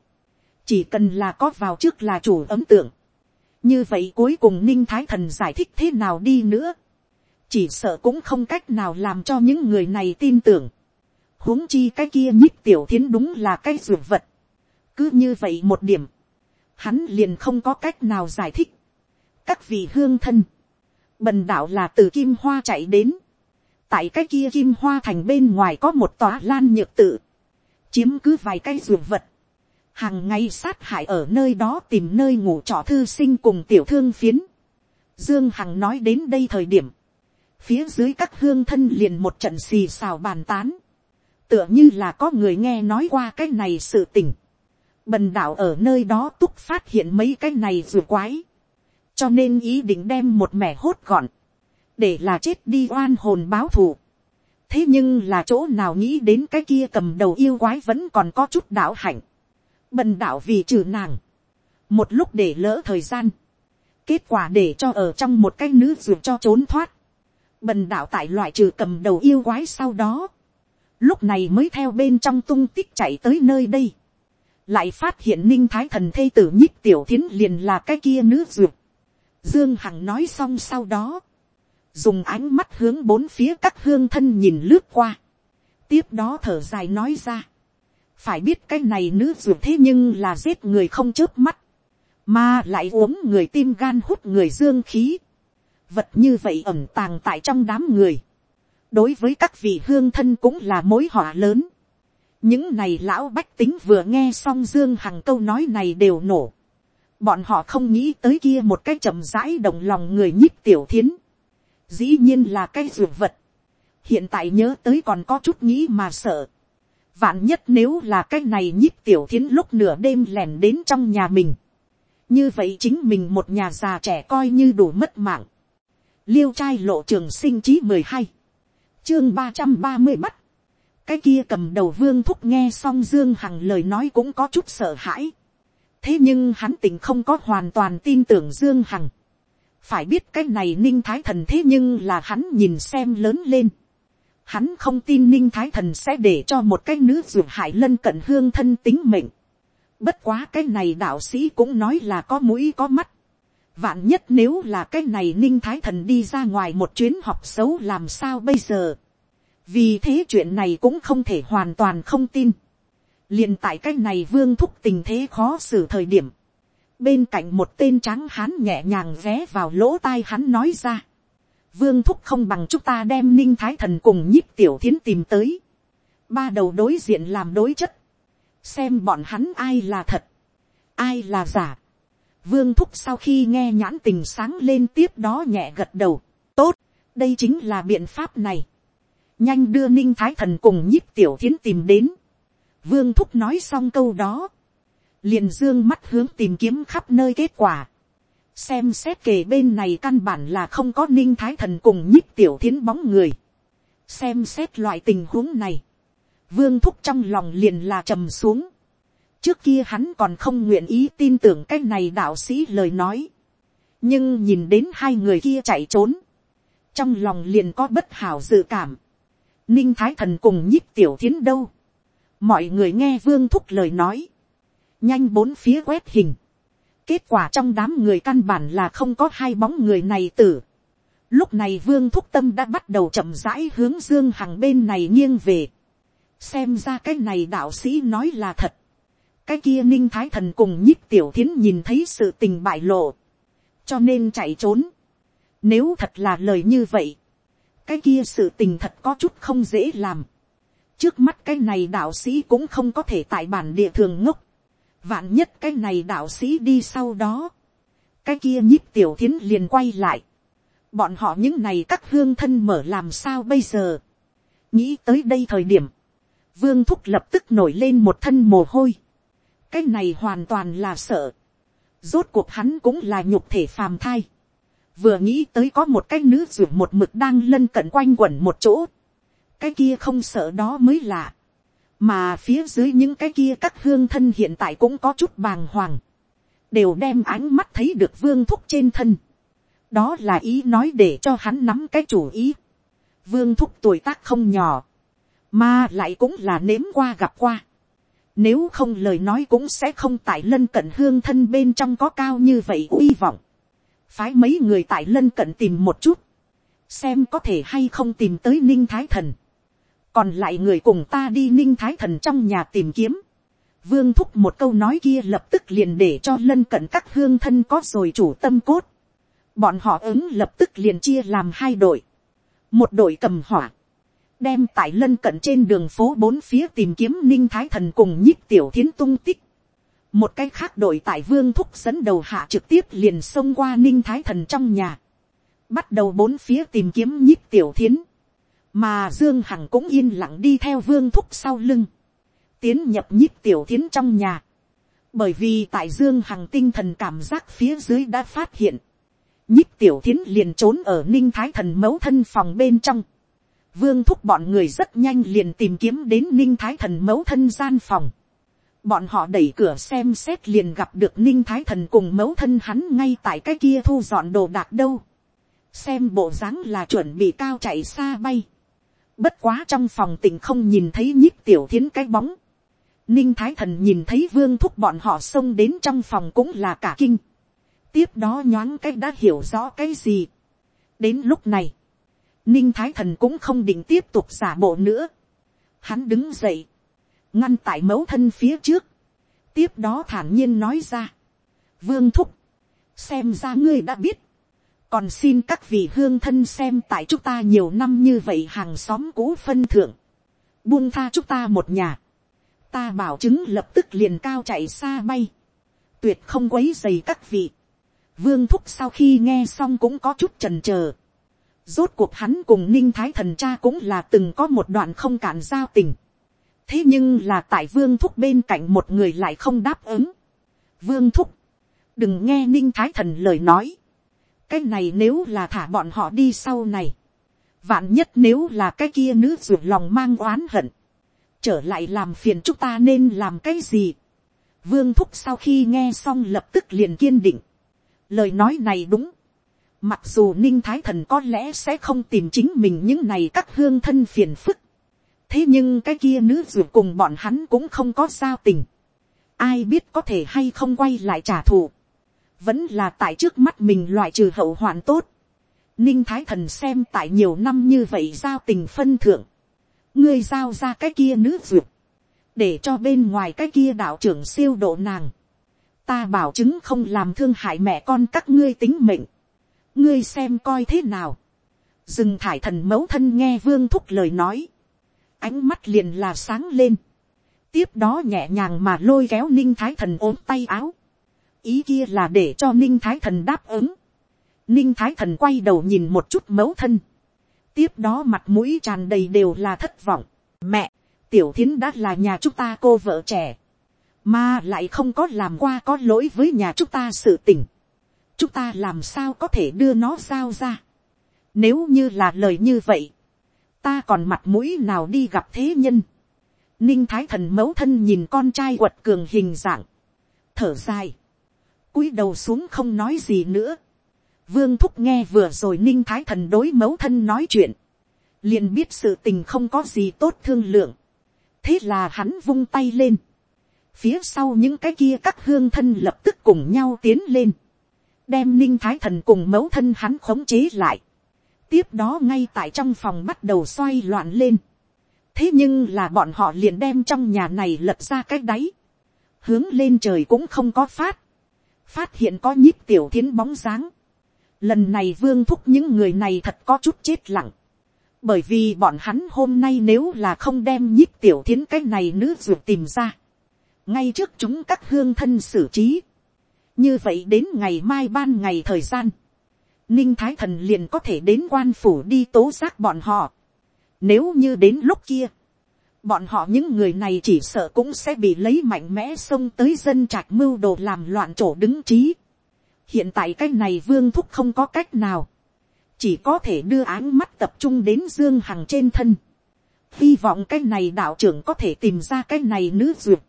Chỉ cần là có vào trước là chủ ấm tượng. Như vậy cuối cùng Ninh Thái Thần giải thích thế nào đi nữa. Chỉ sợ cũng không cách nào làm cho những người này tin tưởng. huống chi cái kia nhích tiểu thiến đúng là cái dược vật. Cứ như vậy một điểm. Hắn liền không có cách nào giải thích các vị hương thân, bần đạo là từ kim hoa chạy đến, tại cái kia kim hoa thành bên ngoài có một tòa lan nhược tự, chiếm cứ vài cái ruột vật, hàng ngày sát hại ở nơi đó tìm nơi ngủ trọ thư sinh cùng tiểu thương phiến. Dương Hằng nói đến đây thời điểm, phía dưới các hương thân liền một trận xì xào bàn tán, tựa như là có người nghe nói qua cái này sự tình. Bần đạo ở nơi đó túc phát hiện mấy cái này vừa quái. Cho nên ý định đem một mẻ hốt gọn, để là chết đi oan hồn báo thù. thế nhưng là chỗ nào nghĩ đến cái kia cầm đầu yêu quái vẫn còn có chút đạo hạnh, bần đạo vì trừ nàng, một lúc để lỡ thời gian, kết quả để cho ở trong một cái nữ ruột cho trốn thoát, bần đạo tại loại trừ cầm đầu yêu quái sau đó, lúc này mới theo bên trong tung tích chạy tới nơi đây, lại phát hiện ninh thái thần thê tử nhích tiểu thiến liền là cái kia nữ ruột, dương hằng nói xong sau đó, dùng ánh mắt hướng bốn phía các hương thân nhìn lướt qua, tiếp đó thở dài nói ra, phải biết cái này nữ ruột thế nhưng là giết người không chớp mắt, mà lại uống người tim gan hút người dương khí, vật như vậy ẩm tàng tại trong đám người, đối với các vị hương thân cũng là mối họa lớn. những này lão bách tính vừa nghe xong dương hằng câu nói này đều nổ. bọn họ không nghĩ tới kia một cái chậm rãi động lòng người nhíp tiểu thiến dĩ nhiên là cái ruột vật. hiện tại nhớ tới còn có chút nghĩ mà sợ. vạn nhất nếu là cái này nhíp tiểu thiến lúc nửa đêm lẻn đến trong nhà mình. như vậy chính mình một nhà già trẻ coi như đủ mất mạng. liêu trai lộ trường sinh chí mười hai chương ba trăm ba mươi bắt, cái kia cầm đầu vương thúc nghe xong dương hằng lời nói cũng có chút sợ hãi. thế nhưng hắn tình không có hoàn toàn tin tưởng dương hằng phải biết cái này ninh thái thần thế nhưng là hắn nhìn xem lớn lên. hắn không tin ninh thái thần sẽ để cho một cái nữ ruột hại lân cận hương thân tính mệnh. bất quá cái này đạo sĩ cũng nói là có mũi có mắt Vạn nhất nếu là cái này ninh thái thần đi ra ngoài một chuyến học xấu làm sao bây giờ. Vì thế chuyện này cũng không thể hoàn toàn không tin. liền tại cái này vương thúc tình thế khó xử thời điểm. Bên cạnh một tên trắng hán nhẹ nhàng ghé vào lỗ tai hắn nói ra. Vương thúc không bằng chúng ta đem ninh thái thần cùng nhíp tiểu thiến tìm tới. Ba đầu đối diện làm đối chất. Xem bọn hắn ai là thật. Ai là giả Vương Thúc sau khi nghe nhãn tình sáng lên tiếp đó nhẹ gật đầu. Tốt, đây chính là biện pháp này. Nhanh đưa Ninh Thái Thần cùng nhíp tiểu thiến tìm đến. Vương Thúc nói xong câu đó. Liền dương mắt hướng tìm kiếm khắp nơi kết quả. Xem xét kề bên này căn bản là không có Ninh Thái Thần cùng nhíp tiểu thiến bóng người. Xem xét loại tình huống này. Vương Thúc trong lòng liền là trầm xuống trước kia hắn còn không nguyện ý tin tưởng cái này đạo sĩ lời nói. nhưng nhìn đến hai người kia chạy trốn, trong lòng liền có bất hảo dự cảm. ninh thái thần cùng nhíp tiểu thiến đâu. mọi người nghe vương thúc lời nói, nhanh bốn phía quét hình. kết quả trong đám người căn bản là không có hai bóng người này tử. lúc này vương thúc tâm đã bắt đầu chậm rãi hướng dương hằng bên này nghiêng về. xem ra cái này đạo sĩ nói là thật cái kia ninh thái thần cùng nhích tiểu thiến nhìn thấy sự tình bại lộ, cho nên chạy trốn. Nếu thật là lời như vậy, cái kia sự tình thật có chút không dễ làm. trước mắt cái này đạo sĩ cũng không có thể tại bản địa thường ngốc vạn nhất cái này đạo sĩ đi sau đó, cái kia nhíp tiểu thiến liền quay lại. bọn họ những này các hương thân mở làm sao bây giờ. nghĩ tới đây thời điểm, vương thúc lập tức nổi lên một thân mồ hôi cái này hoàn toàn là sợ. rốt cuộc hắn cũng là nhục thể phàm thai. vừa nghĩ tới có một cái nữ ruột một mực đang lân cận quanh quẩn một chỗ. cái kia không sợ đó mới lạ mà phía dưới những cái kia các hương thân hiện tại cũng có chút bàng hoàng. đều đem ánh mắt thấy được vương thúc trên thân. đó là ý nói để cho hắn nắm cái chủ ý. vương thúc tuổi tác không nhỏ. mà lại cũng là nếm qua gặp qua nếu không lời nói cũng sẽ không tại lân cận hương thân bên trong có cao như vậy uy vọng. Phái mấy người tại lân cận tìm một chút. Xem có thể hay không tìm tới ninh thái thần. Còn lại người cùng ta đi ninh thái thần trong nhà tìm kiếm. Vương thúc một câu nói kia lập tức liền để cho lân cận các hương thân có rồi chủ tâm cốt. Bọn họ ứng lập tức liền chia làm hai đội. Một đội cầm hỏa đem tại lân cận trên đường phố bốn phía tìm kiếm ninh thái thần cùng nhích tiểu thiến tung tích. một cái khác đội tại vương thúc dẫn đầu hạ trực tiếp liền xông qua ninh thái thần trong nhà. bắt đầu bốn phía tìm kiếm nhích tiểu thiến mà dương hằng cũng yên lặng đi theo vương thúc sau lưng. tiến nhập nhíp tiểu thiến trong nhà. bởi vì tại dương hằng tinh thần cảm giác phía dưới đã phát hiện. nhíp tiểu thiến liền trốn ở ninh thái thần mẫu thân phòng bên trong vương thúc bọn người rất nhanh liền tìm kiếm đến ninh thái thần mẫu thân gian phòng. bọn họ đẩy cửa xem xét liền gặp được ninh thái thần cùng mẫu thân hắn ngay tại cái kia thu dọn đồ đạc đâu. xem bộ dáng là chuẩn bị cao chạy xa bay bất quá trong phòng tỉnh không nhìn thấy nhích tiểu thiến cái bóng. ninh thái thần nhìn thấy vương thúc bọn họ xông đến trong phòng cũng là cả kinh. tiếp đó nhoáng cái đã hiểu rõ cái gì. đến lúc này, ninh thái thần cũng không định tiếp tục giả bộ nữa. hắn đứng dậy, ngăn tại mẫu thân phía trước, tiếp đó thản nhiên nói ra. vương thúc, xem ra ngươi đã biết, còn xin các vị hương thân xem tại chúng ta nhiều năm như vậy hàng xóm cũ phân thượng, buông tha chúng ta một nhà, ta bảo chứng lập tức liền cao chạy xa bay, tuyệt không quấy dày các vị. Vương thúc sau khi nghe xong cũng có chút trần trờ, Rốt cuộc hắn cùng ninh thái thần cha cũng là từng có một đoạn không cản giao tình. Thế nhưng là tại vương thúc bên cạnh một người lại không đáp ứng. Vương thúc, đừng nghe ninh thái thần lời nói. Cái này nếu là thả bọn họ đi sau này. Vạn nhất nếu là cái kia nữ ruột lòng mang oán hận. Trở lại làm phiền chúng ta nên làm cái gì. Vương thúc sau khi nghe xong lập tức liền kiên định. Lời nói này đúng Mặc dù ninh thái thần có lẽ sẽ không tìm chính mình những này các hương thân phiền phức. Thế nhưng cái kia nữ dù cùng bọn hắn cũng không có giao tình. Ai biết có thể hay không quay lại trả thù. Vẫn là tại trước mắt mình loại trừ hậu hoạn tốt. Ninh thái thần xem tại nhiều năm như vậy giao tình phân thượng. Ngươi giao ra cái kia nữ duyệt. Để cho bên ngoài cái kia đạo trưởng siêu độ nàng. Ta bảo chứng không làm thương hại mẹ con các ngươi tính mệnh ngươi xem coi thế nào. dừng thải thần mẫu thân nghe vương thúc lời nói. ánh mắt liền là sáng lên. tiếp đó nhẹ nhàng mà lôi kéo ninh thái thần ốm tay áo ý kia là để cho ninh thái thần đáp ứng. ninh thái thần quay đầu nhìn một chút mẫu thân. tiếp đó mặt mũi tràn đầy đều là thất vọng. mẹ, tiểu thiến đã là nhà chúng ta cô vợ trẻ. mà lại không có làm qua có lỗi với nhà chúng ta sự tình chúng ta làm sao có thể đưa nó sao ra. Nếu như là lời như vậy, ta còn mặt mũi nào đi gặp thế nhân. Ninh thái thần mẫu thân nhìn con trai quật cường hình dạng, thở dài, cúi đầu xuống không nói gì nữa. Vương thúc nghe vừa rồi ninh thái thần đối mẫu thân nói chuyện, liền biết sự tình không có gì tốt thương lượng. thế là hắn vung tay lên, phía sau những cái kia các hương thân lập tức cùng nhau tiến lên đem ninh thái thần cùng mẫu thân hắn khống chế lại. tiếp đó ngay tại trong phòng bắt đầu xoay loạn lên. thế nhưng là bọn họ liền đem trong nhà này lật ra cái đáy. hướng lên trời cũng không có phát phát hiện có nhíp tiểu thiến bóng dáng. lần này vương thúc những người này thật có chút chết lặng. bởi vì bọn hắn hôm nay nếu là không đem nhíp tiểu thiến cái này nữ ruột tìm ra. ngay trước chúng các hương thân xử trí như vậy đến ngày mai ban ngày thời gian, ninh thái thần liền có thể đến quan phủ đi tố giác bọn họ. Nếu như đến lúc kia, bọn họ những người này chỉ sợ cũng sẽ bị lấy mạnh mẽ xông tới dân trạch mưu đồ làm loạn chỗ đứng trí. hiện tại cái này vương thúc không có cách nào, chỉ có thể đưa áng mắt tập trung đến dương hằng trên thân. hy vọng cái này đạo trưởng có thể tìm ra cái này nữ duyệt,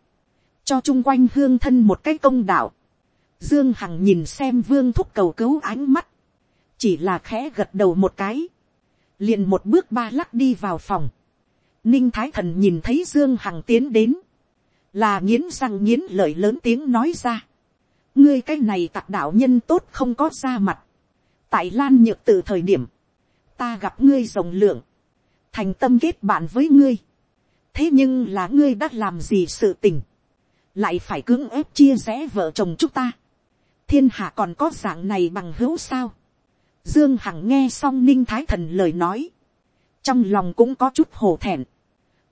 cho chung quanh hương thân một cái công đạo Dương Hằng nhìn xem vương thúc cầu cứu ánh mắt. Chỉ là khẽ gật đầu một cái. Liền một bước ba lắc đi vào phòng. Ninh Thái Thần nhìn thấy Dương Hằng tiến đến. Là nghiến răng nghiến lợi lớn tiếng nói ra. Ngươi cái này tặc đạo nhân tốt không có ra mặt. Tại Lan Nhược từ thời điểm. Ta gặp ngươi rồng lượng. Thành tâm kết bạn với ngươi. Thế nhưng là ngươi đã làm gì sự tình. Lại phải cưỡng ép chia rẽ vợ chồng chúng ta thiên hạ còn có dạng này bằng hữu sao. Dương Hằng nghe xong ninh thái thần lời nói. Trong lòng cũng có chút hổ thẹn.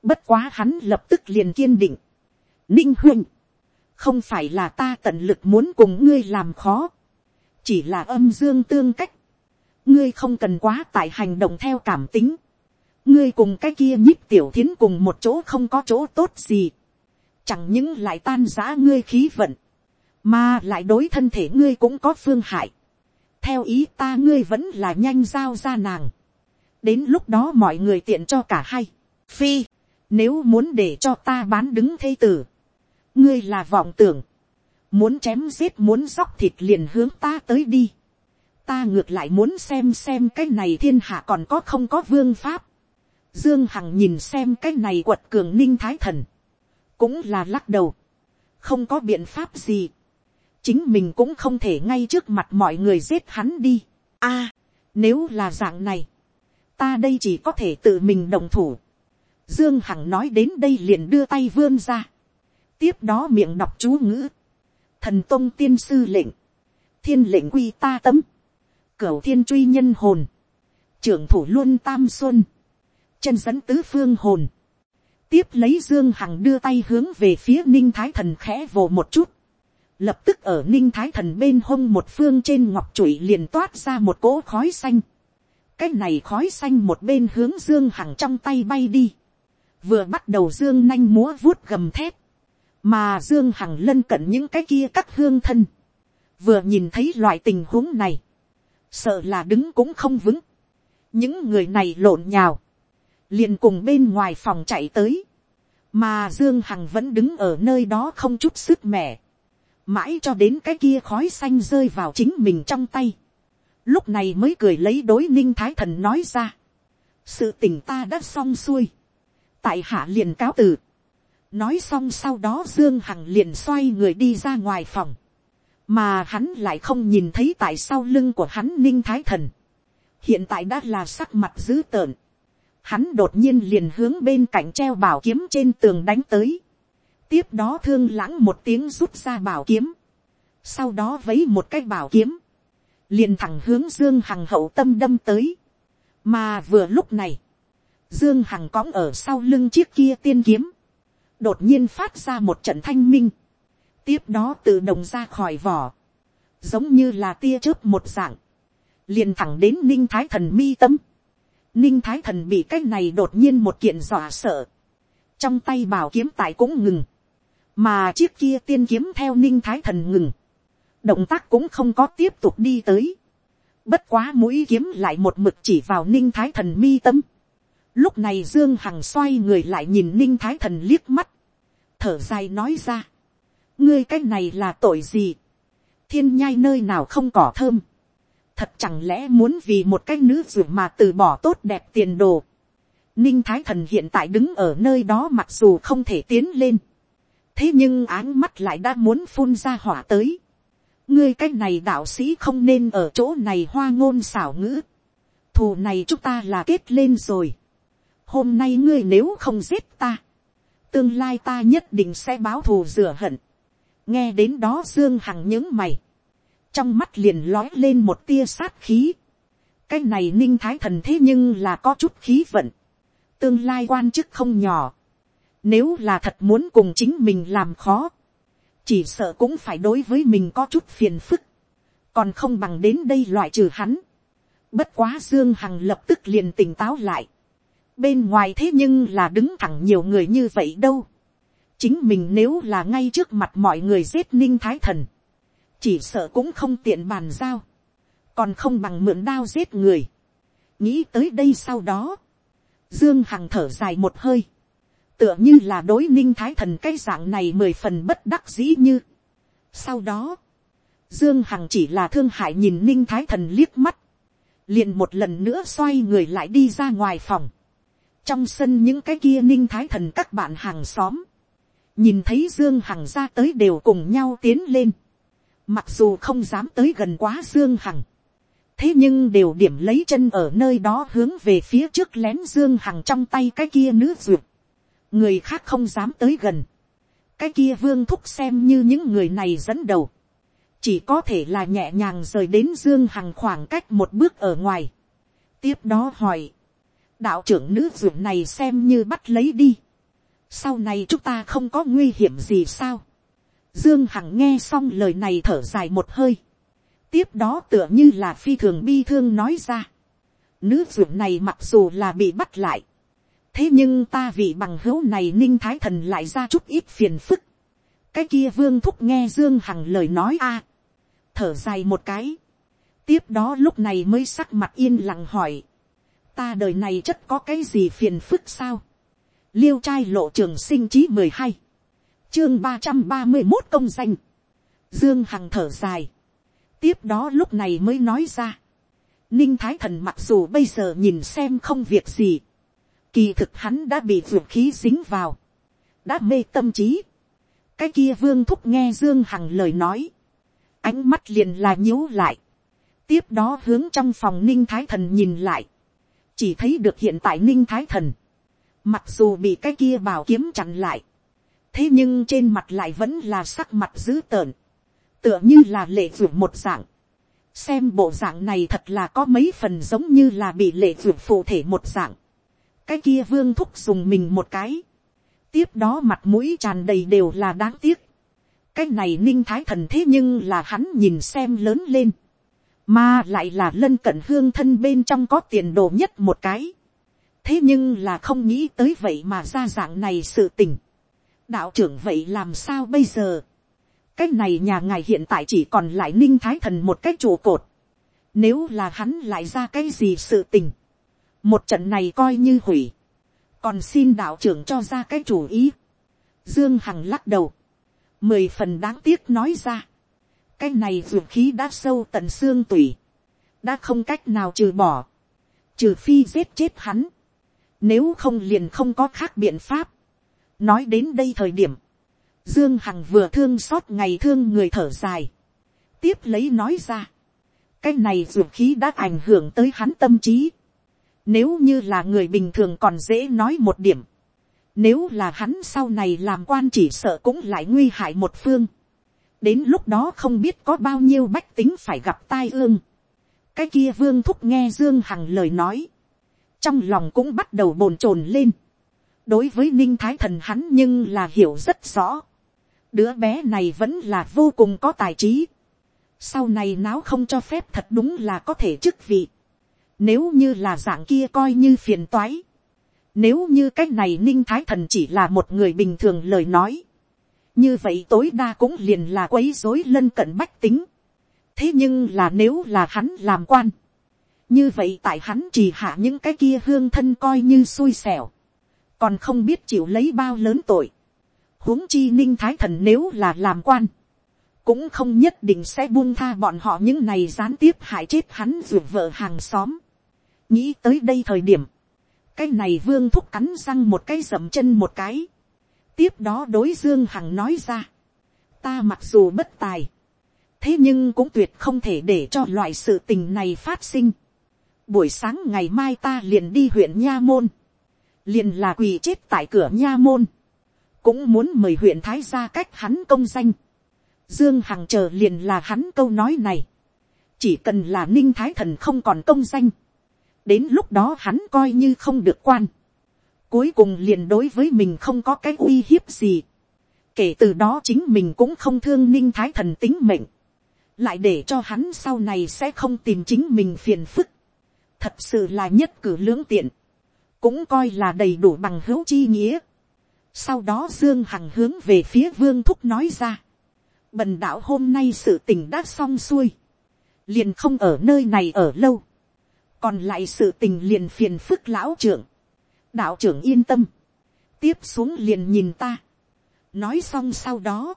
Bất quá hắn lập tức liền kiên định. Ninh huynh. Không phải là ta tận lực muốn cùng ngươi làm khó. Chỉ là âm dương tương cách. Ngươi không cần quá tại hành động theo cảm tính. Ngươi cùng cái kia nhíp tiểu thiến cùng một chỗ không có chỗ tốt gì. Chẳng những lại tan giã ngươi khí vận, mà lại đối thân thể ngươi cũng có phương hại. theo ý ta ngươi vẫn là nhanh giao ra nàng đến lúc đó mọi người tiện cho cả hai, phi, nếu muốn để cho ta bán đứng thây tử, ngươi là vọng tưởng, muốn chém giết muốn róc thịt liền hướng ta tới đi, ta ngược lại muốn xem xem cái này thiên hạ còn có không có vương pháp, dương hằng nhìn xem cái này quật cường ninh thái thần, cũng là lắc đầu, không có biện pháp gì, chính mình cũng không thể ngay trước mặt mọi người giết hắn đi. a, nếu là dạng này, ta đây chỉ có thể tự mình đồng thủ. Dương Hằng nói đến đây liền đưa tay vươn ra. Tiếp đó miệng đọc chú ngữ. Thần Tông tiên sư lệnh. Thiên lệnh quy ta tấm. Cửu thiên truy nhân hồn. Trưởng thủ luôn tam xuân. Chân dẫn tứ phương hồn. Tiếp lấy Dương Hằng đưa tay hướng về phía Ninh Thái Thần khẽ vồ một chút. Lập tức ở Ninh Thái Thần bên hông một phương trên ngọc chuỗi liền toát ra một cỗ khói xanh cái này khói xanh một bên hướng dương hằng trong tay bay đi, vừa bắt đầu dương nanh múa vuốt gầm thép, mà dương hằng lân cận những cái kia các hương thân, vừa nhìn thấy loại tình huống này, sợ là đứng cũng không vững, những người này lộn nhào, liền cùng bên ngoài phòng chạy tới, mà dương hằng vẫn đứng ở nơi đó không chút sức mẻ, mãi cho đến cái kia khói xanh rơi vào chính mình trong tay, lúc này mới cười lấy đối ninh thái thần nói ra, sự tình ta đã xong xuôi, tại hạ liền cáo từ, nói xong sau đó dương hằng liền xoay người đi ra ngoài phòng, mà hắn lại không nhìn thấy tại sau lưng của hắn ninh thái thần, hiện tại đã là sắc mặt dữ tợn, hắn đột nhiên liền hướng bên cạnh treo bảo kiếm trên tường đánh tới, tiếp đó thương lãng một tiếng rút ra bảo kiếm, sau đó vấy một cái bảo kiếm, liền thẳng hướng dương hằng hậu tâm đâm tới, mà vừa lúc này, dương hằng cõng ở sau lưng chiếc kia tiên kiếm, đột nhiên phát ra một trận thanh minh, tiếp đó tự động ra khỏi vỏ, giống như là tia chớp một dạng, liền thẳng đến ninh thái thần mi tâm, ninh thái thần bị cái này đột nhiên một kiện dọa sợ, trong tay bảo kiếm tại cũng ngừng, mà chiếc kia tiên kiếm theo ninh thái thần ngừng, động tác cũng không có tiếp tục đi tới. bất quá mũi kiếm lại một mực chỉ vào ninh thái thần mi tâm. lúc này dương hằng xoay người lại nhìn ninh thái thần liếc mắt, thở dài nói ra, ngươi cái này là tội gì, thiên nhai nơi nào không cỏ thơm, thật chẳng lẽ muốn vì một cái nữ dù mà từ bỏ tốt đẹp tiền đồ. Ninh thái thần hiện tại đứng ở nơi đó mặc dù không thể tiến lên, thế nhưng áng mắt lại đã muốn phun ra hỏa tới ngươi cái này đạo sĩ không nên ở chỗ này hoa ngôn xảo ngữ. thù này chúng ta là kết lên rồi. hôm nay ngươi nếu không giết ta, tương lai ta nhất định sẽ báo thù rửa hận. nghe đến đó dương hằng những mày, trong mắt liền lói lên một tia sát khí. cái này ninh thái thần thế nhưng là có chút khí vận, tương lai quan chức không nhỏ. nếu là thật muốn cùng chính mình làm khó, chỉ sợ cũng phải đối với mình có chút phiền phức, còn không bằng đến đây loại trừ hắn. Bất quá Dương Hằng lập tức liền tỉnh táo lại. Bên ngoài thế nhưng là đứng thẳng nhiều người như vậy đâu. Chính mình nếu là ngay trước mặt mọi người giết ninh thái thần. Chỉ sợ cũng không tiện bàn giao. Còn không bằng mượn đao giết người. Nghĩ tới đây sau đó. Dương Hằng thở dài một hơi tựa như là đối ninh thái thần cái dạng này mười phần bất đắc dĩ như. sau đó, dương hằng chỉ là thương hại nhìn ninh thái thần liếc mắt, liền một lần nữa xoay người lại đi ra ngoài phòng. trong sân những cái kia ninh thái thần các bạn hàng xóm, nhìn thấy dương hằng ra tới đều cùng nhau tiến lên, mặc dù không dám tới gần quá dương hằng, thế nhưng đều điểm lấy chân ở nơi đó hướng về phía trước lén dương hằng trong tay cái kia nữ ruột người khác không dám tới gần, cái kia vương thúc xem như những người này dẫn đầu, chỉ có thể là nhẹ nhàng rời đến dương hằng khoảng cách một bước ở ngoài. tiếp đó hỏi, đạo trưởng nữ ruộng này xem như bắt lấy đi, sau này chúng ta không có nguy hiểm gì sao. dương hằng nghe xong lời này thở dài một hơi, tiếp đó tựa như là phi thường bi thương nói ra, nữ ruộng này mặc dù là bị bắt lại, thế nhưng ta vị bằng hữu này ninh thái thần lại ra chút ít phiền phức. cái kia vương thúc nghe dương hằng lời nói a. thở dài một cái. tiếp đó lúc này mới sắc mặt yên lặng hỏi. ta đời này chất có cái gì phiền phức sao, liêu trai lộ trường sinh chí mười hai, chương ba trăm ba mươi một công danh, dương hằng thở dài, tiếp đó lúc này mới nói ra, ninh thái thần mặc dù bây giờ nhìn xem không việc gì, kỳ thực hắn đã bị ruột khí dính vào, đã mê tâm trí, cái kia vương thúc nghe dương hằng lời nói, ánh mắt liền là nhíu lại, tiếp đó hướng trong phòng ninh thái thần nhìn lại, chỉ thấy được hiện tại ninh thái thần, mặc dù bị cái kia bảo kiếm chặn lại, thế nhưng trên mặt lại vẫn là sắc mặt dữ tợn, tựa như là lệ ruột một dạng, xem bộ dạng này thật là có mấy phần giống như là bị lệ ruột phụ thể một dạng, cái kia vương thúc dùng mình một cái, tiếp đó mặt mũi tràn đầy đều là đáng tiếc, cái này ninh thái thần thế nhưng là hắn nhìn xem lớn lên, mà lại là lân cận hương thân bên trong có tiền đồ nhất một cái, thế nhưng là không nghĩ tới vậy mà ra dạng này sự tình, đạo trưởng vậy làm sao bây giờ, cái này nhà ngài hiện tại chỉ còn lại ninh thái thần một cái trụ cột, nếu là hắn lại ra cái gì sự tình, một trận này coi như hủy, còn xin đạo trưởng cho ra cái chủ ý. Dương Hằng lắc đầu, mười phần đáng tiếc nói ra, cái này ruột khí đã sâu tận xương tủy, đã không cách nào trừ bỏ, trừ phi giết chết hắn, nếu không liền không có khác biện pháp. nói đến đây thời điểm, dương hằng vừa thương xót ngày thương người thở dài, tiếp lấy nói ra, cái này ruột khí đã ảnh hưởng tới hắn tâm trí, nếu như là người bình thường còn dễ nói một điểm. Nếu là hắn sau này làm quan chỉ sợ cũng lại nguy hại một phương. Đến lúc đó không biết có bao nhiêu bách tính phải gặp tai ương. Cái kia vương thúc nghe Dương Hằng lời nói. Trong lòng cũng bắt đầu bồn chồn lên. Đối với Ninh Thái Thần hắn nhưng là hiểu rất rõ. Đứa bé này vẫn là vô cùng có tài trí. Sau này náo không cho phép thật đúng là có thể chức vị nếu như là dạng kia coi như phiền toái. Nếu như cái này ninh thái thần chỉ là một người bình thường lời nói. Như vậy tối đa cũng liền là quấy rối lân cận bách tính. Thế nhưng là nếu là hắn làm quan. Như vậy tại hắn chỉ hạ những cái kia hương thân coi như xui xẻo. Còn không biết chịu lấy bao lớn tội. huống chi ninh thái thần nếu là làm quan cũng không nhất định sẽ buông tha bọn họ những này gián tiếp hại chết hắn ruột vợ hàng xóm nghĩ tới đây thời điểm, cái này vương thúc cắn răng một cái dậm chân một cái, tiếp đó đối dương hằng nói ra, ta mặc dù bất tài, thế nhưng cũng tuyệt không thể để cho loại sự tình này phát sinh. buổi sáng ngày mai ta liền đi huyện nha môn, liền là quỳ chết tại cửa nha môn, cũng muốn mời huyện thái ra cách hắn công danh. Dương Hằng chờ liền là hắn câu nói này. Chỉ cần là ninh thái thần không còn công danh đến lúc đó hắn coi như không được quan, cuối cùng liền đối với mình không có cái uy hiếp gì, kể từ đó chính mình cũng không thương ninh thái thần tính mệnh, lại để cho hắn sau này sẽ không tìm chính mình phiền phức, thật sự là nhất cử lưỡng tiện, cũng coi là đầy đủ bằng hữu chi nghĩa. Sau đó Dương Hằng hướng về phía Vương Thúc nói ra. Bần đạo hôm nay sự tình đã xong xuôi. Liền không ở nơi này ở lâu còn lại sự tình liền phiền phức lão trưởng, đạo trưởng yên tâm, tiếp xuống liền nhìn ta, nói xong sau đó,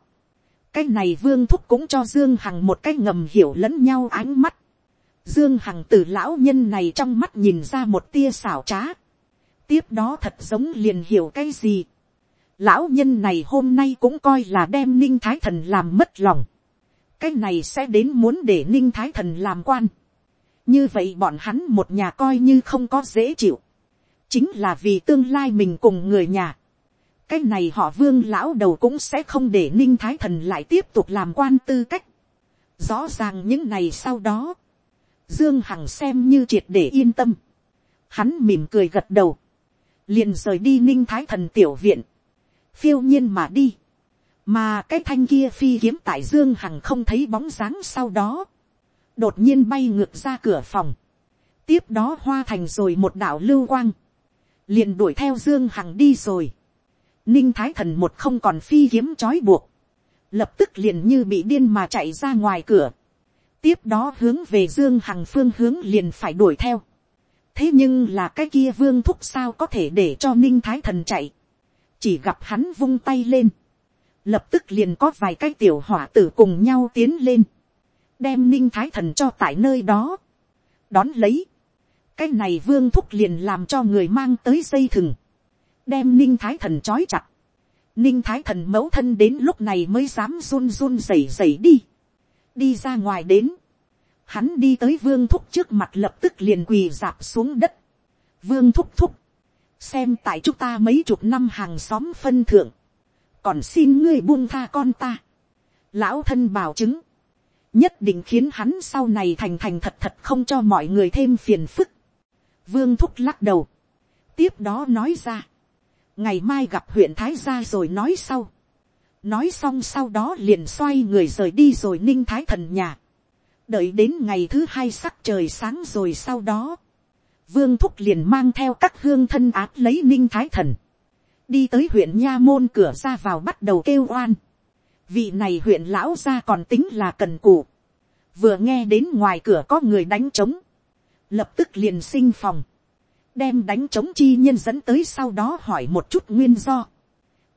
cái này vương thúc cũng cho dương hằng một cái ngầm hiểu lẫn nhau ánh mắt, dương hằng từ lão nhân này trong mắt nhìn ra một tia xảo trá, tiếp đó thật giống liền hiểu cái gì, lão nhân này hôm nay cũng coi là đem ninh thái thần làm mất lòng, cái này sẽ đến muốn để ninh thái thần làm quan, như vậy bọn hắn một nhà coi như không có dễ chịu, chính là vì tương lai mình cùng người nhà. cái này họ vương lão đầu cũng sẽ không để ninh thái thần lại tiếp tục làm quan tư cách. rõ ràng những này sau đó, dương hằng xem như triệt để yên tâm. hắn mỉm cười gật đầu, liền rời đi ninh thái thần tiểu viện, phiêu nhiên mà đi. mà cái thanh kia phi kiếm tại dương hằng không thấy bóng dáng sau đó, đột nhiên bay ngược ra cửa phòng, tiếp đó hoa thành rồi một đạo lưu quang, liền đuổi theo dương hằng đi rồi, ninh thái thần một không còn phi kiếm trói buộc, lập tức liền như bị điên mà chạy ra ngoài cửa, tiếp đó hướng về dương hằng phương hướng liền phải đuổi theo, thế nhưng là cái kia vương thúc sao có thể để cho ninh thái thần chạy, chỉ gặp hắn vung tay lên, lập tức liền có vài cái tiểu hỏa tử cùng nhau tiến lên, đem ninh thái thần cho tại nơi đó, đón lấy, cái này vương thúc liền làm cho người mang tới dây thừng, đem ninh thái thần trói chặt, ninh thái thần mẫu thân đến lúc này mới dám run run rẩy rẩy đi, đi ra ngoài đến, hắn đi tới vương thúc trước mặt lập tức liền quỳ dạp xuống đất, vương thúc thúc, xem tại chúng ta mấy chục năm hàng xóm phân thượng, còn xin ngươi buông tha con ta, lão thân bảo chứng, nhất định khiến hắn sau này thành thành thật thật không cho mọi người thêm phiền phức. Vương thúc lắc đầu, tiếp đó nói ra, ngày mai gặp huyện thái gia rồi nói sau, nói xong sau đó liền xoay người rời đi rồi ninh thái thần nhà, đợi đến ngày thứ hai sắc trời sáng rồi sau đó, vương thúc liền mang theo các hương thân áp lấy ninh thái thần, đi tới huyện nha môn cửa ra vào bắt đầu kêu oan, vị này huyện lão gia còn tính là cần cù. Vừa nghe đến ngoài cửa có người đánh trống, lập tức liền sinh phòng, đem đánh trống chi nhân dẫn tới sau đó hỏi một chút nguyên do,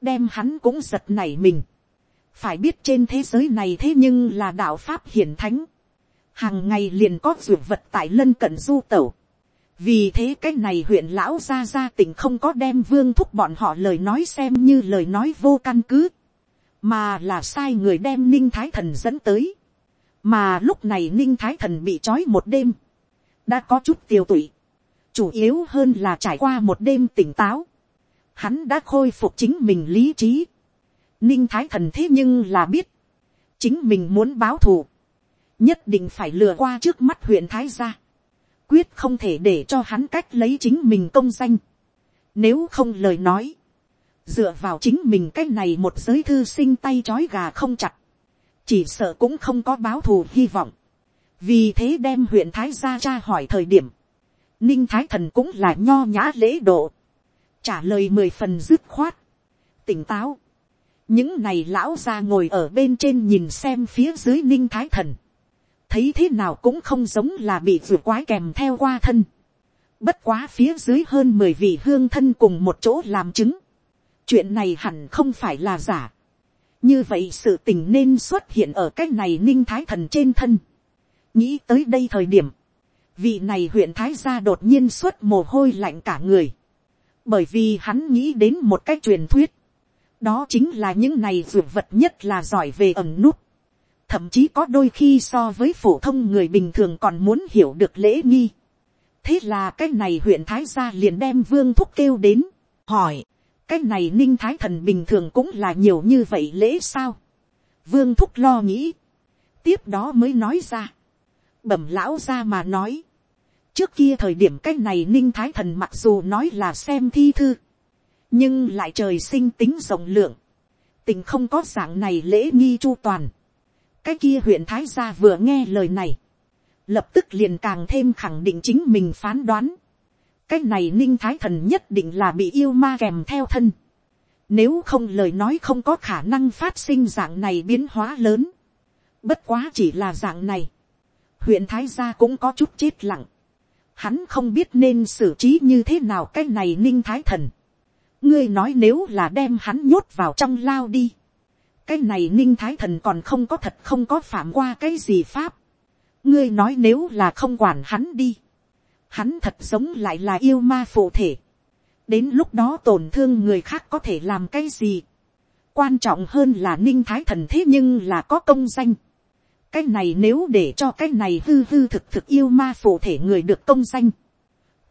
đem hắn cũng giật nảy mình, phải biết trên thế giới này thế nhưng là đạo pháp hiển thánh, hàng ngày liền có ruột vật tại lân cận du tẩu, vì thế cái này huyện lão gia gia tỉnh không có đem vương thúc bọn họ lời nói xem như lời nói vô căn cứ, mà là sai người đem ninh thái thần dẫn tới, mà lúc này ninh thái thần bị trói một đêm, đã có chút tiêu tụy, chủ yếu hơn là trải qua một đêm tỉnh táo, hắn đã khôi phục chính mình lý trí, ninh thái thần thế nhưng là biết, chính mình muốn báo thù, nhất định phải lừa qua trước mắt huyện thái gia, quyết không thể để cho hắn cách lấy chính mình công danh, nếu không lời nói, dựa vào chính mình cái này một giới thư sinh tay c h ó i gà không chặt, chỉ sợ cũng không có báo thù hy vọng, vì thế đem huyện thái gia tra hỏi thời điểm, ninh thái thần cũng là nho nhã lễ độ, trả lời mười phần dứt khoát, tỉnh táo, những này lão ra ngồi ở bên trên nhìn xem phía dưới ninh thái thần, thấy thế nào cũng không giống là bị vừa quái kèm theo qua thân. Bất quá phía dưới hơn mười vị hương thân cùng một chỗ làm chứng. Chuyện này hẳn không phải là giả. Như vậy sự tình nên xuất hiện ở cái này ninh thái thần trên thân. Nghĩ tới đây thời điểm. Vị này huyện thái gia đột nhiên xuất mồ hôi lạnh cả người. Bởi vì hắn nghĩ đến một cách truyền thuyết. Đó chính là những này dược vật nhất là giỏi về ẩn nút thậm chí có đôi khi so với phổ thông người bình thường còn muốn hiểu được lễ nghi. thế là cái này huyện thái gia liền đem vương thúc kêu đến, hỏi, cái này ninh thái thần bình thường cũng là nhiều như vậy lễ sao. vương thúc lo nghĩ, tiếp đó mới nói ra, bẩm lão ra mà nói, trước kia thời điểm cái này ninh thái thần mặc dù nói là xem thi thư, nhưng lại trời sinh tính rộng lượng, tình không có dạng này lễ nghi chu toàn, cái kia huyện thái gia vừa nghe lời này, lập tức liền càng thêm khẳng định chính mình phán đoán cái này ninh thái thần nhất định là bị yêu ma kèm theo thân. nếu không lời nói không có khả năng phát sinh dạng này biến hóa lớn. bất quá chỉ là dạng này. huyện thái gia cũng có chút chết lặng. hắn không biết nên xử trí như thế nào cái này ninh thái thần. ngươi nói nếu là đem hắn nhốt vào trong lao đi cái này ninh thái thần còn không có thật không có phạm qua cái gì pháp. ngươi nói nếu là không quản hắn đi hắn thật giống lại là yêu ma phụ thể. đến lúc đó tổn thương người khác có thể làm cái gì. quan trọng hơn là ninh thái thần thế nhưng là có công danh. cái này nếu để cho cái này hư hư thực thực yêu ma phụ thể người được công danh.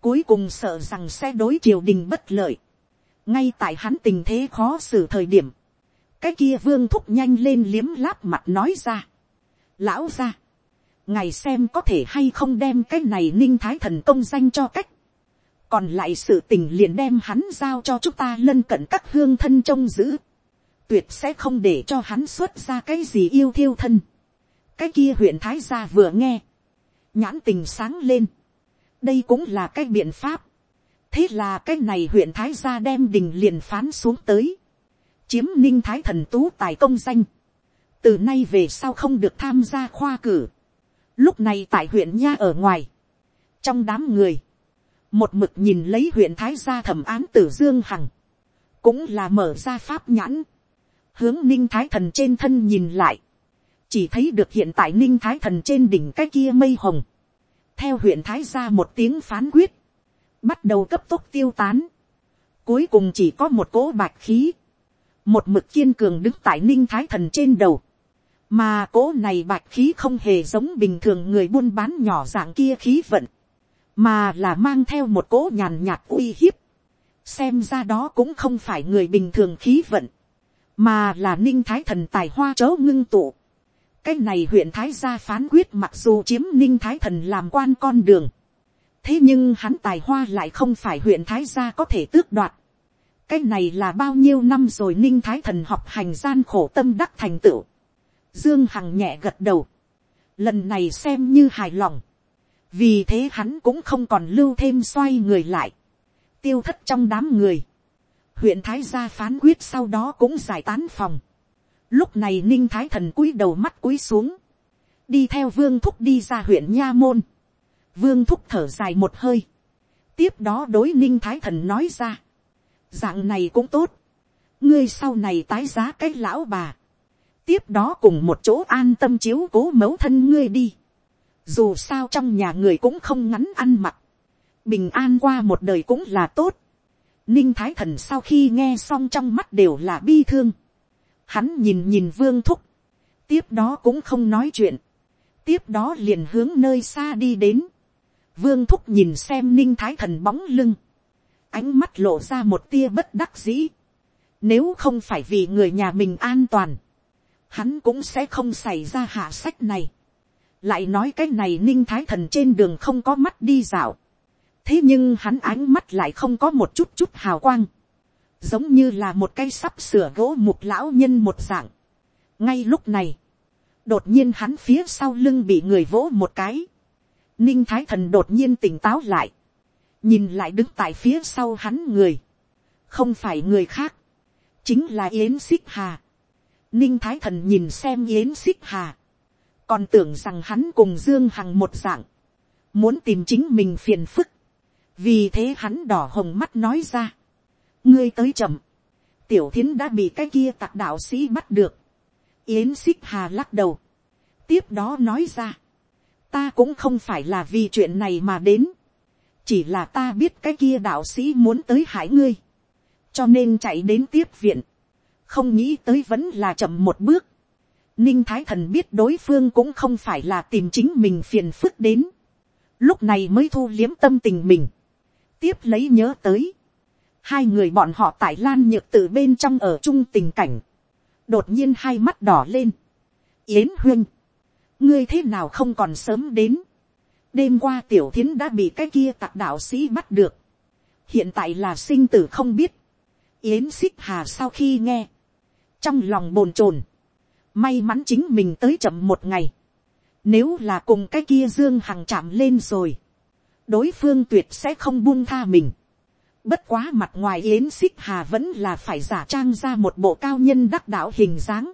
cuối cùng sợ rằng sẽ đối triều đình bất lợi. ngay tại hắn tình thế khó xử thời điểm cái kia vương thúc nhanh lên liếm láp mặt nói ra. lão ra, ngài xem có thể hay không đem cái này ninh thái thần công danh cho cách. còn lại sự tình liền đem hắn giao cho chúng ta lân cận các hương thân trông giữ. tuyệt sẽ không để cho hắn xuất ra cái gì yêu thiêu thân. cái kia huyện thái gia vừa nghe, nhãn tình sáng lên. đây cũng là cái biện pháp. thế là cái này huyện thái gia đem đình liền phán xuống tới chiếm ninh thái thần tú tài công danh, từ nay về sau không được tham gia khoa cử. Lúc này tại huyện nha ở ngoài, trong đám người, một mực nhìn lấy huyện thái gia thẩm án tử dương hằng, cũng là mở ra pháp nhãn, hướng ninh thái thần trên thân nhìn lại, chỉ thấy được hiện tại ninh thái thần trên đỉnh cái kia mây hồng, theo huyện thái gia một tiếng phán quyết, bắt đầu cấp tốc tiêu tán, cuối cùng chỉ có một cỗ bạch khí, một mực kiên cường đứng tại ninh thái thần trên đầu, mà cố này bạch khí không hề giống bình thường người buôn bán nhỏ dạng kia khí vận, mà là mang theo một cố nhàn nhạt uy hiếp, xem ra đó cũng không phải người bình thường khí vận, mà là ninh thái thần tài hoa chớ ngưng tụ. cái này huyện thái gia phán quyết mặc dù chiếm ninh thái thần làm quan con đường, thế nhưng hắn tài hoa lại không phải huyện thái gia có thể tước đoạt. cái này là bao nhiêu năm rồi ninh thái thần học hành gian khổ tâm đắc thành tựu dương hằng nhẹ gật đầu. lần này xem như hài lòng. vì thế hắn cũng không còn lưu thêm xoay người lại. tiêu thất trong đám người. huyện thái gia phán quyết sau đó cũng giải tán phòng. lúc này ninh thái thần cúi đầu mắt cúi xuống. đi theo vương thúc đi ra huyện nha môn vương thúc thở dài một hơi, tiếp đó đối ninh thái thần nói ra, dạng này cũng tốt, ngươi sau này tái giá cái lão bà, tiếp đó cùng một chỗ an tâm chiếu cố mẫu thân ngươi đi, dù sao trong nhà người cũng không ngắn ăn mặc, bình an qua một đời cũng là tốt, ninh thái thần sau khi nghe xong trong mắt đều là bi thương, hắn nhìn nhìn vương thúc, tiếp đó cũng không nói chuyện, tiếp đó liền hướng nơi xa đi đến, Vương thúc nhìn xem ninh thái thần bóng lưng. Ánh mắt lộ ra một tia bất đắc dĩ. Nếu không phải vì người nhà mình an toàn. Hắn cũng sẽ không xảy ra hạ sách này. Lại nói cái này ninh thái thần trên đường không có mắt đi dạo. Thế nhưng hắn ánh mắt lại không có một chút chút hào quang. Giống như là một cây sắp sửa gỗ mục lão nhân một dạng. Ngay lúc này. Đột nhiên hắn phía sau lưng bị người vỗ một cái ninh thái thần đột nhiên tỉnh táo lại, nhìn lại đứng tại phía sau hắn người, không phải người khác, chính là yến xích hà ninh thái thần nhìn xem yến xích hà, còn tưởng rằng hắn cùng dương hằng một dạng, muốn tìm chính mình phiền phức, vì thế hắn đỏ hồng mắt nói ra, ngươi tới chậm, tiểu thiến đã bị cái kia tặc đạo sĩ bắt được, yến xích hà lắc đầu, tiếp đó nói ra, ta cũng không phải là vì chuyện này mà đến, chỉ là ta biết cái kia đạo sĩ muốn tới hải ngươi, cho nên chạy đến tiếp viện, không nghĩ tới vẫn là chậm một bước. Ninh thái thần biết đối phương cũng không phải là tìm chính mình phiền phức đến, lúc này mới thu liếm tâm tình mình, tiếp lấy nhớ tới, hai người bọn họ tại lan nhược từ bên trong ở chung tình cảnh, đột nhiên hai mắt đỏ lên, yến huyên, ngươi thế nào không còn sớm đến. đêm qua tiểu thiến đã bị cái kia tạc đạo sĩ bắt được. hiện tại là sinh tử không biết. yến xích hà sau khi nghe, trong lòng bồn chồn, may mắn chính mình tới chậm một ngày. nếu là cùng cái kia dương hằng chạm lên rồi, đối phương tuyệt sẽ không buông tha mình. Bất quá mặt ngoài yến xích hà vẫn là phải giả trang ra một bộ cao nhân đắc đạo hình dáng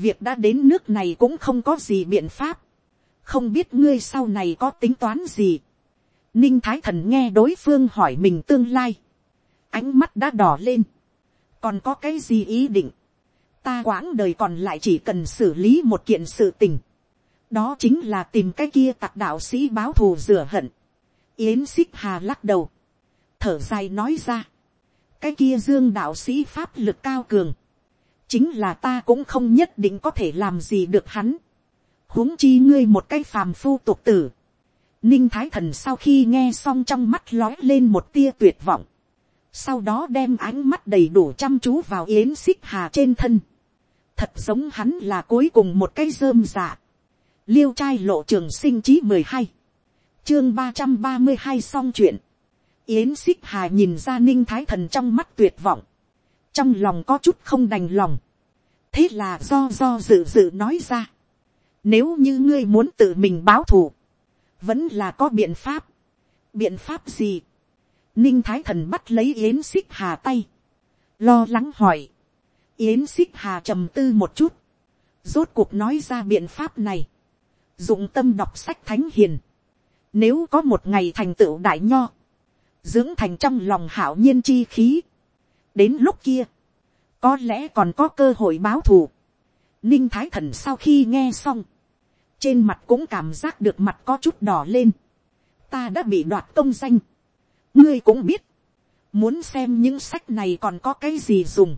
việc đã đến nước này cũng không có gì biện pháp, không biết ngươi sau này có tính toán gì. Ninh thái thần nghe đối phương hỏi mình tương lai, ánh mắt đã đỏ lên, còn có cái gì ý định, ta quãng đời còn lại chỉ cần xử lý một kiện sự tình, đó chính là tìm cái kia tặc đạo sĩ báo thù rửa hận, yến xích hà lắc đầu, thở dài nói ra, cái kia dương đạo sĩ pháp lực cao cường, chính là ta cũng không nhất định có thể làm gì được hắn. huống chi ngươi một cái phàm phu tục tử. ninh thái thần sau khi nghe xong trong mắt lói lên một tia tuyệt vọng. sau đó đem ánh mắt đầy đủ chăm chú vào yến xích hà trên thân thật giống hắn là cuối cùng một cái rơm dạ. liêu trai lộ trường sinh chí mười hai. chương ba trăm ba mươi hai xong chuyện. yến xích hà nhìn ra ninh thái thần trong mắt tuyệt vọng. Trong lòng có chút không đành lòng, thế là do do dự dự nói ra, nếu như ngươi muốn tự mình báo thù, vẫn là có biện pháp, biện pháp gì, ninh thái thần bắt lấy yến xích hà tay, lo lắng hỏi, yến xích hà trầm tư một chút, rốt cuộc nói ra biện pháp này, dụng tâm đọc sách thánh hiền, nếu có một ngày thành tựu đại nho, dưỡng thành trong lòng hảo nhiên chi khí. đến lúc kia, có lẽ còn có cơ hội báo thù. ninh thái thần sau khi nghe xong, trên mặt cũng cảm giác được mặt có chút đỏ lên. ta đã bị đoạt công danh. ngươi cũng biết, muốn xem những sách này còn có cái gì dùng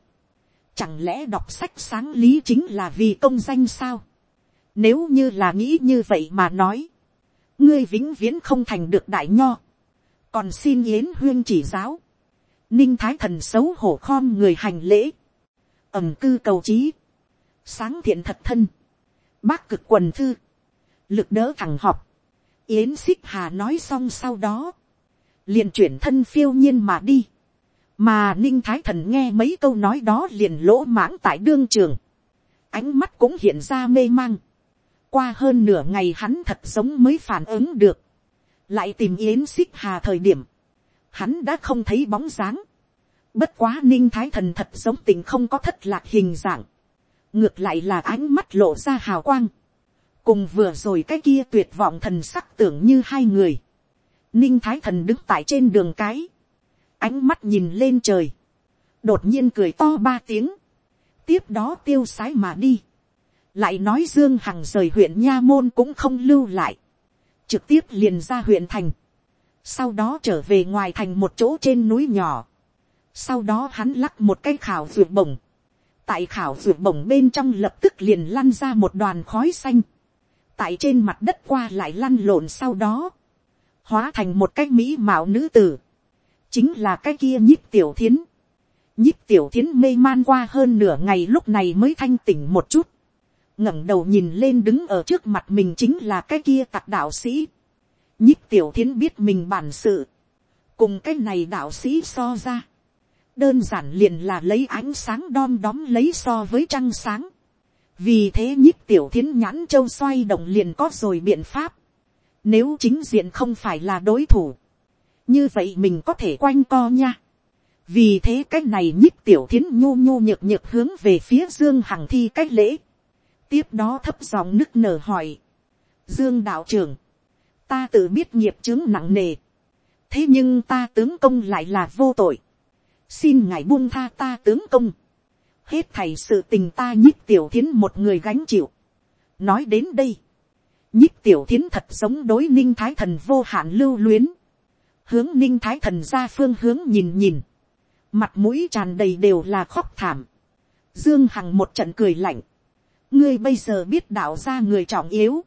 chẳng lẽ đọc sách sáng lý chính là vì công danh sao. nếu như là nghĩ như vậy mà nói, ngươi vĩnh viễn không thành được đại nho, còn xin yến huyên chỉ giáo, ninh thái thần xấu hổ khom người hành lễ, ẩm cư cầu trí, sáng thiện thật thân, bác cực quần thư, lực đỡ thẳng học, yến xích hà nói xong sau đó, liền chuyển thân phiêu nhiên mà đi, mà ninh thái thần nghe mấy câu nói đó liền lỗ mãng tại đương trường, ánh mắt cũng hiện ra mê mang, qua hơn nửa ngày hắn thật sống mới phản ứng được. Lại tìm yến xích hà thời điểm. Hắn đã không thấy bóng dáng. Bất quá ninh thái thần thật sống tình không có thất lạc hình dạng. Ngược lại là ánh mắt lộ ra hào quang. Cùng vừa rồi cái kia tuyệt vọng thần sắc tưởng như hai người. Ninh thái thần đứng tại trên đường cái. Ánh mắt nhìn lên trời. Đột nhiên cười to ba tiếng. Tiếp đó tiêu sái mà đi. Lại nói dương hằng rời huyện nha môn cũng không lưu lại, trực tiếp liền ra huyện thành, sau đó trở về ngoài thành một chỗ trên núi nhỏ, sau đó hắn lắc một cái khảo ruột bổng, tại khảo ruột bổng bên trong lập tức liền lăn ra một đoàn khói xanh, tại trên mặt đất qua lại lăn lộn sau đó, hóa thành một cái mỹ mạo nữ tử, chính là cái kia nhíp tiểu thiến, nhíp tiểu thiến mê man qua hơn nửa ngày lúc này mới thanh tỉnh một chút, ngẩng đầu nhìn lên đứng ở trước mặt mình chính là cái kia tặc đạo sĩ. nhích tiểu thiến biết mình bản sự. cùng cái này đạo sĩ so ra. đơn giản liền là lấy ánh sáng đom đóm lấy so với trăng sáng. vì thế nhích tiểu thiến nhãn châu xoay động liền có rồi biện pháp. nếu chính diện không phải là đối thủ như vậy mình có thể quanh co nha. vì thế cái này nhích tiểu thiến nhô nhô nhược nhược hướng về phía dương hằng thi cách lễ tiếp đó thấp giọng nức nở hỏi. Dương đạo trưởng, ta tự biết nghiệp chứng nặng nề. thế nhưng ta tướng công lại là vô tội. xin ngài buông tha ta tướng công. hết thầy sự tình ta nhích tiểu thiến một người gánh chịu. nói đến đây, nhích tiểu thiến thật giống đối ninh thái thần vô hạn lưu luyến hướng ninh thái thần ra phương hướng nhìn nhìn. mặt mũi tràn đầy đều là khóc thảm. Dương Hằng một trận cười lạnh ngươi bây giờ biết đạo ra người trọng yếu.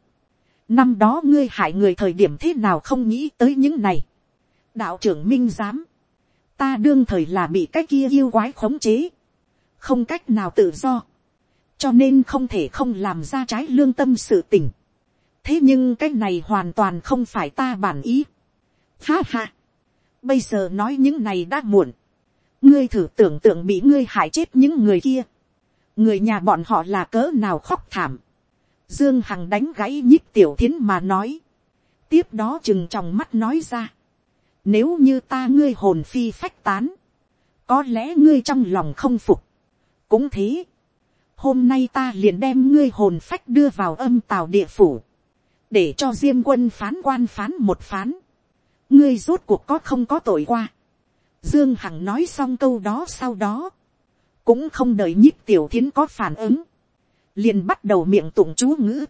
năm đó ngươi hại người thời điểm thế nào không nghĩ tới những này. đạo trưởng minh giám, ta đương thời là bị cái kia yêu quái khống chế, không cách nào tự do, cho nên không thể không làm ra trái lương tâm sự tình. thế nhưng cái này hoàn toàn không phải ta bản ý. ha ha, bây giờ nói những này đã muộn, ngươi thử tưởng tượng bị ngươi hại chết những người kia người nhà bọn họ là cỡ nào khóc thảm. Dương Hằng đánh gãy nhíp tiểu thiến mà nói. Tiếp đó chừng trong mắt nói ra. Nếu như ta ngươi hồn phi phách tán. Có lẽ ngươi trong lòng không phục. Cũng thế. Hôm nay ta liền đem ngươi hồn phách đưa vào âm tào địa phủ. Để cho Diêm quân phán quan phán một phán. Ngươi rốt cuộc có không có tội qua. Dương Hằng nói xong câu đó sau đó. Cũng không đợi nhíp tiểu thiến có phản ứng, liền bắt đầu miệng tụng chú ngữ,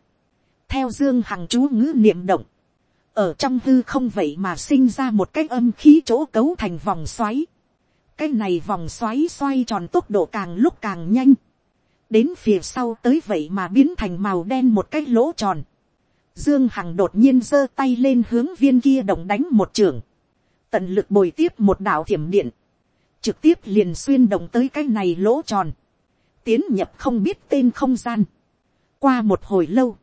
theo dương hằng chú ngữ niệm động, ở trong hư không vậy mà sinh ra một cái âm khí chỗ cấu thành vòng xoáy, cái này vòng xoáy xoay tròn tốc độ càng lúc càng nhanh, đến phía sau tới vậy mà biến thành màu đen một cái lỗ tròn, dương hằng đột nhiên giơ tay lên hướng viên kia động đánh một trường, tận lực bồi tiếp một đạo thiểm điện, trực tiếp liền xuyên động tới cái này lỗ tròn, tiến nhập không biết tên không gian. qua một hồi lâu,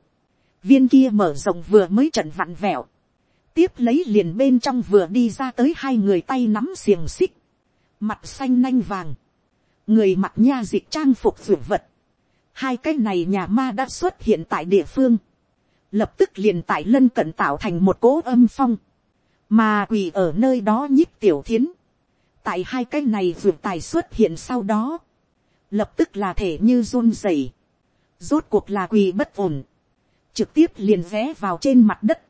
viên kia mở rộng vừa mới trận vặn vẹo, tiếp lấy liền bên trong vừa đi ra tới hai người tay nắm xiềng xích, mặt xanh nanh vàng, người mặt nha dịch trang phục ruột vật, hai cái này nhà ma đã xuất hiện tại địa phương, lập tức liền tại lân cận tạo thành một cố âm phong, mà quỳ ở nơi đó nhích tiểu thiến, tại hai cái này ruột tài xuất hiện sau đó, lập tức là thể như run rẩy, rốt cuộc là quỳ bất ổn, trực tiếp liền vé vào trên mặt đất,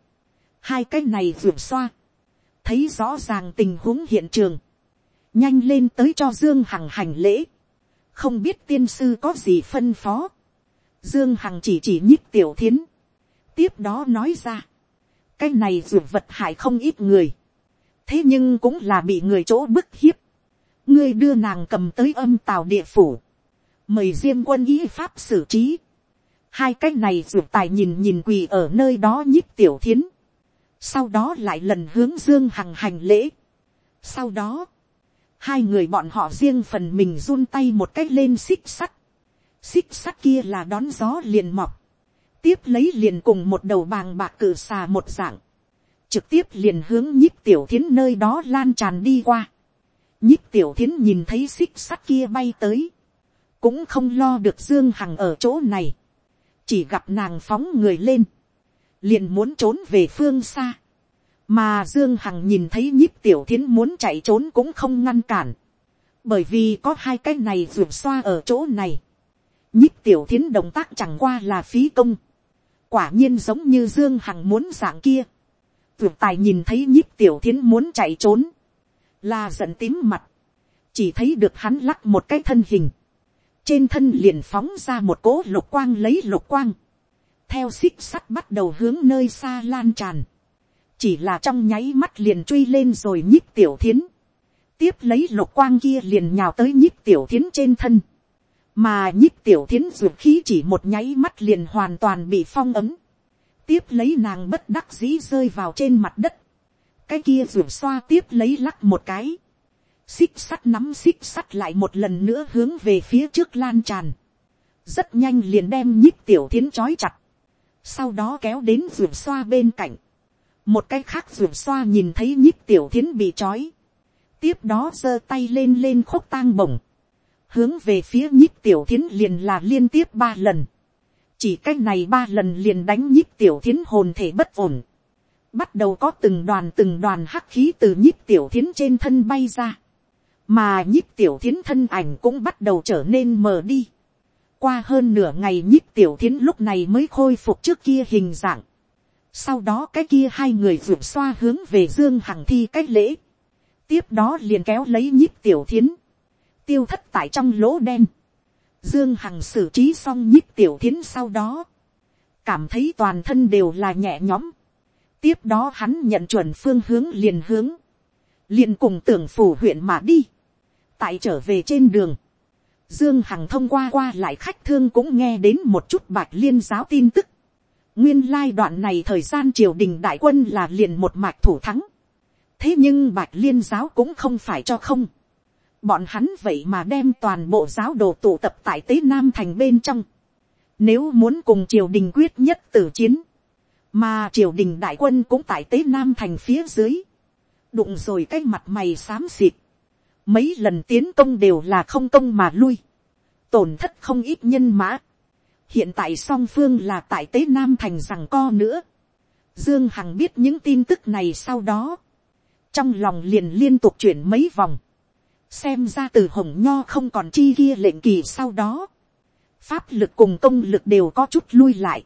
hai cái này ruột xoa, thấy rõ ràng tình huống hiện trường, nhanh lên tới cho dương hằng hành lễ, không biết tiên sư có gì phân phó, dương hằng chỉ chỉ nhích tiểu thiến, tiếp đó nói ra, cái này ruột vật hại không ít người, thế nhưng cũng là bị người chỗ bức hiếp, ngươi đưa nàng cầm tới âm tàu địa phủ, mời diêm quân ý pháp xử trí, hai cái này ruột tài nhìn nhìn quỳ ở nơi đó nhích tiểu thiến, sau đó lại lần hướng dương hằng hành lễ, sau đó, hai người bọn họ riêng phần mình run tay một cách lên xích sắt, xích sắt kia là đón gió liền mọc, tiếp lấy liền cùng một đầu bàng bạc cử xà một dạng, trực tiếp liền hướng nhích tiểu thiến nơi đó lan tràn đi qua. nhích tiểu thiến nhìn thấy xích sắt kia bay tới, cũng không lo được dương hằng ở chỗ này, chỉ gặp nàng phóng người lên, liền muốn trốn về phương xa, mà dương hằng nhìn thấy nhích tiểu thiến muốn chạy trốn cũng không ngăn cản, bởi vì có hai cái này vượt xoa ở chỗ này, nhích tiểu thiến động tác chẳng qua là phí công, quả nhiên giống như dương hằng muốn dạng kia, vượt tài nhìn thấy nhíp tiểu thiến muốn chạy trốn, là giận tím mặt, chỉ thấy được hắn lắc một cái thân hình, trên thân liền phóng ra một cỗ lục quang lấy lục quang, theo xích sắt bắt đầu hướng nơi xa lan tràn, chỉ là trong nháy mắt liền truy lên rồi nhíp tiểu thiến, tiếp lấy lục quang kia liền nhào tới nhíp tiểu thiến trên thân, mà nhích tiểu thiến ruột khí chỉ một nháy mắt liền hoàn toàn bị phong ấm, tiếp lấy nàng bất đắc dĩ rơi vào trên mặt đất, cái kia ruột xoa tiếp lấy lắc một cái, xích sắt nắm xích sắt lại một lần nữa hướng về phía trước lan tràn, rất nhanh liền đem nhích tiểu thiến trói chặt, sau đó kéo đến ruột xoa bên cạnh, một cái khác ruột xoa nhìn thấy nhích tiểu thiến bị trói, tiếp đó giơ tay lên lên khúc tang bổng, hướng về phía nhích tiểu thiến liền là liên tiếp ba lần, chỉ cách này ba lần liền đánh nhích tiểu thiến hồn thể bất ổn, bắt đầu có từng đoàn từng đoàn hắc khí từ nhích tiểu thiến trên thân bay ra, mà nhích tiểu thiến thân ảnh cũng bắt đầu trở nên mờ đi. qua hơn nửa ngày nhích tiểu thiến lúc này mới khôi phục trước kia hình dạng. sau đó cái kia hai người vượt xoa hướng về dương hằng thi cách lễ. tiếp đó liền kéo lấy nhích tiểu thiến tiêu thất tại trong lỗ đen. Dương Hằng xử trí xong nhích tiểu thiến sau đó. Cảm thấy toàn thân đều là nhẹ nhõm. Tiếp đó hắn nhận chuẩn phương hướng liền hướng. Liền cùng tưởng phủ huyện mà đi. Tại trở về trên đường. Dương Hằng thông qua qua lại khách thương cũng nghe đến một chút bạch liên giáo tin tức. Nguyên lai đoạn này thời gian triều đình đại quân là liền một mạch thủ thắng. Thế nhưng bạch liên giáo cũng không phải cho không bọn hắn vậy mà đem toàn bộ giáo đồ tụ tập tại tế nam thành bên trong. Nếu muốn cùng triều đình quyết nhất tử chiến, mà triều đình đại quân cũng tại tế nam thành phía dưới, đụng rồi cái mặt mày xám xịt, mấy lần tiến công đều là không công mà lui, tổn thất không ít nhân mã. hiện tại song phương là tại tế nam thành rằng co nữa. dương hằng biết những tin tức này sau đó, trong lòng liền liên tục chuyển mấy vòng, xem ra từ hồng nho không còn chi kia lệnh kỳ sau đó, pháp lực cùng công lực đều có chút lui lại,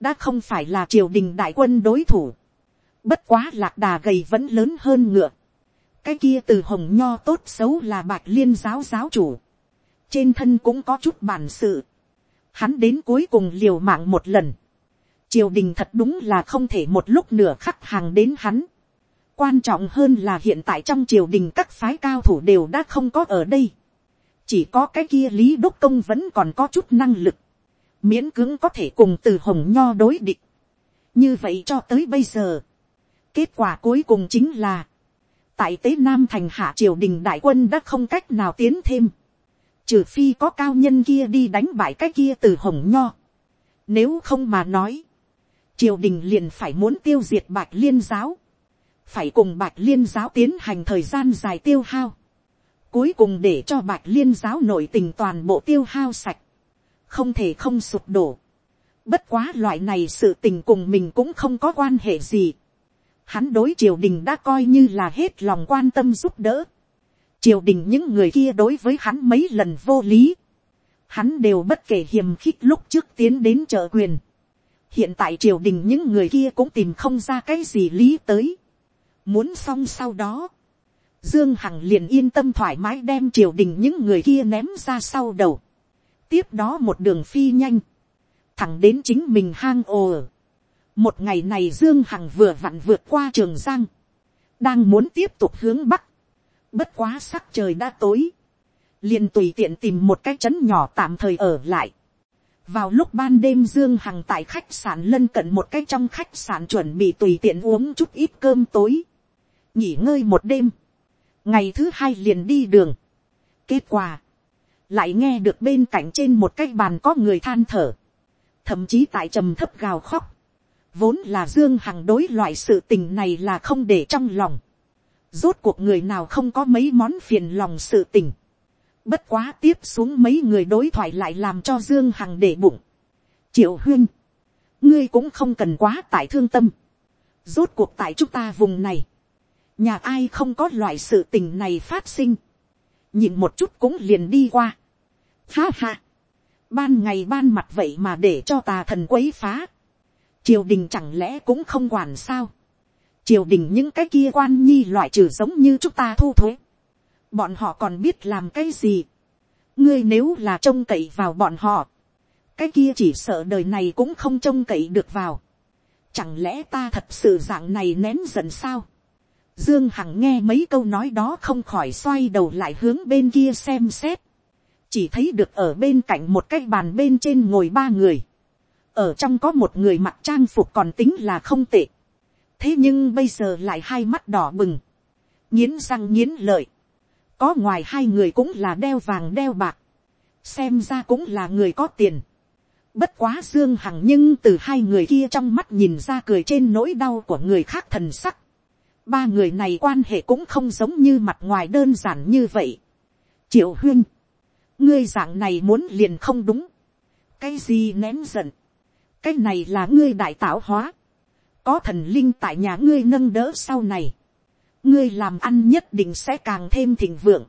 đã không phải là triều đình đại quân đối thủ, bất quá lạc đà gầy vẫn lớn hơn ngựa, cái kia từ hồng nho tốt xấu là bạc liên giáo giáo chủ, trên thân cũng có chút bản sự, hắn đến cuối cùng liều mạng một lần, triều đình thật đúng là không thể một lúc nửa khắc hàng đến hắn, quan trọng hơn là hiện tại trong triều đình các phái cao thủ đều đã không có ở đây. chỉ có cái kia lý đốc công vẫn còn có chút năng lực. miễn cưỡng có thể cùng từ hồng nho đối địch. như vậy cho tới bây giờ. kết quả cuối cùng chính là, tại tế nam thành hạ triều đình đại quân đã không cách nào tiến thêm. trừ phi có cao nhân kia đi đánh bại cái kia từ hồng nho. nếu không mà nói, triều đình liền phải muốn tiêu diệt bạch liên giáo phải cùng bạch liên giáo tiến hành thời gian dài tiêu hao, cuối cùng để cho bạch liên giáo nội tình toàn bộ tiêu hao sạch, không thể không sụp đổ. Bất quá loại này sự tình cùng mình cũng không có quan hệ gì. Hắn đối triều đình đã coi như là hết lòng quan tâm giúp đỡ. Triều đình những người kia đối với hắn mấy lần vô lý. Hắn đều bất kể hiềm khích lúc trước tiến đến trợ quyền. Hiện tại triều đình những người kia cũng tìm không ra cái gì lý tới Muốn xong sau đó. Dương Hằng liền yên tâm thoải mái đem triều đình những người kia ném ra sau đầu. Tiếp đó một đường phi nhanh. Thẳng đến chính mình hang ồ. Một ngày này Dương Hằng vừa vặn vượt qua trường Giang. Đang muốn tiếp tục hướng Bắc. Bất quá sắc trời đã tối. Liền tùy tiện tìm một cái trấn nhỏ tạm thời ở lại. Vào lúc ban đêm Dương Hằng tại khách sạn lân cận một cái trong khách sạn chuẩn bị tùy tiện uống chút ít cơm tối. Nghỉ ngơi một đêm. Ngày thứ hai liền đi đường. Kết quả. Lại nghe được bên cạnh trên một cái bàn có người than thở. Thậm chí tại trầm thấp gào khóc. Vốn là Dương Hằng đối loại sự tình này là không để trong lòng. Rốt cuộc người nào không có mấy món phiền lòng sự tình. Bất quá tiếp xuống mấy người đối thoại lại làm cho Dương Hằng để bụng. Triệu huyên. Ngươi cũng không cần quá tại thương tâm. Rốt cuộc tại chúng ta vùng này. Nhà ai không có loại sự tình này phát sinh. Nhìn một chút cũng liền đi qua. Ha ha. Ban ngày ban mặt vậy mà để cho tà thần quấy phá. Triều đình chẳng lẽ cũng không quản sao. Triều đình những cái kia quan nhi loại trừ giống như chúng ta thu thuế bọn họ còn biết làm cái gì. ngươi nếu là trông cậy vào bọn họ, cái kia chỉ sợ đời này cũng không trông cậy được vào. chẳng lẽ ta thật sự dạng này nén giận sao dương hằng nghe mấy câu nói đó không khỏi xoay đầu lại hướng bên kia xem xét. chỉ thấy được ở bên cạnh một cái bàn bên trên ngồi ba người. ở trong có một người mặc trang phục còn tính là không tệ. thế nhưng bây giờ lại hai mắt đỏ bừng. Nhiến răng nhiến lợi có ngoài hai người cũng là đeo vàng đeo bạc, xem ra cũng là người có tiền. Bất quá Dương Hằng nhưng từ hai người kia trong mắt nhìn ra cười trên nỗi đau của người khác thần sắc. Ba người này quan hệ cũng không giống như mặt ngoài đơn giản như vậy. Triệu huyên, ngươi dạng này muốn liền không đúng. Cái gì nén giận. Cái này là ngươi đại tạo hóa. Có thần linh tại nhà ngươi nâng đỡ sau này ngươi làm ăn nhất định sẽ càng thêm thịnh vượng.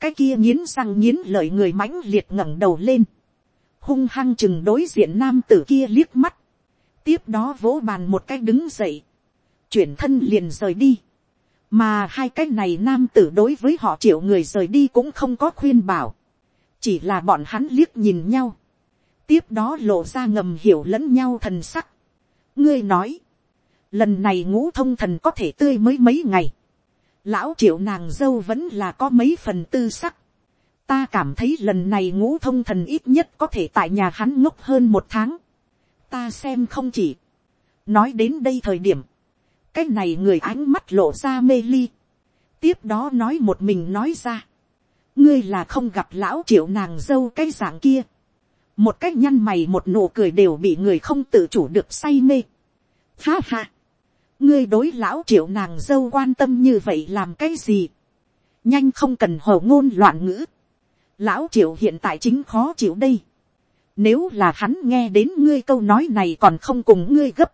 cái kia nghiến răng nghiến lợi người mãnh liệt ngẩng đầu lên. hung hăng chừng đối diện nam tử kia liếc mắt. tiếp đó vỗ bàn một cái đứng dậy chuyển thân liền rời đi. mà hai cái này nam tử đối với họ triệu người rời đi cũng không có khuyên bảo. chỉ là bọn hắn liếc nhìn nhau. tiếp đó lộ ra ngầm hiểu lẫn nhau thần sắc. ngươi nói, lần này ngũ thông thần có thể tươi mới mấy ngày, lão triệu nàng dâu vẫn là có mấy phần tư sắc, ta cảm thấy lần này ngũ thông thần ít nhất có thể tại nhà hắn ngốc hơn một tháng, ta xem không chỉ, nói đến đây thời điểm, cái này người ánh mắt lộ ra mê ly, tiếp đó nói một mình nói ra, ngươi là không gặp lão triệu nàng dâu cái dạng kia, một cái nhăn mày một nụ cười đều bị người không tự chủ được say mê. Ha ha, ngươi đối lão triệu nàng dâu quan tâm như vậy làm cái gì, nhanh không cần hồ ngôn loạn ngữ, lão triệu hiện tại chính khó chịu đây, nếu là hắn nghe đến ngươi câu nói này còn không cùng ngươi gấp,